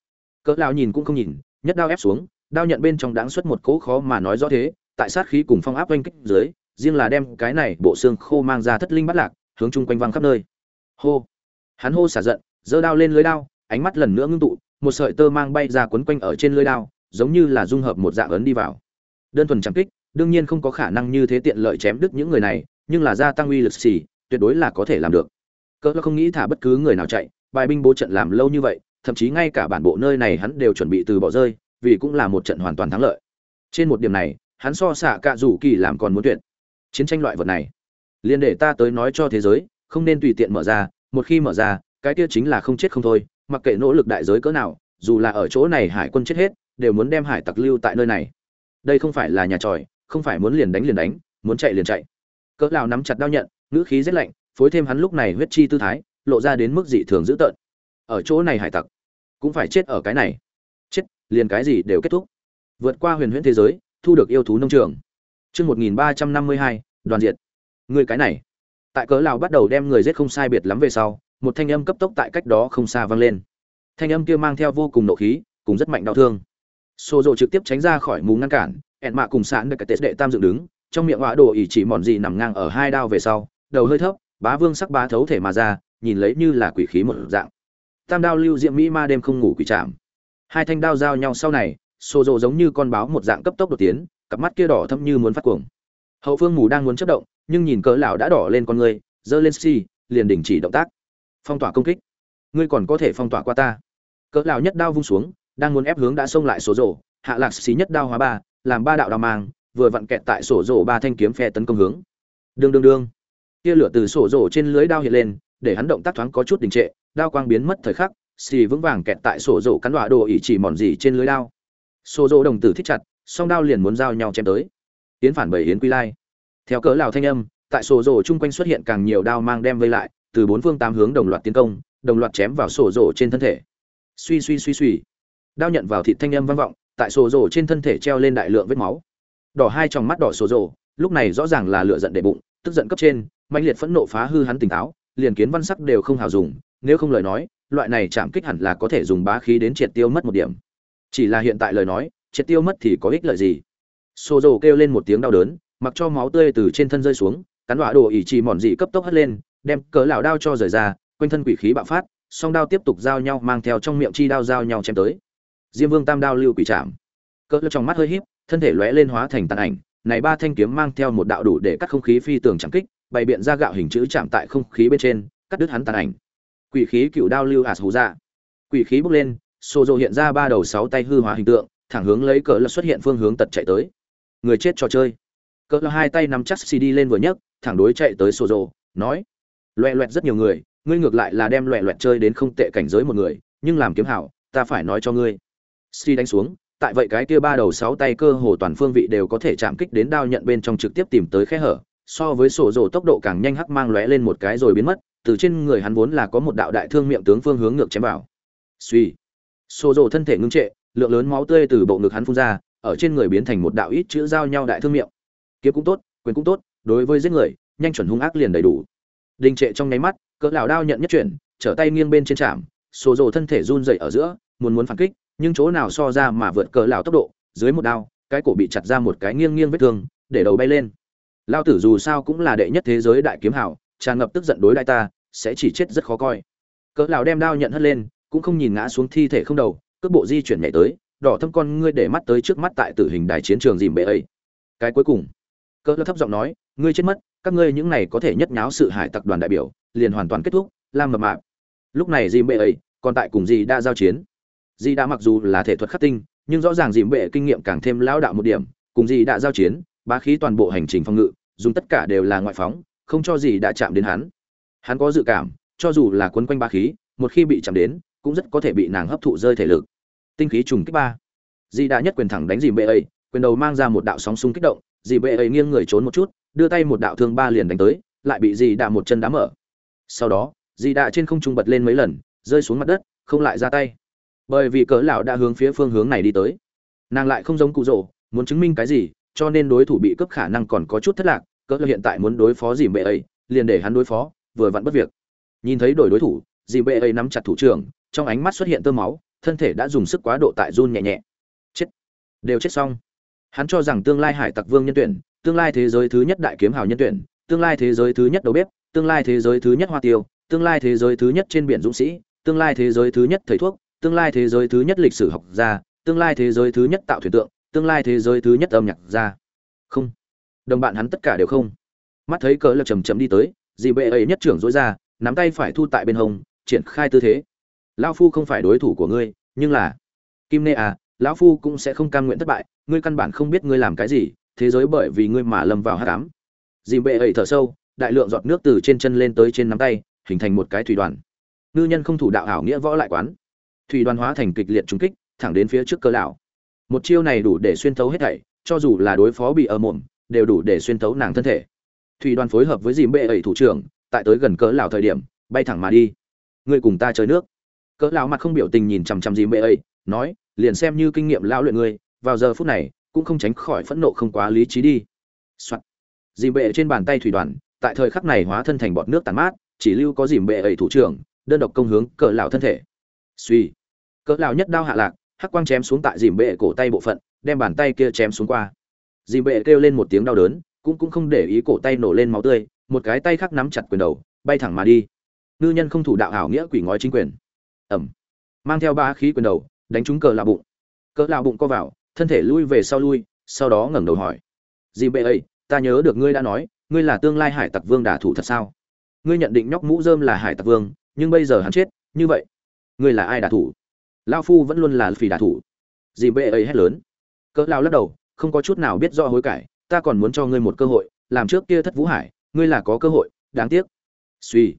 Cỡ lão nhìn cũng không nhìn, nhất đao ép xuống, đao nhận bên trong đáng xuất một cỗ khó mà nói rõ thế, tại sát khí cùng phong áp oanh kích dưới, riêng là đem cái này bộ xương khô mang ra thất linh bắt lạc, hướng chung quanh văng khắp nơi. Hô! Hắn hô xả giận, giơ đao lên lưới đao, ánh mắt lần nữa ngưng tụ, một sợi tơ mang bay ra quấn quanh ở trên lưới đao, giống như là dung hợp một dạng ấn đi vào. Đơn thuần chẳng kích, đương nhiên không có khả năng như thế tiện lợi chém đứt những người này, nhưng là gia tăng uy lực xì, tuyệt đối là có thể làm được cỡ không nghĩ thả bất cứ người nào chạy, bài binh bố trận làm lâu như vậy, thậm chí ngay cả bản bộ nơi này hắn đều chuẩn bị từ bỏ rơi, vì cũng là một trận hoàn toàn thắng lợi. Trên một điểm này, hắn so xạ cạ rủ kỳ làm còn muốn tuyệt. Chiến tranh loại vật này, liền để ta tới nói cho thế giới, không nên tùy tiện mở ra, một khi mở ra, cái kia chính là không chết không thôi, mặc kệ nỗ lực đại giới cỡ nào, dù là ở chỗ này hải quân chết hết, đều muốn đem hải tặc lưu tại nơi này. Đây không phải là nhà tròi, không phải muốn liền đánh liền đánh, muốn chạy liền chạy. Cỡ nào nắm chặt đao nhận, ngữ khí rất lạnh phối thêm hắn lúc này huyết chi tư thái, lộ ra đến mức dị thường dữ tợn. Ở chỗ này hải tặc, cũng phải chết ở cái này. Chết, liền cái gì đều kết thúc. Vượt qua huyền huyễn thế giới, thu được yêu thú nông trường. Chương một nghìn ba trăm năm mươi hai, đoàn diệt. Người cái này. Tại cớ lào bắt đầu đem người giết không sai biệt lắm về sau, một thanh âm cấp tốc tại cách đó không xa vang lên. Thanh âm kia mang theo vô cùng nộ khí, cùng rất mạnh đau thương. Xô rộ trực tiếp tránh ra khỏi mù ngăn cản, ẹn mạ cùng sạn được cái tết đệ tam dựng đứng, trong miệng họa đồ ỉ chỉ mòn gì nằm ngang ở hai đao về sau, đầu hơi thấp bá vương sắc bá thấu thể mà ra, nhìn lấy như là quỷ khí một dạng. Tam đao lưu diệm mỹ ma đêm không ngủ quỷ chạm hai thanh đao giao nhau sau này xô rộ giống như con báo một dạng cấp tốc đột tiến, cặp mắt kia đỏ thâm như muốn phát cuồng. Hậu phương mù đang muốn chất động, nhưng nhìn cỡ lão đã đỏ lên con người, giơ lên xi liền đình chỉ động tác. Phong tỏa công kích. Ngươi còn có thể phong tỏa qua ta. Cỡ lão nhất đao vung xuống, đang muốn ép hướng đã xông lại sổ rổ hạ lạc xí nhất đao hóa ba, làm ba đạo đao mang, vừa vặn kẹt tại sổ rổ ba thanh kiếm phe tấn công hướng. Đương đương đương tia lửa từ sổ rổ trên lưới đao hiện lên, để hắn động tác thoáng có chút đình trệ, đao quang biến mất thời khắc, xì vững vàng kẹt tại sổ rổ cắn đọa đồ ỉ chỉ mòn gì trên lưới đao. Sổ rổ đồng tử thích chặt, song đao liền muốn giao nhau chém tới. Yến phản bảy yến quy lai. Theo cỡ lào thanh âm, tại sổ rổ chung quanh xuất hiện càng nhiều đao mang đem vây lại, từ bốn phương tám hướng đồng loạt tiến công, đồng loạt chém vào sổ rổ trên thân thể. Suy suy suy suy. Đao nhận vào thịt thanh âm vang vọng, tại sổ rổ trên thân thể treo lên đại lượng vết máu. Đỏ hai trong mắt đỏ sổ rổ, lúc này rõ ràng là lựa giận để bụng tức giận cấp trên mạnh liệt phẫn nộ phá hư hắn tỉnh táo, liền kiến văn sắc đều không hào dùng, nếu không lời nói, loại này chạm kích hẳn là có thể dùng bá khí đến triệt tiêu mất một điểm. Chỉ là hiện tại lời nói, triệt tiêu mất thì có ích lợi gì? Xô dầu kêu lên một tiếng đau đớn, mặc cho máu tươi từ trên thân rơi xuống, cắn đọa đồ ỉ chỉ mòn dị cấp tốc hất lên, đem cỡ lão đao cho rời ra, quanh thân quỷ khí bạo phát, song đao tiếp tục giao nhau mang theo trong miệng chi đao giao nhau chém tới. Diêm vương tam đao lưu quỷ chạm cỡ trong mắt hơi híp, thân thể lóe lên hóa thành tàn ảnh này ba thanh kiếm mang theo một đạo đủ để cắt không khí phi tường chẳng kích bày biện ra gạo hình chữ chạm tại không khí bên trên cắt đứt hắn tàn ảnh. Quỷ khí cựu đao lưu ạt hù ra quỷ khí bốc lên Sozo hiện ra ba đầu sáu tay hư hóa hình tượng thẳng hướng lấy cỡ là xuất hiện phương hướng tật chạy tới. Người chết trò chơi. Cỡ là hai tay nắm chắc cd lên vừa nhấc thẳng đối chạy tới Sozo, nói Loẹt loẹt rất nhiều người ngươi ngược lại là đem loẹt loẹt chơi đến không tệ cảnh giới một người nhưng làm kiếm hảo ta phải nói cho ngươi. Cd đánh xuống tại vậy cái kia ba đầu sáu tay cơ hồ toàn phương vị đều có thể chạm kích đến đao nhận bên trong trực tiếp tìm tới khe hở, so với sổ rồ tốc độ càng nhanh hắc mang lóe lên một cái rồi biến mất, từ trên người hắn vốn là có một đạo đại thương miệng tướng phương hướng ngược chém vào. Suy sổ rồ thân thể ngưng trệ, lượng lớn máu tươi từ bộ ngực hắn phun ra, ở trên người biến thành một đạo ít chữ giao nhau đại thương miệng. Kiếm cũng tốt, quyền cũng tốt, đối với giết người, nhanh chuẩn hung ác liền đầy đủ. Đình trệ trong nháy mắt, cỡ lão đao nhận nhất chuyển, trở tay nghiêng bên trên trạm sổ rồ thân thể run dậy ở giữa, muốn muốn phản kích nhưng chỗ nào so ra mà vượt cỡ lão tốc độ, dưới một đao, cái cổ bị chặt ra một cái nghiêng nghiêng vết thương, để đầu bay lên. Lao tử dù sao cũng là đệ nhất thế giới đại kiếm hảo, tràn ngập tức giận đối đại ta, sẽ chỉ chết rất khó coi. Cỡ lão đem đao nhận hất lên, cũng không nhìn ngã xuống thi thể không đầu, cước bộ di chuyển nhảy tới, đỏ thâm con ngươi để mắt tới trước mắt tại tử hình đài chiến trường dìm bệ ấy. Cái cuối cùng cỡ lão thấp giọng nói, ngươi chết mất, các ngươi những này có thể nhất nháo sự hải tặc đoàn đại biểu, liền hoàn toàn kết thúc, lam mập mạp. Lúc này dìm bệ ấy, còn tại cùng gì đã giao chiến dì đã mặc dù là thể thuật khắc tinh, nhưng rõ ràng dìm bệ kinh nghiệm càng thêm lão đạo một điểm, cùng dì đã giao chiến, bá khí toàn bộ hành trình phòng ngự, dùng tất cả đều là ngoại phóng, không cho dì đã chạm đến hắn. Hắn có dự cảm, cho dù là quấn quanh bá khí, một khi bị chạm đến, cũng rất có thể bị nàng hấp thụ rơi thể lực. Tinh khí trùng kích ba. Dì đã nhất quyền thẳng đánh dìm bệ ấy, quyền đầu mang ra một đạo sóng xung kích động dì bệ ấy nghiêng người trốn một chút, đưa tay một đạo thương ba liền đánh tới, lại bị dì đã một chân đá mở. Sau đó dì đã trên không trung bật lên mấy lần, rơi xuống mặt đất, không lại ra tay bởi vì cỡ lão đã hướng phía phương hướng này đi tới. Nàng lại không giống cụ rồ, muốn chứng minh cái gì, cho nên đối thủ bị cướp khả năng còn có chút thất lạc, cỡ hiện tại muốn đối phó dìm bệ ấy liền để hắn đối phó, vừa vặn bất việc. Nhìn thấy đổi đối thủ, dìm bệ ấy nắm chặt thủ trưởng, trong ánh mắt xuất hiện tơ máu, thân thể đã dùng sức quá độ tại run nhẹ nhẹ. Chết! Đều chết xong. Hắn cho rằng tương lai hải tặc vương nhân tuyển, tương lai thế giới thứ nhất đại kiếm hào nhân tuyển, tương lai thế giới thứ nhất đầu bếp, tương lai thế giới thứ nhất hoa tiêu, tương lai thế giới thứ nhất trên biển dũng sĩ, tương lai thế giới thứ nhất thầy thuốc tương lai thế giới thứ nhất lịch sử học gia tương lai thế giới thứ nhất tạo thuyền tượng tương lai thế giới thứ nhất âm nhạc gia, không. Đồng bạn hắn tất cả đều không. Mắt thấy cỡ lập chầm chầm đi tới dì bệ ấy nhất trưởng dối ra nắm tay phải thu tại bên hông triển khai tư thế. Lão phu không phải đối thủ của ngươi nhưng là kim nê à lão phu cũng sẽ không cam nguyện thất bại ngươi căn bản không biết ngươi làm cái gì thế giới bởi vì ngươi mà lâm vào hát cám dì bệ ấy thở sâu đại lượng giọt nước từ trên chân lên tới trên nắm tay hình thành một cái thủy đoàn. Ngư nhân không thủ đạo ảo nghĩa võ lại quán thủy đoàn hóa thành kịch liệt trúng kích, thẳng đến phía trước cơ lão. Một chiêu này đủ để xuyên thấu hết thảy, cho dù là đối phó bị ở mồm, đều đủ để xuyên thấu nàng thân thể. Thủy đoàn phối hợp với dìm bệ ẩy thủ trưởng, tại tới gần cỡ lão thời điểm, bay thẳng mà đi. Ngươi cùng ta chơi nước. Cỡ lão mặt không biểu tình nhìn chằm chằm dìm bệ ẩy, nói, liền xem như kinh nghiệm lão luyện ngươi, vào giờ phút này, cũng không tránh khỏi phẫn nộ không quá lý trí đi. Soạn. dìm bệ trên bàn tay thủy đoàn, tại thời khắc này hóa thân thành bọt nước tàn mát, chỉ lưu có dìm bệ ẩy thủ trưởng, đơn độc công hướng cỡ lão thân thể suy. Cỡ lão nhất đao hạ lạc, hắc quang chém xuống tại dìm bệ cổ tay bộ phận, đem bàn tay kia chém xuống qua. Dìm bệ kêu lên một tiếng đau đớn, cũng cũng không để ý cổ tay nổ lên máu tươi, một cái tay khác nắm chặt quyền đầu, bay thẳng mà đi. Ngư nhân không thủ đạo ảo nghĩa quỷ ngói chính quyền. Ẩm. Mang theo ba khí quyền đầu, đánh trúng cờ lạ bụng. Cỡ lạ bụng co vào, thân thể lui về sau lui, sau đó ngẩng đầu hỏi. Dìm bệ ấy ta nhớ được ngươi đã nói, ngươi là tương lai hải tặc vương đả thủ thật sao? Ngươi nhận định nhóc mũ dơm là hải tặc vương, nhưng bây giờ hắn chết, như vậy ngươi là ai đả thủ? Lao phu vẫn luôn là phì đả thủ. Dì bệ ấy hét lớn. Cỡ lao lắc đầu, không có chút nào biết rõ hối cải, ta còn muốn cho ngươi một cơ hội, làm trước kia thất vũ hải, ngươi là có cơ hội, đáng tiếc. Suy.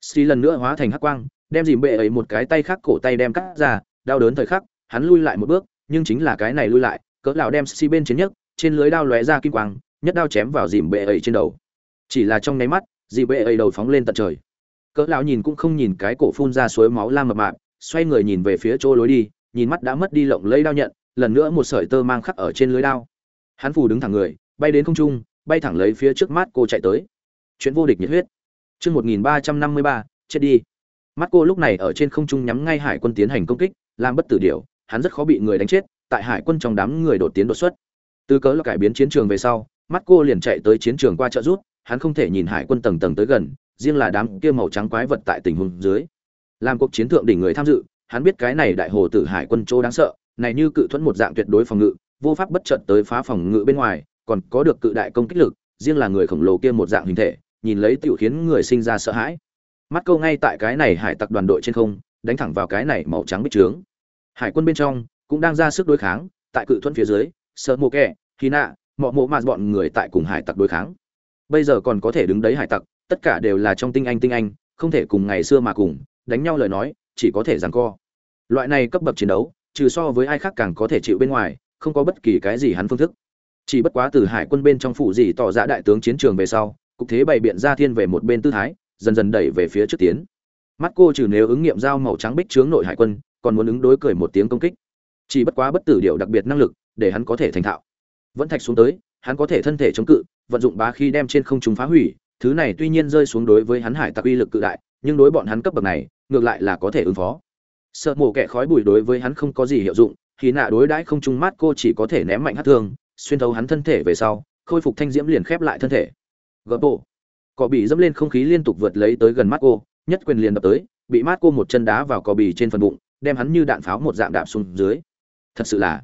Suy lần nữa hóa thành hắc quang, đem dìm bệ ấy một cái tay khác cổ tay đem cắt ra, đau đớn thời khắc, hắn lui lại một bước, nhưng chính là cái này lui lại, cỡ lão đem xi bên chiến nhất trên lưới đao lóe ra kim quang, nhất đao chém vào dìm bệ ấy trên đầu. Chỉ là trong nháy mắt dìm bệ ấy đầu phóng lên tận trời cỡ lão nhìn cũng không nhìn cái cổ phun ra suối máu lam mập mạp, xoay người nhìn về phía chỗ lối đi, nhìn mắt đã mất đi lộng lấy đao nhận, lần nữa một sợi tơ mang khắc ở trên lưới đao. Hắn phù đứng thẳng người, bay đến không trung, bay thẳng lấy phía trước mắt cô chạy tới. Chuyện vô địch nhiệt huyết. Chương một nghìn ba trăm năm mươi ba, chết đi. Mắt cô lúc này ở trên không trung nhắm ngay hải quân tiến hành công kích, làm bất tử điều hắn rất khó bị người đánh chết, tại hải quân trong đám người đột tiến đột xuất. Từ cớ là cải biến chiến trường về sau, mắt cô liền chạy tới chiến trường qua trợ rút hắn không thể nhìn hải quân tầng tầng tới gần riêng là đám kia màu trắng quái vật tại tình huống dưới. Làm cuộc chiến thượng đỉnh người tham dự, hắn biết cái này đại hồ tử hải quân chỗ đáng sợ, này như cự thuẫn một dạng tuyệt đối phòng ngự, vô pháp bất chợt tới phá phòng ngự bên ngoài, còn có được cự đại công kích lực, riêng là người khổng lồ kia một dạng hình thể, nhìn lấy tiểu khiến người sinh ra sợ hãi. Mắt câu ngay tại cái này hải tặc đoàn đội trên không, đánh thẳng vào cái này màu trắng bích trướng. Hải quân bên trong cũng đang ra sức đối kháng, tại cự thuẫn phía dưới sợ mộ kẹ khi nạ mọ mộ mà bọn người tại cùng hải tặc đối kháng. Bây giờ còn có thể đứng đấy hải tặc tất cả đều là trong tinh anh tinh anh, không thể cùng ngày xưa mà cùng, đánh nhau lời nói, chỉ có thể giằng co. Loại này cấp bậc chiến đấu, trừ so với ai khác càng có thể chịu bên ngoài, không có bất kỳ cái gì hắn phương thức. Chỉ bất quá từ hải quân bên trong phủ gì tỏ ra đại tướng chiến trường về sau, cục thế bày biện ra thiên về một bên tư thái, dần dần đẩy về phía trước tiến. Mắt cô trừ nếu ứng nghiệm dao màu trắng bích chướng nội hải quân, còn muốn ứng đối cười một tiếng công kích. Chỉ bất quá bất tử điệu đặc biệt năng lực, để hắn có thể thành thạo. Vẫn thạch xuống tới, hắn có thể thân thể chống cự, vận dụng bá khi đem trên không trung phá hủy thứ này tuy nhiên rơi xuống đối với hắn hải tặc uy lực cự đại, nhưng đối bọn hắn cấp bậc này, ngược lại là có thể ứng phó. Sợ mổ kẻ khói bụi đối với hắn không có gì hiệu dụng, khi nạ đối đãi không trung mát cô chỉ có thể ném mạnh hát thương, xuyên thấu hắn thân thể về sau, khôi phục thanh diễm liền khép lại thân thể. Gấp bộ. Cỏ bị dẫm lên không khí liên tục vượt lấy tới gần mắt cô, nhất quyền liền đập tới, bị mát cô một chân đá vào cỏ bì trên phần bụng, đem hắn như đạn pháo một dạng đạp xuống dưới. Thật sự là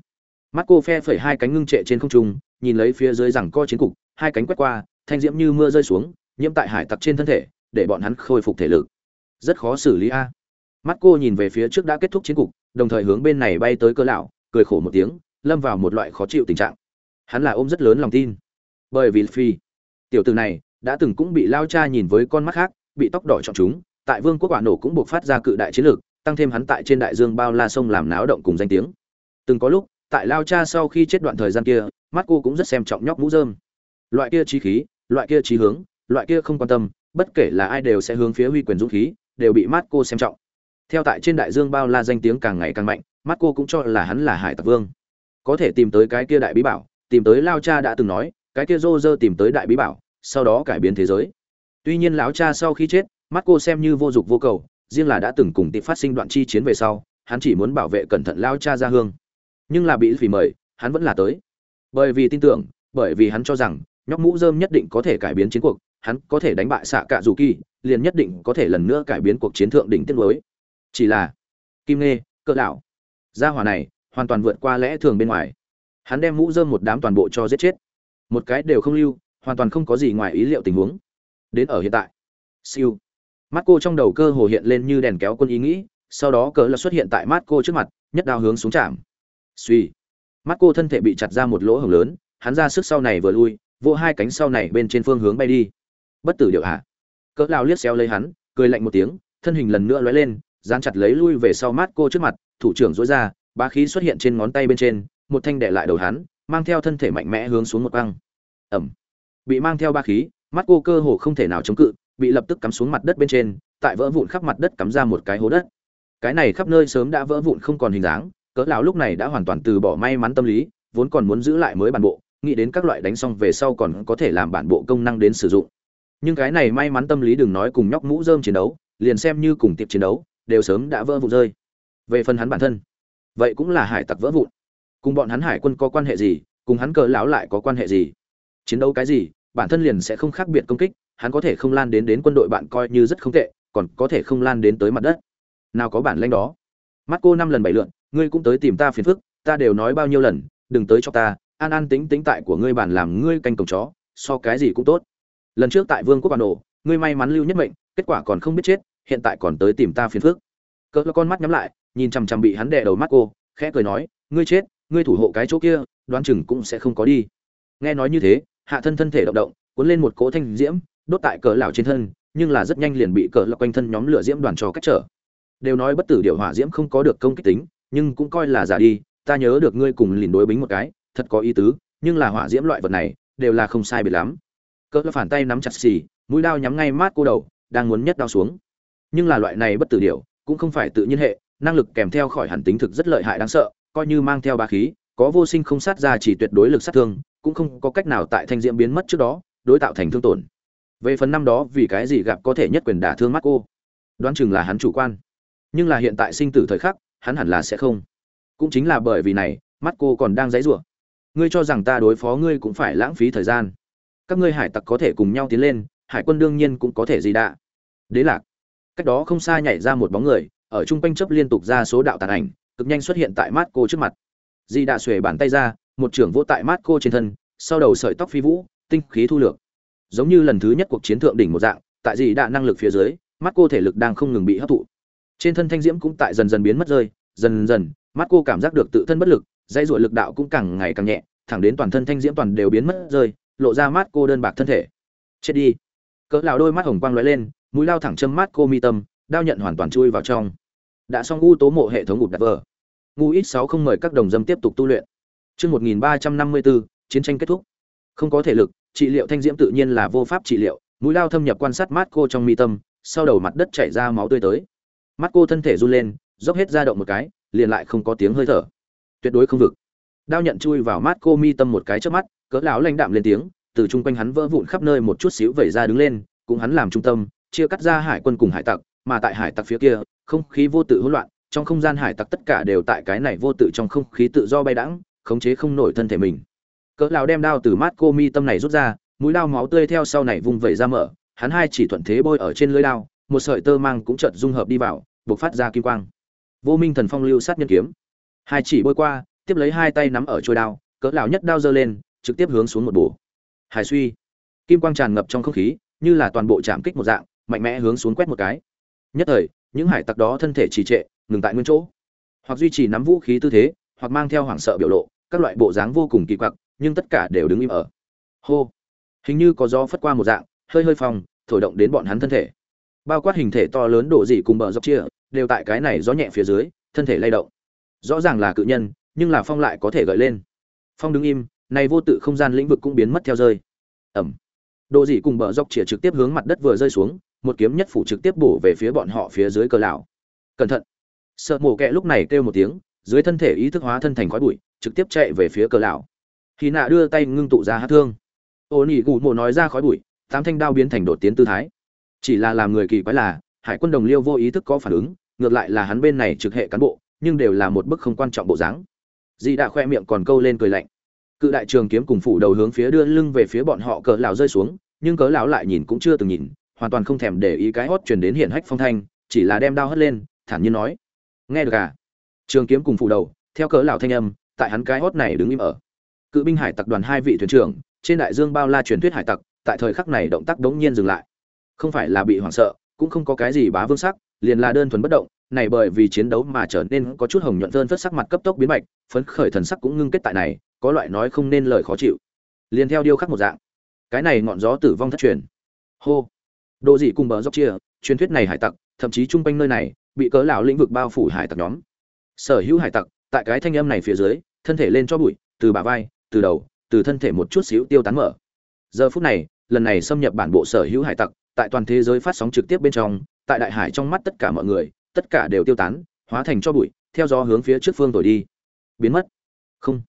mắt cô phe phẩy hai cánh ngưng trệ trên không trung, nhìn lấy phía dưới rằng co chiến cục, hai cánh quét qua, thanh diễm như mưa rơi xuống nhiễm tại hải tặc trên thân thể, để bọn hắn khôi phục thể lực. Rất khó xử lý a. Mắt cô nhìn về phía trước đã kết thúc chiến cục, đồng thời hướng bên này bay tới cơ lão, cười khổ một tiếng, lâm vào một loại khó chịu tình trạng. Hắn là ôm rất lớn lòng tin. Bởi vì phi, tiểu tử này, đã từng cũng bị lao cha nhìn với con mắt khác, bị tóc đỏ chọn chúng, tại vương quốc quả nổ cũng buộc phát ra cự đại chiến lược, tăng thêm hắn tại trên đại dương bao la sông làm náo động cùng danh tiếng. Từng có lúc, tại lao cha sau khi chết đoạn thời gian kia, mắt cô cũng rất xem trọng nhóc mũ dơm loại kia trí khí, loại kia trí hướng loại kia không quan tâm, bất kể là ai đều sẽ hướng phía huy quyền dũng khí, đều bị Marco xem trọng. Theo tại trên đại dương bao la danh tiếng càng ngày càng mạnh, Marco cũng cho là hắn là hải tặc vương. Có thể tìm tới cái kia đại bí bảo, tìm tới lao cha đã từng nói, cái kia Roger tìm tới đại bí bảo, sau đó cải biến thế giới. Tuy nhiên lão cha sau khi chết, Marco xem như vô dụng vô cầu, riêng là đã từng cùng tịp phát sinh đoạn chi chiến về sau, hắn chỉ muốn bảo vệ cẩn thận lao cha ra hương. Nhưng là bị vì mời, hắn vẫn là tới. Bởi vì tin tưởng, bởi vì hắn cho rằng, nhóc mũ rơm nhất định có thể cải biến chiến cuộc hắn có thể đánh bại xạ cạ dù kỳ liền nhất định có thể lần nữa cải biến cuộc chiến thượng đỉnh tiết lối. Chỉ là, kim nê cỡ đạo gia hỏa này hoàn toàn vượt qua lẽ thường bên ngoài. Hắn đem mũ dơm một đám toàn bộ cho giết chết. Một cái đều không lưu, hoàn toàn không có gì ngoài ý liệu tình huống. Đến ở hiện tại, siêu. Mắt cô trong đầu cơ hồ hiện lên như đèn kéo quân ý nghĩ, sau đó cỡ là xuất hiện tại mắt cô trước mặt, nhất đao hướng xuống chạm. Suy mắt cô thân thể bị chặt ra một lỗ hổng lớn, hắn ra sức sau này vừa lui, vỗ hai cánh sau này bên trên phương hướng bay đi bất tử điệu hạ. Cỡ lao liếc xéo lấy hắn, cười lạnh một tiếng, thân hình lần nữa lóe lên, dán chặt lấy lui về sau mắt cô trước mặt, thủ trưởng dối ra, bá khí xuất hiện trên ngón tay bên trên, một thanh đệ lại đầu hắn, mang theo thân thể mạnh mẽ hướng xuống một băng ẩm. Bị mang theo ba khí, mắt cô cơ hồ không thể nào chống cự, bị lập tức cắm xuống mặt đất bên trên, tại vỡ vụn khắp mặt đất cắm ra một cái hố đất. Cái này khắp nơi sớm đã vỡ vụn không còn hình dáng, cỡ lão lúc này đã hoàn toàn từ bỏ may mắn tâm lý, vốn còn muốn giữ lại mới bản bộ, nghĩ đến các loại đánh xong về sau còn có thể làm bản bộ công năng đến sử dụng nhưng cái này may mắn tâm lý đừng nói cùng nhóc mũ rơm chiến đấu, liền xem như cùng tiệp chiến đấu, đều sớm đã vỡ vụn rơi. Về phần hắn bản thân, vậy cũng là hải tặc vỡ vụn. Cùng bọn hắn hải quân có quan hệ gì, cùng hắn cờ lão lại có quan hệ gì? Chiến đấu cái gì, bản thân liền sẽ không khác biệt công kích, hắn có thể không lan đến đến quân đội bạn coi như rất không tệ, còn có thể không lan đến tới mặt đất. Nào có bản lãnh đó. Mắt cô năm lần bảy lượn, ngươi cũng tới tìm ta phiền phức, ta đều nói bao nhiêu lần, đừng tới cho ta, an an tính tính tại của ngươi bản làm ngươi canh cổng chó, so cái gì cũng tốt lần trước tại vương quốc bà nổ, ngươi may mắn lưu nhất mệnh, kết quả còn không biết chết, hiện tại còn tới tìm ta phiền phức. Cỡ con mắt nhắm lại, nhìn chằm chằm bị hắn đè đầu mắt cô, khẽ cười nói, ngươi chết, ngươi thủ hộ cái chỗ kia, đoán chừng cũng sẽ không có đi. Nghe nói như thế, hạ thân thân thể động động, cuốn lên một cỗ thanh diễm, đốt tại cỡ lão trên thân, nhưng là rất nhanh liền bị cỡ lão quanh thân nhóm lửa diễm đoàn cho cách trở. Đều nói bất tử điều hỏa diễm không có được công kích tính, nhưng cũng coi là giả đi, ta nhớ được ngươi cùng lìn đối bính một cái, thật có ý tứ, nhưng là hỏa diễm loại vật này, đều là không sai biệt lắm cỡ phản tay nắm chặt xì, mũi đao nhắm ngay mát cô đầu, đang muốn nhất đao xuống. Nhưng là loại này bất tử điều cũng không phải tự nhiên hệ, năng lực kèm theo khỏi hẳn tính thực rất lợi hại đáng sợ, coi như mang theo ba khí, có vô sinh không sát ra chỉ tuyệt đối lực sát thương, cũng không có cách nào tại thanh diễm biến mất trước đó, đối tạo thành thương tổn. Về phần năm đó, vì cái gì gặp có thể nhất quyền đả thương mắt cô? Đoán chừng là hắn chủ quan. Nhưng là hiện tại sinh tử thời khắc, hắn hẳn là sẽ không. Cũng chính là bởi vì này, mắt cô còn đang dãy rủa. Ngươi cho rằng ta đối phó ngươi cũng phải lãng phí thời gian các ngươi hải tặc có thể cùng nhau tiến lên, hải quân đương nhiên cũng có thể gì đạ. Đế lạc. Cách đó không xa nhảy ra một bóng người, ở trung quanh chấp liên tục ra số đạo tàn ảnh, cực nhanh xuất hiện tại mát cô trước mặt. Di đạ xuề bàn tay ra, một trưởng vỗ tại mát cô trên thân, sau đầu sợi tóc phi vũ, tinh khí thu lược. Giống như lần thứ nhất cuộc chiến thượng đỉnh một dạng, tại di đạ năng lực phía dưới mắt cô thể lực đang không ngừng bị hấp thụ. Trên thân thanh diễm cũng tại dần dần biến mất rơi, dần dần mắt cô cảm giác được tự thân bất lực dây ruột lực đạo cũng càng ngày càng nhẹ, thẳng đến toàn thân thanh diễm toàn đều biến mất rơi lộ ra mắt cô đơn bạc thân thể. Chết đi. Cỡ lão đôi mắt hồng quang lóe lên, mũi lao thẳng châm mắt cô mi tâm, đao nhận hoàn toàn chui vào trong. Đã xong u tố mộ hệ thống ngụt đặt vờ ngu ít sáu không mời các đồng dâm tiếp tục tu luyện. Chương một nghìn ba trăm năm mươi bốn chiến tranh kết thúc. Không có thể lực, trị liệu thanh diễm tự nhiên là vô pháp trị liệu, mũi lao thâm nhập quan sát mắt cô trong mi tâm, sau đầu mặt đất chảy ra máu tươi tới. Mắt cô thân thể run lên, dốc hết ra động một cái, liền lại không có tiếng hơi thở. Tuyệt đối không vực. Đao nhận chui vào mắt cô mi tâm một cái trước mắt cỡ lão lãnh đạm lên tiếng, từ chung quanh hắn vỡ vụn khắp nơi một chút xíu vẩy ra đứng lên cùng hắn làm trung tâm, chia cắt ra hải quân cùng hải tặc, mà tại hải tặc phía kia, không khí vô tự hỗn loạn, trong không gian hải tặc tất cả đều tại cái này vô tự trong không khí tự do bay đãng, khống chế không nổi thân thể mình. Cỡ lão đem đao từ mắt cô mi tâm này rút ra, mũi lao máu tươi theo sau này vung vẩy ra mở, hắn hai chỉ thuận thế bôi ở trên lưỡi đao, một sợi tơ mang cũng chợt dung hợp đi vào, bộc phát ra kim quang. Vô minh thần phong lưu sát nhân kiếm. Hai chỉ bôi qua, tiếp lấy hai tay nắm ở trôi đao, cỡ lão nhất đao giơ lên trực tiếp hướng xuống một bổ. Hải suy. Kim quang tràn ngập trong không khí, như là toàn bộ chạm kích một dạng, mạnh mẽ hướng xuống quét một cái. Nhất thời, những hải tặc đó thân thể trì trệ, ngừng tại nguyên chỗ. Hoặc duy trì nắm vũ khí tư thế, hoặc mang theo hoảng sợ biểu lộ, các loại bộ dáng vô cùng kỳ quặc, nhưng tất cả đều đứng im ở. Hô. Hình như có gió phất qua một dạng, hơi hơi phòng thổi động đến bọn hắn thân thể. Bao quát hình thể to lớn độ dị cùng bờ dốc chia, đều tại cái này gió nhẹ phía dưới, thân thể lay động. Rõ ràng là cự nhân, nhưng là phong lại có thể gợi lên. Phong đứng im này vô tự không gian lĩnh vực cũng biến mất theo rơi. Ẩm. Độ dị cùng bờ dốc chĩa trực tiếp hướng mặt đất vừa rơi xuống, một kiếm nhất phủ trực tiếp bổ về phía bọn họ phía dưới cờ lão. Cẩn thận. Sợ mổ kẹ lúc này kêu một tiếng, dưới thân thể ý thức hóa thân thành khói bụi, trực tiếp chạy về phía cờ lão. Khi nạ đưa tay ngưng tụ ra hát thương. Ô nỉ gù mộ nói ra khói bụi, tám thanh đao biến thành đột tiến tư thái. Chỉ là làm người kỳ quái là, hải quân đồng liêu vô ý thức có phản ứng, ngược lại là hắn bên này trực hệ cán bộ, nhưng đều là một bức không quan trọng bộ dáng. Dị đã khoe miệng còn câu lên cười lạnh cự đại trường kiếm cùng phủ đầu hướng phía đưa lưng về phía bọn họ cỡ lão rơi xuống, nhưng cỡ lão lại nhìn cũng chưa từng nhìn, hoàn toàn không thèm để ý cái hót truyền đến hiển hách phong thanh, chỉ là đem đao hất lên, thản nhiên nói, nghe được à? Trường kiếm cùng phủ đầu, theo cỡ lão thanh âm, tại hắn cái hót này đứng im ở. Cự binh hải tặc đoàn hai vị thuyền trưởng, trên đại dương bao la truyền thuyết hải tặc, tại thời khắc này động tác đống nhiên dừng lại. Không phải là bị hoảng sợ, cũng không có cái gì bá vương sắc, liền là đơn thuần bất động này bởi vì chiến đấu mà trở nên có chút hồng nhuận hơn phất sắc mặt cấp tốc biến bạch phấn khởi thần sắc cũng ngưng kết tại này, có loại nói không nên lời khó chịu. Liên theo điêu khắc một dạng. Cái này ngọn gió tử vong thất truyền. Hô. Đồ dị cùng bờ dốc chia, truyền thuyết này hải tặc, thậm chí chung quanh nơi này, bị cớ lão lĩnh vực bao phủ hải tặc nhóm. Sở hữu hải tặc, tại cái thanh âm này phía dưới, thân thể lên cho bụi, từ bả vai, từ đầu, từ thân thể một chút xíu tiêu tán mở. Giờ phút này, lần này xâm nhập bản bộ sở hữu hải tặc, tại toàn thế giới phát sóng trực tiếp bên trong, tại đại hải trong mắt tất cả mọi người tất cả đều tiêu tán, hóa thành cho bụi, theo gió hướng phía trước phương thổi đi. Biến mất. Không.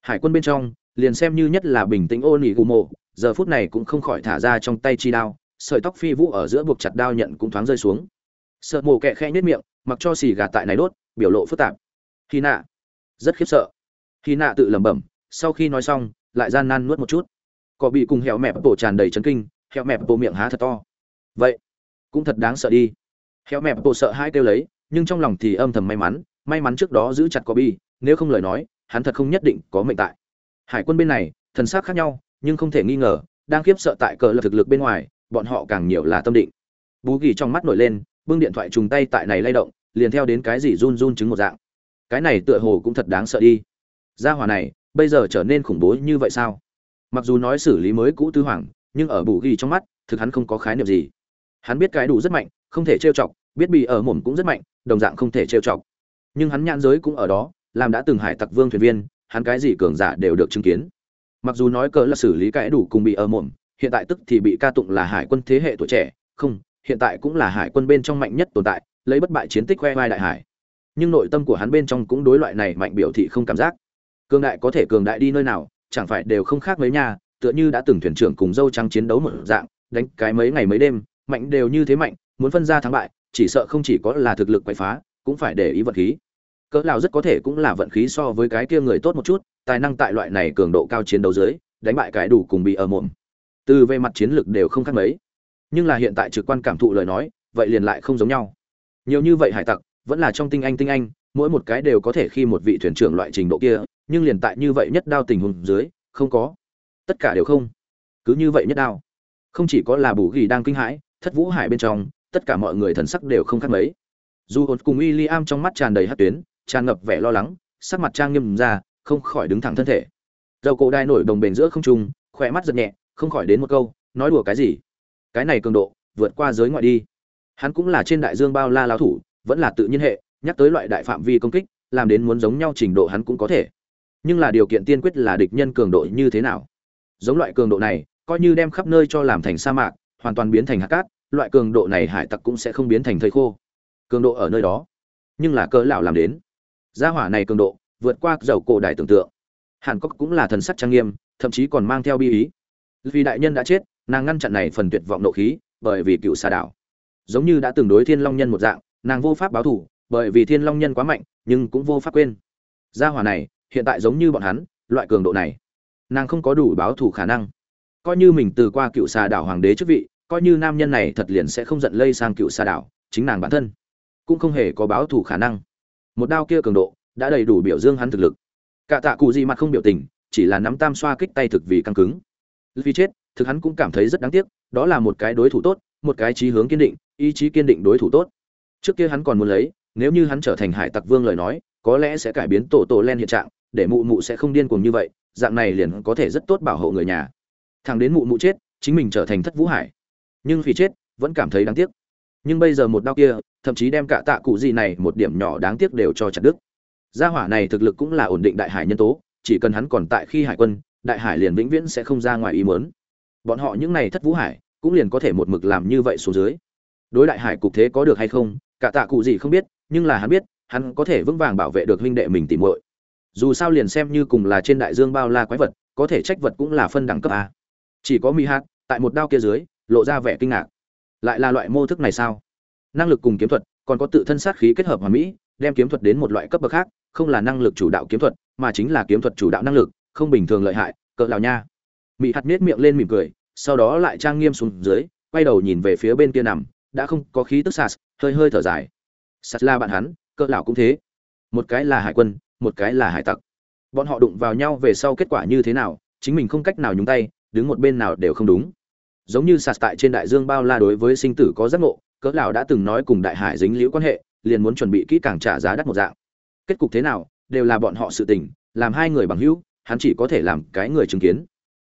Hải quân bên trong, liền xem như nhất là bình tĩnh ô nỉ gù mộ giờ phút này cũng không khỏi thả ra trong tay chi đao, sợi tóc phi vũ ở giữa buộc chặt đao nhận cũng thoáng rơi xuống. Sợ mồ kẹ khẽ nhất miệng, mặc cho xì gà tại này đốt, biểu lộ phức tạp. Khi nạ. Rất khiếp sợ. Khi nạ tự lẩm bẩm, sau khi nói xong, lại gian nan nuốt một chút. Cọ bị cùng hẹo mẹp bộ tràn đầy chấn kinh, hẹo mẹp bộ miệng há thật to. Vậy, cũng thật đáng sợ đi héo mẹp bộ sợ hai kêu lấy, nhưng trong lòng thì âm thầm may mắn may mắn trước đó giữ chặt cỏ nếu không lời nói, hắn thật không nhất định có mệnh tại. Hải quân bên này, thần sắc khác nhau, nhưng không thể nghi ngờ, đang khiếp sợ tại cờ là thực lực bên ngoài, bọn họ càng nhiều là tâm định. Bú gỉ trong mắt nổi lên, bưng điện thoại trùng tay tại này lay động, liền theo đến cái gì run run chứng một dạng. Cái này tựa hồ cũng thật đáng sợ đi. Gia hỏa này, bây giờ trở nên khủng bố như vậy sao? Mặc dù nói xử lý mới cũ tư hoàng, nhưng ở bù ghi trong mắt, thực hắn không có khái niệm gì. Hắn biết cái đủ rất mạnh không thể trêu chọc, biết bị ở mồm cũng rất mạnh, đồng dạng không thể trêu chọc. Nhưng hắn nhãn giới cũng ở đó, làm đã từng hải tặc vương thuyền viên, hắn cái gì cường giả đều được chứng kiến. Mặc dù nói cỡ là xử lý cái đủ cùng bị ở mồm, hiện tại tức thì bị ca tụng là hải quân thế hệ tuổi trẻ, không, hiện tại cũng là hải quân bên trong mạnh nhất tồn tại, lấy bất bại chiến tích khoe vai đại hải. Nhưng nội tâm của hắn bên trong cũng đối loại này mạnh biểu thị không cảm giác. Cường đại có thể cường đại đi nơi nào, chẳng phải đều không khác mấy nhà tựa như đã từng thuyền trưởng cùng dâu trắng chiến đấu một dạng, đánh cái mấy ngày mấy đêm, mạnh đều như thế mạnh muốn phân ra thắng bại, chỉ sợ không chỉ có là thực lực quậy phá, cũng phải để ý vận khí. Cỡ nào rất có thể cũng là vận khí so với cái kia người tốt một chút, tài năng tại loại này cường độ cao chiến đấu dưới, đánh bại cái đủ cùng bị ở mồm. Từ về mặt chiến lược đều không khác mấy. Nhưng là hiện tại trực quan cảm thụ lời nói, vậy liền lại không giống nhau. Nhiều như vậy hải tặc, vẫn là trong tinh anh tinh anh, mỗi một cái đều có thể khi một vị thuyền trưởng loại trình độ kia, nhưng liền tại như vậy nhất đao tình huống dưới, không có. Tất cả đều không. Cứ như vậy nhất đao. Không chỉ có là bù ghi đang kinh hãi, thất vũ hải bên trong tất cả mọi người thần sắc đều không khác mấy. Dù hồn cùng w i am trong mắt tràn đầy hát tuyến, tràn ngập vẻ lo lắng, sắc mặt trang nghiêm ra, không khỏi đứng thẳng thân thể. Dầu cổ đai nổi đồng bền giữa không trung, khỏe mắt giật nhẹ, không khỏi đến một câu, nói đùa cái gì? Cái này cường độ, vượt qua giới ngoại đi. Hắn cũng là trên đại dương bao la lao thủ, vẫn là tự nhiên hệ, nhắc tới loại đại phạm vi công kích, làm đến muốn giống nhau trình độ hắn cũng có thể. Nhưng là điều kiện tiên quyết là địch nhân cường độ như thế nào? Giống loại cường độ này, coi như đem khắp nơi cho làm thành sa mạc, hoàn toàn biến thành hạt cát loại cường độ này hải tặc cũng sẽ không biến thành thây khô. Cường độ ở nơi đó, nhưng là cỡ lão làm đến. Gia hỏa này cường độ, vượt qua dầu cổ đại tưởng tượng. Hàn cốc cũng là thần sắc trang nghiêm, thậm chí còn mang theo bi ý. Vì đại nhân đã chết, nàng ngăn chặn này phần tuyệt vọng nộ khí, bởi vì cựu xà đảo. Giống như đã từng đối thiên long nhân một dạng, nàng vô pháp báo thù, bởi vì thiên long nhân quá mạnh, nhưng cũng vô pháp quên. Gia hỏa này, hiện tại giống như bọn hắn, loại cường độ này. Nàng không có đủ báo thù khả năng. Coi như mình từ qua cựu xà đảo hoàng đế chức vị coi như nam nhân này thật liền sẽ không giận lây sang cựu xa đảo, chính nàng bản thân cũng không hề có báo thù khả năng. Một đao kia cường độ đã đầy đủ biểu dương hắn thực lực. Cả tạ cụ gì mặt không biểu tình, chỉ là nắm tam xoa kích tay thực vì căng cứng. Vì chết, thực hắn cũng cảm thấy rất đáng tiếc, đó là một cái đối thủ tốt, một cái trí hướng kiên định, ý chí kiên định đối thủ tốt. Trước kia hắn còn muốn lấy, nếu như hắn trở thành hải tặc vương lời nói, có lẽ sẽ cải biến tổ tổ len hiện trạng, để mụ mụ sẽ không điên cuồng như vậy, dạng này liền có thể rất tốt bảo hộ người nhà. Thằng đến mụ mụ chết, chính mình trở thành thất vũ hải nhưng vì chết, vẫn cảm thấy đáng tiếc. Nhưng bây giờ một đau kia, thậm chí đem cả tạ cụ gì này một điểm nhỏ đáng tiếc đều cho chặt đức gia hỏa này thực lực cũng là ổn định đại hải nhân tố, chỉ cần hắn còn tại khi hải quân, đại hải liền vĩnh viễn sẽ không ra ngoài ý mớn bọn họ những này thất vũ hải, cũng liền có thể một mực làm như vậy xuống dưới. Đối đại hải cục thế có được hay không, cả tạ cụ gì không biết, nhưng là hắn biết, hắn có thể vững vàng bảo vệ được huynh đệ mình tìm muội. Dù sao liền xem như cùng là trên đại dương bao la quái vật, có thể trách vật cũng là phân đẳng cấp a. Chỉ có mi hạt, tại một đao kia dưới lộ ra vẻ kinh ngạc. Lại là loại mô thức này sao? Năng lực cùng kiếm thuật, còn có tự thân sát khí kết hợp hoàn mỹ, đem kiếm thuật đến một loại cấp bậc khác, không là năng lực chủ đạo kiếm thuật, mà chính là kiếm thuật chủ đạo năng lực, không bình thường lợi hại, cỡ lào nha. Mỹ hạt nết miệng lên mỉm cười, sau đó lại trang nghiêm xuống dưới, quay đầu nhìn về phía bên kia nằm, đã không có khí tức sạt, hơi hơi thở dài. Sạt la bạn hắn, cỡ lão cũng thế. Một cái là hải quân, một cái là hải tặc. Bọn họ đụng vào nhau về sau kết quả như thế nào, chính mình không cách nào nhúng tay, đứng một bên nào đều không đúng giống như sạt tại trên đại dương bao la đối với sinh tử có giác ngộ, cỡ lão đã từng nói cùng đại hải dính liễu quan hệ, liền muốn chuẩn bị kỹ càng trả giá đắt một dạng. Kết cục thế nào, đều là bọn họ sự tình, làm hai người bằng hữu, hắn chỉ có thể làm cái người chứng kiến.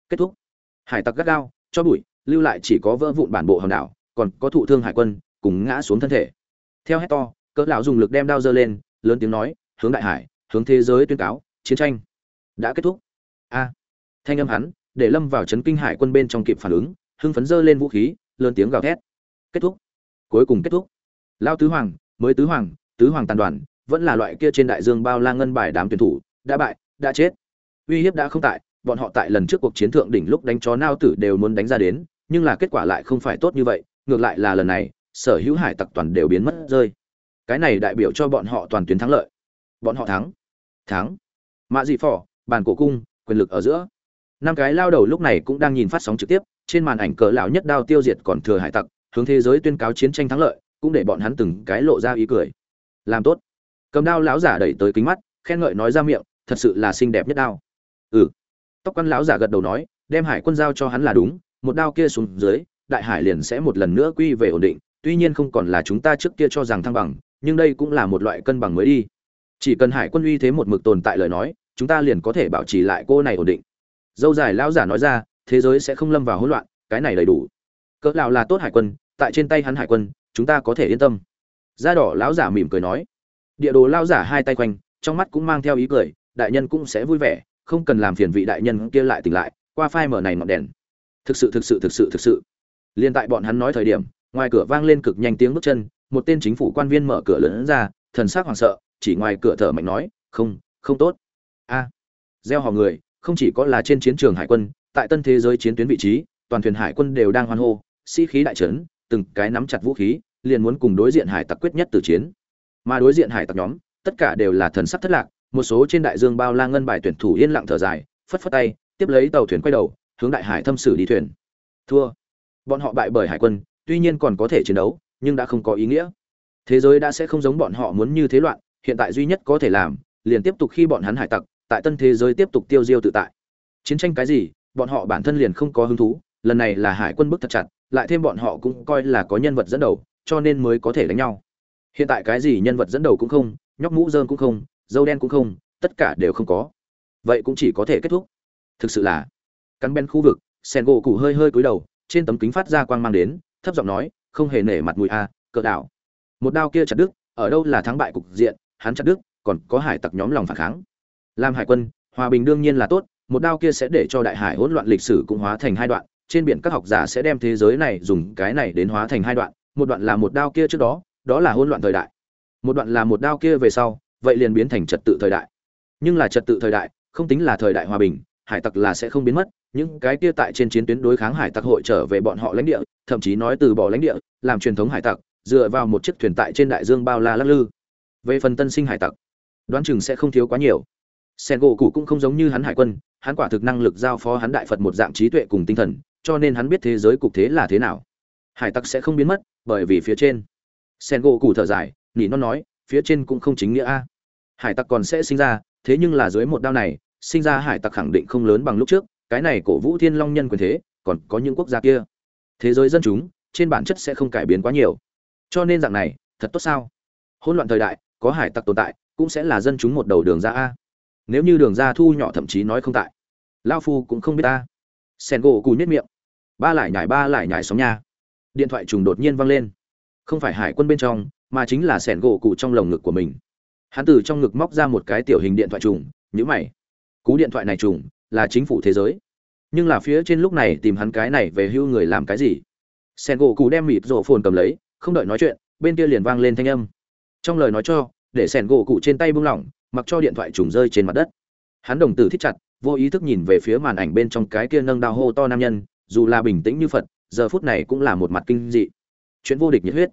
Kết thúc. Hải tặc gắt gao, cho bụi, lưu lại chỉ có vỡ vụn bản bộ hòn đảo, còn có thụ thương hải quân, cùng ngã xuống thân thể. Theo hét to, cỡ lão dùng lực đem đao giơ lên, lớn tiếng nói, hướng đại hải, hướng thế giới tuyên cáo, chiến tranh đã kết thúc. A. Thanh âm hắn, để lâm vào chấn kinh hải quân bên trong kịp phản ứng hưng phấn dơ lên vũ khí, lớn tiếng gào thét. Kết thúc. Cuối cùng kết thúc. Lao tứ hoàng, mới tứ hoàng tứ hoàng tàn đoàn, vẫn là loại kia trên đại dương bao la ngân bài đám tuyển thủ, đã bại, đã chết. Uy hiếp đã không tại, bọn họ tại lần trước cuộc chiến thượng đỉnh lúc đánh chó nao tử đều muốn đánh ra đến, nhưng là kết quả lại không phải tốt như vậy, ngược lại là lần này, sở hữu hải tặc toàn đều biến mất rơi. Cái này đại biểu cho bọn họ toàn tuyến thắng lợi. Bọn họ thắng. Thắng. Mạ dị phỏ, bàn cổ cung, quyền lực ở giữa. Năm cái lao đầu lúc này cũng đang nhìn phát sóng trực tiếp trên màn ảnh cờ lão nhất đao tiêu diệt còn thừa hải tặc, hướng thế giới tuyên cáo chiến tranh thắng lợi, cũng để bọn hắn từng cái lộ ra ý cười. Làm tốt. Cầm đao lão giả đẩy tới kính mắt, khen ngợi nói ra miệng, thật sự là xinh đẹp nhất đao. Ừ. Tóc quan lão giả gật đầu nói, đem hải quân giao cho hắn là đúng, một đao kia xuống dưới, đại hải liền sẽ một lần nữa quy về ổn định, tuy nhiên không còn là chúng ta trước kia cho rằng thăng bằng, nhưng đây cũng là một loại cân bằng mới đi. Chỉ cần hải quân uy thế một mực tồn tại lời nói, chúng ta liền có thể bảo trì lại cô này ổn định. Dâu dài lão giả nói ra thế giới sẽ không lâm vào hỗn loạn, cái này đầy đủ. Cỡ nào là tốt hải quân, tại trên tay hắn hải quân, chúng ta có thể yên tâm. Da đỏ lão giả mỉm cười nói. Địa đồ lão giả hai tay quanh, trong mắt cũng mang theo ý cười, đại nhân cũng sẽ vui vẻ, không cần làm phiền vị đại nhân kia lại tỉnh lại, qua phai mở này ngọn đèn. Thực sự thực sự thực sự thực sự. Liên tại bọn hắn nói thời điểm, ngoài cửa vang lên cực nhanh tiếng bước chân, một tên chính phủ quan viên mở cửa lớn ra, thần sắc hoảng sợ, chỉ ngoài cửa thở mạnh nói, không không tốt. A. Gieo họ người, không chỉ có là trên chiến trường hải quân tại tân thế giới chiến tuyến vị trí, toàn thuyền hải quân đều đang hoan hô, sĩ khí đại trấn, từng cái nắm chặt vũ khí, liền muốn cùng đối diện hải tặc quyết nhất từ chiến. Mà đối diện hải tặc nhóm, tất cả đều là thần sắc thất lạc, một số trên đại dương bao la ngân bài tuyển thủ yên lặng thở dài, phất phất tay, tiếp lấy tàu thuyền quay đầu, hướng đại hải thâm sử đi thuyền. Thua. Bọn họ bại bởi hải quân, tuy nhiên còn có thể chiến đấu, nhưng đã không có ý nghĩa. Thế giới đã sẽ không giống bọn họ muốn như thế loạn, hiện tại duy nhất có thể làm, liền tiếp tục khi bọn hắn hải tặc, tại tân thế giới tiếp tục tiêu diêu tự tại. Chiến tranh cái gì bọn họ bản thân liền không có hứng thú, lần này là hải quân bức thật chặt, lại thêm bọn họ cũng coi là có nhân vật dẫn đầu, cho nên mới có thể đánh nhau. Hiện tại cái gì nhân vật dẫn đầu cũng không, nhóc mũ dơm cũng không, dâu đen cũng không, tất cả đều không có. Vậy cũng chỉ có thể kết thúc. Thực sự là, cắn bên khu vực, sen gỗ cụ hơi hơi cúi đầu, trên tấm kính phát ra quang mang đến, thấp giọng nói, không hề nể mặt mũi a, cỡ đảo. Một đao kia chặt đứt, ở đâu là thắng bại cục diện, hắn chặt đứt, còn có hải tặc nhóm lòng phản kháng. Làm hải quân, hòa bình đương nhiên là tốt một đao kia sẽ để cho đại hải hỗn loạn lịch sử cũng hóa thành hai đoạn, trên biển các học giả sẽ đem thế giới này dùng cái này đến hóa thành hai đoạn, một đoạn là một đao kia trước đó đó là hỗn loạn thời đại. Một đoạn là một đao kia về sau, vậy liền biến thành trật tự thời đại. Nhưng là trật tự thời đại, không tính là thời đại hòa bình, hải tặc là sẽ không biến mất, những cái kia tại trên chiến tuyến đối kháng hải tặc hội trở về bọn họ lãnh địa, thậm chí nói từ bỏ lãnh địa, làm truyền thống hải tặc, dựa vào một chiếc thuyền tại trên đại dương bao la lắc lư. Về phần tân sinh hải tặc, đoán chừng sẽ không thiếu quá nhiều sen gỗ cụ cũng không giống như hắn hải quân, hắn quả thực năng lực giao phó hắn đại phật một dạng trí tuệ cùng tinh thần, cho nên hắn biết thế giới cục thế là thế nào. Hải tặc sẽ không biến mất, bởi vì phía trên. Sen gỗ cụ thở dài, nỉ non nói, phía trên cũng không chính nghĩa a. Hải tặc còn sẽ sinh ra, thế nhưng là dưới một đao này, sinh ra hải tặc khẳng định không lớn bằng lúc trước, cái này cổ vũ thiên long nhân quyền thế, còn có những quốc gia kia. Thế giới dân chúng, trên bản chất sẽ không cải biến quá nhiều. Cho nên dạng này, thật tốt sao? Hỗn loạn thời đại, có hải tặc tồn tại, cũng sẽ là dân chúng một đầu đường ra a nếu như đường ra thu nhỏ thậm chí nói không tại lao phu cũng không biết ta. Sen gỗ cù nhất miệng. Ba lại nhải ba lại nhải sóng nha. Điện thoại trùng đột nhiên vang lên. Không phải hải quân bên trong, mà chính là sẻn gỗ cụ trong lồng ngực của mình. Hắn từ trong ngực móc ra một cái tiểu hình điện thoại trùng nhữ mày. Cú điện thoại này trùng là chính phủ thế giới. Nhưng là phía trên lúc này tìm hắn cái này về hưu người làm cái gì? Sẻn gỗ cụ đem mịt rổ phồn cầm lấy, không đợi nói chuyện, bên kia liền vang lên thanh âm. Trong lời nói cho, để sẻn gỗ cụ trên tay buông lỏng mặc cho điện thoại trùng rơi trên mặt đất. Hắn đồng tử thích chặt, vô ý thức nhìn về phía màn ảnh bên trong cái kia nâng đao hô to nam nhân, dù là bình tĩnh như phật, giờ phút này cũng là một mặt kinh dị. Chuyện vô địch nhiệt huyết.